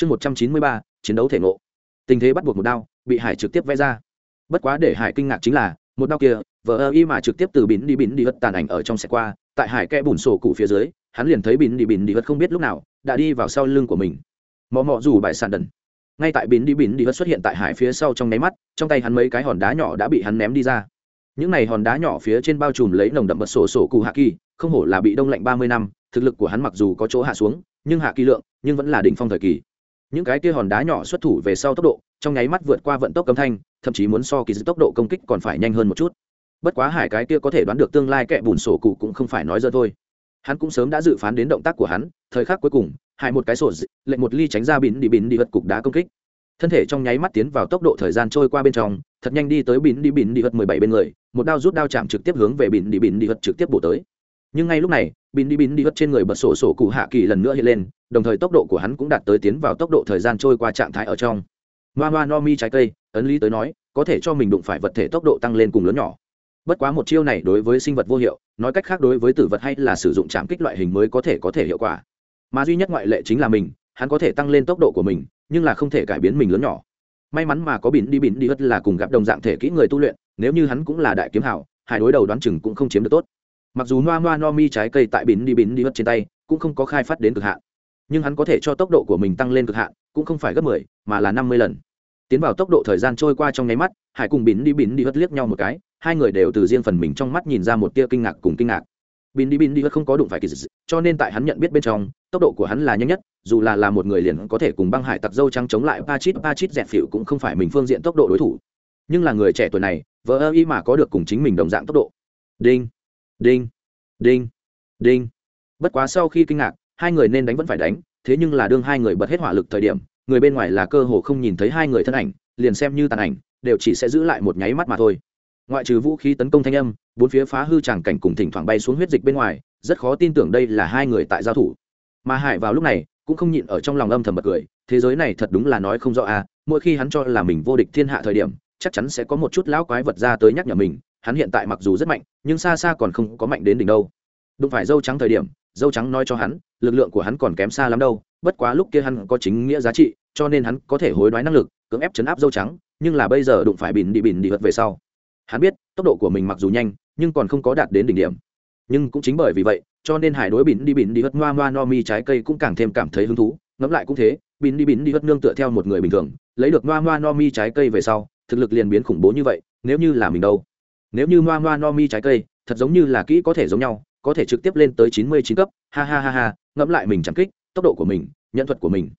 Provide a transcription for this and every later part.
chương một trăm chín mươi ba, chiến đấu thể ngộ. Tình thế bắt buộc một đao, bị hải trực tiếp vẽ ra. Bất quá để hải kinh ngạc chính là, một đao kia, vờ ơ y mà trực tiếp từ bín đi bín đi hất tàn ảnh ở trong xe qua, tại hải kẽ bùn sổ cụ phía dưới, hắn liền thấy bín đi bín đi hất không biết lúc nào, đã đi vào sau lưng của mình. Mò mò dù bại sàn đần. Ngay tại bín đi bín đi hất xuất hiện tại hải phía sau trong nháy mắt, trong tay hắn mấy cái hòn đá nhỏ đã bị hắn ném đi ra. Những này hòn đá nhỏ phía trên bao trùm lấy nồng đậm bật sổ sổ cụ hạ kỳ, không hổ là bị đông lạnh ba mươi năm, thực lực của hắn mặc dù có chỗ hạ xuống, nhưng hạ kỳ lượng, nhưng vẫn là đỉnh phong thời kỳ những cái kia hòn đá nhỏ xuất thủ về sau tốc độ, trong nháy mắt vượt qua vận tốc âm thanh, thậm chí muốn so kỳ dư tốc độ công kích còn phải nhanh hơn một chút. Bất quá hải cái kia có thể đoán được tương lai kẻ bùn sổ cụ cũng không phải nói dơ thôi. Hắn cũng sớm đã dự phán đến động tác của hắn, thời khắc cuối cùng, hải một cái sổ lệnh một ly tránh ra bín đi bín đi vật cục đá công kích. Thân thể trong nháy mắt tiến vào tốc độ thời gian trôi qua bên trong, thật nhanh đi tới bín đi bín đi vật mười bảy bên người, một đao rút đao chạm trực tiếp hướng về bín đi bín đi vật trực tiếp bổ tới nhưng ngay lúc này bín đi bín đi vất trên người bật sổ sổ cụ hạ kỳ lần nữa hiện lên đồng thời tốc độ của hắn cũng đạt tới tiến vào tốc độ thời gian trôi qua trạng thái ở trong Hoa Hoa No Mi trái cây, ấn lý tới nói, có thể cho mình đụng phải vật thể tốc độ tăng lên cùng lớn nhỏ. Bất quá một chiêu này đối với sinh vật vô hiệu, nói cách khác đối với tử vật hay là sử dụng chạm kích loại hình mới có thể có thể hiệu quả. Mà duy nhất ngoại lệ chính là mình, hắn có thể tăng lên tốc độ của mình, nhưng là không thể cải biến mình lớn nhỏ. May mắn mà có bỉn đi bỉn đi ất là cùng gặp đồng dạng thể kỹ người tu luyện, nếu như hắn cũng là đại kiếm hảo, hai đối đầu đoán chừng cũng không chiếm được tốt. Mặc dù noa noa No Mi trái cây tại bỉn đi bỉn đi ất trên tay, cũng không có khai phát đến cực hạn. Nhưng hắn có thể cho tốc độ của mình tăng lên cực hạn cũng không phải gấp mười mà là năm mươi lần. Tiến vào tốc độ thời gian trôi qua trong nháy mắt hải cùng bín đi bín đi hất liếc nhau một cái hai người đều từ riêng phần mình trong mắt nhìn ra một tia kinh ngạc cùng kinh ngạc. Bín đi bín đi hất không có đụng phải kỳ dị cho nên tại hắn nhận biết bên trong tốc độ của hắn là nhanh nhất dù là là một người liền có thể cùng băng hải tặc dâu trắng chống lại pa chít pa chít dẹp phịu cũng không phải mình phương diện tốc độ đối thủ. Nhưng là người trẻ tuổi này vợ ơ y mà có được cùng chính mình đồng dạng tốc độ. Đinh đinh. Đinh. Đinh. Bất quá sau khi kinh ngạc, hai người nên đánh vẫn phải đánh, thế nhưng là đương hai người bật hết hỏa lực thời điểm, người bên ngoài là cơ hồ không nhìn thấy hai người thân ảnh, liền xem như tàn ảnh, đều chỉ sẽ giữ lại một nháy mắt mà thôi. Ngoại trừ vũ khí tấn công thanh âm, bốn phía phá hư tràng cảnh cùng thỉnh thoảng bay xuống huyết dịch bên ngoài, rất khó tin tưởng đây là hai người tại giao thủ. Mà hải vào lúc này, cũng không nhịn ở trong lòng âm thầm bật cười, thế giới này thật đúng là nói không rõ à mỗi khi hắn cho là mình vô địch thiên hạ thời điểm, chắc chắn sẽ có một chút lão quái vật ra tới nhắc nhở mình hắn hiện tại mặc dù rất mạnh, nhưng xa xa còn không có mạnh đến đỉnh đâu. Đụng phải dâu trắng thời điểm, dâu trắng nói cho hắn, lực lượng của hắn còn kém xa lắm đâu, bất quá lúc kia hắn có chính nghĩa giá trị, cho nên hắn có thể hối đoái năng lực, cưỡng ép chấn áp dâu trắng, nhưng là bây giờ đụng phải bỉn đi bỉn đi vật về sau. Hắn biết, tốc độ của mình mặc dù nhanh, nhưng còn không có đạt đến đỉnh điểm. Nhưng cũng chính bởi vì vậy, cho nên hải đối bỉn đi bỉn đi vật ngoa ngoa no mi trái cây cũng càng thêm cảm thấy hứng thú, ngẫm lại cũng thế, bỉn đi bỉn đi vật nương tựa theo một người bình thường, lấy được ngoa ngoa no mi trái cây về sau, thực lực liền biến khủng bố như vậy, nếu như là mình đâu nếu như ngoa ngoa no mi trái cây, thật giống như là kỹ có thể giống nhau, có thể trực tiếp lên tới chín mươi chín cấp. Ha ha ha ha, ngẫm lại mình chẳng kích, tốc độ của mình, nhận thuật của mình.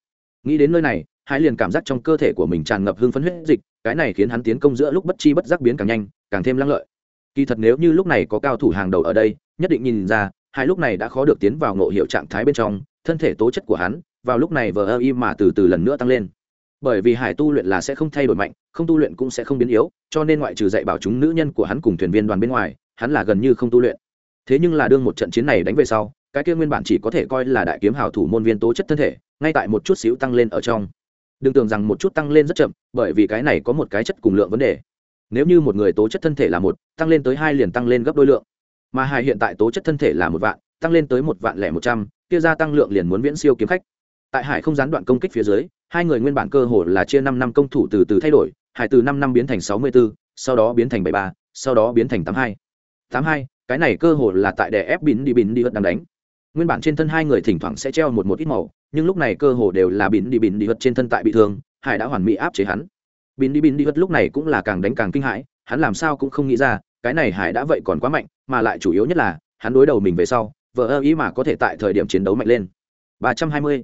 Nghĩ đến nơi này hai liền cảm giác trong cơ thể của mình tràn ngập hưng phấn huyết dịch, cái này khiến hắn tiến công giữa lúc bất chi bất giác biến càng nhanh, càng thêm lăng lợi. Kỳ thật nếu như lúc này có cao thủ hàng đầu ở đây, nhất định nhìn ra hai lúc này đã khó được tiến vào ngộ hiệu trạng thái bên trong, thân thể tố chất của hắn, vào lúc này vờ ơ y mà từ từ lần nữa tăng lên bởi vì hải tu luyện là sẽ không thay đổi mạnh, không tu luyện cũng sẽ không biến yếu, cho nên ngoại trừ dạy bảo chúng nữ nhân của hắn cùng thuyền viên đoàn bên ngoài, hắn là gần như không tu luyện. Thế nhưng là đương một trận chiến này đánh về sau, cái kia nguyên bản chỉ có thể coi là đại kiếm hào thủ môn viên tố chất thân thể, ngay tại một chút xíu tăng lên ở trong. Đừng tưởng rằng một chút tăng lên rất chậm, bởi vì cái này có một cái chất cùng lượng vấn đề. Nếu như một người tố chất thân thể là một, tăng lên tới hai liền tăng lên gấp đôi lượng. Mà hai hiện tại tố chất thân thể là một vạn, tăng lên tới một vạn lẻ một trăm, kia gia tăng lượng liền muốn viễn siêu kiếm khách. Tại hải không gián đoạn công kích phía dưới hai người nguyên bản cơ hồ là chia năm năm công thủ từ từ thay đổi hải từ năm năm biến thành sáu mươi bốn sau đó biến thành bảy ba, sau đó biến thành tám hai. Tám hai, cái này cơ hồ là tại đè ép bín đi bín đi hất đang đánh. Nguyên bản trên thân hai người thỉnh thoảng sẽ treo một một ít màu, nhưng lúc này cơ hồ đều là bín đi bín đi hất trên thân tại bị thương, hải đã hoàn mỹ áp chế hắn. Bín đi bín đi hất lúc này cũng là càng đánh càng kinh hãi, hắn làm sao cũng không nghĩ ra, cái này hải đã vậy còn quá mạnh, mà lại chủ yếu nhất là, hắn đối đầu mình về sau vợ ý mà có thể tại thời điểm chiến đấu mạnh lên. Ba trăm hai mươi.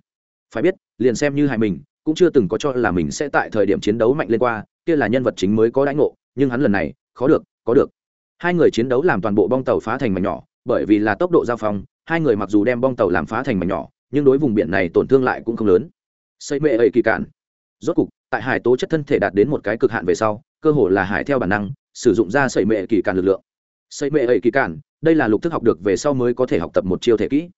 Phải biết, liền xem như hải mình cũng chưa từng có cho là mình sẽ tại thời điểm chiến đấu mạnh lên qua kia là nhân vật chính mới có đãi ngộ nhưng hắn lần này khó được có được. Hai người chiến đấu làm toàn bộ bong tàu phá thành mảnh nhỏ bởi vì là tốc độ giao phong hai người mặc dù đem bong tàu làm phá thành mảnh nhỏ nhưng đối vùng biển này tổn thương lại cũng không lớn. Xây mệ ấy kỳ cạn. rốt cục tại hải tố chất thân thể đạt đến một cái cực hạn về sau cơ hồ là hải theo bản năng sử dụng ra xây mệ kỳ cạn lực lượng. Xây mệ ấy kỳ cạn, đây là lục thức học được về sau mới có thể học tập một chiêu thể kỹ.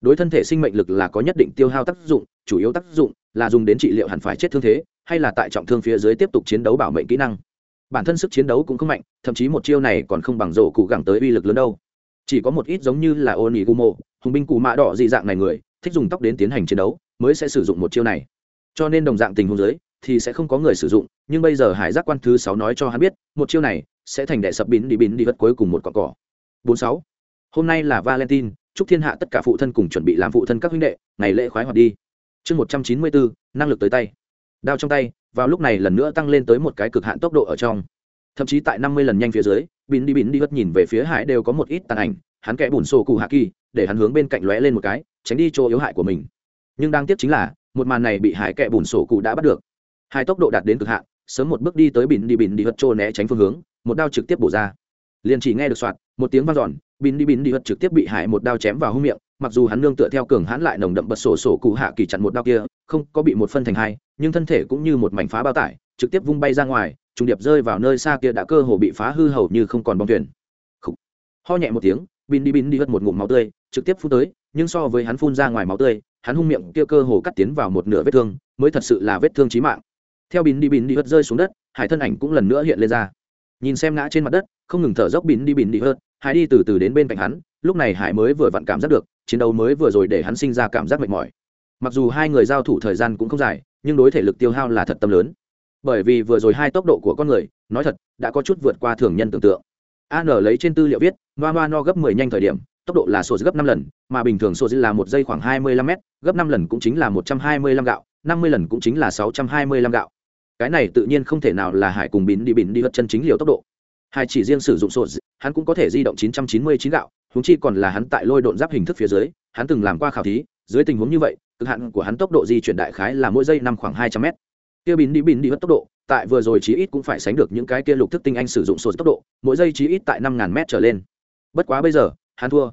Đối thân thể sinh mệnh lực là có nhất định tiêu hao tác dụng chủ yếu tác dụng là dùng đến trị liệu hẳn phải chết thương thế, hay là tại trọng thương phía dưới tiếp tục chiến đấu bảo mệnh kỹ năng. Bản thân sức chiến đấu cũng không mạnh, thậm chí một chiêu này còn không bằng rổ cụ gẳng tới uy lực lớn đâu. Chỉ có một ít giống như là ô nỉ gumo hùng binh cụ mạ đỏ dị dạng này người, thích dùng tóc đến tiến hành chiến đấu, mới sẽ sử dụng một chiêu này. Cho nên đồng dạng tình huống dưới, thì sẽ không có người sử dụng, nhưng bây giờ hải giác quan thứ sáu nói cho hắn biết, một chiêu này sẽ thành đệ sập bín đi bín đi vật cuối cùng một cọc cỏ. Bốn sáu. Hôm nay là valentine, chúc thiên hạ tất cả phụ thân cùng chuẩn bị làm phụ thân các huynh đệ, ngày lễ khoái hoạt đi chương một trăm chín mươi bốn năng lực tới tay. Đao trong tay, vào lúc này lần nữa tăng lên tới một cái cực hạn tốc độ ở trong. Thậm chí tại năm mươi lần nhanh phía dưới, bín đi bín đi hất nhìn về phía hải đều có một ít tàn ảnh, hắn kẽ bùn sổ cụ hạ kỳ, để hắn hướng bên cạnh lóe lên một cái, tránh đi chỗ yếu hại của mình. Nhưng đang tiếp chính là, một màn này bị hải kẽ bùn sổ cụ đã bắt được. Hai tốc độ đạt đến cực hạn, sớm một bước đi tới bín đi bín đi hất trô né tránh phương hướng, một đao trực tiếp bổ ra. Liền chỉ nghe được soạt, một tiếng vang dọn, bín đi bín đi hất trực tiếp bị hải một đao chém vào hông miệng mặc dù hắn nương tựa theo cường hãn lại nồng đậm bật sổ sổ cụ hạ kỳ chặn một đao kia, không có bị một phân thành hai, nhưng thân thể cũng như một mảnh phá bao tải, trực tiếp vung bay ra ngoài, trùng điệp rơi vào nơi xa kia đã cơ hồ bị phá hư hầu như không còn bong thuyền. Ho nhẹ một tiếng bin đi bin đi hất một ngụm máu tươi, trực tiếp phun tới, nhưng so với hắn phun ra ngoài máu tươi, hắn hung miệng kia cơ hồ cắt tiến vào một nửa vết thương, mới thật sự là vết thương chí mạng. Theo bin đi bin đi hất rơi xuống đất, hải thân ảnh cũng lần nữa hiện lên ra. Nhìn xem ngã trên mặt đất, không ngừng thở dốc bin đi bin đi hất, hải đi từ từ đến bên cạnh hắn, lúc này hải mới vừa vặn cảm giác được chiến đấu mới vừa rồi để hắn sinh ra cảm giác mệt mỏi. Mặc dù hai người giao thủ thời gian cũng không dài, nhưng đối thể lực tiêu hao là thật tâm lớn. Bởi vì vừa rồi hai tốc độ của con người, nói thật, đã có chút vượt qua thường nhân tưởng tượng. An lấy trên tư liệu viết noa noa no gấp 10 nhanh thời điểm, tốc độ là số gấp năm lần, mà bình thường số là một giây khoảng 25 m gấp năm lần cũng chính là 125 gạo 50 lần cũng chính là 625 gạo. Cái này tự nhiên không thể nào là hải cùng bín đi bín đi vật chân chính liều tốc độ hải chỉ riêng sử dụng sổ hắn cũng có thể di động 999 gạo húng chi còn là hắn tại lôi độn giáp hình thức phía dưới, hắn từng làm qua khảo thí, dưới tình huống như vậy, cực hạn của hắn tốc độ di chuyển đại khái là mỗi giây năm khoảng 200 m kia bín đi bín đi hất tốc độ, tại vừa rồi chí ít cũng phải sánh được những cái kia lục thức tinh anh sử dụng sổ tốc độ, mỗi giây chí ít tại năm ngàn mét trở lên. Bất quá bây giờ, hắn thua.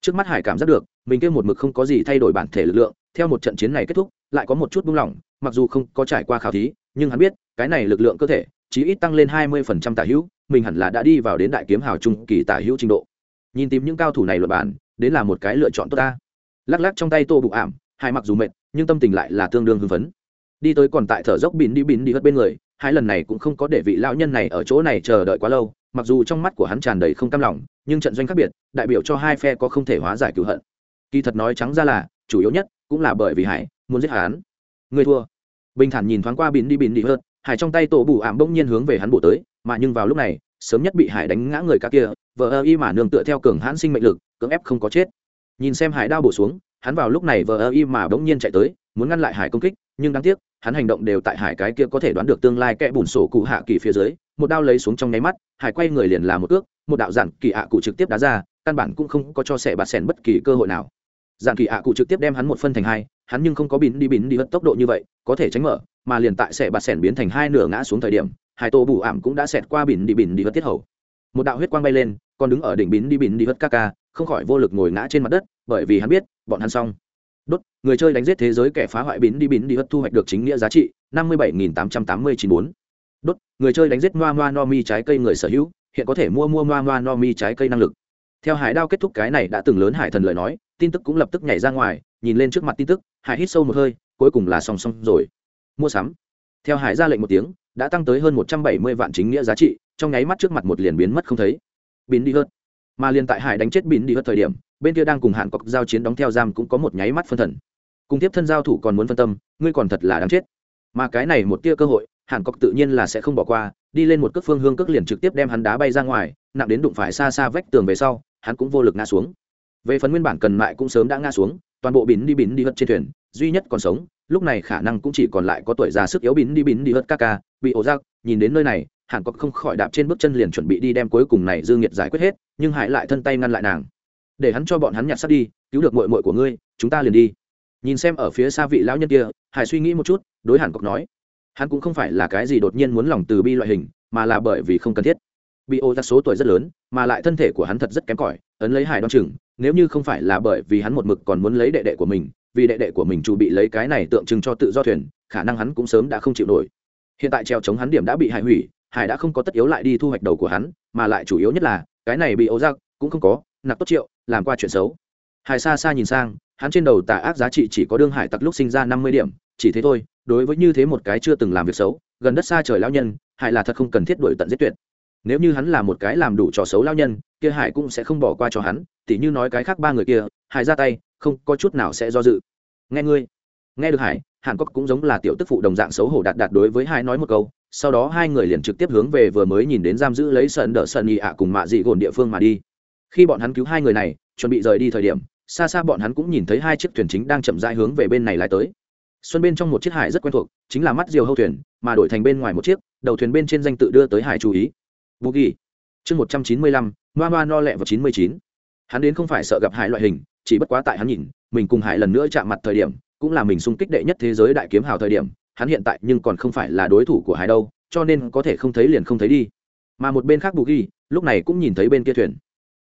Trước mắt hải cảm giác được, mình kia một mực không có gì thay đổi bản thể lực lượng, theo một trận chiến này kết thúc, lại có một chút buông lỏng, mặc dù không có trải qua khảo thí, nhưng hắn biết, cái này lực lượng cơ thể, chí ít tăng lên hai mươi phần trăm tả hữu mình hẳn là đã đi vào đến đại kiếm hào trung kỳ tả hữu trình độ. Nhìn tìm những cao thủ này luật bản đến là một cái lựa chọn tốt ta. Lắc lắc trong tay tô bụng ảm, hai mặc dù mệt, nhưng tâm tình lại là tương đương hưng phấn. Đi tới còn tại thở dốc bỉn đi bỉn đi hất bên người, hai lần này cũng không có để vị lão nhân này ở chỗ này chờ đợi quá lâu, mặc dù trong mắt của hắn tràn đầy không cam lòng, nhưng trận doanh khác biệt, đại biểu cho hai phe có không thể hóa giải cứu hận. Kỳ thật nói trắng ra là, chủ yếu nhất cũng là bởi vì hải muốn giết hắn. Người thua. Bình thản nhìn thoáng qua bỉn đi bỉn đi hớt hải trong tay tổ bù ảm bỗng nhiên hướng về hắn bổ tới mà nhưng vào lúc này, sớm nhất bị hải đánh ngã người cá kia vợ ơ y mà nương tựa theo cường hãn sinh mệnh lực, cưỡng ép không có chết. Nhìn xem hải đao bổ xuống, hắn vào lúc này vợ ơ y mà bỗng nhiên chạy tới, muốn ngăn lại hải công kích, nhưng đáng tiếc, hắn hành động đều tại hải cái kia có thể đoán được tương lai kẽ bùn sổ cụ hạ kỳ phía dưới, một đao lấy xuống trong nháy mắt, hải quay người liền là một ước một đạo giản kỳ hạ cụ trực tiếp đá ra, căn bản cũng không có cho sẻ bạt sẻn bất kỳ cơ hội nào. Giản kỳ hạ cụ trực tiếp đem hắn một phân thành hai, hắn nhưng không có bín đi bín đi hất tốc độ như vậy, có thể tránh mở, mà liền tại sẻ bạt sẻn biến thành hai nửa ngã xuống thời điểm hải tô bù ảm cũng đã xẹt qua bỉn đi bỉn đi hất tiết hầu. Một đạo huyết quang bay lên, còn đứng ở đỉnh bỉn đi bỉn đi hất ca ca, không khỏi vô lực ngồi ngã trên mặt đất, bởi vì hắn biết, bọn hắn xong. Đốt, người chơi đánh giết thế giới kẻ phá hoại bỉn đi bỉn đi hất thu hoạch được chính nghĩa giá trị, năm mươi bảy nghìn tám trăm tám mươi chín bốn. Đốt, người chơi đánh giết moa moa no mi trái cây người sở hữu, hiện có thể mua mua moa moa no mi trái cây năng lực. Theo hải đao kết thúc cái này đã từng lớn hải thần lời nói, tin tức cũng lập tức nhảy ra ngoài, nhìn lên trước mặt tin tức hải hít sâu một hơi, cuối cùng là song song rồi. Mua sắm theo hải ra lệnh một tiếng, đã tăng tới hơn một trăm bảy mươi vạn chính nghĩa giá trị, trong nháy mắt trước mặt một liền biến mất không thấy. Bín đi hớt. Mà liền tại hải đánh chết bín đi hớt thời điểm, bên kia đang cùng hạn cọc giao chiến đóng theo giam cũng có một nháy mắt phân thần. Cùng tiếp thân giao thủ còn muốn phân tâm, ngươi còn thật là đáng chết. Mà cái này một tia cơ hội, hàn cọc tự nhiên là sẽ không bỏ qua, đi lên một cước phương hương cước liền trực tiếp đem hắn đá bay ra ngoài, nặng đến đụng phải xa xa vách tường về sau, hắn cũng vô lực ngã xuống về phần nguyên bản cần mại cũng sớm đã ngã xuống, toàn bộ bín đi bín đi hất trên thuyền, duy nhất còn sống, lúc này khả năng cũng chỉ còn lại có tuổi già sức yếu bín đi bín đi hất ca ca, bị ổ giặc nhìn đến nơi này, hàn cọc không khỏi đạp trên bước chân liền chuẩn bị đi đem cuối cùng này dư nghiệt giải quyết hết, nhưng Hải lại thân tay ngăn lại nàng. Để hắn cho bọn hắn nhặt sắt đi, cứu được mội mội của ngươi, chúng ta liền đi. Nhìn xem ở phía xa vị lão nhân kia, hải suy nghĩ một chút, đối hàn cọc nói, hắn cũng không phải là cái gì đột nhiên muốn lòng từ bi loại hình, mà là bởi vì không cần thiết. Bị ô ra số tuổi rất lớn, mà lại thân thể của hắn thật rất kém cỏi, ấn lấy hải đoan chừng nếu như không phải là bởi vì hắn một mực còn muốn lấy đệ đệ của mình, vì đệ đệ của mình chủ bị lấy cái này tượng trưng cho tự do thuyền, khả năng hắn cũng sớm đã không chịu nổi. Hiện tại treo chống hắn điểm đã bị hải hủy, hải đã không có tất yếu lại đi thu hoạch đầu của hắn, mà lại chủ yếu nhất là, cái này bị ấu ra cũng không có nặc tốt triệu, làm qua chuyện xấu. Hải xa xa nhìn sang, hắn trên đầu tà ác giá trị chỉ có đương hải tặc lúc sinh ra năm mươi điểm, chỉ thế thôi, đối với như thế một cái chưa từng làm việc xấu, gần đất xa trời lao nhân, hải là thật không cần thiết đổi tận giết tuyệt nếu như hắn là một cái làm đủ trò xấu lao nhân, kia hải cũng sẽ không bỏ qua cho hắn, tỉ như nói cái khác ba người kia, hải ra tay, không có chút nào sẽ do dự. Nghe ngươi, nghe được hải, hàn cốc cũng giống là tiểu tức phụ đồng dạng xấu hổ đạt đạt đối với hai nói một câu, sau đó hai người liền trực tiếp hướng về vừa mới nhìn đến giam giữ lấy sân đỡ sân nhị ạ cùng mạ dị gồn địa phương mà đi. Khi bọn hắn cứu hai người này, chuẩn bị rời đi thời điểm, xa xa bọn hắn cũng nhìn thấy hai chiếc thuyền chính đang chậm rãi hướng về bên này lái tới. Xuân bên trong một chiếc hải rất quen thuộc, chính là mắt diều hâu thuyền, mà đổi thành bên ngoài một chiếc, đầu thuyền bên trên danh tự đưa tới hải chú ý bù ghi. Chương một trăm chín mươi lăm noa noa no lẹ vào chín mươi chín. Hắn đến không phải sợ gặp hải loại hình, chỉ bất quá tại hắn nhìn, mình cùng hải lần nữa chạm mặt thời điểm, cũng là mình xung kích đệ nhất thế giới đại kiếm hào thời điểm, hắn hiện tại nhưng còn không phải là đối thủ của hải đâu, cho nên có thể không thấy liền không thấy đi. Mà một bên khác bù ghi, lúc này cũng nhìn thấy bên kia thuyền.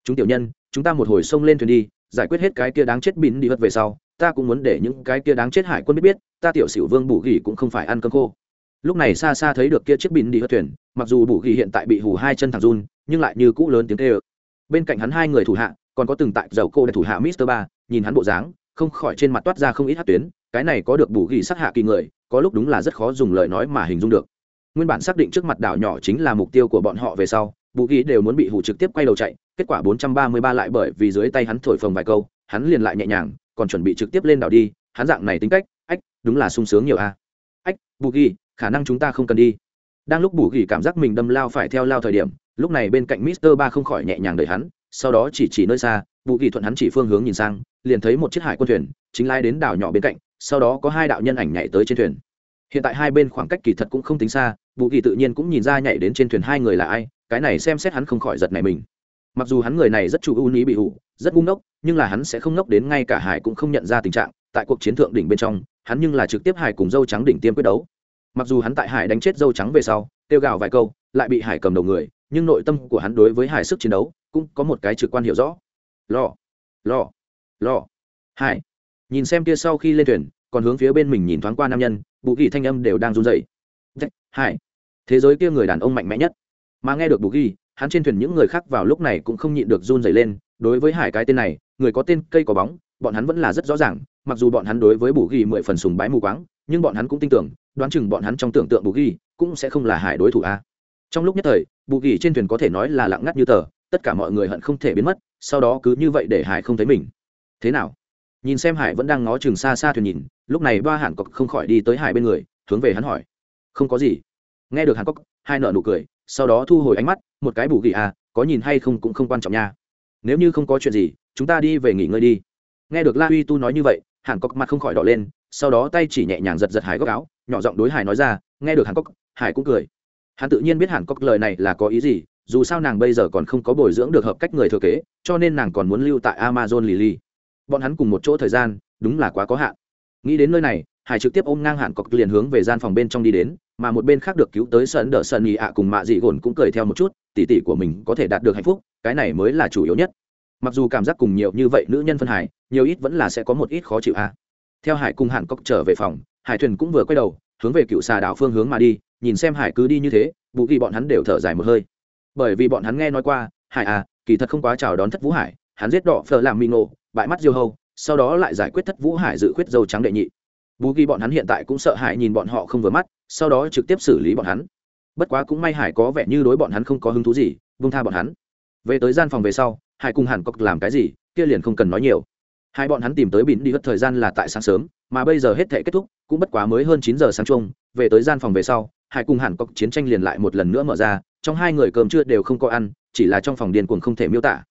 Chúng tiểu nhân, chúng ta một hồi xông lên thuyền đi, giải quyết hết cái kia đáng chết bín đi vật về sau, ta cũng muốn để những cái kia đáng chết hải quân biết biết, ta tiểu sửu vương bù ghi cũng không phải ăn cơm khô lúc này xa xa thấy được kia chiếc bín đi vật thuyền, mặc dù bù ghi hiện tại bị hù hai chân thằng run, nhưng lại như cũ lớn tiếng tê ơ bên cạnh hắn hai người thủ hạ, còn có từng tại dầu cô đại thủ hạ mister ba, nhìn hắn bộ dáng, không khỏi trên mặt toát ra không ít hát tuyến, cái này có được bù ghi sát hạ kỳ người, có lúc đúng là rất khó dùng lời nói mà hình dung được. Nguyên bản xác định trước mặt đảo nhỏ chính là mục tiêu của bọn họ về sau, bù ghi đều muốn bị hù trực tiếp quay đầu chạy, kết quả 433 lại bởi vì dưới tay hắn thổi phồng vài câu, hắn liền lại nhẹ nhàng, còn chuẩn bị trực tiếp lên đảo đi, hắn dạng này tính cách, ách, đúng là sung sướng nhiều a. Ách, bù ghi khả năng chúng ta không cần đi. Đang lúc bù gỉ cảm giác mình đâm lao phải theo lao thời điểm, lúc này bên cạnh mister ba không khỏi nhẹ nhàng đợi hắn, sau đó chỉ chỉ nơi xa, bù gỉ thuận hắn chỉ phương hướng nhìn sang, liền thấy một chiếc hải quân thuyền chính lai đến đảo nhỏ bên cạnh, sau đó có hai đạo nhân ảnh nhảy tới trên thuyền. Hiện tại hai bên khoảng cách kỳ thật cũng không tính xa, bù gỉ tự nhiên cũng nhìn ra nhảy đến trên thuyền hai người là ai, cái này xem xét hắn không khỏi giật này mình. Mặc dù hắn người này rất chủ ưu ní bị hụ rất ngu ngốc, nhưng là hắn sẽ không ngốc đến ngay cả hải cũng không nhận ra tình trạng, tại cuộc chiến thượng đỉnh bên trong, hắn nhưng là trực tiếp hải cùng dâu trắng đỉnh tiêm quyết đấu mặc dù hắn tại hải đánh chết dâu trắng về sau kêu gào vài câu, lại bị hải cầm đầu người, nhưng nội tâm của hắn đối với hải sức chiến đấu cũng có một cái trực quan hiểu rõ. Lo lo lo hải, nhìn xem kia sau khi lên thuyền, còn hướng phía bên mình nhìn thoáng qua nam nhân, bù ghi thanh âm đều đang run dậy, hải, thế giới kia người đàn ông mạnh mẽ nhất. Mà nghe được bù ghi, hắn trên thuyền những người khác vào lúc này cũng không nhịn được run dậy lên, đối với hải cái tên này, người có tên cây có bóng, bọn hắn vẫn là rất rõ ràng, mặc dù bọn hắn đối với bù ghi mười phần sùng bái mù quáng, nhưng bọn hắn cũng tin tưởng đoán chừng bọn hắn trong tưởng tượng bù ghi cũng sẽ không là hải đối thủ a. Trong lúc nhất thời, bù ghi trên thuyền có thể nói là lặng ngắt như tờ, tất cả mọi người hận không thể biến mất, sau đó cứ như vậy để hải không thấy mình. Thế nào? Nhìn xem hải vẫn đang ngó chừng xa xa thuyền nhìn, lúc này ba hàn cọc không khỏi đi tới hải bên người, hướng về hắn hỏi. Không có gì. Nghe được hàn cọc hai nợ nụ cười, sau đó thu hồi ánh mắt, một cái bù ghi à có nhìn hay không cũng không quan trọng nha. Nếu như không có chuyện gì, chúng ta đi về nghỉ ngơi đi. Nghe được la uy tu nói như vậy, hàn cọc mặt không khỏi đỏ lên sau đó tay chỉ nhẹ nhàng giật giật hải góc áo, nhỏ giọng đối hải nói ra, nghe được hàn cốc, hải cũng cười. Hắn tự nhiên biết hàn cốc lời này là có ý gì, dù sao nàng bây giờ còn không có bồi dưỡng được hợp cách người thừa kế, cho nên nàng còn muốn lưu tại amazon lì bọn hắn cùng một chỗ thời gian, đúng là quá có hạn. Nghĩ đến nơi này, hải trực tiếp ôm ngang hàn cốc liền hướng về gian phòng bên trong đi đến, mà một bên khác được cứu tới sân đỡ sân nhị ạ cùng mạ dị gồn cũng cười theo một chút, tỉ tỉ của mình có thể đạt được hạnh phúc, cái này mới là chủ yếu nhất. Mặc dù cảm giác cùng nhiều như vậy nữ nhân phân hải nhiều ít vẫn là sẽ có một ít khó chịu a theo hải cùng hạn cốc trở về phòng, hải thuyền cũng vừa quay đầu, hướng về cựu xà đảo phương hướng mà đi, nhìn xem hải cứ đi như thế vũ ghi bọn hắn đều thở dài một hơi. Bởi vì bọn hắn nghe nói qua, hải à kỳ thật không quá chào đón thất vũ hải, hắn giết đỏ phờ làm mi ngộ, bại mắt diêu hâu, sau đó lại giải quyết thất vũ hải dự khuyết dâu trắng đệ nhị. Vũ ghi bọn hắn hiện tại cũng sợ Hải nhìn bọn họ không vừa mắt, sau đó trực tiếp xử lý bọn hắn. Bất quá cũng may hải có vẻ như đối bọn hắn không có hứng thú gì vung tha bọn hắn. Về tới gian phòng về sau, hải cùng hàn cọc làm cái gì, kia liền không cần nói nhiều hai bọn hắn tìm tới bỉn đi hết thời gian là tại sáng sớm, mà bây giờ hết thể kết thúc, cũng bất quá mới hơn chín giờ sáng chung về tới gian phòng về sau, hải cùng hẳn có chiến tranh liền lại một lần nữa mở ra, trong hai người cơm trưa đều không có ăn, chỉ là trong phòng điền cuồng không thể miêu tả.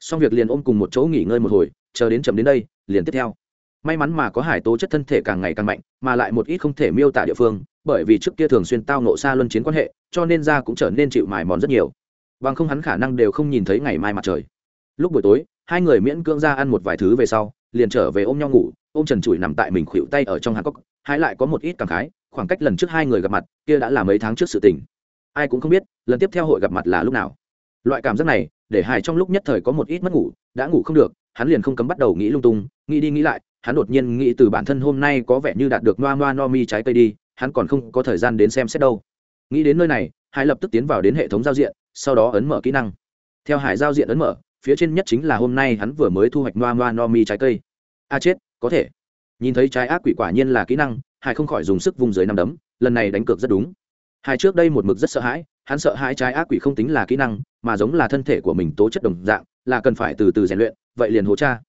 Xong việc liền ôm cùng một chỗ nghỉ ngơi một hồi, chờ đến chậm đến đây, liền tiếp theo. May mắn mà có hải tố chất thân thể càng ngày càng mạnh, mà lại một ít không thể miêu tả địa phương, bởi vì trước kia thường xuyên tao nộ xa luân chiến quan hệ, cho nên da cũng trở nên chịu mài mòn rất nhiều. Bằng không hắn khả năng đều không nhìn thấy ngày mai mặt trời. Lúc buổi tối hai người miễn cưỡng ra ăn một vài thứ về sau, liền trở về ôm nhau ngủ, ôm trần trụi nằm tại mình khuỵu tay ở trong hàn cốc hai lại có một ít cảm khái, khoảng cách lần trước hai người gặp mặt, kia đã là mấy tháng trước sự tình. Ai cũng không biết, lần tiếp theo hội gặp mặt là lúc nào. Loại cảm giác này, để hải trong lúc nhất thời có một ít mất ngủ, đã ngủ không được, hắn liền không cấm bắt đầu nghĩ lung tung, nghĩ đi nghĩ lại, hắn đột nhiên nghĩ từ bản thân hôm nay có vẻ như đạt được noa noa no mi trái cây đi, hắn còn không có thời gian đến xem xét đâu. Nghĩ đến nơi này, hải lập tức tiến vào đến hệ thống giao diện, sau đó ấn mở kỹ năng. Theo hải giao diện ấn mở phía trên nhất chính là hôm nay hắn vừa mới thu hoạch noa noa no mi trái cây. A chết, có thể. Nhìn thấy trái ác quỷ quả nhiên là kỹ năng, hải không khỏi dùng sức vung dưới năm đấm, lần này đánh cược rất đúng. Hải trước đây một mực rất sợ hãi, hắn sợ hãi trái ác quỷ không tính là kỹ năng, mà giống là thân thể của mình tố chất đồng dạng, là cần phải từ từ rèn luyện, vậy liền hố cha.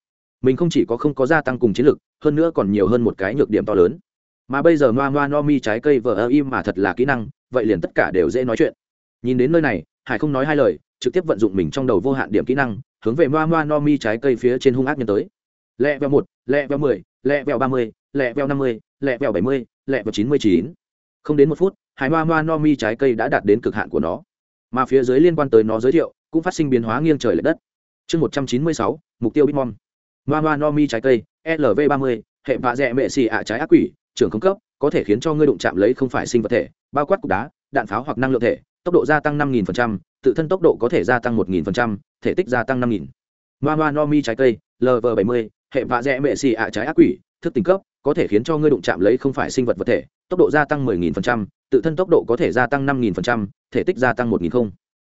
Mình không chỉ có không có gia tăng cùng chiến lực, hơn nữa còn nhiều hơn một cái nhược điểm to lớn. Mà bây giờ noa noa no mi trái cây vờ ơ im mà thật là kỹ năng, vậy liền tất cả đều dễ nói chuyện. Nhìn đến nơi này, hải không nói hai lời, trực tiếp vận dụng mình trong đầu vô hạn điểm kỹ năng hướng về moa moa no mi trái cây phía trên hung ác nhân tới. Lẹ vẹo một, lẹ vẹo mười, lẹ vẹo ba mươi, lẹ vẹo năm mươi, lẹ vẹo bảy mươi, lẹ vẹo chín mươi chín. Không đến một phút hải moa moa no mi trái cây đã đạt đến cực hạn của nó. Mà phía dưới liên quan tới nó giới thiệu, cũng phát sinh biến hóa nghiêng trời l ệ đất. Chương một trăm chín mươi sáu, mục tiêu bitmom moa moa no mi trái cây lv ba mươi, hệ vạ dẹ mệ xì ạ trái ác quỷ, trưởng không cấp, có thể khiến cho ngươi đụng chạm lấy không phải sinh vật thể, bao quát cục đá, đạn pháo hoặc năng lượng thể, tốc độ gia tăng năm nghìn tự thân tốc độ có thể gia tăng 1000%, thể tích gia tăng 5000. Moa no mi trái cây, LV70, hệ vạ rẽ mẹ xì ạ trái ác quỷ, thức tỉnh cấp, có thể khiến cho ngươi đụng chạm lấy không phải sinh vật vật thể, tốc độ gia tăng 10000%, tự thân tốc độ có thể gia tăng 5000%, thể tích gia tăng 1000 không.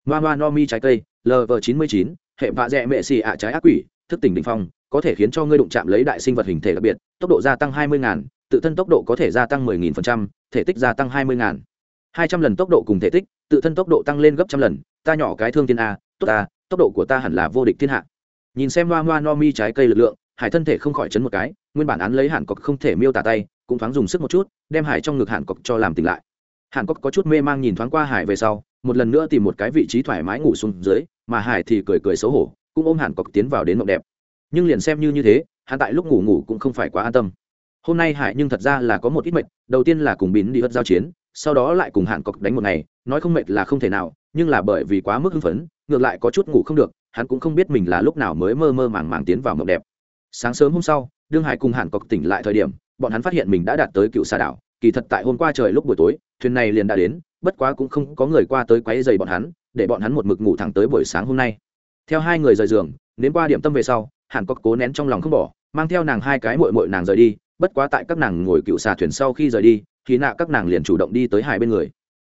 Moa no mi trái cây, LV99, hệ vạ rẽ mẹ xì ạ trái ác quỷ, thức tỉnh đỉnh phong, có thể khiến cho ngươi đụng chạm lấy đại sinh vật hình thể đặc biệt, tốc độ gia tăng 20000, tự thân tốc độ có thể gia tăng 10000%, thể tích gia tăng 20000 hai trăm lần tốc độ cùng thể tích, tự thân tốc độ tăng lên gấp trăm lần, ta nhỏ cái thương tiên a, tốt ta tốc độ của ta hẳn là vô địch thiên hạ. Nhìn xem hoa hoa no mi trái cây lực lượng, hải thân thể không khỏi chấn một cái, nguyên bản án lấy hàn cọc không thể miêu tả tay, cũng thoáng dùng sức một chút, đem hải trong ngực hàn cọc cho làm tỉnh lại. Hàn cọc có chút mê mang nhìn thoáng qua hải về sau, một lần nữa tìm một cái vị trí thoải mái ngủ xuống dưới, mà hải thì cười cười xấu hổ, cũng ôm hàn cọc tiến vào đến mộng đẹp. Nhưng liền xem như như thế, hắn tại lúc ngủ ngủ cũng không phải quá an tâm. Hôm nay hải nhưng thật ra là có một ít mệt, đầu tiên là cùng bín đi hất giao chiến sau đó lại cùng hạn cọc đánh một ngày, nói không mệt là không thể nào, nhưng là bởi vì quá mức hưng phấn, ngược lại có chút ngủ không được, hắn cũng không biết mình là lúc nào mới mơ mơ màng màng tiến vào mộng đẹp. Sáng sớm hôm sau, đương hải cùng hạn cọc tỉnh lại thời điểm, bọn hắn phát hiện mình đã đạt tới cựu xa đảo, kỳ thật tại hôm qua trời lúc buổi tối, thuyền này liền đã đến, bất quá cũng không có người qua tới quấy dày bọn hắn, để bọn hắn một mực ngủ thẳng tới buổi sáng hôm nay. Theo hai người rời giường, đến qua điểm tâm về sau, hàn cọc cố nén trong lòng không bỏ, mang theo nàng hai cái mội mội nàng rời đi, bất quá tại các nàng ngồi cựu xà thuyền sau khi rời đi khi nạ các nàng liền chủ động đi tới hải bên người.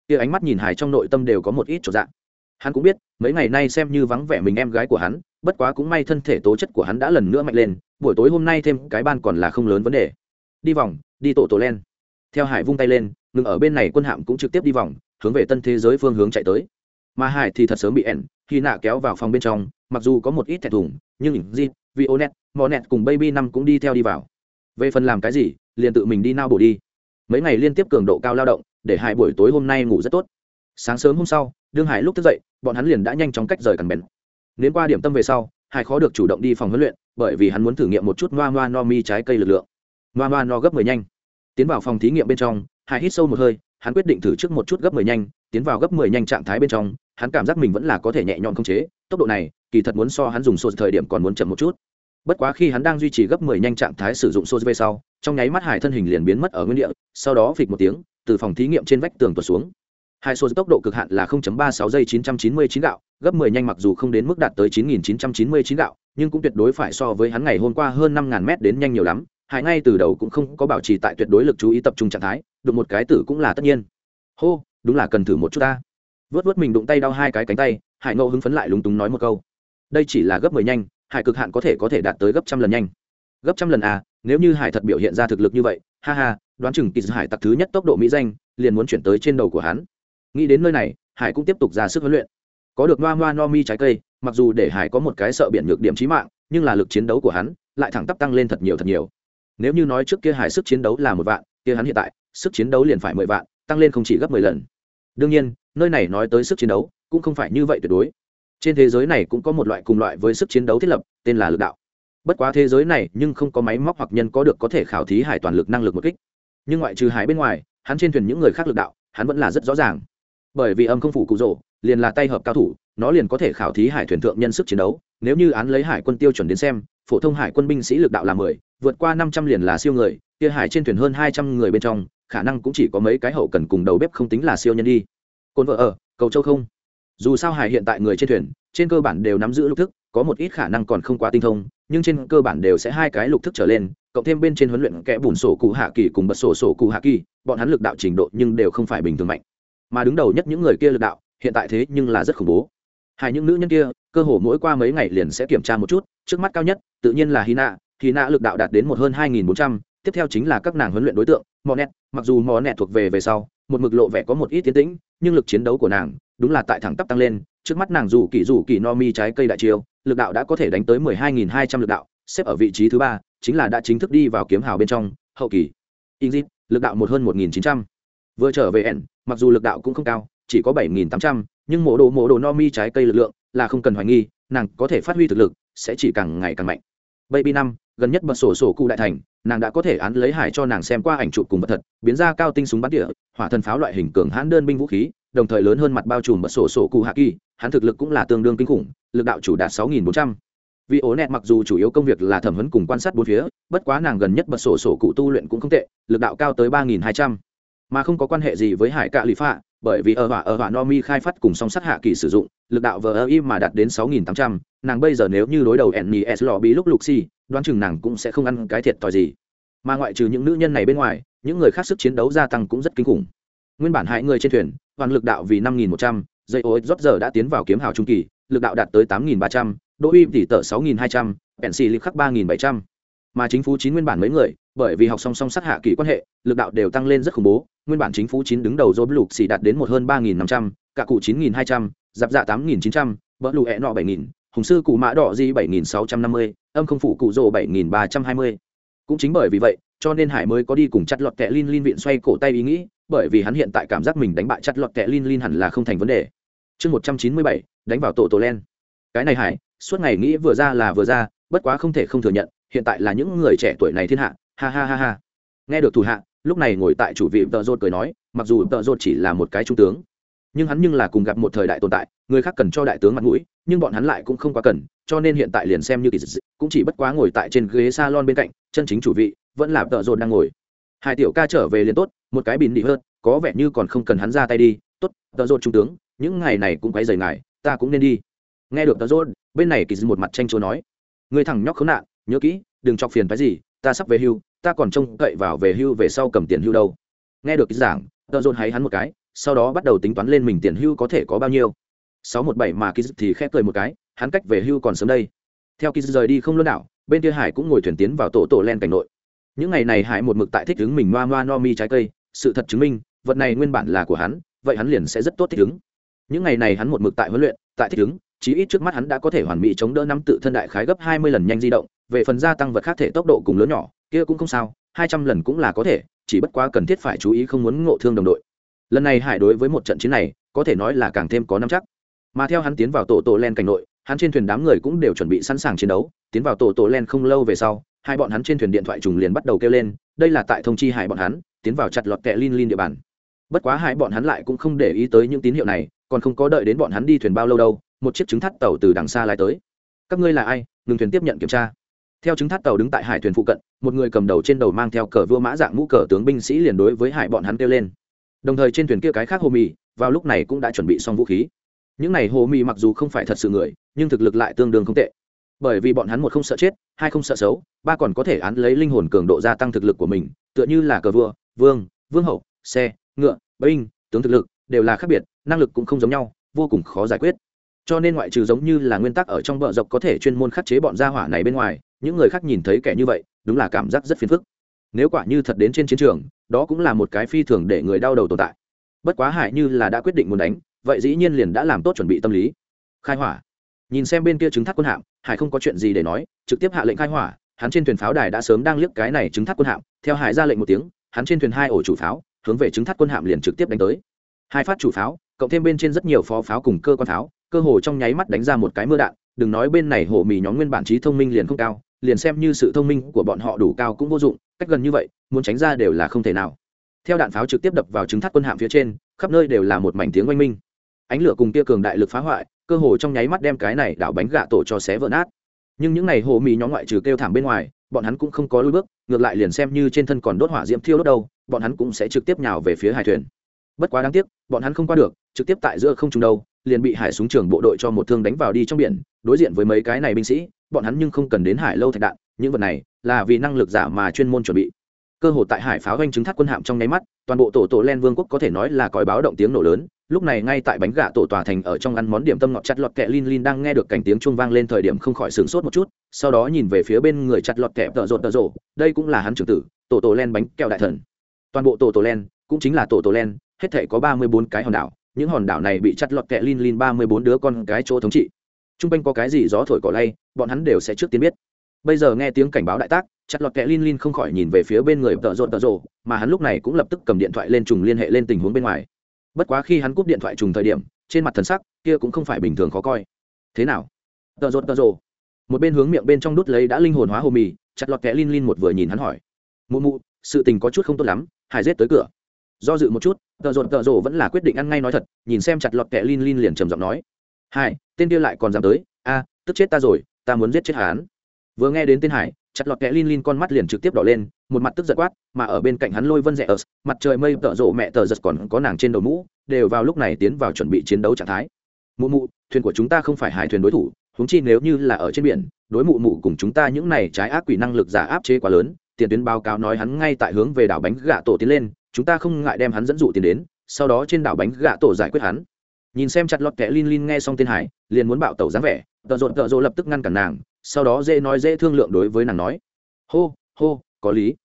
Kia ánh mắt nhìn hải trong nội tâm đều có một ít trọn dạng. Hắn cũng biết mấy ngày nay xem như vắng vẻ mình em gái của hắn bất quá cũng may thân thể tố chất của hắn đã lần nữa mạnh lên buổi tối hôm nay thêm cái ban còn là không lớn vấn đề. Đi vòng đi tổ tổ len. Theo hải vung tay lên ngừng ở bên này quân hạm cũng trực tiếp đi vòng hướng về tân thế giới phương hướng chạy tới. Mà hải thì thật sớm bị ẻn khi nạ kéo vào phòng bên trong mặc dù có một ít thẻ thủng nhưng Jin, Vionet, Monet cùng Baby năm cũng đi theo đi vào. Về phần làm cái gì, liền tự mình đi nao bổ đi. Mấy ngày liên tiếp cường độ cao lao động, để hai buổi tối hôm nay ngủ rất tốt. Sáng sớm hôm sau, đương Hải lúc thức dậy, bọn hắn liền đã nhanh chóng cách rời cằn bèn. Đến qua điểm tâm về sau, Hải khó được chủ động đi phòng huấn luyện, bởi vì hắn muốn thử nghiệm một chút Noa Noa No Mi trái cây lực lượng. Noa Noa No gấp mười nhanh. Tiến vào phòng thí nghiệm bên trong, Hải hít sâu một hơi, hắn quyết định thử trước một chút gấp mười nhanh, tiến vào gấp mười nhanh trạng thái bên trong, hắn cảm giác mình vẫn là có thể nhẹ nhõm khống chế, tốc độ này, kỳ thật muốn so hắn dùng sô thời điểm còn muốn chậm một chút bất quá khi hắn đang duy trì gấp 10 nhanh trạng thái sử dụng sô về sau, trong nháy mắt hải thân hình liền biến mất ở nguyên địa, sau đó phịch một tiếng, từ phòng thí nghiệm trên vách tường tuột xuống. Hai số tốc độ cực hạn là 0.36 giây 999 gạo, gấp 10 nhanh mặc dù không đến mức đạt tới 9999 gạo, nhưng cũng tuyệt đối phải so với hắn ngày hôm qua hơn 5000 mét đến nhanh nhiều lắm hải ngay từ đầu cũng không có bảo trì tại tuyệt đối lực chú ý tập trung trạng thái, đụng một cái tử cũng là tất nhiên. Hô, đúng là cần thử một chút ta. Vớt vớt mình đụng tay đau hai cái cánh tay, hải ngô hứng phấn lại lúng túng nói một câu. Đây chỉ là gấp mười nhanh hải cực hạn có thể có thể đạt tới gấp trăm lần nhanh. Gấp trăm lần à nếu như hải thật biểu hiện ra thực lực như vậy, ha ha, đoán chừng kỳ hải tặc thứ nhất tốc độ mỹ danh, liền muốn chuyển tới trên đầu của hắn. Nghĩ đến nơi này, hải cũng tiếp tục ra sức huấn luyện. Có được noa noa no mi trái cây, mặc dù để hải có một cái sợ biển nhược điểm trí mạng, nhưng là lực chiến đấu của hắn lại thẳng tắp tăng lên thật nhiều thật nhiều. Nếu như nói trước kia hải sức chiến đấu là một vạn, kia hắn hiện tại, sức chiến đấu liền phải mười vạn, tăng lên không chỉ gấp mười lần. Đương nhiên, nơi này nói tới sức chiến đấu, cũng không phải như vậy tuyệt đối trên thế giới này cũng có một loại cùng loại với sức chiến đấu thiết lập, tên là lực đạo. Bất quá thế giới này nhưng không có máy móc hoặc nhân có được có thể khảo thí hải toàn lực năng lực một kích. Nhưng ngoại trừ hải bên ngoài, hắn trên thuyền những người khác lực đạo, hắn vẫn là rất rõ ràng. Bởi vì âm không phủ cụ rỗ liền là tay hợp cao thủ, nó liền có thể khảo thí hải thuyền thượng nhân sức chiến đấu. Nếu như án lấy hải quân tiêu chuẩn đến xem, phổ thông hải quân binh sĩ lực đạo là mười, vượt qua năm trăm liền là siêu người, kia hải trên thuyền hơn hai trăm người bên trong, khả năng cũng chỉ có mấy cái hậu cần cùng đầu bếp không tính là siêu nhân đi. Cồn vợ ở, cầu châu không? Dù sao hải hiện tại người trên thuyền, trên cơ bản đều nắm giữ lục thức, có một ít khả năng còn không quá tinh thông, nhưng trên cơ bản đều sẽ hai cái lục thức trở lên, cộng thêm bên trên huấn luyện kẽ bùn sổ cụ hạ kỳ cùng bật sổ sổ cụ hạ kỳ, bọn hắn lực đạo trình độ nhưng đều không phải bình thường mạnh. Mà đứng đầu nhất những người kia lực đạo, hiện tại thế nhưng là rất khủng bố. Hai những nữ nhân kia, cơ hồ mỗi qua mấy ngày liền sẽ kiểm tra một chút, trước mắt cao nhất, tự nhiên là hina hina lực đạo đạt đến một hơn hai nghìn bốn trăm, tiếp theo chính là các nàng huấn luyện đối tượng, monet, mặc dù monet thuộc về về sau, một mực lộ vẻ có một ít tiến tĩnh, nhưng lực chiến đấu của nàng đúng là tại thẳng tắp tăng lên trước mắt nàng dù kỳ dù kỳ no mi trái cây đại chiêu lực đạo đã có thể đánh tới mười hai nghìn hai trăm lực đạo xếp ở vị trí thứ ba chính là đã chính thức đi vào kiếm hào bên trong hậu kỳ. Ingrid, lực đạo một hơn một nghìn chín trăm. Vừa trở về ẻn mặc dù lực đạo cũng không cao chỉ có bảy nghìn tám trăm nhưng mổ đồ mổ đồ no mi trái cây lực lượng là không cần hoài nghi nàng có thể phát huy thực lực sẽ chỉ càng ngày càng mạnh. Baby năm gần nhất bật sổ sổ cụ đại thành nàng đã có thể án lấy hải cho nàng xem qua ảnh chụp cùng bật thật biến ra cao tinh súng bắn địa hỏa thần pháo loại hình cường hãn đơn binh vũ khí đồng thời lớn hơn mặt bao trùm bật sổ sổ cụ hạ kỳ, hắn thực lực cũng là tương đương kinh khủng, lực đạo chủ đạt sáu nghìn bốn trăm. Vì ố nẹt mặc dù chủ yếu công việc là thẩm vấn cùng quan sát bốn phía, bất quá nàng gần nhất bật sổ sổ cụ tu luyện cũng không tệ, lực đạo cao tới ba nghìn hai trăm. Mà không có quan hệ gì với hải cạ lý phạ, bởi vì ở hỏa ở hỏa no mi khai phát cùng song sắt hạ kỳ sử dụng, lực đạo vờ im mà đạt đến sáu nghìn tám trăm. Nàng bây giờ nếu như đối đầu nes lò bí lúc lục xì đoán chừng nàng cũng sẽ không ăn cái thiệt thòi gì. Mà ngoại trừ những nữ nhân này bên ngoài, những người khác sức chiến đấu gia tăng cũng rất kinh khủng nguyên bản hai người trên thuyền hoàn lực đạo vì năm nghìn một trăm, dây ô rót giờ đã tiến vào kiếm hào trung kỳ, lực đạo đạt tới tám nghìn ba trăm, đỗ uy tỷ tở sáu nghìn hai trăm, bèn xì lịch khắc ba nghìn bảy trăm. Mà chính phủ chín nguyên bản mấy người, bởi vì học song song sát hạ kỳ quan hệ, lực đạo đều tăng lên rất khủng bố, nguyên bản chính phủ chín đứng đầu dô lục xì đạt đến một hơn ba nghìn năm trăm, cả cụ chín nghìn hai trăm, giáp dạ tám nghìn chín trăm, bỡ lụ hẹ nọ bảy nghìn, hùng sư cụ mã đỏ di bảy nghìn sáu trăm năm mươi, âm không phụ cụ rồ bảy nghìn ba trăm hai mươi. Cũng chính bởi vì vậy, cho nên hải mới có đi cùng chặt lọt kẹ lin lin viện xoay cổ tay ý nghĩ bởi vì hắn hiện tại cảm giác mình đánh bại chặt lọt kẹ lin lin hẳn là không thành vấn đề. Chương một trăm chín mươi bảy, đánh vào tổ tổ len. Cái này hải, suốt ngày nghĩ vừa ra là vừa ra, bất quá không thể không thừa nhận, hiện tại là những người trẻ tuổi này thiên hạ. Ha ha ha ha. Nghe được thủ hạ, lúc này ngồi tại chủ vị tợ rột cười nói, mặc dù tợ rột chỉ là một cái trung tướng, nhưng hắn nhưng là cùng gặp một thời đại tồn tại, người khác cần cho đại tướng mặt mũi, nhưng bọn hắn lại cũng không quá cần, cho nên hiện tại liền xem như kỳ dị cũng chỉ bất quá ngồi tại trên ghế salon bên cạnh, chân chính chủ vị, vẫn là tợ rột đang ngồi hai tiểu ca trở về liền tốt, một cái bìn đi hơn, có vẻ như còn không cần hắn ra tay đi. Tốt tờ rột trung tướng, những ngày này cũng quấy rầy ngài, ta cũng nên đi. Nghe được tờ rột bên này kỳ dị một mặt tranh chúa nói, người thằng nhóc khốn nạn, nhớ kỹ, đừng chọc phiền cái gì, ta sắp về hưu, ta còn trông cậy vào về hưu về sau cầm tiền hưu đâu. Nghe được kỳ giảng tờ rột hay hắn một cái, sau đó bắt đầu tính toán lên mình tiền hưu có thể có bao nhiêu. Sáu một bảy mà kiz thì khép cười một cái, hắn cách về hưu còn sớm đây. Theo kiz rời đi không luôn nào, bên kia hải cũng ngồi thuyền tiến vào tổ tổ len cảnh nội những ngày này hải một mực tại thích ứng mình noa noa no mi trái cây, sự thật chứng minh, vật này nguyên bản là của hắn, vậy hắn liền sẽ rất tốt thích ứng. Những ngày này hắn một mực tại huấn luyện, tại thích ứng, chí ít trước mắt hắn đã có thể hoàn mỹ chống đỡ năm tự thân đại khái gấp hai mươi lần nhanh di động, về phần gia tăng vật khác thể tốc độ cùng lớn nhỏ, kia cũng không sao, hai trăm lần cũng là có thể, chỉ bất quá cần thiết phải chú ý không muốn ngộ thương đồng đội. Lần này hải đối với một trận chiến này, có thể nói là càng thêm có năm chắc. Mà theo hắn tiến vào tổ tổ len cảnh nội, hắn trên thuyền đám người cũng đều chuẩn bị sẵn sàng chiến đấu, tiến vào tổ tổ len không lâu về sau hai bọn hắn trên thuyền điện thoại trùng liền bắt đầu kêu lên, đây là tại thông chi hải bọn hắn, tiến vào chặt lọt kẹ lin lin địa bàn. Bất quá hai bọn hắn lại cũng không để ý tới những tín hiệu này, còn không có đợi đến bọn hắn đi thuyền bao lâu đâu, một chiếc trứng thắt tàu từ đằng xa lái tới. Các ngươi là ai? Ngừng thuyền tiếp nhận kiểm tra. Theo chứng thắt tàu đứng tại hải thuyền phụ cận, một người cầm đầu trên đầu mang theo cờ vua mã dạng mũ cờ tướng binh sĩ liền đối với hải bọn hắn kêu lên. Đồng thời trên thuyền kia cái khác hồ mì, vào lúc này cũng đã chuẩn bị xong vũ khí. Những này hồ mì mặc dù không phải thật sự người, nhưng thực lực lại tương đương không tệ bởi vì bọn hắn một không sợ chết, hai không sợ xấu, ba còn có thể án lấy linh hồn cường độ gia tăng thực lực của mình, tựa như là cờ vua, vương vương hậu, xe, ngựa, binh, tướng thực lực, đều là khác biệt, năng lực cũng không giống nhau, vô cùng khó giải quyết. Cho nên ngoại trừ giống như là nguyên tắc ở trong bờ dọc có thể chuyên môn khắc chế bọn gia hỏa này bên ngoài, những người khác nhìn thấy kẻ như vậy, đúng là cảm giác rất phiền phức. Nếu quả như thật đến trên chiến trường, đó cũng là một cái phi thường để người đau đầu tồn tại. Bất quá hại như là đã quyết định muốn đánh, vậy dĩ nhiên liền đã làm tốt chuẩn bị tâm lý. Khai hỏa. Nhìn xem bên kia chứng thắt quân hạm hải không có chuyện gì để nói, trực tiếp hạ lệnh khai hỏa, hắn trên thuyền pháo đài đã sớm đang liếc cái này chứng thắt quân hạm, theo hải ra lệnh một tiếng, hắn trên thuyền hai ổ chủ pháo, hướng về chứng thắt quân hạm liền trực tiếp đánh tới. Hai phát chủ pháo, cộng thêm bên trên rất nhiều phó pháo cùng cơ quan pháo, cơ hồ trong nháy mắt đánh ra một cái mưa đạn, đừng nói bên này hổ mì nhóm nguyên bản trí thông minh liền không cao, liền xem như sự thông minh của bọn họ đủ cao cũng vô dụng, cách gần như vậy, muốn tránh ra đều là không thể nào. Theo đạn pháo trực tiếp đập vào trứng thắt quân hạm phía trên, khắp nơi đều là một mảnh tiếng oanh minh. Ánh lửa cùng tia cường đại lực phá hoại cơ hồ trong nháy mắt đem cái này đảo bánh gạ tổ cho xé vỡ nát. Nhưng những ngày hồ mì nhóm ngoại trừ kêu thảm bên ngoài, bọn hắn cũng không có lối bước, ngược lại liền xem như trên thân còn đốt hỏa diễm thiêu đốt đâu, bọn hắn cũng sẽ trực tiếp nhào về phía hải thuyền. Bất quá đáng tiếc, bọn hắn không qua được, trực tiếp tại giữa không trung đâu, liền bị hải súng trường bộ đội cho một thương đánh vào đi trong biển, đối diện với mấy cái này binh sĩ, bọn hắn nhưng không cần đến hải lâu thạch đạn, những vật này là vì năng lực giả mà chuyên môn chuẩn bị. Cơ hội tại hải pháo doanh chứng thắt quân hạm trong nháy mắt, toàn bộ tổ tổ len vương quốc có thể nói là còi báo động tiếng nổ lớn lúc này ngay tại bánh gà tổ tòa thành ở trong ăn món điểm tâm ngọt chặt lọt kẹ lin lin đang nghe được cảnh tiếng chuông vang lên thời điểm không khỏi sửng sốt một chút, sau đó nhìn về phía bên người chặt lọt kẹ tợ rột tợ rộ đây cũng là hắn trưởng tử, tổ tổ len bánh kẹo đại thần. Toàn bộ tổ tổ len cũng chính là tổ tổ len, hết thể có ba mươi bốn cái hòn đảo, những hòn đảo này bị chặt lọt kẹ lin lin ba mươi bốn đứa con cái chỗ thống trị. T r u n g quanh có cái gì gió thổi cỏ lay, bọn hắn đều sẽ trước tiên biết. Bây giờ nghe tiếng cảnh báo đại tác, chặt lọt kẹ lin lin không khỏi nhìn về phía bên người tợ rộn tợ rộ mà hắn lúc này cũng lập tức cầm điện thoại lên trùng liên hệ lên tình huống bên ngoài bất quá khi hắn cúp điện thoại trùng thời điểm, trên mặt thần sắc kia cũng không phải bình thường khó coi. Thế nào? Tợ rộn tợ rồ. Một bên hướng miệng bên trong đút lấy đã linh hồn hóa hồ mì, chặt lọt kẽ lin lin một vừa nhìn hắn hỏi. Mụ mụ, sự tình có chút không tốt lắm hải rết tới cửa. Do dự một chút tợ rộn tợ rồ vẫn là quyết định ăn ngay nói thật, nhìn xem chặt lọt kẽ lin lin liền trầm giọng nói. Hai tên kia lại còn dám tới. A, tức chết ta rồi, ta muốn giết chết hắn. Vừa nghe đến tên hải chặt lọt kẽ lin lin con mắt liền trực tiếp đỏ lên, một mặt tức giật quát, mà ở bên cạnh hắn lôi vân rẽ ớt, mặt trời mây tợ rộ mẹ tờ giật còn có nàng trên đầu mũ, đều vào lúc này tiến vào chuẩn bị chiến đấu trạng thái. Mụ mụ, thuyền của chúng ta không phải hải thuyền đối thủ húng chi nếu như là ở trên biển, đối mụ mụ cùng chúng ta những này trái ác quỷ năng lực giả áp chế quá lớn, tiền tuyến báo cáo nói hắn ngay tại hướng về đảo bánh gạ tổ tiến lên, chúng ta không ngại đem hắn dẫn dụ tiền đến, sau đó trên đảo bánh gạ tổ giải quyết hắn. Nhìn xem chặt lọt kẽ lin lin nghe xong tên hải, liền muốn bạo tẩu dáng vẻ, tợ rộn tợ rộ lập tức ngăn cản nàng sau đó dễ nói dễ thương lượng đối với nàng nói. Hô hô, có lý.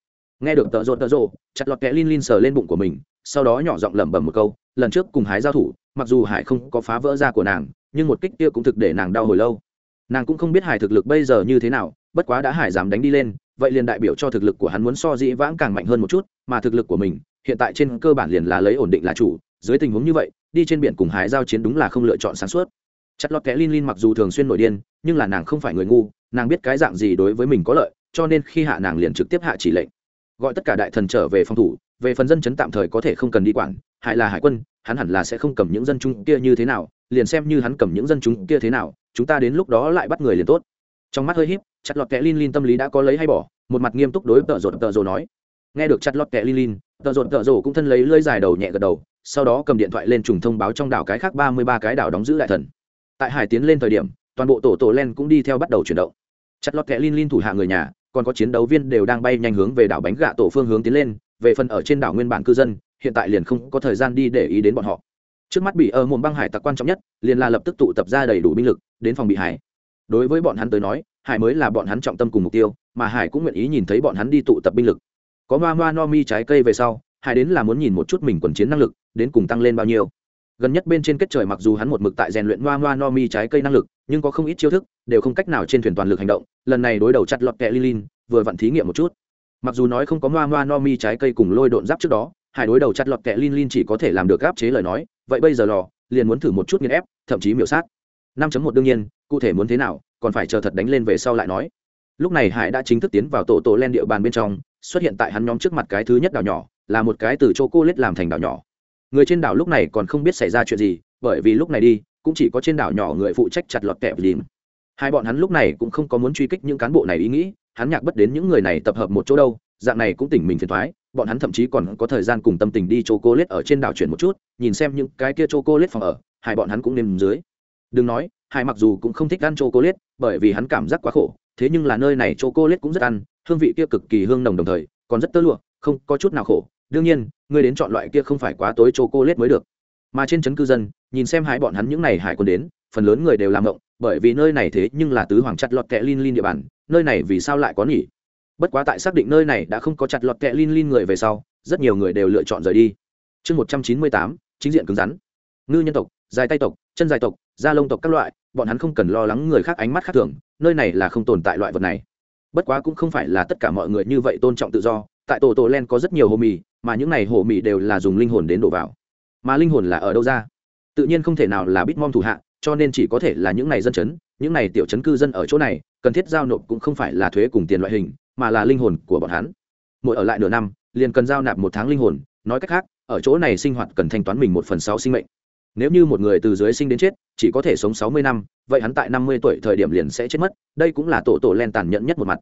Nghe được tợ rộ tợ rộ chặt lọt kẽ lin lin sờ lên bụng của mình, sau đó nhỏ giọng lẩm bẩm một câu, lần trước cùng hái giao thủ, mặc dù hải không có phá vỡ da của nàng, nhưng một kích kia cũng thực để nàng đau hồi lâu. Nàng cũng không biết hải thực lực bây giờ như thế nào, bất quá đã hải dám đánh đi lên, vậy liền đại biểu cho thực lực của hắn muốn so dĩ vãng càng mạnh hơn một chút, mà thực lực của mình, hiện tại trên cơ bản liền là lấy ổn định là chủ. Dưới tình huống như vậy, đi trên biển cùng hải giao chiến đúng là không lựa chọn sáng suốt chặt lọt kẽ lin lin mặc dù thường xuyên nổi điên, nhưng là nàng không phải người ngu, nàng biết cái dạng gì đối với mình có lợi, cho nên khi hạ nàng liền trực tiếp hạ chỉ lệnh. Gọi tất cả đại thần trở về phòng thủ, về phần dân chấn tạm thời có thể không cần đi quản, hại là hải quân, hắn hẳn là sẽ không cầm những dân chúng kia như thế nào, liền xem như hắn cầm những dân chúng kia thế nào, chúng ta đến lúc đó lại bắt người liền tốt. Trong mắt hơi híp chặt lọt kẽ lin lin tâm lý đã có lấy hay bỏ, một mặt nghiêm túc đối tợ rột tợ rồ nói. Nghe được chặt lọt kẽ lin lin, tợ rột tợ rồ cũng thân lấy lưỡi dài đầu nhẹ gật đầu, sau đó cầm điện thoại lên trùng thông báo trong đảo cái khác ba mươi ba cái đảo đóng giữ đại thần tại hải tiến lên thời điểm, toàn bộ tổ tổ len cũng đi theo bắt đầu chuyển động. Chặt lọt kẽ lin lin thủ hạ người nhà, còn có chiến đấu viên đều đang bay nhanh hướng về đảo bánh gạ tổ phương hướng tiến lên, về phần ở trên đảo nguyên bản cư dân, hiện tại liền không có thời gian đi để ý đến bọn họ. Trước mắt bị ở mồm băng hải tặc quan trọng nhất, liền là lập tức tụ tập ra đầy đủ binh lực, đến phòng bị hải. Đối với bọn hắn tới nói, hải mới là bọn hắn trọng tâm cùng mục tiêu, mà hải cũng nguyện ý nhìn thấy bọn hắn đi tụ tập binh lực. Có ma ma no mi trái cây về sau, hải đến là muốn nhìn một chút mình quần chiến năng lực, đến cùng tăng lên bao nhiêu gần nhất bên trên kết trời mặc dù hắn một mực tại rèn luyện Noa Noa no mi trái cây năng lực, nhưng có không ít chiêu thức đều không cách nào trên thuyền toàn lực hành động, lần này đối đầu chặt lọt kẹ lilin vừa vặn thí nghiệm một chút. Mặc dù nói không có Noa Noa no mi trái cây cùng lôi độn giáp trước đó hải đối đầu chặt lọt kẹ lin lin chỉ có thể làm được gáp chế lời nói, vậy bây giờ lò, liền muốn thử một chút nghiên ép, thậm chí miểu sát. Năm một đương nhiên, cụ thể muốn thế nào, còn phải chờ thật đánh lên về sau lại nói. Lúc này hải đã chính thức tiến vào tổ tổ len địa bàn bên trong, xuất hiện tại hắn nhóm trước mặt cái thứ nhất đảo nhỏ, là một cái từ chỗ cô lết làm thành đảo nhỏ người trên đảo lúc này còn không biết xảy ra chuyện gì, bởi vì lúc này đi, cũng chỉ có trên đảo nhỏ người phụ trách chặt lọt kẹp lìm. Hai bọn hắn lúc này cũng không có muốn truy kích những cán bộ này ý nghĩ, hắn nhạc bất đến những người này tập hợp một chỗ đâu, dạng này cũng tỉnh mình phiền thoái, bọn hắn thậm chí còn có thời gian cùng tâm tình đi chỗ cô lết ở trên đảo chuyển một chút, nhìn xem những cái kia chỗ cô lết phòng ở, hai bọn hắn cũng nêm dưới. Đừng nói, hai mặc dù cũng không thích ăn chỗ cô lết bởi vì hắn cảm giác quá khổ, thế nhưng là nơi này chỗ cô lết cũng rất ăn, hương vị kia cực kỳ hương nồng đồng thời, còn rất tơ lụa, không có chút nào khổ đương nhiên, ngươi đến chọn loại kia không phải quá tối chô cô lết mới được. Mà trên trấn cư dân, nhìn xem hai bọn hắn những n à y hải quân đến, phần lớn người đều làm ngộng, bởi vì nơi này thế nhưng là tứ hoàng chặt lọt kẹ lin lin địa bàn, nơi này vì sao lại có nghỉ bất quá tại xác định nơi này đã không có chặt lọt kẹ lin lin người về sau, rất nhiều người đều lựa chọn rời đi. Chương một trăm chín mươi tám, chính diện cứng rắn. Ngư nhân tộc, dài tay tộc, chân dài tộc, da lông tộc các loại, bọn hắn không cần lo lắng người khác ánh mắt khác thường, nơi này là không tồn tại loại vật này. Bất quá cũng không phải là tất cả mọi người như vậy tôn trọng tự do, tại tổ tổ len có rất nhiều hồ mì mà những này hồ mị đều là dùng linh hồn đến đổ vào. Mà linh hồn là ở đâu ra? Tự nhiên không thể nào là bitmom thủ hạ, cho nên chỉ có thể là những này dân chấn, những này tiểu chấn cư dân ở chỗ này, cần thiết giao nộp cũng không phải là thuế cùng tiền loại hình, mà là linh hồn của bọn hắn. Mỗi ở lại nửa năm, liền cần giao nạp một tháng linh hồn, nói cách khác, ở chỗ này sinh hoạt cần thanh toán mình một phần sáu sinh mệnh. Nếu như một người từ dưới sinh đến chết, chỉ có thể sống sáu mươi năm, vậy hắn tại năm mươi tuổi thời điểm liền sẽ chết mất, đây cũng là tổ tổ len tàn nhẫn nhất một mặt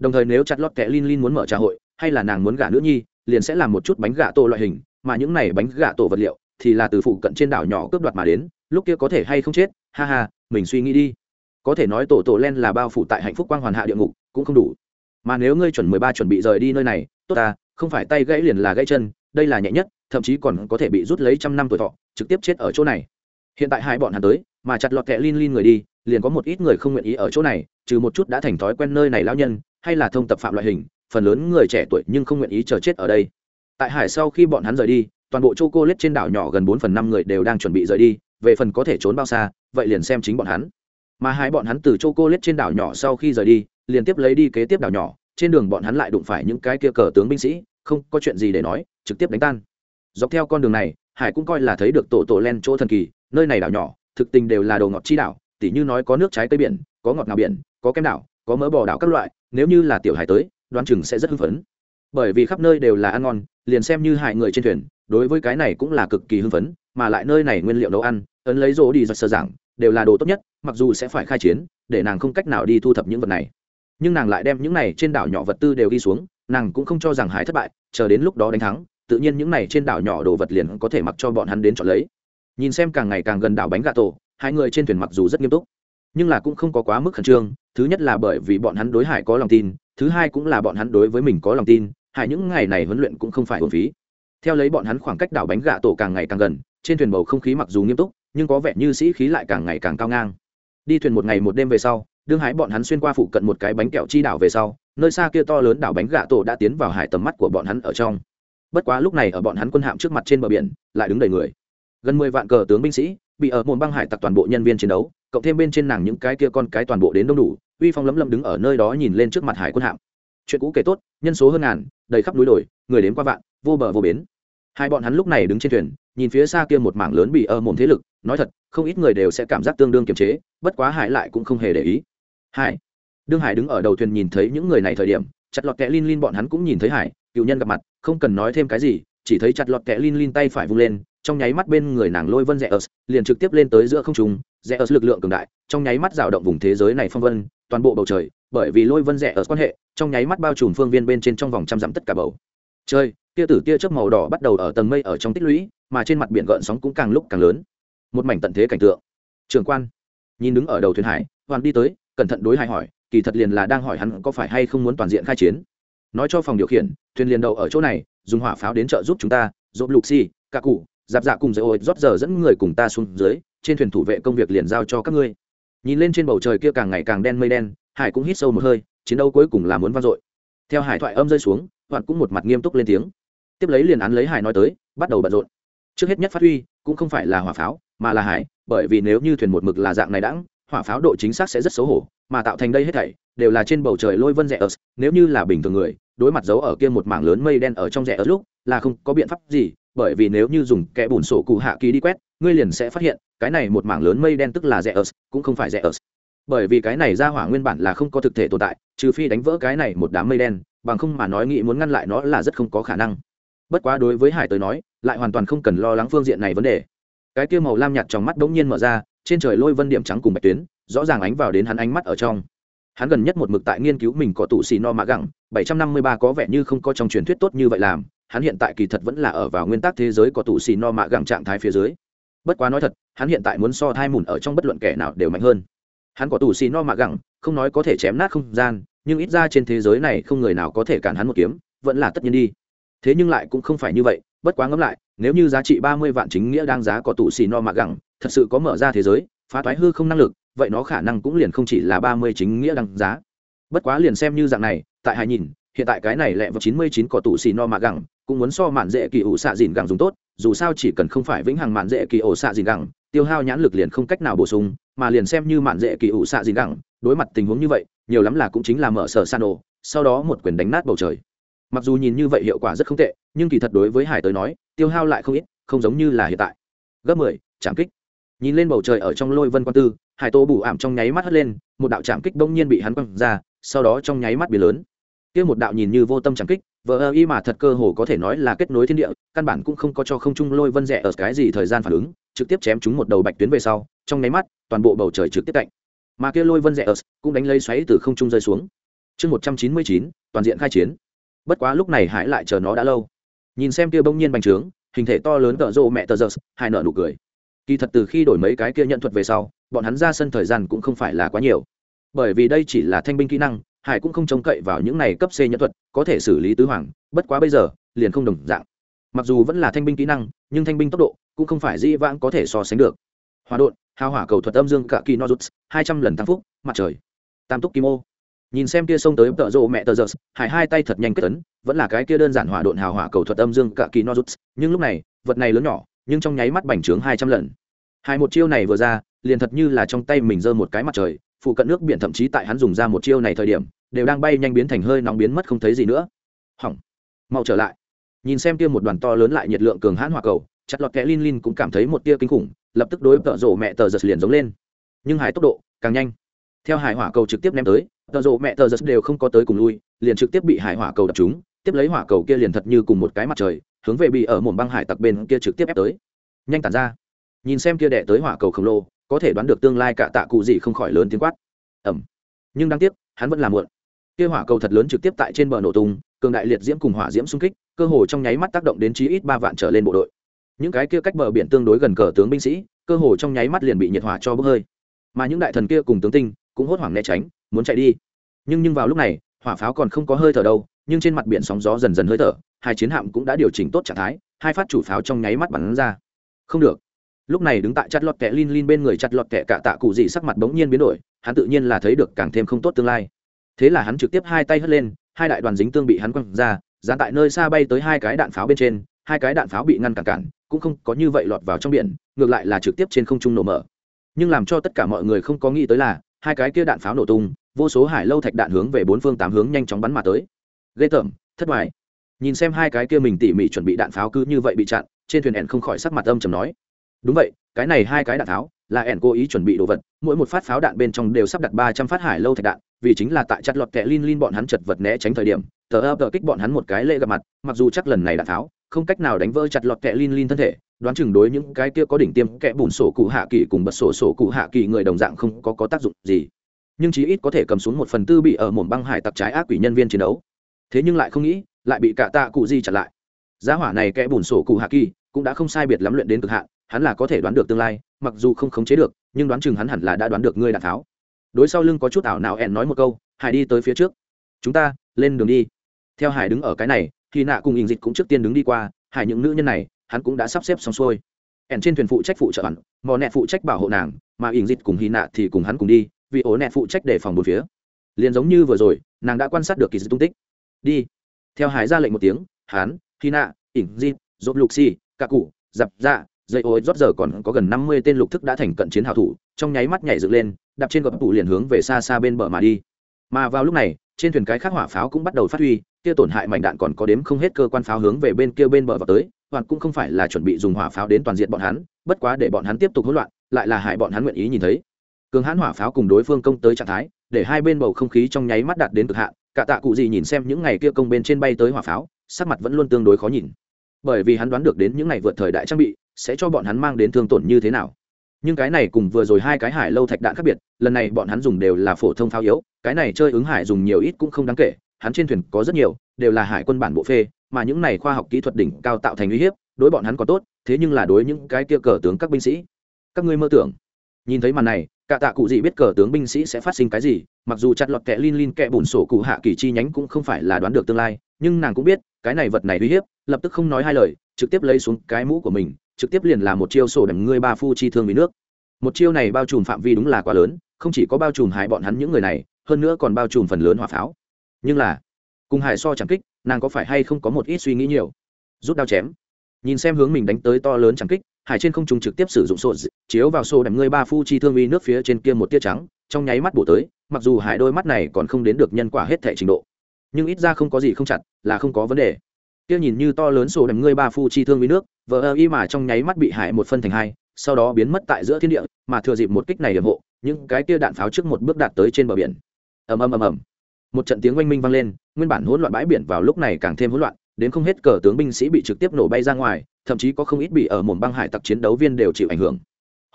đồng thời nếu chặt lót kẻ lin lin muốn mở trà hội, hay là nàng muốn gả nữ nhi, liền sẽ làm một chút bánh gà tổ loại hình, mà những này bánh gà tổ vật liệu thì là từ phụ cận trên đảo nhỏ cướp đoạt mà đến, lúc kia có thể hay không chết, ha ha, mình suy nghĩ đi. Có thể nói tổ tổ len là bao phủ tại hạnh phúc quang hoàn hạ địa ngục, cũng không đủ. Mà nếu ngươi chuẩn mười ba chuẩn bị rời đi nơi này, tốt ta, không phải tay gãy liền là gãy chân, đây là nhẹ nhất, thậm chí còn có thể bị rút lấy trăm năm tuổi thọ, trực tiếp chết ở chỗ này. Hiện tại hai bọn hắn tới, mà chặt lọt kẹ lin lin người đi, liền có một ít người không nguyện ý ở chỗ này, trừ một chút đã thành thói quen nơi này lão nhân hay là thông tập phạm loại hình, phần lớn người trẻ tuổi nhưng không nguyện ý chờ chết ở đây. Tại hải sau khi bọn hắn rời đi, toàn bộ châu cô lết trên đảo nhỏ gần bốn phần năm người đều đang chuẩn bị rời đi, về phần có thể trốn bao xa, vậy liền xem chính bọn hắn. Mà hai bọn hắn từ châu cô lết trên đảo nhỏ sau khi rời đi, liền tiếp lấy đi kế tiếp đảo nhỏ, trên đường bọn hắn lại đụng phải những cái kia cờ tướng binh sĩ, không có chuyện gì để nói, trực tiếp đánh tan. Dọc theo con đường này, hải cũng coi là thấy được tổ tổ len chỗ thần kỳ, nơi này đảo nhỏ, thực tình đều là đồ ngọt chi đảo, tỉ như nói có nước trái cây biển, có ngọt ngào biển, có kem đảo có mỡ bò đảo các loại, nếu như là tiểu hải tới, đoán chừng sẽ rất hưng phấn. Bởi vì khắp nơi đều là ăn ngon, liền xem như hại người trên thuyền, đối với cái này cũng là cực kỳ hưng phấn, mà lại nơi này nguyên liệu nấu ăn, ấn lấy rỗ đi giật sơ giảng, đều là đồ tốt nhất, mặc dù sẽ phải khai chiến, để nàng không cách nào đi thu thập những vật này. Nhưng nàng lại đem những này trên đảo nhỏ vật tư đều đi xuống, nàng cũng không cho rằng hải thất bại, chờ đến lúc đó đánh thắng, tự nhiên những này trên đảo nhỏ đồ vật liền có thể mặc cho bọn hắn đến chọn lấy. Nhìn xem càng ngày càng gần đảo bánh gà tổ, hai người trên thuyền mặc dù rất nghiêm túc, nhưng là cũng không có quá mức khẩn trương thứ nhất là bởi vì bọn hắn đối hải có lòng tin, thứ hai cũng là bọn hắn đối với mình có lòng tin, hải những ngày này huấn luyện cũng không phải hồn phí. Theo lấy bọn hắn khoảng cách đảo bánh gà tổ càng ngày càng gần, trên thuyền bầu không khí mặc dù nghiêm túc, nhưng có vẻ như sĩ khí lại càng ngày càng cao ngang. Đi thuyền một ngày một đêm về sau, đương hái bọn hắn xuyên qua phụ cận một cái bánh kẹo chi đảo về sau, nơi xa kia to lớn đảo bánh gà tổ đã tiến vào hải tầm mắt của bọn hắn ở trong. Bất quá lúc này ở bọn hắn quân hạm trước mặt trên bờ biển, lại đứng đầy người. Gần mười vạn cờ tướng binh sĩ bị ở môn băng hải tặc toàn bộ nhân viên chiến đấu, cộng thêm bên trên nàng những cái kia con cái toàn bộ đến đông đủ, uy phong lấm lấm đứng ở nơi đó nhìn lên trước mặt hải quân hạm. Chuyện cũ kể tốt, nhân số hơn ngàn, đầy khắp núi đồi, người đến qua vạn, vô bờ vô bến. Hai bọn hắn lúc này đứng trên thuyền, nhìn phía xa kia một mảng lớn bị ở mồm thế lực, nói thật, không ít người đều sẽ cảm giác tương đương kiềm chế, bất quá hải lại cũng không hề để ý. Hải, đương hải đứng ở đầu thuyền nhìn thấy những người này thời điểm, chặt lọt kẽ lin lin bọn hắn cũng nhìn thấy hải, cựu nhân gặp mặt, không cần nói thêm cái gì, chỉ thấy chặt lọt kẽ lin lin tay phải vung lên trong nháy mắt bên người nàng lôi vân rẽ ớt liền trực tiếp lên tới giữa không trung. Rẽ ớt lực lượng cường đại, trong nháy mắt rào động vùng thế giới này phong vân, toàn bộ bầu trời, bởi vì lôi vân rẽ ớt quan hệ, trong nháy mắt bao trùm phương viên bên trên trong vòng trăm dặm tất cả bầu. Trời, tia tử tia chớp màu đỏ bắt đầu ở tầng mây ở trong tích lũy, mà trên mặt biển gợn sóng cũng càng lúc càng lớn. Một mảnh tận thế cảnh tượng. Trường quan, nhìn đứng ở đầu thuyền hải hoàn đi tới, cẩn thận đối hải hỏi, kỳ thật liền là đang hỏi hắn có phải hay không muốn toàn diện khai chiến. Nói cho phòng điều khiển, thuyền liền đầu ở chỗ này, dùng hỏa pháo đến trợ giúp chúng ta dốt lục xi cả cụ dạp dạ cùng dễ ôi, rót giờ dẫn người cùng ta xuống dưới, trên thuyền thủ vệ công việc liền giao cho các ngươi. Nhìn lên trên bầu trời kia càng ngày càng đen mây đen, hải cũng hít sâu một hơi, chiến đấu cuối cùng là muốn vang dội. Theo hải thoại âm rơi xuống, hoạn cũng một mặt nghiêm túc lên tiếng. Tiếp lấy liền án lấy hải nói tới, bắt đầu bận rộn. Trước hết nhất phát huy, cũng không phải là hỏa pháo, mà là hải, bởi vì nếu như thuyền một mực là dạng này đãng, hỏa pháo độ chính xác sẽ rất xấu hổ, mà tạo thành đây hết thảy, đều là trên bầu trời lôi vân rẽ ớt, nếu như là bình thường người, đối mặt giấu ở kia một mảng lớn mây đen ở trong rẽ ớt lúc, là không có biện pháp gì bởi vì nếu như dùng kẽ bùn sổ cụ hạ ký đi quét, ngươi liền sẽ phát hiện, cái này một mảng lớn mây đen tức là rẽ ớt cũng không phải rẽ ớt bởi vì cái này ra hỏa nguyên bản là không có thực thể tồn tại, trừ phi đánh vỡ cái này một đám mây đen, bằng không mà nói nghĩ muốn ngăn lại nó là rất không có khả năng. Bất quá đối với hải tới nói, lại hoàn toàn không cần lo lắng phương diện này vấn đề. Cái kia màu lam nhạt trong mắt đống nhiên mở ra, trên trời lôi vân điểm trắng cùng bạch tuyến, rõ ràng ánh vào đến hắn ánh mắt ở trong. Hắn gần nhất một mực tại nghiên cứu mình có tụ xì no mạ gẳng bảy trăm năm mươi ba có vẻ như không có trong truyền thuyết tốt như vậy làm hắn hiện tại kỳ thật vẫn là ở vào nguyên tắc thế giới có tụ xì no mạ gẳng trạng thái phía dưới. Bất quá nói thật, hắn hiện tại muốn so thai mùn ở trong bất luận kẻ nào đều mạnh hơn. Hắn có tụ xì no mạ gẳng, không nói có thể chém nát không gian, nhưng ít ra trên thế giới này không người nào có thể cản hắn một kiếm, vẫn là tất nhiên đi. Thế nhưng lại cũng không phải như vậy, bất quá ngẫm lại, nếu như giá trị ba mươi vạn chính nghĩa đang giá có tụ xì no mạ gẳng, thật sự có mở ra thế giới, phá toái hư không năng lực, vậy nó khả năng cũng liền không chỉ là ba mươi chính nghĩa đăng giá. Bất quá liền xem như dạng này, tại hai nhìn, hiện tại cái này lẹ vào chín mươi chín có tụ xì no mạ gẳng cũng muốn so mạn dễ kỳ ủ xạ dìn gẳng dùng tốt, dù sao chỉ cần không phải vĩnh hằng mạn dễ kỳ ủ xạ dìn gẳng, tiêu hao nhãn lực liền không cách nào bổ sung, mà liền xem như mạn dễ kỳ ủ xạ dìn gẳng, đối mặt tình huống như vậy, nhiều lắm là cũng chính là mở sở san ổ sau đó một quyền đánh nát bầu trời. Mặc dù nhìn như vậy hiệu quả rất không tệ, nhưng kỳ thật đối với hải tới nói, tiêu hao lại không ít, không giống như là hiện tại. Gấp mười trảm kích. Nhìn lên bầu trời ở trong lôi vân quan tư, hải tô bù ảm trong nháy mắt hất lên, một đạo trảm kích đông nhiên bị hắn quăng ra, sau đó trong nháy mắt bị lớn. Kia một đạo nhìn như vô tâm trảm kích vờ ơ y mà thật cơ hồ có thể nói là kết nối thiên địa, căn bản cũng không có cho không trung lôi vân rẽ ở cái gì thời gian phản ứng, trực tiếp chém chúng một đầu bạch tuyến về sau, trong nháy mắt, toàn bộ bầu trời trực tiếp cạnh mà kia lôi vân rẽ ở cũng đánh lấy xoáy từ không trung rơi xuống. Chương một trăm chín mươi chín, toàn diện khai chiến. Bất quá lúc này hải lại chờ nó đã lâu. Nhìn xem kia bỗng nhiên bành trướng, hình thể to lớn tợ rộ mẹ tờ giơ hai nợ nụ cười. Kỳ thật từ khi đổi mấy cái kia nhận thuật về sau, bọn hắn ra sân thời gian cũng không phải là quá nhiều. Bởi vì đây chỉ là thanh binh kỹ năng hải cũng không trông cậy vào những này cấp c nhận thuật, có thể xử lý tứ hoàng, bất quá bây giờ, liền không đồng dạng. Mặc dù vẫn là thanh binh kỹ năng, nhưng thanh binh tốc độ cũng không phải dĩ vãng có thể so sánh được. Hòa đột hào hỏa cầu thuật âm dương cả kỳ nozuts hai trăm lần tăng phúc, mặt trời. Tam túc kim ô. Nhìn xem kia xông tới tợ rộ mẹ tờ giơ hải hai tay thật nhanh kết tấn vẫn là cái kia đơn giản hỏa độn hào hỏa cầu thuật âm dương cả kỳ nozuts nhưng lúc này, vật này lớn nhỏ, nhưng trong nháy mắt bành trướng hai trăm lần. Hai một chiêu này vừa ra, liền thật như là trong tay mình giơ một cái mặt trời phụ cận nước biển thậm chí tại hắn dùng ra một chiêu này thời điểm, đều đang bay nhanh biến thành hơi nóng biến mất không thấy gì nữa. Hỏng. Mau trở lại. Nhìn xem kia một đoàn to lớn lại nhiệt lượng cường hãn hỏa cầu chặt lọt kẽ lin lin cũng cảm thấy một tia kinh khủng, lập tức đối tợ rộ mẹ tờ giật liền giống lên. Nhưng hải tốc độ càng nhanh. Theo hải hỏa cầu trực tiếp ném tới, tợ rộ mẹ tờ giật đều không có tới cùng lui, liền trực tiếp bị hải hỏa cầu đập chúng tiếp lấy hỏa cầu kia liền thật như cùng một cái mặt trời, hướng về bị ở một băng hải tặc bên kia trực tiếp ép tới. Nhanh tản ra. Nhìn xem kia đệ tới hỏa cầu khổng lồ có thể đoán được tương lai cả tạ cụ gì không khỏi lớn tiếng quát. Ẩm. Nhưng đáng tiếc, hắn vẫn làm muộn. Kia hỏa cầu thật lớn trực tiếp tại trên bờ nổ tung, cường đại liệt diễm cùng hỏa diễm xung kích, cơ hồ trong nháy mắt tác động đến chí ít ba vạn trở lên bộ đội. Những cái kia cách bờ biển tương đối gần cờ tướng binh sĩ, cơ hồ trong nháy mắt liền bị nhiệt hỏa cho bốc hơi. Mà những đại thần kia cùng tướng tinh, cũng hốt hoảng né tránh, muốn chạy đi. Nhưng nhưng vào lúc này, hỏa pháo còn không có hơi thở đâu, nhưng trên mặt biển sóng gió dần dần hơi thở, hai chiến hạm cũng đã điều chỉnh tốt trạng thái, hai phát chủ pháo trong nháy mắt bắn ra. Không được lúc này đứng tại chặt lọt kẹ lin lin bên người chặt lọt kẹ cả tạ cụ dị sắc mặt bỗng nhiên biến đổi, hắn tự nhiên là thấy được càng thêm không tốt tương lai. Thế là hắn trực tiếp hai tay hất lên, hai đại đoàn dính tương bị hắn quăng ra, dán tại nơi xa bay tới hai cái đạn pháo bên trên, hai cái đạn pháo bị ngăn cản cản, cũng không có như vậy lọt vào trong biển, ngược lại là trực tiếp trên không trung nổ mở. Nhưng làm cho tất cả mọi người không có nghĩ tới là, hai cái kia đạn pháo nổ tung, vô số hải lâu thạch đạn hướng về bốn phương tám hướng nhanh chóng bắn mà tới. Ghê tởm, thất bại. Nhìn xem hai cái kia mình tỉ mỉ chuẩn bị đạn pháo cứ như vậy bị chặn, trên thuyền ẻn không khỏi sắc mặt âm chầm nói đúng vậy cái này hai cái đạn tháo, là ẻn cố ý chuẩn bị đồ vật mỗi một phát pháo đạn bên trong đều sắp đặt ba trăm phát hải lâu thạch đạn vì chính là tại chặt lọt kẹ lin lin bọn hắn chật vật né tránh thời điểm tờ ơ tờ kích bọn hắn một cái lễ gặp mặt mặc dù chắc lần này đạn tháo, không cách nào đánh vỡ chặt lọt kẹ lin lin thân thể đoán chừng đối những cái kia có đỉnh tiêm kẽ bùn sổ cụ hạ kỳ cùng bật sổ sổ cụ hạ kỳ người đồng dạng không có, có tác dụng gì. Nhưng chí ít có thể cầm xuống một phần tư bị ở mồm băng hải tặc trái ác quỷ nhân viên chiến đấu. Thế nhưng lại không nghĩ lại bị cả tạ cụ di chặn lại. Giá hỏa này kẽ bùn sổ cụ hạ kỳ cũng đã không sai biệt lắm luyện đến cực hạn hắn là có thể đoán được tương lai, mặc dù không khống chế được, nhưng đoán chừng hắn hẳn là đã đoán được ngươi đạn tháo. Đối sau lưng có chút ảo nào ẹn nói một câu, hải đi tới phía trước. Chúng ta, lên đường đi. Theo hải đứng ở cái này, thì nạ cùng ình dịch cũng trước tiên đứng đi qua, hải những nữ nhân này, hắn cũng đã sắp xếp xong xuôi. Ẻn trên thuyền phụ trách phụ trợ ẩn mò nẹ phụ trách bảo hộ nàng, mà ình dịch cùng hy nạ thì cùng hắn cùng đi, vì ố nẹ phụ trách đề phòng một phía. Liền giống như vừa rồi, nàng đã quan sát được kỳ dịch tung tích. Đi. Theo hải ra lệnh một tiếng hắn hy nạ ỉng dịch dốt lục xi cà cụ dập dạ dây ô rót giờ còn có gần năm mươi tên lục thức đã thành cận chiến hào thủ, trong nháy mắt nhảy dựng lên, đạp trên gập tủ liền hướng về xa xa bên bờ mà đi. Mà vào lúc này, trên thuyền cái khác hỏa pháo cũng bắt đầu phát huy, kia tổn hại mảnh đạn còn có đếm không hết cơ quan pháo hướng về bên kia bên bờ vào tới, hoặc cũng không phải là chuẩn bị dùng hỏa pháo đến toàn diện bọn hắn, bất quá để bọn hắn tiếp tục hỗn loạn, lại là hại bọn hắn nguyện ý nhìn thấy. Cường hãn hỏa pháo cùng đối phương công tới trạng thái, để hai bên bầu không khí trong nháy mắt đạt đến cực hạn, cả tạ cụ gì nhìn xem những ngày kia công bên trên bay tới hỏa pháo, sắc mặt vẫn luôn tương đối khó nhìn bởi vì hắn đoán được đến những ngày vượt thời đại trang bị sẽ cho bọn hắn mang đến thương tổn như thế nào. Nhưng cái này cùng vừa rồi hai cái hải lâu thạch đạn khác biệt, lần này bọn hắn dùng đều là phổ thông pháo yếu, cái này chơi ứng hải dùng nhiều ít cũng không đáng kể, hắn trên thuyền có rất nhiều, đều là hải quân bản bộ phê, mà những này khoa học kỹ thuật đỉnh cao tạo thành uy hiếp, đối bọn hắn có tốt, thế nhưng là đối những cái kia cờ tướng các binh sĩ. Các ngươi mơ tưởng. Nhìn thấy màn này, cả tạ cụ gì biết cờ tướng binh sĩ sẽ phát sinh cái gì, mặc dù chặt lọt kẹ lin lin kẹ bùn sổ cụ hạ kỳ chi nhánh cũng không phải là đoán được tương lai, nhưng nàng cũng biết cái này vật này uy hiếp, lập tức không nói hai lời, trực tiếp lấy xuống cái mũ của mình, trực tiếp liền là một chiêu sổ đầm ngươi ba phu chi thương vì nước. Một chiêu này bao trùm phạm vi đúng là quá lớn, không chỉ có bao trùm hại bọn hắn những người này, hơn nữa còn bao trùm phần lớn hỏa pháo. Nhưng là, cùng hải so chẳng kích, nàng có phải hay không có một ít suy nghĩ nhiều? Rút đao chém. Nhìn xem hướng mình đánh tới to lớn chẳng kích, hải trên không trung trực tiếp sử dụng sổ chiếu vào sổ đầm ngươi ba phu chi thương uy nước phía trên kia một tia trắng, trong nháy mắt bổ tới, mặc dù hải đôi mắt này còn không đến được nhân quả hết thể trình độ nhưng ít ra không có gì không chặt, là không có vấn đề. Kia nhìn như to lớn sổ đầm ngươi ba phu chi thương với nước, vờ ơ y mà trong nháy mắt bị hại một phân thành hai, sau đó biến mất tại giữa thiên địa, mà thừa dịp một kích này hiểm hộ, những cái kia đạn pháo trước một bước đạt tới trên bờ biển. Ầm ầm ầm ầm. Một trận tiếng oanh minh vang lên, nguyên bản hỗn loạn bãi biển vào lúc này càng thêm hỗn loạn, đến không hết cờ tướng binh sĩ bị trực tiếp nổ bay ra ngoài, thậm chí có không ít bị ở mồm băng hải tặc chiến đấu viên đều chịu ảnh hưởng.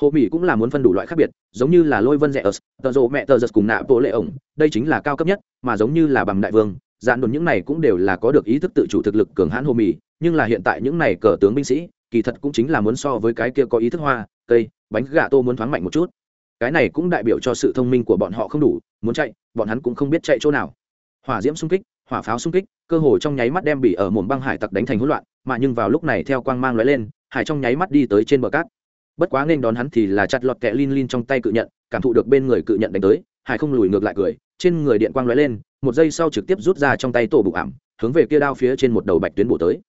Hộ mỹ cũng là muốn phân đủ loại khác biệt, giống như là lôi vân rẻ ớt, tờ rộ mẹ tờ giật cùng nạ bộ lệ ổng, đây chính là cao cấp nhất, mà giống như là bằng đại vương dạn đồn những này cũng đều là có được ý thức tự chủ thực lực cường hãn hồ mì nhưng là hiện tại những này cờ tướng binh sĩ, kỳ thật cũng chính là muốn so với cái kia có ý thức hoa, cây, bánh gà tô muốn thoáng mạnh một chút. Cái này cũng đại biểu cho sự thông minh của bọn họ không đủ, muốn chạy, bọn hắn cũng không biết chạy chỗ nào. Hỏa diễm xung kích, hỏa pháo xung kích, cơ hồ trong nháy mắt đem bị ở mồm băng hải tặc đánh thành hỗn loạn, mà nhưng vào lúc này theo quang mang lóe lên, hải trong nháy mắt đi tới trên bờ cát. Bất quá nên đón hắn thì là chặt lọt kẹ lin lin trong tay cự nhận, cảm thụ được bên người cự nhận đánh tới, hải không lùi ngược lại cười trên người điện quang lóe lên một giây sau trực tiếp rút ra trong tay tổ bụng ảm hướng về kia đao phía trên một đầu bạch tuyến bổ tới.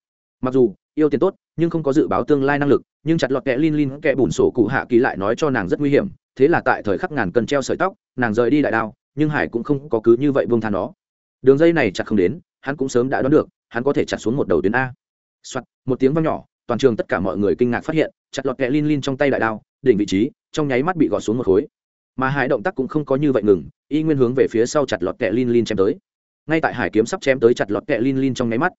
Mặc dù yêu tiền tốt nhưng không có dự báo tương lai năng lực nhưng chặt lọt kẹ lin lin kẹ bùn sổ cụ hạ kỳ lại nói cho nàng rất nguy hiểm thế là tại thời khắc ngàn cân treo sợi tóc nàng rời đi đại đao nhưng hải cũng không có cứ như vậy vương than nó. Đường dây này chặt không đến hắn cũng sớm đã đoán được hắn có thể chặt xuống một đầu tuyến a. Soạt, một tiếng vang nhỏ toàn trường tất cả mọi người kinh ngạc phát hiện chặt lọt kẹ lin lin trong tay đại đao đỉnh vị trí trong nháy mắt bị gọt xuống một khối. Mà hải động tác cũng không có như vậy ngừng y nguyên hướng về phía sau chặt lọt kẹ lin lin chém tới. Ngay tại hải kiếm sắp chém tới chặt lọt kẹ lin lin trong nháy mắt,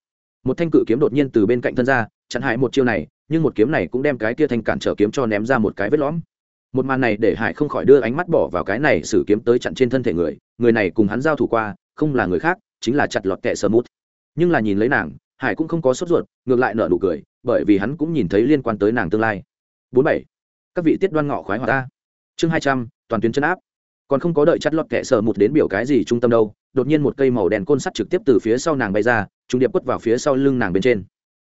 một thanh cự kiếm đột nhiên từ bên cạnh thân ra, chặn hải một chiêu này, nhưng một kiếm này cũng đem cái kia thanh cản trở kiếm cho ném ra một cái vết lõm. Một màn này để hải không khỏi đưa ánh mắt bỏ vào cái này sử kiếm tới chặn trên thân thể người người này cùng hắn giao thủ qua, không là người khác, chính là chặt lọt kẹ sơ mút. Nhưng là nhìn lấy nàng, hải cũng không có sốt ruột, ngược lại nợ nụ cười, bởi vì hắn cũng nhìn thấy liên quan tới nàng tương lai. Bốn bảy, các vị tiết đoan ngọ khoái hòa ta. Chương hai trăm, toàn tuyến chân áp còn không có đợi chặt lọt kệ sờ một đến biểu cái gì trung tâm đâu, đột nhiên một cây màu đèn côn sắt trực tiếp từ phía sau nàng bay ra, trung điệp quất vào phía sau lưng nàng bên trên.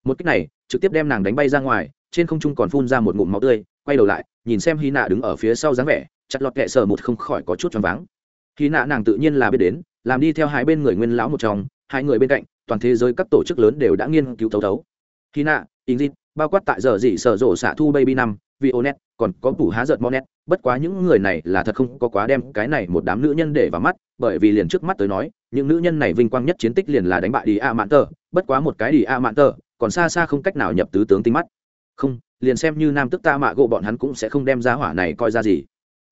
Một cách này, trực tiếp đem nàng đánh bay ra ngoài, trên không trung còn phun ra một ngụm máu tươi, quay đầu lại, nhìn xem hy nạ đứng ở phía sau dáng vẻ, chặt lọt kệ sờ một không khỏi có chút choáng váng. Hy nạ nàng tự nhiên là biết đến, làm đi theo hai bên người nguyên lão một trong, hai người bên cạnh, toàn thế giới các tổ chức lớn đều đã nghiên cứu thấu thấu. Hy nạ ingrid bao quát tại giờ dị sở rộ xạ thu baby năm vionet còn có tủ há giật monet, bất quá những người này là thật không có quá đem cái này một đám nữ nhân để vào mắt, bởi vì liền trước mắt tới nói, những nữ nhân này vinh quang nhất chiến tích liền là đánh bại đi a mạn tờ, bất quá một cái đi a mạn tờ, còn xa xa không cách nào nhập tứ tướng tinh mắt. Không, liền xem như nam tức ta mạ gộ bọn hắn cũng sẽ không đem ra hỏa này coi ra gì.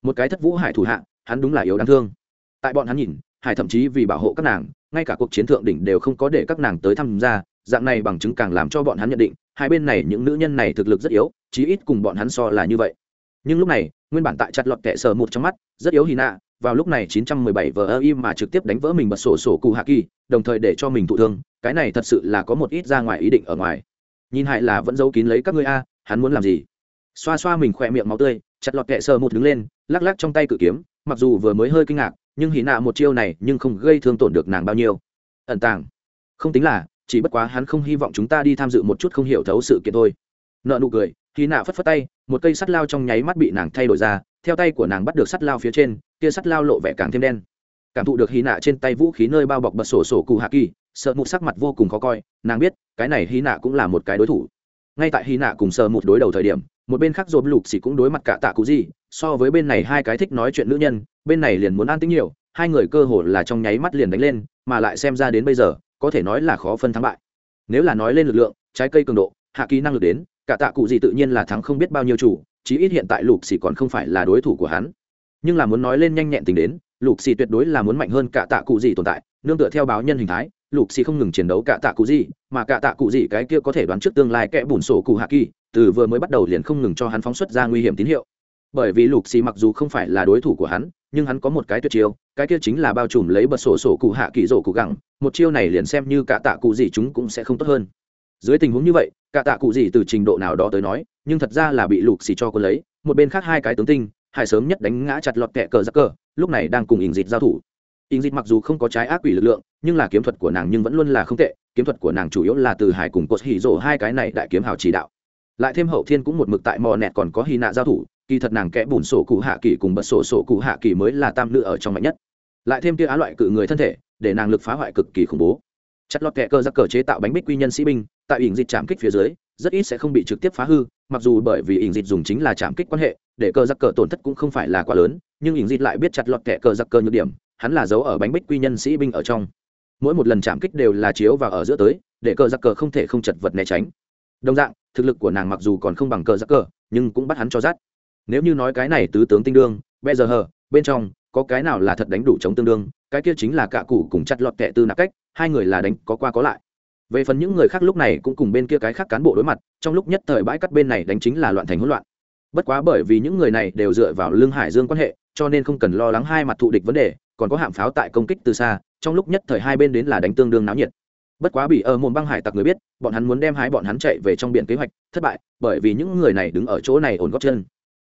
Một cái thất vũ hải thủ hạ, hắn đúng là yếu đáng thương. Tại bọn hắn nhìn, hải thậm chí vì bảo hộ các nàng, ngay cả cuộc chiến thượng đỉnh đều không có để các nàng tới tham gia dạng này bằng chứng càng làm cho bọn hắn nhận định, hai bên này những nữ nhân này thực lực rất yếu, chí ít cùng bọn hắn so là như vậy. Nhưng lúc này, nguyên bản tại chặt lọt kẻ sờ một trong mắt, rất yếu hy nạ vào lúc này 917 vờ im mà trực tiếp đánh vỡ mình bật sổ sổ cụ hạ kỳ, đồng thời để cho mình thụ thương, cái này thật sự là có một ít ra ngoài ý định ở ngoài. Nhìn hại là vẫn giấu kín lấy các ngươi a, hắn muốn làm gì? Xoa xoa mình khỏe miệng máu tươi, chặt lọt kẹ sờ một đứng lên, lắc lắc trong tay cự kiếm, mặc dù vừa mới hơi kinh ngạc, nhưng hí nạ một chiêu này nhưng không gây thương tổn được nàng bao nhiêu. Ẩn tàng. Không tính là chỉ bất quá hắn không hy vọng chúng ta đi tham dự một chút không hiểu thấu sự kiện thôi. Nợ nụ cười khi nạ phất phất tay, một cây sắt lao trong nháy mắt bị nàng thay đổi ra, theo tay của nàng bắt được sắt lao phía trên, kia sắt lao lộ vẻ càng thêm đen. Cảm thụ được hí nạ trên tay vũ khí nơi bao bọc bật sổ sổ cụ hạ kỳ, sợ mụ sắc mặt vô cùng khó coi, nàng biết, cái này hí nạ cũng là một cái đối thủ. Ngay tại hí nạ cùng sợ mụt đối đầu thời điểm, một bên khác dồn lục xỉ cũng đối mặt cả tạ cụ gì, so với bên này hai cái thích nói chuyện nữ nhân, bên này liền muốn an tính nhiều, hai người cơ hồ là trong nháy mắt liền đánh lên, mà lại xem ra đến bây giờ có thể nói là khó phân thắng bại. Nếu là nói lên lực lượng, trái cây cường độ, hạ ký năng lực đến, cả tạ cụ gì tự nhiên là thắng không biết bao nhiêu chủ, chí ít hiện tại lục xì còn không phải là đối thủ của hắn. Nhưng là muốn nói lên nhanh nhẹn tình đến, lục xì tuyệt đối là muốn mạnh hơn cả tạ cụ gì tồn tại, nương tựa theo báo nhân hình thái, lục xì không ngừng chiến đấu cả tạ cụ gì, mà cả tạ cụ gì cái kia có thể đoán trước tương lai kẽ bùn sổ cụ hạ kỳ, từ vừa mới bắt đầu liền không ngừng cho hắn phóng xuất ra nguy hiểm tín hiệu. Bởi vì lục xì mặc dù không phải là đối thủ của hắn nhưng hắn có một cái tuyệt chiêu, cái kia chính là bao trùm lấy bật sổ sổ cụ hạ kỳ rổ cụ gẳng, một chiêu này liền xem như cả tạ cụ gì chúng cũng sẽ không tốt hơn. Dưới tình huống như vậy, cả tạ cụ gì từ trình độ nào đó tới nói, nhưng thật ra là bị lục xì cho cô lấy, một bên khác hai cái tướng tinh hải sớm nhất đánh ngã chặt lọt kẹ cờ giặc cờ, lúc này đang cùng ình dịt giao thủ. Ình dịt mặc dù không có trái ác quỷ lực lượng, nhưng là kiếm thuật của nàng nhưng vẫn luôn là không tệ, kiếm thuật của nàng chủ yếu là từ hải cùng cột hỉ rổ hai cái này đại kiếm hào chỉ đạo. Lại thêm hậu thiên cũng một mực tại mò nẹt còn có hy nạ giao thủ kỳ thật nàng kẽ bùn sổ cụ hạ kỳ cùng bật sổ sổ cụ hạ kỳ mới là tam nữ ở trong mạnh nhất. Lại thêm kia á loại cự người thân thể, để nàng lực phá hoại cực kỳ khủng bố. Chặt lọt kẹ cơ ra cờ chế tạo bánh bích quy nhân sĩ binh, tại ỉn dịch chạm kích phía dưới, rất ít sẽ không bị trực tiếp phá hư, mặc dù bởi vì ỉn dịch dùng chính là chạm kích quan hệ, để cơ giặc cờ tổn thất cũng không phải là quá lớn, nhưng ỉn dịch lại biết chặt lọt kẹ cơ giặc cờ nhược điểm, hắn là giấu ở bánh bích quy nhân sĩ binh ở trong. Mỗi một lần chạm kích đều là chiếu vào ở giữa tới, để cờ giặc cờ không thể không chật vật né tránh. Đồng dạng, thực lực của nàng mặc dù còn không bằng cờ giặc cờ, nhưng cũng bắt hắn cho rát nếu như nói cái này tứ tướng tinh đương bây giờ hờ, bên trong, có cái nào là thật đánh đủ chống tương đương, cái kia chính là cả cụ cùng chặt lọt tệ tư nạp cách, hai người là đánh, có qua có lại. Về phần những người khác lúc này cũng cùng bên kia cái khác cán bộ đối mặt, trong lúc nhất thời bãi cắt bên này đánh chính là loạn thành hỗn loạn. Bất quá bởi vì những người này đều dựa vào lương hải dương quan hệ, cho nên không cần lo lắng hai mặt thụ địch vấn đề, còn có hạm pháo tại công kích từ xa, trong lúc nhất thời hai bên đến là đánh tương đương náo nhiệt. Bất quá bị ở môn băng hải tặc người biết, bọn hắn muốn đem hái bọn hắn chạy về trong biển kế hoạch, thất bại, bởi vì những người này đứng ở chỗ này ổn góp chân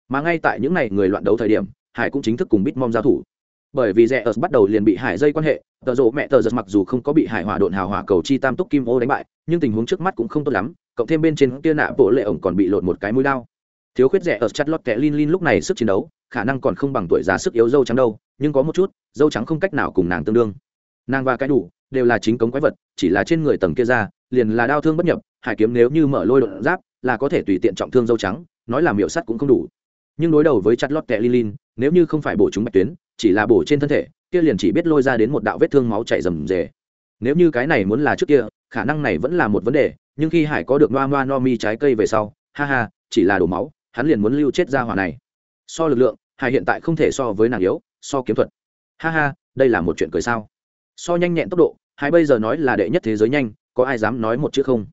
mà ngay tại những ngày người loạn đấu thời điểm, hải cũng chính thức cùng bitmom giao thủ. Bởi vì rẽ ớt bắt đầu liền bị hải dây quan hệ tợ rộ mẹ tờ giật mặc dù không có bị hải hỏa độn hào hỏa cầu chi tam túc kim ô đánh bại, nhưng tình huống trước mắt cũng không tốt lắm, cộng thêm bên trên tia nạ bộ lệ ổng còn bị lột một cái mũi lao thiếu khuyết rẻ ở chặt lót kẻ lin lin lúc này sức chiến đấu, khả năng còn không bằng tuổi già sức yếu dâu trắng đâu, nhưng có một chút, dâu trắng không cách nào cùng nàng tương đương. Nàng và cái đủ, đều là chính cống quái vật, chỉ là trên người tầng kia ra, liền là đau thương bất nhập, hải kiếm nếu như mở lôi đột giáp, là có thể tùy tiện trọng thương dâu trắng, nói là miệu sắt cũng không đủ nhưng đối đầu với chặt lót kẹ lilin, nếu như không phải bổ chúng bạch tuyến chỉ là bổ trên thân thể kia liền chỉ biết lôi ra đến một đạo vết thương máu chảy rầm rề. Nếu như cái này muốn là trước kia khả năng này vẫn là một vấn đề nhưng khi hải có được noa noa no mi trái cây về sau ha ha chỉ là đổ máu hắn liền muốn lưu chết ra hỏa này. So lực lượng hải hiện tại không thể so với nàng yếu so kiếm thuật. Ha ha đây là một chuyện cười sao? So nhanh nhẹn tốc độ hải bây giờ nói là đệ nhất thế giới nhanh có ai dám nói một chữ không?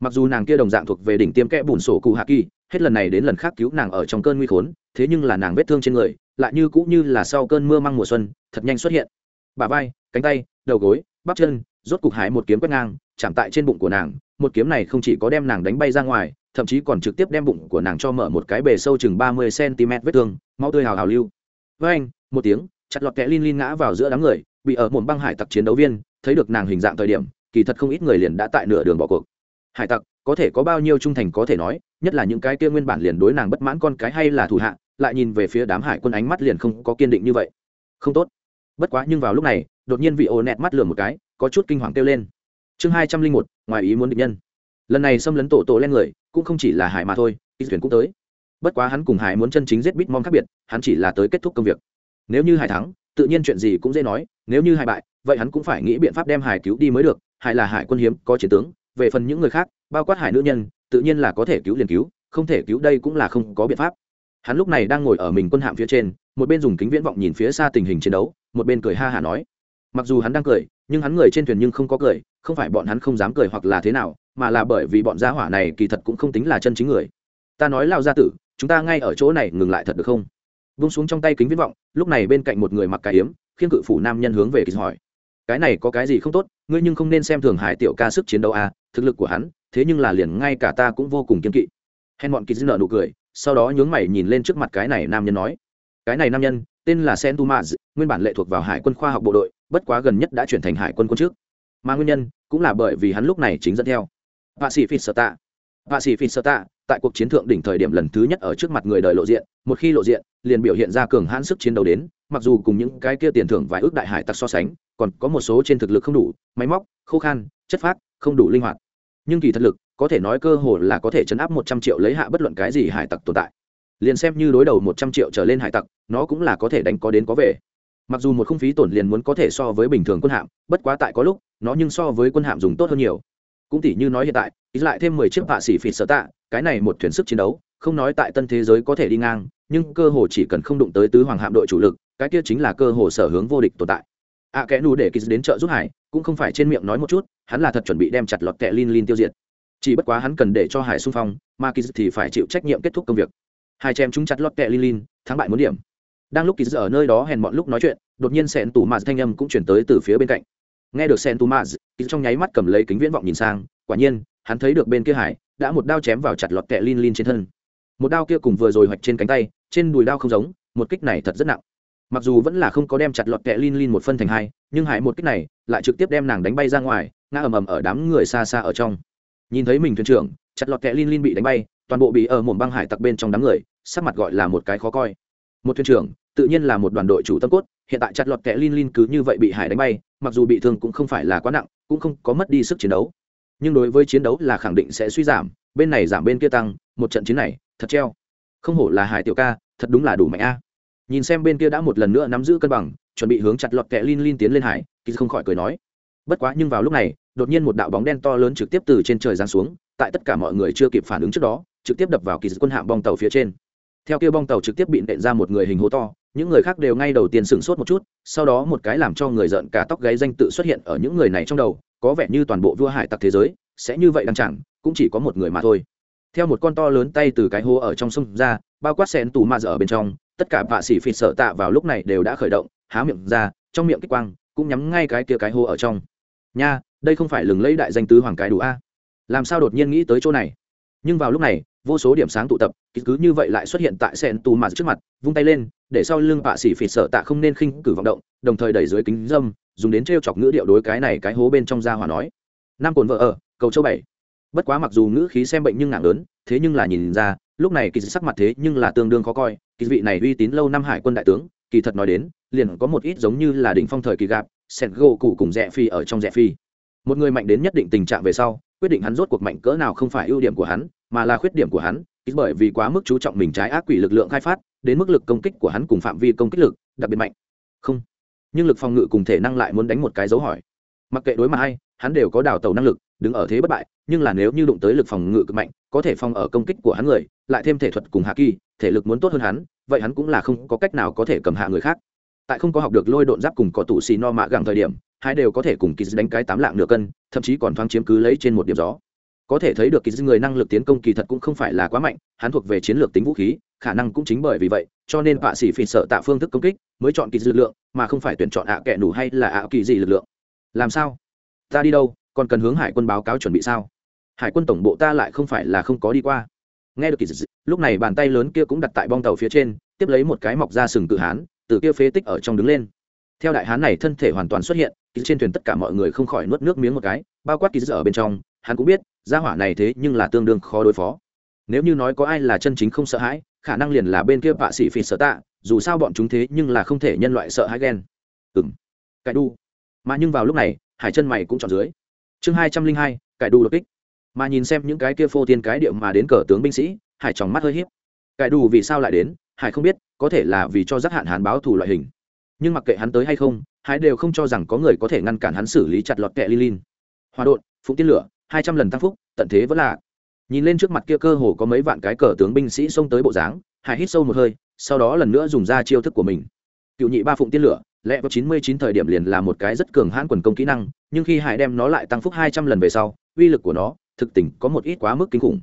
Mặc dù nàng kia đồng dạng thuộc về đỉnh tiêm kẽ bùn sổ cụ hạ kỳ hết lần này đến lần khác cứu nàng ở trong cơn nguy khốn, thế nhưng là nàng vết thương trên người, lại như cũng như là sau cơn mưa măng mùa xuân, thật nhanh xuất hiện. Bà vai, cánh tay, đầu gối, bắp chân, rốt cục hải một kiếm quét ngang, chạm tại trên bụng của nàng, một kiếm này không chỉ có đem nàng đánh bay ra ngoài, thậm chí còn trực tiếp đem bụng của nàng cho mở một cái bề sâu chừng ba mươi cm vết thương mau tươi hào hào lưu. Với anh, một tiếng, chặt lọt kẽ lin lin ngã vào giữa đám người, bị ở một băng hải tặc chiến đấu viên, thấy được nàng hình dạng thời điểm, kỳ thật không ít người liền đã tại nửa đường bỏ cuộc. Hải tặc có thể có bao nhiêu trung thành có thể nói, nhất là những cái kia nguyên bản liền đối nàng bất mãn con cái hay là thủ hạ, lại nhìn về phía đám hải quân ánh mắt liền không có kiên định như vậy. Không tốt. Bất quá nhưng vào lúc này, đột nhiên vị ồ nẹt mắt lừa một cái, có chút kinh hoàng kêu lên. Chương hai trăm linh một, ngoài ý muốn định nhân. Lần này xâm lấn tổ tổ lên người, cũng không chỉ là hải mà thôi, y thuyền cũng tới. Bất quá hắn cùng hải muốn chân chính giết bít mong khác biệt, hắn chỉ là tới kết thúc công việc. Nếu như hải thắng, tự nhiên chuyện gì cũng dễ nói, nếu như hải bại, vậy hắn cũng phải nghĩ biện pháp đem hải cứu đi mới được, hải là hải quân hiếm, có chiến tướng về phần những người khác, bao quát hải nữ nhân, tự nhiên là có thể cứu liền cứu, không thể cứu đây cũng là không có biện pháp. Hắn lúc này đang ngồi ở mình quân hạm phía trên, một bên dùng kính viễn vọng nhìn phía xa tình hình chiến đấu, một bên cười ha hả nói. Mặc dù hắn đang cười, nhưng hắn người trên thuyền nhưng không có cười, không phải bọn hắn không dám cười hoặc là thế nào, mà là bởi vì bọn gia hỏa này kỳ thật cũng không tính là chân chính người. Ta nói lao gia tử, chúng ta ngay ở chỗ này ngừng lại thật được không? Vung xuống trong tay kính viễn vọng, lúc này bên cạnh một người mặc cái hiếm khiêng cự phủ nam nhân hướng về kỳ hỏi cái này có cái gì không tốt, ngươi nhưng không nên xem thường hải tiểu ca sức chiến đấu à thực lực của hắn, thế nhưng là liền ngay cả ta cũng vô cùng kiên kỵ. Hèn bọn kỳ nợ nụ cười, sau đó nhướng mày nhìn lên trước mặt cái này nam nhân nói, cái này nam nhân, tên là sen tumaz nguyên bản lệ thuộc vào hải quân khoa học bộ đội, bất quá gần nhất đã chuyển thành hải quân quân trước mà nguyên nhân, cũng là bởi vì hắn lúc này chính dẫn theo. Vạ sĩ phi sơ tạ vạ sĩ phi sơ tạ tại cuộc chiến thượng đỉnh thời điểm lần thứ nhất ở trước mặt người đời lộ diện, một khi lộ diện, liền biểu hiện ra cường hãn sức chiến đấu đến mặc dù cùng những cái kia tiền thưởng vài ước đại hải tặc so sánh, còn có một số trên thực lực không đủ, máy móc, khô khan, chất phát không đủ linh hoạt. Nhưng kỳ thật lực, có thể nói cơ hồ là có thể chấn áp một trăm triệu lấy hạ bất luận cái gì hải tặc tồn tại. Liền xem như đối đầu một trăm triệu trở lên hải tặc, nó cũng là có thể đánh có đến có về. Mặc dù một không phí tổn liền muốn có thể so với bình thường quân hạm, bất quá tại có lúc, nó nhưng so với quân hạm dùng tốt hơn nhiều. Cũng tỷ như nói hiện tại, ít lại thêm mười chiếc vạ xỉ phỉ sở tạ, cái này một thuyền sức chiến đấu, không nói tại tân thế giới có thể đi ngang, nhưng cơ hồ chỉ cần không đụng tới tứ hoàng hạm đội chủ lực cái kia chính là cơ hồ sở hướng vô địch tồn tại. A à, kẽ nù để ký đến trợ giúp hải cũng không phải trên miệng nói một chút hắn là thật chuẩn bị đem chặt lọt kẹ lin lin tiêu diệt. Chỉ bất quá hắn cần để cho hải xung phong mà kỳ thì phải chịu trách nhiệm kết thúc công việc. Hai chém chúng chặt lọt kẹ lin lin thắng bại muốn điểm. Đang lúc kỳ ở nơi đó hèn mọn lúc nói chuyện đột nhiên sẹn tù mạt thanh âm cũng chuyển tới từ phía bên cạnh. Nghe được sẹn tù mạt kỳ trong nháy mắt cầm lấy kính viễn vọng nhìn sang quả nhiên hắn thấy được bên kia hải đã một đao chém vào chặt lọt kẹ lin lin trên thân. Một đao kia cùng vừa rồi hoạch trên cánh tay trên đùi đao không giống một kích này thật rất nặng mặc dù vẫn là không có đem chặt lọt kẹ lin lin một phân thành hai, nhưng hải một kích này lại trực tiếp đem nàng đánh bay ra ngoài, ngã ầm ầm ở đám người xa xa ở trong. Nhìn thấy mình thuyền trưởng, chặt lọt kẹ lin lin bị đánh bay, toàn bộ bị ở một băng hải tặc bên trong đám người, sắc mặt gọi là một cái khó coi. Một thuyền trưởng, tự nhiên là một đoàn đội chủ tâm cốt, hiện tại chặt lọt kẹ lin lin cứ như vậy bị hải đánh bay, mặc dù bị thương cũng không phải là quá nặng, cũng không có mất đi sức chiến đấu. Nhưng đối với chiến đấu là khẳng định sẽ suy giảm, bên này giảm bên kia tăng, một trận chiến này, thật treo. Không hổ là hải tiểu ca, thật đúng là đủ mạnh a nhìn xem bên kia đã một lần nữa nắm giữ cân bằng, chuẩn bị hướng chặt lọt kẹ lin lin tiến lên hải, kỳ không khỏi cười nói. Bất quá nhưng vào lúc này, đột nhiên một đạo bóng đen to lớn trực tiếp từ trên trời giáng xuống, tại tất cả mọi người chưa kịp phản ứng trước đó, trực tiếp đập vào kỳ quân hạm bong tàu phía trên. Theo kia bong tàu trực tiếp bị nện ra một người hình hố to, những người khác đều ngay đầu tiên sửng sốt một chút, sau đó một cái làm cho người giận cả tóc gáy danh tự xuất hiện ở những người này trong đầu, có vẻ như toàn bộ vua hải tặc thế giới, sẽ như vậy đăng chẳng, cũng chỉ có một người mà thôi. Theo một con to lớn tay từ cái hố ở trong sông ra, bao quát sen tù ma dở ở bên trong tất cả vạ sĩ phịt sợ tạ vào lúc này đều đã khởi động, há miệng ra, trong miệng kích quang, cũng nhắm ngay cái kia cái hố ở trong. Nha, đây không phải lừng lấy đại danh tứ hoàng cái đủ a. Làm sao đột nhiên nghĩ tới chỗ này? Nhưng vào lúc này, vô số điểm sáng tụ tập, cứ như vậy lại xuất hiện tại sen tù mà trước mặt, vung tay lên, để sau lưng bạ sĩ phỉ sợ tạ không nên khinh cử vọng động, đồng thời đẩy dưới kính dâm, dùng đến t chọc ngữ điệu đối cái này cái hố bên trong da hỏa nói. Năm cồn vợ ở, cầu châu bảy. Bất quá mặc dù ngữ khí xem bệnh nhưng nặng lớn, thế nhưng là nhìn ra lúc này kỳ sắc mặt thế nhưng là tương đương khó coi, kỳ vị này uy tín lâu năm hải quân đại tướng, kỳ thật nói đến, liền có một ít giống như là đỉnh phong thời kỳ gạp sẹt gỗ cụ cùng rẽ phi ở trong rẽ phi. Một người mạnh đến nhất định tình trạng về sau, quyết định hắn rốt cuộc mạnh cỡ nào không phải ưu điểm của hắn, mà là khuyết điểm của hắn bởi vì quá mức chú trọng mình trái ác quỷ lực lượng khai phát, đến mức lực công kích của hắn cùng phạm vi công kích lực, đặc biệt mạnh. Không. Nhưng lực phòng ngự cùng thể năng lại muốn đánh một cái dấu hỏi. Mặc kệ đối mặt hay hắn đều có đào tàu năng lực, đứng ở thế bất bại, nhưng là nếu như đụng tới lực phòng ngự cực mạnh, có thể phòng ở công kích của hắn người lại thêm thể thuật cùng hạ kỳ, thể lực muốn tốt hơn hắn, vậy hắn cũng là không có cách nào có thể cầm hạ người khác. Tại không có học được lôi độn giáp cùng có tủ xì no mạ gặng thời điểm, hai đều có thể cùng kỳ đánh cái tám lạng nửa cân, thậm chí còn thoáng chiếm cứ lấy trên một điểm gió. Có thể thấy được kỳ người năng lực tiến công kỳ thật cũng không phải là quá mạnh, hắn thuộc về chiến lược tính vũ khí, khả năng cũng chính bởi vì vậy, cho nên họa sĩ phỉ sợ tạ phương thức công kích, mới chọn kỳ lực lượng, mà không phải tuyển chọn ạ à kẻ đủ hay là ạ kỳ gì lực lượng. Làm sao? Ta đi đâu? Còn cần hướng hải quân báo cáo chuẩn bị sao? Hải quân tổng bộ ta lại không phải là không có đi qua nghe được kỳ dị lúc này bàn tay lớn kia cũng đặt tại bong tàu phía trên, tiếp lấy một cái mọc ra sừng cự hán, từ kia phế tích ở trong đứng lên. Theo đại hán này thân thể hoàn toàn xuất hiện, kỳ trên thuyền tất cả mọi người không khỏi nuốt nước miếng một cái, bao quát kỳ dị ở bên trong, hắn cũng biết, gia hỏa này thế nhưng là tương đương khó đối phó. Nếu như nói có ai là chân chính không sợ hãi, khả năng liền là bên kia vạ sĩ phi sợ tạ, dù sao bọn chúng thế nhưng là không thể nhân loại sợ hãi ghen. Ừng cải đu. Mà nhưng vào lúc này, hải chân mày cũng chọn dưới. Chương hai trăm linh hai, cải đu đột kích mà nhìn xem những cái kia phô tiên cái điệu mà đến cờ tướng binh sĩ, hải tròng mắt hơi hiếp cải đủ vì sao lại đến, hải không biết, có thể là vì cho giác hạn hán báo thù loại hình. Nhưng mặc kệ hắn tới hay không, hải đều không cho rằng có người có thể ngăn cản hắn xử lý chặt lọt kẹ lin hòa đột phụng tiên lửa, hai trăm lần tăng phúc, tận thế vẫn là. Nhìn lên trước mặt kia cơ hồ có mấy vạn cái cờ tướng binh sĩ xông tới bộ dáng, hải hít sâu một hơi, sau đó lần nữa dùng ra chiêu thức của mình. Cựu nhị ba phụng tiên lửa lẽ vào chín mươi chín thời điểm liền là một cái rất cường hãn quần công kỹ năng, nhưng khi hải đem nó lại tăng phúc hai trăm lần về sau, uy lực của nó thực tình có một ít quá mức kinh khủng.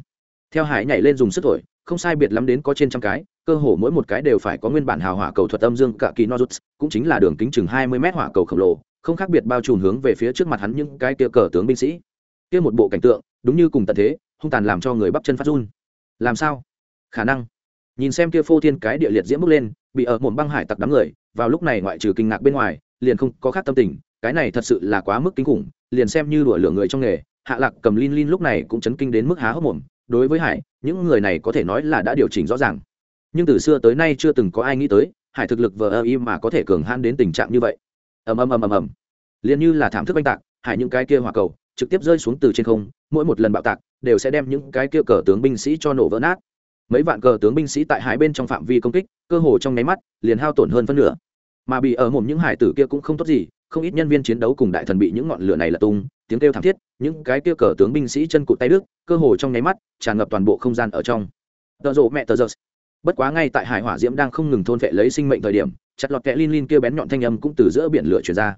Theo hải nhảy lên dùng sức thổi, không sai biệt lắm đến có trên trăm cái, cơ hồ mỗi một cái đều phải có nguyên bản hào hỏa cầu thuật âm dương cả kỳ nozuts, cũng chính là đường kính chừng hai mươi mét hỏa cầu khổng lồ, không khác biệt bao trùm hướng về phía trước mặt hắn những cái kia cờ tướng binh sĩ. Kia một bộ cảnh tượng, đúng như cùng tận thế, hung tàn làm cho người bắp chân phát run. Làm sao? Khả năng. Nhìn xem kia phô thiên cái địa liệt diễm bước lên, bị ở một băng hải tặc đám người, vào lúc này ngoại trừ kinh ngạc bên ngoài, liền không có khác tâm tình, cái này thật sự là quá mức kinh khủng, liền xem như đuổi lửa người trong nghề hạ lạc cầm linh linh lúc này cũng chấn kinh đến mức há hốc mồm, đối với hải, những người này có thể nói là đã điều chỉnh rõ ràng. Nhưng từ xưa tới nay chưa từng có ai nghĩ tới, hải thực lực vờ ơ y mà có thể cường hãn đến tình trạng như vậy. Ầm ầm ầm ầm ầm. Liền như là thảm thức oanh tạc, hải những cái kia hỏa cầu trực tiếp rơi xuống từ trên không, mỗi một lần bạo tạc đều sẽ đem những cái kia cờ tướng binh sĩ cho nổ vỡ nát. Mấy vạn cờ tướng binh sĩ tại hải bên trong phạm vi công kích, cơ hồ trong nháy mắt, liền hao tổn hơn phân nửa. Mà bị ở mồm những hải tử kia cũng không tốt gì, không ít nhân viên chiến đấu cùng đại thần bị những ngọn lửa này là tung tiếng kêu thảm thiết, những cái kia cờ tướng binh sĩ chân cụt tay đức cơ hồ trong nháy mắt, tràn ngập toàn bộ không gian ở trong. Tờ rộ mẹ tờ giơ bất quá ngay tại hải hỏa diễm đang không ngừng thôn vệ lấy sinh mệnh thời điểm, chặt lọt kẹ lin lin kia bén nhọn thanh âm cũng từ giữa biển lửa chuyển ra.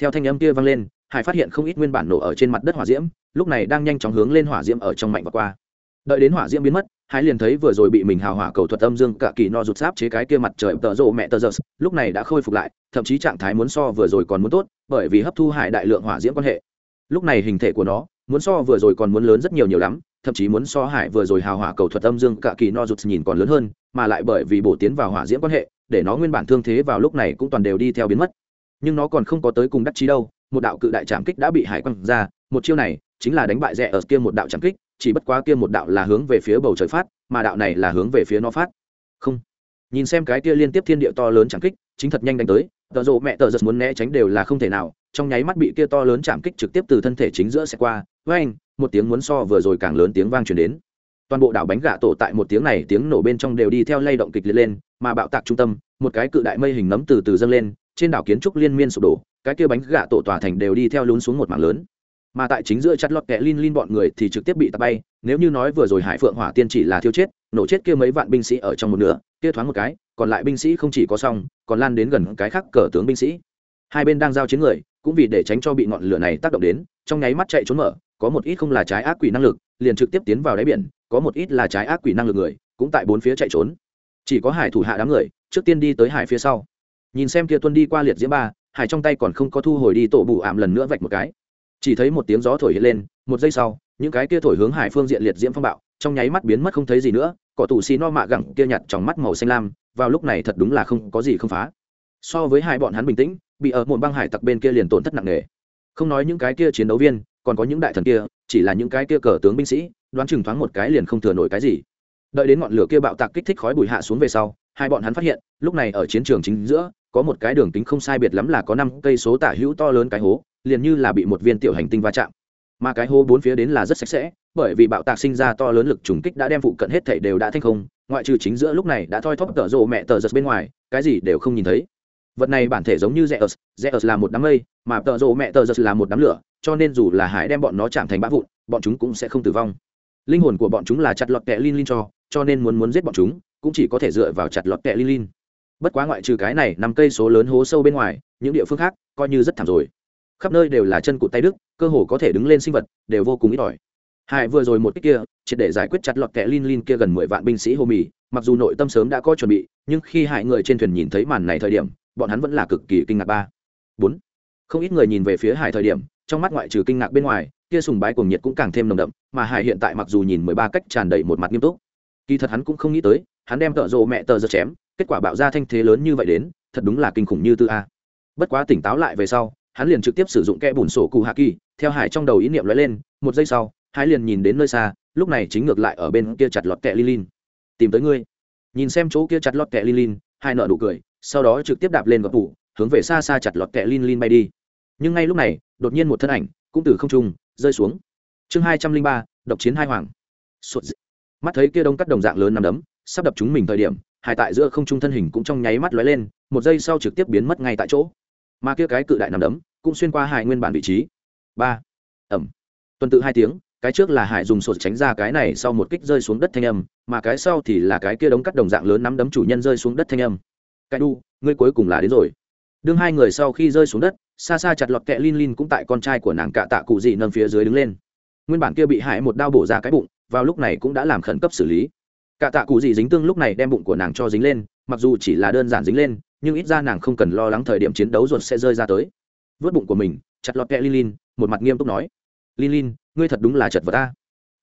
Theo thanh âm kia vang lên, hải phát hiện không ít nguyên bản nổ ở trên mặt đất hỏa diễm, lúc này đang nhanh chóng hướng lên hỏa diễm ở trong mạnh và qua. Đợi đến hỏa diễm biến mất, hải liền thấy vừa rồi bị mình hào hỏa cầu thuật âm dương cả kỳ no rụt sáp chế cái kia mặt trời tờ rộ mẹ tờ giơ lúc này đã khôi phục lại, thậm chí trạng thái muốn so vừa rồi còn muốn tốt, bởi vì hấp thu hải đại lượng hỏa diễm quan hệ lúc này hình thể của nó muốn so vừa rồi còn muốn lớn rất nhiều nhiều lắm, thậm chí muốn so hải vừa rồi hào hỏa cầu thuật âm dương cả kỳ no rụt nhìn còn lớn hơn, mà lại bởi vì bổ tiến vào hỏa diễm quan hệ, để nó nguyên bản thương thế vào lúc này cũng toàn đều đi theo biến mất. Nhưng nó còn không có tới cùng đắc chí đâu, một đạo cự đại trảm kích đã bị hải quăng ra, một chiêu này chính là đánh bại rẽ ở kia một đạo trảm kích, chỉ bất quá kia một đạo là hướng về phía bầu trời phát, mà đạo này là hướng về phía nó phát. Không. Nhìn xem cái kia liên tiếp thiên địa to lớn trảm kích, chính thật nhanh đánh tới tờ rộ mẹ tờ giật muốn né tránh đều là không thể nào trong nháy mắt bị kia to lớn chạm kích trực tiếp từ thân thể chính giữa xe qua. Với anh một tiếng muốn so vừa rồi càng lớn tiếng vang truyền đến. Toàn bộ đảo bánh gà tổ tại một tiếng này tiếng nổ bên trong đều đi theo lay động kịch liệt lên, mà bạo tạc trung tâm, một cái cự đại mây hình nấm từ từ dâng lên, trên đảo kiến trúc liên miên sụp đổ, cái kia bánh gà tổ tòa thành đều đi theo lún xuống một mảng lớn. Mà tại chính giữa chặt lọt kẹ lin lin bọn người thì trực tiếp bị tạt bay, nếu như nói vừa rồi hải phượng hỏa tiên chỉ là thiêu chết, nổ chết kia mấy vạn binh sĩ ở trong một nửa, kia thoáng một cái, còn lại binh sĩ không chỉ có xong, còn lan đến gần cái khác cờ tướng binh sĩ. Hai bên đang giao chiến người cũng vì để tránh cho bị ngọn lửa này tác động đến, trong nháy mắt chạy trốn mở, có một ít không là trái ác quỷ năng lực, liền trực tiếp tiến vào đáy biển, có một ít là trái ác quỷ năng lực người, cũng tại bốn phía chạy trốn. Chỉ có hải thủ hạ đám người, trước tiên đi tới hải phía sau. Nhìn xem kia tuân đi qua liệt diễm ba, hải trong tay còn không có thu hồi đi tổ bù ảm lần nữa vạch một cái. Chỉ thấy một tiếng gió thổi hiện lên, một giây sau, những cái kia thổi hướng hải phương diện liệt diễm phong bạo, trong nháy mắt biến mất không thấy gì nữa, cỏ tù xì no mạ gẳng kia nhặt trong mắt màu xanh lam, vào lúc này thật đúng là không có gì không phá. So với hai bọn hắn bình tĩnh bị ở một băng hải tặc bên kia liền tổn thất nặng nề. Không nói những cái kia chiến đấu viên, còn có những đại thần kia, chỉ là những cái kia cờ tướng binh sĩ, đoán chừng thoáng một cái liền không thừa nổi cái gì. Đợi đến ngọn lửa kia bạo tạc kích thích khói bụi hạ xuống về sau, hai bọn hắn phát hiện, lúc này ở chiến trường chính giữa, có một cái đường tính không sai biệt lắm là có năm cây số tả hữu to lớn cái hố, liền như là bị một viên tiểu hành tinh va chạm. Mà cái hố bốn phía đến là rất sạch sẽ, bởi vì bạo tạc sinh ra to lớn lực trùng kích đã đem phụ cận hết thảy đều đã thành không, ngoại trừ chính giữa lúc này đã thoi thóp tờ rộ mẹ tờ giật bên ngoài, cái gì đều không nhìn thấy vật này bản thể giống như zeus zeus là một đám mây, mà tợ rộ mẹ tợ giật là một đám lửa, cho nên dù là hải đem bọn nó chạm thành bã vụn, bọn chúng cũng sẽ không tử vong. Linh hồn của bọn chúng là chặt lọt kẹ linh linh cho cho nên muốn muốn giết bọn chúng, cũng chỉ có thể dựa vào chặt lọt kẹ linh linh bất quá ngoại trừ cái này nằm cây số lớn hố sâu bên ngoài, những địa phương khác coi như rất thảm rồi. Khắp nơi đều là chân cụt tay đức cơ hồ có thể đứng lên sinh vật, đều vô cùng ít ỏi. Hải vừa rồi một cách kia, triệt để giải quyết chặt lọt kẹ linh linh kia gần mười vạn binh sĩ hồ mì mặc dù nội tâm sớm đã có chuẩn bị, nhưng khi hải người trên thuyền nhìn thấy màn này thời điểm bọn hắn vẫn là cực kỳ kinh ngạc ba. Bốn. Không ít người nhìn về phía hải thời điểm, trong mắt ngoại trừ kinh ngạc bên ngoài, kia sùng bái cuồng nhiệt cũng càng thêm nồng đậm, mà hải hiện tại mặc dù nhìn mười ba cách tràn đầy một mặt nghiêm túc, kỳ thật hắn cũng không nghĩ tới, hắn đem tợ rộ mẹ tờ giật chém, kết quả bạo ra thanh thế lớn như vậy đến, thật đúng là kinh khủng như tư a. Bất quá tỉnh táo lại về sau, hắn liền trực tiếp sử dụng kẽ bùn sổ cụ hạ kỳ, theo hải trong đầu ý niệm lóe lên, một giây sau, hải liền nhìn đến nơi xa, lúc này chính ngược lại ở bên kia chặt lọt kẹ lilin. Tìm tới ngươi. Nhìn xem chỗ kia chặt lọt kẹ lilin hai nợ nụ cười sau đó trực tiếp đạp lên gọt tủ, hướng về xa xa chặt lọt kẹ lilin bay đi. Nhưng ngay lúc này, đột nhiên một thân ảnh, cũng từ không trung, rơi xuống. Chương hai trăm linh ba, độc chiến hai hoàng. Sụt mắt thấy kia đông cắt đồng dạng lớn nằm đấm, sắp đập chúng mình thời điểm hải tại giữa không trung thân hình cũng trong nháy mắt lóe lên, một giây sau trực tiếp biến mất ngay tại chỗ. Mà kia cái cự đại nằm đấm, cũng xuyên qua hải nguyên bản vị trí. Ba. Ẩm. Tuần tự hai tiếng, cái trước là hải dùng sột tránh ra cái này sau một kích rơi xuống đất thanh âm, mà cái sau thì là cái kia đống cắt đồng dạng lớn nắm đấm chủ nhân rơi xuống đất thanh âm cái đu, ngươi cuối cùng là đến rồi. Đương hai người sau khi rơi xuống đất, xa xa chặt lọt kẹ lin lin cũng tại con trai của nàng cạ tạ cụ dị nâng phía dưới đứng lên. Nguyên bản kia bị hại một đao bổ ra cái bụng, vào lúc này cũng đã làm khẩn cấp xử lý. Cạ tạ cụ dị dính tương lúc này đem bụng của nàng cho dính lên, mặc dù chỉ là đơn giản dính lên, nhưng ít ra nàng không cần lo lắng thời điểm chiến đấu ruột sẽ rơi ra tới. Vớt bụng của mình, chặt lọt kẹ lin lin, một mặt nghiêm túc nói, lin lin, ngươi thật đúng là chật vật ta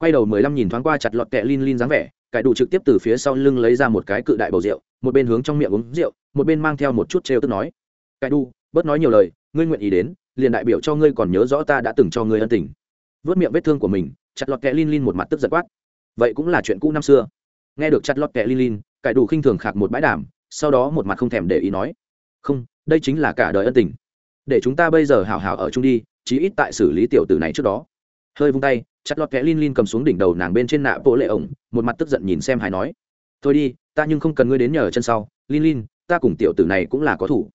quay đầu mười lăm nhìn thoáng qua chặt lọt kẹ lin lin dáng vẻ cải đủ trực tiếp từ phía sau lưng lấy ra một cái cự đại bầu rượu, một bên hướng trong miệng uống rượu, một bên mang theo một chút trêu tức nói. Cải đủ, bớt nói nhiều lời, ngươi nguyện ý đến, liền đại biểu cho ngươi còn nhớ rõ ta đã từng cho ngươi ân tình. Vớt miệng vết thương của mình, chặt lọt kẹ lin lin một mặt tức giật quát. Vậy cũng là chuyện cũ năm xưa. Nghe được chặt lọt kẹ lin lin, cải đủ khinh thường khạc một bãi đàm, sau đó một mặt không thèm để ý nói. Không, đây chính là cả đời ân tình. Để chúng ta bây giờ hào hào ở chung đi, chí ít tại xử lý tiểu tử này trước đó. Hơi vung tay chặt lọt kẽ lin lin cầm xuống đỉnh đầu nàng bên trên nạ bộ lệ ổng, một mặt tức giận nhìn xem hải nói. Thôi đi, ta nhưng không cần ngươi đến nhờ chân sau, lin lin, ta cùng tiểu tử này cũng là có thủ.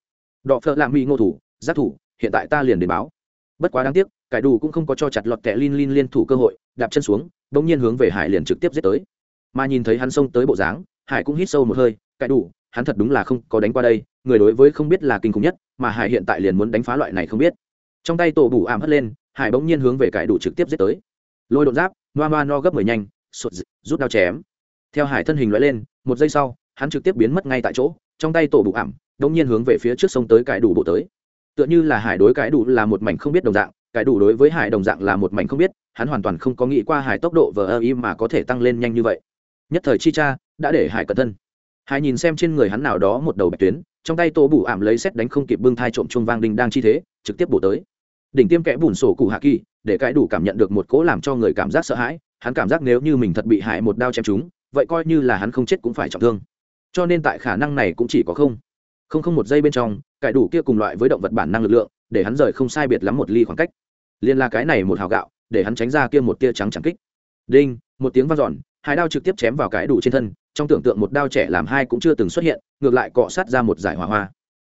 Đọ phợ lạ mỹ ngô thủ, giác thủ, hiện tại ta liền đến báo. Bất quá đáng tiếc, cải đủ cũng không có cho chặt lọt kẽ lin lin liên thủ cơ hội, đạp chân xuống đ ỗ n g nhiên hướng về hải liền trực tiếp giết tới. Mà nhìn thấy hắn xông tới bộ dáng, hải cũng hít sâu một hơi, cải đủ, hắn thật đúng là không có đánh qua đây, người đối với không biết là kinh khủng nhất, mà hải hiện tại liền muốn đánh phá loại này không biết. Trong tay tổ bù ảm hất lên, hải bỗng nhiên hướng về cải đủ trực tiếp giết tới lôi đột giáp noa noa no gấp mười nhanh sụt rút đao chém. Theo hải thân hình loại lên, một giây sau, hắn trực tiếp biến mất ngay tại chỗ, trong tay tổ bụ ảm đông nhiên hướng về phía trước sông tới cải đủ bộ tới. Tựa như là hải đối cải đủ là một mảnh không biết đồng dạng, cải đủ đối với hải đồng dạng là một mảnh không biết, hắn hoàn toàn không có nghĩ qua hải tốc độ vờ ơ y mà có thể tăng lên nhanh như vậy. Nhất thời chi cha, đã để hải cẩn thân. Hải nhìn xem trên người hắn nào đó một đầu bạch tuyến, trong tay tổ bụ ảm lấy xét đánh không kịp bưng thai trộm chuông vang đinh đang chi thế, trực tiếp bổ tới đỉnh tiêm kẽ bùn sổ cụ hạ kỳ, để cãi đủ cảm nhận được một cỗ làm cho người cảm giác sợ hãi, hắn cảm giác nếu như mình thật bị hại một đao chém chúng vậy coi như là hắn không chết cũng phải trọng thương. Cho nên tại khả năng này cũng chỉ có không. Không không một giây bên trong cải đủ kia cùng loại với động vật bản năng lực lượng, để hắn rời không sai biệt lắm một ly khoảng cách. Liên là cái này một hào gạo, để hắn tránh ra kia một tia trắng chẳng kích. Đinh, một tiếng vang dọn, hai đao trực tiếp chém vào cái đủ trên thân, trong tưởng tượng một đao trẻ làm hai cũng chưa từng xuất hiện, ngược lại cọ sát ra một giải hỏa hoa.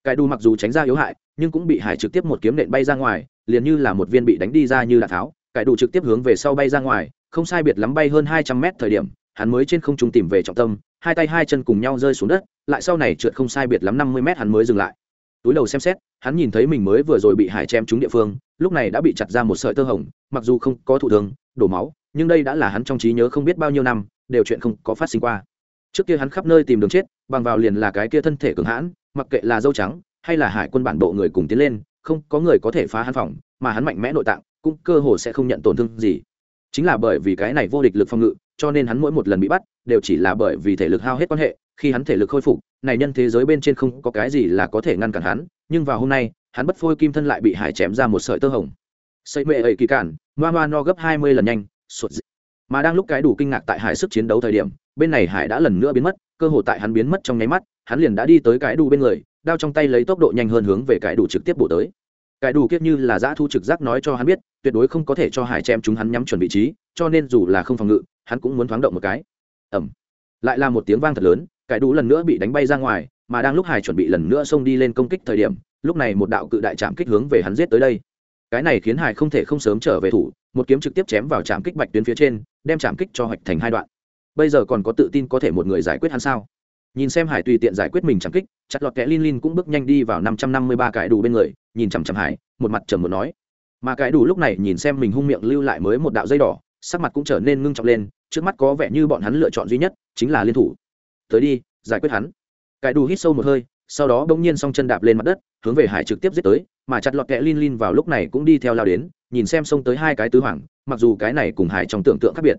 Cái đủ mặc dù tránh ra yếu hại, nhưng cũng bị hải trực tiếp một kiếm nện bay ra ngoài liền như là một viên bị đánh đi ra như là tháo, cải đủ trực tiếp hướng về sau bay ra ngoài, không sai biệt lắm bay hơn hai trăm mét thời điểm, hắn mới trên không trung tìm về trọng tâm, hai tay hai chân cùng nhau rơi xuống đất, lại sau này trượt không sai biệt lắm năm mươi mét hắn mới dừng lại. Túi đầu xem xét, hắn nhìn thấy mình mới vừa rồi bị hải chém trúng địa phương, lúc này đã bị chặt ra một sợi tơ hồng, mặc dù không có thụ thương, đổ máu, nhưng đây đã là hắn trong trí nhớ không biết bao nhiêu năm, đều chuyện không có phát sinh qua. Trước kia hắn khắp nơi tìm đường chết, bằng vào liền là cái kia thân thể cường hãn, mặc kệ là dâu trắng, hay là hải quân bản bộ người cùng tiến lên không có người có thể phá hắn phòng, mà hắn mạnh mẽ nội tạng, cũng cơ hồ sẽ không nhận tổn thương gì chính là bởi vì cái này vô địch lực phòng ngự, cho nên hắn mỗi một lần bị bắt, đều chỉ là bởi vì thể lực hao hết quan hệ, khi hắn thể lực khôi phục, này nhân thế giới bên trên không có cái gì là có thể ngăn cản hắn, nhưng vào hôm nay, hắn bất phôi kim thân lại bị hải chém ra một sợi tơ hồng xây mệ ấy kỳ cản, ngoa ngoa no gấp hai mươi lần nhanh sụt dị. mà đang lúc cái đủ kinh ngạc tại hải sức chiến đấu thời điểm, bên này hải đã lần nữa biến mất, cơ hội tại hắn biến mất trong nháy mắt, hắn liền đã đi tới cái đủ bên người đao trong tay lấy tốc độ nhanh hơn hướng về cải đủ trực tiếp bổ tới. Cải đủ kiếp như là giã thu trực giác nói cho hắn biết, tuyệt đối không có thể cho hải chém chúng hắn nhắm chuẩn vị trí, cho nên dù là không phòng ngự, hắn cũng muốn thoáng động một cái. Ẩm lại là một tiếng vang thật lớn cải đủ lần nữa bị đánh bay ra ngoài, mà đang lúc hải chuẩn bị lần nữa xông đi lên công kích thời điểm, lúc này một đạo cự đại chạm kích hướng về hắn giết tới đây. Cái này khiến hải không thể không sớm trở về thủ, một kiếm trực tiếp chém vào chạm kích bạch tuyến phía trên, đem chạm kích cho hoạch thành hai đoạn. Bây giờ còn có tự tin có thể một người giải quyết hắn sao? Nhìn xem hải tùy tiện giải quyết mình chẳng kích, chặt lọt kẽ lin lin cũng bước nhanh đi vào năm trăm năm mươi ba cải đủ bên người, nhìn chằm chằm hải, một mặt trầm một nói. Mà cải đủ lúc này nhìn xem mình hung miệng lưu lại mới một đạo dây đỏ, sắc mặt cũng trở nên ngưng trọng lên, trước mắt có vẻ như bọn hắn lựa chọn duy nhất, chính là liên thủ. Tới đi, giải quyết hắn. Cải đủ hít sâu một hơi, sau đó bỗng nhiên song chân đạp lên mặt đất, hướng về hải trực tiếp giết tới, mà chặt lọt kẽ lin lin vào lúc này cũng đi theo lao đến, nhìn xem xông tới hai cái tứ hoàng, mặc dù cái này cùng hải trong tưởng tượng khác biệt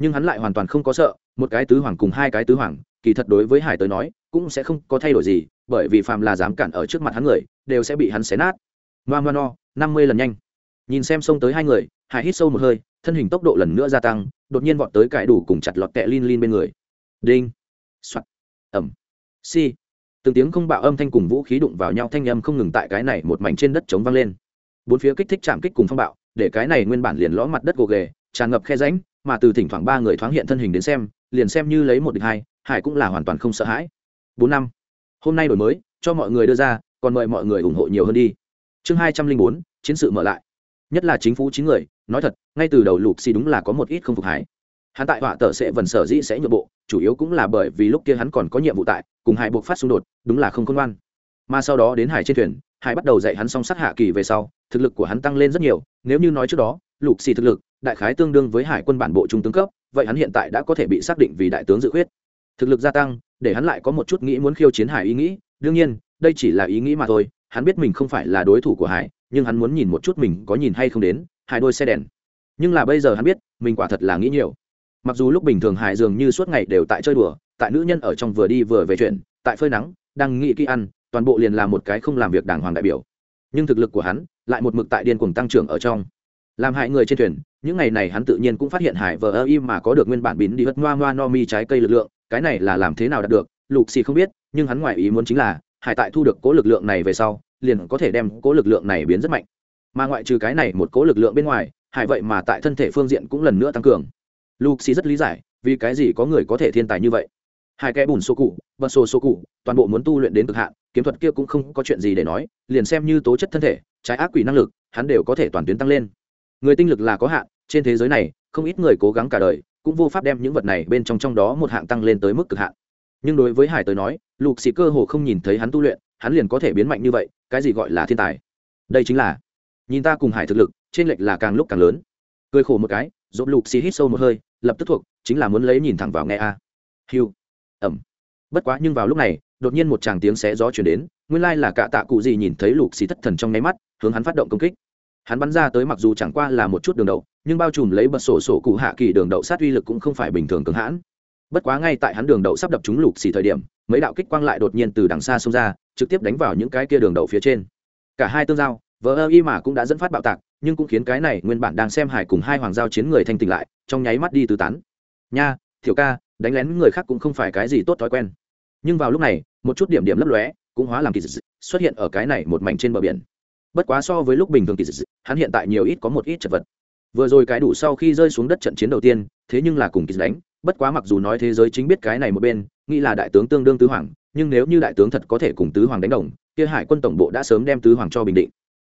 nhưng hắn lại hoàn toàn không có sợ, một cái tứ hoàng cùng hai cái tứ hoàng, kỳ thật đối với hải tới nói, cũng sẽ không có thay đổi gì, bởi vì phàm là dám cản ở trước mặt hắn người, đều sẽ bị hắn xé nát. Ngoa ngoa no, năm mươi lần nhanh. Nhìn xem xông tới hai người, hải hít sâu một hơi, thân hình tốc độ lần nữa gia tăng, đột nhiên vọt tới cãi đủ cùng chặt lọt kẹ lin lin bên người. Đinh. Soạt. Ẩm si từng tiếng không bạo âm thanh cùng vũ khí đụng vào nhau thanh âm không ngừng tại cái này một mảnh trên đất chống vang lên. Bốn phía kích thích chạm kích cùng phong bạo, để cái này nguyên bản liền lõ mặt đất gồ ghề, tràn ngập khe ránh mà từ thỉnh thoảng ba người thoáng hiện thân hình đến xem, liền xem như lấy một địch hai, hải cũng là hoàn toàn không sợ hãi. Bốn năm. Hôm nay đổi mới, cho mọi người đưa ra, còn mời mọi người ủng hộ nhiều hơn đi. Chương hai trăm linh bốn, chiến sự mở lại. Nhất là chính phủ chín người, nói thật, ngay từ đầu lục xì đúng là có một ít không phục hải hắn tại họa tờ sẽ vần sở dĩ sẽ nhượng bộ, chủ yếu cũng là bởi vì lúc kia hắn còn có nhiệm vụ tại, cùng hải buộc phát xung đột, đúng là không công ngoan. Mà sau đó đến hải trên thuyền, hải bắt đầu dạy hắn song sát hạ kỳ về sau, thực lực của hắn tăng lên rất nhiều, nếu như nói trước đó, lục xì thực lực đại khái tương đương với hải quân bản bộ trung tướng cấp, vậy hắn hiện tại đã có thể bị xác định vì đại tướng dự khuyết. Thực lực gia tăng, để hắn lại có một chút nghĩ muốn khiêu chiến hải ý nghĩ, đương nhiên, đây chỉ là ý nghĩ mà thôi, hắn biết mình không phải là đối thủ của hải, nhưng hắn muốn nhìn một chút mình có nhìn hay không đến, hải đôi xe đèn. Nhưng là bây giờ hắn biết, mình quả thật là nghĩ nhiều. Mặc dù lúc bình thường hải dường như suốt ngày đều tại chơi đùa, tại nữ nhân ở trong vừa đi vừa về chuyện, tại phơi nắng, đang nghĩ kỹ ăn, toàn bộ liền là một cái không làm việc đàng hoàng đại biểu. Nhưng thực lực của hắn, lại một mực tại điên cuồng tăng trưởng ở trong. Làm hại người trên thuyền những ngày này hắn tự nhiên cũng phát hiện hải vờ ơ im mà có được nguyên bản bín đi hất ngoa ngoa no mi trái cây lực lượng, cái này là làm thế nào đạt được, lục xì không biết, nhưng hắn ngoài ý muốn chính là, hải tại thu được cố lực lượng này về sau, liền có thể đem cố lực lượng này biến rất mạnh. Mà ngoại trừ cái này một cố lực lượng bên ngoài, hải vậy mà tại thân thể phương diện cũng lần nữa tăng cường. Lục xì rất lý giải, vì cái gì có người có thể thiên tài như vậy. Hai cái bùn số cụ, bật sổ số cụ, toàn bộ muốn tu luyện đến cực hạn, kiếm thuật kia cũng không có chuyện gì để nói, liền xem như tố chất thân thể, trái ác quỷ năng lực, hắn đều có thể toàn tuyến tăng lên người tinh lực là có hạn, trên thế giới này, không ít người cố gắng cả đời, cũng vô pháp đem những vật này bên trong trong đó một hạng tăng lên tới mức cực hạn. Nhưng đối với hải tới nói, lục sĩ cơ hồ không nhìn thấy hắn tu luyện, hắn liền có thể biến mạnh như vậy, cái gì gọi là thiên tài? Đây chính là, nhìn ta cùng hải thực lực, trên lệch là càng lúc càng lớn. Cười khổ một cái, dỗ lục xì hít sâu một hơi, lập tức thuộc, chính là muốn lấy nhìn thẳng vào nghe a. Hiu ẩm. Bất quá nhưng vào lúc này, đột nhiên một tràng tiếng xé gió chuyển đến, nguyên lai là cả tạ cụ gì nhìn thấy lục xì thất thần trong nháy mắt, hướng hắn phát động công kích hắn bắn ra tới mặc dù chẳng qua là một chút đường đậu, nhưng bao trùm lấy bật sổ sổ cụ hạ kỳ đường đậu sát uy lực cũng không phải bình thường cường hãn. Bất quá ngay tại hắn đường đậu sắp đập trúng lục xì thời điểm, mấy đạo kích quang lại đột nhiên từ đằng xa xông ra, trực tiếp đánh vào những cái kia đường đậu phía trên. Cả hai tương giao vỡ ơ y mà cũng đã dẫn phát bạo tạc, nhưng cũng khiến cái này nguyên bản đang xem hải cùng hai hoàng giao chiến người thanh tỉnh lại, trong nháy mắt đi tứ tán. Nha, thiểu ca, đánh lén người khác cũng không phải cái gì tốt thói quen. Nhưng vào lúc này, một chút điểm điểm lấp lóe, cũng hóa làm kỳ dị, xuất hiện ở cái này một mảnh trên bờ biển bất quá so với lúc bình thường kỳ dị hắn hiện tại nhiều ít có một ít chật vật. Vừa rồi cái đủ sau khi rơi xuống đất trận chiến đầu tiên, thế nhưng là cùng kỳ đánh. Bất quá mặc dù nói thế giới chính biết cái này một bên, nghĩ là đại tướng tương đương tứ hoàng, nhưng nếu như đại tướng thật có thể cùng tứ hoàng đánh đồng, kia hải quân tổng bộ đã sớm đem tứ hoàng cho bình định.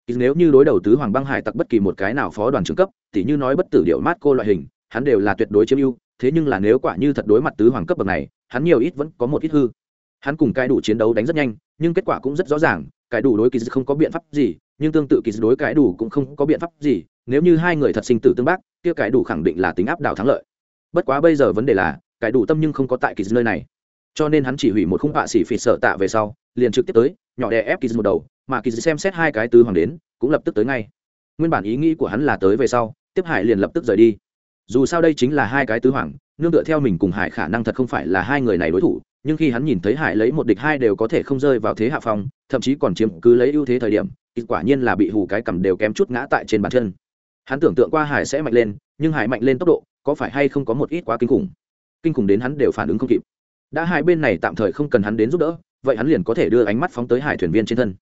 Nếu như đối đầu tứ hoàng băng hải tặc bất kỳ một cái nào phó đoàn trưởng cấp thì như nói bất tử điệu mát cô loại hình, hắn đều là tuyệt đối chiếm ưu, thế nhưng là nếu quả như thật đối mặt tứ hoàng cấp bậc này, hắn nhiều ít vẫn có một ít hư. Hắn cùng cái đủ chiến đấu đánh rất nhanh, nhưng kết quả cũng rất rõ ràng cái đủ đối kỳ không có biện pháp gì, nhưng tương tự kỳ đối cái đủ cũng không có biện pháp gì, nếu như hai người thật sinh tử tương bác, kia cái đủ khẳng định là tính áp đảo thắng lợi. Bất quá bây giờ vấn đề là, cái đủ tâm nhưng không có tại kỳ nơi này. Cho nên hắn chỉ hủy một khung họa xỉ phỉ sợ tạ về sau, liền trực tiếp tới, nhỏ đè ép kỳ một đầu, mà kỳ xem xét hai cái tứ hoàng đến, cũng lập tức tới ngay. Nguyên bản ý nghĩ của hắn là tới về sau, tiếp hải liền lập tức rời đi. Dù sao đây chính là hai cái tứ hoàng, nương tựa theo mình cùng hải khả năng thật không phải là hai người này đối thủ nhưng khi hắn nhìn thấy hải lấy một địch hai đều có thể không rơi vào thế hạ phong, thậm chí còn chiếm cứ lấy ưu thế thời điểm, thì quả nhiên là bị hù cái cầm đều kém chút ngã tại trên bàn chân. Hắn tưởng tượng qua hải sẽ mạnh lên, nhưng hải mạnh lên tốc độ, có phải hay không có một ít quá kinh khủng? Kinh khủng đến hắn đều phản ứng không kịp. Đã hai bên này tạm thời không cần hắn đến giúp đỡ, vậy hắn liền có thể đưa ánh mắt phóng tới hải thuyền viên trên thân.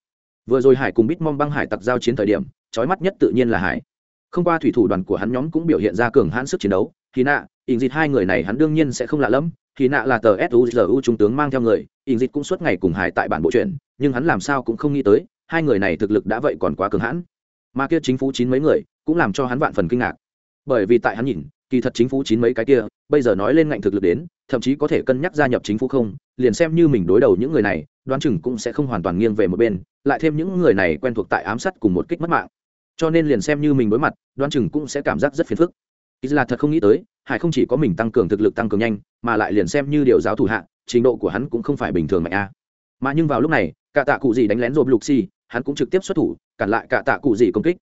Vừa rồi hải cùng bít mong băng hải tặc giao chiến thời điểm trói mắt nhất tự nhiên là hải. Không qua thủy thủ đoàn của hắn nhóm cũng biểu hiện ra cường hãn sức chiến đấu khi nạ, ỉn dịt hai người này hắn đương nhiên sẽ không lạ lẫm. Khi nạ là tờ suzu trung tướng mang theo người, ỉn dịt cũng suốt ngày cùng hải tại bản bộ chuyện nhưng hắn làm sao cũng không nghĩ tới, hai người này thực lực đã vậy còn quá cường hãn. Mà kia chính phủ chín mấy người, cũng làm cho hắn vạn phần kinh ngạc. Bởi vì tại hắn nhìn, kỳ thật chính phủ chín mấy cái kia, bây giờ nói lên ngạnh thực lực đến, thậm chí có thể cân nhắc gia nhập chính phủ không, liền xem như mình đối đầu những người này, đoán chừng cũng sẽ không hoàn toàn nghiêng về một bên, lại thêm những người này quen thuộc tại ám sát cùng một kích mất mạng. Cho nên liền xem như mình đối mặt, đoán chừng cũng sẽ cảm giác rất phiền phức ý là thật không nghĩ tới, hải không chỉ có mình tăng cường thực lực tăng cường nhanh, mà lại liền xem như điều giáo thủ hạ, trình độ của hắn cũng không phải bình thường mạnh a. Mà nhưng vào lúc này, cả tạ cụ gì đánh lén rộp lục xì hắn cũng trực tiếp xuất thủ, cản lại cả tạ cụ gì công kích.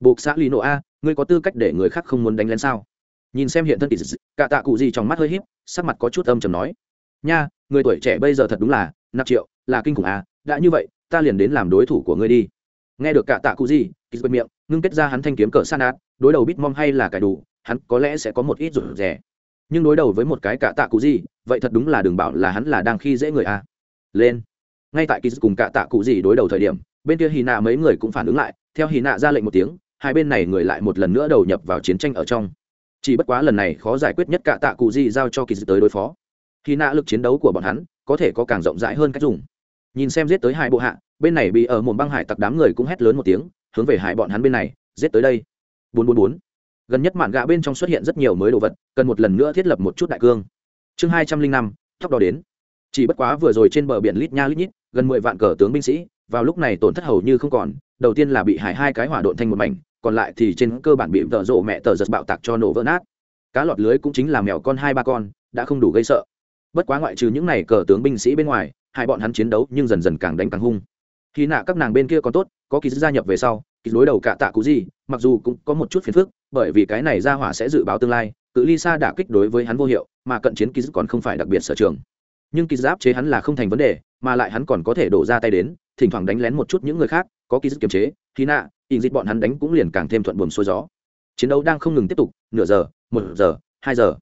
Buộc xã lì nộ a, ngươi có tư cách để người khác không muốn đánh lén sao? Nhìn xem hiện thân kỳ cả tạ cụ gì trong mắt hơi híp, sắc mặt có chút âm trầm nói. Nha, người tuổi trẻ bây giờ thật đúng là nạp triệu, là kinh khủng a, đã như vậy, ta liền đến làm đối thủ của ngươi đi. Nghe được cả tạ cụ gì kỳ bật miệng, ngưng kết ra hắn thanh kiếm cỡ san át đối đầu bít mong hay là cải đủ hắn có lẽ sẽ có một ít rủi rẻ nhưng đối đầu với một cái cạ tạ cụ gì, vậy thật đúng là đừng bảo là hắn là đang khi dễ người a. Lên. Ngay tại kỳ cùng cạ tạ cụ gì đối đầu thời điểm, bên kia hy nạ mấy người cũng phản ứng lại, theo hy nạ ra lệnh một tiếng, hai bên này người lại một lần nữa đầu nhập vào chiến tranh ở trong. Chỉ bất quá lần này khó giải quyết nhất cạ tạ cụ gì giao cho kỳ tới đối phó. Hy nạ lực chiến đấu của bọn hắn có thể có càng rộng rãi hơn cách dùng. Nhìn xem giết tới hai bộ hạ, bên này bị ở một băng hải tặc đám người cũng hét lớn một tiếng, hướng về hải bọn hắn bên này, giết tới đây. Bốn bốn bốn gần nhất mạn gạ bên trong xuất hiện rất nhiều mới đồ vật, cần một lần nữa thiết lập một chút đại cương. Chương hai trăm linh năm, tóc đỏ đến. Chỉ bất quá vừa rồi trên bờ biển lít nha lít nhít, gần mười vạn cờ tướng binh sĩ, vào lúc này tổn thất hầu như không còn, đầu tiên là bị hải hai cái hỏa độn thành một mảnh, còn lại thì trên cơ bản bị tợ rộ mẹ tờ giật bạo tạc cho nổ vỡ nát. Cá lọt lưới cũng chính là mèo con hai ba con, đã không đủ gây sợ. Bất quá ngoại trừ những này cờ tướng binh sĩ bên ngoài, hai bọn hắn chiến đấu nhưng dần dần càng đánh càng hung. Khi nạ các nàng bên kia còn tốt, có kỳ gia nhập về sau kỳ đối đầu cả tạ cú gì, mặc dù cũng có một chút phiền phức bởi vì cái này ra hỏa sẽ dự báo tương lai, cự ly xa đả kích đối với hắn vô hiệu, mà cận chiến kỳ còn không phải đặc biệt sở trường. Nhưng ký giáp chế hắn là không thành vấn đề, mà lại hắn còn có thể đổ ra tay đến, thỉnh thoảng đánh lén một chút những người khác, có ký dứt kiềm chế khi nạ in dịch bọn hắn đánh cũng liền càng thêm thuận buồm xuôi gió. Chiến đấu đang không ngừng tiếp tục, nửa giờ, một giờ, hai giờ.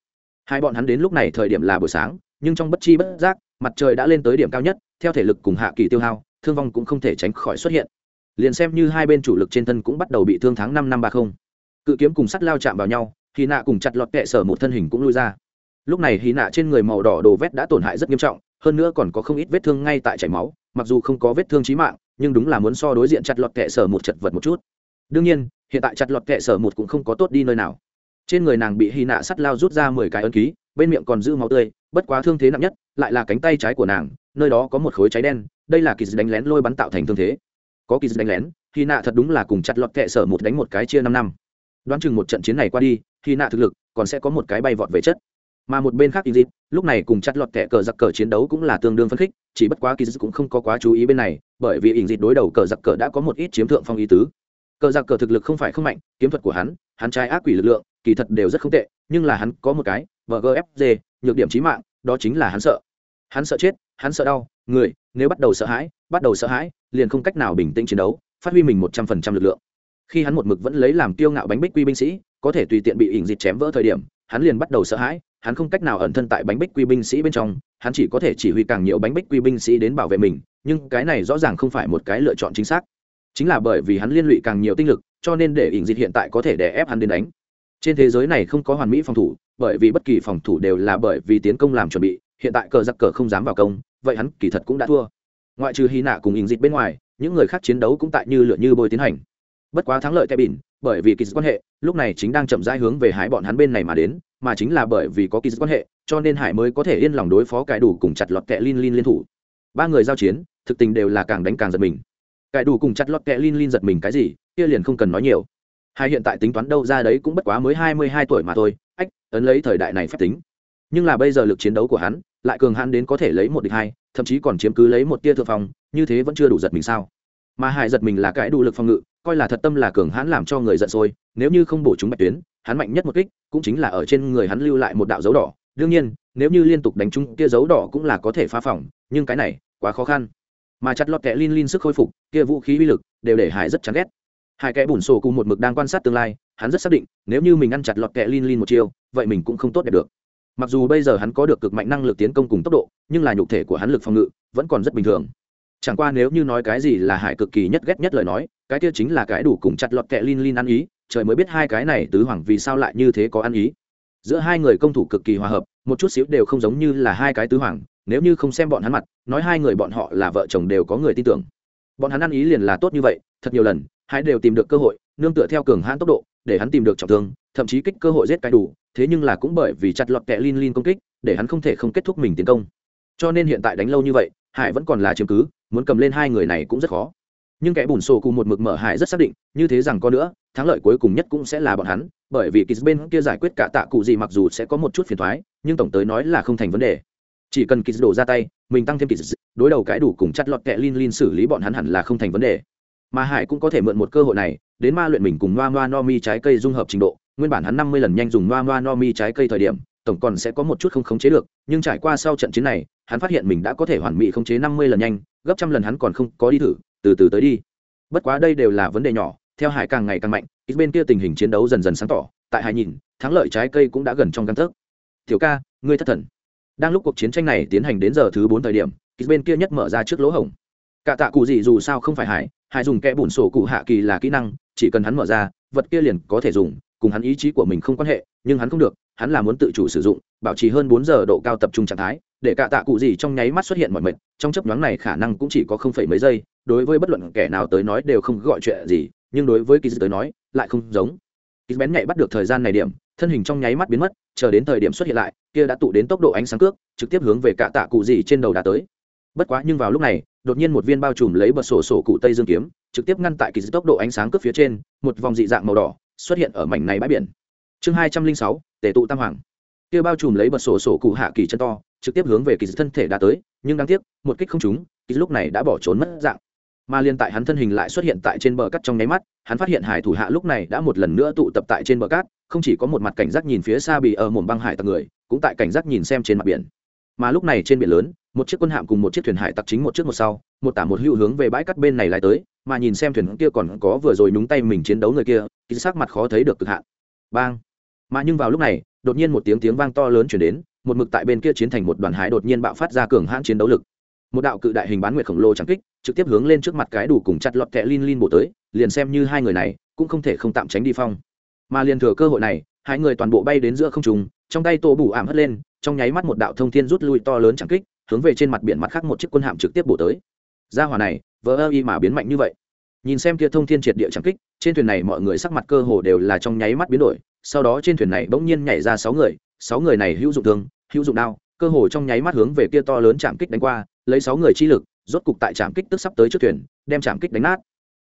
Hai bọn hắn đến lúc này thời điểm là buổi sáng, nhưng trong bất chi bất giác, mặt trời đã lên tới điểm cao nhất, theo thể lực cùng hạ kỳ tiêu hao, thương vong cũng không thể tránh khỏi xuất hiện. Liền xem như hai bên chủ lực trên thân cũng bắt đầu bị thương tháng năm năm ba không cự kiếm cùng sắt lao chạm vào nhau hy nạ cùng chặt lọt kệ sở một thân hình cũng lui ra. Lúc này hy nạ trên người màu đỏ đồ vét đã tổn hại rất nghiêm trọng, hơn nữa còn có không ít vết thương ngay tại chảy máu, mặc dù không có vết thương trí mạng, nhưng đúng là muốn so đối diện chặt lọt kệ sở một chật vật một chút. Đương nhiên, hiện tại chặt lọt kệ sở một cũng không có tốt đi nơi nào. Trên người nàng bị hy nạ sắt lao rút ra mười cái ân ký, bên miệng còn giữ máu tươi, bất quá thương thế nặng nhất, lại là cánh tay trái của nàng, nơi đó có một khối cháy đen, đây là kỳ đánh lén lôi bắn tạo thành thương thế. Có kỳ đánh lén hy nạ thật đúng là cùng chặt lọt kệ sở một đánh một cái chia năm năm đoán chừng một trận chiến này qua đi hy nạ thực lực còn sẽ có một cái bay vọt về chất mà một bên khác Inzit, lúc này cùng chặt lọt kẻ cờ giặc cờ chiến đấu cũng là tương đương phấn khích, chỉ bất quá kỳ dịp cũng không có quá chú ý bên này, bởi vì Inzit đối đầu cờ giặc cờ đã có một ít chiếm thượng phong ý tứ. Cờ giặc cờ thực lực không phải không mạnh, kiếm thuật của hắn, hắn trai ác quỷ lực lượng, kỳ thật đều rất không tệ, nhưng là hắn có một cái, VGFG, nhược điểm chí mạng, đó chính là hắn sợ. Hắn sợ chết, hắn sợ đau, người, nếu bắt đầu sợ hãi, bắt đầu sợ hãi, liền không cách nào bình tĩnh chiến đấu, phát huy mình một trăm phần trăm lực lượng. Khi hắn một mực vẫn lấy làm kiêu ngạo bánh bích quy binh sĩ, có thể tùy tiện bị ỉn dịch chém vỡ thời điểm, hắn liền bắt đầu sợ hãi, hắn không cách nào ẩn thân tại bánh bích quy binh sĩ bên trong hắn chỉ có thể chỉ huy càng nhiều bánh bích quy binh sĩ đến bảo vệ mình nhưng cái này rõ ràng không phải một cái lựa chọn chính xác. Chính là bởi vì hắn liên lụy càng nhiều tinh lực cho nên để ỉn dịch hiện tại có thể đè ép hắn đến đánh. Trên thế giới này không có hoàn mỹ phòng thủ bởi vì bất kỳ phòng thủ đều là bởi vì tiến công làm chuẩn bị hiện tại cờ giặc cờ không dám vào công vậy hắn kỳ thật cũng đã thua. Ngoại trừ hy nạ cùng ỉn dịch bên ngoài những người khác chiến đấu cũng tại như lựa như bôi tiến hành bất quá thắng lợi tệ bỉn, bởi vì kỳ quan hệ, lúc này chính đang chậm rãi hướng về hải bọn hắn bên này mà đến, mà chính là bởi vì có kỳ quan hệ, cho nên hải mới có thể yên lòng đối phó cải đủ cùng chặt lọt kẹ lin lin liên thủ. Ba người giao chiến, thực tình đều là càng đánh càng giật mình. Cải đủ cùng chặt lọt kẹ lin lin giật mình cái gì, kia liền không cần nói nhiều. Hai hiện tại tính toán đâu ra đấy cũng bất quá mới hai mươi hai tuổi mà thôi, ách, ấn lấy thời đại này phép tính. Nhưng là bây giờ lực chiến đấu của hắn, lại cường hắn đến có thể lấy một địch hai, thậm chí còn chiếm cứ lấy một tia thượng phòng như thế vẫn chưa đủ giật mình sao? Mà hải giật mình là cái đủ lực phòng ngự coi là thật tâm là cường hãn làm cho người giận sôi, nếu như không bổ chúng bạch tuyến, hắn mạnh nhất một kích cũng chính là ở trên người hắn lưu lại một đạo dấu đỏ. Đương nhiên, nếu như liên tục đánh trúng kia dấu đỏ cũng là có thể phá phỏng nhưng cái này quá khó khăn. Mà chặt lọt kẹ lin lin sức khôi phục, kia vũ khí uy lực đều để hải rất chán ghét. Hai kẻ bùn sổ cùng một mực đang quan sát tương lai, hắn rất xác định, nếu như mình ăn chặt lọt kẹ lin lin một chiêu, vậy mình cũng không tốt đẹp được. Mặc dù bây giờ hắn có được cực mạnh năng lực tiến công cùng tốc độ, nhưng là nhục thể của hắn lực phòng ngự vẫn còn rất bình thường chẳng qua nếu như nói cái gì là hải cực kỳ nhất ghét nhất lời nói, cái kia chính là cái đủ cùng chặt lọt kẹ lin lin ăn ý, trời mới biết hai cái này tứ hoàng vì sao lại như thế có ăn ý. Giữa hai người công thủ cực kỳ hòa hợp, một chút xíu đều không giống như là hai cái tứ hoàng, nếu như không xem bọn hắn mặt, nói hai người bọn họ là vợ chồng đều có người tin tưởng. Bọn hắn ăn ý liền là tốt như vậy, thật nhiều lần hai đều tìm được cơ hội, nương tựa theo cường hãn tốc độ, để hắn tìm được trọng thương, thậm chí kích cơ hội giết cái đủ, thế nhưng là cũng bởi vì chặt lọt kẹ lin lin công kích, để hắn không thể không kết thúc mình tiến công. Cho nên hiện tại đánh lâu như vậy, hải vẫn còn là chứng cứ muốn cầm lên hai người này cũng rất khó. Nhưng kẻ bùn sổ cùng một mực mở hải rất xác định, như thế rằng có nữa, thắng lợi cuối cùng nhất cũng sẽ là bọn hắn, bởi vì kiz bên kia giải quyết cả tạ cụ gì mặc dù sẽ có một chút phiền thoái, nhưng tổng tới nói là không thành vấn đề. Chỉ cần kiz đổ ra tay, mình tăng thêm kiz đối đầu cái đủ cùng chặt lọt kẹ lin lin xử lý bọn hắn hẳn là không thành vấn đề. Mà hải cũng có thể mượn một cơ hội này, đến ma luyện mình cùng noa noa no mi trái cây dung hợp trình độ, nguyên bản hắn năm mươi lần nhanh dùng noa noa no mi trái cây thời điểm, tổng còn sẽ có một chút không khống chế được, nhưng trải qua sau trận chiến này hắn phát hiện mình đã có thể hoàn mỹ khống chế năm mươi lần nhanh, gấp trăm lần hắn còn không có đi thử, từ từ tới đi. Bất quá đây đều là vấn đề nhỏ, theo hải càng ngày càng mạnh, ít bên kia tình hình chiến đấu dần dần sáng tỏ, tại hải nhìn, thắng lợi trái cây cũng đã gần trong găng tấc. Tiểu ca, ngươi thất thần. Đang lúc cuộc chiến tranh này tiến hành đến giờ thứ bốn thời điểm, ít bên kia nhất mở ra trước lỗ hổng. Cả tạ cụ gì dù sao không phải hải hải dùng kẽ bùn sổ cụ hạ kỳ là kỹ năng, chỉ cần hắn mở ra, vật kia liền có thể dùng, cùng hắn ý chí của mình không quan hệ, nhưng hắn không được, hắn là muốn tự chủ sử dụng, bảo trì hơn bốn giờ độ cao tập trung trạng thái để cả tạ cụ gì trong nháy mắt xuất hiện mọi mệt trong chấp nhoáng này khả năng cũng chỉ có không phẩy mấy giây, đối với bất luận kẻ nào tới nói đều không gọi chuyện gì, nhưng đối với kỳ tới nói, lại không giống. Kỳ bén nhạy bắt được thời gian này điểm, thân hình trong nháy mắt biến mất, chờ đến thời điểm xuất hiện lại, kia đã tụ đến tốc độ ánh sáng cước, trực tiếp hướng về cả tạ cụ gì trên đầu đã tới. Bất quá nhưng vào lúc này, đột nhiên một viên bao trùm lấy bật sổ sổ cụ tây dương kiếm, trực tiếp ngăn tại kỳ tốc độ ánh sáng cước phía trên, một vòng dị dạng màu đỏ, xuất hiện ở mảnh này bãi biển. Chương hai trăm linh sáu tể tụ tam hoàng. Kia bao trùm lấy bật sổ sổ cụ hạ kỳ chân to trực tiếp hướng về kỳ thân thể đã tới, nhưng đáng tiếc, một kích không trúng, kỳ lúc này đã bỏ trốn mất dạng. Mà liên tại hắn thân hình lại xuất hiện tại trên bờ cát trong nháy mắt, hắn phát hiện hải thủ hạ lúc này đã một lần nữa tụ tập tại trên bờ cát, không chỉ có một mặt cảnh giác nhìn phía xa bị ở mồm băng hải tặc người, cũng tại cảnh giác nhìn xem trên mặt biển. Mà lúc này trên biển lớn, một chiếc quân hạm cùng một chiếc thuyền hải tặc chính một trước một sau, một tả một hữu hướng về bãi cát bên này lại tới, mà nhìn xem thuyền kia còn có vừa rồi nhúng tay mình chiến đấu người kia chính xác mặt khó thấy được cực hạn. Bang! Mà nhưng vào lúc này, đột nhiên một tiếng tiếng vang to lớn chuyển đến một mực tại bên kia chiến thành một đoàn hải đột nhiên bạo phát ra cường hãn chiến đấu lực. Một đạo cự đại hình bán nguyệt khổng lồ trắng kích, trực tiếp hướng lên trước mặt cái đủ cùng chặt lọt kẹ lin lin bổ tới, liền xem như hai người này cũng không thể không tạm tránh đi phong. Mà liền thừa cơ hội này, hai người toàn bộ bay đến giữa không trùng trong tay tô bù ảm hất lên, trong nháy mắt một đạo thông thiên rút lui to lớn trắng kích, hướng về trên mặt biển mặt khác một chiếc quân hạm trực tiếp bổ tới. Ra hỏa này vỡ ơ y mà biến mạnh như vậy. Nhìn xem kia thông thiên triệt địa trắng kích, trên thuyền này mọi người sắc mặt cơ hồ đều là trong nháy mắt biến đổi, sau đó trên thuyền này bỗng nhiên nhảy ra sáu người sáu người này hữu dụng thương hữu dụng đao, cơ hồ trong nháy mắt hướng về kia to lớn chạm kích đánh qua, lấy sáu người chi lực, rốt cục tại chạm kích tức sắp tới trước thuyền, đem chạm kích đánh nát.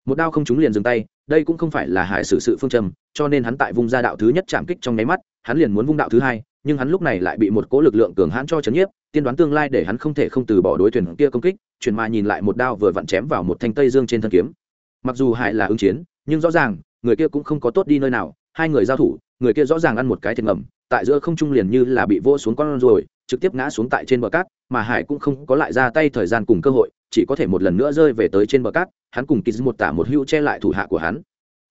Một đao không trúng liền dừng tay, đây cũng không phải là hải sự sự phương châm, cho nên hắn tại vùng ra đạo thứ nhất chạm kích trong nháy mắt, hắn liền muốn vung đạo thứ hai, nhưng hắn lúc này lại bị một cố lực lượng cường hãn cho chấn nhiếp, tiên đoán tương lai để hắn không thể không từ bỏ đối thuyền kia công kích, chuyển mà nhìn lại một đao vừa vặn chém vào một thanh tây dương trên thân kiếm. Mặc dù hải là ứng chiến, nhưng rõ ràng, người kia cũng không có tốt đi nơi nào, hai người giao thủ, người kia rõ ràng ăn một cái thiệt ngầm tại giữa không trung liền như là bị vô xuống con rồi, trực tiếp ngã xuống tại trên bờ cát, mà hải cũng không có lại ra tay thời gian cùng cơ hội, chỉ có thể một lần nữa rơi về tới trên bờ cát, hắn cùng ký một tả một hữu che lại thủ hạ của hắn.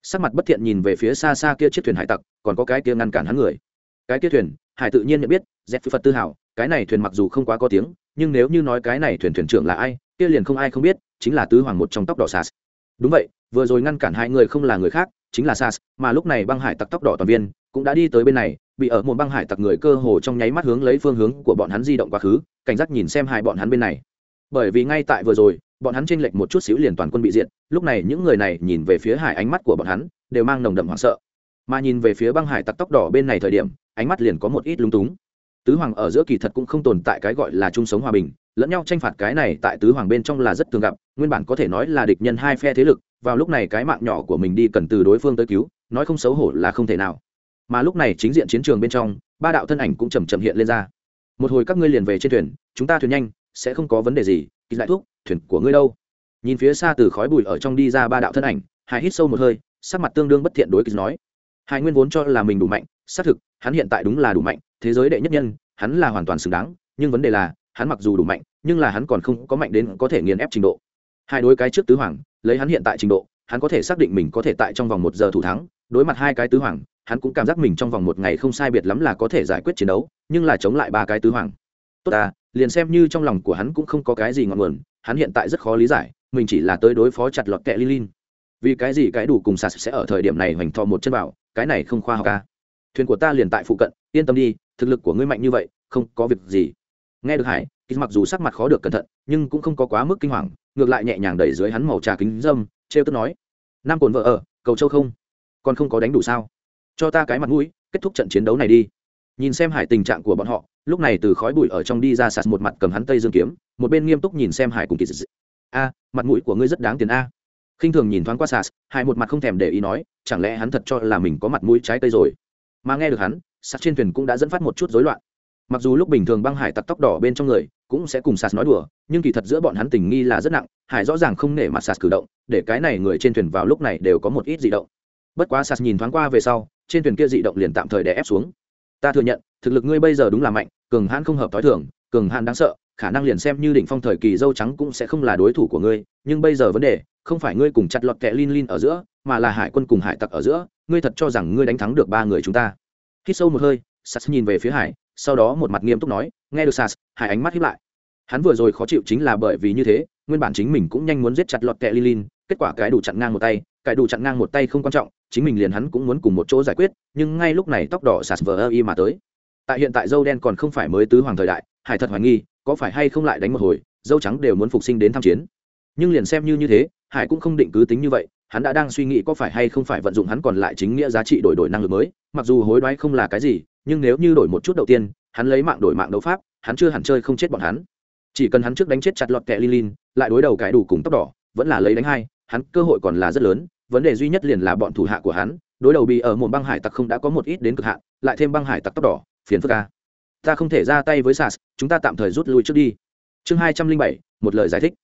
Sắc mặt bất thiện nhìn về phía xa xa kia chiếc thuyền hải tặc, còn có cái kia ngăn cản hắn người. Cái kia thuyền, hải tự nhiên nhận biết dẹp phật tư hảo, cái này thuyền mặc dù không quá có tiếng, nhưng nếu như nói cái này thuyền thuyền trưởng là ai, kia liền không ai không biết, chính là tứ hoàng một trong tóc đỏ sas. Đúng vậy, vừa rồi ngăn cản hai người không là người khác, chính là sas, mà lúc này băng hải tặc tóc đỏ toàn viên cũng đã đi tới bên này, bị ở một băng hải tặc người cơ hồ trong nháy mắt hướng lấy phương hướng của bọn hắn di động quá khứ, cảnh giác nhìn xem hai bọn hắn bên này. Bởi vì ngay tại vừa rồi, bọn hắn chênh lệch một chút xíu liền toàn quân bị diện lúc này những người này nhìn về phía hải ánh mắt của bọn hắn, đều mang nồng đậm hoảng sợ. Mà nhìn về phía băng hải tặc tóc đỏ bên này thời điểm, ánh mắt liền có một ít lung túng. Tứ hoàng ở giữa kỳ thật cũng không tồn tại cái gọi là chung sống hòa bình, lẫn nhau tranh phạt cái này tại tứ hoàng bên trong là rất thường gặp, nguyên bản có thể nói là địch nhân hai phe thế lực, vào lúc này cái mạng nhỏ của mình đi cần từ đối phương tới cứu, nói không xấu hổ là không thể nào mà lúc này chính diện chiến trường bên trong, ba đạo thân ảnh cũng chầm chậm hiện lên ra. Một hồi các ngươi liền về trên thuyền, chúng ta thuyền nhanh, sẽ không có vấn đề gì ký lại thuốc, thuyền của ngươi đâu? Nhìn phía xa từ khói bụi ở trong đi ra ba đạo thân ảnh hải hít sâu một hơi, sắc mặt tương đương bất thiện đối ký nói. Hải nguyên vốn cho là mình đủ mạnh, xác thực, hắn hiện tại đúng là đủ mạnh, thế giới đệ nhất nhân, hắn là hoàn toàn xứng đáng, nhưng vấn đề là, hắn mặc dù đủ mạnh, nhưng là hắn còn không có mạnh đến có thể nghiền ép trình độ. Hai đối cái trước tứ hoàng, lấy hắn hiện tại trình độ, hắn có thể xác định mình có thể tại trong vòng một giờ thủ thắng, đối mặt hai cái tứ hoàng hắn cũng cảm giác mình trong vòng một ngày không sai biệt lắm là có thể giải quyết chiến đấu, nhưng là chống lại ba cái tứ hoàng. Tốt à liền xem như trong lòng của hắn cũng không có cái gì ngọn nguồn, hắn hiện tại rất khó lý giải, mình chỉ là tới đối phó chặt lọt kẹ lilin. Vì cái gì cái đủ cùng sạt sẽ ở thời điểm này hoành thò một chân vào cái này không khoa học ca à? thuyền của ta liền tại phụ cận, yên tâm đi, thực lực của ngươi mạnh như vậy, không có việc gì. Nghe được hải kýt mặc dù sắc mặt khó được cẩn thận, nhưng cũng không có quá mức kinh hoàng, ngược lại nhẹ nhàng đẩy dưới hắn màu trà kính dâm, trêu tức nói, nam cồn vợ ở, cầu châu không? Còn không có đánh đủ sao? Cho ta cái mặt mũi, kết thúc trận chiến đấu này đi. Nhìn xem hải tình trạng của bọn họ, lúc này từ khói bụi ở trong đi ra sạt một mặt cầm hắn tây dương kiếm, một bên nghiêm túc nhìn xem hải cùng kỳ dị a, mặt mũi của ngươi rất đáng tiền a. Khinh thường nhìn thoáng qua sạt, hải một mặt không thèm để ý nói, chẳng lẽ hắn thật cho là mình có mặt mũi trái cây rồi? Mà nghe được hắn, sạt trên thuyền cũng đã dẫn phát một chút rối loạn. Mặc dù lúc bình thường băng hải tặc tóc đỏ bên trong người cũng sẽ cùng sạt nói đùa, nhưng kỳ thật giữa bọn hắn tình nghi là rất nặng, hải rõ ràng không nể mặt sạt cử động, để cái này người trên thuyền vào lúc này đều có một ít dị động. Bất quá sạt nhìn thoáng qua về sau trên thuyền kia dị động liền tạm thời đè ép xuống. Ta thừa nhận, thực lực ngươi bây giờ đúng là mạnh, cường hãn không hợp t h o i thường, cường hãn đáng sợ, khả năng liền xem như đỉnh phong thời kỳ dâu trắng cũng sẽ không là đối thủ của ngươi, nhưng bây giờ vấn đề, không phải ngươi cùng chặt lọt kẹ lin lin ở giữa, mà là hải quân cùng hải tặc ở giữa, ngươi thật cho rằng ngươi đánh thắng được ba người chúng ta. Khi sâu một hơi, sas nhìn về phía hải, sau đó một mặt nghiêm túc nói, nghe được sas, hải ánh mắt hiếp lại. Hắn vừa rồi khó chịu chính là bởi vì như thế, nguyên bản chính mình cũng nhanh muốn giết chặt lọt kẹ lin lin, kết quả cái đủ chặn ngang một tay cải đủ chặn ngang một tay không quan trọng, chính mình liền hắn cũng muốn cùng một chỗ giải quyết, nhưng ngay lúc này tóc đỏ sạt vờ ơ y mà tới. Tại hiện tại dâu đen còn không phải mới tứ hoàng thời đại, hải thật hoài nghi, có phải hay không lại đánh một hồi, dâu trắng đều muốn phục sinh đến tham chiến. Nhưng liền xem như như thế, hải cũng không định cứ tính như vậy, hắn đã đang suy nghĩ có phải hay không phải vận dụng hắn còn lại chính nghĩa giá trị đổi đổi năng lực mới, mặc dù hối đoái không là cái gì, nhưng nếu như đổi một chút đầu tiên, hắn lấy mạng đổi mạng đấu pháp, hắn chưa hẳn chơi không chết bọn hắn. Chỉ cần hắn trước đánh chết chặt lọt kẹ lin, lại đối đầu cái đủ cùng tóc đỏ, vẫn là lấy đánh hai hắn cơ hội còn là rất lớn, vấn đề duy nhất liền là bọn thủ hạ của hắn, đối đầu bị ở một băng hải tặc không đã có một ít đến cực hạn, lại thêm băng hải tặc tóc đỏ, phiền phức ca ta không thể ra tay với sas, chúng ta tạm thời rút lui trước đi. Chương hai trăm linh bảy, một lời giải thích.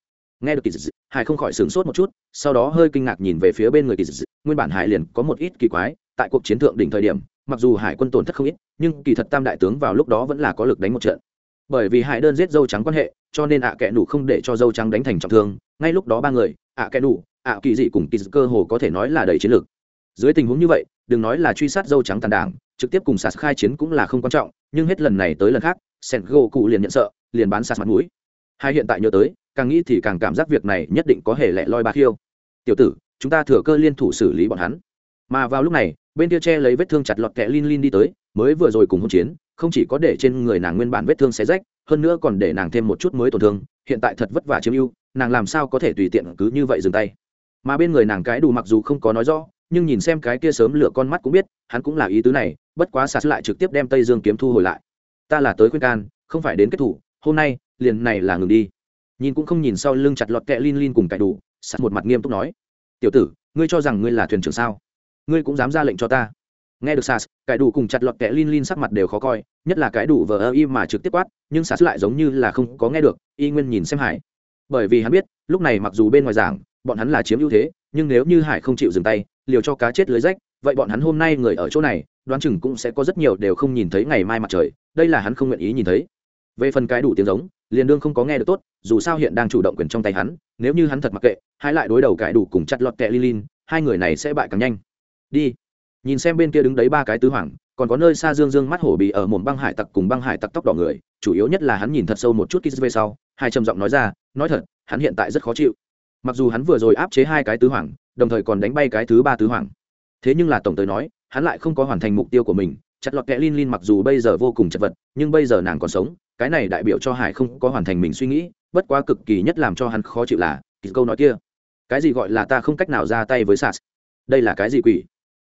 Nghe được kỳ dị hải không khỏi sửng sốt một chút, sau đó hơi kinh ngạc nhìn về phía bên người kỳ dị nguyên bản hải liền có một ít kỳ quái, tại cuộc chiến thượng đỉnh thời điểm, mặc dù hải quân tổn thất không ít, nhưng kỳ thật tam đại tướng vào lúc đó vẫn là có lực đánh một trận. Bởi vì hải đơn giết dâu trắng quan hệ, cho nên ạ à kẽ nủ không để cho dâu trắng đánh thành trọng thương, ngay lúc đó ba người, ạ à kẽ nủ ạ, kỳ dị cùng kỳ dị cơ hồ có thể nói là đầy chiến lược. Dưới tình huống như vậy, đừng nói là truy sát dâu trắng tàn đảng, trực tiếp cùng sạt khai chiến cũng là không quan trọng, nhưng hết lần này tới lần khác sen gỗ cụ liền nhận sợ, liền bán sạt mặt mũi. Hai hiện tại nhớ tới, càng nghĩ thì càng cảm giác việc này nhất định có hề lẹ loi ba khiêu. Tiểu tử, chúng ta thừa cơ liên thủ xử lý bọn hắn. Mà vào lúc này, bên kia tre lấy vết thương chặt lọt kẹ lin lin đi tới, mới vừa rồi cùng hỗn chiến, không chỉ có để trên người nàng nguyên bản vết thương xé rách, hơn nữa còn để nàng thêm một chút mới tổn thương, hiện tại thật vất vả chiếm ưu, nàng làm sao có thể tùy tiện cứ như vậy dừng tay? Mà bên người nàng cái đủ mặc dù không có nói rõ, nhưng nhìn xem cái kia sớm lựa con mắt cũng biết, hắn cũng là ý tứ này, bất quá sạt lại trực tiếp đem tây dương kiếm thu hồi lại. Ta là tới khuyên can, không phải đến kết thủ, hôm nay, liền này là ngừng đi. Nhìn cũng không nhìn sau lưng chặt lọt kẹ lin lin cùng cải đủ sạt một mặt nghiêm túc nói. Tiểu tử, ngươi cho rằng ngươi là thuyền trưởng sao? Ngươi cũng dám ra lệnh cho ta. Nghe được sas cải đủ cùng chặt lọt kẹ lin lin sắc mặt đều khó coi, nhất là cái đủ vờ ơ y mà trực tiếp quát, nhưng sas lại giống như là không có nghe được, y nguyên nhìn xem hải. Bởi vì hắn biết, lúc này mặc dù bên ngoài giảng bọn hắn là chiếm ưu thế, nhưng nếu như hải không chịu dừng tay, liều cho cá chết lưới rách, vậy bọn hắn hôm nay người ở chỗ này, đoán chừng cũng sẽ có rất nhiều đều không nhìn thấy ngày mai mặt trời, đây là hắn không nguyện ý nhìn thấy. Về phần cái đủ tiếng giống liền đương không có nghe được tốt, dù sao hiện đang chủ động quyền trong tay hắn, nếu như hắn thật mặc kệ hai lại đối đầu cải đủ cùng chặt lọt kẹ lin hai người này sẽ bại càng nhanh. Đi. Nhìn xem bên kia đứng đấy ba cái tứ hoàng, còn có nơi xa dương dương mắt hổ bì ở một băng hải tặc cùng băng hải tặc tóc đỏ người, chủ yếu nhất là hắn nhìn thật sâu một chút kích về sau, hai trầm giọng nói ra, nói thật, hắn hiện tại rất khó chịu mặc dù hắn vừa rồi áp chế hai cái tứ hoàng, đồng thời còn đánh bay cái thứ ba tứ hoàng. Thế nhưng là tổng tới nói, hắn lại không có hoàn thành mục tiêu của mình. Chặt lọt kẽ lin lin mặc dù bây giờ vô cùng chật vật, nhưng bây giờ nàng còn sống. Cái này đại biểu cho hải không có hoàn thành mình suy nghĩ, bất quá cực kỳ nhất làm cho hắn khó chịu là kỳ câu nói kia. Cái gì gọi là ta không cách nào ra tay với sas? Đây là cái gì quỷ?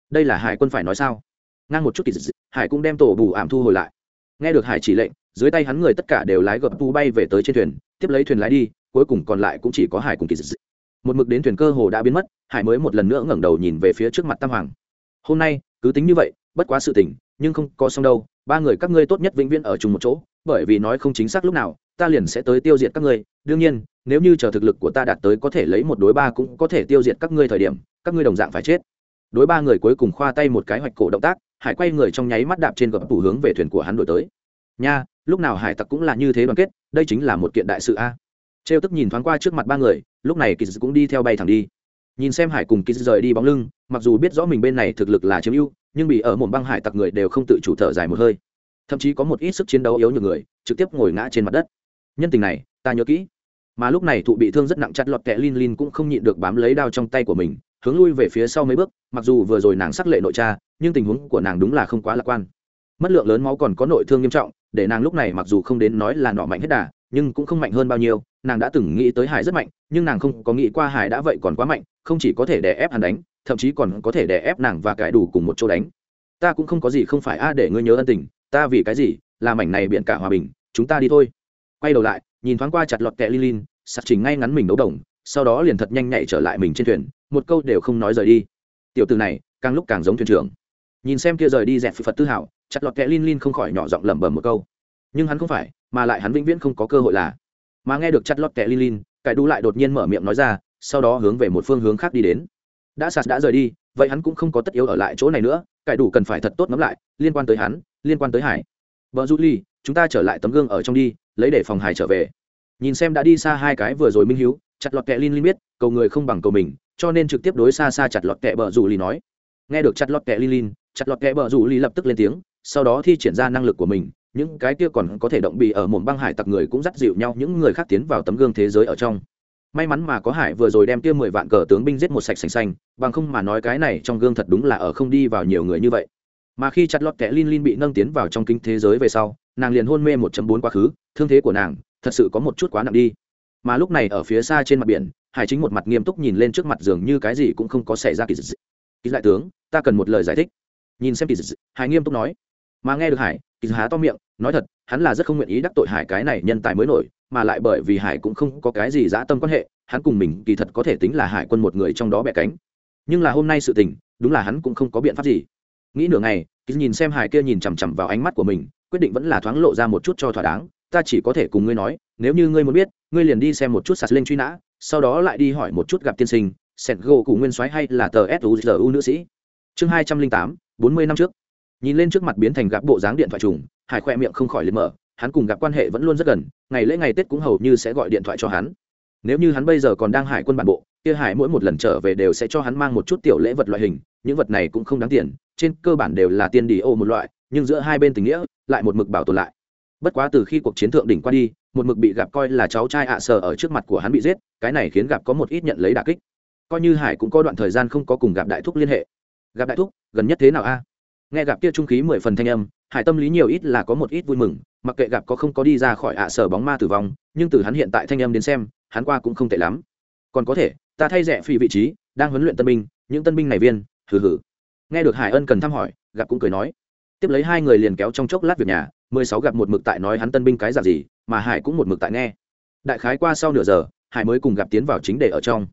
Đây là hải quân phải nói sao? Ngang một chút kỳ dị, hải cũng đem tổ bù ảm thu hồi lại. Nghe được hải chỉ lệnh, dưới tay hắn người tất cả đều lái gập tu bay về tới trên thuyền, tiếp lấy thuyền lái đi, cuối cùng còn lại cũng chỉ có hải cùng kỳ dị một mực đến thuyền cơ hồ đã biến mất, hải mới một lần nữa ngẩng đầu nhìn về phía trước mặt tam hoàng. Hôm nay, cứ tính như vậy, bất quá sự tình, nhưng không có xong đâu, ba người các ngươi tốt nhất vĩnh viễn ở chung một chỗ, bởi vì nói không chính xác lúc nào, ta liền sẽ tới tiêu diệt các ngươi. Đương nhiên, nếu như chờ thực lực của ta đạt tới có thể lấy một đối ba cũng có thể tiêu diệt các ngươi thời điểm, các ngươi đồng dạng phải chết. Đối ba người cuối cùng khoa tay một cái hoạch cổ động tác, hải quay người trong nháy mắt đạp trên gập tủ hướng về thuyền của hắn đổi tới. Nha, lúc nào hải tặc cũng là như thế đoàn kết, đây chính là một kiện đại sự a trêu tức nhìn thoáng qua trước mặt ba người, lúc này kỳ cũng đi theo bay thẳng đi. Nhìn xem hải cùng kỳ rời đi bóng lưng, mặc dù biết rõ mình bên này thực lực là chiếm ưu, nhưng bị ở một băng hải tặc người đều không tự chủ thở dài một hơi. Thậm chí có một ít sức chiến đấu yếu như người, trực tiếp ngồi ngã trên mặt đất. Nhân tình này, ta nhớ kỹ. Mà lúc này thụ bị thương rất nặng chặt lọt kẹ lin lin cũng không nhịn được bám lấy đao trong tay của mình, hướng lui về phía sau mấy bước, mặc dù vừa rồi nàng sắc lệ nội tra, nhưng tình huống của nàng đúng là không quá lạc quan. Mất lượng lớn máu còn có nội thương nghiêm trọng, để nàng lúc này mặc dù không đến nói là nọ mạnh hết đà, nhưng cũng không mạnh hơn bao nhiêu nàng đã từng nghĩ tới hải rất mạnh, nhưng nàng không có nghĩ qua hải đã vậy còn quá mạnh, không chỉ có thể đè ép hắn đánh, thậm chí còn có thể đè ép nàng và cãi đủ cùng một chỗ đánh. Ta cũng không có gì không phải a, để ngươi nhớ ân tình, ta vì cái gì là mảnh này biện cả hòa bình, chúng ta đi thôi. Quay đầu lại, nhìn thoáng qua chặt lọt kẹ lilin sạc chỉnh ngay ngắn mình đấu đồng, sau đó liền thật nhanh nhạy trở lại mình trên thuyền, một câu đều không nói rời đi. Tiểu từ này, càng lúc càng giống thuyền trưởng. Nhìn xem kia rời đi dẹp phật tư hảo, chặt lọt kẹ lin lin không khỏi nhỏ giọng lẩm bẩm một câu. Nhưng hắn không phải, mà lại hắn vĩnh viễn không có cơ hội là mà nghe được chặt lọt kẻ lin cải đu lại đột nhiên mở miệng nói ra, sau đó hướng về một phương hướng khác đi đến. Đã sạt đã rời đi, vậy hắn cũng không có tất yếu ở lại chỗ này nữa, cải đủ cần phải thật tốt ngắm lại, liên quan tới hắn, liên quan tới hải. Vợ du ly, chúng ta trở lại tấm gương ở trong đi, lấy để phòng hải trở về. Nhìn xem đã đi xa hai cái vừa rồi minh hiếu, chặt lọt kẹ linh linh biết, cầu người không bằng cầu mình, cho nên trực tiếp đối xa xa chặt lọt kẹ bờ rủ ly nói. Nghe được chặt lọt kẹ linh linh chặt lọt kẹ bờ rủ ly lập tức lên tiếng, sau đó thi triển ra năng lực của mình những cái kia còn có thể động bị ở mồm băng hải tặc người cũng dắt dịu nhau, những người khác tiến vào tấm gương thế giới ở trong. May mắn mà có hải vừa rồi đem kia mười vạn cờ tướng binh giết một sạch sành xanh, bằng không mà nói cái này trong gương thật đúng là ở không đi vào nhiều người như vậy. Mà khi chặt lọt kẻ lin lin bị nâng tiến vào trong kinh thế giới về sau, nàng liền hôn mê một bốn quá khứ, thương thế của nàng thật sự có một chút quá nặng đi. Mà lúc này ở phía xa trên mặt biển, hải chính một mặt nghiêm túc nhìn lên trước mặt giường như cái gì cũng không có xảy ra kỳ dị kỳ đại tướng, ta cần một lời giải thích. Nhìn xem kỳ dị, hải nghiêm túc nói. Mà nghe được hải kỳ há to miệng, nói thật, hắn là rất không nguyện ý đắc tội hải cái này nhân tài mới nổi, mà lại bởi vì hải cũng không có cái gì dã tâm quan hệ, hắn cùng mình kỳ thật có thể tính là hải quân một người trong đó bẻ cánh. Nhưng là hôm nay sự tình, đúng là hắn cũng không có biện pháp gì. Nghĩ nửa ngày, kỳ nhìn xem hải kia nhìn chằm chằm vào ánh mắt của mình, quyết định vẫn là thoáng lộ ra một chút cho thỏa đáng, ta chỉ có thể cùng ngươi nói, nếu như ngươi muốn biết, ngươi liền đi xem một chút sạt lên truy nã, sau đó lại đi hỏi một chút gặp tiên sinh, sẹt gỗ cụ nguyên soái hay là tờ suzu nữ sĩ. Chương hai trăm linh tám, bốn mươi năm trước nhìn lên trước mặt biến thành gặp bộ dáng điện thoại trùng, hải khoe miệng không khỏi liệt mở, hắn cùng gặp quan hệ vẫn luôn rất gần, ngày lễ ngày tết cũng hầu như sẽ gọi điện thoại cho hắn. Nếu như hắn bây giờ còn đang hải quân bản bộ, kia hải mỗi một lần trở về đều sẽ cho hắn mang một chút tiểu lễ vật loại hình, những vật này cũng không đáng tiền, trên cơ bản đều là tiền đi ô một loại, nhưng giữa hai bên tình nghĩa, lại một mực bảo tồn lại. Bất quá từ khi cuộc chiến thượng đỉnh qua đi, một mực bị gặp coi là cháu trai ạ à sờ ở trước mặt của hắn bị giết, cái này khiến gặp có một ít nhận lấy đà kích. Coi như hải cũng có đoạn thời gian không có cùng gặp đại thúc liên hệ. Gặp đại thúc, gần nhất thế nào a? Nghe gặp kia trung khí mười phần thanh âm, hải tâm lý nhiều ít là có một ít vui mừng, mặc kệ gặp có không có đi ra khỏi ạ sở bóng ma tử vong, nhưng từ hắn hiện tại thanh âm đến xem, hắn qua cũng không tệ lắm. Còn có thể, ta thay rẻ phi vị trí, đang huấn luyện tân binh, những tân binh này viên, hừ hừ. Nghe được hải ân cần thăm hỏi, gặp cũng cười nói. Tiếp lấy hai người liền kéo trong chốc lát việc nhà, mười sáu gặp một mực tại nói hắn tân binh cái giả gì, mà hải cũng một mực tại nghe. Đại khái qua sau nửa giờ, hải mới cùng gặp tiến vào chính để ở trong.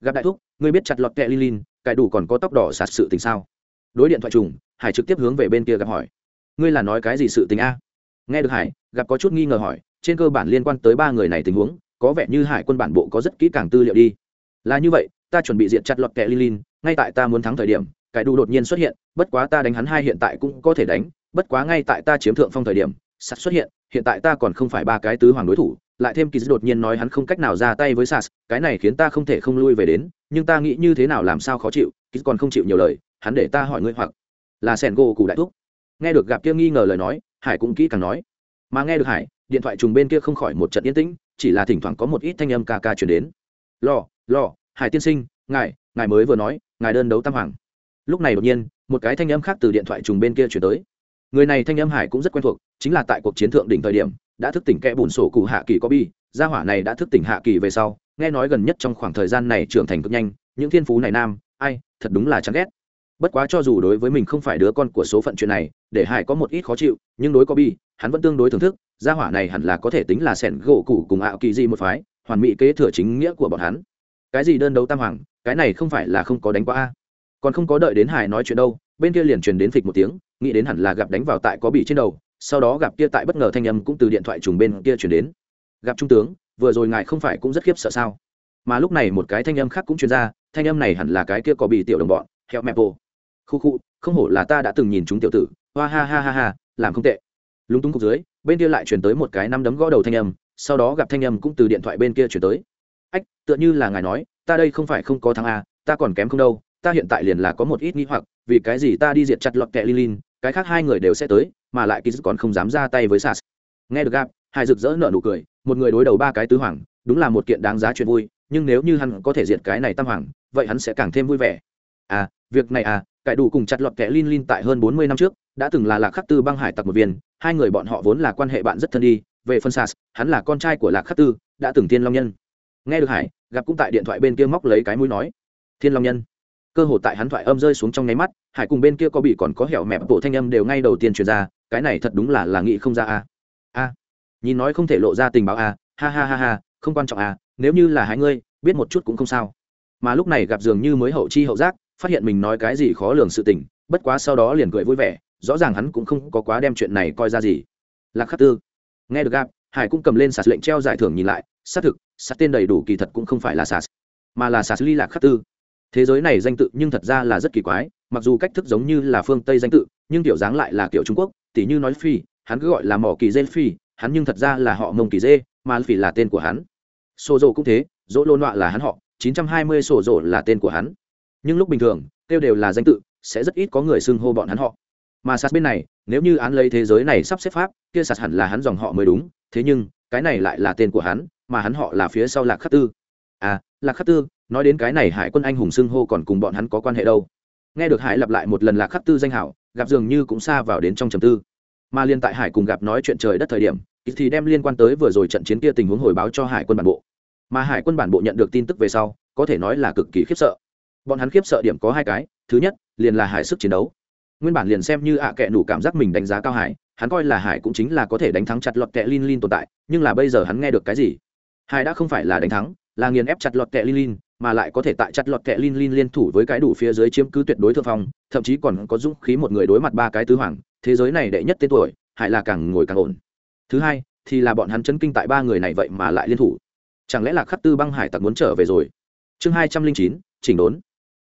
Gặp đại thúc, ngươi biết chặt lọt kẹ lilin cài đủ còn có tóc đỏ sạt sự tình sao? Đối điện thoại trùng hải trực tiếp hướng về bên kia gặp hỏi. Ngươi là nói cái gì sự tình a? Nghe được hải, gặp có chút nghi ngờ hỏi, trên cơ bản liên quan tới ba người này tình huống, có vẻ như hải quân bản bộ có rất kỹ càng tư liệu đi. Là như vậy, ta chuẩn bị diện chặt lọt kẹ lilin ngay tại ta muốn thắng thời điểm cải đủ đột nhiên xuất hiện, bất quá ta đánh hắn hai hiện tại cũng có thể đánh, bất quá ngay tại ta chiếm thượng phong thời điểm sạt xuất hiện hiện tại ta còn không phải ba cái tứ hoàng đối thủ, lại thêm kỳ đột nhiên nói hắn không cách nào ra tay với sas, cái này khiến ta không thể không lui về đến, nhưng ta nghĩ như thế nào làm sao khó chịu kỳ còn không chịu nhiều lời, hắn để ta hỏi ngươi hoặc là sẻn gỗ cụ đại thúc. Nghe được gặp kia nghi ngờ lời nói, hải cũng kỹ càng nói. Mà nghe được hải, điện thoại trùng bên kia không khỏi một trận yên tĩnh, chỉ là thỉnh thoảng có một ít thanh âm ca ca chuyển đến. Lò lò, hải tiên sinh, ngài ngài mới vừa nói, ngài đơn đấu tam hoàng. Lúc này đột nhiên, một cái thanh âm khác từ điện thoại trùng bên kia chuyển tới. Người này thanh âm hải cũng rất quen thuộc, chính là tại cuộc chiến thượng đỉnh thời điểm, đã thức tỉnh kẽ bùn sổ cụ hạ kỳ có bi, gia hỏa này đã thức tỉnh hạ kỳ về sau, nghe nói gần nhất trong khoảng thời gian này trưởng thành cực nhanh, những thiên phú này nam, ai, thật đúng là chán ghét bất quá cho dù đối với mình không phải đứa con của số phận chuyện này, để hải có một ít khó chịu, nhưng đối có bi hắn vẫn tương đối thưởng thức, gia hỏa này hẳn là có thể tính là sẻn gỗ cũ cùng ạo kỳ di một phái, hoàn mỹ kế thừa chính nghĩa của bọn hắn. Cái gì đơn đấu tam hoàng, cái này không phải là không có đánh qua a. Còn không có đợi đến hải nói chuyện đâu, bên kia liền truyền đến phịch một tiếng, nghĩ đến hẳn là gặp đánh vào tại có bị trên đầu, sau đó gặp kia tại bất ngờ thanh âm cũng từ điện thoại trùng bên kia truyền đến. Gặp trung tướng, vừa rồi ngài không phải cũng rất khiếp sợ sao? Mà lúc này một cái thanh âm khác cũng truyền ra, thanh âm này hẳn là cái kia có bị tiểu đồng bọn, heo mẹ bồ khu khu, không hổ là ta đã từng nhìn chúng tiểu tử. Hoa ha ha ha ha, làm không tệ. Lúng túng cục dưới, bên kia lại chuyển tới một cái năm đấm gõ đầu thanh âm, sau đó gặp thanh âm cũng từ điện thoại bên kia chuyển tới. Ách, tựa như là ngài nói, ta đây không phải không có thắng a, ta còn kém không đâu, ta hiện tại liền là có một ít nghi hoặc, vì cái gì ta đi diệt chặt lọt kẹ lilin cái khác hai người đều sẽ tới, mà lại ký còn không dám ra tay với sas. Nghe được gặp, hai rực rỡ nợ nụ cười, một người đối đầu ba cái tứ hoàng, đúng là một kiện đáng giá chuyện vui, nhưng nếu như hắn có thể diệt cái này tam hoàng, vậy hắn sẽ càng thêm vui vẻ. À việc này à cải đủ cùng chặt lọt kẻ lin lin tại hơn bốn mươi năm trước, đã từng là lạc khắc tư băng hải tặc một viên, hai người bọn họ vốn là quan hệ bạn rất thân đi, về phân sas, hắn là con trai của lạc khắc tư, đã từng tiên long nhân. Nghe được hải, gặp cũng tại điện thoại bên kia móc lấy cái mũi nói, thiên long nhân. Cơ hội tại hắn thoại âm rơi xuống trong nháy mắt, hải cùng bên kia có bị còn có hẻo mẹp bộ thanh âm đều ngay đầu tiên truyền ra, cái này thật đúng là là nghĩ không ra a. A. Nhìn nói không thể lộ ra tình báo a, ha ha ha ha, không quan trọng a, nếu như là hai ngươi, biết một chút cũng không sao. Mà lúc này gặp dường như mới hậu chi hậu giác phát hiện mình nói cái gì khó lường sự tình, bất quá sau đó liền cười vui vẻ, rõ ràng hắn cũng không có quá đem chuyện này coi ra gì. Lạc khắc tư, nghe được gặp, hải cũng cầm lên sạt lệnh treo giải thưởng nhìn lại, xác thực, sạt tên đầy đủ kỳ thật cũng không phải là sạt, mà là sạt ly lạc khắc tư. Thế giới này danh tự nhưng thật ra là rất kỳ quái, mặc dù cách thức giống như là phương tây danh tự, nhưng kiểu dáng lại là kiểu trung quốc, tỉ như nói phi, hắn cứ gọi là mỏ kỳ dê phi, hắn nhưng thật ra là họ mông kỳ dê, mà phi là tên của hắn. Sô dồ cũng thế, dỗ lô nọa là hắn họ 920 sổ dồ là tên của hắn nhưng lúc bình thường tiêu đều là danh tự, sẽ rất ít có người xưng hô bọn hắn họ. Mà sạt bên này, nếu như án lấy thế giới này sắp xếp pháp, kia sạt hẳn là hắn dòng họ mới đúng, thế nhưng, cái này lại là tên của hắn, mà hắn họ là phía sau lạc khắc tư. À lạc khắc tư, nói đến cái này hải quân anh hùng xưng hô còn cùng bọn hắn có quan hệ đâu. Nghe được hải lặp lại một lần lạc khắc tư danh hảo, gặp dường như cũng xa vào đến trong trầm tư. Mà liên tại hải cùng gặp nói chuyện trời đất thời điểm thì đem liên quan tới vừa rồi trận chiến kia tình huống hồi báo cho hải quân bản bộ. Mà hải quân bản bộ nhận được tin tức về sau, có thể nói là cực kỳ khiếp sợ bọn hắn khiếp sợ điểm có hai cái, thứ nhất, liền là hải sức chiến đấu. Nguyên bản liền xem như ạ à kệ nủ cảm giác mình đánh giá cao hải, hắn coi là hải cũng chính là có thể đánh thắng chặt lọt kệ lin lin tồn tại, nhưng là bây giờ hắn nghe được cái gì? Hải đã không phải là đánh thắng, là nghiền ép chặt lọt kệ lin lin, mà lại có thể tại chặt lọt kệ lin lin liên thủ với cái đủ phía dưới chiếm cứ tuyệt đối thượng phong, thậm chí còn có dũng khí một người đối mặt ba cái tứ hoàng, thế giới này đệ nhất tên tuổi, hải là càng ngồi càng ổn. Thứ hai, thì là bọn hắn chấn kinh tại ba người này vậy mà lại liên thủ. Chẳng lẽ là khắc tư băng hải tặc muốn trở về rồi? Chương hai trăm linh chín, chỉnh đốn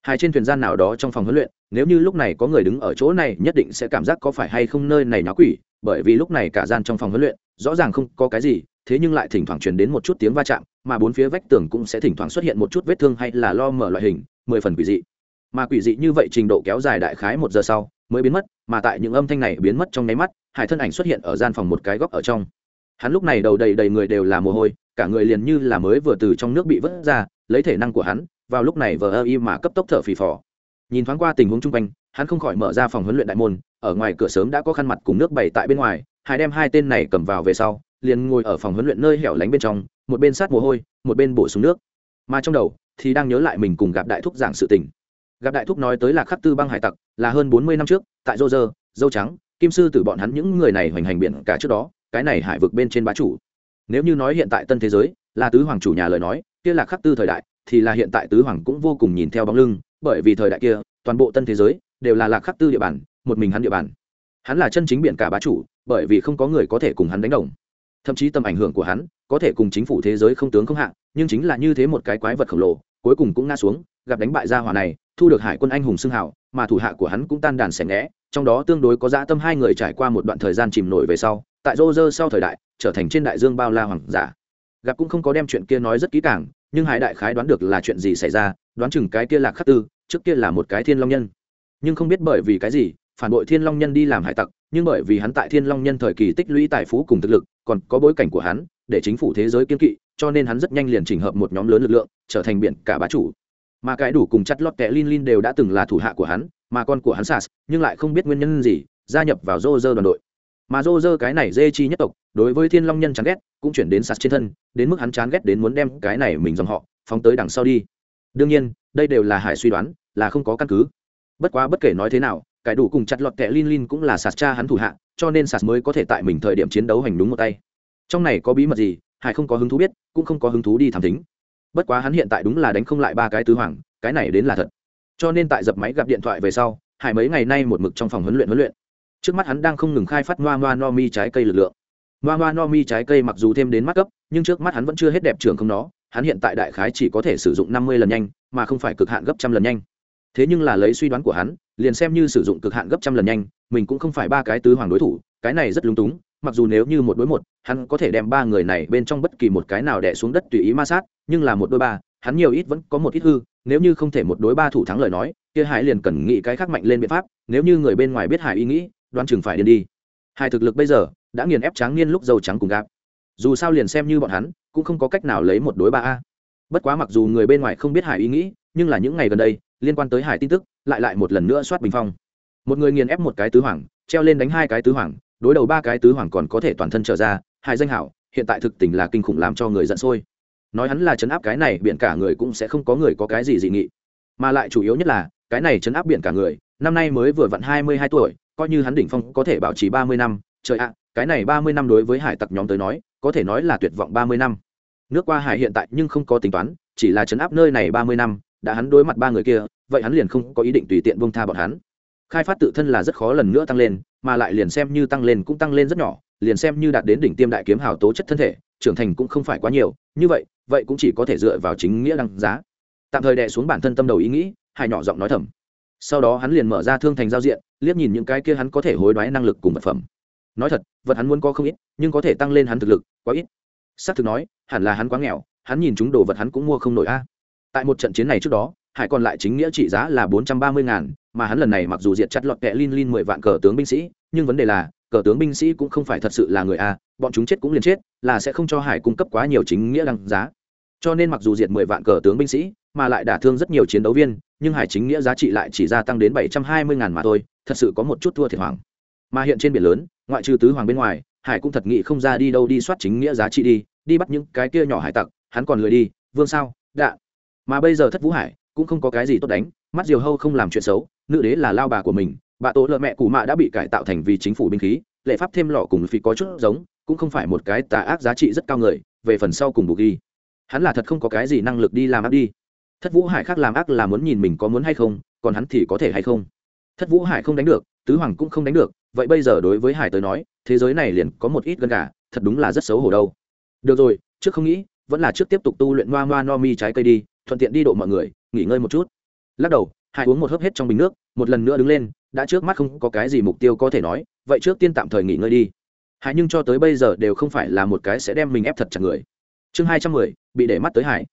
hai trên thuyền gian nào đó trong phòng huấn luyện, nếu như lúc này có người đứng ở chỗ này, nhất định sẽ cảm giác có phải hay không nơi này nháo quỷ, bởi vì lúc này cả gian trong phòng huấn luyện, rõ ràng không có cái gì, thế nhưng lại thỉnh thoảng truyền đến một chút tiếng va chạm, mà bốn phía vách tường cũng sẽ thỉnh thoảng xuất hiện một chút vết thương hay là lo mở loại hình, mười phần quỷ dị. Mà quỷ dị như vậy trình độ kéo dài đại khái một giờ sau, mới biến mất, mà tại những âm thanh này biến mất trong nháy mắt hải thân ảnh xuất hiện ở gian phòng một cái góc ở trong. Hắn lúc này đầu đầy đầy người đều là mồ hôi, cả người liền như là mới vừa từ trong nước bị vớt ra, lấy thể năng của hắn vào lúc này vờ ơ y mà cấp tốc thở phì phò. Nhìn thoáng qua tình huống chung quanh, hắn không khỏi mở ra phòng huấn luyện đại môn, ở ngoài cửa sớm đã có khăn mặt cùng nước bày tại bên ngoài hải đem hai tên này cầm vào về sau, liền ngồi ở phòng huấn luyện nơi hẻo lánh bên trong, một bên sát mồ hôi, một bên bổ sung nước. Mà trong đầu thì đang nhớ lại mình cùng gặp đại thúc giảng sự tình. Gặp đại thúc nói tới là khắc tư băng hải tặc, là hơn bốn mươi năm trước, tại dô dơ dâu trắng, kim sư từ bọn hắn những người này hoành hành biển cả trước đó, cái này hải vực bên trên bá chủ. Nếu như nói hiện tại tân thế giới, là tứ hoàng chủ nhà lời nói, kia là khắc tư thời đại thì là hiện tại tứ hoàng cũng vô cùng nhìn theo bóng lưng, bởi vì thời đại kia, toàn bộ tân thế giới đều là lạc khắc tư địa bàn, một mình hắn địa bàn. Hắn là chân chính biển cả bá chủ, bởi vì không có người có thể cùng hắn đánh đồng. Thậm chí tầm ảnh hưởng của hắn có thể cùng chính phủ thế giới không tướng không hạng nhưng chính là như thế một cái quái vật khổng lồ, cuối cùng cũng ngã xuống, gặp đánh bại gia hỏa này, thu được hải quân anh hùng xưng hảo mà thủ hạ của hắn cũng tan đàn xẻ ngẽ trong đó tương đối có dã tâm hai người trải qua một đoạn thời gian chìm nổi về sau, tại rô rơ sau thời đại, trở thành trên đại dương bao la hoàng giả. Gặp cũng không có đem chuyện kia nói rất kỹ càng nhưng hải đại khái đoán được là chuyện gì xảy ra, đoán chừng cái kia lạc khắc tư, trước kia là một cái thiên long nhân. Nhưng không biết bởi vì cái gì, phản bội thiên long nhân đi làm hải tặc, nhưng bởi vì hắn tại thiên long nhân thời kỳ tích lũy tài phú cùng thực lực, còn có bối cảnh của hắn, để chính phủ thế giới kiên kỵ, cho nên hắn rất nhanh liền chỉnh hợp một nhóm lớn lực lượng, trở thành biển cả bá chủ. Mà cái đủ cùng chặt lót kẻ lin lin đều đã từng là thủ hạ của hắn, mà con của hắn sas nhưng lại không biết nguyên nhân gì, gia nhập vào rô rơ đoàn đội mà rô rơ cái này dê chi nhất tộc, đối với thiên long nhân chán ghét, cũng chuyển đến sạt trên thân, đến mức hắn chán ghét đến muốn đem cái này mình dòng họ, phóng tới đằng sau đi. Đương nhiên, đây đều là hải suy đoán, là không có căn cứ. Bất quá bất kể nói thế nào, cái đủ cùng chặt lọt kẹ lin lin cũng là sạt cha hắn thủ hạ, cho nên sạt mới có thể tại mình thời điểm chiến đấu hành đúng một tay. Trong này có bí mật gì, hải không có hứng thú biết, cũng không có hứng thú đi thảm tính bất quá hắn hiện tại đúng là đánh không lại ba cái tứ hoàng, cái này đến là thật. Cho nên tại dập máy gặp điện thoại về sau, hải mấy ngày nay một mực trong phòng huấn luyện huấn luyện trước mắt hắn đang không ngừng khai phát ngoa ngoa no mi trái cây lực lượng. Ngoa ngoa no mi trái cây mặc dù thêm đến mắt cấp, nhưng trước mắt hắn vẫn chưa hết đẹp trường không nó. Hắn hiện tại đại khái chỉ có thể sử dụng năm mươi lần nhanh, mà không phải cực hạn gấp trăm lần nhanh. Thế nhưng là lấy suy đoán của hắn, liền xem như sử dụng cực hạn gấp trăm lần nhanh, mình cũng không phải ba cái tứ hoàng đối thủ, cái này rất lung túng, mặc dù nếu như một đối một, hắn có thể đem ba người này bên trong bất kỳ một cái nào đẻ xuống đất tùy ý ma sát, nhưng là một đôi ba, hắn nhiều ít vẫn có một ít hư, nếu như không thể một đối ba thủ thắng lời nói, kia hải liền cần nghĩ cái khác mạnh lên biện pháp, nếu như người bên ngoài biết hải ý nghĩ đoán chừng phải điên đi. Hải thực lực bây giờ đã nghiền ép Tráng niên lúc dầu trắng cùng gạp. Dù sao liền xem như bọn hắn, cũng không có cách nào lấy một đối ba a. Bất quá mặc dù người bên ngoài không biết hải ý nghĩ, nhưng là những ngày gần đây, liên quan tới hải tin tức, lại lại một lần nữa soát bình phong. Một người nghiền ép một cái tứ hoàng, treo lên đánh hai cái tứ hoàng, đối đầu ba cái tứ hoàng còn có thể toàn thân trở ra Hải danh hảo, hiện tại thực tình là kinh khủng làm cho người giận sôi. Nói hắn là chấn áp cái này biển cả người cũng sẽ không có người có cái gì dị nghị. Mà lại chủ yếu nhất là, cái này chấn áp biển cả người năm nay mới vừa vặn hai mươi hai tuổi, coi như hắn đỉnh phong có thể bảo trì ba mươi năm. Trời ạ, cái này ba mươi năm đối với hải tặc nhóm tới nói, có thể nói là tuyệt vọng ba mươi năm. Nước qua hải hiện tại nhưng không có tính toán, chỉ là chấn áp nơi này ba mươi năm, đã hắn đối mặt ba người kia, vậy hắn liền không có ý định tùy tiện bông tha bọn hắn. Khai phát tự thân là rất khó lần nữa tăng lên, mà lại liền xem như tăng lên cũng tăng lên rất nhỏ, liền xem như đạt đến đỉnh tiêm đại kiếm hào tố chất thân thể, trưởng thành cũng không phải quá nhiều. Như vậy vậy cũng chỉ có thể dựa vào chính nghĩa đăng giá. Tạm thời đè xuống bản thân tâm đầu ý nghĩ hải nhỏ giọng nói thầm sau đó hắn liền mở ra thương thành giao diện, liếc nhìn những cái kia hắn có thể hối đoái năng lực cùng vật phẩm. Nói thật, vật hắn muốn có không ít, nhưng có thể tăng lên hắn thực lực, quá ít. S á c thực nói, hẳn là hắn quá nghèo, hắn nhìn chúng đồ vật hắn cũng mua không nổi a. Tại một trận chiến này trước đó, hải còn lại chính nghĩa trị giá là bốn trăm ba mươi ngàn, mà hắn lần này mặc dù diệt chặt lọt kẹ lin lin mười vạn cờ tướng binh sĩ, nhưng vấn đề là, cờ tướng binh sĩ cũng không phải thật sự là người a, bọn chúng chết cũng liền chết, là sẽ không cho hải cung cấp quá nhiều chính nghĩa đăng giá cho nên mặc dù diệt mười vạn cờ tướng binh sĩ, mà lại đả thương rất nhiều chiến đấu viên, nhưng hải chính nghĩa giá trị lại chỉ gia tăng đến bảy trăm hai mươi ngàn mà thôi, thật sự có một chút thua thiệt hoàng mà hiện trên biển lớn, ngoại trừ tứ hoàng bên ngoài, hải cũng thật nghĩ không ra đi đâu đi soát chính nghĩa giá trị đi đi bắt những cái kia nhỏ hải tặc, hắn còn lười đi, vương sao, đạ. Mà bây giờ thất vũ hải, cũng không có cái gì tốt đánh, mắt diều hâu không làm chuyện xấu, nữ đế là lao bà của mình, bà tổ lợ mẹ cụ mạ đã bị cải tạo thành vì chính phủ binh khí, lệ pháp thêm lọ cùng phi có chút giống, cũng không phải một cái tà ác giá trị rất cao người, về phần sau cùng bù ghi hắn là thật không có cái gì năng lực đi làm ác đi. Thất vũ hải khác làm ác là muốn nhìn mình có muốn hay không còn hắn thì có thể hay không. Thất vũ hải không đánh được tứ hoàng cũng không đánh được vậy bây giờ đối với hải tới nói thế giới này liền có một ít gần cả, thật đúng là rất xấu hổ đâu. Được rồi trước không nghĩ vẫn là trước tiếp tục tu luyện noa noa no mi trái cây đi thuận tiện đi độ mọi người nghỉ ngơi một chút. Lắc đầu hải uống một hớp hết trong bình nước một lần nữa đứng lên đã trước mắt không có cái gì mục tiêu có thể nói vậy trước tiên tạm thời nghỉ ngơi đi. Hải nhưng cho tới bây giờ đều không phải là một cái sẽ đem mình ép thật chặt người chương hai trăm mười, bị để mắt tới hải.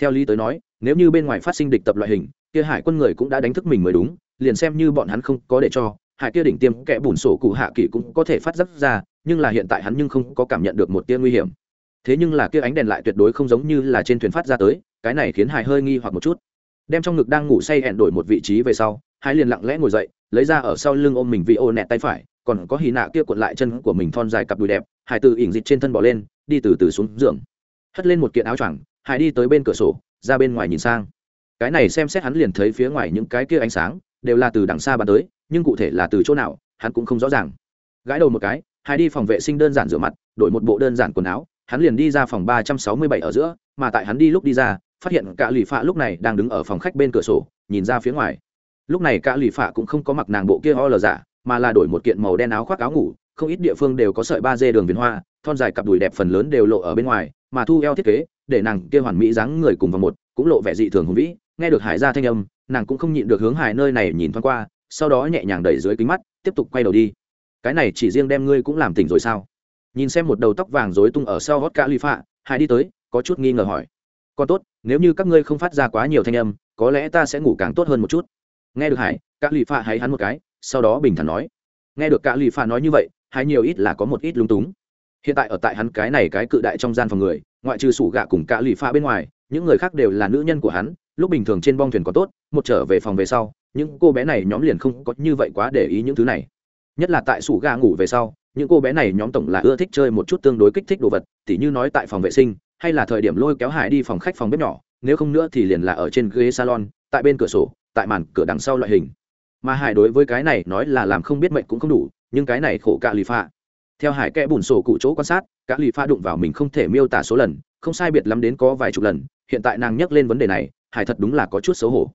Theo lý tới nói, nếu như bên ngoài phát sinh địch tập loại hình, kia hải quân người cũng đã đánh thức mình mới đúng, liền xem như bọn hắn không có để cho, hải kia đỉnh tiêm kẽ bùn sổ cụ hạ kỳ cũng có thể phát giác ra, nhưng là hiện tại hắn nhưng không có cảm nhận được một tia nguy hiểm. Thế nhưng là kia ánh đèn lại tuyệt đối không giống như là trên thuyền phát ra tới, cái này khiến hải hơi nghi hoặc một chút. Đem trong ngực đang ngủ say hẹn đổi một vị trí về sau, hải liền lặng lẽ ngồi dậy, lấy ra ở sau lưng ôm mình vị ô nẹt tay phải, còn có hì nạ kia cuộn lại chân của mình thon dài cặp đùi đẹp, hải từ ỉn dịch trên thân bỏ lên, đi từ từ xuống giường hất lên một kiện áo choàng hải đi tới bên cửa sổ, ra bên ngoài nhìn sang. Cái này xem xét hắn liền thấy phía ngoài những cái kia ánh sáng, đều là từ đằng xa bắn tới, nhưng cụ thể là từ chỗ nào, hắn cũng không rõ ràng. Gãi đầu một cái hải đi phòng vệ sinh đơn giản rửa mặt, đổi một bộ đơn giản quần áo, hắn liền đi ra phòng ba trăm sáu mươi bảy ở giữa, mà tại hắn đi lúc đi ra, phát hiện cả lì phạ lúc này đang đứng ở phòng khách bên cửa sổ, nhìn ra phía ngoài. Lúc này cả lì phạ cũng không có mặc nàng bộ kia ho lờ giả mà là đổi một kiện màu đen áo khoác áo ngủ, không ít địa phương đều có sợi ba dê đường viền hoa thon dài cặp đùi đẹp phần lớn đều lộ ở bên ngoài, mà thu eo thiết kế, để nàng kia hoàn mỹ dáng người cùng vào một, cũng lộ vẻ dị thường hùng vĩ. Nghe được hải ra thanh âm, nàng cũng không nhịn được hướng hải nơi này nhìn thoáng qua, sau đó nhẹ nhàng đẩy dưới kính mắt, tiếp tục quay đầu đi. Cái này chỉ riêng đem ngươi cũng làm tỉnh rồi sao? Nhìn xem một đầu tóc vàng rối tung ở sau gót cả ly phạ hải đi tới, có chút nghi ngờ hỏi. Còn tốt, nếu như các ngươi không phát ra quá nhiều thanh âm, có lẽ ta sẽ ngủ càng tốt hơn một chút. Nghe được hải, cả ly phạ hãy hắn một cái, sau đó bình thản nói. Nghe được cả ly phạ nói như vậy hải nhiều ít là có một ít lung túng hiện tại ở tại hắn cái này cái cự đại trong gian phòng người, ngoại trừ sủ gạ cùng cả lì pha bên ngoài, những người khác đều là nữ nhân của hắn, lúc bình thường trên bong thuyền có tốt, một trở về phòng về sau, những cô bé này nhóm liền không có như vậy quá để ý những thứ này. Nhất là tại sủ gà ngủ về sau, những cô bé này nhóm tổng là ưa thích chơi một chút tương đối kích thích đồ vật, tỉ như nói tại phòng vệ sinh, hay là thời điểm lôi kéo hải đi phòng khách phòng bếp nhỏ, nếu không nữa thì liền là ở trên ghế salon, tại bên cửa sổ, tại màn cửa đằng sau loại hình. Mà hải đối với cái này nói là làm không biết mệnh cũng không đủ, nhưng cái này khổ cả lì pha theo hải kẽ bùn sổ cụ chỗ quan sát, cả lì pha đụng vào mình không thể miêu tả số lần, không sai biệt lắm đến có vài chục lần, hiện tại nàng nhắc lên vấn đề này, hải thật đúng là có chút xấu hổ.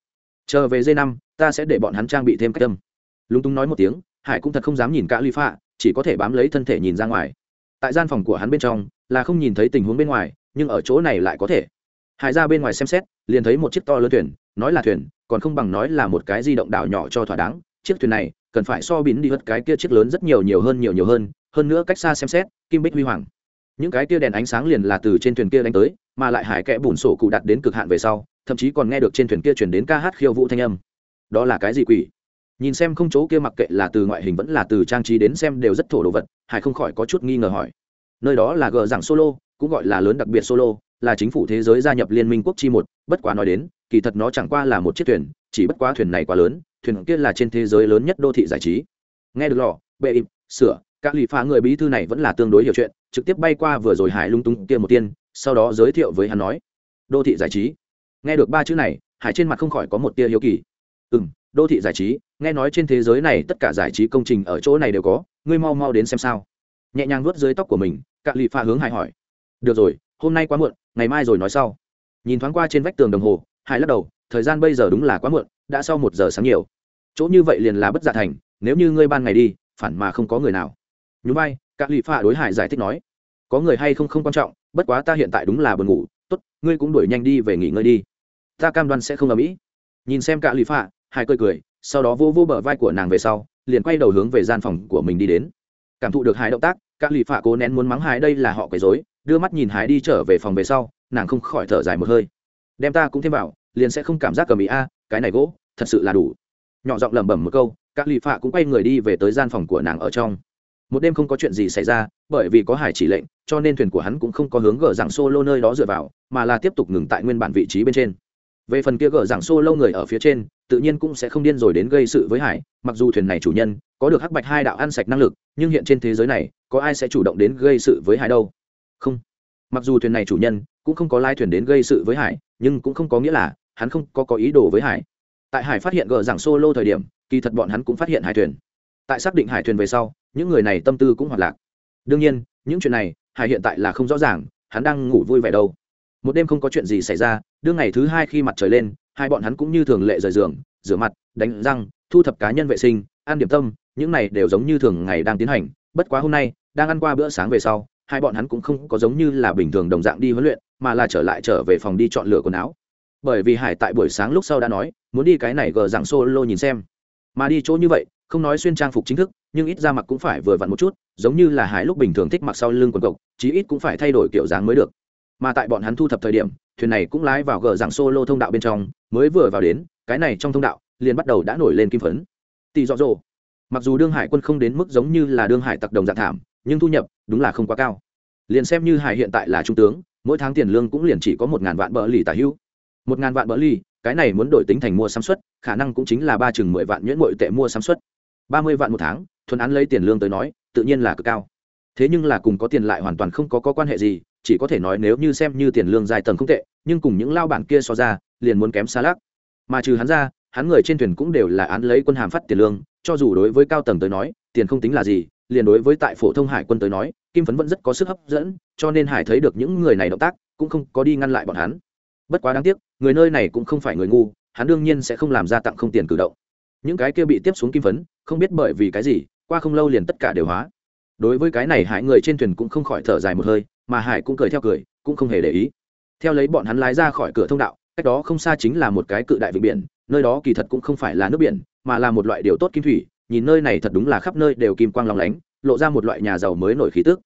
Chờ về dây năm, ta sẽ để bọn hắn trang bị thêm cách tâm lúng túng nói một tiếng, hải cũng thật không dám nhìn cả lì pha, chỉ có thể bám lấy thân thể nhìn ra ngoài. Tại gian phòng của hắn bên trong, là không nhìn thấy tình huống bên ngoài, nhưng ở chỗ này lại có thể. Hải ra bên ngoài xem xét, liền thấy một chiếc to lớn thuyền, nói là thuyền, còn không bằng nói là một cái di động đảo nhỏ cho thỏa đáng. Chiếc thuyền này, cần phải so biến đi hất cái kia chiếc lớn rất nhiều nhiều hơn nhiều nhiều hơn hơn nữa cách xa xem xét, kim bích huy hoàng. Những cái kia đèn ánh sáng liền là từ trên thuyền kia đánh tới, mà lại hải kẽ bùn sổ cụ đặt đến cực hạn về sau, thậm chí còn nghe được trên thuyền kia chuyển đến ca hát khiêu vũ thanh âm. Đó là cái gì quỷ? Nhìn xem không chỗ kia mặc kệ là từ ngoại hình vẫn là từ trang trí đến xem đều rất thổ đồ vật, hải không khỏi có chút nghi ngờ hỏi. Nơi đó là gờ giảng solo, cũng gọi là lớn đặc biệt solo, là chính phủ thế giới gia nhập liên minh quốc chi một, bất quá nói đến, kỳ thật nó chẳng qua là một chiếc thuyền, chỉ bất quá thuyền này quá lớn, thuyền kia là trên thế giới lớn nhất đô thị giải trí. Nghe được lò bệ ịp sửa các lì phá người bí thư này vẫn là tương đối hiểu chuyện, trực tiếp bay qua vừa rồi hải lung tung kia một tiên, sau đó giới thiệu với hắn nói, đô thị giải trí. Nghe được ba chữ này, hải trên mặt không khỏi có một tia hiếu kỳ. Ừ m đô thị giải trí, nghe nói trên thế giới này tất cả giải trí công trình ở chỗ này đều có, ngươi mau mau đến xem sao. Nhẹ nhàng vuốt dưới tóc của mình cạ lì pha hướng hải hỏi, được rồi, hôm nay quá muộn, ngày mai rồi nói sau. Nhìn thoáng qua trên vách tường đồng hồ, hải lắc đầu, thời gian bây giờ đúng là quá muộn, đã sau một giờ sáng nhiều. Chỗ như vậy liền là bất dạ thành, nếu như ngươi ban ngày đi, phản mà không có người nào nhún vai các lụy phạ đối hải giải thích nói có người hay không không quan trọng bất quá ta hiện tại đúng là buồn ngủ tốt ngươi cũng đuổi nhanh đi về nghỉ ngơi đi. Ta cam đoan sẽ không ở mỹ nhìn xem cả lụy phạ hải cười cười sau đó vô vô bờ vai của nàng về sau liền quay đầu hướng về gian phòng của mình đi đến. Cảm thụ được hải động tác các lụy phạ cố nén muốn mắng hải đây là họ quấy rối, đưa mắt nhìn hải đi trở về phòng về sau nàng không khỏi thở dài một hơi. Đem ta cũng thêm vào liền sẽ không cảm giác cầm ý a cái này gỗ thật sự là đủ. Nhỏ giọng lẩm bẩm một câu các lụy phạ cũng quay người đi về tới gian phòng của nàng ở trong một đêm không có chuyện gì xảy ra, bởi vì có hải chỉ lệnh, cho nên thuyền của hắn cũng không có hướng gờ rằng solo nơi đó dựa vào, mà là tiếp tục ngừng tại nguyên bản vị trí bên trên. Về phần kia gờ rằng solo người ở phía trên, tự nhiên cũng sẽ không điên rồi đến gây sự với hải, mặc dù thuyền này chủ nhân có được hắc bạch hai đạo ăn sạch năng lực, nhưng hiện trên thế giới này, có ai sẽ chủ động đến gây sự với hải đâu? Không. Mặc dù thuyền này chủ nhân cũng không có lai thuyền đến gây sự với hải, nhưng cũng không có nghĩa là hắn không có có ý đồ với hải. Tại hải phát hiện gờ rằng solo thời điểm, kỳ thật bọn hắn cũng phát hiện hải thuyền tại xác định hải thuyền về sau, những người này tâm tư cũng hoạt lạc. Đương nhiên, những chuyện này, hải hiện tại là không rõ ràng, hắn đang ngủ vui vẻ đâu. Một đêm không có chuyện gì xảy ra, đương ngày thứ hai khi mặt trời lên, hai bọn hắn cũng như thường lệ rời giường, rửa mặt, đánh răng, thu thập cá nhân vệ sinh, ăn điểm tâm, những này đều giống như thường ngày đang tiến hành. Bất quá hôm nay, đang ăn qua bữa sáng về sau, hai bọn hắn cũng không có giống như là bình thường đồng dạng đi huấn luyện, mà là trở lại trở về phòng đi chọn lựa quần áo. Bởi vì hải tại buổi sáng lúc sau đã nói, muốn đi cái này gờ dạng solo nhìn xem. Mà đi chỗ như vậy không nói xuyên trang phục chính thức, nhưng ít ra mặc cũng phải vừa vặn một chút, giống như là hải lúc bình thường thích mặc sau lưng quần cộc, chí ít cũng phải thay đổi kiểu dáng mới được. Mà tại bọn hắn thu thập thời điểm, thuyền này cũng lái vào gờ dạng solo thông đạo bên trong, mới vừa vào đến, cái này trong thông đạo, liền bắt đầu đã nổi lên kim phấn. Tỷ dọ dỗ. Mặc dù đương hải quân không đến mức giống như là đương hải tặc đồng dạng thảm, nhưng thu nhập đúng là không quá cao. Liền xem như hải hiện tại là trung tướng, mỗi tháng tiền lương cũng liền chỉ có một ngàn vạn bờ lì tả hữu một ngàn vạn bờ lì, cái này muốn đổi tính thành mua sắm suất, khả năng cũng chính là ba chừng mười vạn nhuyễn mội tệ mua sắm suất ba mươi vạn một tháng thuần án lấy tiền lương tới nói tự nhiên là cực cao. Thế nhưng là cùng có tiền lại hoàn toàn không có, có quan hệ gì chỉ có thể nói nếu như xem như tiền lương dài tầng không tệ nhưng cùng những lao bản kia so ra liền muốn kém xa lắc. Mà trừ hắn ra hắn người trên thuyền cũng đều là án lấy quân hàm phát tiền lương cho dù đối với cao tầng tới nói tiền không tính là gì liền đối với tại phổ thông hải quân tới nói kim phấn vẫn rất có sức hấp dẫn cho nên hải thấy được những người này động tác cũng không có đi ngăn lại bọn hắn. Bất quá đáng tiếc người nơi này cũng không phải người ngu hắn đương nhiên sẽ không làm ra tặng không tiền cử động những cái kia bị tiếp xuống kim phấn, không biết bởi vì cái gì, qua không lâu liền tất cả đều hóa. Đối với cái này hải người trên thuyền cũng không khỏi thở dài một hơi, mà hải cũng cười theo cười, cũng không hề để ý. Theo lấy bọn hắn lái ra khỏi cửa thông đạo, cách đó không xa chính là một cái cự đại vịnh biển, nơi đó kỳ thật cũng không phải là nước biển, mà là một loại điều tốt kim thủy, nhìn nơi này thật đúng là khắp nơi đều kim quang lòng lánh, lộ ra một loại nhà giàu mới nổi khí tức.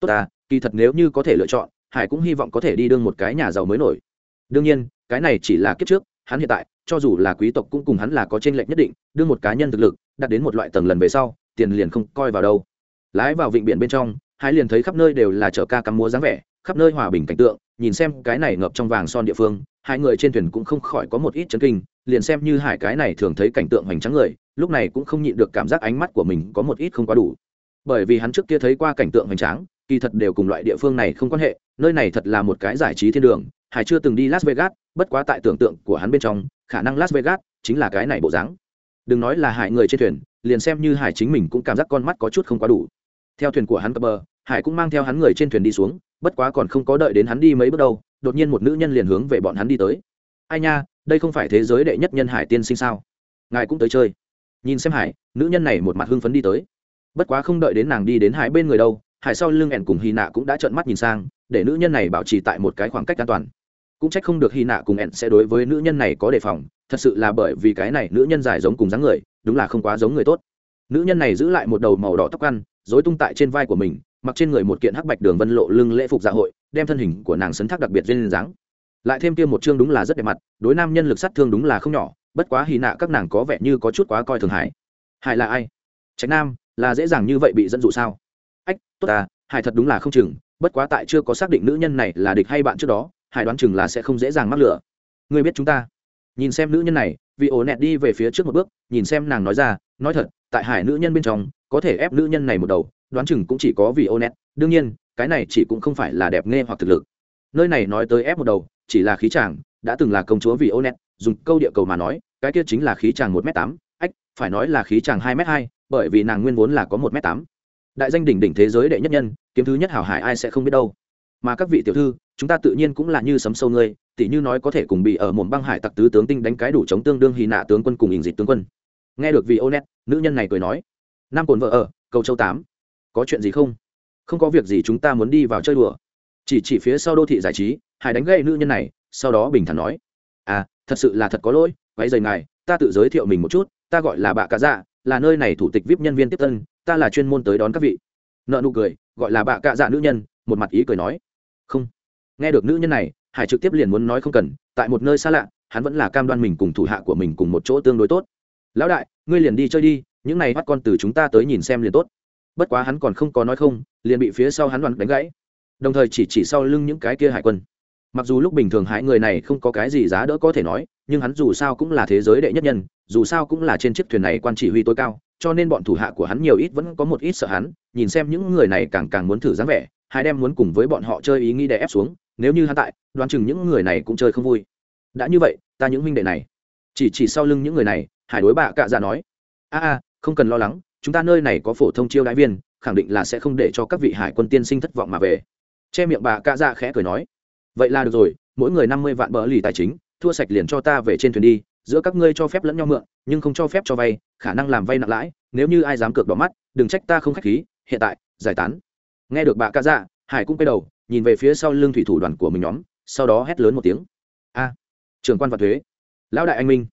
Tốt à kỳ thật nếu như có thể lựa chọn, hải cũng hy vọng có thể đi đương một cái nhà giàu mới nổi. Đương nhiên, cái này chỉ là kiếp trước, hắn hiện tại cho dù là quý tộc cũng cùng hắn là có trên lệch nhất định đương một cá nhân thực lực, đặt đến một loại tầng lần về sau, tiền liền không coi vào đâu. Lái vào vịnh biển bên trong, hai liền thấy khắp nơi đều là chở ca cắm múa dáng vẻ, khắp nơi hòa bình cảnh tượng, nhìn xem cái này ngập trong vàng son địa phương, hai người trên thuyền cũng không khỏi có một ít chấn kinh, liền xem như hải cái này thường thấy cảnh tượng hoành tráng người, lúc này cũng không nhịn được cảm giác ánh mắt của mình có một ít không quá đủ. Bởi vì hắn trước kia thấy qua cảnh tượng hoành tráng, kỳ thật đều cùng loại địa phương này không quan hệ, nơi này thật là một cái giải trí thiên đường, hải chưa từng đi las vegas, bất quá tại tưởng tượng của hắn bên trong khả năng las vegas chính là cái này bộ dáng. Đừng nói là hải người trên thuyền, liền xem như hải chính mình cũng cảm giác con mắt có chút không quá đủ. Theo thuyền của hắn cập bờ, hải cũng mang theo hắn người trên thuyền đi xuống, bất quá còn không có đợi đến hắn đi mấy bước đâu, đột nhiên một nữ nhân liền hướng về bọn hắn đi tới. Ai nha, đây không phải thế giới đệ nhất nhân hải tiên sinh sao? Ngài cũng tới chơi. Nhìn xem hải, nữ nhân này một mặt hưng phấn đi tới. Bất quá không đợi đến nàng đi đến hải bên người đâu, hải sau lưng ẻn cùng hy nạ cũng đã trợn mắt nhìn sang, để nữ nhân này bảo trì tại một cái khoảng cách an toàn cũng trách không được hy nạ cùng ẹn sẽ đối với nữ nhân này có đề phòng, thật sự là bởi vì cái này nữ nhân dài giống cùng dáng người, đúng là không quá giống người tốt. Nữ nhân này giữ lại một đầu màu đỏ tóc ăn dối tung tại trên vai của mình, mặc trên người một kiện hắc bạch đường vân lộ lưng lễ phục dạ hội, đem thân hình của nàng sấn thác đặc biệt duyên dáng. Lại thêm kia một chương đúng là rất đẹp mặt, đối nam nhân lực sát thương đúng là không nhỏ, bất quá hy nạ các nàng có vẻ như có chút quá coi thường hải. Hải là ai? Trạch nam, là dễ dàng như vậy bị dẫn dụ sao? Ách, tốt à hải thật đúng là không chừng, bất quá tại chưa có xác định nữ nhân này là địch hay bạn trước đó hải đoán chừng là sẽ không dễ dàng mắc lửa. Ngươi biết chúng ta. Nhìn xem nữ nhân này, vị ổ nẹt đi về phía trước một bước, nhìn xem nàng nói ra, nói thật, tại hải nữ nhân bên trong, có thể ép nữ nhân này một đầu, đoán chừng cũng chỉ có vị ổ nẹt. Đương nhiên, cái này chỉ cũng không phải là đẹp nghe hoặc thực lực. Nơi này nói tới ép một đầu, chỉ là khí chàng, đã từng là công chúa vị ổ nẹt, dùng câu địa cầu mà nói, cái kia chính là khí chàng một m tám, ách, phải nói là khí chàng hai m hai, bởi vì nàng nguyên vốn là có một m tám. Đại danh đỉnh đỉnh thế giới đệ nhất nhân, kiếm thứ nhất hảo hải ai sẽ không biết đâu mà các vị tiểu thư, chúng ta tự nhiên cũng là như sấm sâu ngươi tỷ như nói có thể cùng bị ở một băng hải tặc tứ tướng tinh đánh cái đủ chống tương đương hy nạ tướng quân cùng hình dịch tướng quân. Nghe được vị ô nét nữ nhân này cười nói năm cồn vợ ở, cầu châu tám, có chuyện gì không? Không có việc gì chúng ta muốn đi vào chơi đùa. Chỉ chỉ phía sau đô thị giải trí hải đánh gây nữ nhân này, sau đó bình thản nói à thật sự là thật có lỗi váy dày ngài, ta tự giới thiệu mình một chút, ta gọi là bạ cá dạ là nơi này thủ tịch vip nhân viên tiếp tân, ta là chuyên môn tới đón các vị. Nợ nụ cười, gọi là bạ cạ dạ nữ nhân, một mặt ý cười nói nghe được nữ nhân này, hải trực tiếp liền muốn nói không cần, tại một nơi xa lạ, hắn vẫn là cam đoan mình cùng thủ hạ của mình cùng một chỗ tương đối tốt. Lão đại, ngươi liền đi chơi đi, những này bắt con từ chúng ta tới nhìn xem liền tốt. Bất quá hắn còn không có nói không, liền bị phía sau hắn đoàn đánh gãy. Đồng thời chỉ chỉ sau lưng những cái kia hải quân. Mặc dù lúc bình thường Hải người này không có cái gì giá đỡ có thể nói, nhưng hắn dù sao cũng là thế giới đệ nhất nhân, dù sao cũng là trên chiếc thuyền này quan chỉ huy tối cao, cho nên bọn thủ hạ của hắn nhiều ít vẫn có một ít sợ hắn, nhìn xem những người này càng càng muốn thử dáng vẻ hai đem muốn cùng với bọn họ chơi ý nghĩ để ép xuống, nếu như hắn tại, đoán chừng những người này cũng chơi không vui. Đã như vậy, ta những huynh đệ này. Chỉ chỉ sau lưng những người này, hải đối bạ cạ dạ nói. A a, không cần lo lắng, chúng ta nơi này có phổ thông chiêu đại viên, khẳng định là sẽ không để cho các vị hải quân tiên sinh thất vọng mà về. Che miệng bà cạ dạ khẽ cười nói. Vậy là được rồi, mỗi người năm mươi vạn bờ lì tài chính, thua sạch liền cho ta về trên thuyền đi, giữa các ngươi cho phép lẫn nhau mượn, nhưng không cho phép cho vay, khả năng làm vay nặng lãi, nếu như ai dám cược đỏ mắt, đừng trách ta không k h á c h khí, hiện tại, giải tán nghe được bà ca dạ hải cũng quay đầu, nhìn về phía sau lưng thủy thủ đoàn của mình nhóm, sau đó hét lớn một tiếng. A, trưởng quan và thuế, lão đại anh minh.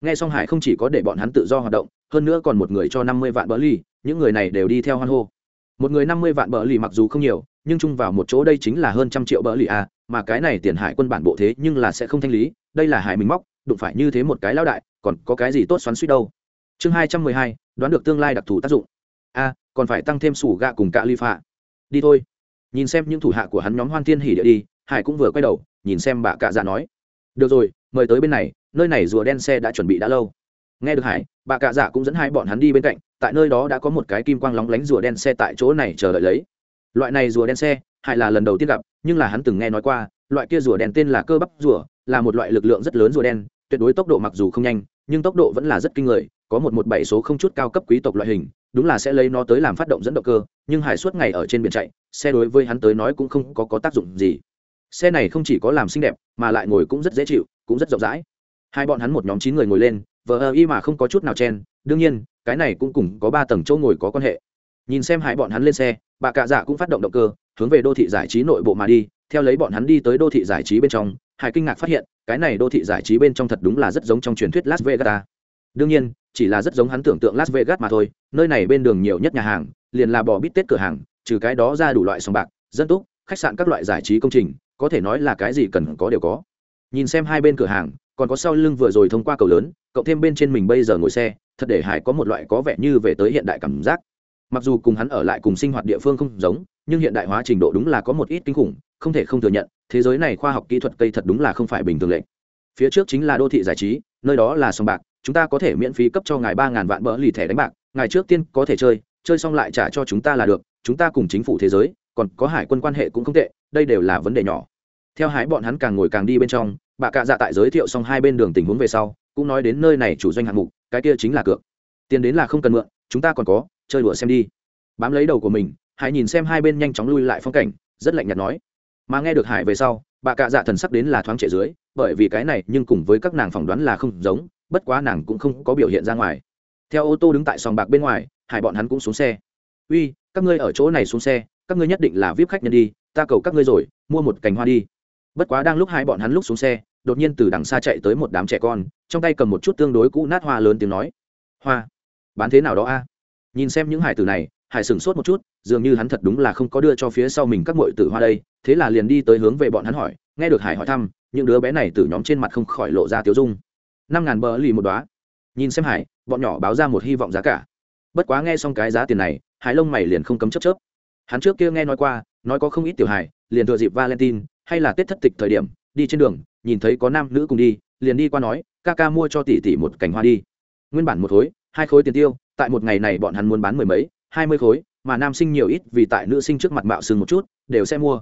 Nghe xong hải không chỉ có để bọn hắn tự do hoạt động, hơn nữa còn một người cho năm mươi vạn bờ ly những người này đều đi theo hoan hô. Một người năm mươi vạn bờ ly mặc dù không nhiều, nhưng chung vào một chỗ đây chính là hơn trăm triệu bờ ly a, mà cái này tiền hải quân bản bộ thế nhưng là sẽ không thanh lý, đây là hải mình móc, đụng phải như thế một cái lão đại, còn có cái gì tốt xoắn suýt đâu. Chương hai trăm mười hai, đoán được tương lai đặc thù tác dụng. A, còn phải tăng thêm sủ gạ cùng cạ ly phạ đi thôi. Nhìn xem những thủ hạ của hắn nhóm hoan thiên hỉ địa đi, hải cũng vừa quay đầu, nhìn xem bà cạ dạ nói. Được rồi, mời tới bên này, nơi này rùa đen xe đã chuẩn bị đã lâu. Nghe được hải, bà cạ dạ cũng dẫn hai bọn hắn đi bên cạnh, tại nơi đó đã có một cái kim quang lóng lánh rùa đen xe tại chỗ này chờ đợi lấy. Loại này rùa đen xe, hải là lần đầu tiên gặp, nhưng là hắn từng nghe nói qua, loại kia rùa đen tên là cơ bắp rùa, là một loại lực lượng rất lớn rùa đen, tuyệt đối tốc độ mặc dù không nhanh, nhưng tốc độ vẫn là rất kinh người có một một bảy số không chút cao cấp quý tộc loại hình đúng là sẽ lấy nó tới làm phát động dẫn động cơ nhưng hải suốt ngày ở trên biển chạy xe đối với hắn tới nói cũng không có, có tác dụng gì. Xe này không chỉ có làm xinh đẹp mà lại ngồi cũng rất dễ chịu cũng rất rộng rãi. Hai bọn hắn một nhóm chín người ngồi lên vờ ơ y mà không có chút nào chen đương nhiên cái này cũng cùng có ba tầng chỗ ngồi có quan hệ. Nhìn xem hai bọn hắn lên xe bà cạ dạ cũng phát động động cơ hướng về đô thị giải trí nội bộ mà đi theo lấy bọn hắn đi tới đô thị giải trí bên trong hải kinh ngạc phát hiện cái này đô thị giải trí bên trong thật đúng là rất giống trong truyền thuyết las vegas đương nhiên, chỉ là rất giống hắn tưởng tượng las vegas mà thôi, nơi này bên đường nhiều nhất nhà hàng, liền là bò bít tết cửa hàng, trừ cái đó ra đủ loại sòng bạc, dân túc, khách sạn các loại giải trí công trình, có thể nói là cái gì cần có đều có. Nhìn xem hai bên cửa hàng, còn có sau lưng vừa rồi thông qua cầu lớn cộng thêm bên trên mình bây giờ ngồi xe, thật để hải có một loại có vẻ như về tới hiện đại cảm giác. Mặc dù cùng hắn ở lại cùng sinh hoạt địa phương không giống, nhưng hiện đại hóa trình độ đúng là có một ít kinh khủng, không thể không thừa nhận, thế giới này khoa học kỹ thuật cây thật đúng là không phải bình thường lệ. Phía trước chính là đô thị giải trí, nơi đó là sòng bạc chúng ta có thể miễn phí cấp cho ngài ba ngàn vạn bỡ lì thẻ đánh bạc, ngài trước tiên có thể chơi chơi xong lại trả cho chúng ta là được, chúng ta cùng chính phủ thế giới, còn có hải quân quan hệ cũng không tệ, đây đều là vấn đề nhỏ. Theo hải bọn hắn càng ngồi càng đi bên trong, bà cạ dạ tại giới thiệu xong hai bên đường tình huống về sau, cũng nói đến nơi này chủ doanh hạng mục, cái kia chính là cược. Tiền đến là không cần mượn, chúng ta còn có, chơi đùa xem đi. Bám lấy đầu của mình hải nhìn xem hai bên nhanh chóng lui lại phong cảnh, rất lạnh nhạt nói. Mà nghe được hải về sau, bà cạ dạ thần sắc đến là thoáng trệ dưới, bởi vì cái này nhưng cùng với các nàng phỏng đoán là không giống bất quá nàng cũng không có biểu hiện ra ngoài. Theo ô tô đứng tại sòng bạc bên ngoài hải bọn hắn cũng xuống xe. Uy, các ngươi ở chỗ này xuống xe, các ngươi nhất định là vip khách nhân đi, ta cầu các ngươi rồi, mua một cành hoa đi. Bất quá đang lúc hai bọn hắn lúc xuống xe, đột nhiên từ đằng xa chạy tới một đám trẻ con, trong tay cầm một chút tương đối cũ nát hoa lớn tiếng nói. Hoa, bán thế nào đó a? Nhìn xem những hải tử này, hải sửng sốt một chút, dường như hắn thật đúng là không có đưa cho phía sau mình các mội tử hoa đây, thế là liền đi tới hướng về bọn hắn hỏi, nghe được hải hỏi thăm, những đứa bé này từ nhóm trên mặt không khỏi lộ ra tiếu dung năm ngàn bờ lì một đoá nhìn xem hải, bọn nhỏ báo ra một hy vọng giá cả. Bất quá nghe xong cái giá tiền này, hải lông mày liền không cấm chấp chớp. Hắn trước kia nghe nói qua, nói có không ít tiểu hải, liền thừa dịp valentine, hay là tết thất tịch thời điểm, đi trên đường, nhìn thấy có nam nữ cùng đi, liền đi qua nói, ca ca mua cho tỷ tỷ một cành hoa đi. Nguyên bản một khối, hai khối tiền tiêu, tại một ngày này bọn hắn muốn bán mười mấy, hai mươi khối, mà nam sinh nhiều ít vì tại nữ sinh trước mặt mạo sừng một chút, đều sẽ mua.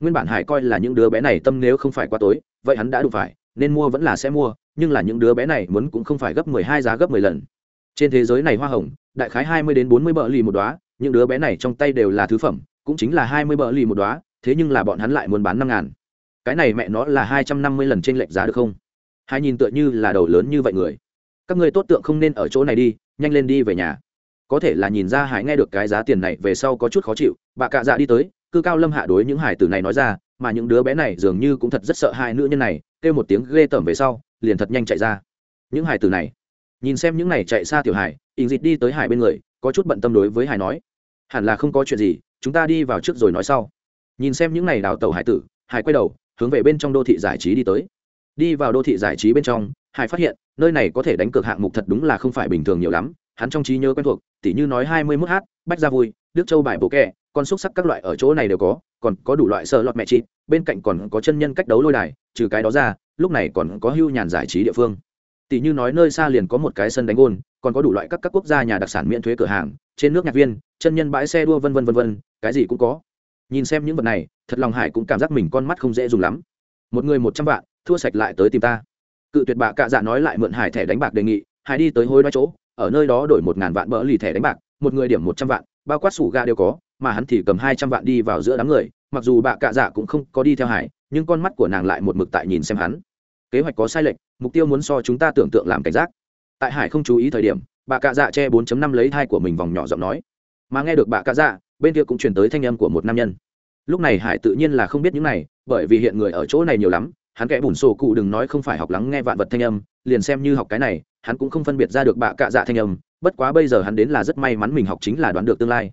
Nguyên bản hải coi là những đứa bé này tâm nếu không phải quá tối, vậy hắn đã đủ phải nên mua vẫn là sẽ mua, nhưng là những đứa bé này muốn cũng không phải gấp mười hai giá gấp mười lần. Trên thế giới này hoa hồng, đại khái hai mươi đến bốn mươi bợ lì một đoá những đứa bé này trong tay đều là thứ phẩm, cũng chính là hai mươi bợ lì một đoá thế nhưng là bọn hắn lại muốn bán năm ngàn. Cái này mẹ nó là hai trăm năm mươi lần trên lệch giá được không? Hai nhìn tựa như là đầu lớn như vậy người. Các người tốt tượng không nên ở chỗ này đi, nhanh lên đi về nhà. Có thể là nhìn ra hải nghe được cái giá tiền này về sau có chút khó chịu, bà cạ dạ đi tới, cư cao lâm hạ đối những hải tử này nói ra mà những đứa bé này dường như cũng thật rất sợ hai nữ nhân này, kêu một tiếng ghê tởm về sau, liền thật nhanh chạy ra. Những hải tử này, nhìn xem những này chạy xa tiểu hải ình dịt đi tới hải bên người, có chút bận tâm đối với hải nói, hẳn là không có chuyện gì, chúng ta đi vào trước rồi nói sau. Nhìn xem những này đào tàu hải tử, hải quay đầu, hướng về bên trong đô thị giải trí đi tới. Đi vào đô thị giải trí bên trong, hải phát hiện, nơi này có thể đánh cược hạng mục thật đúng là không phải bình thường nhiều lắm, hắn trong trí nhớ quen thuộc, tỉ như nói hai mươi mốt h bách gia vui, đức châu bài bộ kẹ con xúc sắc các loại ở chỗ này đều có, còn có đủ loại sợ lọt mẹ chị bên cạnh còn có chân nhân cách đấu lôi đài, trừ cái đó ra, lúc này còn có hưu nhàn giải trí địa phương. Tỷ như nói nơi xa liền có một cái sân đánh gôn, còn có đủ loại các các quốc gia nhà đặc sản miễn thuế cửa hàng, trên nước nhạc viên, chân nhân bãi xe đua vân vân vân vân, cái gì cũng có. Nhìn xem những vật này, thật lòng hải cũng cảm giác mình con mắt không dễ dùng lắm. Một người một trăm vạn, thua sạch lại tới tìm ta. Cự tuyệt bạ cạ dạ nói lại mượn hải thẻ đánh bạc đề nghị, hải đi tới hối đoái chỗ, ở nơi đó đổi một ngàn vạn bỡ lì thẻ đánh bạc, một người điểm một trăm vạn, bao quát sủ ga đều có mà hắn thì cầm hai trăm vạn đi vào giữa đám người, mặc dù bạ cạ dạ cũng không có đi theo hải, nhưng con mắt của nàng lại một mực tại nhìn xem hắn. Kế hoạch có sai lệch, mục tiêu muốn so chúng ta tưởng tượng làm cảnh giác. Tại hải không chú ý thời điểm bà cạ dạ che 4 năm lấy thai của mình vòng nhỏ giọng nói. Mà nghe được bà cạ dạ bên kia cũng truyền tới thanh âm của một nam nhân. Lúc này hải tự nhiên là không biết những này, bởi vì hiện người ở chỗ này nhiều lắm, hắn kẽ bùn sổ cụ đừng nói không phải học lắng nghe vạn vật thanh âm, liền xem như học cái này, hắn cũng không phân biệt ra được bạ cạ dạ thanh âm, bất quá bây giờ hắn đến là rất may mắn mình học chính là đoán được tương lai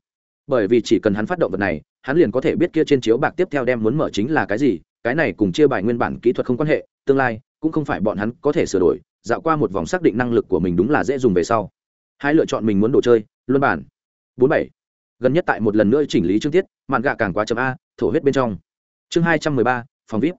bởi vì chỉ cần hắn phát động vật này hắn liền có thể biết kia trên chiếu bạc tiếp theo đem muốn mở chính là cái gì cái này cùng chia bài nguyên bản kỹ thuật không quan hệ tương lai cũng không phải bọn hắn có thể sửa đổi dạo qua một vòng xác định năng lực của mình đúng là dễ dùng về sau. Hai lựa chọn mình muốn đồ chơi luân bản. Bốn bảy. Gần nhất tại một lần nữa chỉnh lý chương tiết mạn gạ càng quá chấm a thổ huyết bên trong. Chương hai trăm mười ba phòng vip.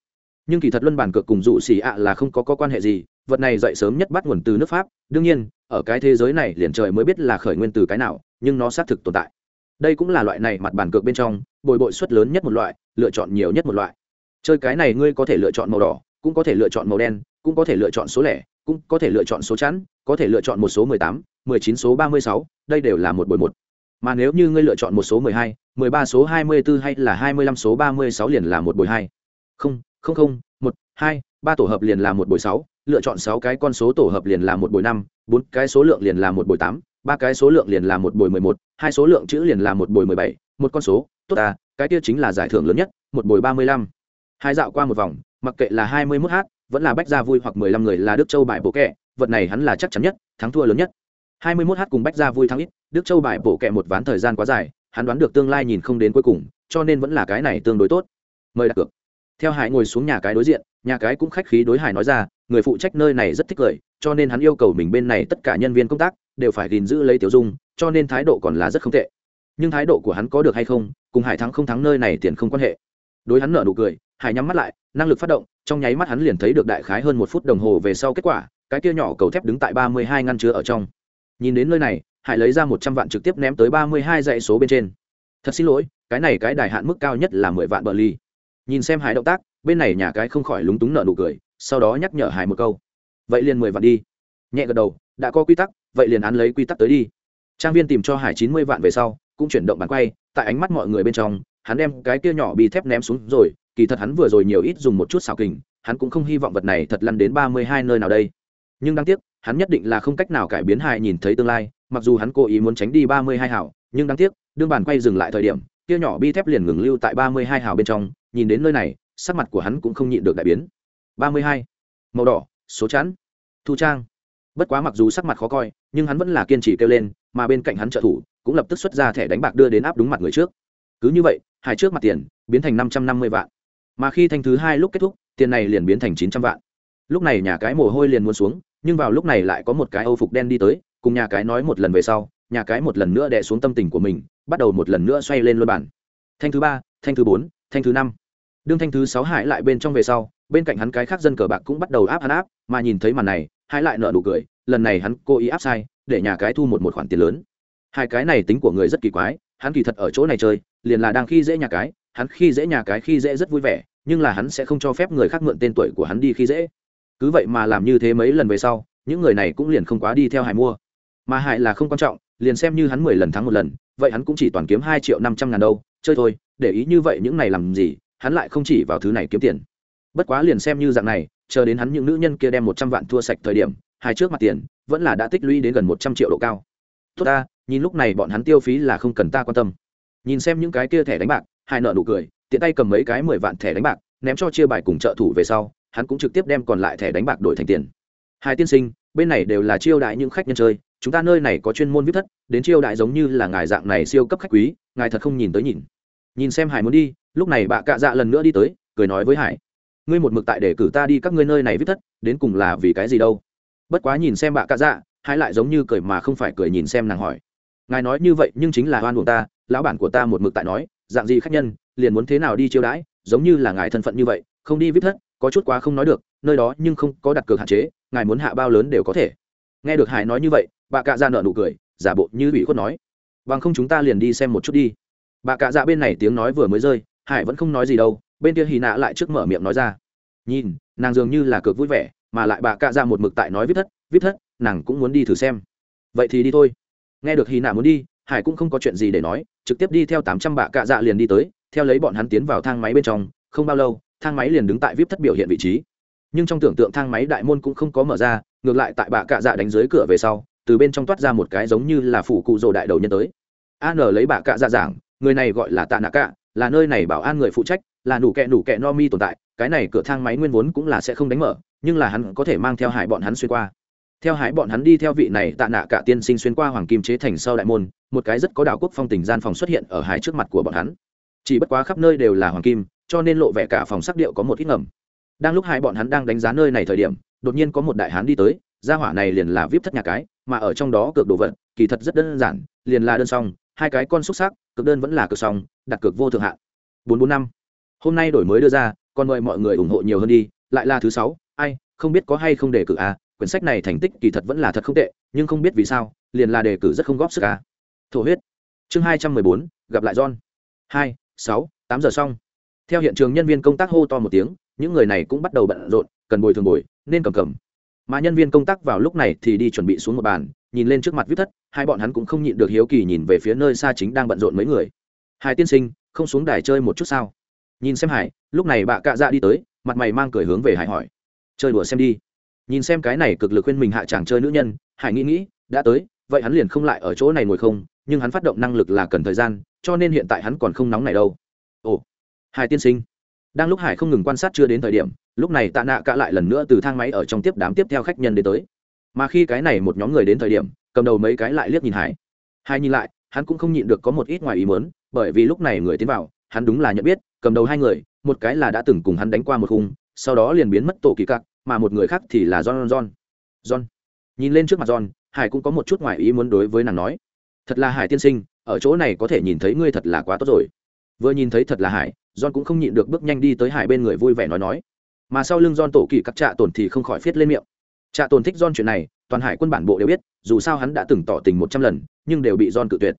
Nhưng kỳ thật luân bản cược cùng dụ xì ạ là không có, có quan hệ gì vật này dậy sớm nhất bắt nguồn từ nước pháp. Đương nhiên ở cái thế giới này liền trời mới biết là khởi nguyên từ cái nào nhưng nó xác thực tồn tại đây cũng là loại này mặt bàn cược bên trong, bồi bội suất lớn nhất một loại, lựa chọn nhiều nhất một loại. Chơi cái này ngươi có thể lựa chọn màu đỏ, cũng có thể lựa chọn màu đen, cũng có thể lựa chọn số lẻ, cũng có thể lựa chọn số chẵn, có thể lựa chọn một số mười tám, mười chín số ba mươi sáu, đây đều là một bồi một. Mà nếu như ngươi lựa chọn một số mười hai, mười ba số hai mươi b ố hay là hai mươi lăm số ba mươi sáu liền là một bồi hai. Không không không, một, hai, ba tổ hợp liền là một bồi sáu, lựa chọn sáu cái con số tổ hợp liền là một bồi năm, bốn cái số lượng liền là một bồi tám ba cái số lượng liền là một bồi mười một, hai số lượng chữ liền là một bồi mười bảy, một con số, tốt à cái kia chính là giải thưởng lớn nhất, một bồi ba mươi lăm. Hai dạo qua một vòng, mặc kệ là hai mươi mốt h vẫn là bách gia vui hoặc mười lăm người là đức châu bài bộ kẹ, vật này hắn là chắc chắn nhất, thắng thua lớn nhất. Hai mươi mốt h cùng bách gia vui thắng ít, đức châu bài bộ kẹ một ván thời gian quá dài, hắn đoán được tương lai nhìn không đến cuối cùng, cho nên vẫn là cái này tương đối tốt. Mời đặt cược. Theo hải ngồi xuống nhà cái đối diện, nhà cái cũng khách khí đối hải nói ra, người phụ trách nơi này rất thích cười, cho nên hắn yêu cầu mình bên này tất cả nhân viên công tác đều phải gìn giữ lấy tiểu dung, cho nên thái độ còn là rất không tệ. Nhưng thái độ của hắn có được hay không, cùng hải thắng không thắng nơi này tiền không quan hệ. Đối hắn nở nụ cười, hải nhắm mắt lại, năng lực phát động, trong nháy mắt hắn liền thấy được đại khái hơn một phút đồng hồ về sau kết quả, cái kia nhỏ cầu thép đứng tại ba mươi hai ngăn chứa ở trong. Nhìn đến nơi này, hải lấy ra một trăm vạn trực tiếp ném tới ba mươi hai dãy số bên trên. Thật xin lỗi, cái này cái đài hạn mức cao nhất là mười vạn bờ ly. Nhìn xem hải động tác, bên này nhà cái không khỏi lúng túng nợ nụ cười, sau đó nhắc nhở hải một câu. Vậy liền mười vạn đi. Nhẹ gật đầu, đã có quy tắc vậy liền án lấy quy tắc tới đi. Trang viên tìm cho hải chín mươi vạn về sau, cũng chuyển động bàn quay, tại ánh mắt mọi người bên trong, hắn đem cái kia nhỏ bị thép ném xuống rồi, kỳ thật hắn vừa rồi nhiều ít dùng một chút xào kình, hắn cũng không hy vọng vật này thật lăn đến ba mươi hai nơi nào đây. Nhưng đáng tiếc, hắn nhất định là không cách nào cải biến hải nhìn thấy tương lai, mặc dù hắn cố ý muốn tránh đi ba mươi hai hảo nhưng đáng tiếc, đương bàn quay dừng lại thời điểm, kia nhỏ bi thép liền ngừng lưu tại ba mươi hai hảo bên trong, nhìn đến nơi này, sắc mặt của hắn cũng không nhịn được đại biến. ba mươi hai. Màu đỏ, số chẵn. Thu trang. Bất quá mặc dù sắc mặt khó coi nhưng hắn vẫn là kiên trì kêu lên, mà bên cạnh hắn trợ thủ cũng lập tức xuất ra thẻ đánh bạc đưa đến áp đúng mặt người trước. Cứ như vậy, hai trước mặt tiền biến thành năm trăm năm mươi vạn. Mà khi thanh thứ hai lúc kết thúc, tiền này liền biến thành chín trăm vạn. Lúc này nhà cái mồ hôi liền muốn xuống, nhưng vào lúc này lại có một cái âu phục đen đi tới, cùng nhà cái nói một lần về sau, nhà cái một lần nữa đè xuống tâm tình của mình, bắt đầu một lần nữa xoay lên luân bản. Thanh thứ ba, thanh thứ bốn, thanh thứ năm. Đương thanh thứ sáu hải lại bên trong về sau, bên cạnh hắn cái khác dân cờ bạc cũng bắt đầu áp hắn áp, mà nhìn thấy màn này hai lại nợ nụ cười lần này hắn cố ý áp sai, để nhà cái thu một một khoản tiền lớn. Hai cái này tính của người rất kỳ quái, hắn kỳ thật ở chỗ này chơi, liền là đang khi dễ nhà cái, hắn khi dễ nhà cái khi dễ rất vui vẻ, nhưng là hắn sẽ không cho phép người khác mượn tên tuổi của hắn đi khi dễ. Cứ vậy mà làm như thế mấy lần về sau, những người này cũng liền không quá đi theo hải mua. Mà hải là không quan trọng, liền xem như hắn mười lần thắng một lần, vậy hắn cũng chỉ toàn kiếm hai triệu năm trăm ngàn đâu, chơi thôi, để ý như vậy những này làm gì, hắn lại không chỉ vào thứ này kiếm tiền. Bất quá liền xem như dạng này, chờ đến hắn những nữ nhân kia đem một trăm vạn thua sạch thời điểm hai trước mặt tiền, vẫn là đã tích lũy đến gần một trăm triệu độ cao. Tốt ta, nhìn lúc này bọn hắn tiêu phí là không cần ta quan tâm. Nhìn xem những cái kia thẻ đánh bạc, hai nợ nụ cười, tiện tay cầm mấy cái mười vạn thẻ đánh bạc, ném cho chia bài cùng trợ thủ về sau, hắn cũng trực tiếp đem còn lại thẻ đánh bạc đổi thành tiền. Hai tiên sinh, bên này đều là chiêu đại những khách nhân chơi, chúng ta nơi này có chuyên môn viết thất, đến chiêu đại giống như là ngài dạng này siêu cấp khách quý, ngài thật không nhìn tới nhìn. Nhìn xem hải muốn đi, lúc này bà cạ dạ lần nữa đi tới, cười nói với hải. Ngươi một mực tại để cử ta đi các ngươi nơi này viết thất, đến cùng là vì cái gì đâu? Bất quá nhìn xem bà cạ dạ hải lại giống như cười mà không phải cười nhìn xem nàng hỏi. Ngài nói như vậy nhưng chính là oan buồn ta, lão bản của ta một mực tại nói, dạng gì khách nhân, liền muốn thế nào đi chiêu đãi, giống như là ngài thân phận như vậy, không đi vip thất, có chút quá không nói được, nơi đó nhưng không có đặt cược hạn chế, ngài muốn hạ bao lớn đều có thể. Nghe được hải nói như vậy bà cạ dạ nợ nụ cười, giả bộ như ủy khuất nói. Bằng không chúng ta liền đi xem một chút đi. Bà cạ dạ bên này tiếng nói vừa mới rơi, hải vẫn không nói gì đâu, bên kia hì nạ lại trước mở miệng nói ra. Nhìn, nàng dường như là cược vui vẻ mà lại bà cạ dạ một mực tại nói viết thất viết thất, nàng cũng muốn đi thử xem. Vậy thì đi thôi. Nghe được hy nạ muốn đi, hải cũng không có chuyện gì để nói, trực tiếp đi theo tám trăm bạ cạ dạ liền đi tới, theo lấy bọn hắn tiến vào thang máy bên trong, không bao lâu, thang máy liền đứng tại vip thất biểu hiện vị trí. Nhưng trong tưởng tượng thang máy đại môn cũng không có mở ra, ngược lại tại bạ cạ dạ đánh dưới cửa về sau, từ bên trong toát ra một cái giống như là phủ cụ rồ đại đầu nhân tới. An lấy bạ cạ dạ giảng, người này gọi là tạ nạ cạ, là nơi này bảo an người phụ trách, là nủ kẹ nủ kẹ no mi tồn tại, cái này cửa thang máy nguyên vốn cũng là sẽ không đánh mở nhưng là hắn có thể mang theo hải bọn hắn xuyên qua. Theo hải bọn hắn đi theo vị này tạ nạ cả tiên sinh xuyên qua hoàng kim chế thành sau đại môn, một cái rất có đạo quốc phong tình gian phòng xuất hiện ở hải trước mặt của bọn hắn. Chỉ bất quá khắp nơi đều là hoàng kim, cho nên lộ vẻ cả phòng sắc điệu có một ít ngầm. Đang lúc hai bọn hắn đang đánh giá nơi này thời điểm, đột nhiên có một đại hán đi tới, gia hỏa này liền là vip thất nhà cái, mà ở trong đó cược đồ vật, kỳ thật rất đơn giản, liền là đơn song, hai cái con xúc sắc, cực đơn vẫn là cực song, đặt cược vô thượng hạn. Bốn bốn năm. Hôm nay đổi mới đưa ra còn mời mọi người ủng hộ nhiều hơn đi, lại là thứ sáu ai, không biết có hay không đề cử à quyển sách này thành tích kỳ thật vẫn là thật không tệ, nhưng không biết vì sao, liền là đề cử rất không góp sức à. Thổ huyết. Chương hai trăm mười bốn, gặp lại john. Hai, sáu, tám giờ xong. Theo hiện trường nhân viên công tác hô to một tiếng, những người này cũng bắt đầu bận rộn, cần bồi thường bồi, nên cầm cầm. Mà nhân viên công tác vào lúc này thì đi chuẩn bị xuống một bàn, nhìn lên trước mặt viết thất, hai bọn hắn cũng không nhịn được hiếu kỳ nhìn về phía nơi xa chính đang bận rộn mấy người. Hai tiên sinh, không xuống đài chơi một chút sao? Nhìn xem hải, lúc này bà cạ dạ đi tới, mặt mày mang cười hướng về hải hỏi chơi đùa xem đi. Nhìn xem cái này cực lực khuyên mình hạ chàng chơi nữ nhân, hải nghĩ nghĩ, đã tới, vậy hắn liền không lại ở chỗ này ngồi không, nhưng hắn phát động năng lực là cần thời gian, cho nên hiện tại hắn còn không nóng này đâu. Ồ hai tiên sinh. Đang lúc hải không ngừng quan sát chưa đến thời điểm, lúc này tạ nạ cả lại lần nữa từ thang máy ở trong tiếp đám tiếp theo khách nhân đến tới. Mà khi cái này một nhóm người đến thời điểm, cầm đầu mấy cái lại liếc nhìn hải. Hai nhìn lại, hắn cũng không nhịn được có một ít ngoài ý mớn bởi vì lúc này người tiến vào, hắn đúng là nhận biết, cầm đầu hai người, một cái là đã từng cùng hắn đánh qua một khung sau đó liền biến mất tổ kỳ cặc mà một người khác thì là john john. John. Nhìn lên trước mặt john, hải cũng có một chút ngoài ý muốn đối với nàng nói. Thật là hải tiên sinh, ở chỗ này có thể nhìn thấy ngươi thật là quá tốt rồi. Vừa nhìn thấy thật là hải, john cũng không nhịn được bước nhanh đi tới hải bên người vui vẻ nói nói. Mà sau lưng john tổ kỳ các trạ tổn thì không khỏi viết lên miệng. Trạ tổn thích john chuyện này, toàn hải quân bản bộ đều biết, dù sao hắn đã từng tỏ tình một trăm lần, nhưng đều bị john cự tuyệt.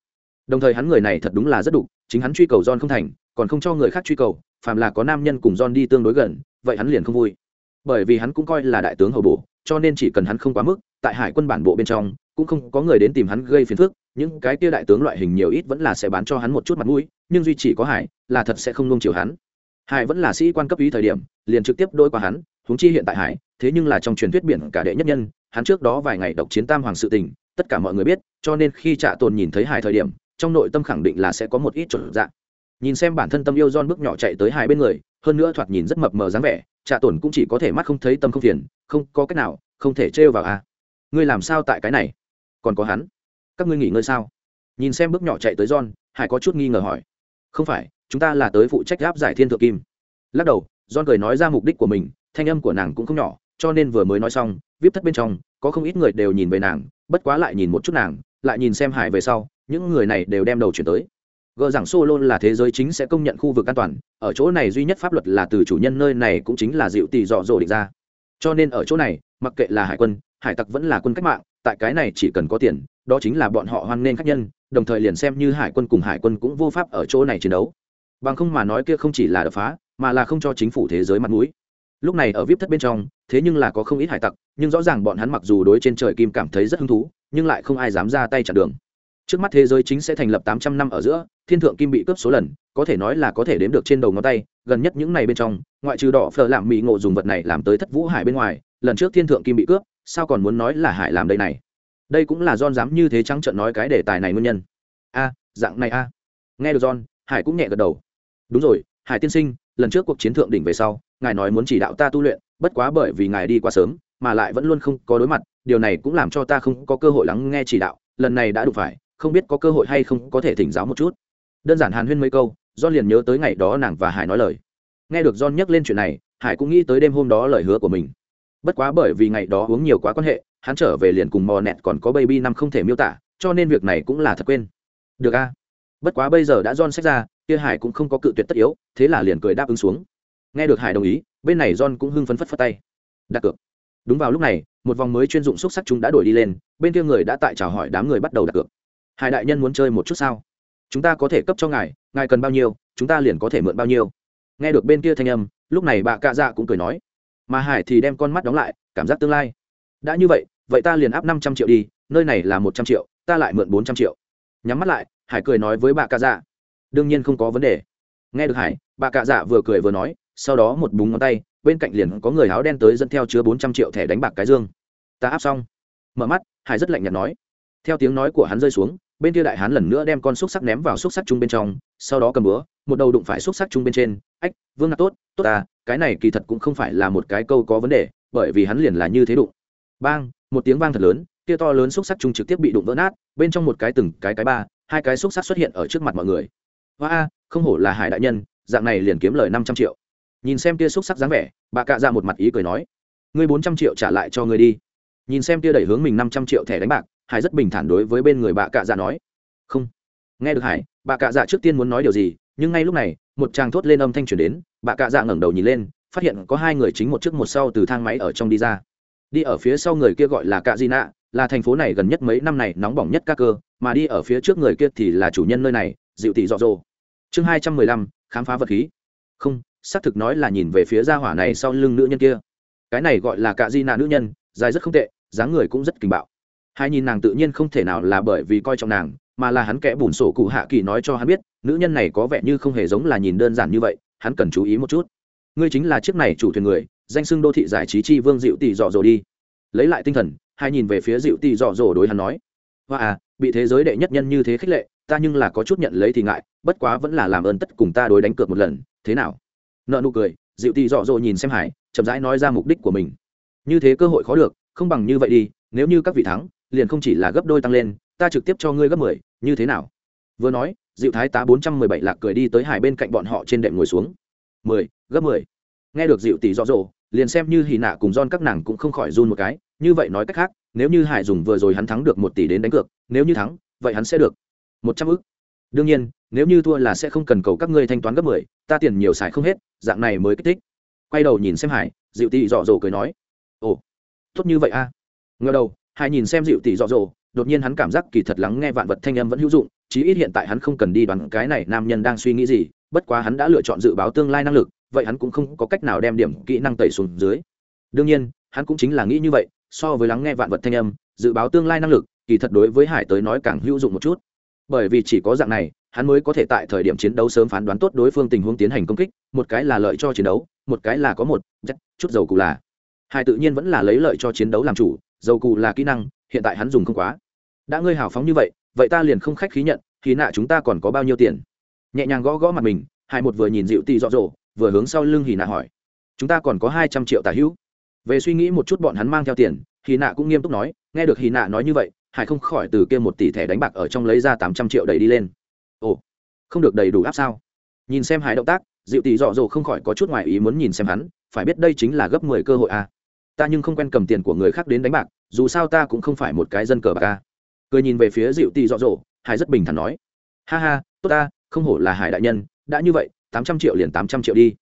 Đồng thời hắn người này thật đúng là rất đủ, chính hắn truy cầu john không thành, còn không cho người khác truy cầu, phàm là có nam nhân cùng john đi tương đối gần vậy hắn liền không vui. Bởi vì hắn cũng coi là đại tướng hầu bổ, cho nên chỉ cần hắn không quá mức, tại hải quân bản bộ bên trong, cũng không có người đến tìm hắn gây phiền phức, những cái kia đại tướng loại hình nhiều ít vẫn là sẽ bán cho hắn một chút mặt mũi, nhưng duy chỉ có hải, là thật sẽ không nung chiều hắn. Hải vẫn là sĩ quan cấp ý thời điểm, liền trực tiếp đôi qua hắn, huống chi hiện tại hải, thế nhưng là trong truyền thuyết biển cả đệ nhất nhân, hắn trước đó vài ngày độc chiến tam hoàng sự tình, tất cả mọi người biết, cho nên khi trạ tồn nhìn thấy hải thời điểm, trong nội tâm khẳng định là sẽ có một ít chuẩn dạng. Nhìn xem bản thân tâm yêu don bước nhỏ chạy tới hải bên người hơn nữa thoạt nhìn rất mập mờ dáng vẻ trạ tổn cũng chỉ có thể mắt không thấy tâm không phiền, không có cách nào, không thể trêu vào a. À. ngươi làm sao tại cái này? Còn có hắn? Các ngươi nghỉ ngơi sao? Nhìn xem bước nhỏ chạy tới john, hải có chút nghi ngờ hỏi. Không phải, chúng ta là tới phụ trách gáp giải thiên thượng kim. Lắc đầu, john cười nói ra mục đích của mình, thanh âm của nàng cũng không nhỏ, cho nên vừa mới nói xong vip thất bên trong, có không ít người đều nhìn về nàng, bất quá lại nhìn một chút nàng, lại nhìn xem hải về sau, những người này đều đem đầu chuyển tới gờ rằng solo là thế giới chính sẽ công nhận khu vực an toàn, ở chỗ này duy nhất pháp luật là từ chủ nhân nơi này cũng chính là dịu tỷ dọ dỗ định ra. Cho nên ở chỗ này, mặc kệ là hải quân, hải tặc vẫn là quân cách mạng, tại cái này chỉ cần có tiền, đó chính là bọn họ hoan nghênh khách nhân, đồng thời liền xem như hải quân cùng hải quân cũng vô pháp ở chỗ này chiến đấu. Bằng không mà nói kia không chỉ là đập phá, mà là không cho chính phủ thế giới mặt mũi. Lúc này ở vip thất bên trong, thế nhưng là có không ít hải tặc, nhưng rõ ràng bọn hắn mặc dù đối trên trời kim cảm thấy rất hứng thú, nhưng lại không ai dám ra tay chặn đường trước mắt thế giới chính sẽ thành lập tám trăm năm ở giữa, thiên thượng kim bị cướp số lần, có thể nói là có thể đếm được trên đầu ngón tay, gần nhất những này bên trong, ngoại trừ đỏ phở làm mỹ ngộ dùng vật này làm tới thất vũ hải bên ngoài, lần trước thiên thượng kim bị cướp, sao còn muốn nói là hải làm đây này? Đây cũng là don dám như thế trắng trợn nói cái đề tài này nguyên nhân. A, dạng này a. Nghe được don hải cũng nhẹ gật đầu. Đúng rồi, hải tiên sinh, lần trước cuộc chiến thượng đỉnh về sau, ngài nói muốn chỉ đạo ta tu luyện, bất quá bởi vì ngài đi quá sớm, mà lại vẫn luôn không có đối mặt, điều này cũng làm cho ta không có cơ hội lắng nghe chỉ đạo, lần này đã đủ phải không biết có cơ hội hay không có thể thỉnh giáo một chút. Đơn giản hàn huyên mấy câu, john liền nhớ tới ngày đó nàng và hải nói lời. Nghe được john nhắc lên chuyện này, hải cũng nghĩ tới đêm hôm đó lời hứa của mình. Bất quá bởi vì ngày đó uống nhiều quá quan hệ, hắn trở về liền cùng mò nẹt còn có baby năm không thể miêu tả, cho nên việc này cũng là thật quên. Được a. Bất quá bây giờ đã John xét ra, kia hải cũng không có cự tuyệt tất yếu, thế là liền cười đáp ứng xuống. Nghe được hải đồng ý, bên này John cũng hưng phấn phất phất tay. Đặt cược. Đúng vào lúc này, một vòng mới chuyên dụng xúc sắc chúng đã đổi đi lên, bên kia người đã tại chào hỏi đám người bắt đầu đặt cược hải đại nhân muốn chơi một chút sao? Chúng ta có thể cấp cho ngài ngài cần bao nhiêu, chúng ta liền có thể mượn bao nhiêu. Nghe được bên kia thanh âm, lúc này bà cạ dạ cũng cười nói. Mà hải thì đem con mắt đóng lại, cảm giác tương lai. Đã như vậy vậy ta liền áp năm trăm triệu đi, nơi này là một trăm triệu, ta lại mượn bốn trăm triệu. Nhắm mắt lại, hải cười nói với bà cạ dạ. Đương nhiên không có vấn đề. Nghe được hải, bà cạ dạ vừa cười vừa nói, sau đó một búng ngón tay, bên cạnh liền có người áo đen tới dẫn theo chứa bốn trăm triệu thẻ đánh bạc cái dương. Ta áp xong. Mở mắt, hải rất lạnh nhạt nói. Theo tiếng nói của hắn rơi xuống bên kia đại hán lần nữa đem con xúc sắc ném vào xúc sắc chung bên trong, sau đó cầm búa, một đầu đụng phải xúc sắc chung bên trên. Ách, vương ngạc tốt tốt ta, cái này kỳ thật cũng không phải là một cái câu có vấn đề, bởi vì hắn liền là như thế đụng. Bang, một tiếng vang thật lớn, kia to lớn xúc sắc chung trực tiếp bị đụng vỡ nát, bên trong một cái từng cái cái ba, hai cái xúc sắc xuất hiện ở trước mặt mọi người. Hoa a, không hổ là hải đại nhân, dạng này liền kiếm lời năm trăm triệu. Nhìn xem kia xúc sắc dáng vẻ, bà cạ ra một mặt ý cười nói, ngươi bốn trăm triệu trả lại cho ngươi đi. Nhìn xem kia đẩy hướng mình năm trăm triệu thẻ đánh bạc hải rất bình thản đối với bên người bà cạ dạ nói. Không. Nghe được hải, bà cạ dạ trước tiên muốn nói điều gì, nhưng ngay lúc này, một chàng thốt lên âm thanh truyền đến, bà cạ dạ ngẩng đầu nhìn lên, phát hiện có hai người chính một trước một sau từ thang máy ở trong đi ra. Đi ở phía sau người kia gọi là cạ di nạ là thành phố này gần nhất mấy năm này nóng bỏng nhất các cơ, mà đi ở phía trước người kia thì là chủ nhân nơi này dịu tỷ dọ dỗ. Chương hai trăm mười lăm, khám phá vật khí. Không, xác thực nói là nhìn về phía gia hỏa này sau lưng nữ nhân kia. Cái này gọi là cạ di nạ nữ nhân, dài rất không tệ, dáng người cũng rất kình bạo hai nhìn nàng tự nhiên không thể nào là bởi vì coi trọng nàng, mà là hắn kẽ bùn sổ cụ hạ kỳ nói cho hắn biết, nữ nhân này có vẻ như không hề giống là nhìn đơn giản như vậy, hắn cần chú ý một chút. Ngươi chính là chiếc này chủ thuyền người, danh xưng đô thị giải trí chi vương dịu tỷ dọ dỗ đi. Lấy lại tinh thần, hai nhìn về phía dịu tỷ dọ dỗ đối hắn nói. Hoa à bị thế giới đệ nhất nhân như thế khích lệ, ta nhưng là có chút nhận lấy thì ngại, bất quá vẫn là làm ơn tất cùng ta đối đánh cược một lần, thế nào? Nợ nụ cười dịu tỷ dọ dỗ nhìn xem hải, chậm rãi nói ra mục đích của mình. Như thế cơ hội khó được, không bằng như vậy đi, nếu như các vị thắng liền không chỉ là gấp đôi tăng lên, ta trực tiếp cho ngươi gấp mười, như thế nào? Vừa nói dịu thái tá bốn trăm mười bảy lạc cười đi tới hải bên cạnh bọn họ trên đệm ngồi xuống. Mười, gấp mười. Nghe được dịu tỷ rõ rộ liền xem như hì nạ cùng don các nàng cũng không khỏi run một cái, như vậy nói cách khác, nếu như hải dùng vừa rồi hắn thắng được một tỷ đến đánh cược, nếu như thắng, vậy hắn sẽ được một trăm ức. Đương nhiên, nếu như thua là sẽ không cần cầu các ngươi thanh toán gấp mười, ta tiền nhiều xài không hết, dạng này mới kích thích. Quay đầu nhìn xem hải dịu tỷ dọ dỗ cười nói, ồ, tốt như vậy a. À? ngờ đầu hải nhìn xem dịu tỷ dọ dỗ, đột nhiên hắn cảm giác kỳ thật lắng nghe vạn vật thanh âm vẫn hữu dụng, chí ít hiện tại hắn không cần đi đoán cái này nam nhân đang suy nghĩ gì, bất quá hắn đã lựa chọn dự báo tương lai năng lực, vậy hắn cũng không có cách nào đem điểm kỹ năng tẩy xuống dưới. Đương nhiên, hắn cũng chính là nghĩ như vậy, so với lắng nghe vạn vật thanh âm, dự báo tương lai năng lực, kỳ thật đối với hải tới nói càng hữu dụng một chút. Bởi vì chỉ có dạng này, hắn mới có thể tại thời điểm chiến đấu sớm phán đoán tốt đối phương tình huống tiến hành công kích, một cái là lợi cho chiến đấu, một cái là có một chút dầu cụ là. Hải tự nhiên vẫn là lấy lợi cho chiến đấu làm chủ dầu cụ là kỹ năng, hiện tại hắn dùng không quá. Đã ngươi hào phóng như vậy vậy ta liền không khách khí nhận, khi nạ chúng ta còn có bao nhiêu tiền? Nhẹ nhàng gõ gõ mặt mình, hai một vừa nhìn dịu tì dọ dỗ, vừa hướng sau lưng hì nạ hỏi. Chúng ta còn có hai trăm triệu tả hữu. Về suy nghĩ một chút bọn hắn mang theo tiền hì nạ cũng nghiêm túc nói, nghe được hì nạ nói như vậy, hải không khỏi từ kia một tỷ thẻ đánh bạc ở trong lấy ra tám trăm triệu đầy đi lên. Ồ, không được đầy đủ áp sao? Nhìn xem hải động tác, dịu tỷ dọ dỗ không khỏi có chút ngoài ý muốn nhìn xem hắn, phải biết đây chính là gấp mười cơ hội à ta nhưng không quen cầm tiền của người khác đến đánh bạc, dù sao ta cũng không phải một cái dân cờ bạc ca cười nhìn về phía dịu tỷ dọ dỗ, hải rất bình thản nói. Ha ha, tốt ta, không hổ là hải đại nhân, đã như vậy, tám trăm triệu liền tám trăm triệu đi.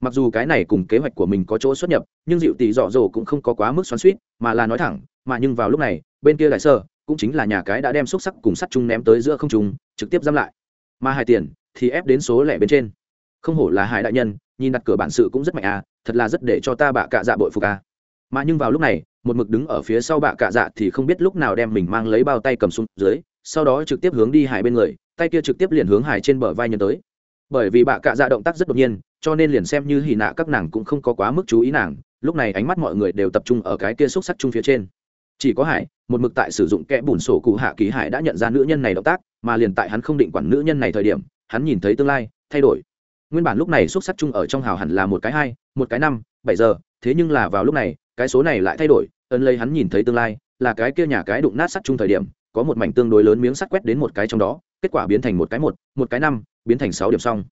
Mặc dù cái này cùng kế hoạch của mình có chỗ xuất nhập, nhưng dịu tỷ dọ dỗ cũng không có quá mức xoắn suýt mà là nói thẳng, mà nhưng vào lúc này, bên kia đại sơ, cũng chính là nhà cái đã đem xúc sắc cùng sắt chung ném tới giữa không trung, trực tiếp giam lại. Mà hai tiền thì ép đến số lẻ bên trên. Không hổ là hải đại nhân, nhìn đặt cửa bản sự cũng rất mạnh à thật là rất để cho ta bạ cạ dạ bội phục à mà nhưng vào lúc này, một mực đứng ở phía sau bạ cạ dạ thì không biết lúc nào đem mình mang lấy bao tay cầm xuống dưới, sau đó trực tiếp hướng đi hải bên người, tay kia trực tiếp liền hướng hải trên bờ vai nhân tới. Bởi vì bạ cạ dạ động tác rất đột nhiên, cho nên liền xem như hì nạ các nàng cũng không có quá mức chú ý nàng, lúc này ánh mắt mọi người đều tập trung ở cái kia xúc sắc chung phía trên. Chỉ có hải, một mực tại sử dụng kẽ bùn sổ cụ hạ ký hải đã nhận ra nữ nhân này động tác, mà liền tại hắn không định quản nữ nhân này thời điểm, hắn nhìn thấy tương lai, thay đổi. Nguyên bản lúc này xúc sắc chung ở trong hào hẳn là một cái hai, một cái năm, bảy giờ, thế nhưng là vào lúc này cái số này lại thay đổi, ấn lấy hắn nhìn thấy tương lai, là cái kia nhà cái đụng nát sắt chung thời điểm, có một mảnh tương đối lớn miếng sắt quét đến một cái trong đó, kết quả biến thành một cái một một cái năm, biến thành sáu điểm xong.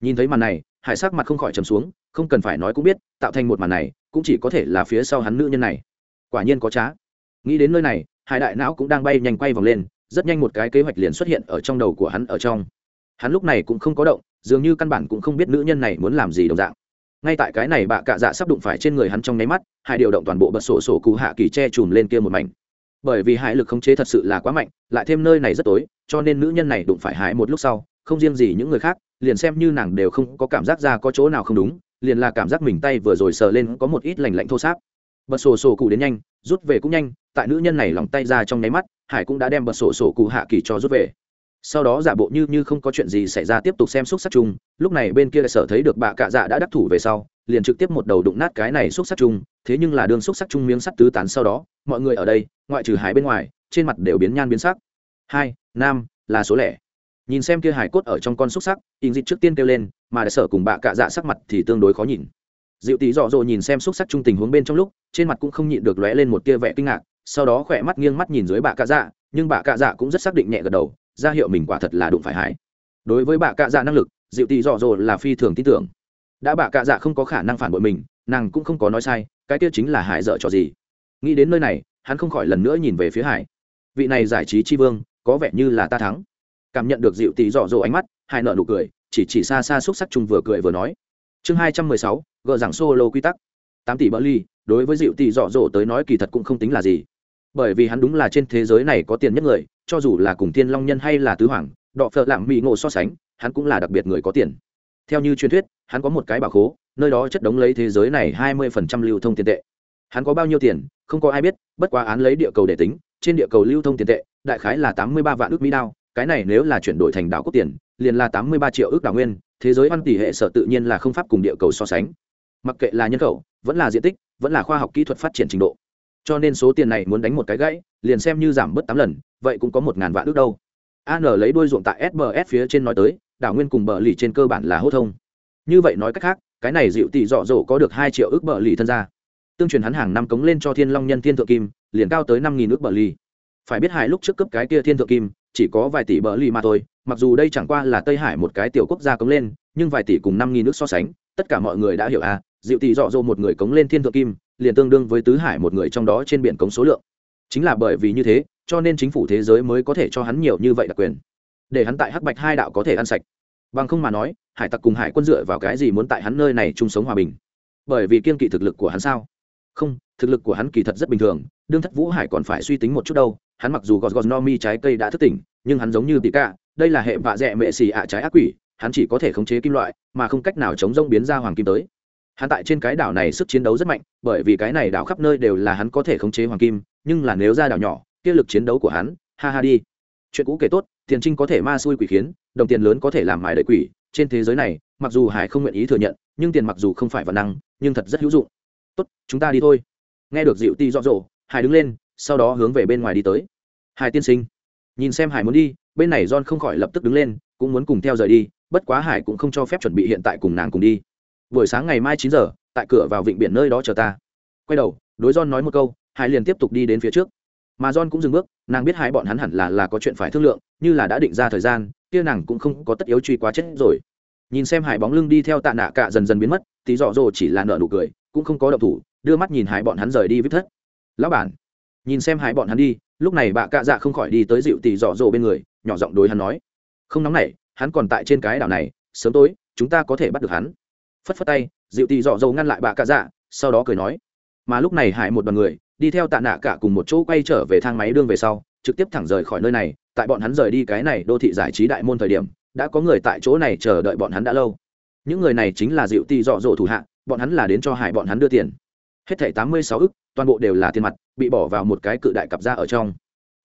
Nhìn thấy màn này, hải sắc mặt không khỏi trầm xuống, không cần phải nói cũng biết, tạo thành một màn này, cũng chỉ có thể là phía sau hắn nữ nhân này. Quả nhiên có trá. Nghĩ đến nơi này, hải đại não cũng đang bay nhanh quay vòng lên, rất nhanh một cái kế hoạch liền xuất hiện ở trong đầu của hắn ở trong. Hắn lúc này cũng không có động, dường như căn bản cũng không biết nữ nhân này muốn làm gì đồng dạng ngay tại cái này bạ cạ dạ sắp đụng phải trên người hắn trong nháy mắt hải điều động toàn bộ bật sổ sổ cụ hạ kỳ che chùm lên kia một mảnh. Bởi vì hải lực khống chế thật sự là quá mạnh, lại thêm nơi này rất tối, cho nên nữ nhân này đụng phải hải một lúc sau, không riêng gì những người khác, liền xem như nàng đều không có cảm giác ra có chỗ nào không đúng, liền là cảm giác mình tay vừa rồi sờ lên có một ít lành lạnh thô sáp. Bật sổ sổ cụ đến nhanh, rút về cũng nhanh, tại nữ nhân này lòng tay ra trong nháy mắt, hải cũng đã đem bật sổ sổ cụ hạ kỳ cho rút về sau đó giả bộ như như không có chuyện gì xảy ra tiếp tục xem xúc sắc chung, lúc này bên kia sở thấy được bà cạ dạ đã đắc thủ về sau, liền trực tiếp một đầu đụng nát cái này xúc sắc chung, thế nhưng là đường xúc sắc chung miếng sắt tứ tán sau đó, mọi người ở đây, ngoại trừ hải bên ngoài, trên mặt đều biến nhan biến sắc. Hai, nam, là số lẻ. Nhìn xem kia hải cốt ở trong con xúc sắc in dịch trước tiên kêu lên, mà đại sở cùng bạ cạ dạ sắc mặt thì tương đối khó nhìn. Dịu tí dọ dỗ nhìn xem xúc sắc chung tình huống bên trong lúc, trên mặt cũng không nhịn được lóe lên một tia vẻ kinh ngạc, sau đó khỏe mắt nghiêng mắt nhìn dưới bạ cạ dạ nhưng bạ cạ dạ cũng rất xác định nhẹ gật đầu ra hiệu mình quả thật là đụng phải hải đối với bà cạ dạ năng lực dịu tí dọ dỗ là phi thường tin tưởng. Đã bà cạ dạ không có khả năng phản bội mình, nàng cũng không có nói sai, cái kia chính là hải dợ trò gì. Nghĩ đến nơi này, hắn không khỏi lần nữa nhìn về phía hải. Vị này giải trí tri vương, có vẻ như là ta thắng. Cảm nhận được dịu tỷ dọ dỗ ánh mắt, hải nợ nụ cười, chỉ chỉ xa xa xúc sắc chung vừa cười vừa nói. Chương hai trăm mười sáu gợ giảng solo quy tắc. Tám tỷ bỡ ly đối với dịu tỷ dọ dỗ tới nói kỳ thật cũng không tính là gì. Bởi vì hắn đúng là trên thế giới này có tiền nhất người cho dù là cùng thiên long nhân hay là tứ hoàng, đọ phợ lạm mỹ ngộ so sánh, hắn cũng là đặc biệt người có tiền. Theo như truyền thuyết, hắn có một cái bảo khố, nơi đó chất đống lấy thế giới này hai mươi phần trăm lưu thông tiền tệ. Hắn có bao nhiêu tiền, không có ai biết, bất quá án lấy địa cầu để tính, trên địa cầu lưu thông tiền tệ, đại khái là tám mươi ba vạn ước mỹ đao, cái này nếu là chuyển đổi thành đảo quốc tiền, liền là tám mươi ba triệu ước đảo nguyên, thế giới văn tỷ hệ sở tự nhiên là không pháp cùng địa cầu so sánh. Mặc kệ là nhân khẩu, vẫn là diện tích, vẫn là khoa học kỹ thuật phát triển trình độ cho nên số tiền này muốn đánh một cái gãy, liền xem như giảm bớt tám lần, vậy cũng có một ngàn vạn ước đâu. An lấy đuôi ruộng tại sbs phía trên nói tới, đảo nguyên cùng bờ lì trên cơ bản là hô thông. Như vậy nói cách khác, cái này dịu tỷ dọ dỗ có được hai triệu ước bờ lì thân ra tương truyền hắn hàng năm cống lên cho thiên long nhân thiên thượng kim, liền cao tới năm nghìn ước bờ lì. Phải biết hải lúc trước cấp cái kia thiên thượng kim, chỉ có vài tỷ bờ lì mà thôi, mặc dù đây chẳng qua là tây hải một cái tiểu quốc gia cống lên, nhưng vài tỷ cùng năm nghìn nước so sánh, tất cả mọi người đã hiểu à dịu tỷ dọ dỗ một người cống lên thiên thượng kim, liền tương đương với tứ hải một người trong đó trên biển cống số lượng. Chính là bởi vì như thế, cho nên chính phủ thế giới mới có thể cho hắn nhiều như vậy đặc quyền. Để hắn tại hắc bạch hai đạo có thể ăn sạch. Bằng không mà nói, hải tặc cùng hải quân dựa vào cái gì muốn tại hắn nơi này chung sống hòa bình? Bởi vì kiên kỵ thực lực của hắn sao? Không, thực lực của hắn kỳ thật rất bình thường, đương thất vũ hải còn phải suy tính một chút đâu. Hắn mặc dù gọt gọt no mi trái cây đã thức tỉnh, nhưng hắn giống như tỷ ca, đây là hệ vạ dẹ mệ xì ạ trái ác quỷ, hắn chỉ có thể khống chế kim loại, mà không cách nào chống rông biến ra hoàng kim tới hắn tại trên cái đảo này sức chiến đấu rất mạnh bởi vì cái này đảo khắp nơi đều là hắn có thể khống chế hoàng kim nhưng là nếu ra đảo nhỏ kia lực chiến đấu của hắn ha ha đi. Chuyện cũ kể tốt tiền trinh có thể ma xui quỷ khiến đồng tiền lớn có thể làm mài đợi quỷ trên thế giới này mặc dù hải không nguyện ý thừa nhận nhưng tiền mặc dù không phải vật năng nhưng thật rất hữu dụng. Tốt chúng ta đi thôi. Nghe được dịu ti dọ dỗ, hải đứng lên sau đó hướng về bên ngoài đi tới. Hải tiên sinh nhìn xem hải muốn đi bên này john không khỏi lập tức đứng lên cũng muốn cùng theo rời đi bất quá hải cũng không cho phép chuẩn bị hiện tại cùng nàng cùng đi buổi sáng ngày mai chín giờ tại cửa vào vịnh biển nơi đó chờ ta. Quay đầu đối john nói một câu hải liền tiếp tục đi đến phía trước. Mà john cũng dừng bước nàng biết hai bọn hắn hẳn là là có chuyện phải thương lượng như là đã định ra thời gian kia nàng cũng không có tất yếu truy quá chết rồi. Nhìn xem hải bóng lưng đi theo tạ nạ cạ dần dần biến mất tí dọ dồ chỉ là nợ nụ cười cũng không có động thủ đưa mắt nhìn hải bọn hắn rời đi vít thất. Lão bản nhìn xem hải bọn hắn đi lúc này bà cạ dạ không khỏi đi tới dịu tỷ dọ dồ bên người nhỏ giọng đối hắn nói. Không nóng này, hắn còn tại trên cái đảo này sớm tối chúng ta có thể bắt được hắn phất phất tay, dịu tì dọ dầu ngăn lại bà cạ dạ sau đó cười nói, mà lúc này hải một đoàn người, đi theo tạ nạ cả cùng một chỗ quay trở về thang máy đương về sau, trực tiếp thẳng rời khỏi nơi này, tại bọn hắn rời đi cái này đô thị giải trí đại môn thời điểm, đã có người tại chỗ này chờ đợi bọn hắn đã lâu. Những người này chính là dịu tì dọ dỗ thủ hạ, bọn hắn là đến cho hải bọn hắn đưa tiền. Hết thảy tám mươi sáu ức, toàn bộ đều là tiền mặt, bị bỏ vào một cái cự đại cặp ra ở trong.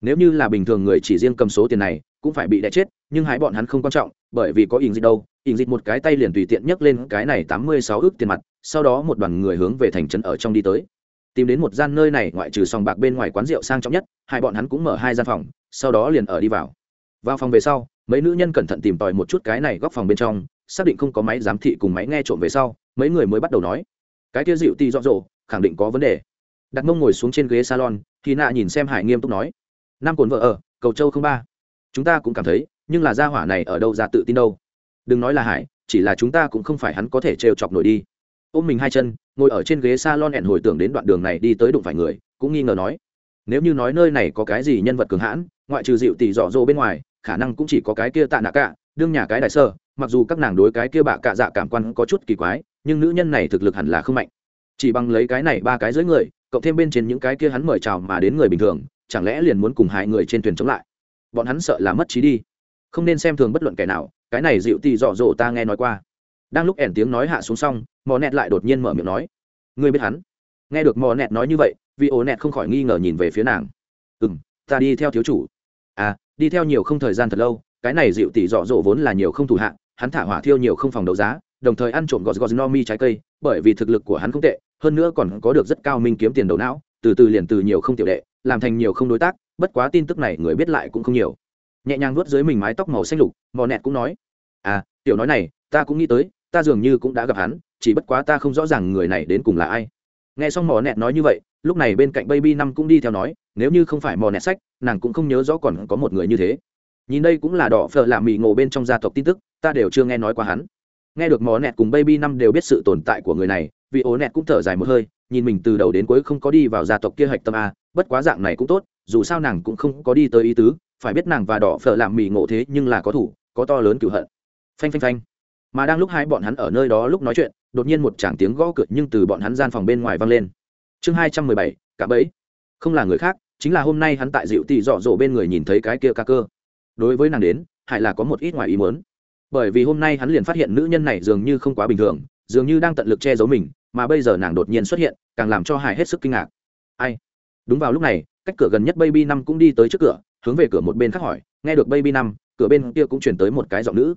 Nếu như là bình thường người chỉ riêng cầm số tiền này, cũng phải bị đẻ chết nhưng hái bọn hắn không quan trọng, bởi vì có ỉn dịch đâu ỉn dịch một cái tay liền tùy tiện nhấc lên cái này tám mươi sáu ức tiền mặt, sau đó một đoàn người hướng về thành trấn ở trong đi tới. Tìm đến một gian nơi này, ngoại trừ sòng bạc bên ngoài quán rượu sang trọng nhất, hai bọn hắn cũng mở hai gian phòng, sau đó liền ở đi vào. Vào phòng về sau, mấy nữ nhân cẩn thận tìm tòi một chút cái này góc phòng bên trong, xác định không có máy giám thị cùng máy nghe trộm về sau, mấy người mới bắt đầu nói. Cái kia dịu ti rõ rộ khẳng định có vấn đề. Đặt mông ngồi xuống trên ghế salon thì nạ nhìn xem hải nghiêm túc nói. Năm cồn vợ ở, cầu châu không ba. Chúng ta cũng cảm thấy nhưng là gia hỏa này ở đâu ra tự tin đâu? Đừng nói là hải, chỉ là chúng ta cũng không phải hắn có thể trêu chọc nổi đi. Ôm mình hai chân, ngồi ở trên ghế s a lon hẹn hồi tưởng đến đoạn đường này đi tới đụng phải người, cũng nghi ngờ nói, nếu như nói nơi này có cái gì nhân vật cường hãn, ngoại trừ dịu tỷ dọ dỗ bên ngoài, khả năng cũng chỉ có cái kia tạ nạ cả đương nhà cái đại sơ, mặc dù các nàng đối cái kia bạ cạ dạ cảm quan có chút kỳ quái, nhưng nữ nhân này thực lực hẳn là không mạnh. Chỉ bằng lấy cái này ba cái dưới người, cộng thêm bên trên những cái kia hắn mời chào mà đến người bình thường, chẳng lẽ liền muốn cùng hai người trên thuyền chống lại? Bọn hắn sợ là mất trí đi không nên xem thường bất luận kẻ nào, cái này dịu tì dọ dỗ ta nghe nói qua. Đang lúc ẻn tiếng nói hạ xuống xong, mò nẹt lại đột nhiên mở miệng nói. Ngươi biết hắn? Nghe được mò nẹt nói như vậy, vì ổ nẹt không khỏi nghi ngờ nhìn về phía nàng. Ừ m ta đi theo thiếu chủ. À đi theo nhiều không thời gian thật lâu, cái này dịu tỉ dọ dỗ vốn là nhiều không thủ hạng hắn thả hỏa thiêu nhiều không phòng đấu giá, đồng thời ăn trộm gọt gọt no mi trái cây, bởi vì thực lực của hắn không tệ, hơn nữa còn có được rất cao minh kiếm tiền đầu não, từ từ liền từ nhiều không tiểu đệ, làm thành nhiều không đối tác, bất quá tin tức này người biết lại cũng không nhiều nhẹ nhàng nuốt dưới mình mái tóc màu xanh lục, mò nẹt cũng nói à tiểu nói này, ta cũng nghĩ tới, ta dường như cũng đã gặp hắn, chỉ bất quá ta không rõ ràng người này đến cùng là ai. Nghe xong mò nẹt nói như vậy, lúc này bên cạnh baby năm cũng đi theo nói, nếu như không phải mò nẹt sách, nàng cũng không nhớ rõ còn có một người như thế. Nhìn đây cũng là đỏ phở làm mì ngộ bên trong gia tộc tin tức, ta đều chưa nghe nói qua hắn. Nghe được mò nẹt cùng baby năm đều biết sự tồn tại của người này, vì ố nẹt cũng thở dài một hơi, nhìn mình từ đầu đến cuối không có đi vào gia tộc kia hạch tâm a, bất quá dạng này cũng tốt, dù sao nàng cũng không có đi tới ý tứ phải biết nàng và đỏ phở làm mì ngộ thế nhưng là có thủ, có to lớn cửu hận. Phanh phanh phanh. Mà đang lúc hai bọn hắn ở nơi đó lúc nói chuyện, đột nhiên một chàng tiếng gõ cửa nhưng từ bọn hắn gian phòng bên ngoài vang lên. Chương hai trăm mười bảy, cả bấy không là người khác, chính là hôm nay hắn tại dịu tị dọ dỗ bên người nhìn thấy cái kia ca cơ. Đối với nàng đến hải là có một ít ngoài ý muốn. Bởi vì hôm nay hắn liền phát hiện nữ nhân này dường như không quá bình thường, dường như đang tận lực che giấu mình, mà bây giờ nàng đột nhiên xuất hiện, càng làm cho hải hết sức kinh ngạc. Ai? Đúng vào lúc này, cách cửa gần nhất baby năm cũng đi tới trước cửa hướng về cửa một bên khác hỏi, nghe được baby năm cửa bên kia cũng chuyển tới một cái giọng nữ.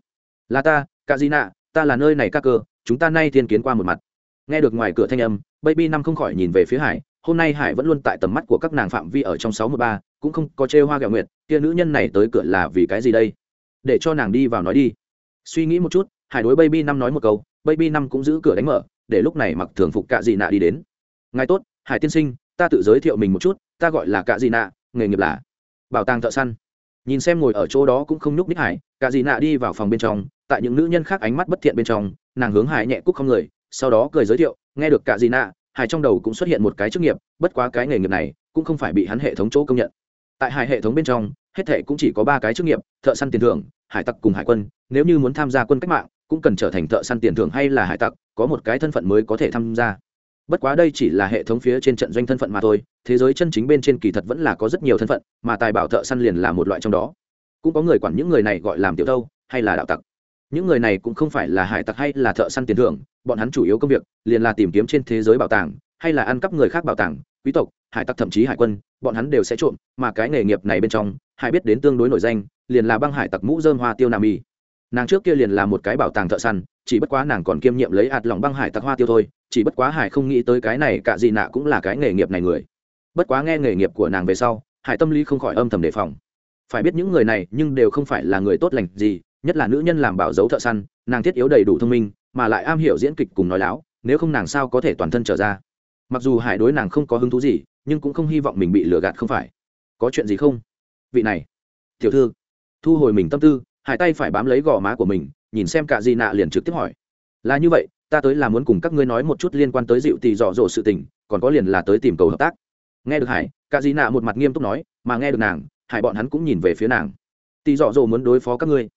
Là ta cả gì nạ ta là nơi này ca cơ, chúng ta nay thiên kiến qua một mặt. Nghe được ngoài cửa thanh âm, baby năm không khỏi nhìn về phía hải, hôm nay hải vẫn luôn tại tầm mắt của các nàng phạm vi ở trong sáu mươi ba, cũng không có chê hoa gạo nguyệt, kia nữ nhân này tới cửa là vì cái gì đây? Để cho nàng đi vào nói đi. Suy nghĩ một chút, hải đối baby năm nói một câu, baby năm cũng giữ cửa đánh mở, để lúc này mặc thường phục cạ dị nạ đi đến. Ngài tốt, hải tiên sinh, ta tự giới thiệu mình một chút, ta gọi là cạ dị nạ nghề nghiệp là bảo tàng thợ săn. Nhìn xem ngồi ở chỗ đó cũng không nhúc ních hải, cả dì nạ đi vào phòng bên trong, tại những nữ nhân khác ánh mắt bất thiện bên trong, nàng hướng hải nhẹ cúc không người, sau đó cười giới thiệu, nghe được cả dì nạ, hải trong đầu cũng xuất hiện một cái chức nghiệp, bất quá cái nghề nghiệp này cũng không phải bị hắn hệ thống chỗ công nhận. Tại hải hệ thống bên trong, hết thệ cũng chỉ có ba cái chức nghiệp, thợ săn tiền thưởng, hải tặc cùng hải quân, nếu như muốn tham gia quân cách mạng, cũng cần trở thành thợ săn tiền thưởng hay là hải tặc, có một cái thân phận mới có thể tham gia bất quá đây chỉ là hệ thống phía trên trận doanh thân phận mà thôi, thế giới chân chính bên trên kỳ thật vẫn là có rất nhiều thân phận, mà tài bảo thợ săn liền là một loại trong đó. Cũng có người quản những người này gọi làm tiểu thâu, hay là đạo tặc. Những người này cũng không phải là hải tặc hay là thợ săn tiền thưởng, bọn hắn chủ yếu công việc, liền là tìm kiếm trên thế giới bảo tàng, hay là ăn cắp người khác bảo tàng, quý tộc, hải tặc thậm chí hải quân, bọn hắn đều sẽ trộm, mà cái nghề nghiệp này bên trong, hải biết đến tương đối nổi danh, liền là băng hải tặc mũ dơm hoa tiêu nam y nàng trước kia liền là một cái bảo tàng thợ săn, chỉ bất quá nàng còn kiêm nhiệm lấy ạt lòng băng hải tặc hoa tiêu thôi, chỉ bất quá hải không nghĩ tới cái này cả gì nạ cũng là cái nghề nghiệp này người. Bất quá nghe nghề nghiệp của nàng về sau, hải tâm lý không khỏi âm thầm đề phòng. Phải biết những người này nhưng đều không phải là người tốt lành gì, nhất là nữ nhân làm bảo dấu thợ săn, nàng thiết yếu đầy đủ thông minh, mà lại am hiểu diễn kịch cùng nói láo, nếu không nàng sao có thể toàn thân trở ra. Mặc dù hải đối nàng không có hứng thú gì, nhưng cũng không hy vọng mình bị lừa gạt không phải. Có chuyện gì không? Vị này, tiểu thư, thu hồi mình tâm tư hải tay phải bám lấy gò má của mình, nhìn xem cả Di nạ liền trực tiếp hỏi, là như vậy, ta tới là muốn cùng các ngươi nói một chút liên quan tới dịu tì dọ dỗ sự tình, còn có liền là tới tìm cầu hợp tác. Nghe được hải cả Di nạ một mặt nghiêm túc nói, mà nghe được nàng, hải bọn hắn cũng nhìn về phía nàng. Tì dọ dỗ muốn đối phó các ngươi.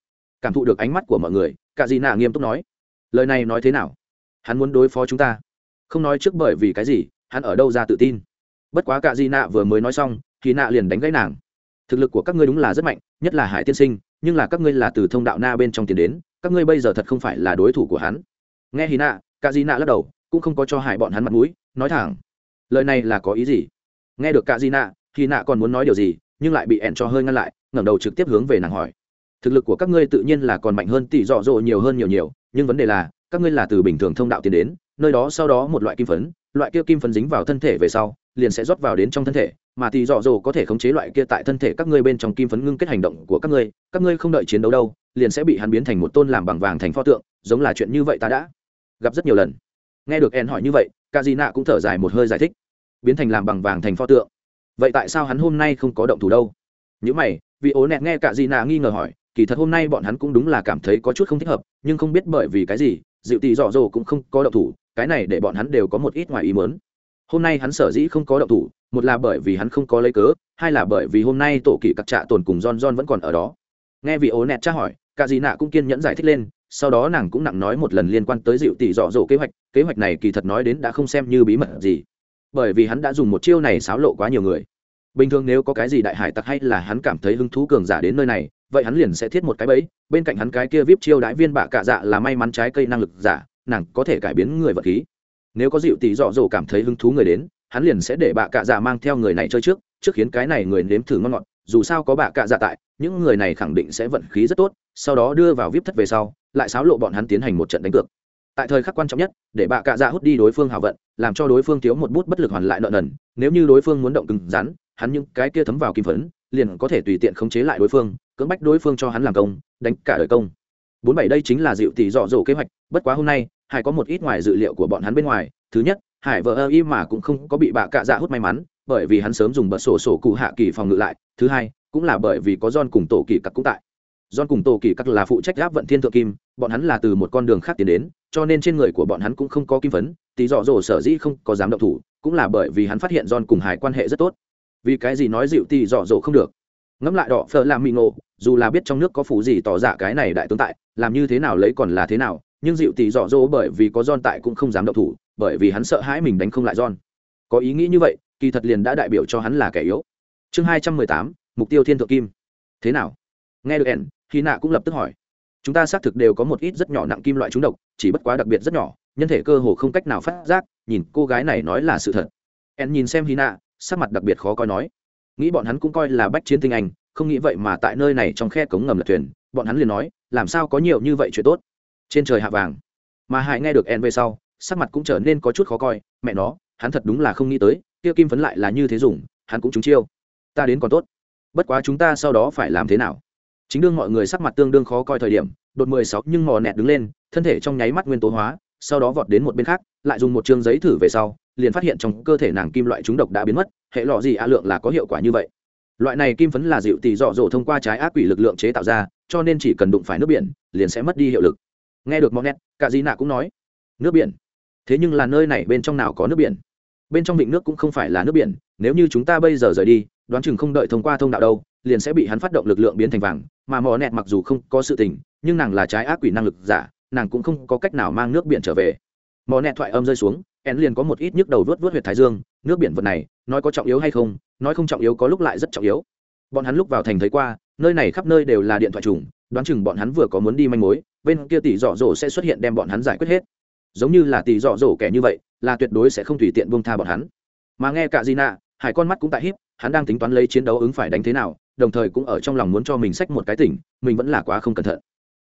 Cảm thụ được ánh mắt của mọi người cả Di nạ nghiêm túc nói, lời này nói thế nào? Hắn muốn đối phó chúng ta. Không nói trước bởi vì cái gì, hắn ở đâu ra tự tin. Bất quá cả Di nạ vừa mới nói xong thì nạ liền đánh gãy nàng. Thực lực của các ngươi đúng là rất mạnh, nhất là hải tiên sinh nhưng là các ngươi là từ thông đạo na bên trong tiền đến, các ngươi bây giờ thật không phải là đối thủ của hắn. Nghe hy nạ cả di nạ lắc đầu, cũng không có cho hải bọn hắn mặt mũi, nói thẳng, lời này là có ý gì? Nghe được cả di nạ hy nạ còn muốn nói điều gì, nhưng lại bị ẹn cho hơi ngăn lại, ngẩng đầu trực tiếp hướng về nàng hỏi. Thực lực của các ngươi tự nhiên là còn mạnh hơn tỷ dọ dỗ nhiều hơn nhiều nhiều, nhưng vấn đề là, các ngươi là từ bình thường thông đạo tiến đến, nơi đó sau đó một loại kim phấn, loại kia kim phấn dính vào thân thể về sau, liền sẽ rót vào đến trong thân thể mà tỷ dọ Dồ có thể khống chế loại kia tại thân thể các ngươi bên trong kim phấn ngưng kết hành động của các ngươi các ngươi không đợi chiến đấu đâu, liền sẽ bị hắn biến thành một tôn làm bằng vàng thành pho tượng, giống là chuyện như vậy ta đã gặp rất nhiều lần. Nghe được en hỏi như vậy ca di nạ cũng thở dài một hơi giải thích. Biến thành làm bằng vàng thành pho tượng. Vậy tại sao hắn hôm nay không có động thủ đâu? Những mày, vì ố nẹt nghe cả di nạ nghi ngờ hỏi, kỳ thật hôm nay bọn hắn cũng đúng là cảm thấy có chút không thích hợp, nhưng không biết bởi vì cái gì, dịu tì dọ dồ cũng không có động thủ, cái này để bọn hắn đều có một ít ngoài ý mớn hôm nay hắn sở dĩ không có động thủ một là bởi vì hắn không có lấy cớ, hai là bởi vì hôm nay tổ kỷ các trạ tồn cùng John John vẫn còn ở đó. Nghe vị ố nẹt tra hỏi, cả dì nạ cũng kiên nhẫn giải thích lên, sau đó nàng cũng nặng nói một lần liên quan tới dịu tỷ dọ dỗ kế hoạch kế hoạch này kỳ thật nói đến đã không xem như bí mật gì. Bởi vì hắn đã dùng một chiêu này xáo lộ quá nhiều người. Bình thường nếu có cái gì đại hải tặc hay là hắn cảm thấy hứng thú cường giả đến nơi này, vậy hắn liền sẽ thiết một cái bẫy, bên cạnh hắn cái kia vip chiêu đãi viên bạ cạ dạ là may mắn trái cây năng lực giả, nàng có thể cải biến người vật khí. Nếu có dịu tỷ dọ dỗ cảm thấy hứng thú người đến hắn liền sẽ để bạ cạ dạ mang theo người này chơi trước trước khiến cái này người nếm thử ngon ngọt, dù sao có bạ cạ dạ tại, những người này khẳng định sẽ vận khí rất tốt, sau đó đưa vào vip thất về sau, lại xáo lộ bọn hắn tiến hành một trận đánh cược. Tại thời khắc quan trọng nhất, để bạ cạ dạ hút đi đối phương hào vận, làm cho đối phương thiếu một bút bất lực hoàn lại nợ nần, nếu như đối phương muốn động cứng rắn, hắn những cái kia thấm vào kim phấn, liền có thể tùy tiện khống chế lại đối phương, cưỡng bách đối phương cho hắn làm công, đánh cả đời công. Bốn bảy đây chính là dịu tỷ dọ dỗ kế hoạch, bất quá hôm nay hải có một ít ngoài dự liệu của bọn hắn bên ngoài. Thứ nhất hải vợ ơ y mà cũng không có bị bạ cạ dạ hút may mắn, bởi vì hắn sớm dùng bật sổ sổ cụ hạ kỳ phòng ngự lại. Thứ hai, cũng là bởi vì có don cùng tổ kỳ cặc cũng tại. Don cùng tổ kỳ cặc là phụ trách áp vận thiên thượng kim, bọn hắn là từ một con đường khác tiến đến, cho nên trên người của bọn hắn cũng không có kim phấn, tí dọ dỗ sở dĩ không có dám động thủ, cũng là bởi vì hắn phát hiện don cùng hải quan hệ rất tốt. Vì cái gì nói dịu tí dọ dỗ không được? Ngẫm lại đỏ phở làm mị ngộ, dù là biết trong nước có phủ gì tỏ giả cái này đại tướng tại, làm như thế nào lấy còn là thế nào, nhưng dịu tỷ dọ dỗ bởi vì có don tại cũng không dám động thủ bởi vì hắn sợ hãi mình đánh không lại John. Có ý nghĩ như vậy, kỳ thật liền đã đại biểu cho hắn là kẻ yếu. Chương hai trăm mười tám, mục tiêu thiên thượng kim. Thế nào? Nghe được ẻn khi nạ cũng lập tức hỏi. Chúng ta xác thực đều có một ít rất nhỏ nặng kim loại trúng độc, chỉ bất quá đặc biệt rất nhỏ, nhân thể cơ hồ không cách nào phát giác, nhìn cô gái này nói là sự thật. Ẻn nhìn xem hy nạ, sắc mặt đặc biệt khó coi nói. Nghĩ bọn hắn cũng coi là bách chiến tinh anh, không nghĩ vậy mà tại nơi này trong khe cống ngầm lật thuyền, bọn hắn liền nói, làm sao có nhiều như vậy chuyện tốt? Trên trời hạ vàng. Mà hại nghe được en về sau sắc mặt cũng trở nên có chút khó coi, mẹ nó, hắn thật đúng là không nghĩ tới, kia kim phấn lại là như thế dùng, hắn cũng trúng chiêu. Ta đến còn tốt. Bất quá chúng ta sau đó phải làm thế nào? Chính đương mọi người sắc mặt tương đương khó coi thời điểm, đột mười sáu nhưng mò nẹt đứng lên, thân thể trong nháy mắt nguyên tố hóa, sau đó vọt đến một bên khác, lại dùng một chương giấy thử về sau, liền phát hiện trong cơ thể nàng kim loại trúng độc đã biến mất, hệ lọ gì a lượng là có hiệu quả như vậy. Loại này kim phấn là dịu tì dọ dỗ thông qua trái ác quỷ lực lượng chế tạo ra, cho nên chỉ cần đụng phải nước biển, liền sẽ mất đi hiệu lực. Nghe được mò nẹt cả di nạ cũng nói, nước biển? Thế nhưng là nơi này bên trong nào có nước biển? Bên trong vịnh nước cũng không phải là nước biển, nếu như chúng ta bây giờ rời đi, đoán chừng không đợi thông qua thông đạo đâu, liền sẽ bị hắn phát động lực lượng biến thành vàng, mà mò nẹt mặc dù không có sự tình, nhưng nàng là trái ác quỷ năng lực giả, nàng cũng không có cách nào mang nước biển trở về. Mò nẹt thoại âm rơi xuống, én liền có một ít nhức đầu vớt vớt huyệt thái dương, nước biển vật này, nói có trọng yếu hay không, nói không trọng yếu có lúc lại rất trọng yếu. Bọn hắn lúc vào thành thấy qua, nơi này khắp nơi đều là điện thoại trùng, đoán chừng bọn hắn vừa có muốn đi manh mối, bên kia tỷ dọ dỗ sẽ xuất hiện đem bọn hắn giải quyết hết giống như là tỷ dọ dỗ kẻ như vậy là tuyệt đối sẽ không tùy tiện buông tha bọn hắn. Mà nghe cả Gina, hải con mắt cũng tại híp hắn đang tính toán lấy chiến đấu ứng phải đánh thế nào đồng thời cũng ở trong lòng muốn cho mình sách một cái tỉnh mình vẫn là quá không cẩn thận.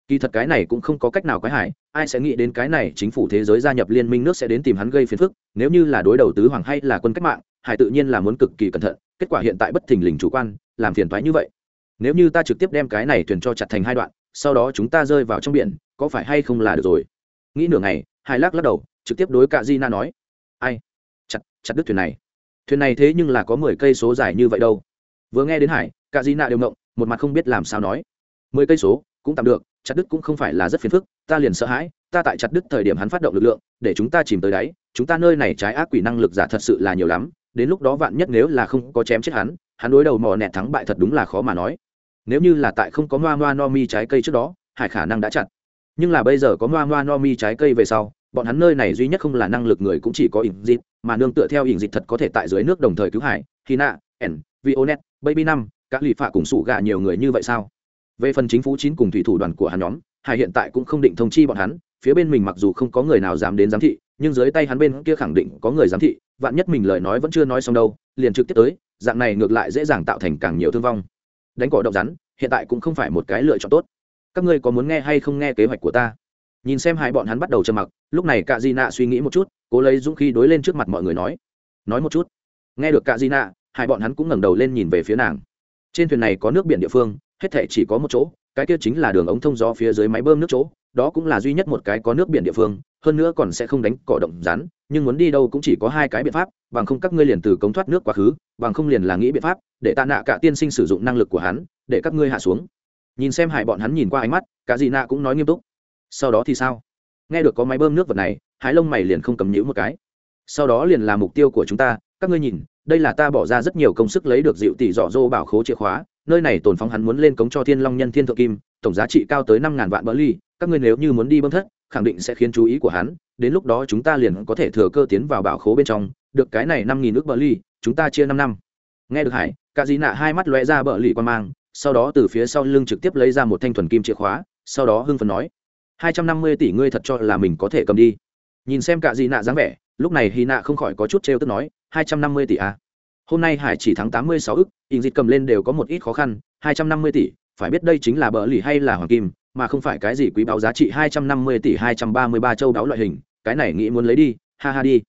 Kỳ thật cái này cũng không có cách nào quái hải ai sẽ nghĩ đến cái này chính phủ thế giới gia nhập liên minh nước sẽ đến tìm hắn gây phiền phức nếu như là đối đầu tứ hoàng hay là quân cách mạng hải tự nhiên là muốn cực kỳ cẩn thận kết quả hiện tại bất thình lình chủ quan làm phiền toái như vậy. Nếu như ta trực tiếp đem cái này thuyền cho chặt thành hai đoạn sau đó chúng ta rơi vào trong biển có phải hay không là được rồi? Nghĩ nửa ngày hải lắc lắc đầu, trực tiếp đối cạ di na nói, ai? Chặt chặt đứt thuyền này. Thuyền này thế nhưng là có mười cây số dài như vậy đâu. Vừa nghe đến hải cạ di na đều ngộng, một mặt không biết làm sao nói, mười cây số, cũng tạm được, chặt đứt cũng không phải là rất phiền phức, ta liền sợ hãi, ta tại chặt đứt thời điểm hắn phát động lực lượng, để chúng ta chìm tới đáy, chúng ta nơi này trái ác quỷ năng lực giả thật sự là nhiều lắm, đến lúc đó vạn nhất nếu là không có chém chết hắn hắn đối đầu mò nẹt thắng bại thật đúng là khó mà nói. Nếu như là tại không có ngoa ngoa no mi trái cây trước đó, hải khả năng đã chặt. nhưng là bây giờ có ngoa ngoa no mi trái cây về sau bọn hắn nơi này duy nhất không là năng lực người cũng chỉ có ỉn dịt, mà nương tựa theo ỉn dịt thật có thể tại dưới nước đồng thời cứu hải, khi nạ ẩn vionet baby năm các lụy phạ cùng sủ gà nhiều người như vậy sao? Về phần chính phủ chín cùng thủy thủ đoàn của hắn nhóm, hải hiện tại cũng không định thông chi bọn hắn, phía bên mình mặc dù không có người nào dám đến giám thị, nhưng dưới tay hắn bên kia khẳng định có người giám thị, vạn nhất mình lời nói vẫn chưa nói xong đâu, liền trực tiếp tới, dạng này ngược lại dễ dàng tạo thành càng nhiều thương vong. Đánh cỏ động rắn, hiện tại cũng không phải một cái lựa chọn tốt. Các ngươi có muốn nghe hay không nghe kế hoạch của ta? Nhìn xem hai bọn hắn bắt đầu trầm mặc, lúc này cạ di nạ suy nghĩ một chút, cố lấy dũng khí đối lên trước mặt mọi người nói nói một chút. Nghe được cạ di nạ hai bọn hắn cũng ngẩng đầu lên nhìn về phía nàng. Trên thuyền này có nước biển địa phương, hết thể chỉ có một chỗ, cái kia chính là đường ống thông gió phía dưới máy bơm nước chỗ, đó cũng là duy nhất một cái có nước biển địa phương, hơn nữa còn sẽ không đánh cỏ động rắn, nhưng muốn đi đâu cũng chỉ có hai cái biện pháp, bằng không các ngươi liền từ cống thoát nước quá khứ, bằng không liền là nghĩ biện pháp, để tạ nạ cả tiên sinh sử dụng năng lực của hắn, để các ngươi hạ xuống. Nhìn xem hải bọn hắn nhìn qua ánh mắt cả dị nạ cũng nói nghiêm túc sau đó thì sao? Nghe được có máy bơm nước vật này, hái lông mày liền không cầm nhữ một cái. Sau đó liền là mục tiêu của chúng ta, các ngươi nhìn, đây là ta bỏ ra rất nhiều công sức lấy được dịu tỷ dọ dô bảo khố chìa khóa, nơi này tồn phóng hắn muốn lên cống cho thiên long nhân thiên thượng kim, tổng giá trị cao tới năm ngàn vạn bỡ ly, các ngươi nếu như muốn đi bơm thất, khẳng định sẽ khiến chú ý của hắn, đến lúc đó chúng ta liền có thể thừa cơ tiến vào bảo khố bên trong, được cái này năm nghìn nước bỡ ly, chúng ta chia năm năm. Nghe được hải cả dĩ nạ hai mắt lóe ra bỡ lì quan mang, sau đó từ phía sau lưng trực tiếp lấy ra một thanh thuần kim chìa khóa, sau đó hưng phấn nói hai trăm năm mươi tỷ ngươi thật cho là mình có thể cầm đi. Nhìn xem cả gì nạ dáng vẻ, lúc này hy nạ không khỏi có chút trêu tức nói, hai trăm năm mươi tỷ à. hôm nay hải chỉ thắng tám mươi sáu ức ình dịch cầm lên đều có một ít khó khăn, hai trăm năm mươi tỷ, phải biết đây chính là bờ lì hay là hoàng kim, mà không phải cái gì quý báo giá trị hai trăm năm mươi tỷ hai trăm ba mươi ba châu đáo loại hình, cái này nghĩ muốn lấy đi, ha ha đi.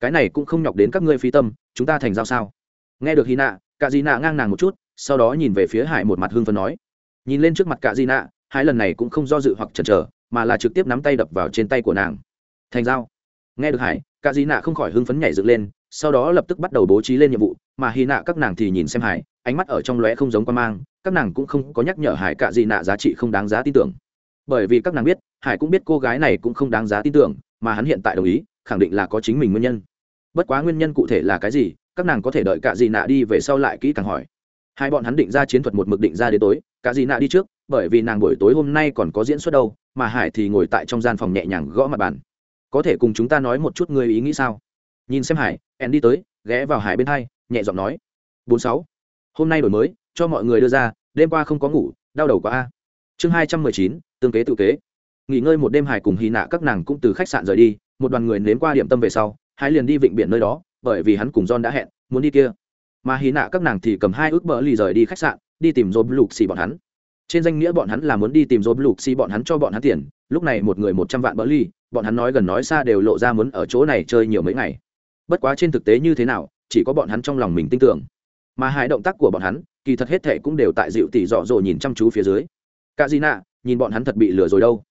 Cái này cũng không nhọc đến các ngươi phí tâm, chúng ta thành giao sao? Nghe được hy nạ cả gì nạ ngang nàng một chút, sau đó nhìn về phía hải một mặt hương phấn nói. Nhìn lên trước mặt cả gì nạ hai lần này cũng không do dự hoặc chần chờ mà là trực tiếp nắm tay đập vào trên tay của nàng. Thành dao nghe được hải cả dĩ nạ không khỏi hưng phấn nhảy dựng lên, sau đó lập tức bắt đầu bố trí lên nhiệm vụ, mà hy nạ các nàng thì nhìn xem hải, ánh mắt ở trong lóe không giống quan mang, các nàng cũng không có nhắc nhở hải cả dĩ nạ giá trị không đáng giá tin tưởng. Bởi vì các nàng biết, hải cũng biết cô gái này cũng không đáng giá tin tưởng, mà hắn hiện tại đồng ý, khẳng định là có chính mình nguyên nhân. Bất quá nguyên nhân cụ thể là cái gì, các nàng có thể đợi cả dĩ nạ đi về sau lại kỹ càng hỏi. Hai bọn hắn định ra chiến thuật một mực định ra đến tối cả dĩ nạ đi trước, bởi vì nàng buổi tối hôm nay còn có diễn xuất đâu mà hải thì ngồi tại trong gian phòng nhẹ nhàng gõ mặt bàn. Có thể cùng chúng ta nói một chút ngươi ý nghĩ sao? Nhìn xem hải en đi tới, ghé vào hải bên hai, nhẹ giọng nói. Bốn sáu. Hôm nay đổi mới, cho mọi người đưa ra, đêm qua không có ngủ, đau đầu quá a. Chương hai trăm mười chín, tương kế tự kế. Nghỉ ngơi một đêm hải cùng hy nạ các nàng cũng từ khách sạn rời đi, một đoàn người nến qua điểm tâm về sau, hải liền đi vịnh biển nơi đó, bởi vì hắn cùng john đã hẹn, muốn đi kia. Mà hy nạ các nàng thì cầm hai ước bờ lì rời đi khách sạn, đi tìm dồn lục xì bọn hắn trên danh nghĩa bọn hắn là muốn đi tìm dồn lục xi, bọn hắn cho bọn hắn tiền. Lúc này một người một trăm vạn bỡ ly, bọn hắn nói gần nói xa đều lộ ra muốn ở chỗ này chơi nhiều mấy ngày. Bất quá trên thực tế như thế nào, chỉ có bọn hắn trong lòng mình tin tưởng. Mà hai động tác của bọn hắn, kỳ thật hết thệ cũng đều tại dịu tỉ dọ dồ nhìn chăm chú phía dưới. Cả gì nạ nhìn bọn hắn thật bị lừa rồi đâu.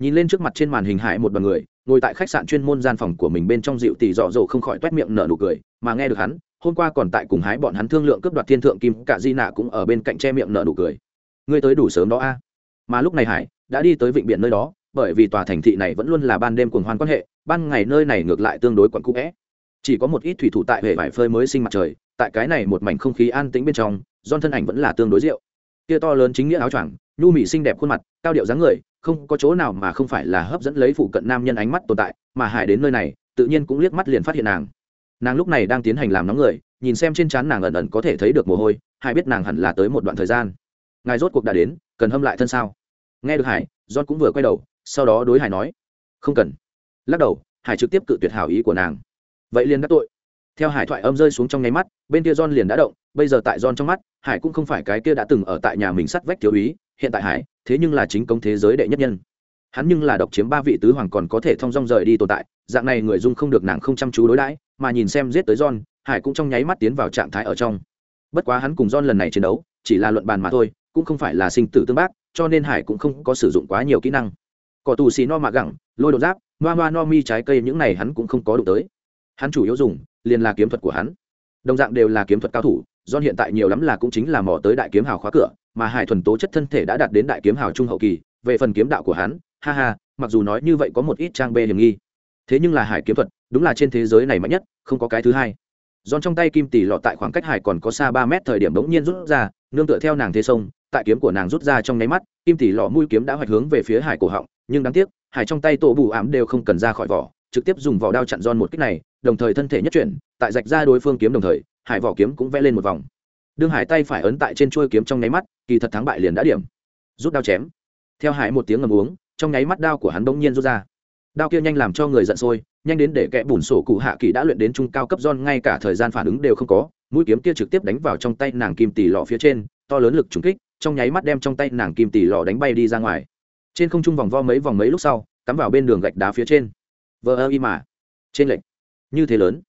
Nhìn lên trước mặt trên màn hình hải một đoàn người, ngồi tại khách sạn chuyên môn gian phòng của mình bên trong dịu tỉ dọ dồ không khỏi t miệng nở nụ cười, mà nghe được hắn, hôm qua còn tại cùng hái bọn hắn thương lượng cướp đoạt thiên thượng kim, cả di nạ cũng ở bên cạnh che miệng nở nụ cười ngươi tới đủ sớm đó a. Mà lúc này hải đã đi tới vịnh biển nơi đó, bởi vì tòa thành thị này vẫn luôn là ban đêm cuồng hoan quan hệ, ban ngày nơi này ngược lại tương đối quặn cũ vẽ. Chỉ có một ít thủy thủ tại hệ vải phơi mới sinh mặt trời, tại cái này một mảnh không khí an tĩnh bên trong don thân ảnh vẫn là tương đối rượu. Kia to lớn chính nghĩa áo choàng, nhu mỹ xinh đẹp khuôn mặt, cao điệu dáng người, không có chỗ nào mà không phải là hấp dẫn lấy phụ cận nam nhân ánh mắt tồn tại, mà hải đến nơi này, tự nhiên cũng liếc mắt liền phát hiện nàng. Nàng lúc này đang tiến hành làm nóng người, nhìn xem trên trán nàng ẩn ẩn có thể thấy được mồ hôi, hải biết nàng hẳn là tới một đoạn thời gian ngài rốt cuộc đã đến, cần hâm lại thân sao? Nghe được hải, john cũng vừa quay đầu, sau đó đối hải nói, không cần. Lắc đầu, hải trực tiếp cự tuyệt hảo ý của nàng. Vậy liền đắc tội. Theo hải thoại âm rơi xuống trong nháy mắt, bên kia john liền đã động, bây giờ tại john trong mắt, hải cũng không phải cái kia đã từng ở tại nhà mình sắt vách thiếu úy, hiện tại hải, thế nhưng là chính công thế giới đệ nhất nhân. Hắn nhưng là độc chiếm ba vị tứ hoàng còn có thể thong dong rời đi tồn tại, dạng này người dung không được nàng không chăm chú đối đãi, mà nhìn xem giết tới john, hải cũng trong nháy mắt tiến vào trạng thái ở trong. Bất quá hắn cùng john lần này chiến đấu, chỉ là luận bàn mà thôi cũng không phải là sinh tử tương bác, cho nên hải cũng không có sử dụng quá nhiều kỹ năng. Cỏ tù xì no mạ gẳng, lôi đột giáp noa noa no mi trái cây những này hắn cũng không có đụng tới. Hắn chủ yếu dùng, liền là kiếm thuật của hắn. Đồng dạng đều là kiếm thuật cao thủ, do hiện tại nhiều lắm là cũng chính là mò tới đại kiếm hào khóa cửa, mà hải thuần tố chất thân thể đã đạt đến đại kiếm hào trung hậu kỳ, về phần kiếm đạo của hắn, ha ha, mặc dù nói như vậy có một ít trang bê hiểm nghi. Thế nhưng là hải kiếm thuật, đúng là trên thế giới này mạnh nhất, không có cái thứ hai. Giòn trong tay kim tỷ lọ tại khoảng cách hải còn có xa ba mét thời điểm bỗng nhiên rút ra, nương tựa theo nàng thế sông tại kiếm của nàng rút ra trong nháy mắt, kim tỷ lọ mũi kiếm đã hoạch hướng về phía hải cổ họng, nhưng đáng tiếc, hải trong tay tổ bù ám đều không cần ra khỏi vỏ, trực tiếp dùng vỏ đao chặn giòn một kích này, đồng thời thân thể nhất chuyển, tại rạch ra đối phương kiếm đồng thời, hải vỏ kiếm cũng vẽ lên một vòng. Đương hải tay phải ấn tại trên chuôi kiếm trong nháy mắt, kỳ thật thắng bại liền đã điểm. Rút đao chém. Theo hải một tiếng ngầm uống, trong nháy mắt đao của hắn bỗng nhiên rút ra. Đao kia nhanh làm cho người giận sôi, nhanh đến để kẻ bùn sổ cụ hạ kỳ đã luyện đến trung cao cấp giòn, ngay cả thời gian phản ứng đều không có, mũi kiếm kia trực tiếp đánh vào trong tay nàng kim tỷ lọ phía trên, to lớn lực trúng kích trong nháy mắt đem trong tay nàng kim tỷ lọ đánh bay đi ra ngoài. Trên không trung vòng vo mấy vòng mấy lúc sau, cắm vào bên đường gạch đá phía trên. Vờ ơ y mà. Trên lệnh như thế lớn.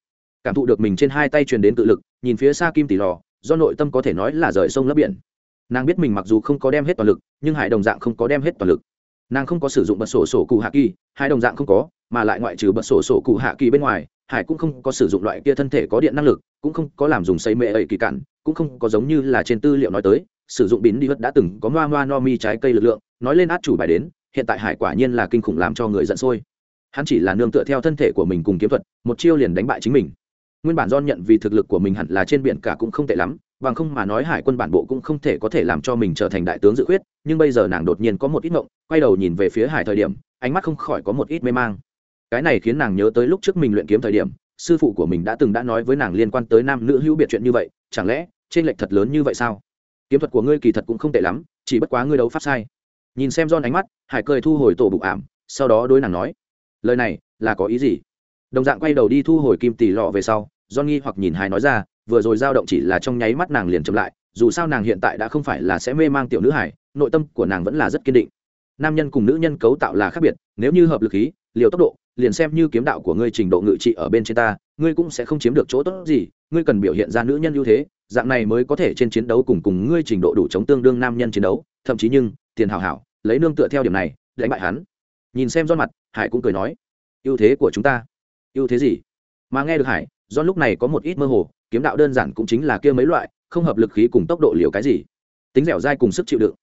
Cảm thụ được mình trên hai tay truyền đến tự lực, nhìn phía xa kim tỷ lò, do nội tâm có thể nói là rời sông lấp biển. Nàng biết mình mặc dù không có đem hết toàn lực, nhưng hải đồng dạng không có đem hết toàn lực. Nàng không có sử dụng bật sổ sổ cụ hạ kỳ hai đồng dạng không có, mà lại ngoại trừ bật sổ sổ cụ hạ kỳ bên ngoài, hải cũng không có sử dụng loại kia thân thể có điện năng lực, cũng không có làm dùng xây mệ ấy kỳ cản cũng không có giống như là trên tư liệu nói tới sử dụng bín đi vật đã từng có ngoa ngoa no mi trái cây lực lượng, nói lên át chủ bài đến, hiện tại hải quả nhiên là kinh khủng làm cho người giận sôi. Hắn chỉ là nương tựa theo thân thể của mình cùng kiếm thuật, một chiêu liền đánh bại chính mình. Nguyên bản don nhận vì thực lực của mình hẳn là trên biển cả cũng không tệ lắm, bằng không mà nói hải quân bản bộ cũng không thể có thể làm cho mình trở thành đại tướng dự khuyết, nhưng bây giờ nàng đột nhiên có một ít ngộng, quay đầu nhìn về phía hải thời điểm, ánh mắt không khỏi có một ít mê mang. Cái này khiến nàng nhớ tới lúc trước mình luyện kiếm thời điểm, sư phụ của mình đã từng đã nói với nàng liên quan tới nam nữ hữu biệt chuyện như vậy, chẳng lẽ trên lệch thật lớn như vậy sao? Kiếm thuật của ngươi kỳ thật cũng không tệ lắm, chỉ bất quá ngươi đấu pháp sai. Nhìn xem don ánh mắt, hải cười thu hồi tổ bụng ảm, sau đó đối nàng nói, lời này là có ý gì? Đồng dạng quay đầu đi thu hồi kim tỷ lọ về sau don nghi hoặc nhìn hải nói ra, vừa rồi dao động chỉ là trong nháy mắt nàng liền chậm lại, dù sao nàng hiện tại đã không phải là sẽ mê mang tiểu nữ hải, nội tâm của nàng vẫn là rất kiên định. Nam nhân cùng nữ nhân cấu tạo là khác biệt, nếu như hợp lực khí, liều tốc độ, liền xem như kiếm đạo của ngươi trình độ ngự trị ở bên trên ta, ngươi cũng sẽ không chiếm được chỗ tốt gì, ngươi cần biểu hiện ra nữ nhân ưu thế dạng này mới có thể trên chiến đấu cùng cùng ngươi trình độ đủ chống tương đương nam nhân chiến đấu, thậm chí nhưng, tiền hảo hảo, lấy nương tựa theo điểm này, đánh bại hắn. Nhìn xem do mặt, hải cũng cười nói, ưu thế của chúng ta. Ưu thế gì? Mà nghe được hải do lúc này có một ít mơ hồ, kiếm đạo đơn giản cũng chính là kia mấy loại, không hợp lực khí cùng tốc độ liều cái gì. Tính dẻo dai cùng sức chịu đựng.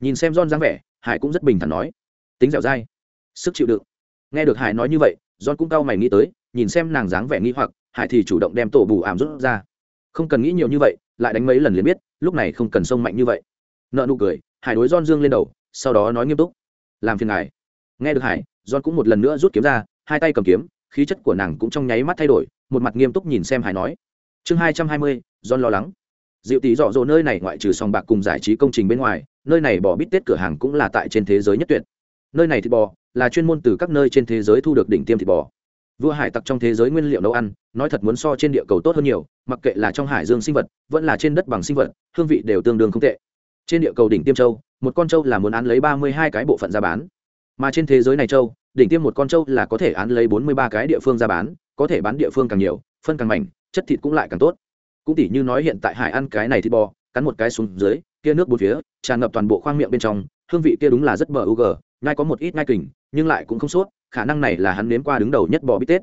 Nhìn xem don dáng vẻ, hải cũng rất bình thản nói, tính dẻo dai, sức chịu đựng. Nghe được hải nói như vậy don cũng cau mày nghĩ tới, nhìn xem nàng dáng vẻ nghi hoặc, hải thì chủ động đem tổ bù ảm rút ra không cần nghĩ nhiều như vậy, lại đánh mấy lần liền biết, lúc này không cần sông mạnh như vậy. Nợ nụ cười, hải đối don dương lên đầu, sau đó nói nghiêm túc. Làm phiền ngài. Nghe được hải don cũng một lần nữa rút kiếm ra, hai tay cầm kiếm, khí chất của nàng cũng trong nháy mắt thay đổi, một mặt nghiêm túc nhìn xem hải nói. Chương hai trăm hai mươi don lo lắng. Dịu tỷ dọ dỗ nơi này ngoại trừ sòng bạc cùng giải trí công trình bên ngoài, nơi này bỏ bít tết cửa hàng cũng là tại trên thế giới nhất tuyệt. Nơi này thịt bò là chuyên môn từ các nơi trên thế giới thu được đỉnh tiêm thịt bò vua hải tặc trong thế giới nguyên liệu nấu ăn, nói thật muốn so trên địa cầu tốt hơn nhiều, mặc kệ là trong hải dương sinh vật, vẫn là trên đất bằng sinh vật, hương vị đều tương đương không tệ. Trên địa cầu đỉnh tiêm châu, một con trâu là muốn án lấy ba mươi hai cái bộ phận ra bán. Mà trên thế giới này châu, đỉnh tiêm một con trâu là có thể án lấy bốn mươi ba cái địa phương ra bán, có thể bán địa phương càng nhiều, phân càng mảnh, chất thịt cũng lại càng tốt. Cũng tỉ như nói hiện tại hải ăn cái này thịt bò, cắn một cái xuống dưới, kia nước bốn phía, tràn ngập toàn bộ khoang miệng bên trong, hương vị kia đúng là rất bờ u g ngay có một ít ngai kình, nhưng lại cũng không sốt khả năng này là hắn nếm qua đứng đầu nhất bò bít tết.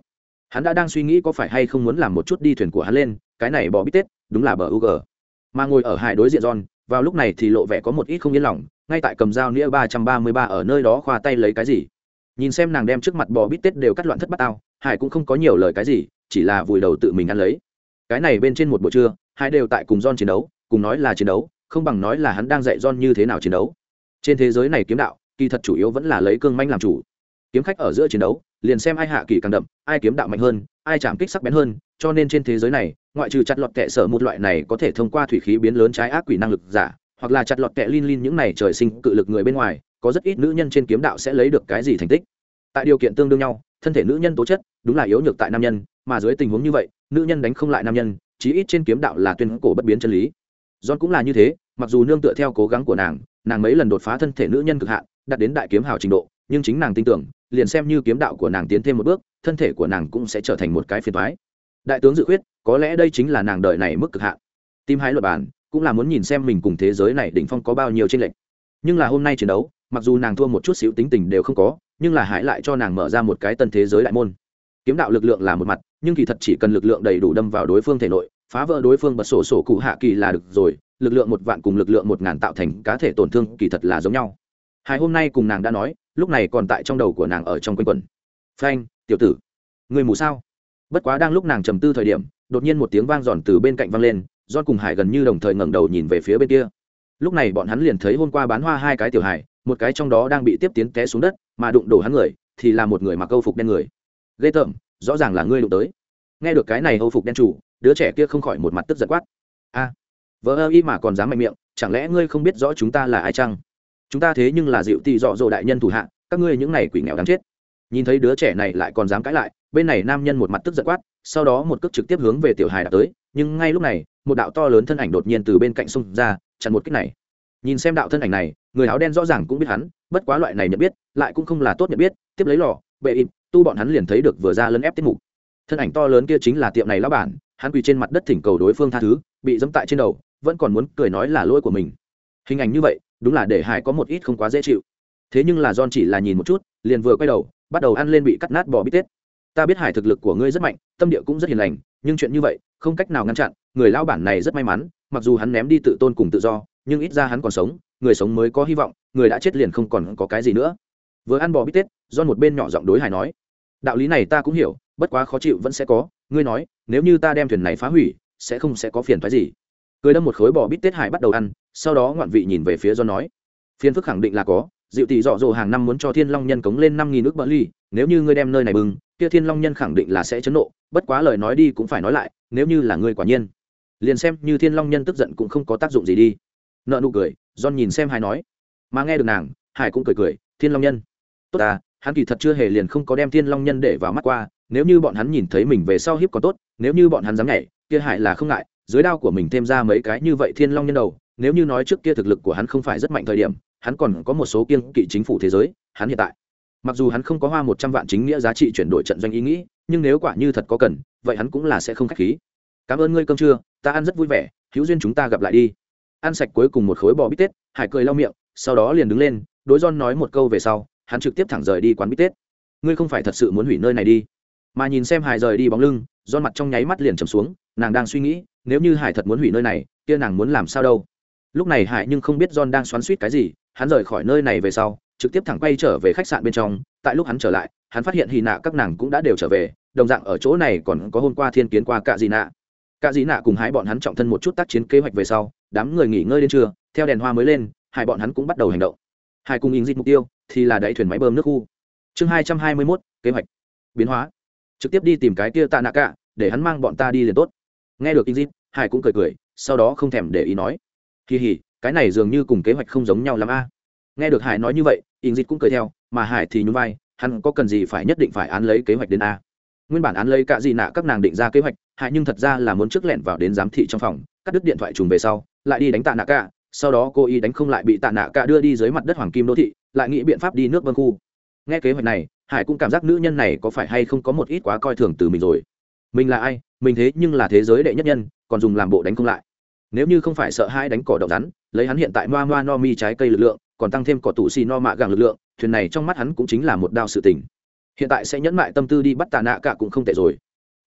Hắn đã đang suy nghĩ có phải hay không muốn làm một chút đi thuyền của hắn lên, cái này bò bít tết, đúng là bờ u g mà ngồi ở hải đối diện john, vào lúc này thì lộ vẻ có một ít không yên lòng, ngay tại cầm dao nĩa ba trăm ba mươi ba ở nơi đó khoa tay lấy cái gì. Nhìn xem nàng đem trước mặt bò bít tết đều cắt loạn thất bát tao, hải cũng không có nhiều lời cái gì, chỉ là vùi đầu tự mình ăn lấy. Cái này bên trên một buổi trưa hai đều tại cùng John chiến đấu, cùng nói là chiến đấu, không bằng nói là hắn đang dạy John như thế nào chiến đấu. Trên thế giới này kiếm đạo, kỳ thật chủ yếu vẫn là lấy cương manh làm chủ kiếm khách ở giữa chiến đấu, liền xem ai hạ kỳ càng đậm, ai kiếm đạo mạnh hơn, ai chạm kích sắc bén hơn, cho nên trên thế giới này, ngoại trừ chặt lọt kệ sở một loại này có thể thông qua thủy khí biến lớn trái ác quỷ năng lực giả, hoặc là chặt lọt kệ lin lin những này trời sinh cự lực người bên ngoài, có rất ít nữ nhân trên kiếm đạo sẽ lấy được cái gì thành tích. Tại điều kiện tương đương nhau, thân thể nữ nhân tố chất, đúng là yếu nhược tại nam nhân, mà dưới tình huống như vậy, nữ nhân đánh không lại nam nhân, chí ít trên kiếm đạo là tuyên cổ bất biến chân lý. John cũng là như thế, mặc dù nương tựa theo cố gắng của nàng nàng mấy lần đột phá thân thể nữ nhân cực hạn, đạt đến đại kiếm hào trình độ, nhưng chính nàng tin tưởng liền xem như kiếm đạo của nàng tiến thêm một bước, thân thể của nàng cũng sẽ trở thành một cái phiền thoái đại tướng dự khuyết, có lẽ đây chính là nàng đợi này mức cực hạn. Tim hái luật bản cũng là muốn nhìn xem mình cùng thế giới này đỉnh phong có bao nhiêu tranh lệch. Nhưng là hôm nay chiến đấu, mặc dù nàng thua một chút xíu tính tình đều không có, nhưng là hãy lại cho nàng mở ra một cái tân thế giới đại môn. Kiếm đạo lực lượng là một mặt, nhưng kỳ thật chỉ cần lực lượng đầy đủ đâm vào đối phương thể nội, phá vỡ đối phương bật sổ sổ cụ hạ kỳ là được rồi, lực lượng một vạn cùng lực lượng một ngàn tạo thành cá thể tổn thương kỳ thật là giống nhau hai hôm nay cùng nàng đã nói lúc này còn tại trong đầu của nàng ở trong quanh quần phanh tiểu tử người mù sao? Bất quá đang lúc nàng trầm tư thời điểm đột nhiên một tiếng vang giòn từ bên cạnh vang lên do cùng hải gần như đồng thời ngẩng đầu nhìn về phía bên kia. Lúc này bọn hắn liền thấy hôm qua bán hoa hai cái tiểu hải, một cái trong đó đang bị tiếp tiến té xuống đất mà đụng đổ hắn người thì là một người mặc câu phục đen người. Ghê tởm rõ ràng là ngươi đụng tới. Nghe được cái này âu phục đen chủ đứa trẻ kia không khỏi một mặt tức giận quát. A vợ ơ y mà còn dám mạnh miệng chẳng lẽ ngươi không biết rõ chúng ta là ai chăng? Chúng ta thế nhưng là dịu tị dọ dỗ đại nhân thủ hạ, các ngươi những này quỷ nghèo đáng chết. Nhìn thấy đứa trẻ này lại còn dám cãi lại, bên này nam nhân một mặt tức giận quát, sau đó một cước trực tiếp hướng về tiểu hài đã tới, nhưng ngay lúc này, một đạo to lớn thân ảnh đột nhiên từ bên cạnh xông ra, chặn một kích này. Nhìn xem đạo thân ảnh này, người áo đen rõ ràng cũng biết hắn, bất quá loại này nhận biết, lại cũng không là tốt nhận biết, tiếp lấy lò, bệ im, tu bọn hắn liền thấy được vừa ra lấn ép tiết mục. Thân ảnh to lớn kia chính là tiệm này lão bản, hắn quỳ trên mặt đất thỉnh cầu đối phương tha thứ, bị dẫm tại trên đầu, vẫn còn muốn cười nói là lỗi của mình. Hình ảnh như vậy đúng là để hải có một ít không quá dễ chịu. Thế nhưng là john chỉ là nhìn một chút, liền vừa quay đầu, bắt đầu ăn lên bị cắt nát bò bít tết. Ta biết hải thực lực của ngươi rất mạnh, tâm địa cũng rất hiền lành, nhưng chuyện như vậy, không cách nào ngăn chặn. Người lao bản này rất may mắn, mặc dù hắn ném đi tự tôn cùng tự do, nhưng ít ra hắn còn sống, người sống mới có hy vọng, người đã chết liền không còn có cái gì nữa. Vừa ăn bò bít tết do một bên nhỏ giọng đối hải nói, đạo lý này ta cũng hiểu, bất quá khó chịu vẫn sẽ có. Ngươi nói, nếu như ta đem thuyền này phá hủy, sẽ không sẽ có phiền thoái gì. Cười đâm một khối bò bít tết hải bắt đầu ăn sau đó ngoạn vị nhìn về phía do nói, phiền phức khẳng định là có dịu tỷ dọ dỗ hàng năm muốn cho thiên long nhân cống lên năm nghìn nước bỡ ly nếu như ngươi đem nơi này bưng, kia thiên long nhân khẳng định là sẽ chấn nộ, bất quá lời nói đi cũng phải nói lại, nếu như là ngươi quả nhiên, liền xem như thiên long nhân tức giận cũng không có tác dụng gì đi. Nợ nụ cười, john nhìn xem hải nói, mà nghe được nàng, hải cũng cười cười, thiên long nhân, tốt à hắn kỳ thật chưa hề liền không có đem thiên long nhân để vào mắt qua, nếu như bọn hắn nhìn thấy mình về sau hiếp có tốt, nếu như bọn hắn dám nhảy, kia hải là không ngại, dưới đao của mình thêm ra mấy cái như vậy thiên long nhân đầu nếu như nói trước kia thực lực của hắn không phải rất mạnh thời điểm, hắn còn có một số kiêng kỵ chính phủ thế giới, hắn hiện tại. Mặc dù hắn không có hoa một trăm vạn chính nghĩa giá trị chuyển đổi trận doanh ý nghĩ, nhưng nếu quả như thật có cần, vậy hắn cũng là sẽ không k h á c h khí. Cảm ơn ngươi cơm trưa, ta ăn rất vui vẻ, hữu duyên chúng ta gặp lại đi. Ăn sạch cuối cùng một khối bò bít tết, hải cười lau miệng, sau đó liền đứng lên, đối don nói một câu về sau, hắn trực tiếp thẳng rời đi quán bít tết. Ngươi không phải thật sự muốn hủy nơi này đi. Mà nhìn xem hải rời đi bóng lưng don mặt trong nháy mắt liền trầm xuống, nàng đang suy nghĩ, nếu như hải thật muốn hủy nơi này, kia nàng muốn làm sao đâu? Lúc này hải nhưng không biết john đang xoắn suýt cái gì, hắn rời khỏi nơi này về sau, trực tiếp thẳng quay trở về khách sạn bên trong. Tại lúc hắn trở lại, hắn phát hiện hy nạ các nàng cũng đã đều trở về, đồng dạng ở chỗ này còn có hôm qua thiên kiến qua cạ dị nạ. Cạ dị nạ cùng hai bọn hắn trọng thân một chút tác chiến kế hoạch về sau, đám người nghỉ ngơi đến trưa, theo đèn hoa mới lên hai bọn hắn cũng bắt đầu hành động. Hai cùng in dịch mục tiêu thì là đẩy thuyền máy bơm nước khu. Chương hai trăm hai mươi mốt, kế hoạch. Biến hóa. Trực tiếp đi tìm cái kia tạ nạ cả để hắn mang bọn ta đi liền tốt. Nghe được in dịch hải cũng cười cười, sau đó không thèm để ý nói kỳ hỉ cái này dường như cùng kế hoạch không giống nhau l a. Nghe được hải nói như vậy ỉng dịch cũng cười theo, mà hải thì nhún vai, hắn có cần gì phải nhất định phải án lấy kế hoạch đến a? Nguyên bản án lấy cả gì nạ các nàng định ra kế hoạch, hải nhưng thật ra là muốn trước lẹn vào đến giám thị trong phòng, cắt đứt điện thoại trùng về sau, lại đi đánh tạ nạ cả, sau đó cô y đánh không lại bị tạ nạ cả đưa đi dưới mặt đất hoàng kim đô thị, lại nghĩ biện pháp đi nước vân khu. Nghe kế hoạch này, hải cũng cảm giác nữ nhân này có phải hay không có một ít quá coi thường từ mình rồi. Mình là ai? Mình thế nhưng là thế giới đệ nhất nhân, còn dùng làm bộ đánh không lại nếu như không phải sợ hai đánh cỏ đậu rắn, lấy hắn hiện tại moa moa no mi trái cây lực lượng, còn tăng thêm cỏ tủ xì no mạ gàng lực lượng, thuyền này trong mắt hắn cũng chính là một đao sự tình. Hiện tại sẽ nhẫn mại tâm tư đi bắt tạ nạ cả cũng không tệ rồi.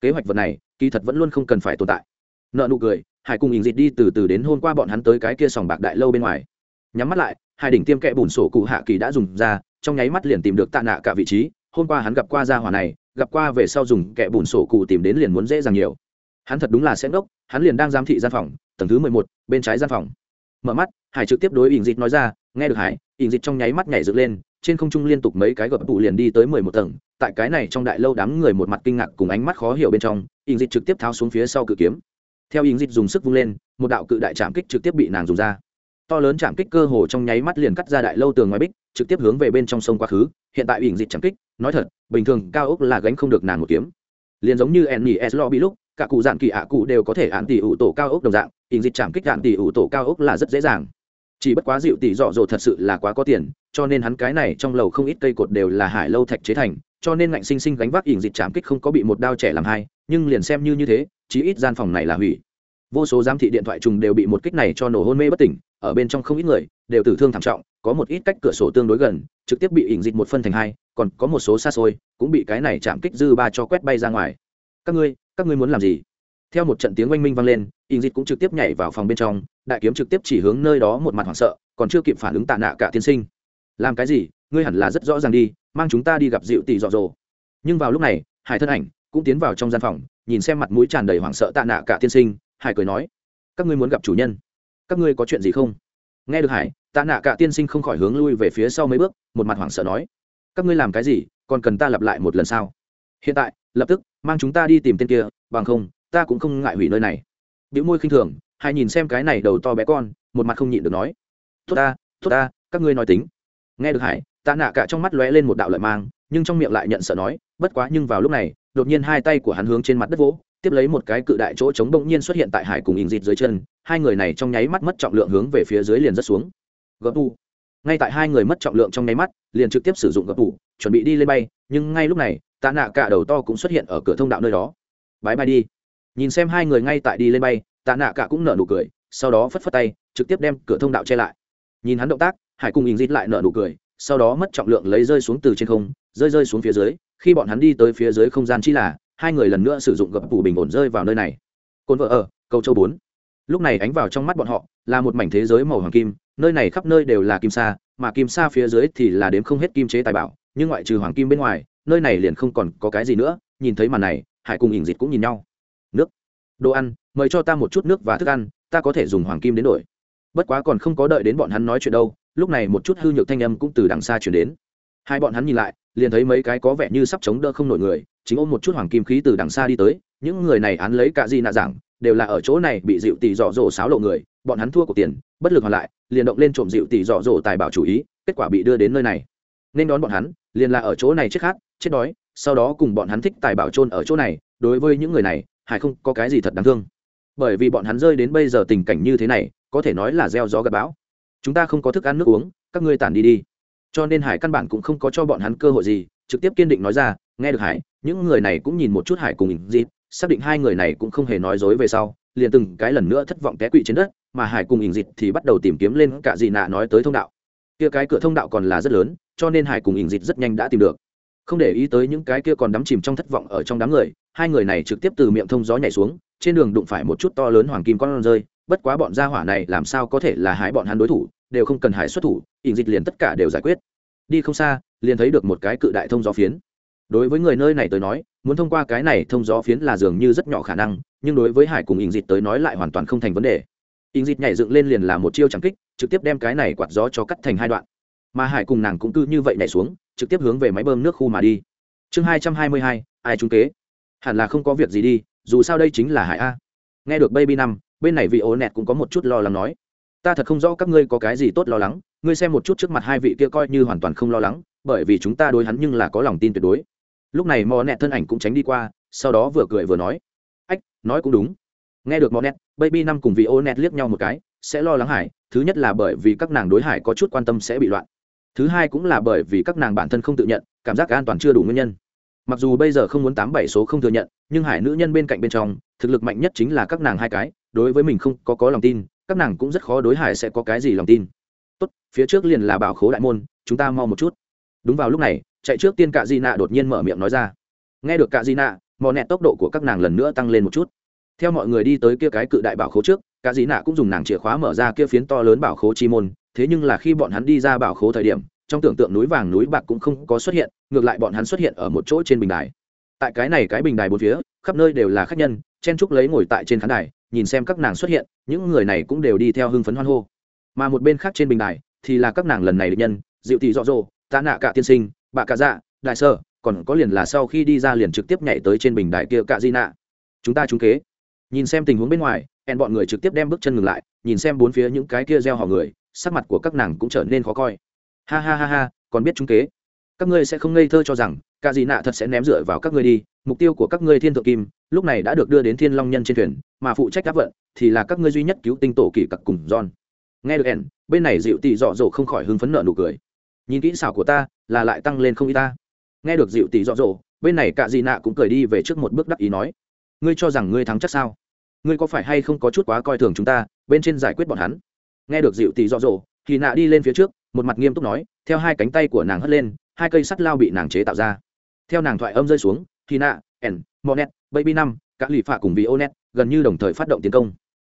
Kế hoạch vật này, kỳ thật vẫn luôn không cần phải tồn tại. Nợ nụ cười, hải cùng ình dịt đi từ từ đến hôm qua bọn hắn tới cái kia sòng bạc đại lâu bên ngoài. Nhắm mắt lại, hai đỉnh tiêm kẽ bùn sổ cụ hạ kỳ đã dùng ra, trong nháy mắt liền tìm được tạ nạ cả vị trí, hôm qua hắn gặp qua gia hỏa này, gặp qua về sau dùng kẽ bùn sổ cụ tìm đến liền muốn dễ dàng nhiều. Hắn thật đúng là sẽ ngốc, hắn liền đang giám thị gian phòng tầng thứ mười một, bên trái gian phòng. Mở mắt, hải trực tiếp đối ình dịt nói ra, nghe được hải ình dịt trong nháy mắt nhảy dựng lên, trên không trung liên tục mấy cái gập tụ liền đi tới mười một tầng. Tại cái này trong đại lâu đám người một mặt kinh ngạc cùng ánh mắt khó hiểu bên trong ình dịt trực tiếp tháo xuống phía sau cự kiếm. Theo ình dịt dùng sức vung lên, một đạo cự đại trạm kích trực tiếp bị nàng dùng ra. To lớn chạm kích cơ hồ trong nháy mắt liền cắt ra đại lâu tường ngoài bích, trực tiếp hướng về bên trong sông quá khứ. Hiện tại ỉn dịch chạm kích, nói thật, bình thường cao ốc là gánh không được nàng một kiếm. Liền giống như nes lo bị lúc, cả cụ dạn kỳ ạ cụ đều có thể án tỷ ủ tổ cao ốc đồng dạng ỉn dịch chạm kích đạn tỷ ủ tổ cao ốc là rất dễ dàng. Chỉ bất quá dịu tỷ dọ dỗ thật sự là quá có tiền, cho nên hắn cái này trong lầu không ít cây cột đều là hải lâu thạch chế thành, cho nên ngạnh sinh sinh gánh vác ỉn dịch chạm kích không có bị một đao trẻ làm hai, nhưng liền xem như như thế, chí ít gian phòng này là hủy. Vô số giám thị điện thoại trùng đều bị một kích này cho nổ hôn mê bất tỉnh, ở bên trong không ít người đều tử thương thảm trọng, có một ít cách cửa sổ tương đối gần, trực tiếp bị ỉn dịch một phân thành hai, còn có một số xa xôi cũng bị cái này chạm kích dư ba cho quét bay ra ngoài. Các ngươi các ngươi muốn làm gì? Theo một trận tiếng oanh minh vang lên in dịch cũng trực tiếp nhảy vào phòng bên trong, đại kiếm trực tiếp chỉ hướng nơi đó một mặt hoảng sợ, còn chưa kịp phản ứng tạ nạ cả tiên sinh. Làm cái gì? Ngươi hẳn là rất rõ ràng đi, mang chúng ta đi gặp dịu tỷ dọ dồ nhưng vào lúc này, hải thân ảnh cũng tiến vào trong gian phòng, nhìn xem mặt mũi tràn đầy hoảng sợ tạ nạ cả tiên sinh, hải cười nói, các ngươi muốn gặp chủ nhân? Các ngươi có chuyện gì không? Nghe được hải, tạ nạ cả tiên sinh không khỏi hướng lui về phía sau mấy bước, một mặt hoảng sợ nói, các ngươi làm cái gì? Còn cần ta lặp lại một lần sao? Hiện tại, lập tức, mang chúng ta đi tìm tên kia, bằng không ta cũng không ngại hủy nơi này. Biểu môi khinh thường hai nhìn xem cái này đầu to bé con một mặt không nhịn được nói. Tốt ta tốt ta các ngươi nói tính. Nghe được hải tạ nạ cả trong mắt lóe lên một đạo lợi mang nhưng trong miệng lại nhận sợ nói bất quá nhưng vào lúc này đột nhiên hai tay của hắn hướng trên mặt đất vỗ tiếp lấy một cái cự đại chỗ trống bỗng nhiên xuất hiện tại hải cùng ình dịt dưới chân hai người này trong nháy mắt mất trọng lượng hướng về phía dưới liền rất xuống. Gấp u. ngay tại hai người mất trọng lượng trong nháy mắt liền trực tiếp sử dụng gấp u, chuẩn bị đi lên bay nhưng ngay lúc này tạ nạ cả đầu to cũng xuất hiện ở cửa thông đạo nơi đó. Bái bay đi nhìn xem hai người ngay tại đi lên bay, tạ nạ cả cũng nở nụ cười, sau đó phất phất tay, trực tiếp đem cửa thông đạo che lại. Nhìn hắn động tác, hải cùng ình dít lại nở nụ cười, sau đó mất trọng lượng lấy rơi xuống từ trên không, rơi rơi xuống phía dưới, khi bọn hắn đi tới phía dưới không gian chi là, hai người lần nữa sử dụng gập phủ bình ổn rơi vào nơi này. Cồn vợ ở, cầu châu bốn. Lúc này ánh vào trong mắt bọn họ, là một mảnh thế giới màu hoàng kim, nơi này khắp nơi đều là kim sa, mà kim sa phía dưới thì là đếm không hết kim chế tài bảo, nhưng ngoại trừ hoàng kim bên ngoài, nơi này liền không còn có cái gì nữa, nhìn thấy màn này, hải cùng ỉn dịch cũng nhìn nhau nước. Đồ ăn, mời cho ta một chút nước và thức ăn, ta có thể dùng hoàng kim đến đổi. Bất quá còn không có đợi đến bọn hắn nói chuyện đâu, lúc này một chút hư nhược thanh âm cũng từ đằng xa chuyển đến. Hai bọn hắn nhìn lại, liền thấy mấy cái có vẻ như sắp chống đỡ không nổi người, chính ôm một chút hoàng kim khí từ đằng xa đi tới, những người này án lấy cả gì nạ giảng, đều là ở chỗ này bị dịu tỷ dọ dỗ sáo lộ người, bọn hắn thua cuộc tiền, bất lực hoàn lại, liền động lên trộm dịu tỷ dọ dỗ tài bảo chủ ý, kết quả bị đưa đến nơi này. Nên đón bọn hắn, liền là ở chỗ này chết khát, chết đói, sau đó cùng bọn hắn thích tài bảo trôn ở chỗ này, đối với những người này hải không có cái gì thật đáng thương. Bởi vì bọn hắn rơi đến bây giờ tình cảnh như thế này, có thể nói là gieo gió gặp bão. Chúng ta không có thức ăn nước uống, các ngươi tản đi đi. Cho nên hải căn bản cũng không có cho bọn hắn cơ hội gì, trực tiếp kiên định nói ra, nghe được hải, những người này cũng nhìn một chút hải cùng ỉnh dịp, xác định hai người này cũng không hề nói dối về sau, liền từng cái lần nữa thất vọng té quỵ trên đất, mà hải cùng ỉnh dịp thì bắt đầu tìm kiếm lên cả dị nạ nói tới thông đạo. Kia cái cửa thông đạo còn là rất lớn, cho nên hải cùng ỉnh dịp rất nhanh đã tìm được. Không để ý tới những cái kia còn đắm chìm trong thất vọng ở trong đám người hai người này trực tiếp từ miệng thông gió nhảy xuống, trên đường đụng phải một chút to lớn hoàng kim con rơi, bất quá bọn gia hỏa này làm sao có thể là hái bọn hắn đối thủ, đều không cần hải xuất thủ ỉn dịch liền tất cả đều giải quyết. Đi không xa, liền thấy được một cái cự đại thông gió phiến. Đối với người nơi này tới nói, muốn thông qua cái này thông gió phiến là dường như rất nhỏ khả năng, nhưng đối với hải cùng ỉn dịch tới nói lại hoàn toàn không thành vấn đề. Ỉn dịch nhảy dựng lên liền là một chiêu chẳng kích, trực tiếp đem cái này quạt gió cho cắt thành hai đoạn. Mà hải cùng nàng cũng cứ như vậy nhảy xuống, trực tiếp hướng về máy bơm nước khu mà đi. Chương hai trăm hai mươi hai, ai trung kế? Hẳn là không có việc gì đi, dù sao đây chính là hải a. Nghe được baby năm, bên này vị ố nẹt cũng có một chút lo lắng nói. Ta thật không rõ các ngươi có cái gì tốt lo lắng, ngươi xem một chút trước mặt hai vị kia coi như hoàn toàn không lo lắng, bởi vì chúng ta đối hắn nhưng là có lòng tin tuyệt đối. Lúc này mò nẹt thân ảnh cũng tránh đi qua, sau đó vừa cười vừa nói. Ách, nói cũng đúng. Nghe được mò nẹt, baby năm cùng vị ô nẹt liếc nhau một cái, sẽ lo lắng hải, thứ nhất là bởi vì các nàng đối hải có chút quan tâm sẽ bị loạn. Thứ hai cũng là bởi vì các nàng bản thân không tự nhận, cảm giác an toàn chưa đủ nguyên nhân mặc dù bây giờ không muốn tám bảy số không thừa nhận, nhưng hải nữ nhân bên cạnh bên trong, thực lực mạnh nhất chính là các nàng hai cái, đối với mình không có có lòng tin, các nàng cũng rất khó đối hải sẽ có cái gì lòng tin. Tốt, phía trước liền là bảo khố đại môn, chúng ta mau một chút. Đúng vào lúc này, chạy trước tiên cạ di nạ đột nhiên mở miệng nói ra. Nghe được cạ di nạ, mò nẹt tốc độ của các nàng lần nữa tăng lên một chút. Theo mọi người đi tới kia cái cự đại bảo khố trước, cạ di nạ cũng dùng nàng chìa khóa mở ra kia phiến to lớn bảo khố chi môn, thế nhưng là khi bọn hắn đi ra bảo khố thời điểm, trong tưởng tượng núi vàng núi bạc cũng không có xuất hiện ngược lại bọn hắn xuất hiện ở một chỗ trên bình đài. Tại cái này cái bình đài bốn phía, khắp nơi đều là khách nhân, chen trúc lấy ngồi tại trên khán đài, nhìn xem các nàng xuất hiện, những người này cũng đều đi theo hưng phấn hoan hô. Mà một bên khác trên bình đài, thì là các nàng lần này được nhân dịu tỷ dọ dỗ, tạ nạ cả tiên sinh bà cả dạ đại sơ, còn có liền là sau khi đi ra liền trực tiếp nhảy tới trên bình đài kia cả di nạ. Chúng ta trúng kế. Nhìn xem tình huống bên ngoài hẹn bọn người trực tiếp đem bước chân ngừng lại, nhìn xem bốn phía những cái kia gieo họ người, sắc mặt của các nàng cũng trở nên khó coi. Ha ha ha ha, còn biết trúng kế các ngươi sẽ không ngây thơ cho rằng, cả gì nạ thật sẽ ném dựa vào các ngươi đi, mục tiêu của các ngươi thiên thượng kim, lúc này đã được đưa đến thiên long nhân trên thuyền, mà phụ trách áp vận thì là các ngươi duy nhất cứu tinh tổ kỳ cặc cùng john. Nghe được ẻn, bên này dịu tỷ dọ dỗ không khỏi hưng phấn nợ nụ cười. Nhìn kỹ xảo của ta, là lại tăng lên không y ta. Nghe được dịu tỷ dọ dỗ, bên này cả gì nạ cũng cười đi về trước một bước đắc ý nói. Ngươi cho rằng ngươi thắng chắc sao? Ngươi có phải hay không có chút quá coi thường chúng ta, bên trên giải quyết bọn hắn? Nghe được dịu tỷ dọ dỗ, thì nạ đi lên phía trước, một mặt nghiêm túc nói, theo hai cánh tay của nàng hất lên hai cây sắt lao bị nàng chế tạo ra. Theo nàng thoại âm rơi xuống thì nạ n monet, baby năm các lì phạ cùng vị onet gần như đồng thời phát động tiến công.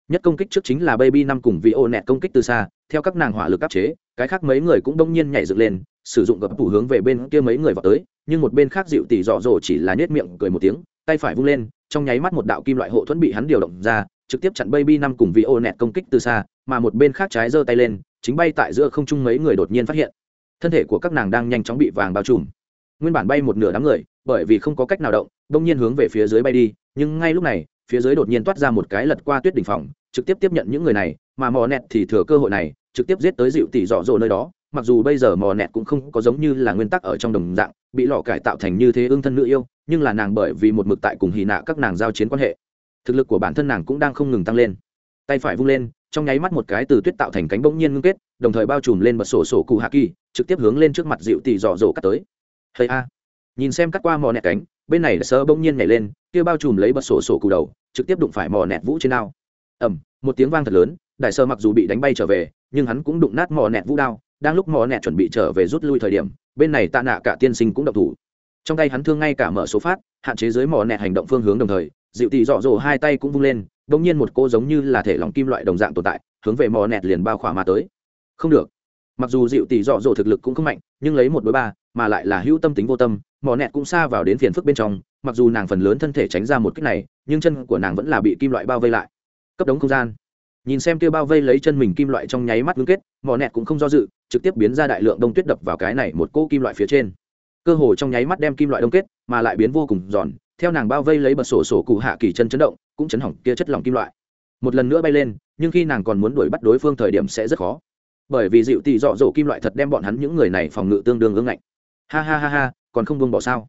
Nhất công kích trước chính là baby năm cùng vị onet công kích từ xa, theo các nàng hỏa lực áp chế, cái khác mấy người cũng đông nhiên nhảy dựng lên, sử dụng gập thủ hướng về bên kia mấy người vào tới, nhưng một bên khác dịu tỉ dọ dỗ chỉ là nhét miệng cười một tiếng, tay phải vung lên, trong nháy mắt một đạo kim loại hộ thuẫn bị hắn điều động ra, trực tiếp chặn baby năm cùng vị ô nẹt công kích từ xa, mà một bên khác trái giơ tay lên, chính bay tại giữa không trung mấy người đột nhiên phát hiện thân thể của các nàng đang nhanh chóng bị vàng bao trùm. Nguyên bản bay một nửa đám người, bởi vì không có cách nào động đông nhiên hướng về phía dưới bay đi, nhưng ngay lúc này, phía dưới đột nhiên toát ra một cái lật qua tuyết đỉnh phòng, trực tiếp tiếp nhận những người này, mà mò nẹt thì thừa cơ hội này, trực tiếp giết tới dịu tỷ dọ dỗ nơi đó, mặc dù bây giờ mò nẹt cũng không có giống như là nguyên tắc ở trong đồng dạng, bị lọ cải tạo thành như thế ương thân nữ yêu, nhưng là nàng bởi vì một mực tại cùng hì nạ các nàng giao chiến quan hệ, thực lực của bản thân nàng cũng đang không ngừng tăng lên. Tay phải vung lên trong nháy mắt một cái từ tuyết tạo thành cánh bỗng nhiên ngưng kết, đồng thời bao trùm lên bật sổ sổ cụ hạ kỳ, trực tiếp hướng lên trước mặt dịu tỷ dọ dỗ cắt tới. Hay a. Nhìn xem cắt qua mò nẹt cánh, bên này là sơ bỗng nhiên nhảy lên, kia bao trùm lấy bật sổ sổ cụ đầu, trực tiếp đụng phải mò nẹt vũ trên ao ẩm một tiếng vang thật lớn, đại sơ mặc dù bị đánh bay trở về, nhưng hắn cũng đụng nát mò nẹt vũ đao, đang lúc mò nẹt chuẩn bị trở về rút lui thời điểm, bên này tạ nạ cả tiên sinh cũng độc thủ. Trong tay hắn thương ngay cả mở số phát, hạn chế dưới mò nẹt hành động phương hướng đồng thời, dịu tì dọ dỗ hai tay cũng vung lên đ ỗ n g nhiên một cô giống như là thể lòng kim loại đồng dạng tồn tại, hướng về mò nẹt liền bao khỏa mà tới. Không được. Mặc dù dịu Tỷ dọ dỗ thực lực cũng không mạnh, nhưng lấy một đôi ba, mà lại là hữu tâm tính vô tâm, mò nẹt cũng xa vào đến phiền phức bên trong, mặc dù nàng phần lớn thân thể tránh ra một cách này, nhưng chân của nàng vẫn là bị kim loại bao vây lại. Cấp đống không gian. Nhìn xem kia bao vây lấy chân mình kim loại trong nháy mắt ngưng kết, mò nẹt cũng không do dự, trực tiếp biến ra đại lượng đông tuyết đập vào cái này một cỗ kim loại phía trên. Cơ hồ trong nháy mắt đem kim loại đông kết, mà lại biến vô cùng giòn theo nàng bao vây lấy bật sổ sổ cụ hạ kỳ chân chấn động, cũng chấn hỏng kia chất lỏng kim loại. Một lần nữa bay lên, nhưng khi nàng còn muốn đuổi bắt đối phương thời điểm sẽ rất khó. Bởi vì dịu tị dọ dỗ kim loại thật đem bọn hắn những người này phòng ngự tương đương ứng ngạnh. Ha ha ha ha, còn không buông bỏ sao?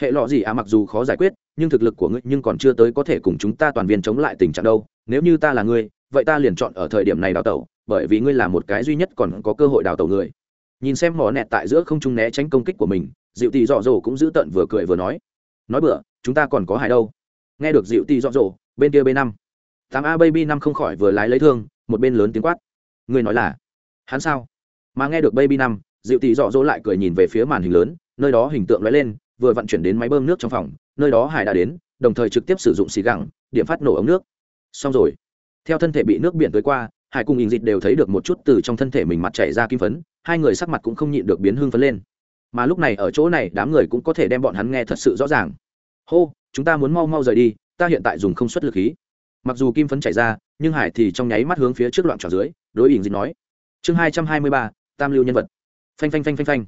Hệ lọ gì à mặc dù khó giải quyết, nhưng thực lực của ngươi nhưng còn chưa tới có thể cùng chúng ta toàn viên chống lại tình trạng đâu. Nếu như ta là ngươi, vậy ta liền chọn ở thời điểm này đào tẩu, bởi vì ngươi là một cái duy nhất còn có cơ hội đào tẩu người. Nhìn xem mỏ nẹt tại giữa không trung né tránh công kích của mình, dịu tì dọ dỗ cũng giữ tận vừa cười vừa nói. Nói bữa chúng ta còn có hải đâu. Nghe được dịu ti dọ dỗ, bên kia b năm. Tám a baby năm không khỏi vừa lái lấy thương, một bên lớn tiếng quát. Người nói là, hắn sao? Mà nghe được baby năm dịu ti dọ dỗ lại cười nhìn về phía màn hình lớn, nơi đó hình tượng lóe lên, vừa vận chuyển đến máy bơm nước trong phòng, nơi đó hải đã đến, đồng thời trực tiếp sử dụng xì gẳng, điểm phát nổ ống nước. Xong rồi. Theo thân thể bị nước biển tới qua, hải cùng ình dịch đều thấy được một chút từ trong thân thể mình mặt chảy ra kim phấn, hai người sắc mặt cũng không nhịn được biến hưng phấn lên. Mà lúc này ở chỗ này, đám người cũng có thể đem bọn hắn nghe thật sự rõ ràng hô, chúng ta muốn mau mau rời đi, ta hiện tại dùng không xuất lực khí. Mặc dù kim phấn chảy ra, nhưng hải thì trong nháy mắt hướng phía trước loạn trò dưới, đối ỉn dịch nói. Chương hai trăm hai mươi ba, tam lưu nhân vật. Phanh phanh phanh phanh phanh.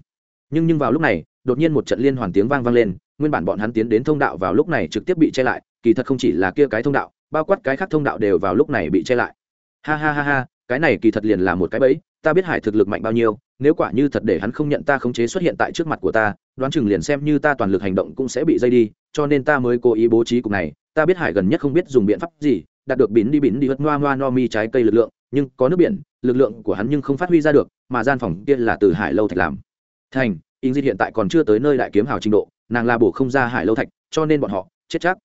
Nhưng nhưng vào lúc này, đột nhiên một trận liên hoàn tiếng vang vang lên, nguyên bản bọn hắn tiến đến thông đạo vào lúc này trực tiếp bị che lại, kỳ thật không chỉ là kia cái thông đạo, bao quát cái khác thông đạo đều vào lúc này bị che lại. Ha ha ha ha, cái này kỳ thật liền là một cái bẫy, ta biết hải thực lực mạnh bao nhiêu, nếu quả như thật để hắn không nhận ta khống chế xuất hiện tại trước mặt của ta, đoán chừng liền xem như ta toàn lực hành động cũng sẽ bị dây đi cho nên ta mới cố ý bố trí cục này. Ta biết hải gần nhất không biết dùng biện pháp gì, đạt được bín đi bín đi, hất noa noa no mi trái cây lực lượng, nhưng có nước biển, lực lượng của hắn nhưng không phát huy ra được, mà gian phòng kia là từ hải lâu thạch làm. Thành in di hiện tại còn chưa tới nơi đại kiếm hào trình độ, nàng là bổ không ra hải lâu thạch, cho nên bọn họ, chết chắc.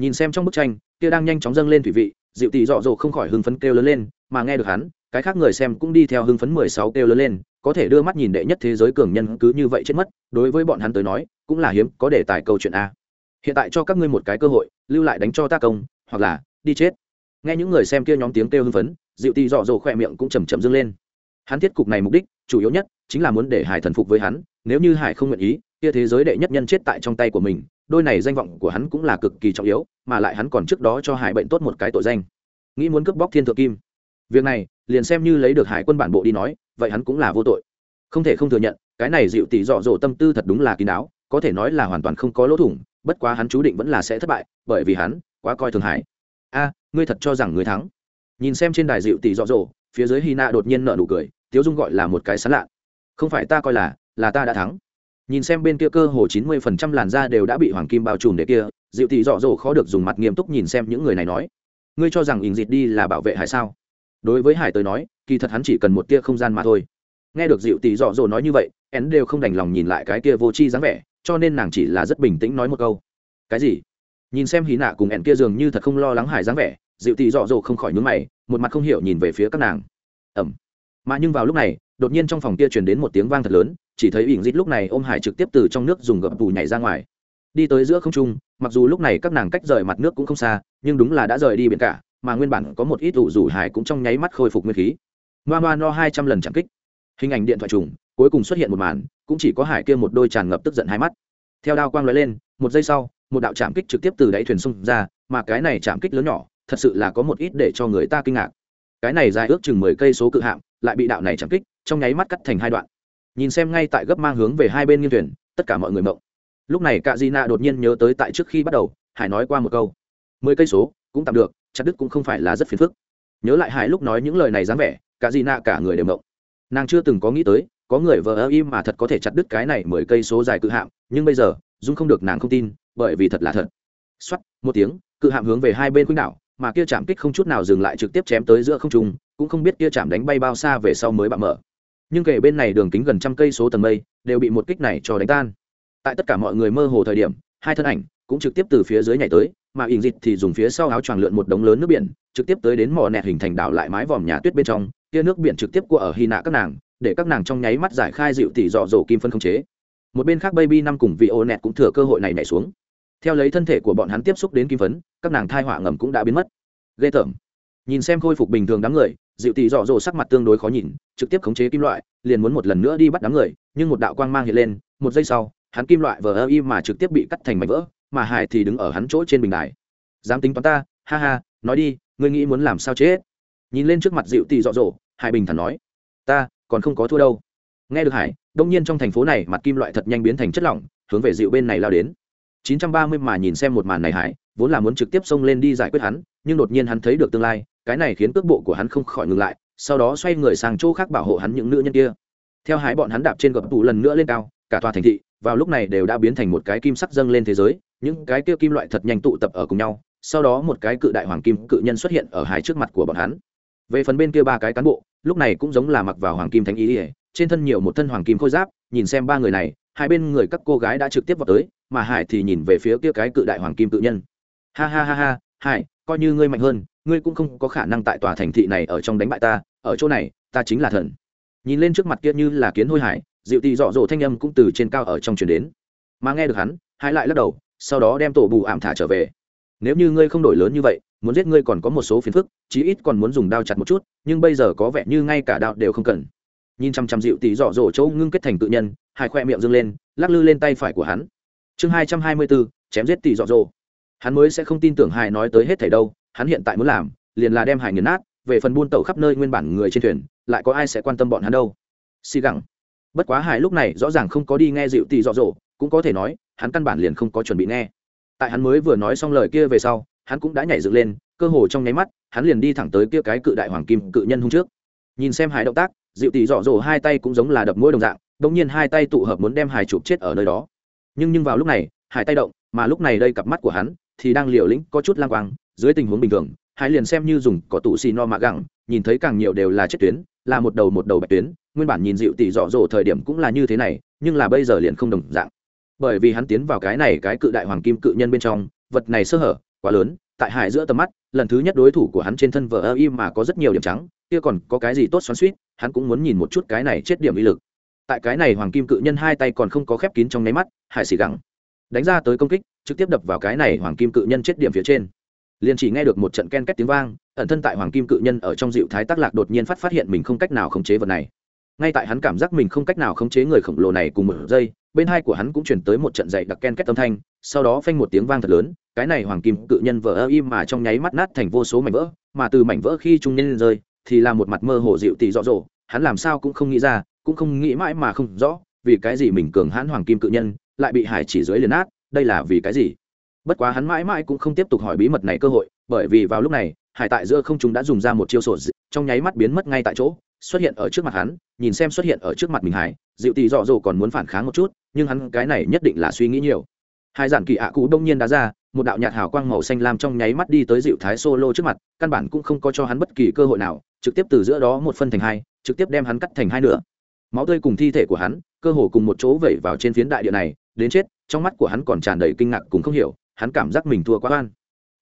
Nhìn xem trong bức tranh, kia đang nhanh chóng dâng lên thủy vị dịu tỷ dọ dỗ không khỏi hưng phấn kêu lớn lên, mà nghe được hắn, cái khác người xem cũng đi theo hưng phấn mười sáu kêu lớn lên, có thể đưa mắt nhìn đệ nhất thế giới cường nhân cứ như vậy chết mất, đối với bọn hắn tới nói, cũng là hiếm có đề tài câu chuyện a hiện tại cho các ngươi một cái cơ hội, lưu lại đánh cho ta công, hoặc là, đi chết. Nghe những người xem kia nhóm tiếng kêu hưng phấn dịu tỷ dọ dỗ khỏe miệng cũng chầm chậm dâng lên. Hắn thiết cục này mục đích, chủ yếu nhất, chính là muốn để hải thần phục với hắn, nếu như hải không nguyện ý, kia thế giới đệ nhất nhân chết tại trong tay của mình, đôi này danh vọng của hắn cũng là cực kỳ trọng yếu, mà lại hắn còn trước đó cho hải bệnh tốt một cái tội danh. Nghĩ muốn cướp bóc thiên thượng kim. Việc này, liền xem như lấy được hải quân bản bộ đi nói, vậy hắn cũng là vô tội. Không thể không thừa nhận, cái này dịu tỷ dọ dỗ tâm tư thật đúng là kín đáo, có thể nói là hoàn toàn không có lỗ thủng bất quá hắn chú định vẫn là sẽ thất bại, bởi vì hắn quá coi thường hải. A, ngươi thật cho rằng ngươi thắng? Nhìn xem trên đài dịu tỷ dọ dỗ, phía dưới hy na đột nhiên nợ nụ cười, tiếu dung gọi là một cái sán lạ. Không phải ta coi là là ta đã thắng. Nhìn xem bên kia cơ hồ chín mươi phần trăm làn da đều đã bị hoàng kim bao trùm để kia, dịu tỷ dọ dỗ khó được dùng mặt nghiêm túc nhìn xem những người này nói. Ngươi cho rằng ình dịt đi là bảo vệ hải sao? Đối với hải tới nói, kỳ thật hắn chỉ cần một tia không gian mà thôi. Nghe được dịu tỷ dọ dỗ nói như vậy én đều không đành lòng nhìn lại cái kia vô tri dáng vẻ cho nên nàng chỉ là rất bình tĩnh nói một câu. Cái gì? Nhìn xem hí nạ cùng ẹn kia dường như thật không lo lắng hải dáng vẻ dịu tị dọ dỗ không khỏi nhún mày, một mặt không hiểu nhìn về phía các nàng. Ẩm. Mà nhưng vào lúc này, đột nhiên trong phòng kia truyền đến một tiếng vang thật lớn, chỉ thấy ỉng dít lúc này ôm hải trực tiếp từ trong nước dùng gập bù nhảy ra ngoài. Đi tới giữa không trung, mặc dù lúc này các nàng cách rời mặt nước cũng không xa, nhưng đúng là đã rời đi biển cả, mà nguyên bản có một ít ủ rủ hải cũng trong nháy mắt khôi phục nguyên khí. Noa noa no hai trăm lần chạm kích. Hình ảnh điện thoại trùng cuối cùng xuất hiện một màn, cũng chỉ có hải kia một đôi tràn ngập tức giận hai mắt. Theo đao quang lóe lên, một giây sau, một đạo chạm kích trực tiếp từ đáy thuyền xung ra, mà cái này chạm kích lớn nhỏ, thật sự là có một ít để cho người ta kinh ngạc. Cái này dài ước chừng mười cây số cự hạm, lại bị đạo này chạm kích, trong nháy mắt cắt thành hai đoạn. Nhìn xem ngay tại gấp mang hướng về hai bên nghiêng thuyền, tất cả mọi người mộng. Lúc này cạ di nạ đột nhiên nhớ tới tại trước khi bắt đầu, hải nói qua một câu. Mười cây số, cũng tạm được, chặt đứt cũng không phải là rất phiền phức. Nhớ lại hải lúc nói những lời này dáng vẻ cạ di nạ cả người đều mộng. Nàng chưa từng có nghĩ tới có người vờ ơ im mà thật có thể chặt đứt cái này mười cây số dài cự hạm, nhưng bây giờ, dung không được nàng không tin, bởi vì thật là thật. Xoắt một tiếng, cự hạm hướng về hai bên khuynh đảo, mà kia chạm kích không chút nào dừng lại trực tiếp chém tới giữa không trung, cũng không biết kia chạm đánh bay bao xa về sau mới bạo mở. Nhưng kể bên này đường kính gần trăm cây số tầng mây, đều bị một kích này cho đánh tan. Tại tất cả mọi người mơ hồ thời điểm, hai thân ảnh cũng trực tiếp từ phía dưới nhảy tới, mà ỉn dịch thì dùng phía sau áo choàng lượn một đống lớn nước biển, trực tiếp tới đến mỏ nẹt hình thành đảo lại mái vòm nhà tuyết bên trong, kia nước biển trực tiếp của ở hy nạ các nàng để các nàng trong nháy mắt giải khai dịu tỉ dọ dỗ kim phân không chế. Một bên khác baby năm cùng vị ô nẹt cũng thừa cơ hội này nhảy xuống. Theo lấy thân thể của bọn hắn tiếp xúc đến kim phấn, các nàng thai họa ngầm cũng đã biến mất. Ghê tởm. Nhìn xem khôi phục bình thường đám người, dịu tỷ dọ dỗ sắc mặt tương đối khó nhìn, trực tiếp khống chế kim loại, liền muốn một lần nữa đi bắt đám người, nhưng một đạo quang mang hiện lên, một giây sau, hắn kim loại vờ ơ y mà trực tiếp bị cắt thành mảnh vỡ, mà hải thì đứng ở hắn chỗ trên bình đài. Dám tính toán ta? Ha ha, nói đi, ngươi nghĩ muốn làm sao chết? Nhìn lên trước mặt dịu tỷ dọ dỗ, hải bình thản nói, ta còn không có thua đâu. Nghe được hải, đông nhiên trong thành phố này mặt kim loại thật nhanh biến thành chất lỏng, hướng về dịu bên này lao đến. 930 mà nhìn xem một màn này hải, vốn là muốn trực tiếp xông lên đi giải quyết hắn, nhưng đột nhiên hắn thấy được tương lai, cái này khiến cước bộ của hắn không khỏi ngừng lại, sau đó xoay người sang chỗ khác bảo hộ hắn những nữ nhân kia. Theo hải bọn hắn đạp trên gập tủ lần nữa lên cao, cả tòa thành thị, vào lúc này đều đã biến thành một cái kim sắc dâng lên thế giới, những cái kia kim loại thật nhanh tụ tập ở cùng nhau, sau đó một cái cự đại hoàng kim cự nhân xuất hiện ở hải trước mặt của bọn hắn. Về phần bên kia ba cái cán bộ lúc này cũng giống là mặc vào hoàng kim thánh ý ỉa, trên thân nhiều một thân hoàng kim khôi giáp, nhìn xem ba người này, hai bên người các cô gái đã trực tiếp vào tới, mà hải thì nhìn về phía kia cái cự đại hoàng kim tự nhân. Ha ha ha ha, hải, coi như ngươi mạnh hơn, ngươi cũng không có khả năng tại tòa thành thị này ở trong đánh bại ta, ở chỗ này, ta chính là thần. Nhìn lên trước mặt kia như là kiến hôi hải dịu tị dọ dỗ thanh âm cũng từ trên cao ở trong chuyển đến. Mà nghe được hắn, hải lại lắc đầu, sau đó đem tổ bù ảm thả trở về. Nếu như ngươi không đổi lớn như vậy muốn giết ngươi còn có một số phiền phức, chí ít còn muốn dùng đao chặt một chút, nhưng bây giờ có vẻ như ngay cả đao đều không cần. Nhìn chăm chăm dịu tỉ dọ dỗ chỗ ngưng kết thành tự nhân hải khoe miệng dâng lên, lắc lư lên tay phải của hắn. Chương hai trăm hai mươi bốn, chém giết tỉ dọ dỗ. Hắn mới sẽ không tin tưởng hải nói tới hết thảy đâu, hắn hiện tại muốn làm, liền là đem hải nghiền nát, về phần buôn tẩu khắp nơi nguyên bản người trên thuyền, lại có ai sẽ quan tâm bọn hắn đâu? Xì gẳng. Bất quá hải lúc này rõ ràng không có đi nghe dịu Tỷ dọ dỗ, cũng có thể nói, hắn căn bản liền không có chuẩn bị nghe. Tại hắn mới vừa nói xong lời kia về sau hắn cũng đã nhảy dựng lên, cơ hồ trong nháy mắt, hắn liền đi thẳng tới kia cái cự đại hoàng kim cự nhân hung trước. Nhìn xem hải động tác dịu tỷ dọ dỗ hai tay cũng giống là đập mũi đồng dạng đ ỗ n g nhiên hai tay tụ hợp muốn đem hải chụp chết ở nơi đó. Nhưng nhưng vào lúc này hải tay động, mà lúc này đây cặp mắt của hắn thì đang liều lĩnh, có chút lang quang, dưới tình huống bình thường hải liền xem như dùng cỏ tụ xì no mạ gẳng, nhìn thấy càng nhiều đều là chết tuyến, là một đầu một đầu bạch tuyến, nguyên bản nhìn dịu tỷ dọ dỗ thời điểm cũng là như thế này, nhưng là bây giờ liền không đồng dạng. Bởi vì hắn tiến vào cái này, cái cự đại hoàng kim cự nhân bên trong, vật này sơ hở quá lớn, tại hải giữa tầm mắt, lần thứ nhất đối thủ của hắn trên thân vờ ơ im mà có rất nhiều điểm trắng, kia còn có cái gì tốt xoắn suýt hắn cũng muốn nhìn một chút cái này chết điểm uy lực. Tại cái này hoàng kim cự nhân hai tay còn không có khép kín trong nháy mắt, hải xì gẳng, đánh ra tới công kích, trực tiếp đập vào cái này hoàng kim cự nhân chết điểm phía trên. Liền chỉ nghe được một trận ken két tiếng vang, ẩn thân tại hoàng kim cự nhân ở trong dịu thái tác lạc đột nhiên phát phát hiện mình không cách nào khống chế vật này. Ngay tại hắn cảm giác mình không cách nào khống chế người khổng lồ này cùng một giây, bên hai của hắn cũng chuyển tới một trận dậy đặc ken két âm thanh, sau đó phanh một tiếng vang thật lớn cái này hoàng kim cự nhân vỡ ơ im mà trong nháy mắt nát thành vô số mảnh vỡ, mà từ mảnh vỡ khi trung nhân rơi, thì là một mặt mơ hồ dịu tỉ rõ rộ hắn làm sao cũng không nghĩ ra, cũng không nghĩ mãi mà không rõ, vì cái gì mình cường hãn hoàng kim cự nhân lại bị hải chỉ dưới liền nát, đây là vì cái gì? Bất quá hắn mãi mãi cũng không tiếp tục hỏi bí mật này cơ hội, bởi vì vào lúc này, hải tại giữa không chúng đã dùng ra một chiêu sổ trong nháy mắt biến mất ngay tại chỗ, xuất hiện ở trước mặt hắn, nhìn xem xuất hiện ở trước mặt mình hải, dịu tì dọ dỗ còn muốn phản kháng một chút, nhưng hắn cái này nhất định là suy nghĩ nhiều. Hai giản kỳ ạ cũ đông nhiên đá ra một đạo nhạt hào quang màu xanh lam trong nháy mắt đi tới dịu thái solo trước mặt, căn bản cũng không có cho hắn bất kỳ cơ hội nào, trực tiếp từ giữa đó một phân thành hai, trực tiếp đem hắn cắt thành hai nửa. Máu tươi cùng thi thể của hắn, cơ hồ cùng một chỗ vẩy vào trên phiến đại địa này, đến chết, trong mắt của hắn còn tràn đầy kinh ngạc cùng không hiểu, hắn cảm giác mình thua quá oan.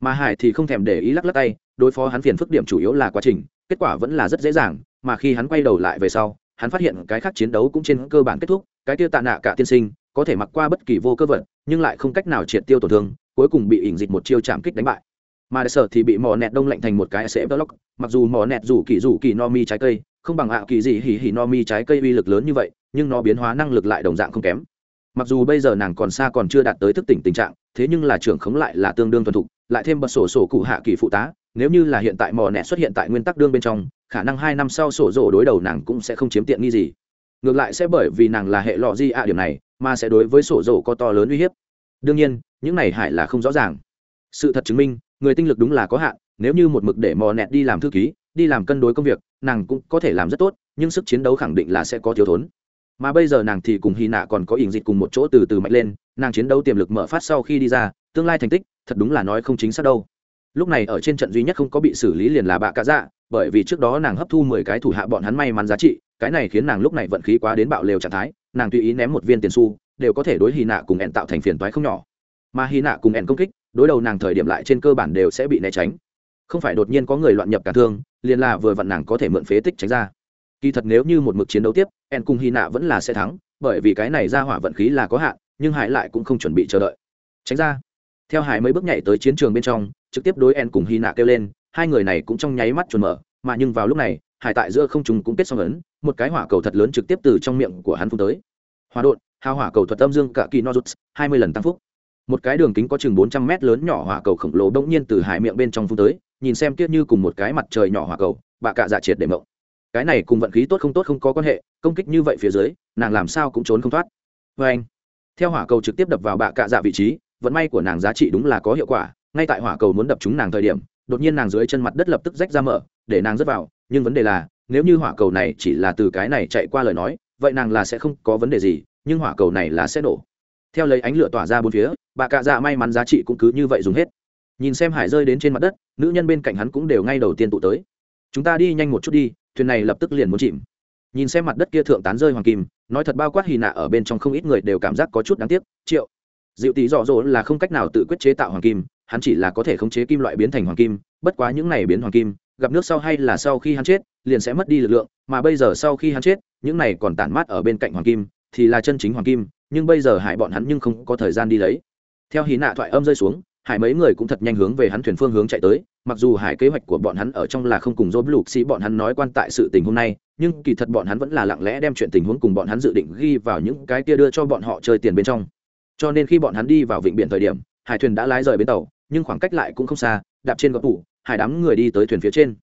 Mà hải thì không thèm để ý lắc lắc tay, đối phó hắn phiền phức điểm chủ yếu là quá trình, kết quả vẫn là rất dễ dàng, mà khi hắn quay đầu lại về sau, hắn phát hiện cái khác chiến đấu cũng trên cơ bản kết thúc, cái tiêu tạ nạ cả tiên sinh, có thể mặc qua bất kỳ vô cơ vật, nhưng lại không cách nào triệt tiêu tổn thương cuối cùng bị ỉn dịch một chiêu chạm kích đánh bại. Mà đại sở thì bị mỏ nẹt đông lạnh thành một cái sẽ block mặc dù mỏ nẹt rủ kỳ rủ kỳ no mi trái cây, không bằng ạ kỳ gì hỉ hỉ no mi trái cây uy lực lớn như vậy, nhưng nó biến hóa năng lực lại đồng dạng không kém. Mặc dù bây giờ nàng còn xa còn chưa đạt tới thức tỉnh tình trạng, thế nhưng là trưởng khống lại là tương đương thuần thục, lại thêm bật sổ sổ cụ hạ kỳ phụ tá, nếu như là hiện tại mỏ nẹt xuất hiện tại nguyên tắc đương bên trong, khả năng hai năm sau sổ rổ đối đầu nàng cũng sẽ không chiếm tiện nghi gì. Ngược lại sẽ bởi vì nàng là hệ lọ di ạ điểm này, mà sẽ đối với sổ rổ có to lớn uy hiếp. Đương nhiên những này hải là không rõ ràng. Sự thật chứng minh, người tinh lực đúng là có hạn, nếu như một mực để mò nẹt đi làm thư ký, đi làm cân đối công việc, nàng cũng có thể làm rất tốt, nhưng sức chiến đấu khẳng định là sẽ có thiếu thốn. Mà bây giờ nàng thì cùng hy nạ còn có ỉng dịch cùng một chỗ từ từ mạnh lên, nàng chiến đấu tiềm lực mở phát sau khi đi ra, tương lai thành tích, thật đúng là nói không chính xác đâu. Lúc này ở trên trận duy nhất không có bị xử lý liền là bạ cạ dạ bởi vì trước đó nàng hấp thu mười cái thủ hạ bọn hắn may mắn giá trị, cái này khiến nàng lúc này vận khí quá đến bạo lều trạng thái, nàng tùy ý ném một viên tiền xu, đều có thể đối hy nạ cùng ẹn tạo thành phiền toái không nhỏ mà hy nạ cùng ẹn công kích, đối đầu nàng thời điểm lại trên cơ bản đều sẽ bị né tránh. Không phải đột nhiên có người loạn nhập cả thương, liền là vừa vặn nàng có thể mượn phế tích tránh ra. Kỳ thật nếu như một mực chiến đấu tiếp ẹn cùng hy nạ vẫn là sẽ thắng, bởi vì cái này ra hỏa vận khí là có hạn, nhưng hải lại cũng không chuẩn bị chờ đợi. Tránh ra. Theo hải mấy bước nhảy tới chiến trường bên trong, trực tiếp đối en cùng hy nạ kêu lên, hai người này cũng trong nháy mắt chuẩn mở, mà nhưng vào lúc này, hải tại giữa không trùng cũng kết xong ấn, một cái hỏa cầu thật lớn trực tiếp từ trong miệng của hắn phun tới. Hòa đột hào hỏa cầu thuật âm dương cả kỳ nozuts hai mươi lần tăng phúc một cái đường kính có chừng bốn trăm mét lớn nhỏ hỏa cầu khổng lồ đông nhiên từ hải miệng bên trong phun tới, nhìn xem tiếc như cùng một cái mặt trời nhỏ hỏa cầu, bà cạ dạ triệt để mộng. Cái này cùng vận khí tốt không tốt không có quan hệ, công kích như vậy phía dưới, nàng làm sao cũng trốn không thoát. Vê anh, theo hỏa cầu trực tiếp đập vào bạ cạ dạ vị trí, vận may của nàng giá trị đúng là có hiệu quả, ngay tại hỏa cầu muốn đập chúng nàng thời điểm, đột nhiên nàng dưới chân mặt đất lập tức rách ra mở, để nàng rớt vào, nhưng vấn đề là, nếu như hỏa cầu này chỉ là từ cái này chạy qua lời nói, vậy nàng là sẽ không có vấn đề gì, nhưng hỏa cầu này là sẽ nổ theo lấy ánh lửa tỏa ra bốn phía, bà cạ dạ may mắn giá trị cũng cứ như vậy dùng hết. Nhìn xem hải rơi đến trên mặt đất, nữ nhân bên cạnh hắn cũng đều ngay đầu tiên tụ tới. Chúng ta đi nhanh một chút đi, thuyền này lập tức liền muốn chìm. Nhìn xem mặt đất kia thượng tán rơi hoàng kim, nói thật bao quát hì nạ ở bên trong không ít người đều cảm giác có chút đáng tiếc, triệu. Dịu tỷ dọ dỗ là không cách nào tự quyết chế tạo hoàng kim, hắn chỉ là có thể khống chế kim loại biến thành hoàng kim, bất quá những này biến hoàng kim, gặp nước sau hay là sau khi hắn chết, liền sẽ mất đi lực lượng, mà bây giờ sau khi hắn chết, những này còn tản mát ở bên cạnh hoàng kim, thì là chân chính hoàng kim nhưng bây giờ hải bọn hắn nhưng không có thời gian đi lấy. Theo hí nạ thoại âm rơi xuống, hải mấy người cũng thật nhanh hướng về hắn thuyền phương hướng chạy tới, mặc dù hải kế hoạch của bọn hắn ở trong là không cùng dốt lục sĩ bọn hắn nói quan tại sự tình hôm nay, nhưng kỳ thật bọn hắn vẫn là lặng lẽ đem chuyện tình huống cùng bọn hắn dự định ghi vào những cái kia đưa cho bọn họ chơi tiền bên trong. Cho nên khi bọn hắn đi vào vịnh biển thời điểm, hải thuyền đã lái rời bến tàu, nhưng khoảng cách lại cũng không xa, đạp trên góc tủ, hải đám người đi tới thuyền phía trên.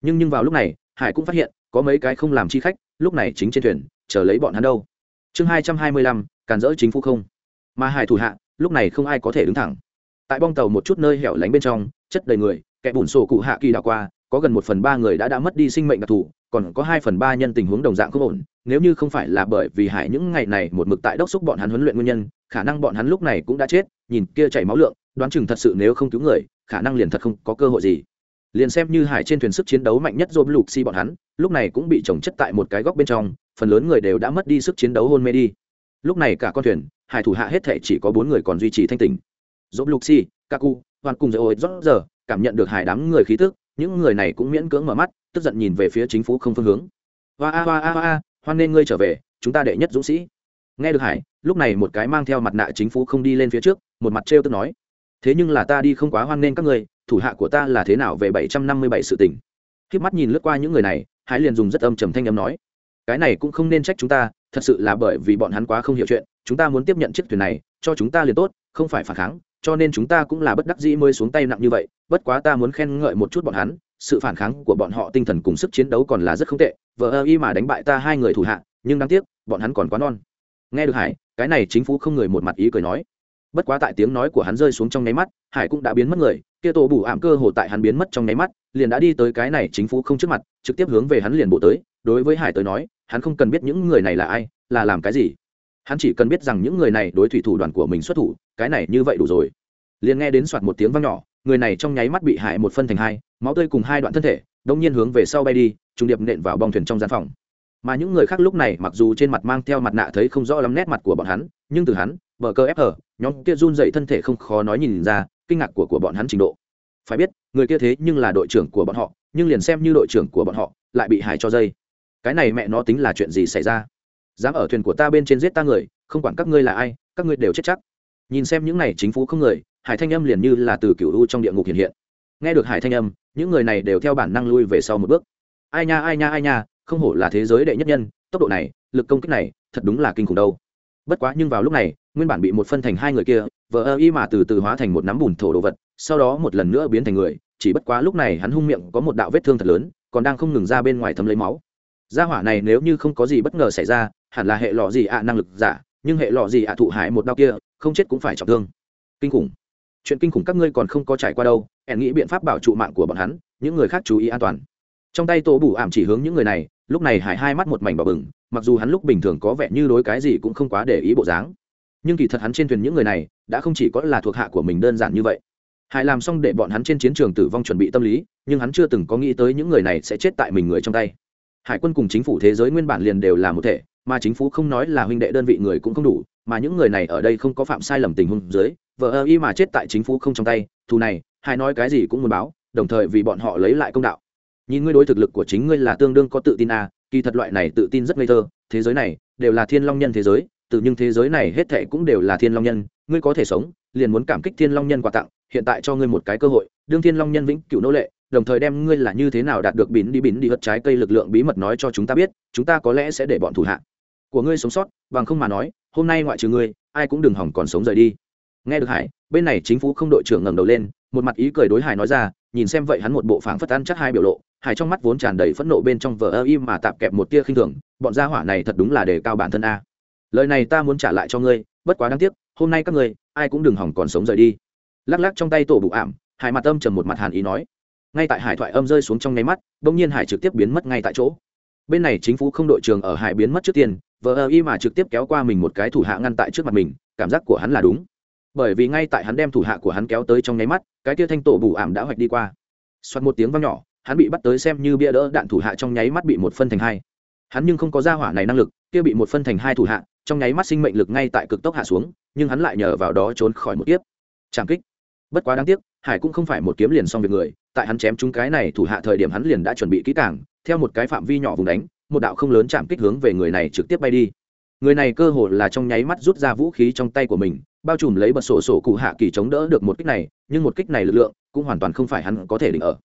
Nhưng nhưng vào lúc này, hải cũng phát hiện, có mấy cái không làm chi khách, lúc này chính trên thuyền, chờ lấy bọn hắn đâu. Chương hai trăm hai mươi lăm càn rỡ chính phủ không? Mà hải thủ hạ, lúc này không ai có thể đứng thẳng. Tại bong tàu một chút nơi hẻo lánh bên trong, chất đầy người, kẻ bùn sổ cụ hạ kỳ đảo qua, có gần một phần ba người đã đã mất đi sinh mệnh đặc thù, còn có hai phần ba nhân tình huống đồng dạng không ổn. Nếu như không phải là bởi vì hải những ngày này một mực tại đốc xúc bọn hắn huấn luyện nguyên nhân, khả năng bọn hắn lúc này cũng đã chết, nhìn kia chảy máu lượng, đoán chừng thật sự nếu không cứu người, khả năng liền thật không có cơ hội gì. Liền xem như hải trên thuyền sức chiến đấu mạnh nhất dôm lục si bọn hắn, lúc này cũng bị trồng chất tại một cái góc bên trong, phần lớn người đều đã mất đi sức chiến đấu hôn mê đi lúc này cả con thuyền, hải thủ hạ hết thể chỉ có bốn người còn duy trì thanh tình dôm lục si, kaku hoàn cùng dễ ôi rót giờ, cảm nhận được hải đám người khí tức, những người này cũng miễn cưỡng mở mắt, tức giận nhìn về phía chính phủ không phương hướng. Hoa a hoa a hoa a, hoan nên ngươi trở về, chúng ta đệ nhất dũng sĩ. Nghe được hải, lúc này một cái mang theo mặt nạ chính phủ không đi lên phía trước, một mặt trêu tức nói, thế nhưng là ta đi không quá hoan nên các ngươi, thủ hạ của ta là thế nào về bảy trăm năm mươi bảy sự tình? Khi mắt nhìn lướt qua những người này, hải liền dùng rất âm trầm thanh âm nói, cái này cũng không nên trách chúng ta thật sự là bởi vì bọn hắn quá không hiểu chuyện, chúng ta muốn tiếp nhận chiếc thuyền này, cho chúng ta liền tốt, không phải phản kháng, cho nên chúng ta cũng là bất đắc dĩ mới xuống tay nặng như vậy, bất quá ta muốn khen ngợi một chút bọn hắn, sự phản kháng của bọn họ tinh thần cùng sức chiến đấu còn là rất không tệ vợ ơ y mà đánh bại ta hai người thủ hạ, nhưng đáng tiếc, bọn hắn còn quá non. Nghe được hải, cái này chính phủ không người một mặt ý cười nói. Bất quá tại tiếng nói của hắn rơi xuống trong nháy mắt, hải cũng đã biến mất người, kia tổ bù ảm cơ hồ tại hắn biến mất trong nháy mắt, liền đã đi tới cái này chính phủ không trước mặt, trực tiếp hướng về hắn liền bộ tới, đối với hải tới nói hắn không cần biết những người này là ai, là làm cái gì. Hắn chỉ cần biết rằng những người này đối thủy thủ đoàn của mình xuất thủ, cái này như vậy đủ rồi. Liền nghe đến soạt một tiếng vang nhỏ, người này trong nháy mắt bị hại một phân thành hai, máu tươi cùng hai đoạn thân thể, đông nhiên hướng về sau bay đi trung điệp nện vào bong thuyền trong gian phòng. Mà những người khác lúc này mặc dù trên mặt mang theo mặt nạ thấy không rõ lắm nét mặt của bọn hắn, nhưng từ hắn vợ cơ ép hở, nhóm kia run dậy thân thể không khó nói nhìn ra, kinh ngạc của của bọn hắn trình độ. Phải biết, người kia thế nhưng là đội trưởng của bọn họ, nhưng liền xem như đội trưởng của bọn họ, lại bị hại cho dây cái này mẹ nó tính là chuyện gì xảy ra? Dám ở thuyền của ta bên trên giết ta người, không quản các ngươi là ai, các ngươi đều chết chắc. Nhìn xem những này chính phủ không người, hải thanh âm liền như là từ cựu u trong địa ngục hiện hiện. Nghe được hải thanh âm, những người này đều theo bản năng lui về sau một bước. Ai nha ai nha ai nha, không hổ là thế giới đệ nhất nhân, tốc độ này, lực công kích này, thật đúng là kinh khủng đâu. Bất quá nhưng vào lúc này, nguyên bản bị một phân thành hai người kia, vờ ơ y mà từ từ hóa thành một nắm bùn thổ đồ vật, sau đó một lần nữa biến thành người, chỉ bất quá lúc này hắn hung miệng có một đạo vết thương thật lớn, còn đang không ngừng ra bên ngoài thấm lấy máu gia hỏa này nếu như không có gì bất ngờ xảy ra, hẳn là hệ lọ gì ạ năng lực giả, nhưng hệ lọ gì ạ thụ hại một đau kia, không chết cũng phải trọng thương. Kinh khủng. Chuyện kinh khủng các ngươi còn không có trải qua đâu, ẻn nghĩ biện pháp bảo trụ mạng của bọn hắn, những người khác chú ý an toàn. Trong tay tổ bù ảm chỉ hướng những người này, lúc này hải hai mắt một mảnh bỏ bừng, mặc dù hắn lúc bình thường có vẻ như đối cái gì cũng không quá để ý bộ dáng, nhưng kỳ thật hắn trên thuyền những người này, đã không chỉ có là thuộc hạ của mình đơn giản như vậy. Hải làm xong để bọn hắn trên chiến trường tử vong chuẩn bị tâm lý, nhưng hắn chưa từng có nghĩ tới những người này sẽ chết tại mình người trong tay hải quân cùng chính phủ thế giới nguyên bản liền đều là một thể, mà chính phủ không nói là huynh đệ đơn vị người cũng không đủ, mà những người này ở đây không có phạm sai lầm tình huống dưới vợ ơ y mà chết tại chính phủ không trong tay, thù này hải nói cái gì cũng muốn báo, đồng thời vì bọn họ lấy lại công đạo. Nhìn ngươi đối thực lực của chính ngươi là tương đương có tự tin à kỳ thật loại này tự tin rất ngây thơ, thế giới này đều là thiên long nhân thế giới từ nhưng thế giới này hết thệ cũng đều là thiên long nhân, ngươi có thể sống, liền muốn cảm kích thiên long nhân quà tặng, hiện tại cho ngươi một cái cơ hội đương thiên long nhân vĩnh cựu nô lệ, đồng thời đem ngươi là như thế nào đạt được bín đi bín đi hất trái cây lực lượng bí mật nói cho chúng ta biết, chúng ta có lẽ sẽ để bọn thủ hạ của ngươi sống sót, bằng không mà nói, hôm nay ngoại trừ ngươi, ai cũng đừng hỏng còn sống rời đi. Nghe được hải, bên này chính phủ không đội trưởng ngẩng đầu lên, một mặt ý cười đối hải nói ra, nhìn xem vậy hắn một bộ phảng phất ăn chắc hai biểu lộ, hải trong mắt vốn tràn đầy phẫn nộ bên trong vờ ơ im mà tạp kẹp một tia khinh thường, bọn gia hỏa này thật đúng là đề cao bản thân a. Lời này ta muốn trả lại cho ngươi, bất quá đáng tiếc, hôm nay các ngươi, ai cũng đừng hỏng còn sống rời đi. Lắc lắc trong tay tổ bụ ảm hải mặt âm trầm một mặt hàn ý nói. Ngay tại hải thoại âm rơi xuống trong nháy mắt, bỗng nhiên hải trực tiếp biến mất ngay tại chỗ. Bên này chính phủ không đội trường ở hải biến mất trước tiên, vờ ơ y mà trực tiếp kéo qua mình một cái thủ hạ ngăn tại trước mặt mình, cảm giác của hắn là đúng. Bởi vì ngay tại hắn đem thủ hạ của hắn kéo tới trong nháy mắt, cái tia thanh tổ bù ảm đã hoạch đi qua. Xoắt một tiếng văng nhỏ, hắn bị bắt tới xem như bia đỡ đạn thủ hạ trong nháy mắt bị một phân thành hai. Hắn nhưng không có ra hỏa này năng lực, kia bị một phân thành hai thủ hạ, trong nháy mắt sinh mệnh lực ngay tại cực tốc hạ xuống, nhưng hắn lại nhờ vào đó trốn khỏi một tiếp trảm kích bất quá đáng tiếc, hải cũng không phải một kiếm liền xong việc người, tại hắn chém chúng cái này thủ hạ thời điểm hắn liền đã chuẩn bị kỹ càng, theo một cái phạm vi nhỏ vùng đánh, một đạo không lớn chạm kích hướng về người này trực tiếp bay đi. Người này cơ hồ là trong nháy mắt rút ra vũ khí trong tay của mình, bao trùm lấy bật sổ sổ cụ hạ kỳ chống đỡ được một kích này, nhưng một kích này lực lượng cũng hoàn toàn không phải hắn có thể định ở.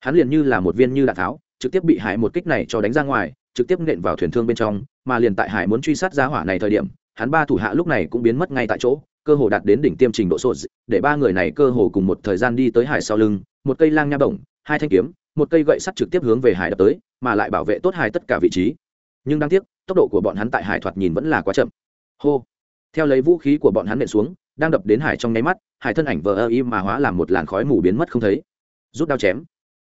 Hắn liền như là một viên như đạn tháo, trực tiếp bị hải một kích này cho đánh ra ngoài, trực tiếp nện vào thuyền thương bên trong, mà liền tại hải muốn truy sát giá hỏa này thời điểm, hắn ba thủ hạ lúc này cũng biến mất ngay tại chỗ cơ hồ đạt đến đỉnh tiêm trình độ sổ để ba người này cơ hồ cùng một thời gian đi tới hải sau lưng, một cây lang nha bổng, hai thanh kiếm, một cây gậy sắt trực tiếp hướng về hải đập tới, mà lại bảo vệ tốt hải tất cả vị trí. Nhưng đáng tiếc, tốc độ của bọn hắn tại hải thoạt nhìn vẫn là quá chậm. Hô. Theo lấy vũ khí của bọn hắn nện xuống, đang đập đến hải trong nháy mắt, hải thân ảnh vờ ơ im mà hóa làm một làn khói mù biến mất không thấy. Rút đao chém.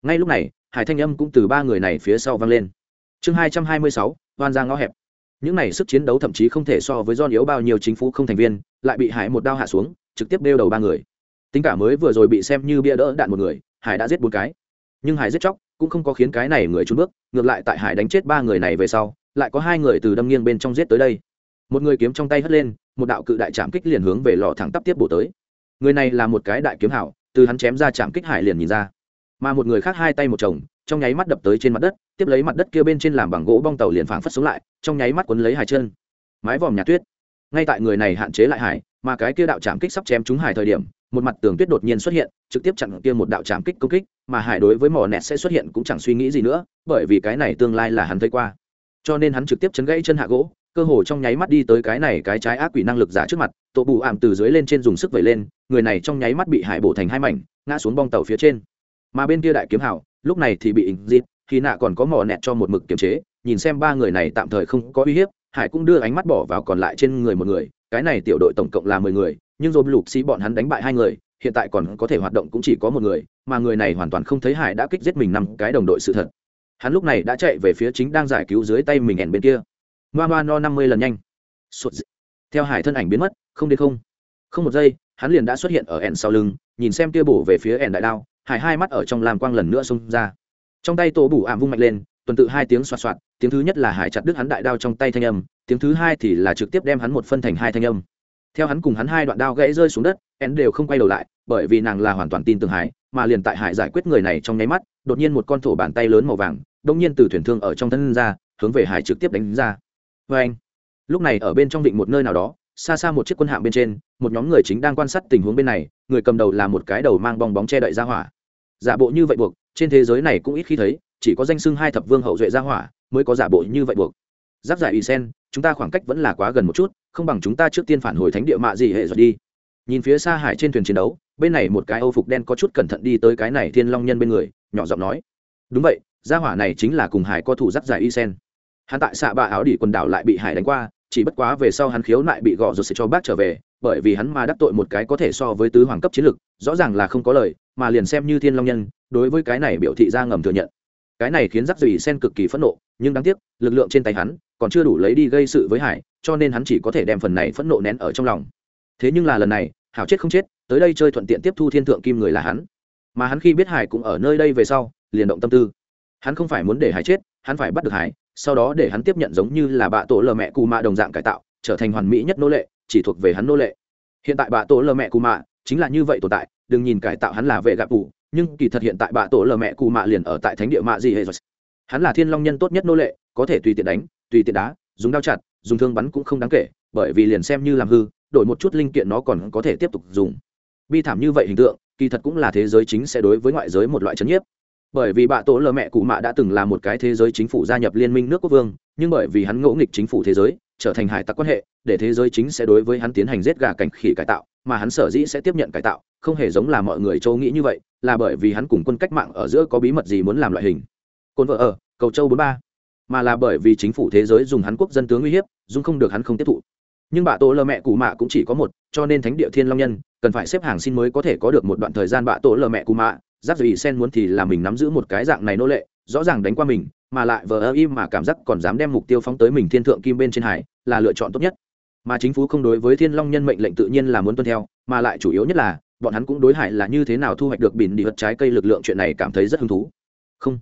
Ngay lúc này, hải thanh âm cũng từ ba người này phía sau vang lên. Chương hai trăm hai mươi sáu, oan ra ngõ hẹp những này sức chiến đấu thậm chí không thể so với do yếu bao nhiêu chính phủ không thành viên, lại bị hải một đao hạ xuống, trực tiếp đeo đầu ba người. Tính cả mới vừa rồi bị xem như bia đỡ đạn một người, hải đã giết bốn cái. Nhưng hải giết chóc, cũng không có khiến cái này người trốn bước, ngược lại tại hải đánh chết ba người này về sau, lại có hai người từ đâm nghiêng bên trong giết tới đây. Một người kiếm trong tay hất lên, một đạo cự đại trạm kích liền hướng về lò thẳng tắp tiếp bổ tới. Người này là một cái đại kiếm hảo, từ hắn chém ra trạm kích hải liền nhìn ra. Mà một người khác hai tay một chồng trong nháy mắt đập tới trên mặt đất, tiếp lấy mặt đất kia bên trên làm bằng gỗ bong tàu liền phảng phất xuống lại, trong nháy mắt quấn lấy hải chân. Mái vòm nhà tuyết. Ngay tại người này hạn chế lại hải, mà cái kia đạo trạm kích sắp chém trúng hải thời điểm, một mặt tường tuyết đột nhiên xuất hiện, trực tiếp chặn kia một đạo trạm kích công kích, mà hải đối với mỏ nẹt sẽ xuất hiện cũng chẳng suy nghĩ gì nữa, bởi vì cái này tương lai là hắn thấy qua. Cho nên hắn trực tiếp chấn gãy chân hạ gỗ, cơ hồ trong nháy mắt đi tới cái này cái trái ác quỷ năng lực giả trước mặt, tổ bù ảm từ dưới lên trên dùng sức vẩy lên, người này trong nháy mắt bị hải bổ thành hai mảnh, ngã xuống bong tàu phía trên. Mà bên kia đại kiếm hảo lúc này thì bị ỉnh dịt, khi nạ còn có mỏ nẹt cho một mực kiềm chế, nhìn xem ba người này tạm thời không có uy hiếp, hải cũng đưa ánh mắt bỏ vào còn lại trên người một người, cái này tiểu đội tổng cộng là mười người, nhưng rồi lục xí bọn hắn đánh bại hai người, hiện tại còn có thể hoạt động cũng chỉ có một người, mà người này hoàn toàn không thấy hải đã kích giết mình năm cái đồng đội sự thật. Hắn lúc này đã chạy về phía chính đang giải cứu dưới tay mình ẻn bên kia. Ngoa ngoa no năm mươi lần nhanh. Theo hải thân ảnh biến mất, không đến không. Không một giây, hắn liền đã xuất hiện ở ẻn sau lưng, nhìn xem kia bổ về phía ẻn đại đao hải hai mắt ở trong làm quang lần nữa xông ra. Trong tay tổ bủ ảm vung mạnh lên, tuần tự hai tiếng xoạt xoạt, tiếng thứ nhất là hải chặt đứt hắn đại đao trong tay thanh âm, tiếng thứ hai thì là trực tiếp đem hắn một phân thành hai thanh âm. Theo hắn cùng hắn hai đoạn đao gãy rơi xuống đất ẻn đều không quay đầu lại, bởi vì nàng là hoàn toàn tin tưởng hải, mà liền tại hải giải quyết người này trong nháy mắt, đột nhiên một con thổ bàn tay lớn màu vàng, đông nhiên từ thuyền thương ở trong thân ra, hướng về hải trực tiếp đánh ra. Vê anh, lúc này ở bên trong định một nơi nào đó, xa xa một chiếc quân hạm bên trên, một nhóm người chính đang quan sát tình huống bên này, người cầm đầu là một cái đầu mang bong bóng che đậy ra hỏa giả bộ như vậy buộc, trên thế giới này cũng ít khi thấy, chỉ có danh xưng hai thập vương hậu duệ ra hỏa mới có giả bộ như vậy buộc. Giáp giải ủy sen chúng ta khoảng cách vẫn là quá gần một chút, không bằng chúng ta trước tiên phản hồi thánh địa mạ gì hệ rồi đi. Nhìn phía xa hải trên thuyền chiến đấu, bên này một cái âu phục đen có chút cẩn thận đi tới cái này thiên long nhân bên người, nhỏ giọng nói. Đúng vậy, gia hỏa này chính là cùng hải có thủ giáp giải y sen hắn tại xạ bạ áo đỉ quần đảo lại bị hải đánh qua, chỉ bất quá về sau hắn khiếu lại bị gõ rồi sẽ cho bác trở về bởi vì hắn mà đắc tội một cái có thể so với tứ hoàng cấp chiến lực, rõ ràng là không có lời, mà liền xem như thiên long nhân, đối với cái này biểu thị ra ngầm thừa nhận. Cái này khiến rắc rỉ sen cực kỳ phẫn nộ, nhưng đáng tiếc, lực lượng trên tay hắn còn chưa đủ lấy đi gây sự với hải, cho nên hắn chỉ có thể đem phần này phẫn nộ nén ở trong lòng. Thế nhưng là lần này, hảo chết không chết, tới đây chơi thuận tiện tiếp thu thiên thượng kim người là hắn. Mà hắn khi biết hải cũng ở nơi đây về sau, liền động tâm tư. Hắn không phải muốn để hải chết, hắn phải bắt được hải, sau đó để hắn tiếp nhận giống như là bạ tổ lờ mẹ cù mạ đồng dạng cải tạo, trở thành hoàn mỹ nhất nô lệ chỉ thuộc về hắn nô lệ. Hiện tại bạ tổ lờ mẹ cù mạ chính là như vậy tồn tại, đừng nhìn cải tạo hắn là vệ gạp cụ, nhưng kỳ thật hiện tại bạ tổ lờ mẹ cù mạ liền ở tại thánh địa mạ gì hệ rồi. Hắn là thiên long nhân tốt nhất nô lệ, có thể tùy tiện đánh, tùy tiện đá, dùng đao chặt, dùng thương bắn cũng không đáng kể, bởi vì liền xem như làm hư, đổi một chút linh kiện nó còn có thể tiếp tục dùng. Bi thảm như vậy hình tượng, kỳ thật cũng là thế giới chính sẽ đối với ngoại giới một loại chấn nhiếp. Bởi vì bạ tổ lờ mẹ cụ mạ đã từng là một cái thế giới chính phủ gia nhập liên minh nước quốc vương, nhưng bởi vì hắn ngỗ nghịch chính phủ thế giới trở thành hải tặc quan hệ, để thế giới chính sẽ đối với hắn tiến hành giết gà cảnh khỉ cải tạo, mà hắn sở dĩ sẽ tiếp nhận cải tạo, không hề giống là mọi người châu nghĩ như vậy, là bởi vì hắn cùng quân cách mạng ở giữa có bí mật gì muốn làm loại hình. Cồn vợ ở, cầu châu bốn ba, mà là bởi vì chính phủ thế giới dùng hắn quốc dân tướng uy hiếp, dùng không được hắn không tiếp thụ. Nhưng bạ tổ lơ mẹ cụ mạ cũng chỉ có một, cho nên thánh địa thiên long nhân cần phải xếp hàng xin mới có thể có được một đoạn thời gian bạ tổ lơ mẹ cụ mạ, giáp dị sen muốn thì là mình nắm giữ một cái dạng này nô lệ, rõ ràng đánh qua mình mà lại vờ ơ im mà cảm giác còn dám đem mục tiêu phóng tới mình thiên thượng kim bên trên hải, là lựa chọn tốt nhất. Mà chính phủ không đối với thiên long nhân mệnh lệnh tự nhiên là muốn tuân theo, mà lại chủ yếu nhất là, bọn hắn cũng đối hải là như thế nào thu hoạch được bỉn đi vật trái cây lực lượng chuyện này cảm thấy rất hứng thú. Không.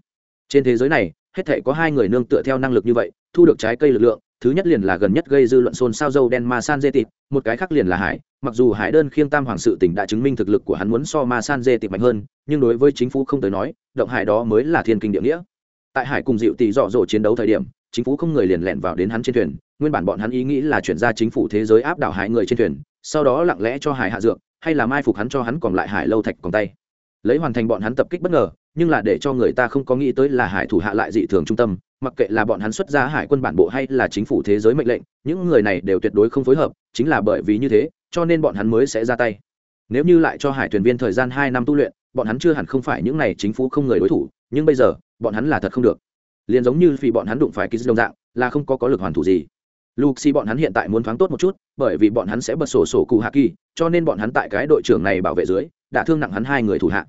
Trên thế giới này, hết thể có hai người nương tựa theo năng lực như vậy, thu được trái cây lực lượng, thứ nhất liền là gần nhất gây dư luận xôn xao dâu đen ma san dê tịt, một cái khác liền là hải. Mặc dù hải đơn khiêng tam hoàng sự tỉnh đã chứng minh thực lực của hắn muốn so ma san dê tịt mạnh hơn, nhưng đối với chính phủ không tới nói, động hải đó mới là thiên kinh địa nghĩa tại hải cùng dịu tỷ dọ dỗ chiến đấu thời điểm, chính phủ không người liền lẹn vào đến hắn trên thuyền. Nguyên bản bọn hắn ý nghĩ là chuyển ra chính phủ thế giới áp đảo hải người trên thuyền, sau đó lặng lẽ cho hải hạ dược, hay là mai phục hắn cho hắn còn lại hải lâu thạch còn tay. Lấy hoàn thành bọn hắn tập kích bất ngờ, nhưng là để cho người ta không có nghĩ tới là hải thủ hạ lại dị thường trung tâm, mặc kệ là bọn hắn xuất ra hải quân bản bộ hay là chính phủ thế giới mệnh lệnh, những người này đều tuyệt đối không phối hợp, chính là bởi vì như thế, cho nên bọn hắn mới sẽ ra tay. Nếu như lại cho hải thuyền viên thời gian hai năm tu luyện, bọn hắn chưa hẳn không phải những này chính phủ không người đối thủ nhưng bây giờ, bọn hắn là thật không được. Liền giống như vì bọn hắn đụng phải ký đồng dạng, là không có có lực hoàn thủ gì. Lục xì bọn hắn hiện tại muốn thoáng tốt một chút, bởi vì bọn hắn sẽ bật sổ sổ cụ hạ kỳ cho nên bọn hắn tại cái đội trưởng này bảo vệ dưới, đã thương nặng hắn hai người thủ hạ.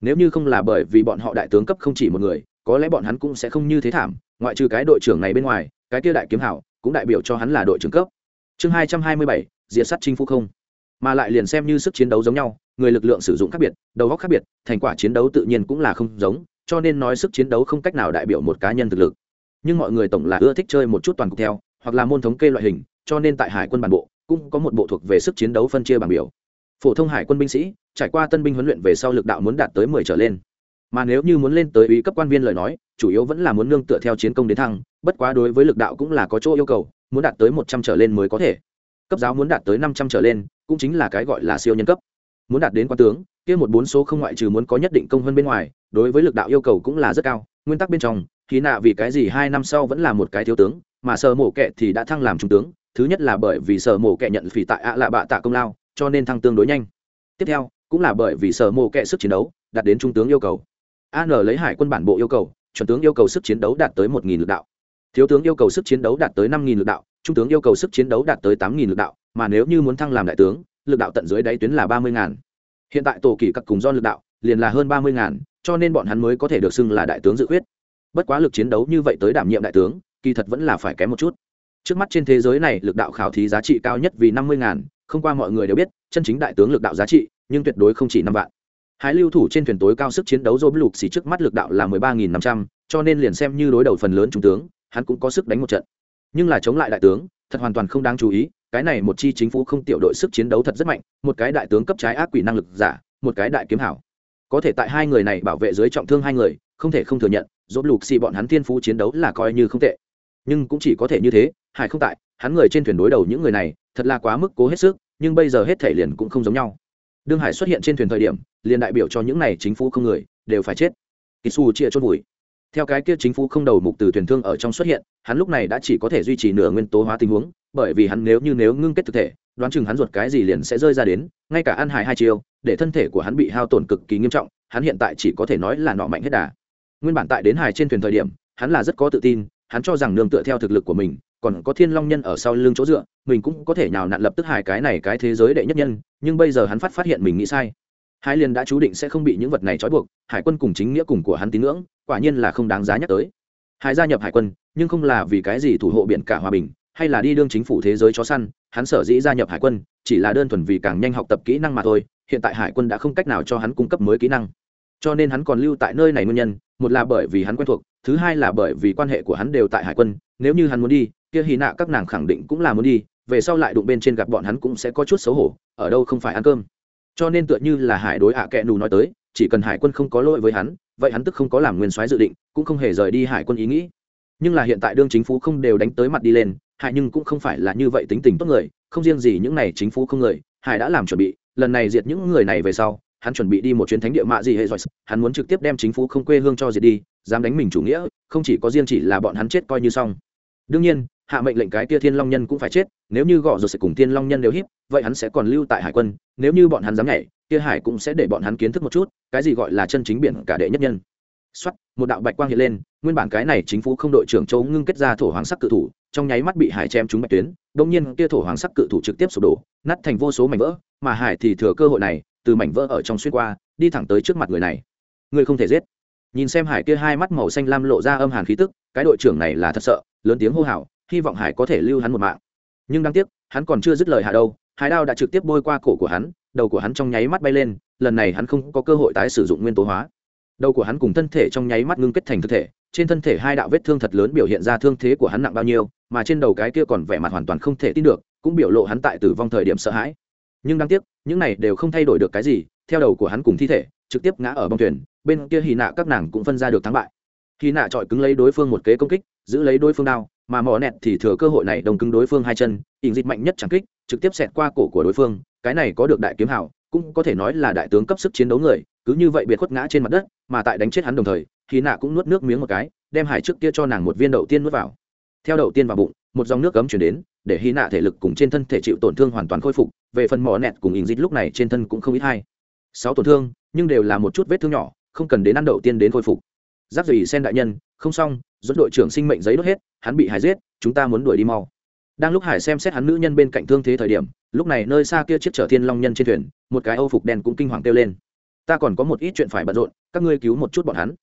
Nếu như không là bởi vì bọn họ đại tướng cấp không chỉ một người, có lẽ bọn hắn cũng sẽ không như thế thảm, ngoại trừ cái đội trưởng này bên ngoài, cái kia đại kiếm hảo, cũng đại biểu cho hắn là đội trưởng cấp. Chương hai trăm hai mươi bảy diện sắt chinh phu không. Mà lại liền xem như sức chiến đấu giống nhau, người lực lượng sử dụng khác biệt, đầu góc khác biệt, thành quả chiến đấu tự nhiên cũng là không giống cho nên nói sức chiến đấu không cách nào đại biểu một cá nhân thực lực. Nhưng mọi người tổng là ưa thích chơi một chút toàn cục theo, hoặc là môn thống kê loại hình, cho nên tại hải quân bản bộ, cũng có một bộ thuộc về sức chiến đấu phân chia bảng biểu. Phổ thông hải quân binh sĩ, trải qua tân binh huấn luyện về sau lực đạo muốn đạt tới mười trở lên. Mà nếu như muốn lên tới ý cấp quan viên lời nói, chủ yếu vẫn là muốn nương tựa theo chiến công đến thăng, bất quá đối với lực đạo cũng là có chỗ yêu cầu, muốn đạt tới một trăm trở lên mới có thể. Cấp giáo muốn đạt tới năm trăm trở lên, cũng chính là cái gọi là siêu nhân cấp. Muốn đạt đến quan tướng kia một bốn số không ngoại trừ muốn có nhất định công hơn bên ngoài, đối với lực đạo yêu cầu cũng là rất cao. Nguyên tắc bên trong khí nạ vì cái gì hai năm sau vẫn là một cái thiếu tướng, mà sở mổ kệ thì đã thăng làm trung tướng. Thứ nhất là bởi vì sở mổ kệ nhận phỉ tại ạ lạ bạ tạ công lao, cho nên thăng tương đối nhanh. Tiếp theo, cũng là bởi vì sở mổ kệ sức chiến đấu, đạt đến trung tướng yêu cầu. An lấy hải quân bản bộ yêu cầu, chuẩn tướng yêu cầu sức chiến đấu đạt tới một nghìn lực đạo. Thiếu tướng yêu cầu sức chiến đấu đạt tới năm nghìn lực đạo, trung tướng yêu cầu sức chiến đấu đạt tới tám nghìn lực đạo, mà nếu như muốn thăng làm đại tướng, lực đạo tận dưới đáy tuyến là ba mươi ngàn hiện tại tổ kỳ các cùng do lực đạo, liền là hơn ba mươi ngàn, cho nên bọn hắn mới có thể được xưng là đại tướng dự khuyết. Bất quá lực chiến đấu như vậy tới đảm nhiệm đại tướng, kỳ thật vẫn là phải kém một chút. Trước mắt trên thế giới này, lực đạo khảo thí giá trị cao nhất vì năm mươi ngàn, không qua mọi người đều biết, chân chính đại tướng lực đạo giá trị, nhưng tuyệt đối không chỉ năm vạn. Hải lưu thủ trên thuyền tối cao sức chiến đấu dô lục xỉ trước mắt lực đạo là mười ba nghìn năm trăm, cho nên liền xem như đối đầu phần lớn trung tướng, hắn cũng có sức đánh một trận. Nhưng là chống lại đại tướng, thật hoàn toàn không đáng chú ý cái này một chi chính phủ không tiểu đội sức chiến đấu thật rất mạnh, một cái đại tướng cấp trái ác quỷ năng lực giả, một cái đại kiếm hảo. Có thể tại hai người này bảo vệ dưới trọng thương hai người, không thể không thừa nhận dốt lục xì bọn hắn thiên phú chiến đấu là coi như không tệ. Nhưng cũng chỉ có thể như thế hải không tại, hắn người trên thuyền đối đầu những người này, thật là quá mức cố hết sức, nhưng bây giờ hết thể liền cũng không giống nhau. Đương hải xuất hiện trên thuyền thời điểm, liền đại biểu cho những này chính phủ không người, đều phải chết. Kisu chia chốt vùi theo cái kia chính phủ không đầu mục từ thuyền thương ở trong xuất hiện, hắn lúc này đã chỉ có thể duy trì nửa nguyên tố hóa tình huống, bởi vì hắn nếu như nếu ngưng kết thực thể, đoán chừng hắn ruột cái gì liền sẽ rơi ra đến, ngay cả ăn hải hai chiều để thân thể của hắn bị hao tổn cực kỳ nghiêm trọng, hắn hiện tại chỉ có thể nói là nọ mạnh hết đà. Nguyên bản tại đến hải trên thuyền thời điểm, hắn là rất có tự tin, hắn cho rằng nương tựa theo thực lực của mình, còn có thiên long nhân ở sau lưng chỗ dựa, mình cũng có thể nhào nặn lập tức hải cái này cái thế giới đệ nhất nhân, nhưng bây giờ hắn phát phát hiện mình nghĩ sai hai liền đã chú định sẽ không bị những vật này trói buộc, hải quân cùng chính nghĩa cùng của hắn tín ngưỡng, quả nhiên là không đáng giá nhắc tới. Hải gia nhập hải quân, nhưng không là vì cái gì thủ hộ biển cả hòa bình, hay là đi đương chính phủ thế giới chó săn, hắn sở dĩ gia nhập hải quân, chỉ là đơn thuần vì càng nhanh học tập kỹ năng mà thôi, hiện tại hải quân đã không cách nào cho hắn cung cấp mới kỹ năng. Cho nên hắn còn lưu tại nơi này nguyên nhân, một là bởi vì hắn quen thuộc, thứ hai là bởi vì quan hệ của hắn đều tại hải quân, nếu như hắn muốn đi, kia hy nạ các nàng khẳng định cũng là muốn đi, về sau lại đụng bên trên gặp bọn hắn cũng sẽ có chút xấu hổ, ở đâu không phải ăn cơm cho nên tựa như là hải đối ạ à kẹ nù nói tới chỉ cần hải quân không có lỗi với hắn vậy hắn tức không có làm nguyên soái dự định cũng không hề rời đi hải quân ý nghĩ. Nhưng là hiện tại đương chính phủ không đều đánh tới mặt đi lên hải nhưng cũng không phải là như vậy tính tình tốt người không riêng gì những này chính phủ không người hải đã làm chuẩn bị lần này diệt những người này về sau hắn chuẩn bị đi một chuyến thánh địa mạ gì hệ giỏi, hắn muốn trực tiếp đem chính phủ không quê hương cho diệt đi dám đánh mình chủ nghĩa không chỉ có riêng chỉ là bọn hắn chết coi như xong. Đương nhiên hạ mệnh lệnh cái tia thiên long nhân cũng phải chết, nếu như gõ rồi sẽ cùng thiên long nhân đều hiếp vậy hắn sẽ còn lưu tại hải quân, nếu như bọn hắn dám nhảy, kia hải cũng sẽ để bọn hắn kiến thức một chút, cái gì gọi là chân chính biển cả đệ nhất nhân. Xuất một đạo bạch quang hiện lên, nguyên bản cái này chính phủ không đội trưởng châu ngưng kết ra thổ hoàng sắc cự thủ, trong nháy mắt bị hải chém trúng bạch tuyến đông nhiên kia thổ hoàng sắc cự thủ trực tiếp sụp đổ, nát thành vô số mảnh vỡ, mà hải thì thừa cơ hội này, từ mảnh vỡ ở trong xuyên qua, đi thẳng tới trước mặt người này. Người không thể giết. Nhìn xem hải kia hai mắt màu xanh lam lộ ra âm hàn khí tức, cái đội trưởng này là thật sợ, lớn tiếng hô hào hy vọng hải có thể lưu hắn một mạng. Nhưng đáng tiếc, hắn còn chưa dứt lời hạ đâu, hải đao đã trực tiếp bôi qua cổ của hắn, đầu của hắn trong nháy mắt bay lên, lần này hắn không có cơ hội tái sử dụng nguyên tố hóa. Đầu của hắn cùng thân thể trong nháy mắt ngưng kết thành thực thể, trên thân thể hai đạo vết thương thật lớn biểu hiện ra thương thế của hắn nặng bao nhiêu, mà trên đầu cái kia còn vẻ mặt hoàn toàn không thể tin được, cũng biểu lộ hắn tại tử vong thời điểm sợ hãi. Nhưng đáng tiếc, những này đều không thay đổi được cái gì, theo đầu của hắn cùng thi thể, trực tiếp ngã ở bông thuyền, bên kia hì nạ các nàng cũng phân ra được thắng bại. Hì nạ chọi cứng lấy đối phương một kế công kích, giữ lấy đối phương đao mà mỏ nẹt thì thừa cơ hội này đồng cứng đối phương hai chân, ỉn dịch mạnh nhất chẳng kích, trực tiếp xẹt qua cổ của đối phương. Cái này có được đại kiếm hảo, cũng có thể nói là đại tướng cấp sức chiến đấu người, cứ như vậy biệt khuất ngã trên mặt đất, mà tại đánh chết hắn đồng thời hì nạ cũng nuốt nước miếng một cái, đem hải trước kia cho nàng một viên đậu tiên nuốt vào. Theo đầu tiên vào bụng, một dòng nước cấm chuyển đến, để hy nạ thể lực cùng trên thân thể chịu tổn thương hoàn toàn khôi phục, về phần mỏ nẹt cùng ỉn dịch lúc này trên thân cũng không ít hay. Sáu tổn thương, nhưng đều là một chút vết thương nhỏ, không cần đến ăn đậu tiên đến khôi phục. Giáp dày sen đại nhân không xong, rốt đội trưởng sinh mệnh giấy đốt hết, hắn bị hải giết, chúng ta muốn đuổi đi mau. Đang lúc hải xem xét hắn nữ nhân bên cạnh thương thế thời điểm, lúc này nơi xa kia chiếc chở thiên long nhân trên thuyền, một cái âu phục đen cũng kinh hoàng kêu lên. Ta còn có một ít chuyện phải bận rộn, các ngươi cứu một chút bọn hắn.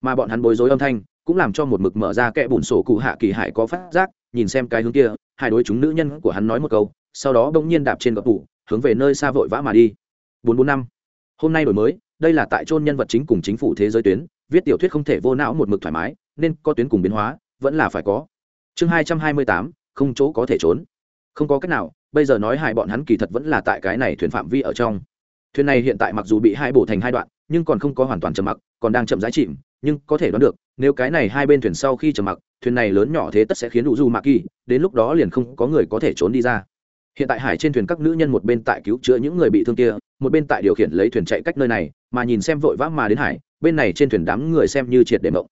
Mà bọn hắn bối rối âm thanh, cũng làm cho một mực mở ra kẽ bùn sổ cụ hạ kỳ hải có phát giác, nhìn xem cái hướng kia, hai đối chúng nữ nhân của hắn nói một câu, sau đó bỗng nhiên đạp trên gập tủ, hướng về nơi xa vội vã mà đi. Bốn bốn năm. Hôm nay đổi mới, đây là tại chôn nhân vật chính cùng chính phủ thế giới tuyến, viết tiểu thuyết không thể vô não một mực thoải mái nên có tuyến cùng biến hóa, vẫn là phải có. Chương hai trăm hai mươi tám, không chỗ có thể trốn. Không có cách nào, bây giờ nói hai bọn hắn kỳ thật vẫn là tại cái này thuyền phạm vi ở trong. Thuyền này hiện tại mặc dù bị hai bổ thành hai đoạn, nhưng còn không có hoàn toàn chầm mặc, còn đang chậm rãi chìm, nhưng có thể đoán được, nếu cái này hai bên thuyền sau khi chầm mặc, thuyền này lớn nhỏ thế tất sẽ khiến đủ du mạc kỳ đến lúc đó liền không có người có thể trốn đi ra. Hiện tại hải trên thuyền các nữ nhân một bên tại cứu chữa những người bị thương kia, một bên tại điều khiển lấy thuyền chạy cách nơi này, mà nhìn xem vội vã mà đến hải, bên này trên thuyền đám người xem như triệt để mộng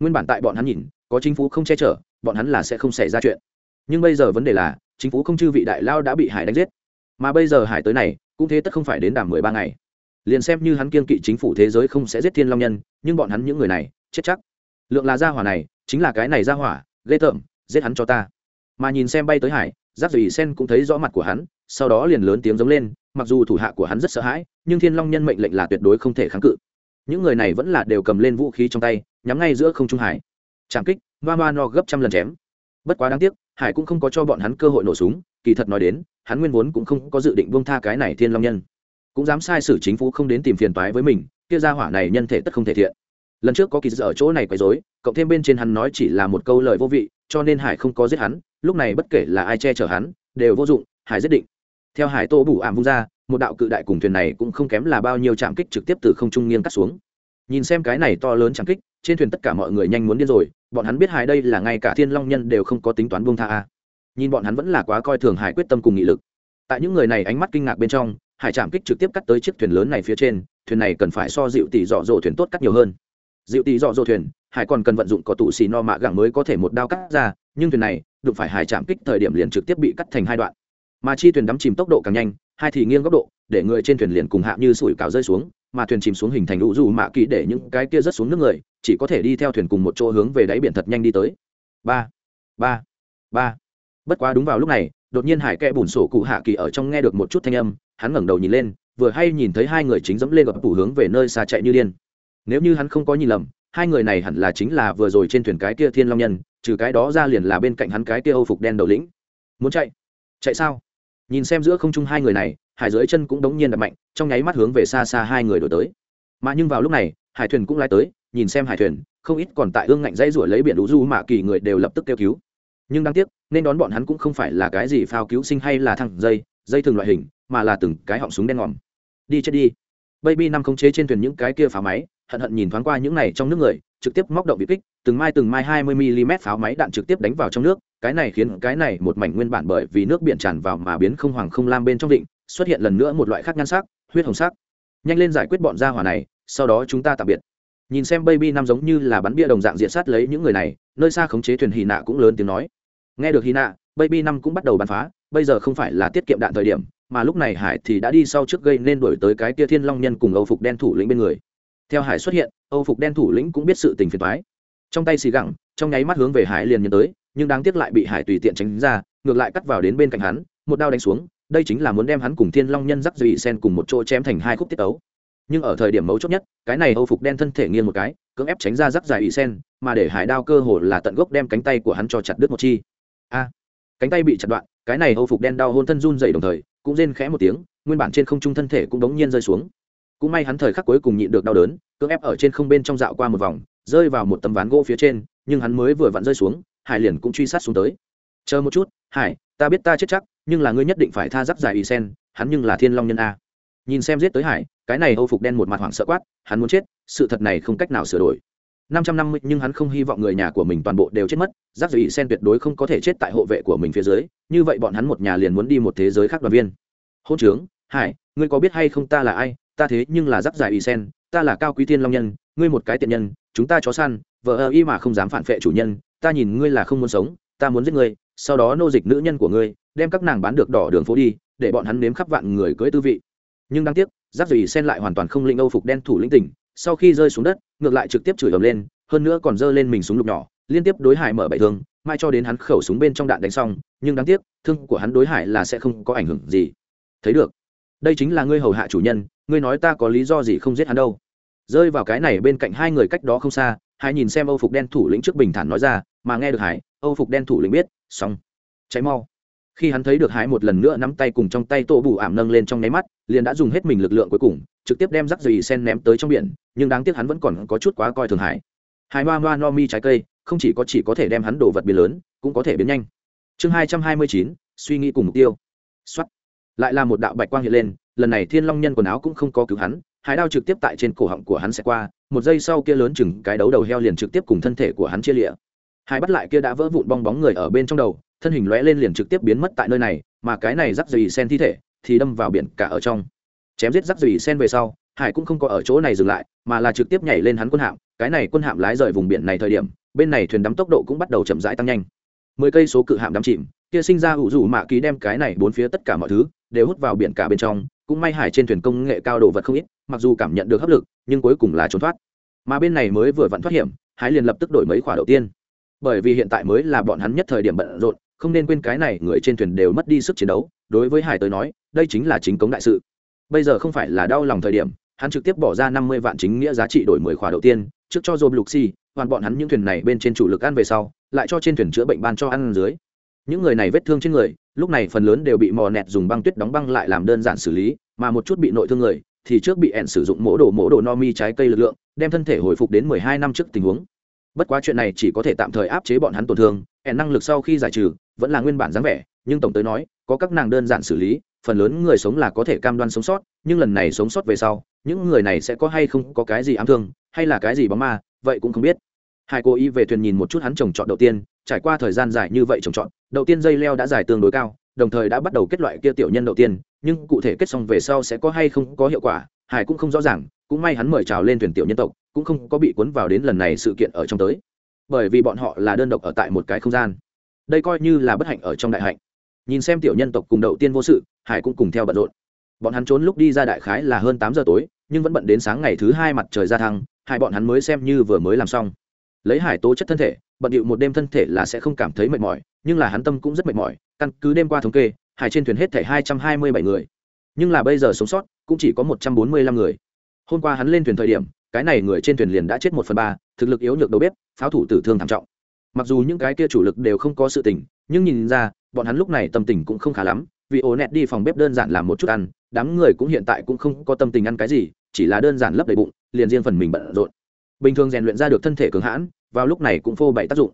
nguyên bản tại bọn hắn nhìn, có chính phủ không che chở, bọn hắn là sẽ không xảy ra chuyện. Nhưng bây giờ vấn đề là, chính phủ không chư vị đại lao đã bị hải đánh giết. Mà bây giờ hải tới này, cũng thế tất không phải đến đàm mười ba ngày. Liền xem như hắn kiên kỵ chính phủ thế giới không sẽ giết thiên long nhân, nhưng bọn hắn những người này, chết chắc. Lượng là gia hỏa này, chính là cái này gia hỏa, ghê tởm, giết hắn cho ta. Mà nhìn xem bay tới hải giáp dì sen cũng thấy rõ mặt của hắn, sau đó liền lớn tiếng giống lên, mặc dù thủ hạ của hắn rất sợ hãi, nhưng thiên long nhân mệnh lệnh là tuyệt đối không thể kháng cự. Những người này vẫn là đều cầm lên vũ khí trong tay nhắm ngay giữa không trung hải. Trảm kích va ma no gấp trăm lần chém. Bất quá đáng tiếc, hải cũng không có cho bọn hắn cơ hội nổ súng, kỳ thật nói đến, hắn nguyên vốn cũng không có dự định buông tha cái này thiên long nhân. Cũng dám sai sử chính phủ không đến tìm phiền toái với mình, kia ra hỏa này nhân thể tất không thể thiện. Lần trước có kỳ ở chỗ này quấy rối, cộng thêm bên trên hắn nói chỉ là một câu lời vô vị, cho nên hải không có giết hắn, lúc này bất kể là ai che chở hắn, đều vô dụng, hải giết định. Theo hải tô bủ ảm vung ra, một đạo cự đại cùng thuyền này cũng không kém là bao nhiêu trạm kích trực tiếp từ không trung nghiêng cắt xuống. Nhìn xem cái này to lớn trạm kích trên thuyền tất cả mọi người nhanh muốn điên rồi, bọn hắn biết hải đây là ngay cả thiên long nhân đều không có tính toán buông tha a. Nhìn bọn hắn vẫn là quá coi thường hải quyết tâm cùng nghị lực. Tại những người này ánh mắt kinh ngạc bên trong, hải trạm kích trực tiếp cắt tới chiếc thuyền lớn này phía trên, thuyền này cần phải so dịu tỷ dọ dỗ thuyền tốt cắt nhiều hơn. Dịu tỷ dọ dỗ thuyền, hải còn cần vận dụng có tụ xì no mạ gẳng mới có thể một đao cắt ra, nhưng thuyền này, đụng phải hải trạm kích thời điểm liền trực tiếp bị cắt thành hai đoạn. Mà chi thuyền đắm chìm tốc độ càng nhanh, hai thì nghiêng góc độ, để người trên thuyền liền cùng hạ như sủi cào rơi xuống mà thuyền chìm xuống hình thành ủ dù mạ kỳ để những cái kia rớt xuống nước người, chỉ có thể đi theo thuyền cùng một chỗ hướng về đáy biển thật nhanh đi tới. Ba ba ba. Bất quá đúng vào lúc này, đột nhiên hải kẽ bùn sổ cụ hạ kỳ ở trong nghe được một chút thanh âm, hắn ngẩng đầu nhìn lên, vừa hay nhìn thấy hai người chính dẫm lên gặp tủ hướng về nơi xa chạy như điên. Nếu như hắn không có nhìn lầm, hai người này hẳn là chính là vừa rồi trên thuyền cái kia thiên long nhân, trừ cái đó ra liền là bên cạnh hắn cái kia âu phục đen đầu lĩnh. Muốn chạy? Chạy sao? Nhìn xem giữa không trung hai người này, hải dưới chân cũng đống nhiên đập mạnh, trong nháy mắt hướng về xa xa hai người đổi tới. Mà nhưng vào lúc này, hải thuyền cũng lai tới, nhìn xem hải thuyền, không ít còn tại ương ngạnh dây ruổi lấy biển đủ du mạ kỳ người đều lập tức kêu cứu. Nhưng đáng tiếc, nên đón bọn hắn cũng không phải là cái gì phao cứu sinh hay là thằng dây dây thường loại hình, mà là từng cái họng súng đen ngòm. Đi chết đi. Baby năm khống chế trên thuyền những cái kia phá máy hận hận nhìn thoáng qua những này trong nước người, trực tiếp móc động bị kích, từng mai từng mai hai mươi mm pháo máy đạn trực tiếp đánh vào trong nước, cái này khiến cái này một mảnh nguyên bản bởi vì nước biển tràn vào mà biến không hoàng không lam bên trong định, xuất hiện lần nữa một loại khác nhan sắc, huyết hồng sắc. Nhanh lên giải quyết bọn gia hỏa này, sau đó chúng ta tạm biệt. Nhìn xem baby năm giống như là bắn bia đồng dạng diện sát lấy những người này, nơi xa khống chế thuyền hì nạ cũng lớn tiếng nói. Nghe được hì nạ, baby năm cũng bắt đầu bắn phá, bây giờ không phải là tiết kiệm đạn thời điểm, mà lúc này hải thì đã đi sau trước gây nên đổi tới cái kia thiên long nhân cùng âu phục đen thủ lĩnh bên người theo hải xuất hiện, âu phục đen thủ lĩnh cũng biết sự tình phiền thoái trong tay xì gẳng, trong nháy mắt hướng về hải liền nhấn tới, nhưng đáng tiếc lại bị hải tùy tiện tránh ra, ngược lại cắt vào đến bên cạnh hắn, một đao đánh xuống, đây chính là muốn đem hắn cùng thiên long nhân giắc dùy sen cùng một chỗ chém thành hai khúc tiết ấu nhưng ở thời điểm mấu chốt nhất, cái này âu phục đen thân thể nghiêng một cái, cưỡng ép tránh ra giắc dài ỵ sen, mà để hải đao cơ hồ là tận gốc đem cánh tay của hắn cho chặt đứt một chi. A! Cánh tay bị chặt đoạn, cái này âu phục đen đau hôn thân run dày đồng thời, cũng rên khẽ một tiếng, nguyên bản trên không trung thân thể cũng đống nhiên rơi xuống cũng may hắn thời khắc cuối cùng nhịn được đau đớn, cưỡng ép ở trên không bên trong dạo qua một vòng, rơi vào một tấm ván gỗ phía trên, nhưng hắn mới vừa vặn rơi xuống, hải liền cũng truy sát xuống tới. Chờ một chút, hải, ta biết ta chết chắc, nhưng là ngươi nhất định phải tha giáp dài y sen hắn nhưng là thiên long nhân a. Nhìn xem giết tới hải, cái này âu phục đen một mặt hoảng sợ quát, hắn muốn chết, sự thật này không cách nào sửa đổi. Năm trăm năm mươi, nhưng hắn không hy vọng người nhà của mình toàn bộ đều chết mất, giáp ỷ sen tuyệt đối không có thể chết tại hộ vệ của mình phía dưới, như vậy bọn hắn một nhà liền muốn đi một thế giới khác đoàn viên. Hôn trướng, hải, ngươi có biết hay không ta là ai ta thế nhưng là giáp giải ỷ sen ta là cao quý thiên long nhân, ngươi một cái tiện nhân, chúng ta chó săn vợ ơ y mà không dám phản vệ chủ nhân, ta nhìn ngươi là không muốn sống, ta muốn giết ngươi, sau đó nô dịch nữ nhân của ngươi, đem các nàng bán được đỏ đường phố đi, để bọn hắn nếm khắp vạn người cưới tư vị. Nhưng đáng tiếc, giáp dùy sen lại hoàn toàn không linh âu phục đen thủ lĩnh tỉnh, sau khi rơi xuống đất, ngược lại trực tiếp chửi ầm lên, hơn nữa còn giơ lên mình súng lục nhỏ, liên tiếp đối hải mở bảy thương, mai cho đến hắn khẩu súng bên trong đạn đánh xong, nhưng đáng tiếc, thương của hắn đối hải là sẽ không có ảnh hưởng gì. Thấy được đây chính là ngươi hầu hạ chủ nhân, ngươi nói ta có lý do gì không giết hắn đâu? Rơi vào cái này bên cạnh hai người cách đó không xa hải nhìn xem âu phục đen thủ lĩnh trước bình thản nói ra, mà nghe được hải, âu phục đen thủ lĩnh biết, xong. Cháy mau. Khi hắn thấy được hải một lần nữa nắm tay cùng trong tay tổ bù ảm nâng lên trong nháy mắt, liền đã dùng hết mình lực lượng cuối cùng, trực tiếp đem rắc dày sen ném tới trong biển, nhưng đáng tiếc hắn vẫn còn có chút quá coi thường hải. Hải ma ma no mi trái cây, không chỉ có chỉ có thể đem hắn đổ vật biến lớn, cũng có thể biến nhanh. Chương hai trăm hai mươi chín, suy nghĩ cùng mục tiêu. Xuất lại là một đạo bạch quang hiện lên, lần này thiên long nhân quần áo cũng không có cứu hắn, hải đao trực tiếp tại trên cổ họng của hắn sẽ qua, một giây sau kia lớn chừng cái đấu đầu heo liền trực tiếp cùng thân thể của hắn chia lịa. Hải bắt lại kia đã vỡ vụn bong bóng người ở bên trong đầu, thân hình lóe lên liền trực tiếp biến mất tại nơi này, mà cái này rắc dày sen thi thể thì đâm vào biển cả ở trong. Chém giết rắc dày sen về sau, hải cũng không có ở chỗ này dừng lại, mà là trực tiếp nhảy lên hắn quân hạm, cái này quân hạm lái rời vùng biển này thời điểm, bên này thuyền đắm tốc độ cũng bắt đầu chậm rãi tăng nhanh. Mười cây số cự hạm đắm chìm, kia sinh ra ủ rủ mạ ký đem cái này bốn phía tất cả mọi thứ đều hút vào biển cả bên trong, cũng may hải trên thuyền công nghệ cao đồ vật không ít, mặc dù cảm nhận được hấp lực, nhưng cuối cùng là trốn thoát. Mà bên này mới vừa vặn thoát hiểm, hải liền lập tức đổi mấy khỏa đầu tiên. Bởi vì hiện tại mới là bọn hắn nhất thời điểm bận rộn, không nên quên cái này, người trên thuyền đều mất đi sức chiến đấu, đối với hải tới nói, đây chính là chính cống đại sự. Bây giờ không phải là đau lòng thời điểm, hắn trực tiếp bỏ ra năm mươi vạn chính nghĩa giá trị đổi mười khỏa đầu tiên, trước cho dôm lục xi hoàn bọn hắn những thuyền này bên trên chủ lực ăn về sau, lại cho trên thuyền chữa bệnh ban cho ăn dưới những người này vết thương trên người, lúc này phần lớn đều bị mò nẹt dùng băng tuyết đóng băng lại làm đơn giản xử lý, mà một chút bị nội thương người, thì trước bị ẹn sử dụng mỗ đồ mỗ đồ no mi trái cây lực lượng, đem thân thể hồi phục đến mười hai năm trước tình huống. Bất quá chuyện này chỉ có thể tạm thời áp chế bọn hắn tổn thương, ẹn năng lực sau khi giải trừ, vẫn là nguyên bản dáng vẻ, nhưng tổng tới nói, có các nàng đơn giản xử lý, phần lớn người sống là có thể cam đoan sống sót, nhưng lần này sống sót về sau, những người này sẽ có hay không có cái gì ám thương, hay là cái gì bóng ma, vậy cũng không biết. Hai cô y về thuyền nhìn một chút hắn trồng trọt đầu tiên, trải qua thời gian dài như vậy trồng trọt đầu tiên dây leo đã dài tương đối cao, đồng thời đã bắt đầu kết loại kia tiểu nhân đầu tiên, nhưng cụ thể kết xong về sau sẽ có hay không có hiệu quả, hải cũng không rõ ràng, cũng may hắn mời chào lên thuyền tiểu nhân tộc, cũng không có bị cuốn vào đến lần này sự kiện ở trong tới. Bởi vì bọn họ là đơn độc ở tại một cái không gian. Đây coi như là bất hạnh ở trong đại hạnh. Nhìn xem tiểu nhân tộc cùng đậu tiên vô sự, hải cũng cùng theo bận rộn. Bọn hắn trốn lúc đi ra đại khái là hơn tám giờ tối, nhưng vẫn bận đến sáng ngày thứ hai mặt trời ra thăng, hai bọn hắn mới xem như vừa mới làm xong. Lấy hải tố chất thân thể bận điệu một đêm thân thể là sẽ không cảm thấy mệt mỏi, nhưng là hắn tâm cũng rất mệt mỏi, căn cứ đêm qua thống kê, hải trên thuyền hết thể hai trăm hai mươi bảy người. Nhưng là bây giờ sống sót cũng chỉ có một trăm bốn mươi lăm người. Hôm qua hắn lên thuyền thời điểm, cái này người trên thuyền liền đã chết một phần ba, thực lực yếu nhược đầu bếp, pháo thủ tử thương thảm trọng. Mặc dù những cái kia chủ lực đều không có sự tình, nhưng nhìn ra, bọn hắn lúc này tâm tình cũng không khá lắm, vì ổ nẹt đi phòng bếp đơn giản làm một chút ăn, đám người cũng hiện tại cũng không có tâm tình ăn cái gì, chỉ là đơn giản lấp đầy bụng, liền riêng phần mình bận rộn. Bình thường rèn luyện ra được thân thể cường hãn vào lúc này cũng phô bày tác dụng.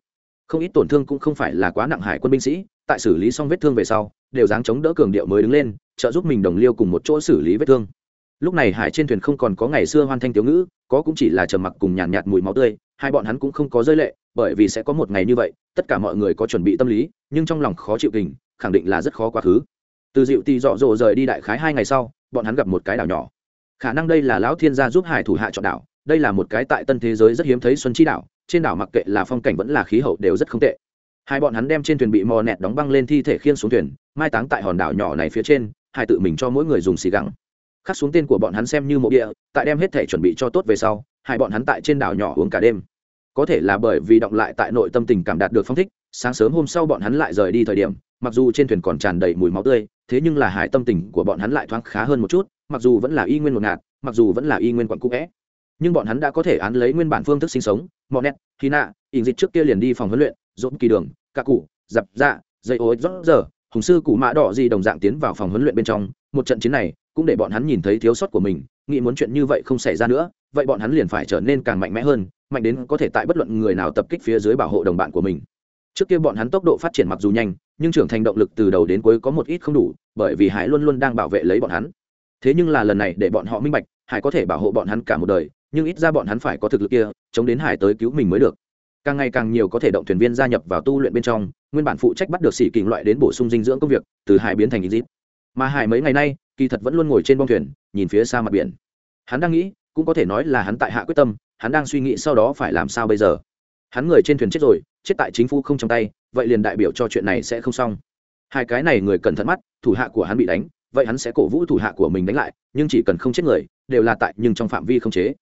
Không ít tổn thương cũng không phải là quá nặng hải quân binh sĩ tại xử lý xong vết thương về sau đều dáng chống đỡ cường điệu mới đứng lên trợ giúp mình đồng liêu cùng một chỗ xử lý vết thương. Lúc này hải trên thuyền không còn có ngày xưa hoan thanh thiếu ngữ có cũng chỉ là trầm mặc cùng nhàn nhạt, nhạt mùi máu tươi hai bọn hắn cũng không có rơi lệ bởi vì sẽ có một ngày như vậy tất cả mọi người có chuẩn bị tâm lý nhưng trong lòng khó chịu kình khẳng định là rất khó quá khứ. Từ dịu tì dọ dỗ rời đi đại khái hai ngày sau bọn hắn gặp một cái đảo nhỏ. Khả năng đây là lão thiên gia giúp hải thủ hạ chọn đảo đây là một cái tại tân thế giới rất hiếm thấy xuân chi đảo, trên đảo mặc kệ là phong cảnh vẫn là khí hậu đều rất không tệ. Hai bọn hắn đem trên thuyền bị mò nẹt đóng băng lên thi thể khiên xuống thuyền, mai táng tại hòn đảo nhỏ này phía trên, hai tự mình cho mỗi người dùng xì gắng khắc xuống tên của bọn hắn xem như mộ địa, tại đem hết thể chuẩn bị cho tốt về sau, hai bọn hắn tại trên đảo nhỏ uống cả đêm. Có thể là bởi vì động lại tại nội tâm tình cảm đạt được phong thích, sáng sớm hôm sau bọn hắn lại rời đi thời điểm, mặc dù trên thuyền còn tràn đầy mùi máu tươi, thế nhưng là hải tâm tình của bọn hắn lại thoáng khá hơn một chút, mặc dù vẫn là y nguyên một ngạt, mặc dù vẫn là y nguyên quặn cũ vẽ nhưng bọn hắn đã có thể án lấy nguyên bản phương thức sinh sống, mọ nét khi nạ, ỉn dịch trước kia liền đi phòng huấn luyện dốt kỳ đường ca cụ dập dạ dây ô rót giờ, hùng sư cụ mã đỏ gì đồng dạng tiến vào phòng huấn luyện bên trong. Một trận chiến này, cũng để bọn hắn nhìn thấy thiếu sót của mình, nghĩ muốn chuyện như vậy không xảy ra nữa, vậy bọn hắn liền phải trở nên càng mạnh mẽ hơn, mạnh đến có thể tại bất luận người nào tập kích phía dưới bảo hộ đồng bạn của mình. Trước kia bọn hắn tốc độ phát triển mặc dù nhanh, nhưng trưởng thành động lực từ đầu đến cuối có một ít không đủ, bởi vì hải luôn luôn đang bảo vệ lấy bọn hắn. Thế nhưng là lần này để bọn họ minh bạch, hải có thể bảo hộ bọn hắn cả một đời nhưng ít ra bọn hắn phải có thực lực kia, chống đến hải tới cứu mình mới được. Càng ngày càng nhiều có thể động thuyền viên gia nhập vào tu luyện bên trong, nguyên bản phụ trách bắt được xỉ kình loại đến bổ sung dinh dưỡng công việc, từ hải biến thành exit mà hải mấy ngày nay, kỳ thật vẫn luôn ngồi trên bông thuyền, nhìn phía xa mặt biển. Hắn đang nghĩ, cũng có thể nói là hắn tại hạ quyết tâm, hắn đang suy nghĩ sau đó phải làm sao bây giờ. Hắn người trên thuyền chết rồi, chết tại chính phủ không trong tay, vậy liền đại biểu cho chuyện này sẽ không xong. Hai cái này người cẩn thận mắt, thủ hạ của hắn bị đánh, vậy hắn sẽ cổ vũ thủ hạ của mình đánh lại, nhưng chỉ cần không chết người, đều là tại nhưng trong phạm vi không chế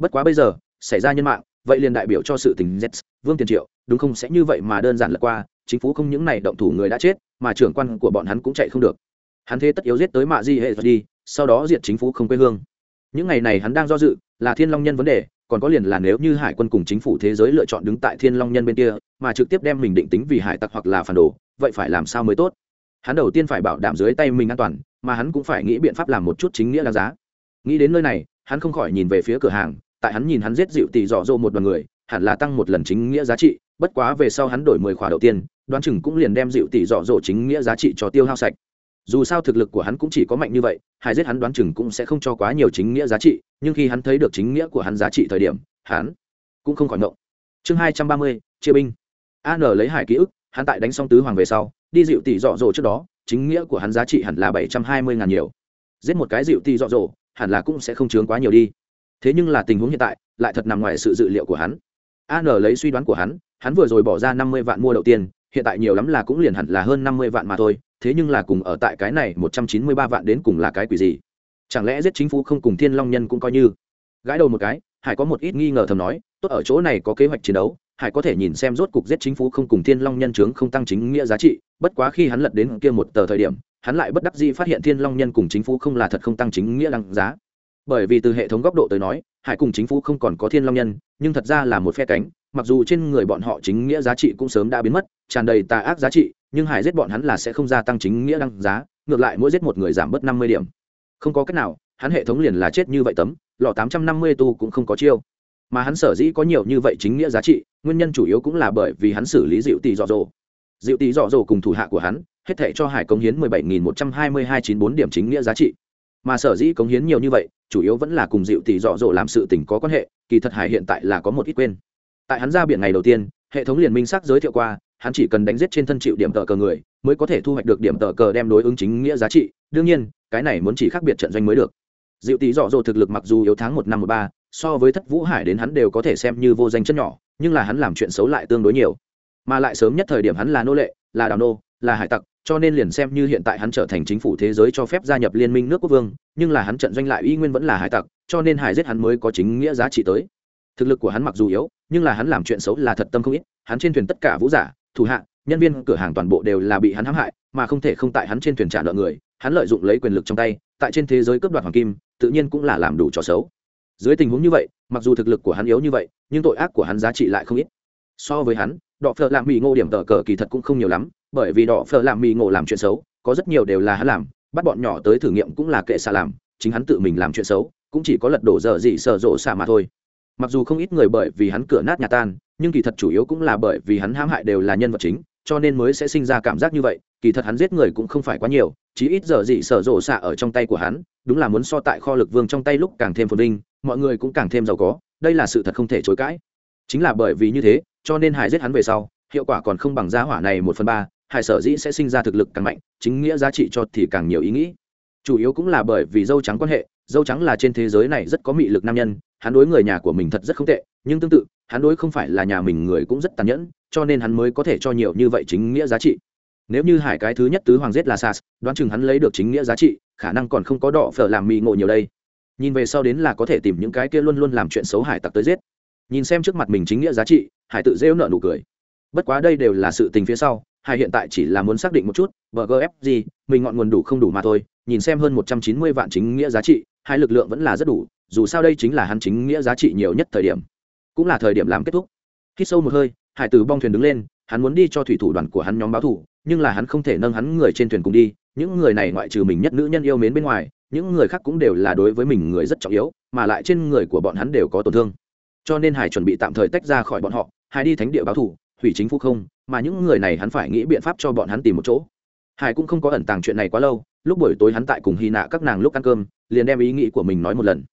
bất quá bây giờ, xảy ra nhân mạng, vậy liền đại biểu cho sự tình z, vương tiền triệu, đúng không? Sẽ như vậy mà đơn giản lật qua, chính phủ không những này động thủ người đã chết, mà trưởng quan của bọn hắn cũng chạy không được. Hắn thế tất yếu giết tới mạ di hệ đi sau đó diệt chính phủ không quê hương. Những ngày này hắn đang do dự, là thiên long nhân vấn đề, còn có liền là nếu như hải quân cùng chính phủ thế giới lựa chọn đứng tại thiên long nhân bên kia, mà trực tiếp đem mình định tính vì hải tặc hoặc là phản đồ, vậy phải làm sao mới tốt? Hắn đầu tiên phải bảo đảm dưới tay mình an toàn, mà hắn cũng phải nghĩ biện pháp làm một chút chính nghĩa đáng giá. Nghĩ đến nơi này, hắn không khỏi nhìn về phía cửa hàng tại hắn nhìn hắn giết dịu tỷ dọ dỗ một đoàn người, hẳn là tăng một lần chính nghĩa giá trị, bất quá về sau hắn đổi mười khỏa đầu tiên, đoán chừng cũng liền đem dịu tỷ dọ dỗ chính nghĩa giá trị cho tiêu hao sạch. Dù sao thực lực của hắn cũng chỉ có mạnh như vậy hải giết hắn đoán chừng cũng sẽ không cho quá nhiều chính nghĩa giá trị, nhưng khi hắn thấy được chính nghĩa của hắn giá trị thời điểm, hắn cũng không khỏi ngộng. Chương hai trăm ba mươi, chia binh. An lấy hải ký ức, hắn tại đánh xong tứ hoàng về sau, đi dịu tỷ dọ dỗ trước đó, chính nghĩa của hắn giá trị hẳn là bảy trăm hai mươi ngàn nhiều. Giết một cái dịu tỷ dọ dỗ hẳn là cũng sẽ không chướng quá nhiều đi thế nhưng là tình huống hiện tại, lại thật nằm ngoài sự dự liệu của hắn. An lấy suy đoán của hắn hắn vừa rồi bỏ ra năm mươi vạn mua đầu tiên, hiện tại nhiều lắm là cũng liền hẳn là hơn năm mươi vạn mà thôi, thế nhưng là cùng ở tại cái này một trăm chín mươi ba vạn đến cùng là cái quỷ gì? Chẳng lẽ giết chính phủ không cùng thiên long nhân cũng coi như? Gãi đầu một cái, hải có một ít nghi ngờ thầm nói, tốt ở chỗ này có kế hoạch chiến đấu, hải có thể nhìn xem rốt cục giết chính phủ không cùng thiên long nhân chướng không tăng chính nghĩa giá trị, bất quá khi hắn lật đến kia một tờ thời điểm, hắn lại bất đắc dĩ phát hiện thiên long nhân cùng chính phủ không là thật không tăng chính nghĩa đăng giá bởi vì từ hệ thống góc độ tới nói, hải cùng chính phủ không còn có thiên long nhân, nhưng thật ra là một phe cánh, mặc dù trên người bọn họ chính nghĩa giá trị cũng sớm đã biến mất, tràn đầy tà ác giá trị, nhưng hải giết bọn hắn là sẽ không gia tăng chính nghĩa đăng giá, ngược lại mỗi giết một người giảm bớt năm mươi điểm. Không có cách nào, hắn hệ thống liền là chết như vậy tấm, lọ tám trăm năm mươi tu cũng không có chiêu. Mà hắn sở dĩ có nhiều như vậy chính nghĩa giá trị, nguyên nhân chủ yếu cũng là bởi vì hắn xử lý dịu tỷ dọ dỗ. Dịu tỷ dọ dỗ cùng thủ hạ của hắn, hết thể cho hải cống hiến mười bảy nghìn một trăm hai mươi hai chín bốn điểm chính nghĩa giá trị mà sở dĩ cống hiến nhiều như vậy, chủ yếu vẫn là cùng dịu tỷ dọ dỗ làm sự tình có quan hệ, kỳ thật hải hiện tại là có một ít quên. Tại hắn ra biển ngày đầu tiên, hệ thống liền minh xác giới thiệu qua, hắn chỉ cần đánh giết trên thân chịu điểm tờ cờ người, mới có thể thu hoạch được điểm tờ cờ đem đối ứng chính nghĩa giá trị. Đương nhiên, cái này muốn chỉ khác biệt trận doanh mới được. Dịu tỷ dọ dỗ thực lực mặc dù yếu tháng một năm một ba, so với thất vũ hải đến hắn đều có thể xem như vô danh chân nhỏ, nhưng là hắn làm chuyện xấu lại tương đối nhiều. Mà lại sớm nhất thời điểm hắn là nô lệ, là đào nô là hải tặc, cho nên liền xem như hiện tại hắn trở thành chính phủ thế giới cho phép gia nhập liên minh nước quốc vương, nhưng là hắn trận doanh lại y nguyên vẫn là hải tặc, cho nên hải giết hắn mới có chính nghĩa giá trị tới. Thực lực của hắn mặc dù yếu, nhưng là hắn làm chuyện xấu là thật tâm không ít, hắn trên thuyền tất cả vũ giả, thủ hạ, nhân viên cửa hàng toàn bộ đều là bị hắn hãm hại, mà không thể không tại hắn trên thuyền trả nợ người, hắn lợi dụng lấy quyền lực trong tay, tại trên thế giới cướp đoạt hoàng kim, tự nhiên cũng là làm đủ trò xấu. Dưới tình huống như vậy, mặc dù thực lực của hắn yếu như vậy, nhưng tội ác của hắn giá trị lại không ít. So với hắn đọ phợ lạng bị ngô điểm tờ cờ kỳ thật cũng không nhiều lắm bởi vì đỏ phở làm mì ngộ làm chuyện xấu, có rất nhiều đều là hắn làm, bắt bọn nhỏ tới thử nghiệm cũng là kệ xạ làm, chính hắn tự mình làm chuyện xấu, cũng chỉ có lật đổ dở dị sợ rộ xạ mà thôi. Mặc dù không ít người bởi vì hắn cửa nát nhà tan, nhưng kỳ thật chủ yếu cũng là bởi vì hắn hãm hại đều là nhân vật chính, cho nên mới sẽ sinh ra cảm giác như vậy, kỳ thật hắn giết người cũng không phải quá nhiều, chí ít giờ dị sở rộ xạ ở trong tay của hắn, đúng là muốn so tại kho lực vương trong tay lúc càng thêm phồn vinh, mọi người cũng càng thêm giàu có, đây là sự thật không thể chối cãi. Chính là bởi vì như thế, cho nên hải giết hắn về sau, hiệu quả còn không bằng giá hỏa này một phần ba hải sở dĩ sẽ sinh ra thực lực càng mạnh, chính nghĩa giá trị cho thì càng nhiều ý nghĩ. Chủ yếu cũng là bởi vì dâu trắng quan hệ, dâu trắng là trên thế giới này rất có mị lực nam nhân, hắn đối người nhà của mình thật rất không tệ, nhưng tương tự, hắn đối không phải là nhà mình người cũng rất tàn nhẫn, cho nên hắn mới có thể cho nhiều như vậy chính nghĩa giá trị. Nếu như hải cái thứ nhất tứ hoàng giết là sas, đoán chừng hắn lấy được chính nghĩa giá trị, khả năng còn không có đỏ phở làm mì ngộ nhiều đây. Nhìn về sau đến là có thể tìm những cái kia luôn luôn làm chuyện xấu hải tặc tới giết. Nhìn xem trước mặt mình chính nghĩa giá trị, hải tự rêu nợ nụ cười. Bất quá đây đều là sự tình phía sau hải hiện tại chỉ là muốn xác định một chút bgf gì mình ngọn nguồn đủ không đủ mà thôi, nhìn xem hơn một trăm chín mươi vạn chính nghĩa giá trị, hai lực lượng vẫn là rất đủ, dù sao đây chính là hắn chính nghĩa giá trị nhiều nhất thời điểm. Cũng là thời điểm làm kết thúc. Khi sâu một hơi, hải từ bong thuyền đứng lên, hắn muốn đi cho thủy thủ đoàn của hắn nhóm báo thủ nhưng là hắn không thể nâng hắn người trên thuyền cùng đi, những người này ngoại trừ mình nhất nữ nhân yêu mến bên ngoài, những người khác cũng đều là đối với mình người rất trọng yếu, mà lại trên người của bọn hắn đều có tổn thương. Cho nên hải chuẩn bị tạm thời tách ra khỏi bọn họ, hải đi thánh địa báo thủ hủy chính phủ không mà những người này hắn phải nghĩ biện pháp cho bọn hắn tìm một chỗ. Hải cũng không có ẩn tàng chuyện này quá lâu lúc buổi tối hắn tại cùng hy nạ các nàng lúc ăn cơm liền đem ý nghĩ của mình nói một lần.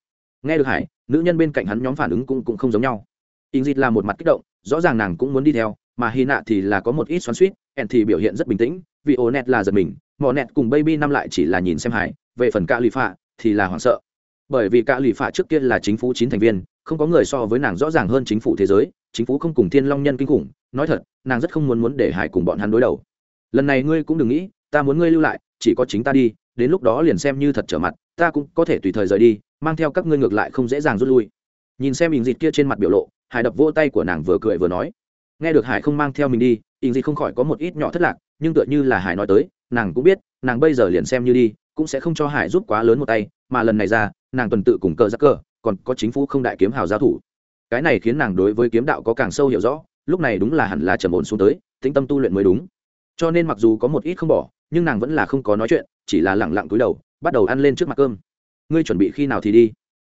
Nghe được hải nữ nhân bên cạnh hắn nhóm phản ứng cũng, cũng không giống nhau. In dịt là một mặt kích động rõ ràng nàng cũng muốn đi theo mà hy nạ thì là có một ít xoắn suýt ẻn thì biểu hiện rất bình tĩnh vì ô nẹt là giật mình mò nẹt cùng baby năm lại chỉ là nhìn xem hải về phần cả lì phạ thì là hoảng sợ. Bởi vì cả lì phạ trước kia là chính phủ chín thành viên không có người so với nàng rõ ràng hơn chính phủ thế giới, chính phủ không cùng thiên long nhân kinh khủng. Nói thật, nàng rất không muốn muốn để hải cùng bọn hắn đối đầu. Lần này ngươi cũng đừng nghĩ, ta muốn ngươi lưu lại, chỉ có chính ta đi, đến lúc đó liền xem như thật trở mặt, ta cũng có thể tùy thời rời đi, mang theo các ngươi ngược lại không dễ dàng rút lui. Nhìn xem ình dịt kia trên mặt biểu lộ, hải đập vỗ tay của nàng vừa cười vừa nói. Nghe được hải không mang theo mình đi ình dịt không khỏi có một ít nhỏ thất lạc, nhưng tựa như là hải nói tới, nàng cũng biết, nàng bây giờ liền xem như đi, cũng sẽ không cho hải giúp quá lớn một tay, mà lần này ra, nàng tuần tự cùng cờ giặc cờ còn có chính phủ không đại kiếm hào giao thủ. Cái này khiến nàng đối với kiếm đạo có càng sâu hiểu rõ, lúc này đúng là hẳn là trầm ổn xuống tới, tĩnh tâm tu luyện mới đúng. Cho nên mặc dù có một ít không bỏ, nhưng nàng vẫn là không có nói chuyện, chỉ là lẳng lặng cúi đầu, bắt đầu ăn lên trước mặt cơm. Ngươi chuẩn bị khi nào thì đi?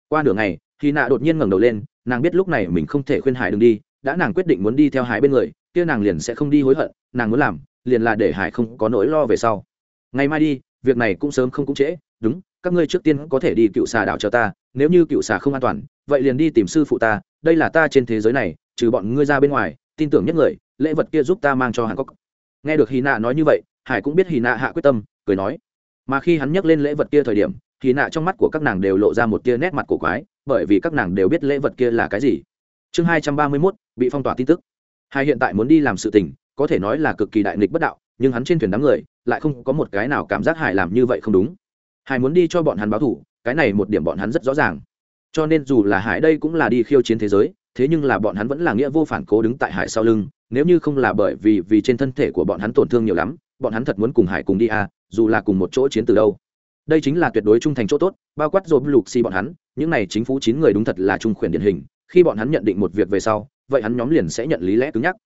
Qua nửa ngày khi nạ đột nhiên ngẩng đầu lên, nàng biết lúc này mình không thể khuyên hải đừng đi, đã nàng quyết định muốn đi theo hải bên người, kia nàng liền sẽ không đi hối hận, nàng muốn làm, liền là để hải không có nỗi lo về sau. Ngày mai đi, việc này cũng sớm không cũng trễ đúng, các ngươi trước tiên có thể đi cựu xà đảo cho ta, nếu như cựu xà không an toàn, vậy liền đi tìm sư phụ ta, đây là ta trên thế giới này, trừ bọn ngươi ra bên ngoài, tin tưởng nhất người, lễ vật kia giúp ta mang cho hàn cốc nghe được hy nạ nói như vậy, hải cũng biết hy nạ hạ quyết tâm, cười nói. Mà khi hắn nhắc lên lễ vật kia thời điểm hy nạ trong mắt của các nàng đều lộ ra một tia nét mặt cổ quái, bởi vì các nàng đều biết lễ vật kia là cái gì. Chương hai trăm ba mươi mốt, bị phong tỏa tin tức. Hai hiện tại muốn đi làm sự tình, có thể nói là cực kỳ đại nghịch bất đạo, nhưng hắn trên thuyền đám người, lại không có một cái nào cảm giác hải làm như vậy không đúng hải muốn đi cho bọn hắn báo thủ, cái này một điểm bọn hắn rất rõ ràng. Cho nên dù là hải đây cũng là đi khiêu chiến thế giới, thế nhưng là bọn hắn vẫn là nghĩa vô phản cố đứng tại hải sau lưng, nếu như không là bởi vì vì trên thân thể của bọn hắn tổn thương nhiều lắm, bọn hắn thật muốn cùng hải cùng đi à dù là cùng một chỗ chiến từ đâu. Đây chính là tuyệt đối trung thành chỗ tốt, bao quát rồi lục xì bọn hắn, những này chính phủ chín người đúng thật là trung khuyển điển hình, khi bọn hắn nhận định một việc về sau, vậy hắn nhóm liền sẽ nhận lý lẽ cứng nhắc.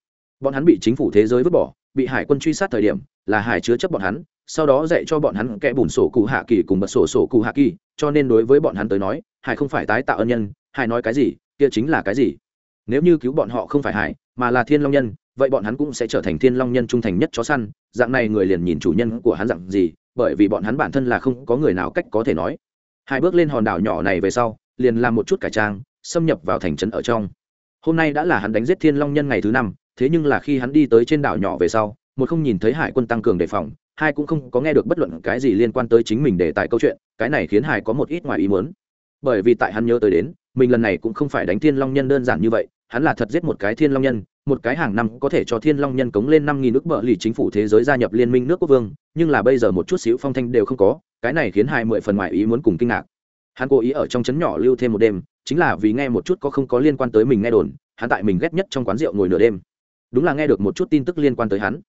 Bọn hắn bị chính phủ thế giới vứt bỏ, bị hải quân truy sát thời điểm, là hải chứa chấp bọn hắn sau đó dạy cho bọn hắn kẽ bùn sổ cụ hạ kỳ cùng bật sổ sổ cụ hạ kỳ, cho nên đối với bọn hắn tới nói, hải không phải tái tạo ân nhân, hải nói cái gì, kia chính là cái gì. Nếu như cứu bọn họ không phải hải, mà là thiên long nhân, vậy bọn hắn cũng sẽ trở thành thiên long nhân trung thành nhất chó săn, dạng này người liền nhìn chủ nhân của hắn dạng gì, bởi vì bọn hắn bản thân là không có người nào cách có thể nói. Hai bước lên hòn đảo nhỏ này về sau, liền làm một chút cải trang, xâm nhập vào thành trấn ở trong. Hôm nay đã là hắn đánh giết thiên long nhân ngày thứ năm, thế nhưng là khi hắn đi tới trên đảo nhỏ về sau, một không nhìn thấy hải quân tăng cường đề phòng hai cũng không có nghe được bất luận cái gì liên quan tới chính mình để tại câu chuyện, cái này khiến hải có một ít ngoài ý muốn. Bởi vì tại hắn nhớ tới đến, mình lần này cũng không phải đánh thiên long nhân đơn giản như vậy, hắn là thật giết một cái thiên long nhân, một cái hàng năm có thể cho thiên long nhân cống lên năm nghìn nước bợ lì chính phủ thế giới gia nhập liên minh nước quốc vương, nhưng là bây giờ một chút xíu phong thanh đều không có, cái này khiến hai mười phần ngoài ý muốn cùng kinh ngạc. Hắn cố ý ở trong trấn nhỏ lưu thêm một đêm, chính là vì nghe một chút có không có liên quan tới mình nghe đồn, hắn tại mình ghét nhất trong quán rượu ngồi nửa đêm. Đúng là nghe được một chút tin tức liên quan tới hắn.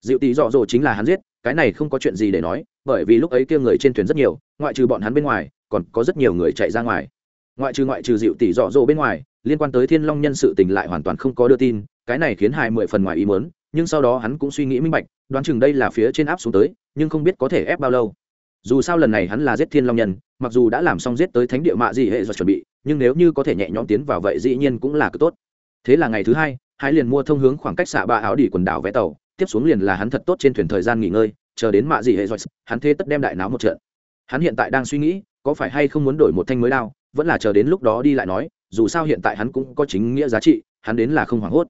Dịu tỷ dọ dỗ chính là hắn giết cái này không có chuyện gì để nói, bởi vì lúc ấy kia người trên thuyền rất nhiều, ngoại trừ bọn hắn bên ngoài, còn có rất nhiều người chạy ra ngoài. Ngoại trừ ngoại trừ dịu tỷ dọ dỗ bên ngoài, liên quan tới thiên long nhân sự tình lại hoàn toàn không có đưa tin, cái này khiến hai mười phần ngoài ý mớn nhưng sau đó hắn cũng suy nghĩ minh bạch, đoán chừng đây là phía trên áp xuống tới, nhưng không biết có thể ép bao lâu. Dù sao lần này hắn là giết thiên long nhân, mặc dù đã làm xong giết tới thánh địa mạ gì hệ do chuẩn bị, nhưng nếu như có thể nhẹ nhõm tiến vào vậy dĩ nhiên cũng là cực tốt. Thế là ngày thứ hai hai liền mua thông hướng khoảng cách xạ ba áo đỉ quần đảo vé tàu tiếp xuống liền là hắn thật tốt trên thuyền thời gian nghỉ ngơi, chờ đến mạ gì hệ rồi hắn thế tất đem đại náo một trận. Hắn hiện tại đang suy nghĩ, có phải hay không muốn đổi một thanh mới đao, vẫn là chờ đến lúc đó đi lại nói, dù sao hiện tại hắn cũng có chính nghĩa giá trị, hắn đến là không hoảng hốt.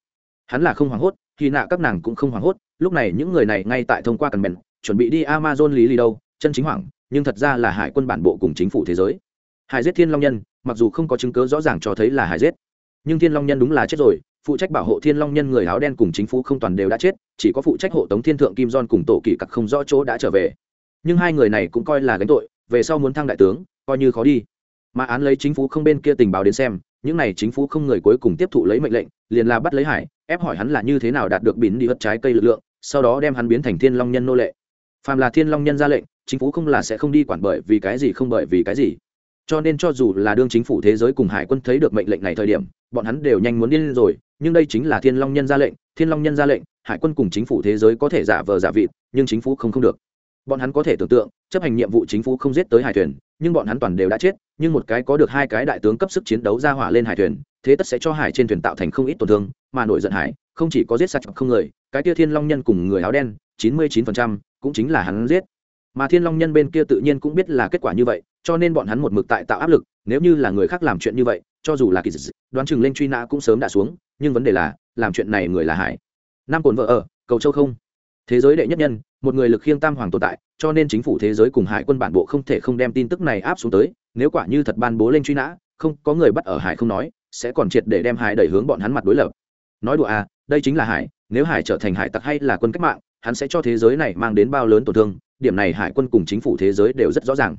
Hắn là không hoảng hốt, khi nạ các nàng cũng không hoảng hốt, lúc này những người này ngay tại thông qua cần mèn chuẩn bị đi amazon lý lì đâu, chân chính hoảng, nhưng thật ra là hải quân bản bộ cùng chính phủ thế giới. Hải giết thiên long nhân, mặc dù không có chứng cớ rõ ràng cho thấy là hải giết, nhưng thiên long nhân đúng là chết rồi phụ trách bảo hộ thiên long nhân người áo đen cùng chính phủ không toàn đều đã chết, chỉ có phụ trách hộ tống thiên thượng kim don cùng tổ kỳ cặc không rõ chỗ đã trở về. Nhưng hai người này cũng coi là gánh tội, về sau muốn thăng đại tướng, coi như khó đi. Mà án lấy chính phủ không bên kia tình báo đến xem, những này chính phủ không người cuối cùng tiếp thụ lấy mệnh lệnh, liền là bắt lấy hải, ép hỏi hắn là như thế nào đạt được bỉn đi hất trái cây lực lượng, sau đó đem hắn biến thành thiên long nhân nô lệ. Phàm là thiên long nhân ra lệnh, chính phủ không là sẽ không đi quản bởi vì cái gì không bởi vì cái gì cho nên cho dù là đương chính phủ thế giới cùng hải quân thấy được mệnh lệnh này thời điểm, bọn hắn đều nhanh muốn điên rồi, nhưng đây chính là thiên long nhân ra lệnh, thiên long nhân ra lệnh, hải quân cùng chính phủ thế giới có thể giả vờ giả vịt, nhưng chính phủ không không được. Bọn hắn có thể tưởng tượng, chấp hành nhiệm vụ chính phủ không giết tới hải thuyền, nhưng bọn hắn toàn đều đã chết, nhưng một cái có được hai cái đại tướng cấp sức chiến đấu ra hỏa lên hải thuyền, thế tất sẽ cho hải trên thuyền tạo thành không ít tổn thương, mà nổi giận hải, không chỉ có giết sạch không người, cái kia thiên long nhân cùng người áo đen, chín mươi chín phần trăm cũng chính là hắn giết. Mà thiên long nhân bên kia tự nhiên cũng biết là kết quả như vậy cho nên bọn hắn một mực tại tạo áp lực, nếu như là người khác làm chuyện như vậy, cho dù là kỳ dị, đoán chừng lên truy nã cũng sớm đã xuống, nhưng vấn đề là, làm chuyện này người là hải. Nam cồn vợ ở, cầu châu không? Thế giới đệ nhất nhân, một người lực khiêng tam hoàng tồn tại, cho nên chính phủ thế giới cùng hải quân bản bộ không thể không đem tin tức này áp xuống tới, nếu quả như thật ban bố lên truy nã, không, có người bắt ở hải không nói, sẽ còn triệt để đem hải đẩy hướng bọn hắn mặt đối lập. Nói đùa à đây chính là hải, nếu hải trở thành hải tặc hay là quân cách mạng, hắn sẽ cho thế giới này mang đến bao lớn tổn thương, điểm này hải quân cùng chính phủ thế giới đều rất rõ ràng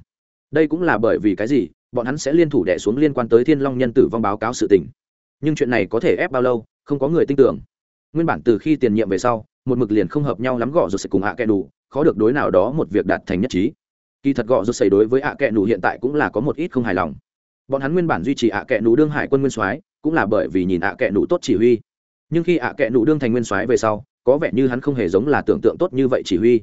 đây cũng là bởi vì cái gì? Bọn hắn sẽ liên thủ đẻ xuống liên quan tới thiên long nhân tử vong báo cáo sự tình. Nhưng chuyện này có thể ép bao lâu? Không có người tin tưởng. Nguyên bản từ khi tiền nhiệm về sau, một mực liền không hợp nhau lắm gõ rồi sẽ cùng hạ kẹ đủ khó được đối nào đó một việc đạt thành nhất trí. Kỳ thật gõ rụt xảy đối với hạ kẹ đủ hiện tại cũng là có một ít không hài lòng. Bọn hắn nguyên bản duy trì hạ kẹ đủ đương hải quân nguyên soái, cũng là bởi vì nhìn hạ kẹ đủ tốt chỉ huy. Nhưng khi hạ kẹ đủ đương thành nguyên soái về sau, có vẻ như hắn không hề giống là tưởng tượng tốt như vậy chỉ huy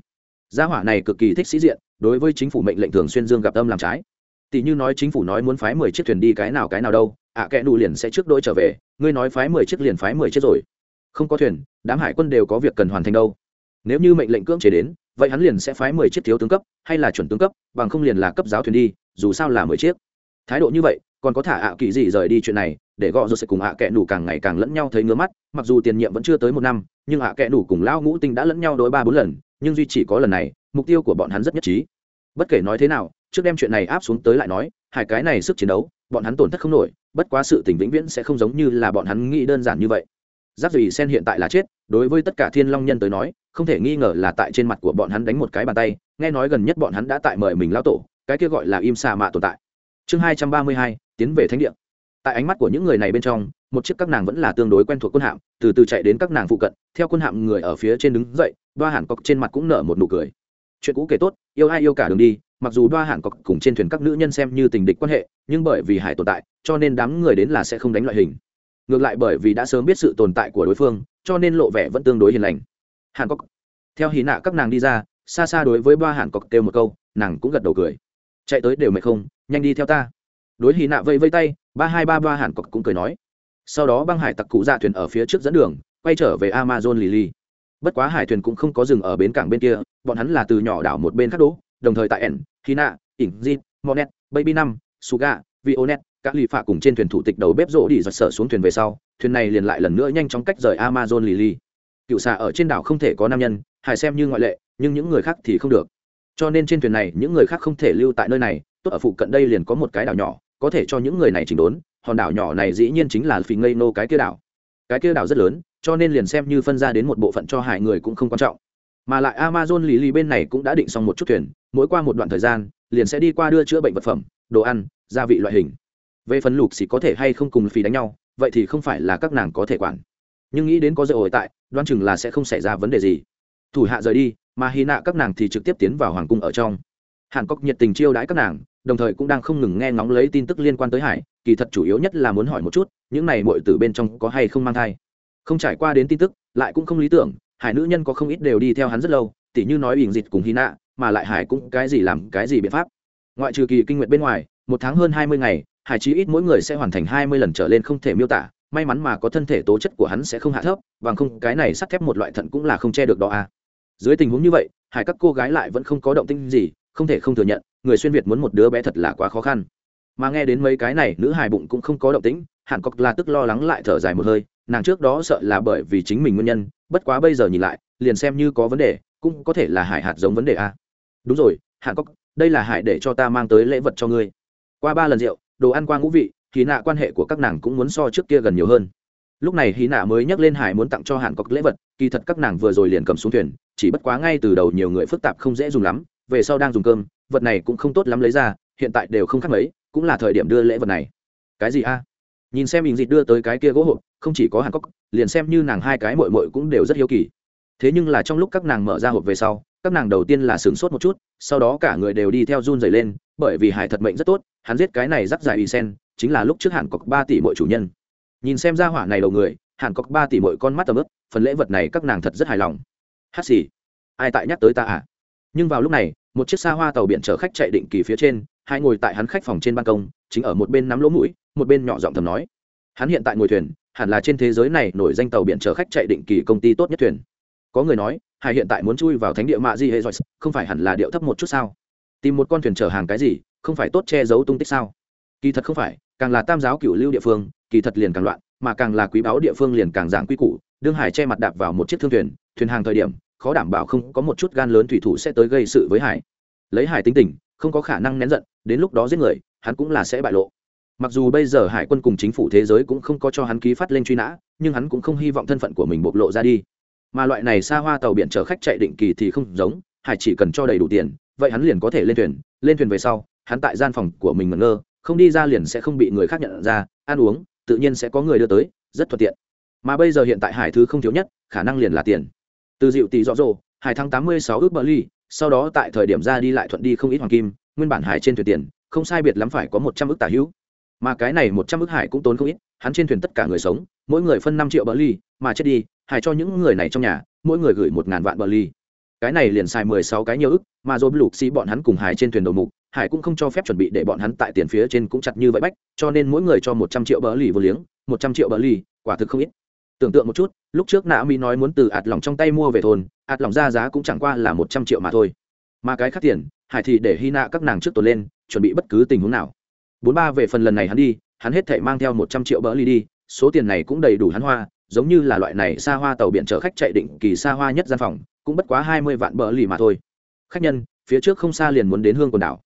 gia hỏa này cực kỳ thích sĩ diện đối với chính phủ mệnh lệnh thường xuyên dương gặp âm làm trái. Tỷ như nói chính phủ nói muốn phái mười chiếc thuyền đi cái nào cái nào đâu ạ à, kẽ đủ liền sẽ trước đôi trở về ngươi nói phái mười chiếc liền phái mười chiếc rồi. Không có thuyền đám hải quân đều có việc cần hoàn thành đâu. Nếu như mệnh lệnh cưỡng chế đến vậy hắn liền sẽ phái mười chiếc thiếu tướng cấp hay là chuẩn tướng cấp bằng không liền là cấp giáo thuyền đi dù sao là mười chiếc. Thái độ như vậy còn có thả ạ kỳ gì rời đi chuyện này để gọ rồi sẽ cùng ạ kẽ đủ càng ngày càng lẫn nhau thấy ngứa mắt mặc dù tiền nhiệm vẫn chưa tới một năm nhưng ạ kẽ đủ cùng lao ngũ tinh đã lẫn nhau đối ba bốn lần nhưng duy chỉ có lần này, mục tiêu của bọn hắn rất nhất trí. Bất kể nói thế nào, trước đem chuyện này áp xuống tới lại nói, hai cái này sức chiến đấu, bọn hắn tổn thất không nổi, bất quá sự tình vĩnh viễn sẽ không giống như là bọn hắn nghĩ đơn giản như vậy. Giáp dù sen hiện tại là chết, đối với tất cả thiên long nhân tới nói, không thể nghi ngờ là tại trên mặt của bọn hắn đánh một cái bàn tay, nghe nói gần nhất bọn hắn đã tại mời mình lao tổ, cái kia gọi là im xà mạ tồn tại. Chương hai trăm ba mươi hai, tiến về thánh địa. Tại ánh mắt của những người này bên trong một chiếc các nàng vẫn là tương đối quen thuộc quân hạm, từ từ chạy đến các nàng phụ cận, theo quân hạm người ở phía trên đứng dậy, đoa hẳn cọc trên mặt cũng nở một nụ cười. Chuyện cũ kể tốt, yêu ai yêu cả đường đi, mặc dù đoa hẳn cọc cùng trên thuyền các nữ nhân xem như tình địch quan hệ, nhưng bởi vì hải tồn tại, cho nên đám người đến là sẽ không đánh loại hình. Ngược lại bởi vì đã sớm biết sự tồn tại của đối phương, cho nên lộ vẻ vẫn tương đối hiền lành. Hàn cọc, theo hì nạ các nàng đi ra, xa xa đối với ba hàn cọc kêu một câu, nàng cũng gật đầu cười. Chạy tới đều mệt không, nhanh đi theo ta. Đối hì nạ vây vây tay, ba hai ba ba hàn cọc cũng cười nói sau đó băng hải tặc cụ dạ thuyền ở phía trước dẫn đường, quay trở về amazon lì bất quá hải thuyền cũng không có dừng ở bến cảng bên kia, bọn hắn là từ nhỏ đảo một bên khắc đỗ đồng thời tại ẩn hina, ỉn jin monet, baby năm suga, vionet, các lì phạ cùng trên thuyền thủ tịch đầu bếp rỗ đi giật sở xuống thuyền về sau, thuyền này liền lại lần nữa nhanh chóng cách rời amazon lì cựu xà ở trên đảo không thể có nam nhân hải xem như ngoại lệ, nhưng những người khác thì không được. Cho nên trên thuyền này, những người khác không thể lưu tại nơi này, tốt ở phụ cận đây liền có một cái đảo nhỏ, có thể cho những người này chỉnh đốn hòn đảo nhỏ này dĩ nhiên chính là phì ngây nô cái kia đảo. Cái kia đảo rất lớn, cho nên liền xem như phân ra đến một bộ phận cho hải người cũng không quan trọng. Mà lại amazon lì lì bên này cũng đã định xong một chút thuyền, mỗi qua một đoạn thời gian, liền sẽ đi qua đưa chữa bệnh vật phẩm, đồ ăn, gia vị loại hình. Về phần lục xì có thể hay không cùng phí đánh nhau, vậy thì không phải là các nàng có thể quản. Nhưng nghĩ đến có dễ ổi tại đoan chừng là sẽ không xảy ra vấn đề gì. Thủ hạ rời đi, mà hy nạ các nàng thì trực tiếp tiến vào hoàng cung ở trong. Hàn cốc nhiệt tình chiêu đãi các nàng đồng thời cũng đang không ngừng nghe ngóng lấy tin tức liên quan tới hải, kỳ thật chủ yếu nhất là muốn hỏi một chút, những này muội từ bên trong có hay không mang thai không trải qua đến tin tức, lại cũng không lý tưởng, hải nữ nhân có không ít đều đi theo hắn rất lâu, tỉ như nói bình dịch cùng hy nạ, mà lại hải cũng cái gì làm cái gì biện pháp ngoại trừ kỳ kinh nguyện bên ngoài, một tháng hơn hai mươi ngày, hải chí ít mỗi người sẽ hoàn thành hai mươi lần trở lên không thể miêu tả, may mắn mà có thân thể tố chất của hắn sẽ không hạ thấp, bằng không cái này sắt thép một loại thận cũng là không che được đó à. dưới tình huống như vậy, hải các cô gái lại vẫn không có động tinh gì, không thể không thừa nhận người xuyên việt muốn một đứa bé thật là quá khó khăn. Mà nghe đến mấy cái này, nữ hài bụng cũng không có động tĩnh, hàn cọc là tức lo lắng lại thở dài một hơi, nàng trước đó sợ là bởi vì chính mình nguyên nhân, bất quá bây giờ nhìn lại, liền xem như có vấn đề, cũng có thể là hải hạt giống vấn đề a. Đúng rồi, hàn cọc đây là hải để cho ta mang tới lễ vật cho ngươi. Qua ba lần rượu, đồ ăn qua ngũ vị, thì nạ quan hệ của các nàng cũng muốn so trước kia gần nhiều hơn. Lúc này hy nạ mới nhắc lên hải muốn tặng cho hàn cọc lễ vật, kỳ thật các nàng vừa rồi liền cầm xuống thuyền, chỉ bất quá ngay từ đầu nhiều người phức tạp không dễ dùng lắm về sau đang dùng cơm, vật này cũng không tốt lắm lấy ra, hiện tại đều không khác mấy, cũng là thời điểm đưa lễ vật này. Cái gì a? Nhìn xem mình dịch đưa tới cái kia gỗ hộp, không chỉ có hàn cốc liền xem như nàng hai cái mội mội cũng đều rất hiếu kỳ. Thế nhưng là trong lúc các nàng mở ra hộp về sau, các nàng đầu tiên là sửng sốt một chút, sau đó cả người đều đi theo run dày lên, bởi vì hải thật mệnh rất tốt, hắn giết cái này rắc dài y sen, chính là lúc trước hàn cọc ba tỷ mỗi chủ nhân. Nhìn xem ra hỏa này đầu người, hàn cọc ba tỷ mỗi con mắt tầm ướp phần lễ vật này các nàng thật rất hài lòng. Hát xì. Ai tại nhắc tới ta à? Nhưng vào lúc này, một chiếc xa hoa tàu biển chở khách chạy định kỳ phía trên, hai ngồi tại hắn khách phòng trên ban công, chính ở một bên nắm lỗ mũi, một bên nhỏ giọng thầm nói. Hắn hiện tại ngồi thuyền, hẳn là trên thế giới này nổi danh tàu biển chở khách chạy định kỳ công ty tốt nhất thuyền. Có người nói, hải hiện tại muốn chui vào thánh địa mạ di hệ joyce, không phải hẳn là điệu thấp một chút sao? Tìm một con thuyền chở hàng cái gì, không phải tốt che giấu tung tích sao? Kỳ thật không phải, càng là tam giáo cựu lưu địa phương, kỳ thật liền càng loạn, mà càng là quý báu địa phương liền càng giảng quy củ, đương hải che mặt đạp vào một chiếc thương thuyền thuyền hàng thời điểm khó đảm bảo không có một chút gan lớn thủy thủ sẽ tới gây sự với hải. Lấy hải tính tình, không có khả năng nén giận, đến lúc đó giết người, hắn cũng là sẽ bại lộ. Mặc dù bây giờ hải quân cùng chính phủ thế giới cũng không có cho hắn ký phát lên truy nã, nhưng hắn cũng không hy vọng thân phận của mình bộc lộ ra đi. Mà loại này xa hoa tàu biển chở khách chạy định kỳ thì không giống, hải chỉ cần cho đầy đủ tiền, vậy hắn liền có thể lên thuyền lên thuyền về sau, hắn tại gian phòng của mình ngẩn ngơ, không đi ra liền sẽ không bị người khác nhận ra, ăn uống, tự nhiên sẽ có người đưa tới, rất thuận tiện. Mà bây giờ hiện tại hải thứ không thiếu nhất, khả năng liền là tiền từ dịu tỷ rõ rồ hải thắng tám mươi sáu ước bờ ly, sau đó tại thời điểm ra đi lại thuận đi không ít hoàng kim, nguyên bản hải trên thuyền tiền, không sai biệt lắm phải có một trăm ước tả hữu. Mà cái này một trăm ước hải cũng tốn không ít, hắn trên thuyền tất cả người sống, mỗi người phân năm triệu bờ ly, mà chết đi, hải cho những người này trong nhà, mỗi người gửi một ngàn vạn bờ ly. Cái này liền xài mười sáu cái nhiều ức mà rồi lục xì bọn hắn cùng hải trên thuyền đầu mục, hải cũng không cho phép chuẩn bị để bọn hắn tại tiền phía trên cũng chặt như vậy bách, cho nên mỗi người cho một trăm triệu bờ ly vô liếng, một trăm triệu bờ ly, quả thực không ít tưởng tượng một chút, lúc trước nạ mỹ nói muốn từ ạt lòng trong tay mua về thôn, ạt lòng ra giá cũng chẳng qua là một trăm triệu mà thôi. Mà cái khác tiền, hải thì để hy nạ các nàng trước tổ lên, chuẩn bị bất cứ tình huống nào. Bốn ba về phần lần này hắn đi, hắn hết thể mang theo một trăm triệu bỡ ly đi, số tiền này cũng đầy đủ hắn hoa, giống như là loại này xa hoa tàu biển chở khách chạy định kỳ xa hoa nhất gian phòng, cũng bất quá hai mươi vạn bỡ lì mà thôi. Khách nhân, phía trước không xa liền muốn đến hương quần đảo.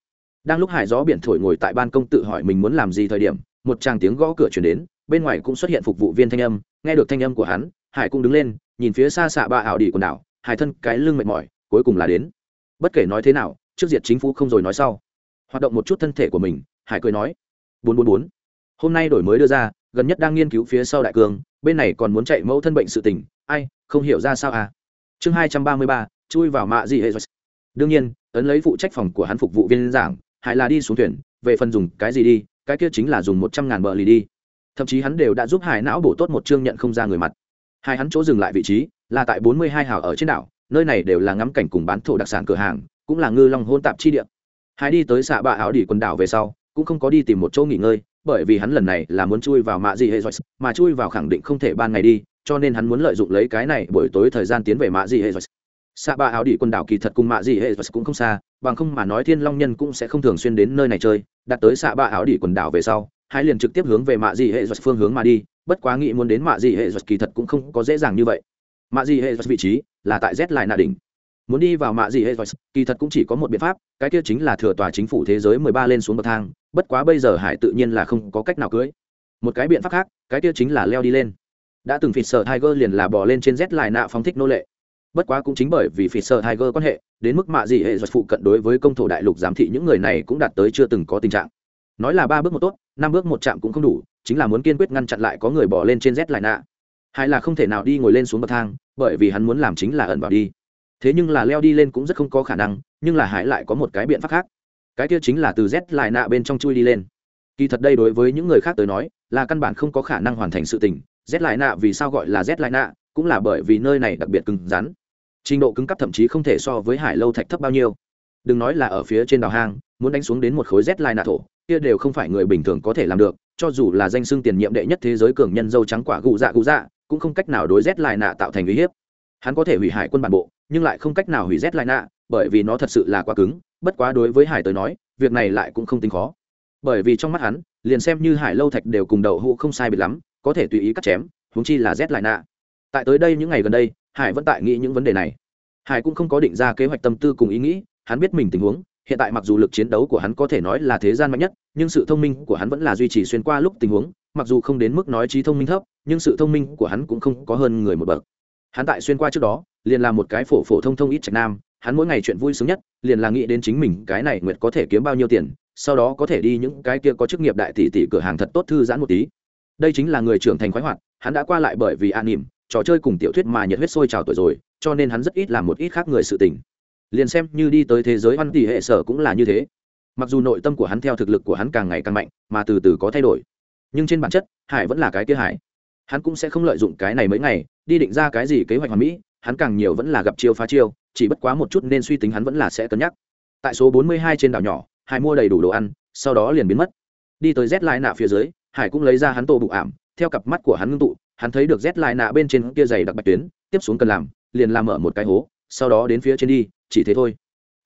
Đang lúc hải gió biển thổi ngồi tại ban công tự hỏi mình muốn làm gì thời điểm một tràng tiếng gõ cửa chuyển đến, bên ngoài cũng xuất hiện phục vụ viên thanh âm, nghe được thanh âm của hắn, hải cũng đứng lên, nhìn phía xa xạ ba ảo đi quần đảo, hải thân cái lưng mệt mỏi, cuối cùng là đến. Bất kể nói thế nào, trước diệt chính phủ không rồi nói sau. Hoạt động một chút thân thể của mình, hải cười nói, bốn bốn bốn. Hôm nay đổi mới đưa ra, gần nhất đang nghiên cứu phía sau đại cương bên này còn muốn chạy mẫu thân bệnh sự tình. Ai, không hiểu ra sao à? Chương hai trăm ba mươi ba, chui vào mạ gì hệ đương nhiên, ấn lấy phụ trách phòng của hắn phục vụ viên giảng, hải là đi xuống thuyền, về phần dùng cái gì đi cái kia chính là dùng một trăm ngàn bờ lì đi. Thậm chí hắn đều đã giúp hải não bổ tốt một chương nhận không ra người mặt. Hai hắn chỗ dừng lại vị trí là tại bốn mươi hai hào ở trên đảo, nơi này đều là ngắm cảnh cùng bán thổ đặc sản cửa hàng, cũng là ngư long hôn tạp chi địa. Hải đi tới xạ bạ áo đỉ quần đảo về sau, cũng không có đi tìm một chỗ nghỉ ngơi, bởi vì hắn lần này là muốn chui vào mạ dị hệ rồi mà chui vào khẳng định không thể ban ngày đi, cho nên hắn muốn lợi dụng lấy cái này buổi tối thời gian tiến về mạ dị hệ rồi xạ ba áo đỉ quần đảo kỳ thật cùng mạ gì hệ và cũng không xa, bằng không mà nói thiên long nhân cũng sẽ không thường xuyên đến nơi này chơi. Đặt tới xạ ba áo đỉ quần đảo về sau, hai liền trực tiếp hướng về mạ dị hệ phương hướng mà đi. Bất quá nghĩ muốn đến mạ dị hệ kỳ thật cũng không có dễ dàng như vậy. Mạ dị hệ vị trí là tại z lại nạ đỉnh. Muốn đi vào mạ dị hệ kỳ thật cũng chỉ có một biện pháp, cái kia chính là thừa tòa chính phủ thế giới mười ba lên xuống bậc thang. Bất quá bây giờ hải tự nhiên là không có cách nào cưới. Một cái biện pháp khác, cái kia chính là leo đi lên. Đã từng phịt sợ tiger liền là bỏ lên trên z lại nạ phóng thích nô lệ bất quá cũng chính bởi vì phịt sợ tiger quan hệ, đến mức mạ gì hệ giật phụ cận đối với công thổ đại lục giám thị những người này cũng đạt tới chưa từng có tình trạng. Nói là ba bước một tốt, năm bước một chạm cũng không đủ, chính là muốn kiên quyết ngăn chặn lại có người bỏ lên trên z lại nạ hay là không thể nào đi ngồi lên xuống bậc thang, bởi vì hắn muốn làm chính là ẩn vào đi. Thế nhưng là leo đi lên cũng rất không có khả năng, nhưng là hải lại có một cái biện pháp khác. Cái kia chính là từ z lại nạ bên trong chui đi lên. Kỳ thật đây đối với những người khác tới nói, là căn bản không có khả năng hoàn thành sự tình. Z lại nạ vì sao gọi là z lại nạ cũng là bởi vì nơi này đặc biệt cứng rắn trình độ cứng cấp thậm chí không thể so với hải lâu thạch thấp bao nhiêu. Đừng nói là ở phía trên đào hang, muốn đánh xuống đến một khối z lại nạ thổ, kia đều không phải người bình thường có thể làm được, cho dù là danh xưng tiền nhiệm đệ nhất thế giới cường nhân dâu trắng quả gụ dạ gụ dạ cũng không cách nào đối z lại nạ tạo thành uy hiếp. Hắn có thể hủy hải quân bản bộ, nhưng lại không cách nào hủy z lại nạ, bởi vì nó thật sự là quá cứng, bất quá đối với hải tới nói, việc này lại cũng không tính khó. Bởi vì trong mắt hắn, liền xem như hải lâu thạch đều cùng đậu hũ không sai biệt lắm, có thể tùy ý cắt chém, huống chi là z lại nạ. Tại tới đây những ngày gần đây hải vẫn tại nghĩ những vấn đề này. Hải cũng không có định ra kế hoạch tâm tư cùng ý nghĩ, hắn biết mình tình huống, hiện tại mặc dù lực chiến đấu của hắn có thể nói là thế gian mạnh nhất, nhưng sự thông minh của hắn vẫn là duy trì xuyên qua lúc tình huống, mặc dù không đến mức nói trí thông minh thấp, nhưng sự thông minh của hắn cũng không có hơn người một bậc. Hắn tại xuyên qua trước đó, liền là một cái phổ phổ thông thông ít trạch nam, hắn mỗi ngày chuyện vui sướng nhất, liền là nghĩ đến chính mình cái này nguyệt có thể kiếm bao nhiêu tiền, sau đó có thể đi những cái kia có chức nghiệp đại tỷ tỷ cửa hàng thật tốt thư giãn một tí. Đây chính là người trưởng thành khoái hoạt, hắn đã qua lại bởi vì an nỉm trò chơi cùng tiểu thuyết mà nhiệt huyết sôi trào tuổi rồi, cho nên hắn rất ít làm một ít khác người sự tình. Liền xem như đi tới thế giới văn tỷ hệ sở cũng là như thế. Mặc dù nội tâm của hắn theo thực lực của hắn càng ngày càng mạnh, mà từ từ có thay đổi. Nhưng trên bản chất, hải vẫn là cái kia hải. Hắn cũng sẽ không lợi dụng cái này mấy ngày, đi định ra cái gì kế hoạch hoàn mỹ, hắn càng nhiều vẫn là gặp chiêu phá chiêu, chỉ bất quá một chút nên suy tính hắn vẫn là sẽ cân nhắc. Tại số 42 trên đảo nhỏ, hải mua đầy đủ đồ ăn, sau đó liền biến mất. Đi tới z lại nạ phía dưới, hải cũng lấy ra hắn tổ bụ ảm, theo cặp mắt của hắn ngưng tụ hắn thấy được rét lại nạ bên trên kia dày đặc bạch tuyến, tiếp xuống cần làm, liền làm mở một cái hố, sau đó đến phía trên đi, chỉ thế thôi.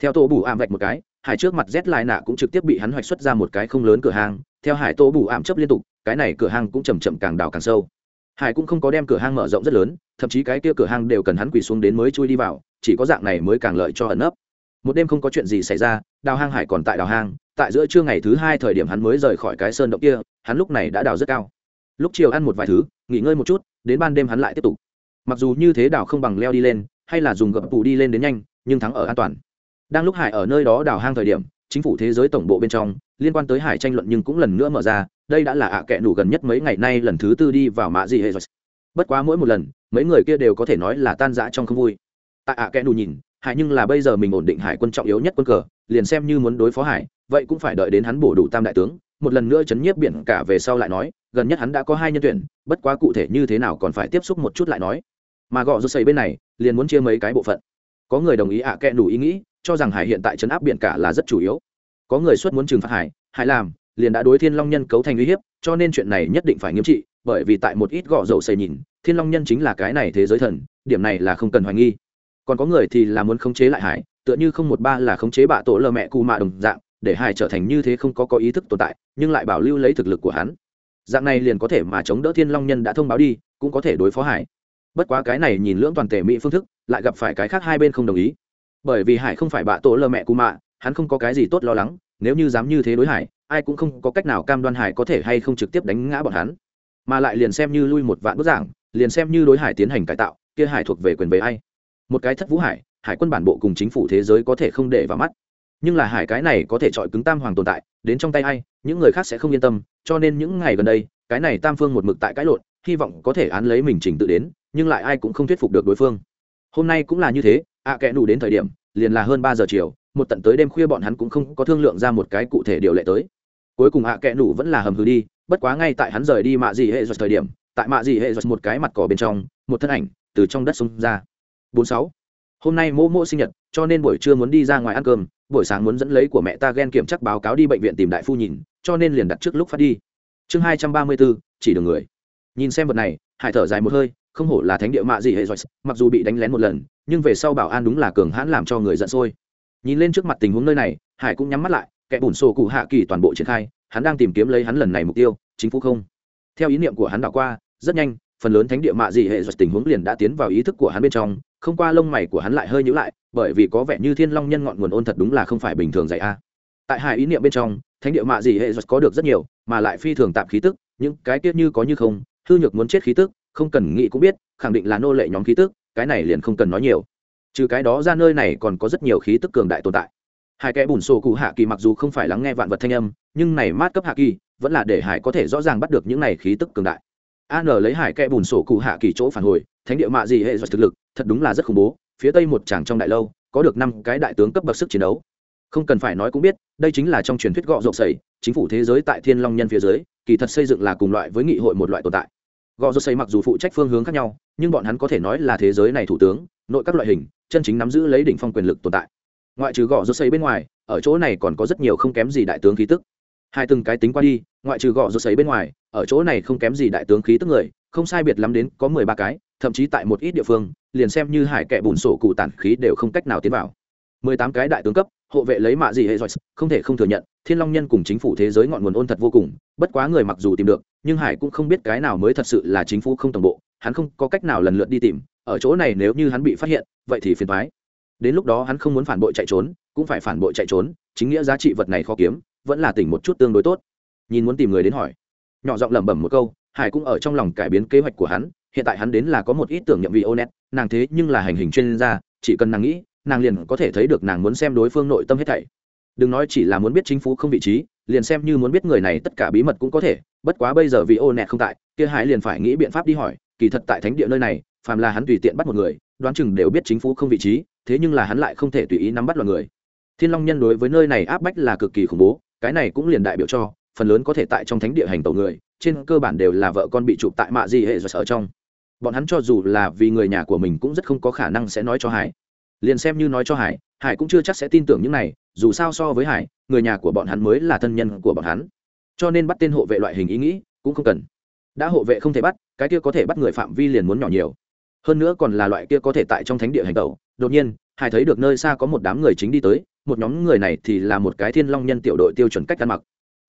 Theo tổ bù ảm vạch một cái, hải trước mặt rét lại nạ cũng trực tiếp bị hắn hoạch xuất ra một cái không lớn cửa hàng, theo hải tổ bù ảm chấp liên tục, cái này cửa hàng cũng chầm chậm càng đào càng sâu. Hải cũng không có đem cửa hàng mở rộng rất lớn, thậm chí cái kia cửa hàng đều cần hắn quỳ xuống đến mới chui đi vào, chỉ có dạng này mới càng lợi cho ẩn ấp một đêm không có chuyện gì xảy ra, đào hang hải còn tại đào hang, tại giữa trưa ngày thứ hai thời điểm hắn mới rời khỏi cái sơn động kia, hắn lúc này đã đào rất cao. Lúc chiều ăn một vài thứ nghỉ ngơi một chút, đến ban đêm hắn lại tiếp tục. Mặc dù như thế đào không bằng leo đi lên, hay là dùng gập tủ đi lên đến nhanh, nhưng thắng ở an toàn. Đang lúc hải ở nơi đó đào hang thời điểm, chính phủ thế giới tổng bộ bên trong, liên quan tới hải tranh luận nhưng cũng lần nữa mở ra, đây đã là ạ à kệ nủ gần nhất mấy ngày nay lần thứ tư đi vào mạ gì hệ rồi. Bất quá mỗi một lần, mấy người kia đều có thể nói là tan rã trong không vui. Tại ạ à kệ nủ nhìn, hải nhưng là bây giờ mình ổn định hải quân trọng yếu nhất quân cờ, liền xem như muốn đối phó hải, vậy cũng phải đợi đến hắn bổ đủ tam đại tướng một lần nữa chấn nhiếp biển cả về sau lại nói, gần nhất hắn đã có hai nhân tuyển, bất quá cụ thể như thế nào còn phải tiếp xúc một chút lại nói. Mà gọ rút xây bên này, liền muốn chia mấy cái bộ phận. Có người đồng ý ạ à kẽ đủ ý nghĩ, cho rằng hải hiện tại chấn áp biển cả là rất chủ yếu. Có người xuất muốn trừng phạt hải hải làm, liền đã đối thiên long nhân cấu thành uy hiếp, cho nên chuyện này nhất định phải nghiêm trị, bởi vì tại một ít gọ dầu xây nhìn, thiên long nhân chính là cái này thế giới thần, điểm này là không cần hoài nghi. Còn có người thì là muốn khống chế lại hải, tựa như không một ba là khống chế bạ tổ lờ mẹ cù mạ đồng dạng để hải trở thành như thế không có có ý thức tồn tại, nhưng lại bảo lưu lấy thực lực của hắn. Dạng này liền có thể mà chống đỡ thiên long nhân đã thông báo đi, cũng có thể đối phó hải. Bất quá cái này nhìn lưỡng toàn thể mỹ phương thức, lại gặp phải cái khác hai bên không đồng ý. Bởi vì hải không phải bạ tổ lơ mẹ cù mạ, hắn không có cái gì tốt lo lắng, nếu như dám như thế đối hải, ai cũng không có cách nào cam đoan hải có thể hay không trực tiếp đánh ngã bọn hắn. Mà lại liền xem như lui một vạn bức giảng liền xem như đối hải tiến hành cải tạo, kia hải thuộc về quyền về ai. Một cái thất vũ hải hải quân bản bộ cùng chính phủ thế giới có thể không để vào mắt nhưng là hải cái này có thể chọi cứng tam hoàng tồn tại đến trong tay ai những người khác sẽ không yên tâm cho nên những ngày gần đây cái này tam phương một mực tại cãi lộn hy vọng có thể án lấy mình trình tự đến nhưng lại ai cũng không thuyết phục được đối phương. Hôm nay cũng là như thế ạ à, kẽ nủ đến thời điểm liền là hơn ba giờ chiều một tận tới đêm khuya bọn hắn cũng không có thương lượng ra một cái cụ thể điều lệ tới. Cuối cùng ạ à, kẽ nủ vẫn là hầm hừ đi bất quá ngay tại hắn rời đi mạ gì hệ giật thời điểm tại mạ gì hệ giật một cái mặt cỏ bên trong một thân ảnh từ trong đất xông ra. Bốn sáu hôm nay mô mô sinh nhật, cho nên buổi trưa muốn đi ra ngoài ăn cơm, buổi sáng muốn dẫn lấy của mẹ ta ghen kiểm chắc báo cáo đi bệnh viện tìm đại phu nhìn, cho nên liền đặt trước lúc phát đi. Chương hai trăm ba mươi bốn, chỉ đường người. Nhìn xem vật này, hải thở dài một hơi, không hổ là thánh địa mạ gì hệ giỏi mặc dù bị đánh lén một lần, nhưng về sau bảo an đúng là cường hãn làm cho người giận sôi. Nhìn lên trước mặt tình huống nơi này, hải cũng nhắm mắt lại, kẻ bùn sổ cụ hạ kỳ toàn bộ triển khai, hắn đang tìm kiếm lấy hắn lần này mục tiêu, chính phủ không. Theo ý niệm của hắn đảo qua, rất nhanh, phần lớn thánh địa mạ gì hệ giỏi tình huống liền đã tiến vào ý thức của hắn bên trong không qua lông mày của hắn lại hơi nhữ lại, bởi vì có vẻ như thiên long nhân ngọn nguồn ôn thật đúng là không phải bình thường dạy a. Tại hai ý niệm bên trong, thánh địa mạ gì hệ giật có được rất nhiều, mà lại phi thường tạm khí tức, những cái tiết như có như không, hư nhược muốn chết khí tức, không cần nghĩ cũng biết, khẳng định là nô lệ nhóm khí tức, cái này liền không cần nói nhiều. Trừ cái đó ra nơi này còn có rất nhiều khí tức cường đại tồn tại. Hai kẻ bùn sổ cụ hạ kỳ mặc dù không phải lắng nghe vạn vật thanh âm, nhưng này mát cấp hạ kỳ vẫn là để hải có thể rõ ràng bắt được những này khí tức cường đại an lấy hải kẽ bùn sổ cụ hạ kỳ chỗ phản hồi, thánh địa mạ gì hệ giật thực lực, thật đúng là rất khủng bố, phía tây một tràng trong đại lâu, có được năm cái đại tướng cấp bậc sức chiến đấu. Không cần phải nói cũng biết, đây chính là trong truyền thuyết gọ rộp sầy, chính phủ thế giới tại thiên long nhân phía dưới, kỳ thật xây dựng là cùng loại với nghị hội một loại tồn tại. Gọ rộp sầy mặc dù phụ trách phương hướng khác nhau, nhưng bọn hắn có thể nói là thế giới này thủ tướng, nội các loại hình, chân chính nắm giữ lấy đỉnh phong quyền lực tồn tại. Ngoại trừ gọ rộp sầy bên ngoài, ở chỗ này còn có rất nhiều không kém gì đại tướng khí tức hai từng cái tính qua đi, ngoại trừ gọ rột sấy bên ngoài, ở chỗ này không kém gì đại tướng khí tức người, không sai biệt lắm đến có mười ba cái, thậm chí tại một ít địa phương, liền xem như hải kẹ bùn sổ cụ tản khí đều không cách nào tiến vào. Mười tám cái đại tướng cấp, hộ vệ lấy mạ gì hệ giỏi không thể không thừa nhận, thiên long nhân cùng chính phủ thế giới ngọn nguồn ôn thật vô cùng, bất quá người mặc dù tìm được, nhưng hải cũng không biết cái nào mới thật sự là chính phủ không tổng bộ, hắn không có cách nào lần lượt đi tìm, ở chỗ này nếu như hắn bị phát hiện, vậy thì phiền thoái đến lúc đó hắn không muốn phản bội chạy trốn, cũng phải phản bội chạy trốn, chính nghĩa giá trị vật này khó kiếm vẫn là tỉnh một chút tương đối tốt. Nhìn muốn tìm người đến hỏi. Nhỏ giọng lẩm bẩm một câu, hải cũng ở trong lòng cải biến kế hoạch của hắn, hiện tại hắn đến là có một ít tưởng nhậm vị ô net nàng thế nhưng là hành hình chuyên gia, chỉ cần nàng nghĩ, nàng liền có thể thấy được nàng muốn xem đối phương nội tâm hết thảy. Đừng nói chỉ là muốn biết chính phủ không vị trí, liền xem như muốn biết người này tất cả bí mật cũng có thể, bất quá bây giờ vì ô nẹt không tại, kia hải liền phải nghĩ biện pháp đi hỏi, kỳ thật tại thánh địa nơi này, phàm là hắn tùy tiện bắt một người, đoán chừng đều biết chính phủ không vị trí, thế nhưng là hắn lại không thể tùy ý nắm bắt loài người. Thiên long nhân đối với nơi này áp bách là cực kỳ khủng bố cái này cũng liền đại biểu cho, phần lớn có thể tại trong thánh địa hành tẩu người, trên cơ bản đều là vợ con bị chụp tại mạ di hệ ở trong. Bọn hắn cho dù là vì người nhà của mình cũng rất không có khả năng sẽ nói cho hải. Liền xem như nói cho hải hải cũng chưa chắc sẽ tin tưởng những này, dù sao so với hải, người nhà của bọn hắn mới là thân nhân của bọn hắn. Cho nên bắt tên hộ vệ loại hình ý nghĩ cũng không cần. Đã hộ vệ không thể bắt, cái kia có thể bắt người phạm vi liền muốn nhỏ nhiều. Hơn nữa còn là loại kia có thể tại trong thánh địa hành tẩu. Đột nhiên, hải thấy được nơi xa có một đám người chính đi tới một nhóm người này thì là một cái thiên long nhân tiểu đội tiêu chuẩn cách ăn mặc.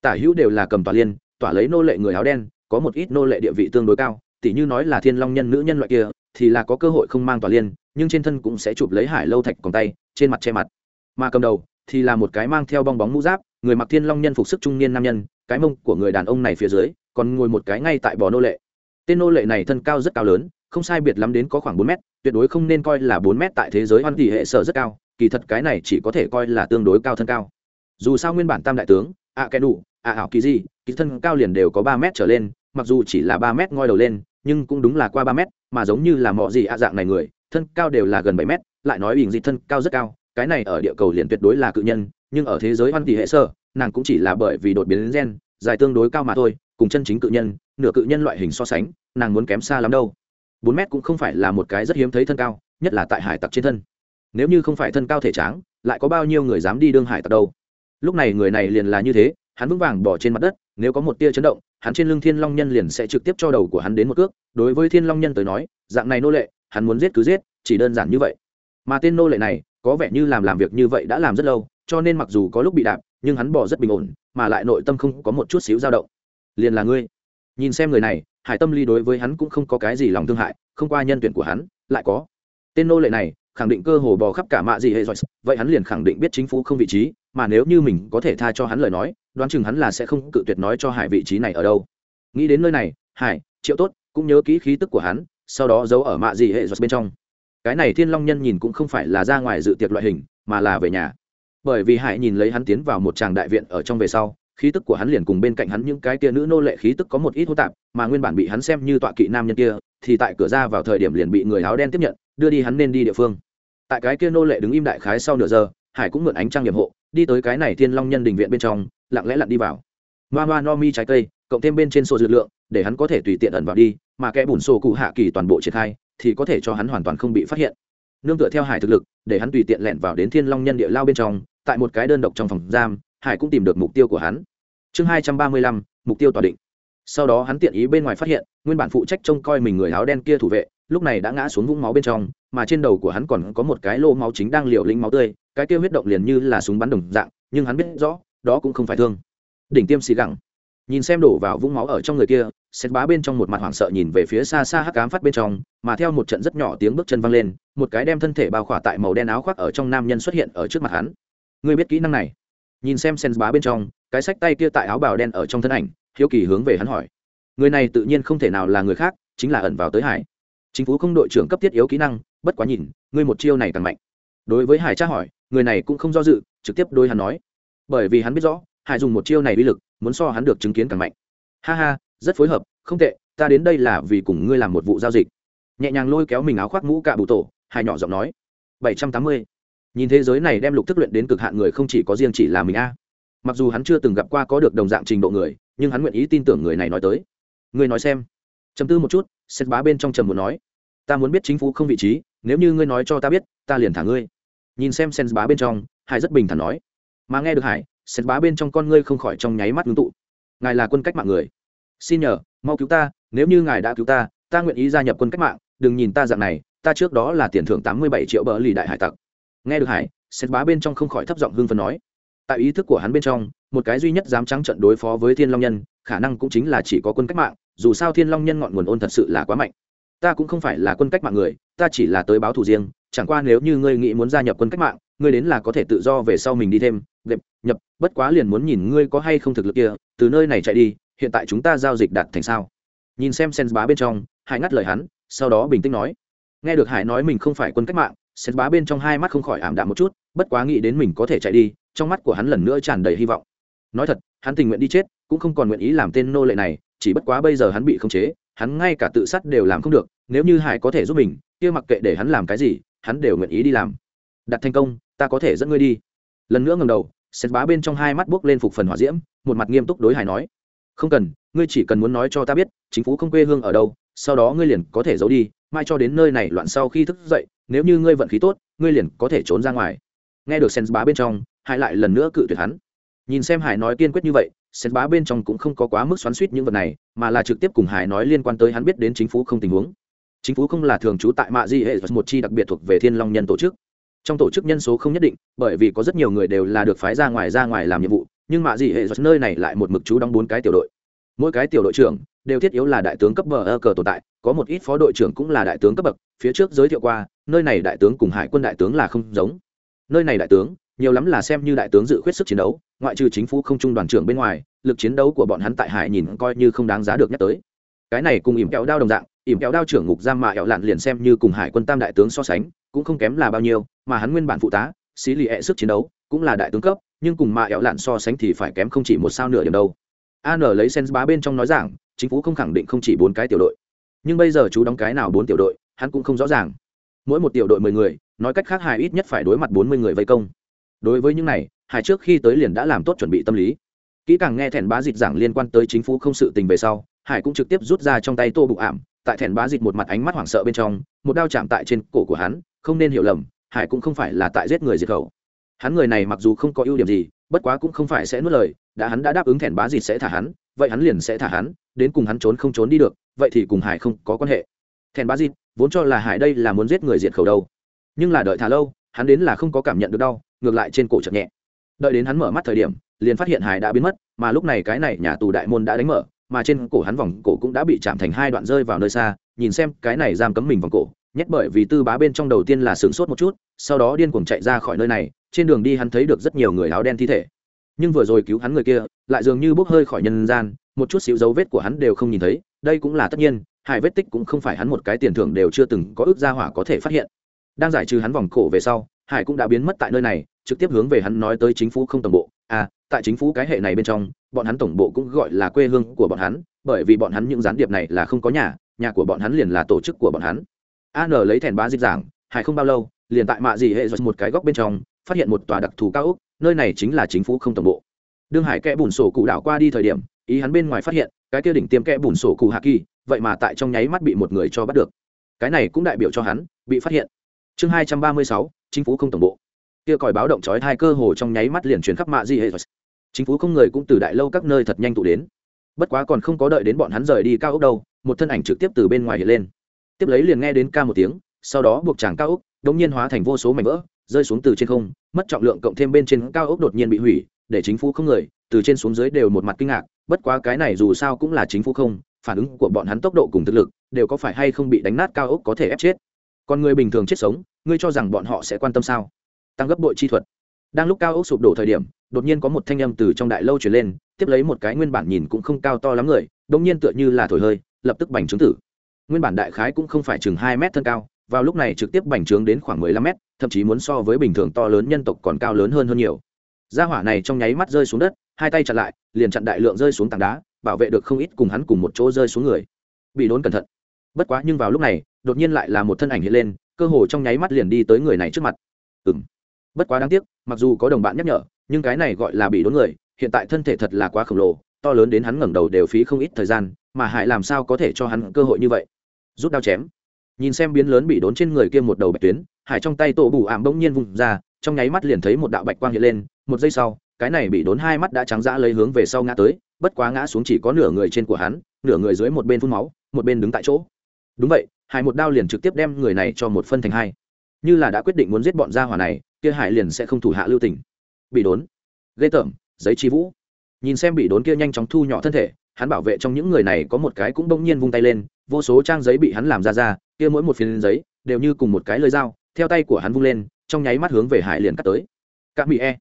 Tả hữu đều là cầm tòa liên, tỏa lấy nô lệ người áo đen, có một ít nô lệ địa vị tương đối cao, tỉ như nói là thiên long nhân nữ nhân loại kia, thì là có cơ hội không mang tòa liên, nhưng trên thân cũng sẽ chụp lấy hải lâu thạch còn tay, trên mặt che mặt. Mà cầm đầu thì là một cái mang theo bong bóng mũ giáp, người mặc thiên long nhân phục sức trung niên nam nhân, cái mông của người đàn ông này phía dưới, còn ngồi một cái ngay tại bò nô lệ. Tên nô lệ này thân cao rất cao lớn, không sai biệt lắm đến có khoảng bốn mét, tuyệt đối không nên coi là bốn mét tại thế giới hoan tỷ hệ sở rất cao kỳ thật cái này chỉ có thể coi là tương đối cao thân cao. Dù sao nguyên bản tam đại tướng ạ cái đủ ạ ảo kỳ gì kỳ thân cao liền đều có ba mét trở lên, mặc dù chỉ là ba mét ngoi đầu lên, nhưng cũng đúng là qua ba mét, mà giống như là mọi gì ạ dạng này người, thân cao đều là gần bảy mét, lại nói bình dị thân cao rất cao, cái này ở địa cầu liền tuyệt đối là cự nhân, nhưng ở thế giới hoan tỷ hệ sơ nàng cũng chỉ là bởi vì đột biến gen, dài tương đối cao mà thôi, cùng chân chính cự nhân, nửa cự nhân loại hình so sánh, nàng muốn kém xa lắm đâu. Bốn mét cũng không phải là một cái rất hiếm thấy thân cao, nhất là tại hải tặc trên thân nếu như không phải thân cao thể tráng, lại có bao nhiêu người dám đi đương hải tặc đâu? Lúc này người này liền là như thế, hắn vững vàng bỏ trên mặt đất, nếu có một tia chấn động, hắn trên lưng thiên long nhân liền sẽ trực tiếp cho đầu của hắn đến một cước. Đối với thiên long nhân tới nói, dạng này nô lệ, hắn muốn giết cứ giết, chỉ đơn giản như vậy. Mà tên nô lệ này, có vẻ như làm làm việc như vậy đã làm rất lâu, cho nên mặc dù có lúc bị đạp, nhưng hắn bỏ rất bình ổn, mà lại nội tâm không có một chút xíu dao động. Liền là ngươi. Nhìn xem người này, hải tâm ly đối với hắn cũng không có cái gì lòng thương hại, không qua nhân tuyển của hắn, lại có. Tên nô lệ này khẳng định cơ hồ bò khắp cả mạ gì hệ giỏi vậy hắn liền khẳng định biết chính phủ không vị trí, mà nếu như mình có thể tha cho hắn lời nói, đoán chừng hắn là sẽ không cự tuyệt nói cho hải vị trí này ở đâu. Nghĩ đến nơi này, hải, triệu tốt cũng nhớ kỹ khí tức của hắn, sau đó giấu ở mạ gì hệ giỏi bên trong. Cái này thiên long nhân nhìn cũng không phải là ra ngoài dự tiệc loại hình, mà là về nhà. Bởi vì hải nhìn lấy hắn tiến vào một tràng đại viện ở trong về sau, khí tức của hắn liền cùng bên cạnh hắn những cái kia nữ nô lệ khí tức có một ít hô tạp, mà nguyên bản bị hắn xem như tọa kỵ nam nhân kia, thì tại cửa ra vào thời điểm liền bị người áo đen tiếp nhận đưa đi hắn nên đi địa phương. Tại cái kia nô lệ đứng im đại khái sau nửa giờ, hải cũng mượn ánh trăng nhiệm hộ, đi tới cái này thiên long nhân đình viện bên trong, lặng lẽ lặn đi vào. Ma ma no mi trái cây, cộng thêm bên trên sổ dược lượng, để hắn có thể tùy tiện ẩn vào đi, mà kẽ bùn sổ cụ hạ kỳ toàn bộ triển khai, thì có thể cho hắn hoàn toàn không bị phát hiện. Nương tựa theo hải thực lực, để hắn tùy tiện lẹn vào đến thiên long nhân địa lao bên trong, tại một cái đơn độc trong phòng giam, hải cũng tìm được mục tiêu của hắn. Chương hai trăm ba mươi lăm, mục tiêu tỏa định. Sau đó hắn tiện ý bên ngoài phát hiện, nguyên bản phụ trách trông coi mình người áo đen kia thủ vệ lúc này đã ngã xuống vũng máu bên trong, mà trên đầu của hắn còn có một cái lô máu chính đang liều lĩnh máu tươi, cái kia huyết động liền như là súng bắn đồng dạng, nhưng hắn biết rõ, đó cũng không phải thương. Đỉnh tiêm xì gẳng. Nhìn xem đổ vào vũng máu ở trong người kia xét bá bên trong một mặt hoảng sợ nhìn về phía xa xa hắc cám phát bên trong, mà theo một trận rất nhỏ tiếng bước chân văng lên, một cái đem thân thể bao khỏa tại màu đen áo khoác ở trong nam nhân xuất hiện ở trước mặt hắn. Người biết kỹ năng này? Nhìn xem sen bá bên trong, cái sách tay kia tại áo bào đen ở trong thân ảnh, hiếu kỳ hướng về hắn hỏi. Người này tự nhiên không thể nào là người khác, chính là ẩn vào tới hải chính phủ không đội trưởng cấp thiết yếu kỹ năng, bất quá nhìn, ngươi một chiêu này càng mạnh. Đối với hải tra hỏi, người này cũng không do dự, trực tiếp đôi hắn nói. Bởi vì hắn biết rõ, hải dùng một chiêu này uy lực, muốn so hắn được chứng kiến càng mạnh. Ha ha, rất phối hợp, không tệ, ta đến đây là vì cùng ngươi làm một vụ giao dịch. Nhẹ nhàng lôi kéo mình áo khoác mũ cạ bụ tổ, hải nhỏ giọng nói. Bảy trăm tám mươi. Nhìn thế giới này đem lục thức luyện đến cực hạn người không chỉ có riêng chỉ là mình a. Mặc dù hắn chưa từng gặp qua có được đồng dạng trình độ người, nhưng hắn nguyện ý tin tưởng người này nói tới. Ngươi nói xem chấm tư một chút xét bá bên trong trầm muốn nói, ta muốn biết chính phủ không vị trí, nếu như ngươi nói cho ta biết, ta liền thả ngươi. Nhìn xem sen bá bên trong, hải rất bình thản nói, mà nghe được hải sen bá bên trong con ngươi không khỏi trong nháy mắt ngưng tụ. Ngài là quân cách mạng người. Xin nhờ, mau cứu ta, nếu như ngài đã cứu ta ta nguyện ý gia nhập quân cách mạng, đừng nhìn ta dạng này, ta trước đó là tiền thưởng tám mươi bảy triệu bờ lì đại hải tặc. Nghe được hải sen bá bên trong không khỏi thấp giọng hưng phấn nói, tại ý thức của hắn bên trong, một cái duy nhất dám trắng trận đối phó với thiên long nhân, khả năng cũng chính là chỉ có quân cách mạng dù sao thiên long nhân ngọn nguồn ôn thật sự là quá mạnh. Ta cũng không phải là quân cách mạng người, ta chỉ là tới báo thù riêng, chẳng qua nếu như ngươi nghĩ muốn gia nhập quân cách mạng, ngươi đến là có thể tự do về sau mình đi thêm đẹp nhập, bất quá liền muốn nhìn ngươi có hay không thực lực kia, từ nơi này chạy đi, hiện tại chúng ta giao dịch đạt thành sao. Nhìn xem sen bá bên trong, hải ngắt lời hắn, sau đó bình tĩnh nói. Nghe được hải nói mình không phải quân cách mạng sen bá bên trong hai mắt không khỏi ảm đạm một chút, bất quá nghĩ đến mình có thể chạy đi, trong mắt của hắn lần nữa tràn đầy hy vọng. Nói thật, hắn tình nguyện đi chết, cũng không còn nguyện ý làm tên nô lệ này chỉ bất quá bây giờ hắn bị khống chế, hắn ngay cả tự sát đều làm không được, nếu như hải có thể giúp mình, kia mặc kệ để hắn làm cái gì, hắn đều nguyện ý đi làm. Đặt thành công, ta có thể dẫn ngươi đi. Lần nữa ngầm đầu xét bá bên trong hai mắt buốc lên phục phần hỏa diễm, một mặt nghiêm túc đối hải nói, không cần, ngươi chỉ cần muốn nói cho ta biết, chính phủ không quê hương ở đâu, sau đó ngươi liền có thể giấu đi, mai cho đến nơi này loạn sau khi thức dậy, nếu như ngươi vận khí tốt, ngươi liền có thể trốn ra ngoài. Nghe được sen bá bên trong, hải lại lần nữa cự tuyệt hắn. Nhìn xem hải nói kiên quyết như vậy sen bá bên trong cũng không có quá mức xoắn suýt những vật này, mà là trực tiếp cùng hải nói liên quan tới hắn biết đến chính phủ không tình huống. Chính phủ không là thường trú tại mạ di hệ một chi đặc biệt thuộc về thiên long nhân tổ chức. Trong tổ chức nhân số không nhất định, bởi vì có rất nhiều người đều là được phái ra ngoài ra ngoài làm nhiệm vụ, nhưng mạ di hệ nơi này lại một mực chú đóng bốn cái tiểu đội. Mỗi cái tiểu đội trưởng đều thiết yếu là đại tướng cấp bờ ơ cờ tồn tại, có một ít phó đội trưởng cũng là đại tướng cấp bậc, phía trước giới thiệu qua, nơi này đại tướng cùng hải quân đại tướng là không giống. Nơi này đại tướng nhiều lắm là xem như đại tướng dự khuyết sức chiến đấu, ngoại trừ chính phủ không trung đoàn trưởng bên ngoài, lực chiến đấu của bọn hắn tại hải nhìn coi như không đáng giá được nhắc tới. Cái này cùng ỉm kẹo đao đồng dạng, ỉm kẹo đao trưởng ngục giam mạ ẹo lạn liền xem như cùng hải quân tam đại tướng so sánh, cũng không kém là bao nhiêu, mà hắn nguyên bản phụ tá, xí lì ẹ sức chiến đấu, cũng là đại tướng cấp, nhưng cùng mạ ẹo lạn so sánh thì phải kém không chỉ một sao nửa điểm đâu. An lấy sen bá bên trong nói rằng, chính phủ không khẳng định không chỉ bốn cái tiểu đội. Nhưng bây giờ chú đóng cái nào bốn tiểu đội, hắn cũng không rõ ràng. Mỗi một tiểu đội mười người, nói cách khác hải ít nhất phải đối mặt bốn mươi người vây công đối với những này, hải trước khi tới liền đã làm tốt chuẩn bị tâm lý. Kỹ càng nghe thẹn bá dịch giảng liên quan tới chính phủ không sự tình về sau, hải cũng trực tiếp rút ra trong tay tô bụ ảm. Tại thẹn bá dịch một mặt ánh mắt hoảng sợ bên trong, một đao chạm tại trên cổ của hắn, không nên hiểu lầm, hải cũng không phải là tại giết người diệt khẩu. Hắn người này mặc dù không có ưu điểm gì, bất quá cũng không phải sẽ nuốt lời, đã hắn đã đáp ứng thẹn bá dịch sẽ thả hắn, vậy hắn liền sẽ thả hắn, đến cùng hắn trốn không trốn đi được, vậy thì cùng hải không có quan hệ. Thẹn bá dịch, vốn cho là hải đây là muốn giết người diệt khẩu đâu. Nhưng là đợi thả lâu, hắn đến là không có cảm nhận được đau ngược lại trên cổ chậm nhẹ. Đợi đến hắn mở mắt thời điểm, liền phát hiện hải đã biến mất, mà lúc này cái này nhà tù đại môn đã đánh mở, mà trên cổ hắn vòng cổ cũng đã bị chạm thành hai đoạn rơi vào nơi xa, nhìn xem cái này giam cấm mình vòng cổ, nhất bởi vì tư bá bên trong đầu tiên là sửng sốt một chút, sau đó điên cuồng chạy ra khỏi nơi này, trên đường đi hắn thấy được rất nhiều người áo đen thi thể. Nhưng vừa rồi cứu hắn người kia, lại dường như bốc hơi khỏi nhân gian, một chút xíu dấu vết của hắn đều không nhìn thấy, đây cũng là tất nhiên hải vết tích cũng không phải hắn một cái tiền thưởng đều chưa từng có ước gia hỏa có thể phát hiện. Đang giải trừ hắn vòng cổ về sau hải cũng đã biến mất tại nơi này, trực tiếp hướng về hắn nói tới chính phủ không tổng bộ. À tại chính phủ cái hệ này bên trong, bọn hắn tổng bộ cũng gọi là quê hương của bọn hắn, bởi vì bọn hắn những gián điệp này là không có nhà nhà của bọn hắn liền là tổ chức của bọn hắn. An lấy thèn bá dịch giảng, hải không bao lâu, liền tại mạ dị hệ giật một cái góc bên trong, phát hiện một tòa đặc thù cao ốc, nơi này chính là chính phủ không tổng bộ. Đương hải kẽ bùn sổ cụ đảo qua đi thời điểm, ý hắn bên ngoài phát hiện, cái kia đỉnh tiêm kẽ bùn sổ cụ hạ kỳ, vậy mà tại trong nháy mắt bị một người cho bắt được. Cái này cũng đại biểu cho hắn, bị phát hiện. Chương hai trăm ba mươi sáu chính phủ không tổng bộ. Kia còi báo động trói hai cơ hồ trong nháy mắt liền chuyển khắp mạ di hệ. Chính phủ không người cũng từ đại lâu các nơi thật nhanh tụ đến. Bất quá còn không có đợi đến bọn hắn rời đi cao ốc đâu, một thân ảnh trực tiếp từ bên ngoài hiện lên. Tiếp lấy liền nghe đến ca một tiếng, sau đó buộc chàng cao ốc, đống nhiên hóa thành vô số mảnh vỡ, rơi xuống từ trên không, mất trọng lượng cộng thêm bên trên cao ốc đột nhiên bị hủy, để chính phủ không người từ trên xuống dưới đều một mặt kinh ngạc, bất quá cái này dù sao cũng là chính phủ không, phản ứng của bọn hắn tốc độ cùng thực lực đều có phải hay không bị đánh nát cao ốc có thể ép chết. Còn người bình thường chết sống ngươi cho rằng bọn họ sẽ quan tâm sao? Tăng gấp bội chi thuật. Đang lúc cao ốc sụp đổ thời điểm, đột nhiên có một thanh âm từ trong đại lâu chuyển lên, tiếp lấy một cái nguyên bản nhìn cũng không cao to lắm người đông nhiên tựa như là thổi hơi, lập tức bành trướng tử nguyên bản đại khái cũng không phải chừng hai mét thân cao, vào lúc này trực tiếp bành trướng đến khoảng mười lăm mét, thậm chí muốn so với bình thường to lớn nhân tộc còn cao lớn hơn hơn nhiều. Gia hỏa này trong nháy mắt rơi xuống đất, hai tay chặn lại, liền chặn đại lượng rơi xuống tảng đá, bảo vệ được không ít cùng hắn cùng một chỗ rơi xuống người. Bị đốn cẩn thận. Bất quá nhưng vào lúc này, đột nhiên lại là một thân ảnh hiện lên cơ hồ trong nháy mắt liền đi tới người này trước mặt. Ừm. bất quá đáng tiếc, mặc dù có đồng bạn nhắc nhở, nhưng cái này gọi là bị đốn người, hiện tại thân thể thật là quá khổng lồ, to lớn đến hắn ngẩng đầu đều phí không ít thời gian, mà hại làm sao có thể cho hắn cơ hội như vậy? Rút đao chém. Nhìn xem biến lớn bị đốn trên người kia một đầu bạch tuyến, hải trong tay tổ bù ảm bỗng nhiên vùng ra, trong nháy mắt liền thấy một đạo bạch quang hiện lên, một giây sau, cái này bị đốn hai mắt đã trắng dã lấy hướng về sau ngã tới, bất quá ngã xuống chỉ có nửa người trên của hắn, nửa người dưới một bên phun máu, một bên đứng tại chỗ. Đúng vậy hải một đao liền trực tiếp đem người này cho một phân thành hai. Như là đã quyết định muốn giết bọn gia hỏa này, kia hải liền sẽ không thủ hạ lưu tình. Bị đốn. Ghê tởm, giấy chi vũ. Nhìn xem bị đốn kia nhanh chóng thu nhỏ thân thể, hắn bảo vệ trong những người này có một cái cũng bỗng nhiên vung tay lên, vô số trang giấy bị hắn làm ra ra, kia mỗi một phiến giấy đều như cùng một cái lưỡi dao, theo tay của hắn vung lên, trong nháy mắt hướng về hải liền cắt tới. Các mỹ e.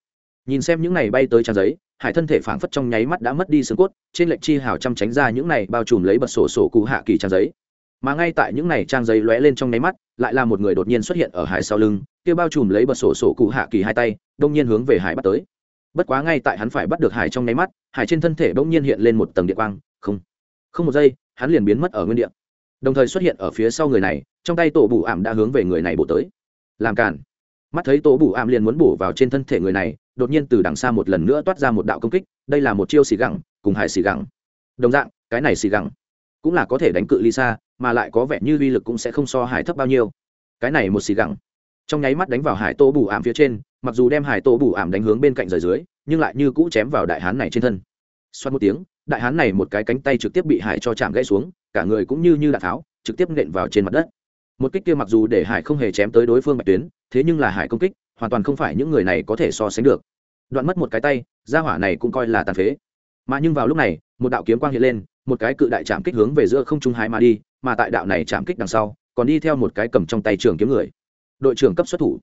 Nhìn xem những này bay tới trang giấy, hải thân thể phảng phất trong nháy mắt đã mất đi xương cốt, trên lệnh chi hào chăm tránh ra những này bao trùm lấy bật sổ sổ cụ hạ kỳ trang giấy mà ngay tại những này trang giấy lóe lên trong nháy mắt, lại là một người đột nhiên xuất hiện ở hải sau lưng, kia bao trùm lấy bật sổ sổ cụ hạ kỳ hai tay, đông nhiên hướng về hải bắt tới. Bất quá ngay tại hắn phải bắt được hải trong nháy mắt, hải trên thân thể đông nhiên hiện lên một tầng địa quang, không không một giây, hắn liền biến mất ở nguyên địa. Đồng thời xuất hiện ở phía sau người này, trong tay tổ bù ảm đã hướng về người này bổ tới. Làm cản mắt thấy tổ bù ảm liền muốn bổ vào trên thân thể người này, đột nhiên từ đằng xa một lần nữa toát ra một đạo công kích, đây là một chiêu xì gẳng, cùng hải xì gẳng. Đồng dạng, cái này xì gẳng cũng là có thể đánh cự ly xa mà lại có vẻ như uy lực cũng sẽ không so hải thấp bao nhiêu. Cái này một xì gẳng. Trong nháy mắt đánh vào hải tô bù ảm phía trên, mặc dù đem hải tô bù ảm đánh hướng bên cạnh rời dưới, nhưng lại như cũ chém vào đại hán này trên thân. Xoát một tiếng, đại hán này một cái cánh tay trực tiếp bị hải cho chạm gãy xuống, cả người cũng như như đạn tháo, trực tiếp nện vào trên mặt đất. Một kích kia mặc dù để hải không hề chém tới đối phương bạch tuyến, thế nhưng là hải công kích, hoàn toàn không phải những người này có thể so sánh được. Đoạn mất một cái tay, gia hỏa này cũng coi là tàn phế. Mà nhưng vào lúc này, một đạo kiếm quang hiện lên một cái cự đại chạm kích hướng về giữa không trung hai mà đi, mà tại đạo này chạm kích đằng sau, còn đi theo một cái cầm trong tay trường kiếm người. Đội trưởng cấp xuất thủ.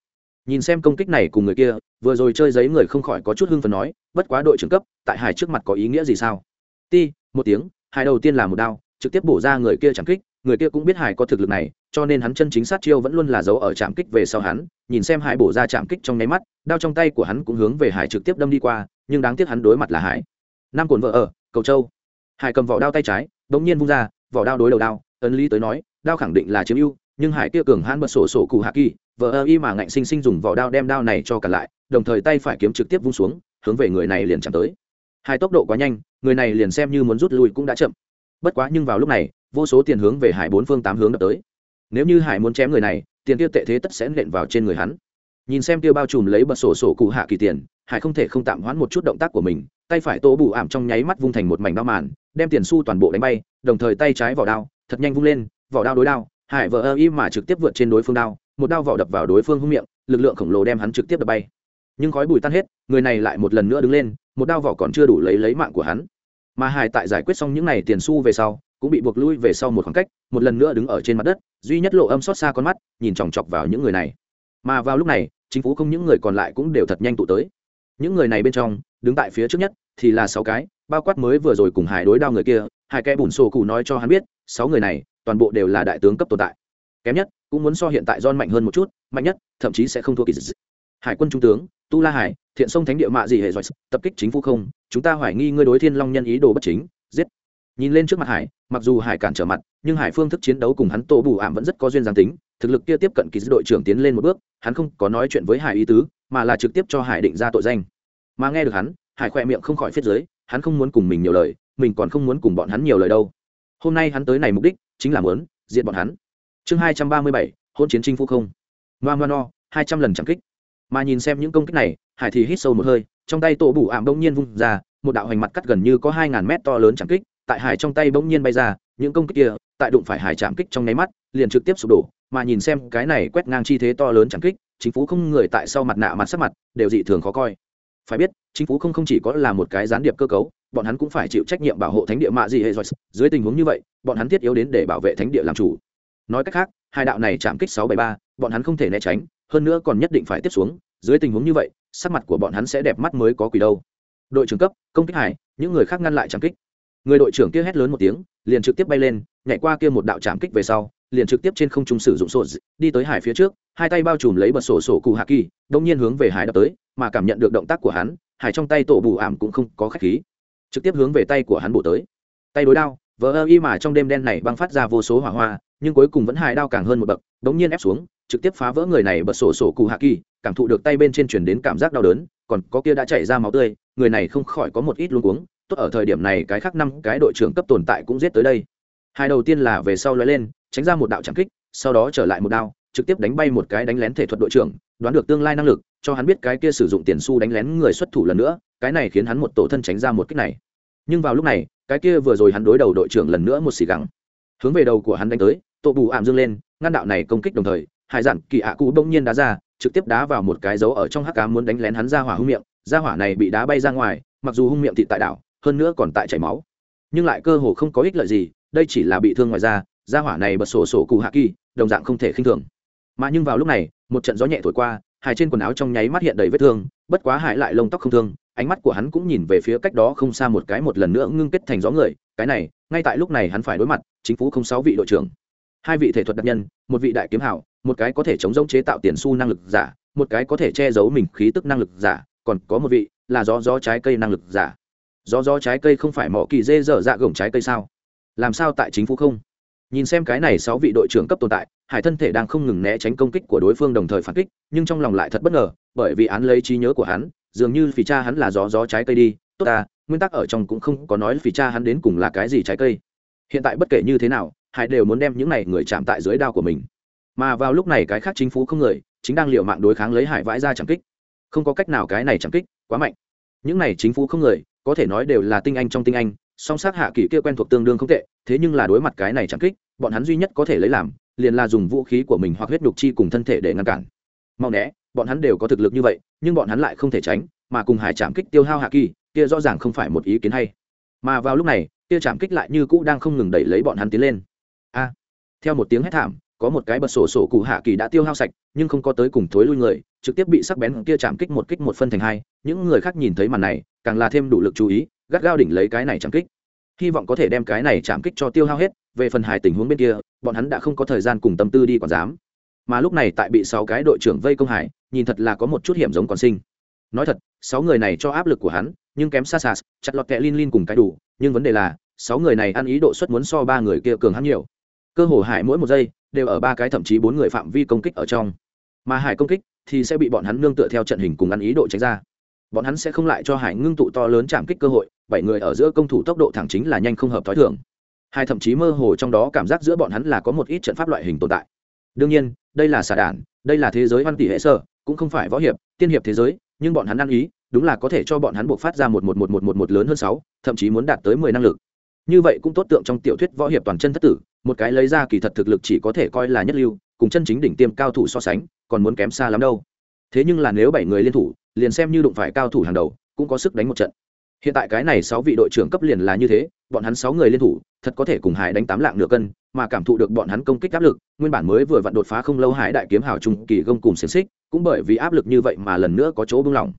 Nhìn xem công kích này cùng người kia, vừa rồi chơi giấy người không khỏi có chút hưng phần nói, bất quá đội trưởng cấp, tại hải trước mặt có ý nghĩa gì sao? Ti, một tiếng hải đầu tiên là một đao, trực tiếp bổ ra người kia chạm kích, người kia cũng biết hải có thực lực này, cho nên hắn chân chính sát chiêu vẫn luôn là giấu ở chạm kích về sau hắn, nhìn xem hải bổ ra chạm kích trong nháy mắt, đao trong tay của hắn cũng hướng về hải trực tiếp đâm đi qua, nhưng đáng tiếc hắn đối mặt là hải Nam cồn vợ ở, cầu châu hải cầm vỏ đao tay trái đ ỗ n g nhiên vung ra, vỏ đao đối đầu đao, ấn lý tới nói, đao khẳng định là chiếm ưu, nhưng hải kia cường hãn bật sổ sổ cụ hạ kỳ vợ ơ y mà ngạnh sinh sinh dùng vỏ đao đem đao này cho cả lại, đồng thời tay phải kiếm trực tiếp vung xuống, hướng về người này liền chạm tới. Hai tốc độ quá nhanh, người này liền xem như muốn rút lui cũng đã chậm. Bất quá nhưng vào lúc này, vô số tiền hướng về hải bốn phương tám hướng đập tới. Nếu như hải muốn chém người này, tiền kia tệ thế tất sẽ nện vào trên người hắn nhìn xem tiêu bao trùm lấy bật sổ sổ cụ hạ kỳ tiền, hải không thể không tạm hoãn một chút động tác của mình, tay phải tô bù ảm trong nháy mắt vung thành một mảnh bao màn, đem tiền su toàn bộ đánh bay, đồng thời tay trái vỏ đao, thật nhanh vung lên, vỏ đao đối đao, hải vợ ơ y mà trực tiếp vượt trên đối phương đao, một đao vỏ đập vào đối phương hưng miệng, lực lượng khổng lồ đem hắn trực tiếp đập bay. Nhưng khói bùi tan hết, người này lại một lần nữa đứng lên, một đao vỏ còn chưa đủ lấy lấy mạng của hắn. Mà hải tại giải quyết xong những n à y tiền su về sau, cũng bị buộc lui về sau một khoảng cách, một lần nữa đứng ở trên mặt đất, duy nhất lộ âm xót xa con mắt, nhìn chòng chọc vào những người này mà vào lúc này, chính phủ không những người còn lại cũng đều thật nhanh tụ tới. Những người này bên trong, đứng tại phía trước nhất thì là sáu cái, bao quát mới vừa rồi cùng hải đối đao người kia, hai kẻ bùn sổ cụ nói cho hắn biết, sáu người này, toàn bộ đều là đại tướng cấp tồn tại. Kém nhất, cũng muốn so hiện tại don mạnh hơn một chút, mạnh nhất, thậm chí sẽ không thua kỳ dị. Hải quân trung tướng, tu la hải, thiện sông thánh địa mạ gì hệ giỏi tập kích chính phủ không, chúng ta hoài nghi ngươi đối thiên long nhân ý đồ bất chính, giết nhìn lên trước mặt hải, mặc dù hải cản trở mặt, nhưng hải phương thức chiến đấu cùng hắn tổ bù ảm vẫn rất có duyên giang tính, thực lực kia tiếp cận kỳ đội trưởng tiến lên một bước, hắn không có nói chuyện với hải ý tứ, mà là trực tiếp cho hải định ra tội danh. Mà nghe được hắn, hải khoe miệng không khỏi phết giới, hắn không muốn cùng mình nhiều lời, mình còn không muốn cùng bọn hắn nhiều lời đâu. Hôm nay hắn tới này mục đích, chính là muốn diện bọn hắn. Chương hai trăm ba mươi bảy, hôn chiến chinh phu không. Ngoan ngoan no, hai trăm lần chẳng kích. Mà nhìn xem những công kích này, hải thì hít sâu một hơi, trong tay tổ bù ảm đông nhiên vung ra, một đạo hành mặt cắt gần như có hai ngàn mét to lớn chẳng kích tại hải trong tay bỗng nhiên bay ra, những công kích kia, tại đụng phải hải chạm kích trong nháy mắt, liền trực tiếp sụp đổ, mà nhìn xem cái này quét ngang chi thế to lớn chẳng kích, chính phủ không người tại sau mặt nạ mặt sắc mặt, đều dị thường khó coi. Phải biết, chính phủ không không chỉ có là một cái gián điệp cơ cấu, bọn hắn cũng phải chịu trách nhiệm bảo hộ thánh địa mạ gì hệ rồi dưới tình huống như vậy, bọn hắn thiết yếu đến để bảo vệ thánh địa làm chủ. Nói cách khác, hai đạo này chạm kích sáu bảy ba, bọn hắn không thể né tránh, hơn nữa còn nhất định phải tiếp xuống. Dưới tình huống như vậy, sắc mặt của bọn hắn sẽ đẹp mắt mới có quỷ đâu. Đội trưởng cấp, công kích hải, những người khác ngăn lại chạm kích người đội trưởng kia hét lớn một tiếng, liền trực tiếp bay lên, nhảy qua kia một đạo trạm kích về sau, liền trực tiếp trên không trung sử dụng sổ đi tới hải phía trước, hai tay bao trùm lấy bật sổ sổ cụ hạ kỳ, đông nhiên hướng về hải đập tới, mà cảm nhận được động tác của hắn, hải trong tay tổ bù ảm cũng không có khách khí. Trực tiếp hướng về tay của hắn bổ tới. Tay đối đao vỡ ơ y mà trong đêm đen này băng phát ra vô số hỏa hoa, nhưng cuối cùng vẫn hải đao càng hơn một bậc, đống nhiên ép xuống, trực tiếp phá vỡ người này bật sổ sổ cụ hạ kỳ, cảm thụ được tay bên trên chuyển đến cảm giác đau đớn, còn có kia đã chảy ra máu tươi, người này không khỏi có một ít luống cuống tốt ở thời điểm này cái khác năm cái đội trưởng cấp tồn tại cũng giết tới đây. Hai đầu tiên là về sau lóe lên, tránh ra một đạo trảm kích, sau đó trở lại một đao, trực tiếp đánh bay một cái đánh lén thể thuật đội trưởng, đoán được tương lai năng lực, cho hắn biết cái kia sử dụng tiền xu đánh lén người xuất thủ lần nữa, cái này khiến hắn một tổ thân tránh ra một kích này. Nhưng vào lúc này, cái kia vừa rồi hắn đối đầu đội trưởng lần nữa một xì gắng hướng về đầu của hắn đánh tới, tổ bù ảm dương lên, ngăn đạo này công kích đồng thời, hải giản kỳ ạ cụ bỗng nhiên đá ra, trực tiếp đá vào một cái dấu ở trong hắc cám muốn đánh lén hắn ra hỏa hung miệng, ra hỏa này bị đá bay ra ngoài, mặc dù hung miệng thịt tại đảo hơn nữa còn tại chảy máu. Nhưng lại cơ hồ không có ích lợi gì, đây chỉ là bị thương ngoài da da hỏa này bật sổ sổ cụ hạ kỳ, đồng dạng không thể khinh thường. Mà nhưng vào lúc này, một trận gió nhẹ thổi qua hải trên quần áo trong nháy mắt hiện đầy vết thương, bất quá hải lại lông tóc không thương, ánh mắt của hắn cũng nhìn về phía cách đó không xa một cái một lần nữa ngưng kết thành gió người, cái này, ngay tại lúc này hắn phải đối mặt, chính phủ không sáu vị đội trưởng. Hai vị thể thuật đặc nhân, một vị đại kiếm hảo một cái có thể chống giống chế tạo tiền su năng lực giả, một cái có thể che giấu mình khí tức năng lực giả, còn có một vị là gió gió trái cây năng lực giả gió gió trái cây không phải mỏ kỳ dê dở dạ gồng trái cây sao? Làm sao tại chính phủ không? Nhìn xem cái này sáu vị đội trưởng cấp tồn tại, hải thân thể đang không ngừng né tránh công kích của đối phương đồng thời phản kích, nhưng trong lòng lại thật bất ngờ, bởi vì án lấy trí nhớ của hắn, dường như phì cha hắn là gió gió trái cây đi. Tốt ta, nguyên tắc ở trong cũng không có nói phì cha hắn đến cùng là cái gì trái cây. Hiện tại bất kể như thế nào, hải đều muốn đem những này người chạm tại dưới đao của mình. Mà vào lúc này cái khác chính phủ không người, chính đang liều mạng đối kháng lấy hải vãi ra chẳng kích. Không có cách nào cái này chẳng kích quá mạnh. Những này chính phủ không người có thể nói đều là tinh anh trong tinh anh, song sát hạ kỳ kia quen thuộc tương đương không tệ, thế nhưng là đối mặt cái này chẳng kích, bọn hắn duy nhất có thể lấy làm, liền là dùng vũ khí của mình hoặc huyết nhục chi cùng thân thể để ngăn cản. Mau né, bọn hắn đều có thực lực như vậy, nhưng bọn hắn lại không thể tránh, mà cùng hải chạm kích tiêu hao hạ kỳ, kia rõ ràng không phải một ý kiến hay. Mà vào lúc này, kia chạm kích lại như cũ đang không ngừng đẩy lấy bọn hắn tiến lên. A! Theo một tiếng hét thảm có một cái bật sổ sổ cụ hạ kỳ đã tiêu hao sạch, nhưng không có tới cùng thối lui người, trực tiếp bị sắc bén kia chạm kích một kích một phân thành hai, những người khác nhìn thấy màn này, càng là thêm đủ lực chú ý, gắt gao đỉnh lấy cái này chạm kích. Hy vọng có thể đem cái này chạm kích cho tiêu hao hết, về phần hài tình huống bên kia, bọn hắn đã không có thời gian cùng tâm tư đi còn dám mà lúc này tại bị sáu cái đội trưởng vây công hải, nhìn thật là có một chút hiểm giống còn sinh. Nói thật, sáu người này cho áp lực của hắn, nhưng kém xa xa, chặt lọt kẹ lin lin cùng cái đủ, nhưng vấn đề là, sáu người này ăn ý độ suất muốn so ba người kia cường hắn nhiều. Cơ hồ hải mỗi một giây đều ở ba cái thậm chí bốn người phạm vi công kích ở trong. Mà hải công kích thì sẽ bị bọn hắn nương tựa theo trận hình cùng ăn ý độ tránh ra. Bọn hắn sẽ không lại cho hải ngưng tụ to lớn chạm kích cơ hội, bảy người ở giữa công thủ tốc độ thẳng chính là nhanh không hợp t h ó i thường. Hai thậm chí mơ hồ trong đó cảm giác giữa bọn hắn là có một ít trận pháp loại hình tồn tại. Đương nhiên, đây là xà đản, đây là thế giới văn tỷ hệ sơ cũng không phải võ hiệp, tiên hiệp thế giới, nhưng bọn hắn ăn ý, đúng là có thể cho bọn hắn buộc phát ra một một một một một một lớn hơn sáu, thậm chí muốn đạt tới mười năng lực như vậy cũng tốt tượng trong tiểu thuyết võ hiệp toàn chân thất tử, một cái lấy ra kỳ thật thực lực chỉ có thể coi là nhất lưu, cùng chân chính đỉnh tiêm cao thủ so sánh, còn muốn kém xa lắm đâu. Thế nhưng là nếu bảy người liên thủ, liền xem như đụng phải cao thủ hàng đầu, cũng có sức đánh một trận. Hiện tại cái này sáu vị đội trưởng cấp liền là như thế, bọn hắn sáu người liên thủ, thật có thể cùng hải đánh tám lạng nửa cân, mà cảm thụ được bọn hắn công kích áp lực, nguyên bản mới vừa vặn đột phá không lâu hải đại kiếm hào trung kỳ gông cùng xiềng xích, cũng bởi vì áp lực như vậy mà lần nữa có chỗ buông lỏng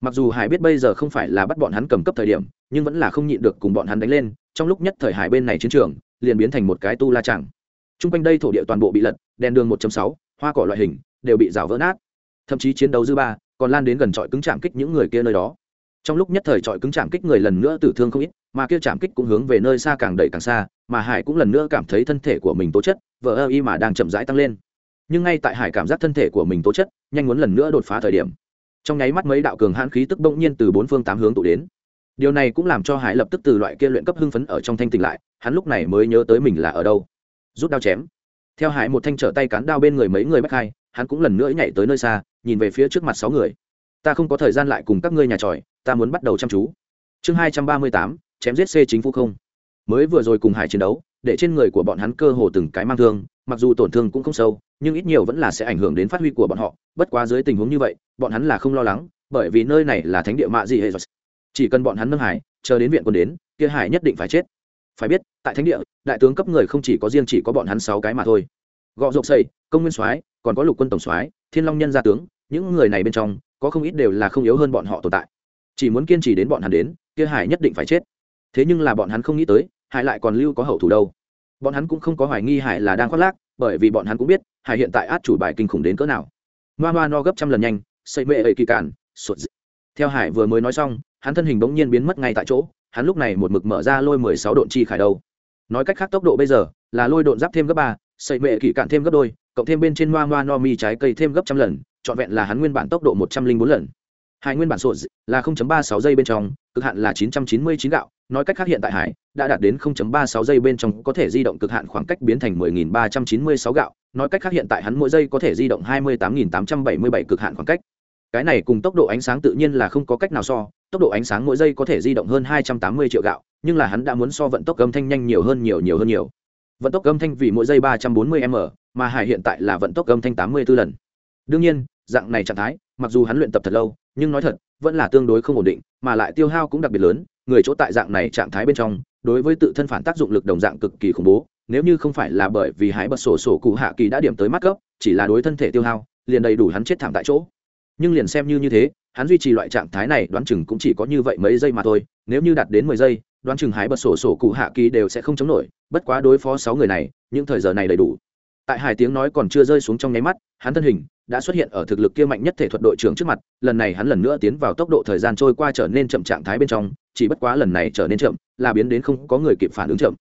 mặc dù hải biết bây giờ không phải là bắt bọn hắn cầm cấp thời điểm, nhưng vẫn là không nhịn được cùng bọn hắn đánh lên trong lúc nhất thời hải bên này chiến trường liền biến thành một cái tu la chẳng t r u n g quanh đây thổ địa toàn bộ bị lật đèn đường 1.6, hoa cỏ loại hình đều bị rào vỡ nát. Thậm chí chiến đấu dư ba còn lan đến gần trọi cứng chạm kích những người kia nơi đó. Trong lúc nhất thời trọi cứng chạm kích người lần nữa tử thương không ít mà kia chạm kích cũng hướng về nơi xa càng đẩy càng xa mà hải cũng lần nữa cảm thấy thân thể của mình tố chất vỡ ơ y mà đang chậm rãi tăng lên. Nhưng ngay tại hải cảm giác thân thể của mình tố chất nhanh muốn lần nữa đột phá thời điểm. Trong nháy mắt mấy đạo cường hãn khí tức bỗng nhiên từ bốn phương tám hướng tụ đến điều này cũng làm cho hải lập tức từ loại kia luyện cấp hưng phấn ở trong thanh tỉnh lại, hắn lúc này mới nhớ tới mình là ở đâu. Rút đao chém. Theo hải một thanh trở tay cán đao bên người mấy người bách hai, hắn cũng lần nữa nhảy tới nơi xa, nhìn về phía trước mặt sáu người. Ta không có thời gian lại cùng các ngươi nhà tròi, ta muốn bắt đầu chăm chú. Chương hai trăm ba mươi tám, chém giết c chính phủ không. Mới vừa rồi cùng hải chiến đấu, để trên người của bọn hắn cơ hồ từng cái mang thương, mặc dù tổn thương cũng không sâu, nhưng ít nhiều vẫn là sẽ ảnh hưởng đến phát huy của bọn họ. Bất quá dưới tình huống như vậy, bọn hắn là không lo lắng, bởi vì nơi này là thánh địa mạ gì hệ chỉ cần bọn hắn nâng hải, chờ đến viện quân đến, kia hải nhất định phải chết. Phải biết, tại thánh địa, đại tướng cấp người không chỉ có riêng chỉ có bọn hắn sáu cái mà thôi. Gọ rộp xây công nguyên soái, còn có lục quân tổng soái, thiên long nhân gia tướng, những người này bên trong, có không ít đều là không yếu hơn bọn họ tồn tại. Chỉ muốn kiên trì đến bọn hắn đến, kia hải nhất định phải chết. Thế nhưng là bọn hắn không nghĩ tới, hải lại còn lưu có hậu thủ đâu. Bọn hắn cũng không có hoài nghi hải là đang khoác lác, bởi vì bọn hắn cũng biết, hải hiện tại át chủ bài kinh khủng đến cỡ nào. Noa noa no gấp trăm lần nhanh xây mệ ấy kỳ cản, sụt dị theo hải vừa mới nói xong, hắn thân hình bỗng nhiên biến mất ngay tại chỗ, hắn lúc này một mực mở ra lôi mười sáu độn chi khải đâu nói cách khác tốc độ bây giờ là lôi độn giáp thêm gấp ba xây mệ kỷ cạn thêm gấp đôi, cộng thêm bên trên noa noa no mi trái cây thêm gấp trăm lần, trọn vẹn là hắn nguyên bản tốc độ một trăm linh bốn lần. Hải nguyên bản sụt là 0.36 giây bên trong, cực hạn là 999 gạo, nói cách khác hiện tại hải đã đạt đến 0.36 giây bên trong, có thể di động cực hạn khoảng cách biến thành 10.396 gạo, nói cách khác hiện tại hắn mỗi giây có thể di động 28.877 cực hạn khoảng cách cái này cùng tốc độ ánh sáng tự nhiên là không có cách nào so, tốc độ ánh sáng mỗi giây có thể di động hơn 280 triệu gạo, nhưng là hắn đã muốn so vận tốc âm thanh nhanh nhiều hơn nhiều nhiều hơn nhiều. Vận tốc âm thanh vì mỗi giây 340 m, mà hải hiện tại là vận tốc âm thanh 84 lần. Đương nhiên, dạng này trạng thái, mặc dù hắn luyện tập thật lâu, nhưng nói thật, vẫn là tương đối không ổn định, mà lại tiêu hao cũng đặc biệt lớn, người chỗ tại dạng này trạng thái bên trong, đối với tự thân phản tác dụng lực đồng dạng cực kỳ khủng bố, nếu như không phải là bởi vì hái bật sổ sổ cụ hạ kỳ đã điểm tới mắt cấp chỉ là đối thân thể tiêu hao, liền đầy đủ hắn chết thảm tại chỗ nhưng liền xem như như thế, hắn duy trì loại trạng thái này, đoán chừng cũng chỉ có như vậy mấy giây mà thôi, nếu như đạt đến mười giây, đoán chừng hái bật sổ sổ cụ hạ kỳ đều sẽ không chống nổi, bất quá đối phó sáu người này, những thời giờ này đầy đủ. Tại hai tiếng nói còn chưa rơi xuống trong nháy mắt, hắn thân hình đã xuất hiện ở thực lực kia mạnh nhất thể thuật đội trưởng trước mặt, lần này hắn lần nữa tiến vào tốc độ thời gian trôi qua trở nên chậm trạng thái bên trong, chỉ bất quá lần này trở nên chậm, là biến đến không có người kịp phản ứng chậm.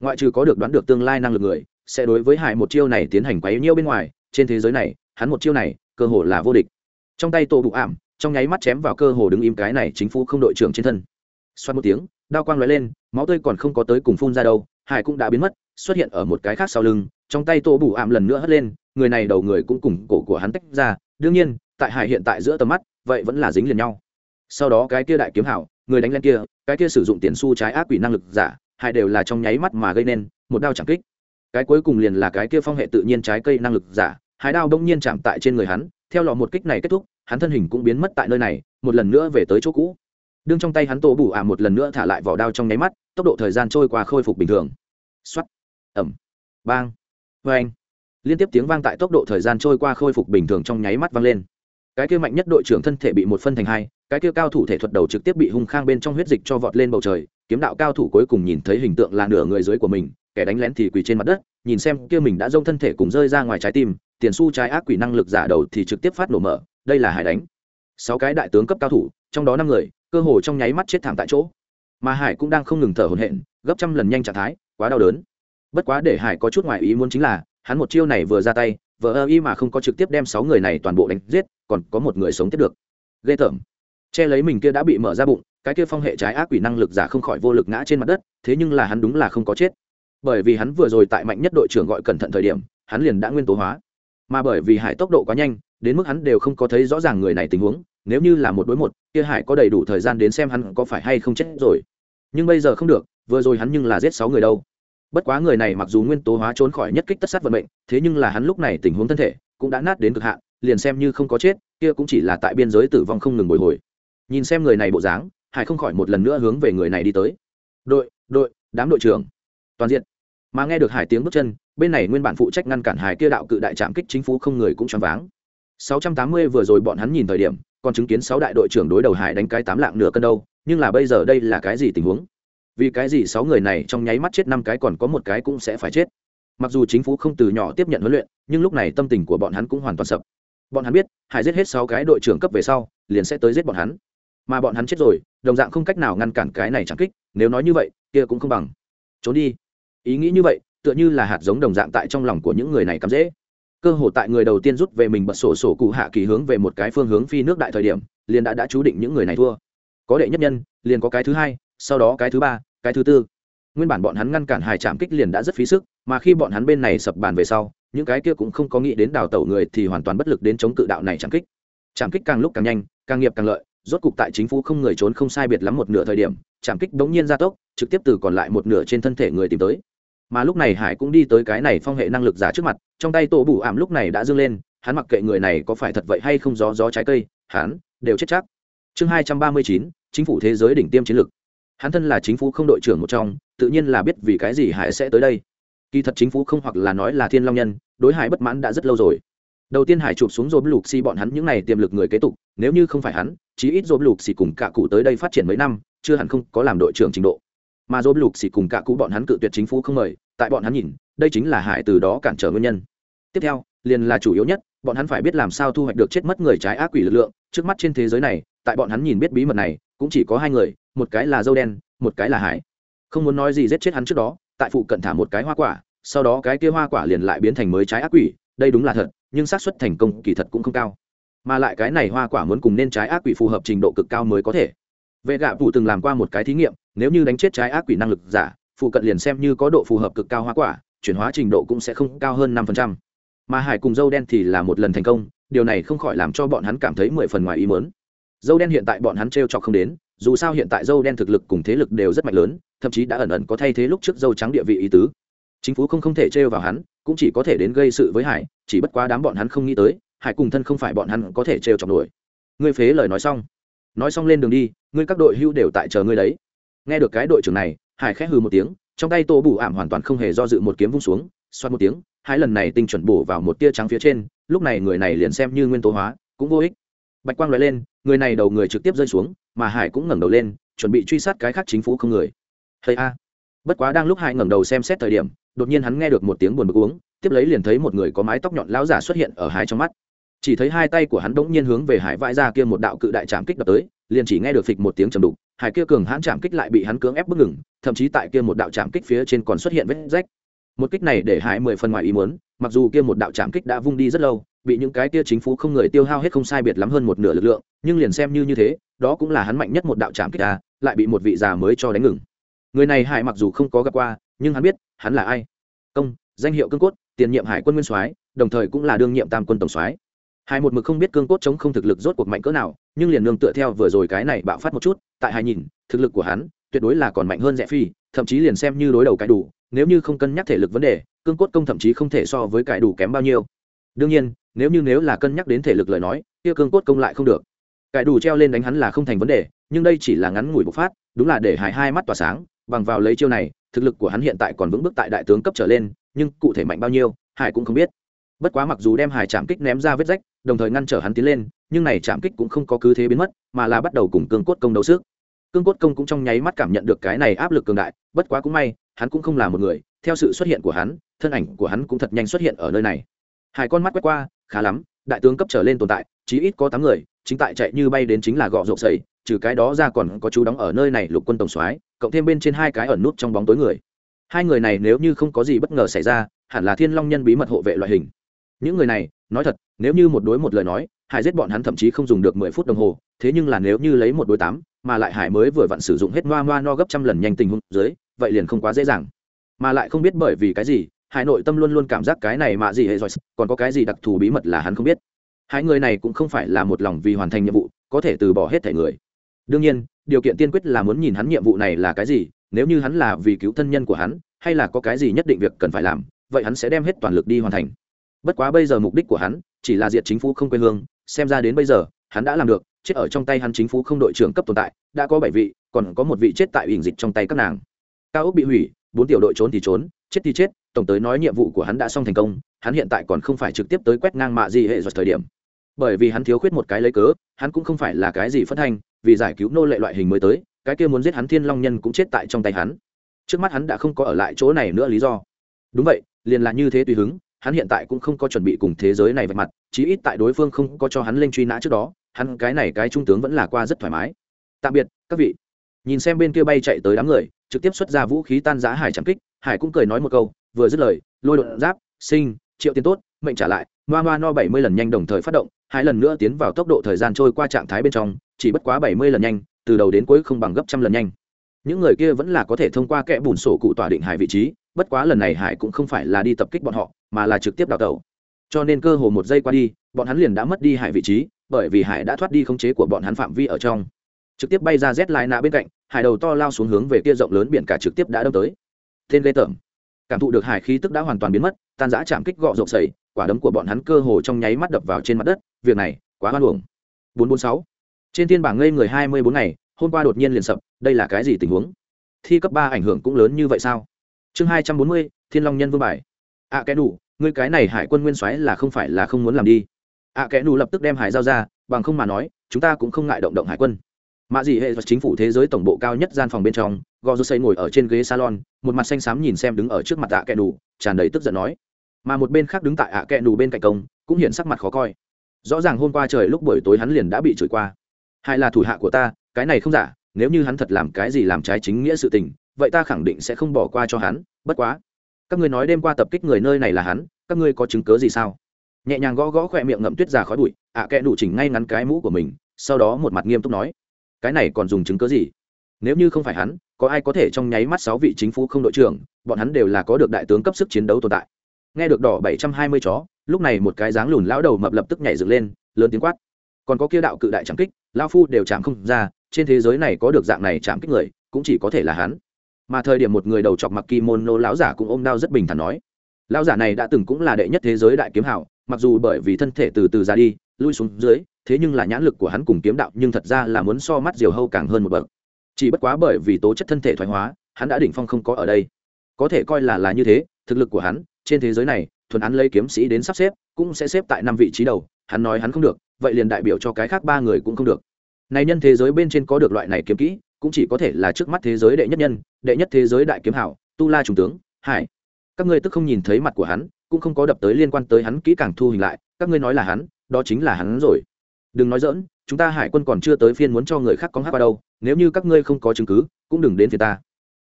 Ngoại trừ có được đoán được tương lai năng lực người, sẽ đối với hải một chiêu này tiến hành quấy nhiêu bên ngoài, trên thế giới này, hắn một chiêu này, cơ hồ là vô địch trong tay tổ bụ ảm, trong nháy mắt chém vào cơ hồ đứng im cái này chính phủ không đội trưởng trên thân. Xoát một tiếng, đao quang lóe lên, máu tươi còn không có tới cùng phun ra đâu, hải cũng đã biến mất, xuất hiện ở một cái khác sau lưng, trong tay tô bù ảm lần nữa hất lên, người này đầu người cũng cùng cổ của hắn tách ra, đương nhiên, tại hải hiện tại giữa tầm mắt, vậy vẫn là dính liền nhau. Sau đó cái kia đại kiếm hảo, người đánh lên kia, cái kia sử dụng tiền su trái ác quỷ năng lực giả, hai đều là trong nháy mắt mà gây nên, một đao chẳng kích. Cái cuối cùng liền là cái kia phong hệ tự nhiên trái cây năng lực giả, hai đao đông nhiên chạm tại trên người hắn theo lò một kích này kết thúc, hắn thân hình cũng biến mất tại nơi này, một lần nữa về tới chỗ cũ. Đương trong tay hắn tổ bù ả một lần nữa thả lại vỏ đao trong nháy mắt, tốc độ thời gian trôi qua khôi phục bình thường. X ẩm bang vê anh liên tiếp tiếng vang tại tốc độ thời gian trôi qua khôi phục bình thường trong nháy mắt vang lên. Cái kia mạnh nhất đội trưởng thân thể bị một phân thành hai, cái kia cao thủ thể thuật đầu trực tiếp bị hung khang bên trong huyết dịch cho vọt lên bầu trời, kiếm đạo cao thủ cuối cùng nhìn thấy hình tượng là nửa người dưới của mình, kẻ đánh lén thì quỳ trên mặt đất, nhìn xem kia mình đã dông thân thể cùng rơi ra ngoài trái tim tiền su trái ác quỷ năng lực giả đầu thì trực tiếp phát nổ mở, đây là hải đánh. Sáu cái đại tướng cấp cao thủ, trong đó năm người, cơ hồ trong nháy mắt chết thảm tại chỗ. Mà hải cũng đang không ngừng thở hổn hển, gấp trăm lần nhanh trạng thái, quá đau đớn. Bất quá để hải có chút ngoại ý muốn chính là, hắn một chiêu này vừa ra tay, vờ ơ y mà không có trực tiếp đem sáu người này toàn bộ đánh giết, còn có một người sống tiếp được. Ghê tởm. Che lấy mình kia đã bị mở ra bụng, cái kia phong hệ trái ác quỷ năng lực giả không khỏi vô lực ngã trên mặt đất, thế nhưng là hắn đúng là không có chết. Bởi vì hắn vừa rồi tại mạnh nhất đội trưởng gọi cẩn thận thời điểm, hắn liền đã nguyên tố hóa mà bởi vì hải tốc độ quá nhanh, đến mức hắn đều không có thấy rõ ràng người này tình huống, nếu như là một đối một, kia hải có đầy đủ thời gian đến xem hắn có phải hay không chết rồi. Nhưng bây giờ không được, vừa rồi hắn nhưng là giết sáu người đâu. Bất quá người này mặc dù nguyên tố hóa trốn khỏi nhất kích tất sát vận mệnh, thế nhưng là hắn lúc này tình huống thân thể cũng đã nát đến cực hạn, liền xem như không có chết, kia cũng chỉ là tại biên giới tử vong không ngừng bồi hồi. Nhìn xem người này bộ dáng, hải không khỏi một lần nữa hướng về người này đi tới. Đội đội, đám đội trưởng. Toàn diện. Mà nghe được hải tiếng bước chân bên này nguyên bản phụ trách ngăn cản hải kia đạo cự đại trạm kích chính phủ không người cũng choáng váng. 680 vừa rồi bọn hắn nhìn thời điểm, còn chứng kiến sáu đại đội trưởng đối đầu hải đánh cái tám lạng nửa cân đâu, nhưng là bây giờ đây là cái gì tình huống? Vì cái gì sáu người này trong nháy mắt chết năm cái còn có một cái cũng sẽ phải chết? Mặc dù chính phủ không từ nhỏ tiếp nhận huấn luyện, nhưng lúc này tâm tình của bọn hắn cũng hoàn toàn sập. Bọn hắn biết hải giết hết sáu cái đội trưởng cấp về sau, liền sẽ tới giết bọn hắn. Mà bọn hắn chết rồi, đồng dạng không cách nào ngăn cản cái này chẳng kích, nếu nói như vậy, kia cũng không bằng. Trốn đi. Ý nghĩ như vậy tựa như là hạt giống đồng dạng tại trong lòng của những người này cắm dễ. Cơ hồ tại người đầu tiên rút về mình bật sổ sổ cụ hạ kỳ hướng về một cái phương hướng phi nước đại thời điểm, liền đã đã chú định những người này thua. Có đệ nhất nhân, liền có cái thứ hai, sau đó cái thứ ba, cái thứ tư. Nguyên bản bọn hắn ngăn cản hải trạm kích liền đã rất phí sức, mà khi bọn hắn bên này sập bàn về sau, những cái kia cũng không có nghĩ đến đào tẩu người thì hoàn toàn bất lực đến chống cự đạo này trạm kích. Trạm kích càng lúc càng nhanh, càng nghiệp càng lợi, rốt cục tại chính phủ không người trốn không sai biệt lắm một nửa thời điểm, trạm kích bỗng nhiên gia tốc, trực tiếp từ còn lại một nửa trên thân thể người tìm tới mà lúc này hải cũng đi tới cái này phong hệ năng lực giả trước mặt, trong tay tổ bù ảm lúc này đã dâng lên, hắn mặc kệ người này có phải thật vậy hay không gió gió trái cây, hắn đều chết chắc. Chương hai trăm ba mươi chín, chính phủ thế giới đỉnh tiêm chiến lược. Hắn thân là chính phủ không đội trưởng một trong, tự nhiên là biết vì cái gì hải sẽ tới đây. Kỳ thật chính phủ không hoặc là nói là thiên long nhân, đối hải bất mãn đã rất lâu rồi. Đầu tiên hải chụp xuống dồn lục xì bọn hắn những n à y tiềm lực người kế tục, nếu như không phải hắn, chí ít dồn lục xì cùng cả cụ tới đây phát triển mấy năm, chưa hẳn không có làm đội trưởng trình độ. Mà dỗ lục xì cùng cả cũ bọn hắn cự tuyệt chính phủ không mời tại bọn hắn nhìn, đây chính là hải từ đó cản trở nguyên nhân. Tiếp theo, liền là chủ yếu nhất, bọn hắn phải biết làm sao thu hoạch được chết mất người trái ác quỷ lực lượng. Trước mắt trên thế giới này, tại bọn hắn nhìn biết bí mật này, cũng chỉ có hai người, một cái là dâu đen, một cái là hải. Không muốn nói gì giết chết hắn trước đó, tại phụ cận thả một cái hoa quả, sau đó cái kia hoa quả liền lại biến thành mới trái ác quỷ, đây đúng là thật, nhưng xác suất thành công kỳ thật cũng không cao. Mà lại cái này hoa quả muốn cùng nên trái ác quỷ phù hợp trình độ cực cao mới có thể. Vệ gạ phụ từng làm qua một cái thí nghiệm, nếu như đánh chết trái ác quỷ năng lực giả phụ cận liền xem như có độ phù hợp cực cao hoa quả, chuyển hóa trình độ cũng sẽ không cao hơn năm phần trăm. Mà hải cùng dâu đen thì là một lần thành công, điều này không khỏi làm cho bọn hắn cảm thấy mười phần ngoài ý mớn dâu đen hiện tại bọn hắn t r e o chọc không đến, dù sao hiện tại dâu đen thực lực cùng thế lực đều rất mạnh lớn, thậm chí đã ẩn ẩn có thay thế lúc trước dâu trắng địa vị ý tứ. Chính phủ không không thể trêu vào hắn, cũng chỉ có thể đến gây sự với hải, chỉ bất quá đám bọn hắn không nghĩ tới, hải cùng thân không phải bọn hắn có thể trêu chọc nổi. Ngươi phế lời nói xong. Nói xong lên đường đi, ngươi các đội hưu đều tại chờ ngươi đấy. Nghe được cái đội trưởng này hải khẽ hừ một tiếng, trong tay tô bù ảm hoàn toàn không hề do dự một kiếm vung xuống, xoát một tiếng, hai lần này tinh chuẩn bổ vào một tia trắng phía trên, lúc này người này liền xem như nguyên tố hóa, cũng vô ích. Bạch quang loại lên, người này đầu người trực tiếp rơi xuống, mà hải cũng ngẩng đầu lên, chuẩn bị truy sát cái khác chính phủ không người. Hay a. Bất quá đang lúc hải ngẩng đầu xem xét thời điểm, đột nhiên hắn nghe được một tiếng buồn bực uống, tiếp lấy liền thấy một người có mái tóc nhọn lão giả xuất hiện ở hải trong mắt. Chỉ thấy hai tay của hắn bỗng nhiên hướng về hải vãi ra kia một đạo cự đại trạm kích đập tới, liền chỉ nghe được phịch một tiếng trầm đục hải kia cường hãn chạm kích lại bị hắn cưỡng ép bức ngừng, thậm chí tại kia một đạo chạm kích phía trên còn xuất hiện vết rách. Một kích này để hải mười phần ngoài ý muốn, mặc dù kia một đạo chạm kích đã vung đi rất lâu, bị những cái kia chính phủ không người tiêu hao hết không sai biệt lắm hơn một nửa lực lượng, nhưng liền xem như như thế, đó cũng là hắn mạnh nhất một đạo chạm kích à lại bị một vị già mới cho đánh ngừng. Người này hải mặc dù không có gặp qua, nhưng hắn biết, hắn là ai. Công, danh hiệu cương cốt, tiền nhiệm hải quân nguyên soái, đồng thời cũng là đương nhiệm tam quân tổng soái hai một mực không biết cương cốt chống không thực lực rốt cuộc mạnh cỡ nào, nhưng liền nương tựa theo vừa rồi cái này bạo phát một chút, tại hai nhìn, thực lực của hắn tuyệt đối là còn mạnh hơn rẽ phi, thậm chí liền xem như đối đầu cái đủ, nếu như không cân nhắc thể lực vấn đề, cương cốt công thậm chí không thể so với cái đủ kém bao nhiêu. Đương nhiên, nếu như nếu là cân nhắc đến thể lực lời nói, kia cương cốt công lại không được. Cái đủ treo lên đánh hắn là không thành vấn đề, nhưng đây chỉ là ngắn ngủi bộc phát, đúng là để hải hai mắt tỏa sáng, bằng vào lấy chiêu này, thực lực của hắn hiện tại còn vững bước tại đại tướng cấp trở lên, nhưng cụ thể mạnh bao nhiêu, hải cũng không biết. Bất quá mặc dù đem hải chạm kích ném ra vết rách đồng thời ngăn trở hắn tiến lên, nhưng này chạm kích cũng không có cứ thế biến mất, mà là bắt đầu cùng cương cốt công đấu sức. Cương cốt công cũng trong nháy mắt cảm nhận được cái này áp lực cường đại, bất quá cũng may, hắn cũng không là một người, theo sự xuất hiện của hắn, thân ảnh của hắn cũng thật nhanh xuất hiện ở nơi này. Hai con mắt quét qua, khá lắm, đại tướng cấp trở lên tồn tại, chí ít có tám người, chính tại chạy như bay đến chính là gọ rộp sầy, trừ cái đó ra còn có chú đóng ở nơi này lục quân tổng soái, cộng thêm bên trên hai cái ẩn nút trong bóng tối người. Hai người này nếu như không có gì bất ngờ xảy ra, hẳn là thiên long nhân bí mật hộ vệ loại hình. Những người này nói thật, nếu như một đối một lời nói, hải giết bọn hắn thậm chí không dùng được mười phút đồng hồ, thế nhưng là nếu như lấy một đối tám, mà lại hải mới vừa vặn sử dụng hết noa noa no gấp trăm lần nhanh tình huống dưới, vậy liền không quá dễ dàng. Mà lại không biết bởi vì cái gì, hải nội tâm luôn luôn cảm giác cái này mà gì hệ rồi, còn có cái gì đặc thù bí mật là hắn không biết. Hai người này cũng không phải là một lòng vì hoàn thành nhiệm vụ, có thể từ bỏ hết thể người. Đương nhiên, điều kiện tiên quyết là muốn nhìn hắn nhiệm vụ này là cái gì, nếu như hắn là vì cứu thân nhân của hắn, hay là có cái gì nhất định việc cần phải làm, vậy hắn sẽ đem hết toàn lực đi hoàn thành bất quá bây giờ mục đích của hắn chỉ là diệt chính phủ không quê hương, xem ra đến bây giờ, hắn đã làm được, chết ở trong tay hắn chính phủ không đội trưởng cấp tồn tại, đã có bảy vị, còn có một vị chết tại ỉn dịch trong tay các nàng. Cao ốc bị hủy, bốn tiểu đội trốn thì trốn, chết thì chết, tổng tới nói nhiệm vụ của hắn đã xong thành công, hắn hiện tại còn không phải trực tiếp tới quét ngang mạ gì hệ giật thời điểm. Bởi vì hắn thiếu khuyết một cái lấy cớ, hắn cũng không phải là cái gì phân thanh, vì giải cứu nô lệ loại hình mới tới, cái kia muốn giết hắn thiên long nhân cũng chết tại trong tay hắn. Trước mắt hắn đã không có ở lại chỗ này nữa lý do. Đúng vậy, liền là như thế tùy hứng hắn hiện tại cũng không có chuẩn bị cùng thế giới này vạch mặt, chí ít tại đối phương không có cho hắn lên truy nã trước đó, hắn cái này cái trung tướng vẫn là qua rất thoải mái. Tạm biệt, các vị. Nhìn xem bên kia bay chạy tới đám người, trực tiếp xuất ra vũ khí tan giã hải chạm kích, hải cũng cười nói một câu, vừa dứt lời, lôi đột giáp, sinh, triệu tiền tốt, mệnh trả lại ngoa ngoa no bảy mươi lần nhanh đồng thời phát động, hai lần nữa tiến vào tốc độ thời gian trôi qua trạng thái bên trong, chỉ bất quá bảy mươi lần nhanh, từ đầu đến cuối không bằng gấp trăm lần nhanh những người kia vẫn là có thể thông qua kẽ bùn sổ cụ tỏa định hải vị trí, bất quá lần này hải cũng không phải là đi tập kích bọn họ, mà là trực tiếp đào tẩu. Cho nên cơ hồ một giây qua đi, bọn hắn liền đã mất đi hải vị trí, bởi vì hải đã thoát đi khống chế của bọn hắn phạm vi ở trong. Trực tiếp bay ra rét lại nạ bên cạnh, hải đầu to lao xuống hướng về kia rộng lớn biển cả trực tiếp đã đâm tới. Tên lê tởm. Cảm thụ được hải khí tức đã hoàn toàn biến mất, tan giã chạm kích gọ rộng sầy quả đấm của bọn hắn cơ hồ trong nháy mắt đập vào trên mặt đất, việc này quá hoan hưởng bốn bốn sáu. Trên thiên bảng ngây người hai mươi bốn ngày, hôm qua đột nhiên liền sập đây là cái gì tình huống? Thi cấp ba ảnh hưởng cũng lớn như vậy sao? Chương hai trăm bốn mươi thiên long nhân vương bài. Ạ à, kẽ đủ ngươi cái này hải quân nguyên soái là không phải là không muốn làm đi. Ạ à, kẽ đủ lập tức đem hải giao ra bằng không mà nói chúng ta cũng không ngại động động hải quân. Mạ dị hệ chính phủ thế giới tổng bộ cao nhất gian phòng bên trong gò rô xây ngồi ở trên ghế salon một mặt xanh xám nhìn xem đứng ở trước mặt ạ kẽ đủ tràn đầy tức giận nói. Mà một bên khác đứng tại ạ kẽ đủ bên cạnh công cũng hiện sắc mặt khó coi. Rõ ràng hôm qua trời lúc buổi tối hắn liền đã bị chửi qua. Hải là thủ hạ của ta cái này không giả nếu như hắn thật làm cái gì làm trái chính nghĩa sự tình, vậy ta khẳng định sẽ không bỏ qua cho hắn, bất quá. Các ngươi nói đêm qua tập kích người nơi này là hắn, các ngươi có chứng cớ gì sao? Nhẹ nhàng gõ gõ khỏe miệng ngậm tuyết ra khói bụi, ạ à kẽ đủ chỉnh ngay ngắn cái mũ của mình, sau đó một mặt nghiêm túc nói. Cái này còn dùng chứng cớ gì? Nếu như không phải hắn, có ai có thể trong nháy mắt sáu vị chính phủ không đội trưởng, bọn hắn đều là có được đại tướng cấp sức chiến đấu tồn tại. Nghe được đỏ bảy trăm hai mươi chó, lúc này một cái dáng lùn lão đầu mập lập tức nhảy dựng lên, lớn tiếng quát. Còn có kia đạo cự đại trảm kích, lão phu đều chạm không ra trên thế giới này có được dạng này chạm kích người, cũng chỉ có thể là hắn. Mà thời điểm một người đầu chọc mặc kimono, lão giả cũng ôm đao rất bình thản nói, lão giả này đã từng cũng là đệ nhất thế giới đại kiếm hảo mặc dù bởi vì thân thể từ từ ra đi, lui xuống dưới, thế nhưng là nhãn lực của hắn cùng kiếm đạo nhưng thật ra là muốn so mắt diều hâu càng hơn một bậc. Chỉ bất quá bởi vì tố chất thân thể thoái hóa, hắn đã đỉnh phong không có ở đây. Có thể coi là là như thế, thực lực của hắn, trên thế giới này, thuần án lấy kiếm sĩ đến sắp xếp, cũng sẽ xếp tại năm vị trí đầu, hắn nói hắn không được, vậy liền đại biểu cho cái khác ba người cũng không được này nhân thế giới bên trên có được loại này kiếm kỹ, cũng chỉ có thể là trước mắt thế giới đệ nhất nhân, đệ nhất thế giới đại kiếm hảo, tu la trung tướng, hải. Các ngươi tức không nhìn thấy mặt của hắn, cũng không có đập tới liên quan tới hắn kỹ càng thu hình lại, các ngươi nói là hắn, đó chính là hắn rồi. Đừng nói dỡn chúng ta hải quân còn chưa tới phiên muốn cho người khác có hát qua đâu, nếu như các ngươi không có chứng cứ, cũng đừng đến phía ta.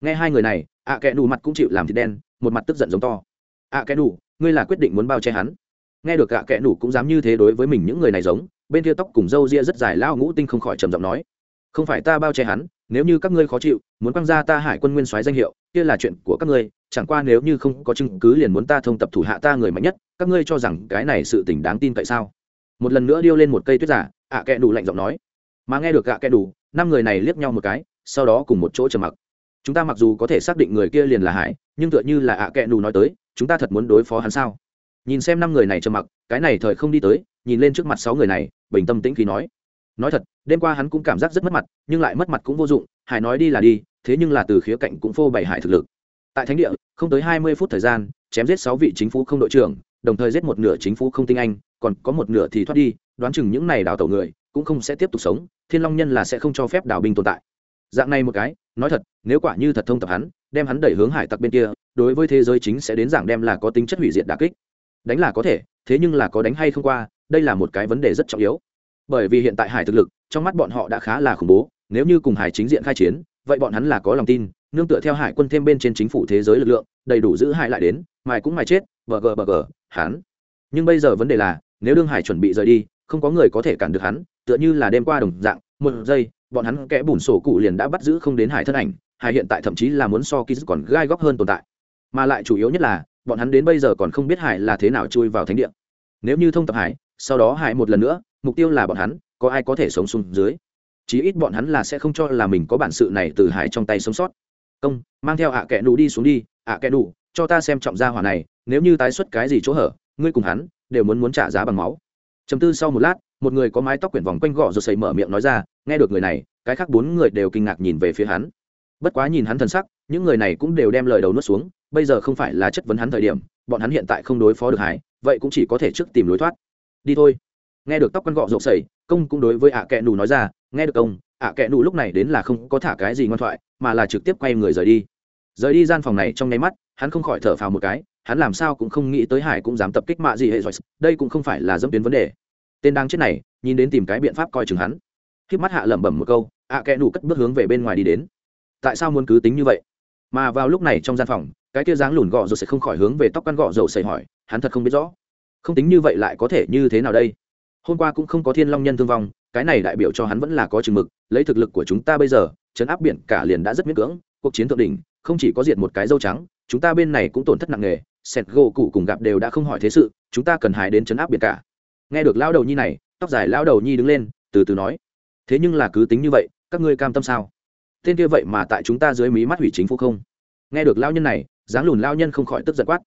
Nghe hai người này, ạ à kẽ đủ mặt cũng chịu làm thịt đen, một mặt tức giận giống to. Ạ à kẽ đủ ngươi là quyết định muốn bao che hắn. Nghe được ạ à kẽ đủ cũng dám như thế đối với mình những người này giống bên kia tóc cùng râu ria rất dài lao ngũ tinh không khỏi trầm giọng nói, không phải ta bao che hắn, nếu như các ngươi khó chịu, muốn quăng ra ta hải quân nguyên soái danh hiệu, kia là chuyện của các ngươi, chẳng qua nếu như không có chứng cứ liền muốn ta thông tập thủ hạ ta người mạnh nhất, các ngươi cho rằng cái này sự tình đáng tin tại sao? Một lần nữa điêu lên một cây tuyết giả, ạ kẹ đủ lạnh giọng nói, mà nghe được ạ kẹ đủ, năm người này liếc nhau một cái, sau đó cùng một chỗ trầm mặc. Chúng ta mặc dù có thể xác định người kia liền là hải, nhưng tựa như là ạ kẹ đủ nói tới, chúng ta thật muốn đối phó hắn sao? Nhìn xem năm người này trầm mặc, cái này thời không đi tới, nhìn lên trước mặt sáu người này, bình tâm tĩnh khí nói. Nói thật, đêm qua hắn cũng cảm giác rất mất mặt, nhưng lại mất mặt cũng vô dụng hải nói đi là đi, thế nhưng là từ khía cạnh cũng phô bày hải thực lực. Tại thánh địa, không tới hai mươi phút thời gian, chém giết sáu vị chính phủ không đội trưởng, đồng thời giết một nửa chính phủ không tinh anh, còn có một nửa thì thoát đi, đoán chừng những này đào tẩu người, cũng không sẽ tiếp tục sống, thiên long nhân là sẽ không cho phép đào binh tồn tại. Dạng này một cái, nói thật, nếu quả như thật thông tập hắn, đem hắn đẩy hướng hải tặc bên kia, đối với thế giới chính sẽ đến dạng đem là có tính chất hủy diệt đà kích đánh là có thể, thế nhưng là có đánh hay không qua, đây là một cái vấn đề rất trọng yếu. Bởi vì hiện tại hải thực lực, trong mắt bọn họ đã khá là khủng bố, nếu như cùng hải chính diện khai chiến, vậy bọn hắn là có lòng tin, nương tựa theo hải quân thêm bên trên chính phủ thế giới lực lượng, đầy đủ giữ hải lại đến, mài cũng mài chết, bờ gờ bờ gờ, hắn. Nhưng bây giờ vấn đề là, nếu đương hải chuẩn bị rời đi, không có người có thể cản được hắn, tựa như là đêm qua đồng dạng, một giây, bọn hắn kẽ bùn sổ cụ liền đã bắt giữ không đến hải thân ảnh, hải hiện tại thậm chí là muốn so ký còn gai góc hơn tồn tại mà lại chủ yếu nhất là, bọn hắn đến bây giờ còn không biết hải là thế nào chui vào thánh địa. Nếu như thông tập hải, sau đó hải một lần nữa, mục tiêu là bọn hắn, có ai có thể sống xuống dưới? Chí ít bọn hắn là sẽ không cho là mình có bản sự này từ hải trong tay sống sót. Công, mang theo ạ à kẽ đủ đi xuống đi, ạ à kẽ đủ cho ta xem trọng gia hỏa này, nếu như tái xuất cái gì chỗ hở, ngươi cùng hắn đều muốn muốn trả giá bằng máu. Chấm tư sau một lát, một người có mái tóc quyển vòng quanh gọ rồi xây mở miệng nói ra, nghe được người này, cái khác bốn người đều kinh ngạc nhìn về phía hắn. Bất quá nhìn hắn thần sắc, những người này cũng đều đem lời đầu nuốt xuống bây giờ không phải là chất vấn hắn thời điểm, bọn hắn hiện tại không đối phó được hải vậy cũng chỉ có thể trước tìm lối thoát. Đi thôi. Nghe được tóc con gọ rộp sẩy, công cũng đối với ạ à kẹ nù nói ra, nghe được công, ạ à kẹ nù lúc này đến là không có thả cái gì ngoan thoại, mà là trực tiếp quay người rời đi. Rời đi gian phòng này trong nháy mắt, hắn không khỏi thở phào một cái, hắn làm sao cũng không nghĩ tới hải cũng dám tập kích mạ gì hệ rồi, đây cũng không phải là dẫm tuyến vấn đề. Tên đang chết này, nhìn đến tìm cái biện pháp coi chừng hắn. Khi mắt hạ lẩm bẩm một câu, ạ à kẽ nù cất bước hướng về bên ngoài đi đến. Tại sao muốn cứ tính như vậy? Mà vào lúc này trong gian phòng cái tia dáng lùn gọ rồi sẽ không khỏi hướng về tóc căn gọ dầu xây hỏi, hắn thật không biết rõ. Không tính như vậy lại có thể như thế nào đây? Hôm qua cũng không có thiên long nhân thương vong, cái này đại biểu cho hắn vẫn là có chừng mực, lấy thực lực của chúng ta bây giờ chấn áp biển cả liền đã rất miễn cưỡng, cuộc chiến thượng đỉnh, không chỉ có diệt một cái dâu trắng, chúng ta bên này cũng tổn thất nặng nề, sẹt gỗ cụ cùng gặp đều đã không hỏi thế sự, chúng ta cần hài đến chấn áp biển cả. Nghe được lao đầu nhi này, tóc dài lao đầu nhi đứng lên, từ từ nói, thế nhưng là cứ tính như vậy, các ngươi cam tâm sao? Tên kia vậy mà tại chúng ta dưới mí mắt hủy chính phủ không? Nghe được lao nhân này, dáng lùn lao nhân không khỏi tức giận quát.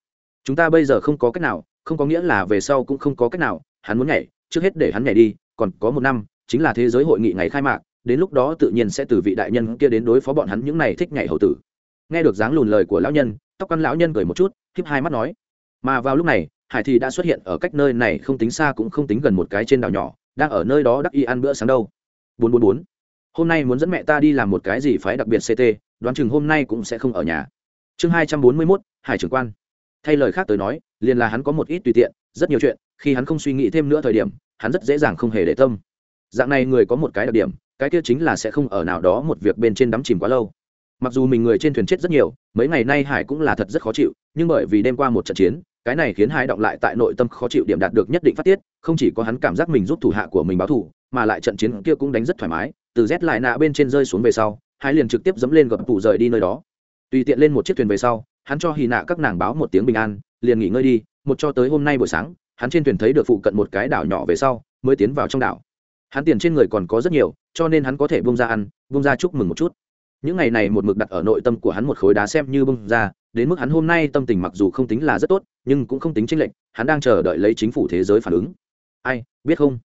Chúng ta bây giờ không có cách nào, không có nghĩa là về sau cũng không có cách nào, hắn muốn nhảy, trước hết để hắn nhảy đi, còn có một năm, chính là thế giới hội nghị ngày khai mạc, đến lúc đó tự nhiên sẽ từ vị đại nhân kia đến đối phó bọn hắn những này thích nhảy hậu tử. Nghe được dáng lùn lời của lão nhân, tóc căn lão nhân cười một chút khiếp hai mắt nói. Mà vào lúc này, hải thì đã xuất hiện ở cách nơi này không tính xa cũng không tính gần một cái trên đảo nhỏ, đang ở nơi đó đắc y ăn bữa sáng đâu. Bốn bốn bốn. Hôm nay muốn dẫn mẹ ta đi làm một cái gì phái đặc biệt ct đoán chừng hôm nay cũng sẽ không ở nhà. Chương hai trăm bốn mươi mốt, hải trưởng quan. Thay lời khác tới nói, liền là hắn có một ít tùy tiện, rất nhiều chuyện, khi hắn không suy nghĩ thêm nữa thời điểm, hắn rất dễ dàng không hề để tâm. Dạng này người có một cái đặc điểm, cái kia chính là sẽ không ở nào đó một việc bên trên đắm chìm quá lâu. Mặc dù mình người trên thuyền chết rất nhiều, mấy ngày nay hải cũng là thật rất khó chịu, nhưng bởi vì đêm qua một trận chiến, cái này khiến hải động lại tại nội tâm khó chịu điểm đạt được nhất định phát tiết, không chỉ có hắn cảm giác mình giúp thủ hạ của mình báo thù, mà lại trận chiến kia cũng đánh rất thoải mái, từ rét lại nạ bên trên rơi xuống về sau hai liền trực tiếp dẫm lên gập tủ rời đi nơi đó. Tùy tiện lên một chiếc thuyền về sau, hắn cho hì nạ các nàng báo một tiếng bình an, liền nghỉ ngơi đi, một cho tới hôm nay buổi sáng, hắn trên thuyền thấy được phụ cận một cái đảo nhỏ về sau, mới tiến vào trong đảo. Hắn tiền trên người còn có rất nhiều, cho nên hắn có thể bông ra ăn bông ra chúc mừng một chút. Những ngày này một mực đặt ở nội tâm của hắn một khối đá xem như bông ra, đến mức hắn hôm nay tâm tình mặc dù không tính là rất tốt, nhưng cũng không tính tranh lệch, hắn đang chờ đợi lấy chính phủ thế giới phản ứng. Ai, biết không?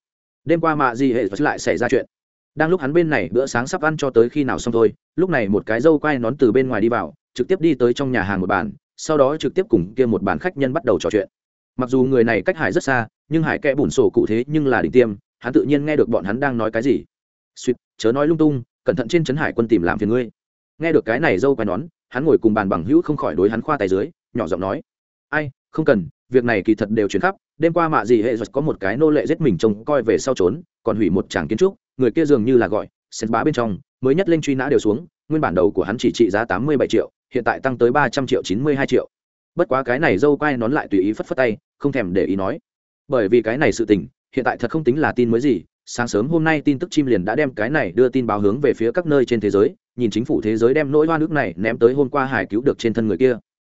Đêm qua mạ gì hệ lại xảy ra chuyện đang lúc hắn bên này bữa sáng sắp ăn cho tới khi nào xong thôi, lúc này một cái dâu quai nón từ bên ngoài đi vào, trực tiếp đi tới trong nhà hàng một bàn, sau đó trực tiếp cùng kia một bàn khách nhân bắt đầu trò chuyện. Mặc dù người này cách hải rất xa, nhưng hải kẽ bùn sổ cụ thế nhưng là đỉnh tiêm, hắn tự nhiên nghe được bọn hắn đang nói cái gì. Suýt, chớ nói lung tung, cẩn thận trên trấn hải quân tìm làm phiền ngươi. Nghe được cái này dâu quai nón, hắn ngồi cùng bàn bằng hữu không khỏi đối hắn khoa tay dưới, nhỏ giọng nói, ai, không cần, việc này kỳ thật đều chuyển khắp, đêm qua mạ gì hệ giật có một cái nô lệ giết mình trông coi về sau trốn, còn hủy một tràng kiến trúc người kia dường như là gọi xét bá bên trong, mới nhất lên truy nã đều xuống, nguyên bản đầu của hắn chỉ trị giá tám mươi bảy triệu, hiện tại tăng tới ba trăm triệu chín mươi hai triệu. Bất quá cái này dâu quai nón lại tùy ý phất phất tay, không thèm để ý nói. Bởi vì cái này sự tình, hiện tại thật không tính là tin mới gì, sáng sớm hôm nay tin tức chim liền đã đem cái này đưa tin báo hướng về phía các nơi trên thế giới, nhìn chính phủ thế giới đem nỗi hoa nước này ném tới hôm qua hải cứu được trên thân người kia.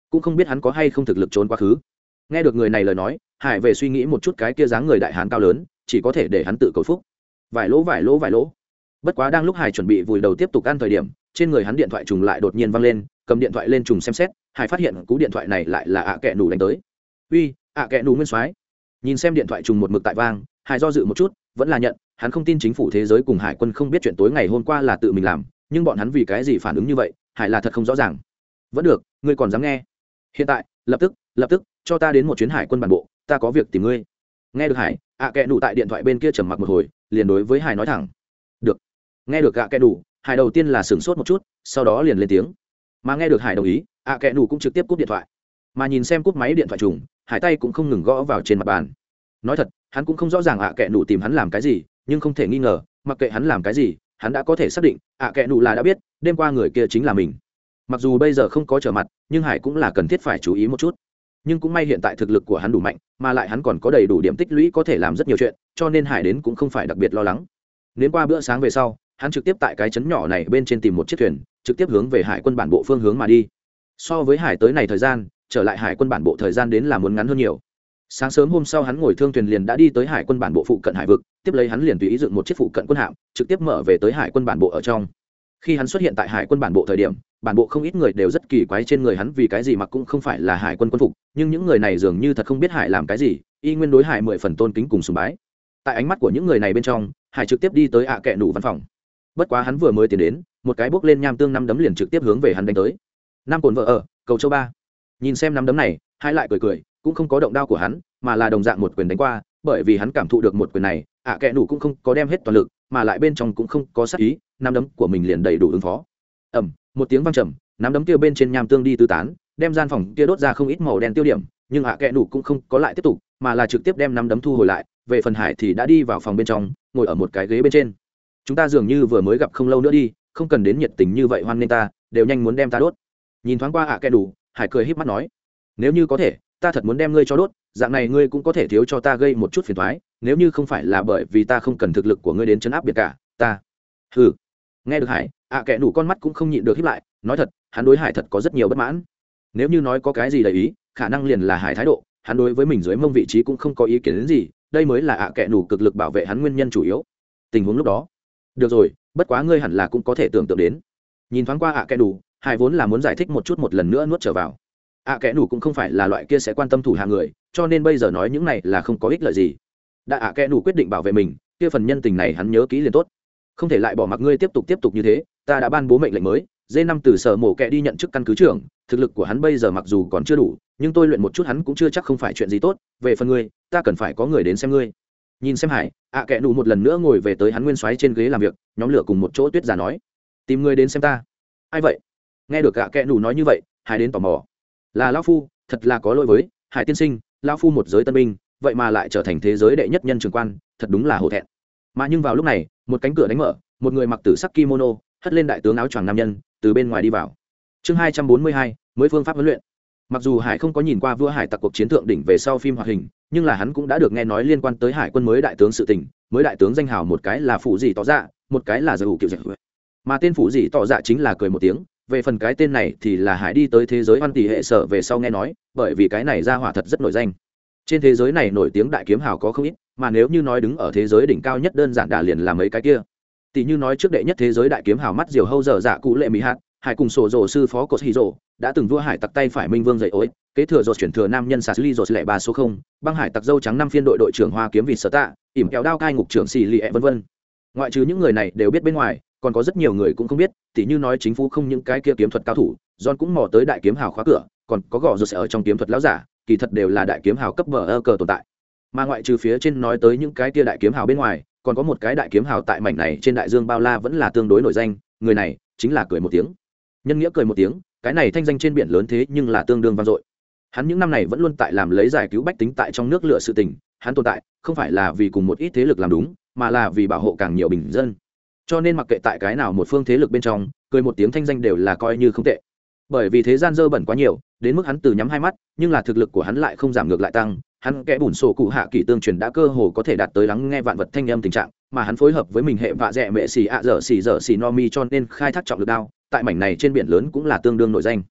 Cũng không biết hắn có hay không thực lực trốn quá khứ. Nghe được người này lời nói, hải về suy nghĩ một chút cái kia dáng người đại hán cao lớn, chỉ có thể để hắn tự cầu phúc vài lỗ vài lỗ vài lỗ. Bất quá đang lúc hải chuẩn bị vùi đầu tiếp tục ăn thời điểm, trên người hắn điện thoại trùng lại đột nhiên văng lên, cầm điện thoại lên trùng xem xét, hải phát hiện cú điện thoại này lại là ạ kệ nủ đánh tới. Uy, ạ kệ nủ nguyên soái. Nhìn xem điện thoại trùng một mực tại vang, hải do dự một chút, vẫn là nhận, hắn không tin chính phủ thế giới cùng hải quân không biết chuyện tối ngày hôm qua là tự mình làm, nhưng bọn hắn vì cái gì phản ứng như vậy, hải là thật không rõ ràng. Vẫn được, ngươi còn dám nghe. Hiện tại, lập tức lập tức, cho ta đến một chuyến hải quân bản bộ, ta có việc tìm ngươi. Nghe được hải, ạ kệ nủ tại điện thoại bên kia trầm mặc một hồi liền đối với hải nói thẳng. Được. Nghe được gạ kẹ đủ, hải đầu tiên là sửng sốt một chút sau đó liền lên tiếng. Mà nghe được hải đồng ý ạ kẹ đủ cũng trực tiếp cúp điện thoại. Mà nhìn xem cúp máy điện thoại trùng hải tay cũng không ngừng gõ vào trên mặt bàn. Nói thật hắn cũng không rõ ràng ạ kẹ đủ tìm hắn làm cái gì nhưng không thể nghi ngờ mặc kệ hắn làm cái gì hắn đã có thể xác định ạ kẹ đủ là đã biết đêm qua người kia chính là mình. Mặc dù bây giờ không có trở mặt nhưng hải cũng là cần thiết phải chú ý một chút nhưng cũng may hiện tại thực lực của hắn đủ mạnh, mà lại hắn còn có đầy đủ điểm tích lũy có thể làm rất nhiều chuyện, cho nên hải đến cũng không phải đặc biệt lo lắng. Nếu qua bữa sáng về sau, hắn trực tiếp tại cái chấn nhỏ này bên trên tìm một chiếc thuyền, trực tiếp hướng về hải quân bản bộ phương hướng mà đi. So với hải tới này thời gian, trở lại hải quân bản bộ thời gian đến là muốn ngắn hơn nhiều. Sáng sớm hôm sau hắn ngồi thương thuyền liền đã đi tới hải quân bản bộ phụ cận hải vực, tiếp lấy hắn liền tùy ý dựng một chiếc phụ cận quân hạm, trực tiếp mở về tới hải quân bản bộ ở trong khi hắn xuất hiện tại hải quân bản bộ thời điểm, bản bộ không ít người đều rất kỳ quái trên người hắn vì cái gì mặc cũng không phải là hải quân quân phục, nhưng những người này dường như thật không biết hải làm cái gì, y nguyên đối hải mười phần tôn kính cùng sùng bái. Tại ánh mắt của những người này bên trong, hải trực tiếp đi tới ạ kệ nủ văn phòng. Bất quá hắn vừa mới tiến đến, một cái bốc lên nham tương năm đấm liền trực tiếp hướng về hắn đánh tới. Nam cồn vợ ở, cầu châu ba. Nhìn xem năm đấm này, hai lại cười cười, cũng không có động đao của hắn, mà là đồng dạng một quyền đánh qua, bởi vì hắn cảm thụ được một quyền này ạ kẽ nủ cũng không có đem hết toàn lực, mà lại bên trong cũng không có sắc ý, nắm đấm của mình liền đầy đủ ứng phó. Ẩm một tiếng vang trầm, nắm đấm kia bên trên nham tương đi tứ tán, đem gian phòng kia đốt ra không ít màu đen tiêu điểm, nhưng ạ kẽ nủ cũng không có lại tiếp tục, mà là trực tiếp đem nắm đấm thu hồi lại, về phần hải thì đã đi vào phòng bên trong, ngồi ở một cái ghế bên trên. Chúng ta dường như vừa mới gặp không lâu nữa đi, không cần đến nhiệt tình như vậy hoan nghênh ta, đều nhanh muốn đem ta đốt. Nhìn thoáng qua ạ kẽ đủ hải cười híp mắt nói, nếu như có thể, ta thật muốn đem ngươi cho đốt, dạng này ngươi cũng có thể thiếu cho ta gây một chút phiền thoái nếu như không phải là bởi vì ta không cần thực lực của ngươi đến chấn áp biệt cả, ta. Hừ. Nghe được hải, ạ à kệ đủ con mắt cũng không nhịn được hiếp lại, nói thật, hắn đối hải thật có rất nhiều bất mãn. Nếu như nói có cái gì đầy ý, khả năng liền là hải thái độ, hắn đối với mình dưới mông vị trí cũng không có ý kiến đến gì, đây mới là ạ à kệ đủ cực lực bảo vệ hắn nguyên nhân chủ yếu. Tình huống lúc đó. Được rồi, bất quá ngươi hẳn là cũng có thể tưởng tượng đến. Nhìn thoáng qua ạ à kệ đủ hải vốn là muốn giải thích một chút một lần nữa nuốt trở vào. Ạ kẻ nủ cũng không phải là loại kia sẽ quan tâm thủ hạ người, cho nên bây giờ nói những này là không có ích lợi gì đã ạ kẽ nủ quyết định bảo vệ mình, kia phần nhân tình này hắn nhớ kỹ liền tốt. Không thể lại bỏ mặc ngươi tiếp tục tiếp tục như thế, ta đã ban bố mệnh lệnh mới, dê năm từ sở mổ kẹ đi nhận chức căn cứ trưởng, thực lực của hắn bây giờ mặc dù còn chưa đủ, nhưng tôi luyện một chút hắn cũng chưa chắc không phải chuyện gì tốt, về phần ngươi, ta cần phải có người đến xem ngươi. Nhìn xem hải, ạ kẽ nủ một lần nữa ngồi về tới hắn nguyên xoáy trên ghế làm việc, nhóm lửa cùng một chỗ tuyết giả nói, tìm người đến xem ta. Ai vậy? Nghe được ạ kẽ nủ nói như vậy, hải đến tò mò. Là lão phu, thật là có lỗi với hải tiên sinh, lão phu một giới tân binh vậy mà lại trở thành thế giới đệ nhất nhân trường quan, thật đúng là hổ thẹn. Mà nhưng vào lúc này, một cánh cửa đánh mở, một người mặc tử sắc kimono, hất lên đại tướng áo choàng nam nhân, từ bên ngoài đi vào. Chương hai trăm bốn mươi hai, mới phương pháp huấn luyện. Mặc dù hải không có nhìn qua vua hải tặc cuộc chiến thượng đỉnh về sau phim hoạt hình, nhưng là hắn cũng đã được nghe nói liên quan tới hải quân mới đại tướng sự tình, mới đại tướng danh hào một cái là phụ gì tỏ dạ một cái là giải hữu kiểu dạy mà tên phụ gì tỏ dạ chính là cười một tiếng, về phần cái tên này thì là hải đi tới thế giới văn tỷ hệ sở về sau nghe nói, bởi vì cái này ra hỏa thật rất nổi danh trên thế giới này nổi tiếng đại kiếm hào có không ít, mà nếu như nói đứng ở thế giới đỉnh cao nhất đơn giản đà liền là mấy cái kia. Tỷ như nói trước đệ nhất thế giới đại kiếm hào mắt diều hâu dở dạ cụ lệ mỹ hạt, hải cùng sổ rồ sư phó cột hì rồ, đã từng vua hải tặc tay phải minh vương dậy ối, kế thừa rột chuyển thừa nam nhân sạt ly rột lẻ ba số không, băng hải tặc dâu trắng năm phiên đội đội trưởng hoa kiếm vịt sở tạ, ỉm kéo đao cai ngục trưởng xì lì ẹ vân vân. Ngoại trừ những người này đều biết bên ngoài, còn có rất nhiều người cũng không biết tỉ như nói chính phủ không những cái kia kiếm thuật cao thủ, john cũng mò tới đại kiếm hào khóa cửa, còn có gò rột sẽ ở trong kiếm thuật lão giả kỳ thật đều là đại kiếm hào cấp bờ ơ cờ tồn tại. Mà ngoại trừ phía trên nói tới những cái tia đại kiếm hào bên ngoài, còn có một cái đại kiếm hào tại mảnh này trên đại dương bao la vẫn là tương đối nổi danh, người này chính là cười một tiếng. Nhân nghĩa cười một tiếng, cái này thanh danh trên biển lớn thế nhưng là tương đương vang dội. Hắn những năm này vẫn luôn tại làm lấy giải cứu bách tính tại trong nước lựa sự tình, hắn tồn tại không phải là vì cùng một ít thế lực làm đúng, mà là vì bảo hộ càng nhiều bình dân. Cho nên mặc kệ tại cái nào một phương thế lực bên trong, cười một tiếng thanh danh đều là coi như không tệ bởi vì thế gian dơ bẩn quá nhiều, đến mức hắn từ nhắm hai mắt, nhưng là thực lực của hắn lại không giảm ngược lại tăng, hắn kẽ bùn sổ cụ hạ kỳ tương truyền đã cơ hồ có thể đạt tới lắng nghe vạn vật thanh âm tình trạng, mà hắn phối hợp với mình hệ vạ dẹ mệ xì ạ dở xì dở xì no mi cho nên khai thác trọng lực đao, tại mảnh này trên biển lớn cũng là tương đương nội danh.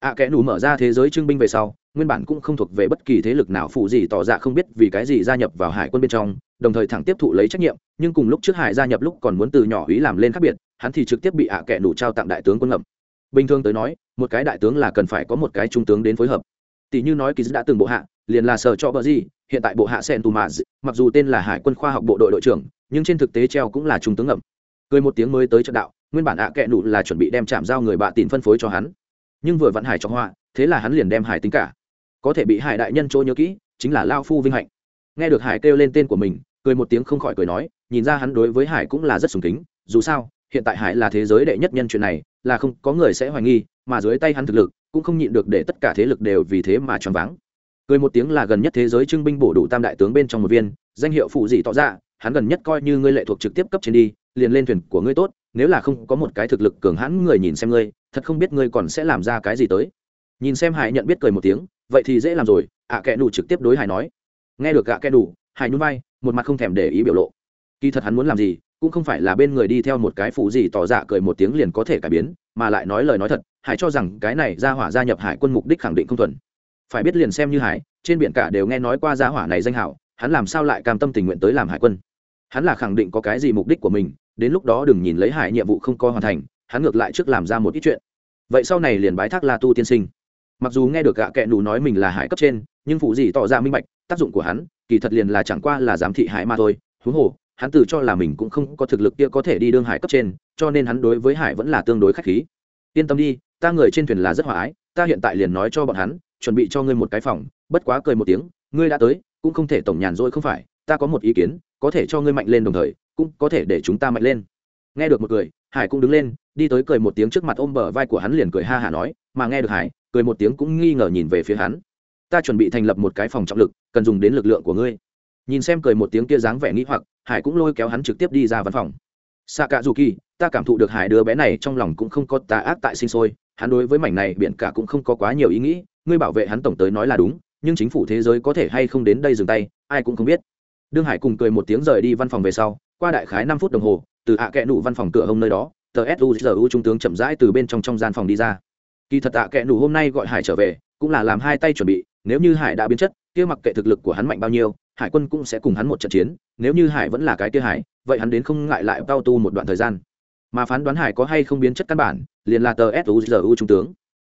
Ạ kẽ nù mở ra thế giới trưng binh về sau, nguyên bản cũng không thuộc về bất kỳ thế lực nào phụ gì tỏ ra không biết vì cái gì gia nhập vào hải quân bên trong, đồng thời thẳng tiếp thụ lấy trách nhiệm, nhưng cùng lúc trước hải gia nhập lúc còn muốn từ nhỏ ý làm lên khác biệt, hắn thì trực tiếp bị ạ kẽ nù trao tặng đại tướng quân ngậm bình thường tới nói, một cái đại tướng là cần phải có một cái trung tướng đến phối hợp. Tỷ như nói kỳ đã từng bộ hạ, liền là sở cho bờ gì hiện tại bộ hạ sen tù mà mặc dù tên là hải quân khoa học bộ đội đội trưởng, nhưng trên thực tế treo cũng là trung tướng ngậm cười một tiếng mới tới trận đạo, nguyên bản ạ à kệ nụ là chuẩn bị đem chạm giao người bạ tìm phân phối cho hắn. Nhưng vừa vặn hải cho họa, thế là hắn liền đem hải tính cả. Có thể bị hải đại nhân chỗ nhớ kỹ, chính là lao phu vinh hạnh. Nghe được hải kêu lên tên của mình, cười một tiếng không khỏi cười nói, nhìn ra hắn đối với hải cũng là rất sùng kính, dù sao hiện tại hải là thế giới đệ nhất nhân chuyện này là không có người sẽ hoài nghi mà dưới tay hắn thực lực cũng không nhịn được để tất cả thế lực đều vì thế mà choáng váng. Cười một tiếng là gần nhất thế giới trưng binh bổ đủ tam đại tướng bên trong một viên danh hiệu phụ gì tỏ ra hắn gần nhất coi như ngươi lệ thuộc trực tiếp cấp trên đi liền lên thuyền của ngươi tốt nếu là không có một cái thực lực cường hãn người nhìn xem ngươi thật không biết ngươi còn sẽ làm ra cái gì tới. Nhìn xem hải nhận biết cười một tiếng vậy thì dễ làm rồi ạ à, kẽ đủ trực tiếp đối hải nói. Nghe được gạ kẽ đủ hải nhún vai một mặt không thèm để ý biểu lộ kỳ thật hắn muốn làm gì, cũng không phải là bên người đi theo một cái phụ gì tỏ dạ cười một tiếng liền có thể cải biến, mà lại nói lời nói thật, hải cho rằng cái này ra hỏa gia nhập hải quân mục đích khẳng định không thuần. Phải biết liền xem như hải, trên biển cả đều nghe nói qua gia hỏa này danh hảo, hắn làm sao lại cam tâm tình nguyện tới làm hải quân? Hắn là khẳng định có cái gì mục đích của mình, đến lúc đó đừng nhìn lấy hải nhiệm vụ không có hoàn thành, hắn ngược lại trước làm ra một ít chuyện. Vậy sau này liền bái thác la tu tiên sinh. Mặc dù nghe được gạ kệ nù nói mình là hải cấp trên, nhưng phụ gì tỏ ra minh bạch, tác dụng của hắn, kỳ thật liền là chẳng qua là giám thị hải mà thôi, huống hồ hắn tự cho là mình cũng không có thực lực kia có thể đi đương hải cấp trên, cho nên hắn đối với hải vẫn là tương đối khách khí. Yên tâm đi, ta người trên thuyền là rất hòa ái, ta hiện tại liền nói cho bọn hắn, chuẩn bị cho ngươi một cái phòng, bất quá cười một tiếng, ngươi đã tới, cũng không thể tổng nhàn rỗi không phải, ta có một ý kiến, có thể cho ngươi mạnh lên đồng thời, cũng có thể để chúng ta mạnh lên. Nghe được một cười, hải cũng đứng lên, đi tới cười một tiếng trước mặt ôm bờ vai của hắn liền cười ha hả nói, mà nghe được hải, cười một tiếng cũng nghi ngờ nhìn về phía hắn. Ta chuẩn bị thành lập một cái phòng trọng lực, cần dùng đến lực lượng của ngươi nhìn xem cười một tiếng kia dáng vẻ nghĩ hoặc, hải cũng lôi kéo hắn trực tiếp đi ra văn phòng. Xạ cả dù kỳ ta cảm thụ được hải đứa bé này trong lòng cũng không có tà ác tại sinh sôi, hắn đối với mảnh này biển cả cũng không có quá nhiều ý nghĩ, ngươi bảo vệ hắn tổng tới nói là đúng, nhưng chính phủ thế giới có thể hay không đến đây dừng tay, ai cũng không biết. Đương hải cùng cười một tiếng rời đi văn phòng về sau, qua đại khái năm phút đồng hồ, từ ạ à kẽ nụ văn phòng cửa hông nơi đó, tờ suzu trung tướng chậm rãi từ bên trong trong gian phòng đi ra. Kỳ thật ạ à kẽ nụ hôm nay gọi hải trở về, cũng là làm hai tay chuẩn bị, nếu như hải đã biến chất, kia mặc kệ thực lực của hắn mạnh bao nhiêu hải quân cũng sẽ cùng hắn một trận chiến, nếu như hải vẫn là cái kia hải, vậy hắn đến không ngại lại tao tu một đoạn thời gian. Mà phán đoán hải có hay không biến chất căn bản, liền là tờ suzu trung tướng.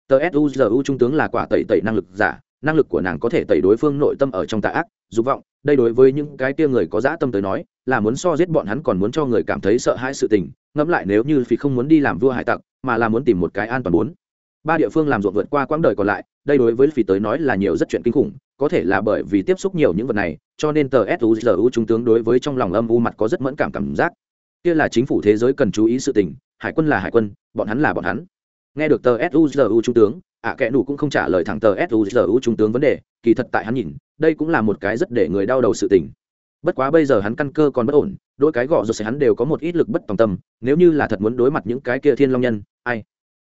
Tờ suzu trung tướng là quả tẩy tẩy năng lực giả, năng lực của nàng có thể tẩy đối phương nội tâm ở trong tà ác, dục vọng. Đây đối với những cái tia người có dã tâm tới nói, là muốn so giết bọn hắn còn muốn cho người cảm thấy sợ hãi sự tình, ngẫm lại nếu như phi không muốn đi làm vua hải tặc, mà là muốn tìm một cái an toàn bốn ba địa phương làm ruộng vượt qua quãng đời còn lại đây đối với phỉ tới nói là nhiều rất chuyện kinh khủng có thể là bởi vì tiếp xúc nhiều những vật này cho nên tờ suzu trung tướng đối với trong lòng âm u mặt có rất mẫn cảm cảm giác. Kia là chính phủ thế giới cần chú ý sự tình hải quân là hải quân bọn hắn là bọn hắn. Nghe được tờ suzu trung tướng ạ à, kẽ nủ cũng không trả lời thẳng tờ suzu trung tướng vấn đề kỳ thật tại hắn nhìn đây cũng là một cái rất để người đau đầu sự tình. Bất quá bây giờ hắn căn cơ còn bất ổn đôi cái gọ rồi sẽ hắn đều có một ít lực bất tòng tâm nếu như là thật muốn đối mặt những cái kia thiên long nhân ai?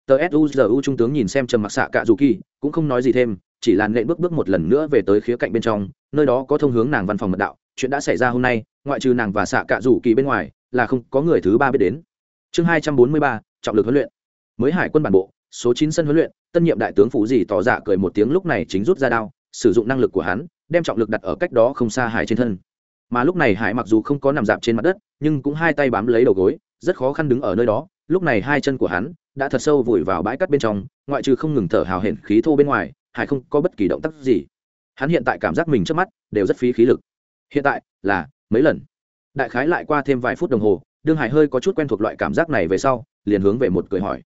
Tờ suzu trung tướng nhìn xem trầm mặc xạ cạ dù kỳ, cũng không nói gì thêm, chỉ là nện bước bước một lần nữa về tới khía cạnh bên trong, nơi đó có thông hướng nàng văn phòng mật đạo, chuyện đã xảy ra hôm nay, ngoại trừ nàng và xạ cạ dù kỳ bên ngoài, là không có người thứ ba biết đến. Chương hai trăm bốn mươi ba, trọng lực huấn luyện. Mới hải quân bản bộ, số chín sân huấn luyện, tân nhiệm đại tướng phủ dì tỏ dạ cười một tiếng lúc này chính rút ra đao, sử dụng năng lực của hắn, đem trọng lực đặt ở cách đó không xa hải trên thân. Mà lúc này hải mặc dù không có nằm dạp trên mặt đất, nhưng cũng hai tay bám lấy đầu gối, rất khó khăn đứng ở nơi đó lúc này hai chân của hắn đã thật sâu vùi vào bãi cắt bên trong, ngoại trừ không ngừng thở hào hển khí thô bên ngoài hải không có bất kỳ động tác gì. Hắn hiện tại cảm giác mình trước mắt đều rất phí khí lực. Hiện tại là mấy lần? Đại khái lại qua thêm vài phút đồng hồ, đương hải hơi có chút quen thuộc loại cảm giác này về sau, liền hướng về một cười hỏi.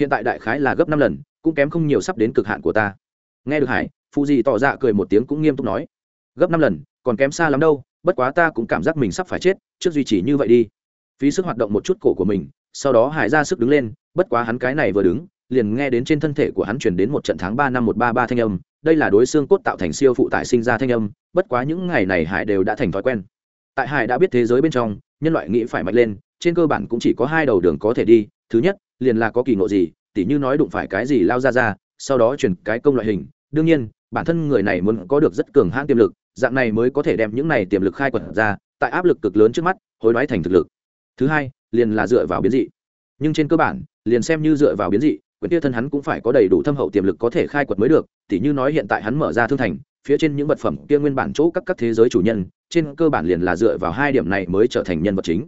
Hiện tại đại khái là gấp năm lần, cũng kém không nhiều sắp đến cực hạn của ta. Nghe được hải phụ gì tỏ ra cười một tiếng cũng nghiêm túc nói. Gấp năm lần, còn kém xa lắm đâu, bất quá ta cũng cảm giác mình sắp phải chết, trước duy trì như vậy đi. Phí sức hoạt động một chút cổ của mình sau đó hải ra sức đứng lên, bất quá hắn cái này vừa đứng, liền nghe đến trên thân thể của hắn chuyển đến một trận tháng ba năm một ba ba thanh âm, đây là đối xương cốt tạo thành siêu phụ tải sinh ra thanh âm, bất quá những ngày này hải đều đã thành thói quen. Tại hải đã biết thế giới bên trong, nhân loại nghĩ phải mạnh lên, trên cơ bản cũng chỉ có hai đầu đường có thể đi, thứ nhất, liền là có kỳ ngộ gì, tỉ như nói đụng phải cái gì lao ra ra, sau đó chuyển cái công loại hình. Đương nhiên, bản thân người này muốn có được rất cường hãn tiềm lực, dạng này mới có thể đem những này tiềm lực khai quật ra, tại áp lực cực lớn trước mắt, hối đoái thành thực lực. Thứ hai liền là dựa vào biến dị. Nhưng trên cơ bản, liền xem như dựa vào biến dị, quyển tia thân hắn cũng phải có đầy đủ thâm hậu tiềm lực có thể khai quật mới được, tỉ như nói hiện tại hắn mở ra thương thành, phía trên những vật phẩm kia nguyên bản chỗ các các thế giới chủ nhân, trên cơ bản liền là dựa vào hai điểm này mới trở thành nhân vật chính.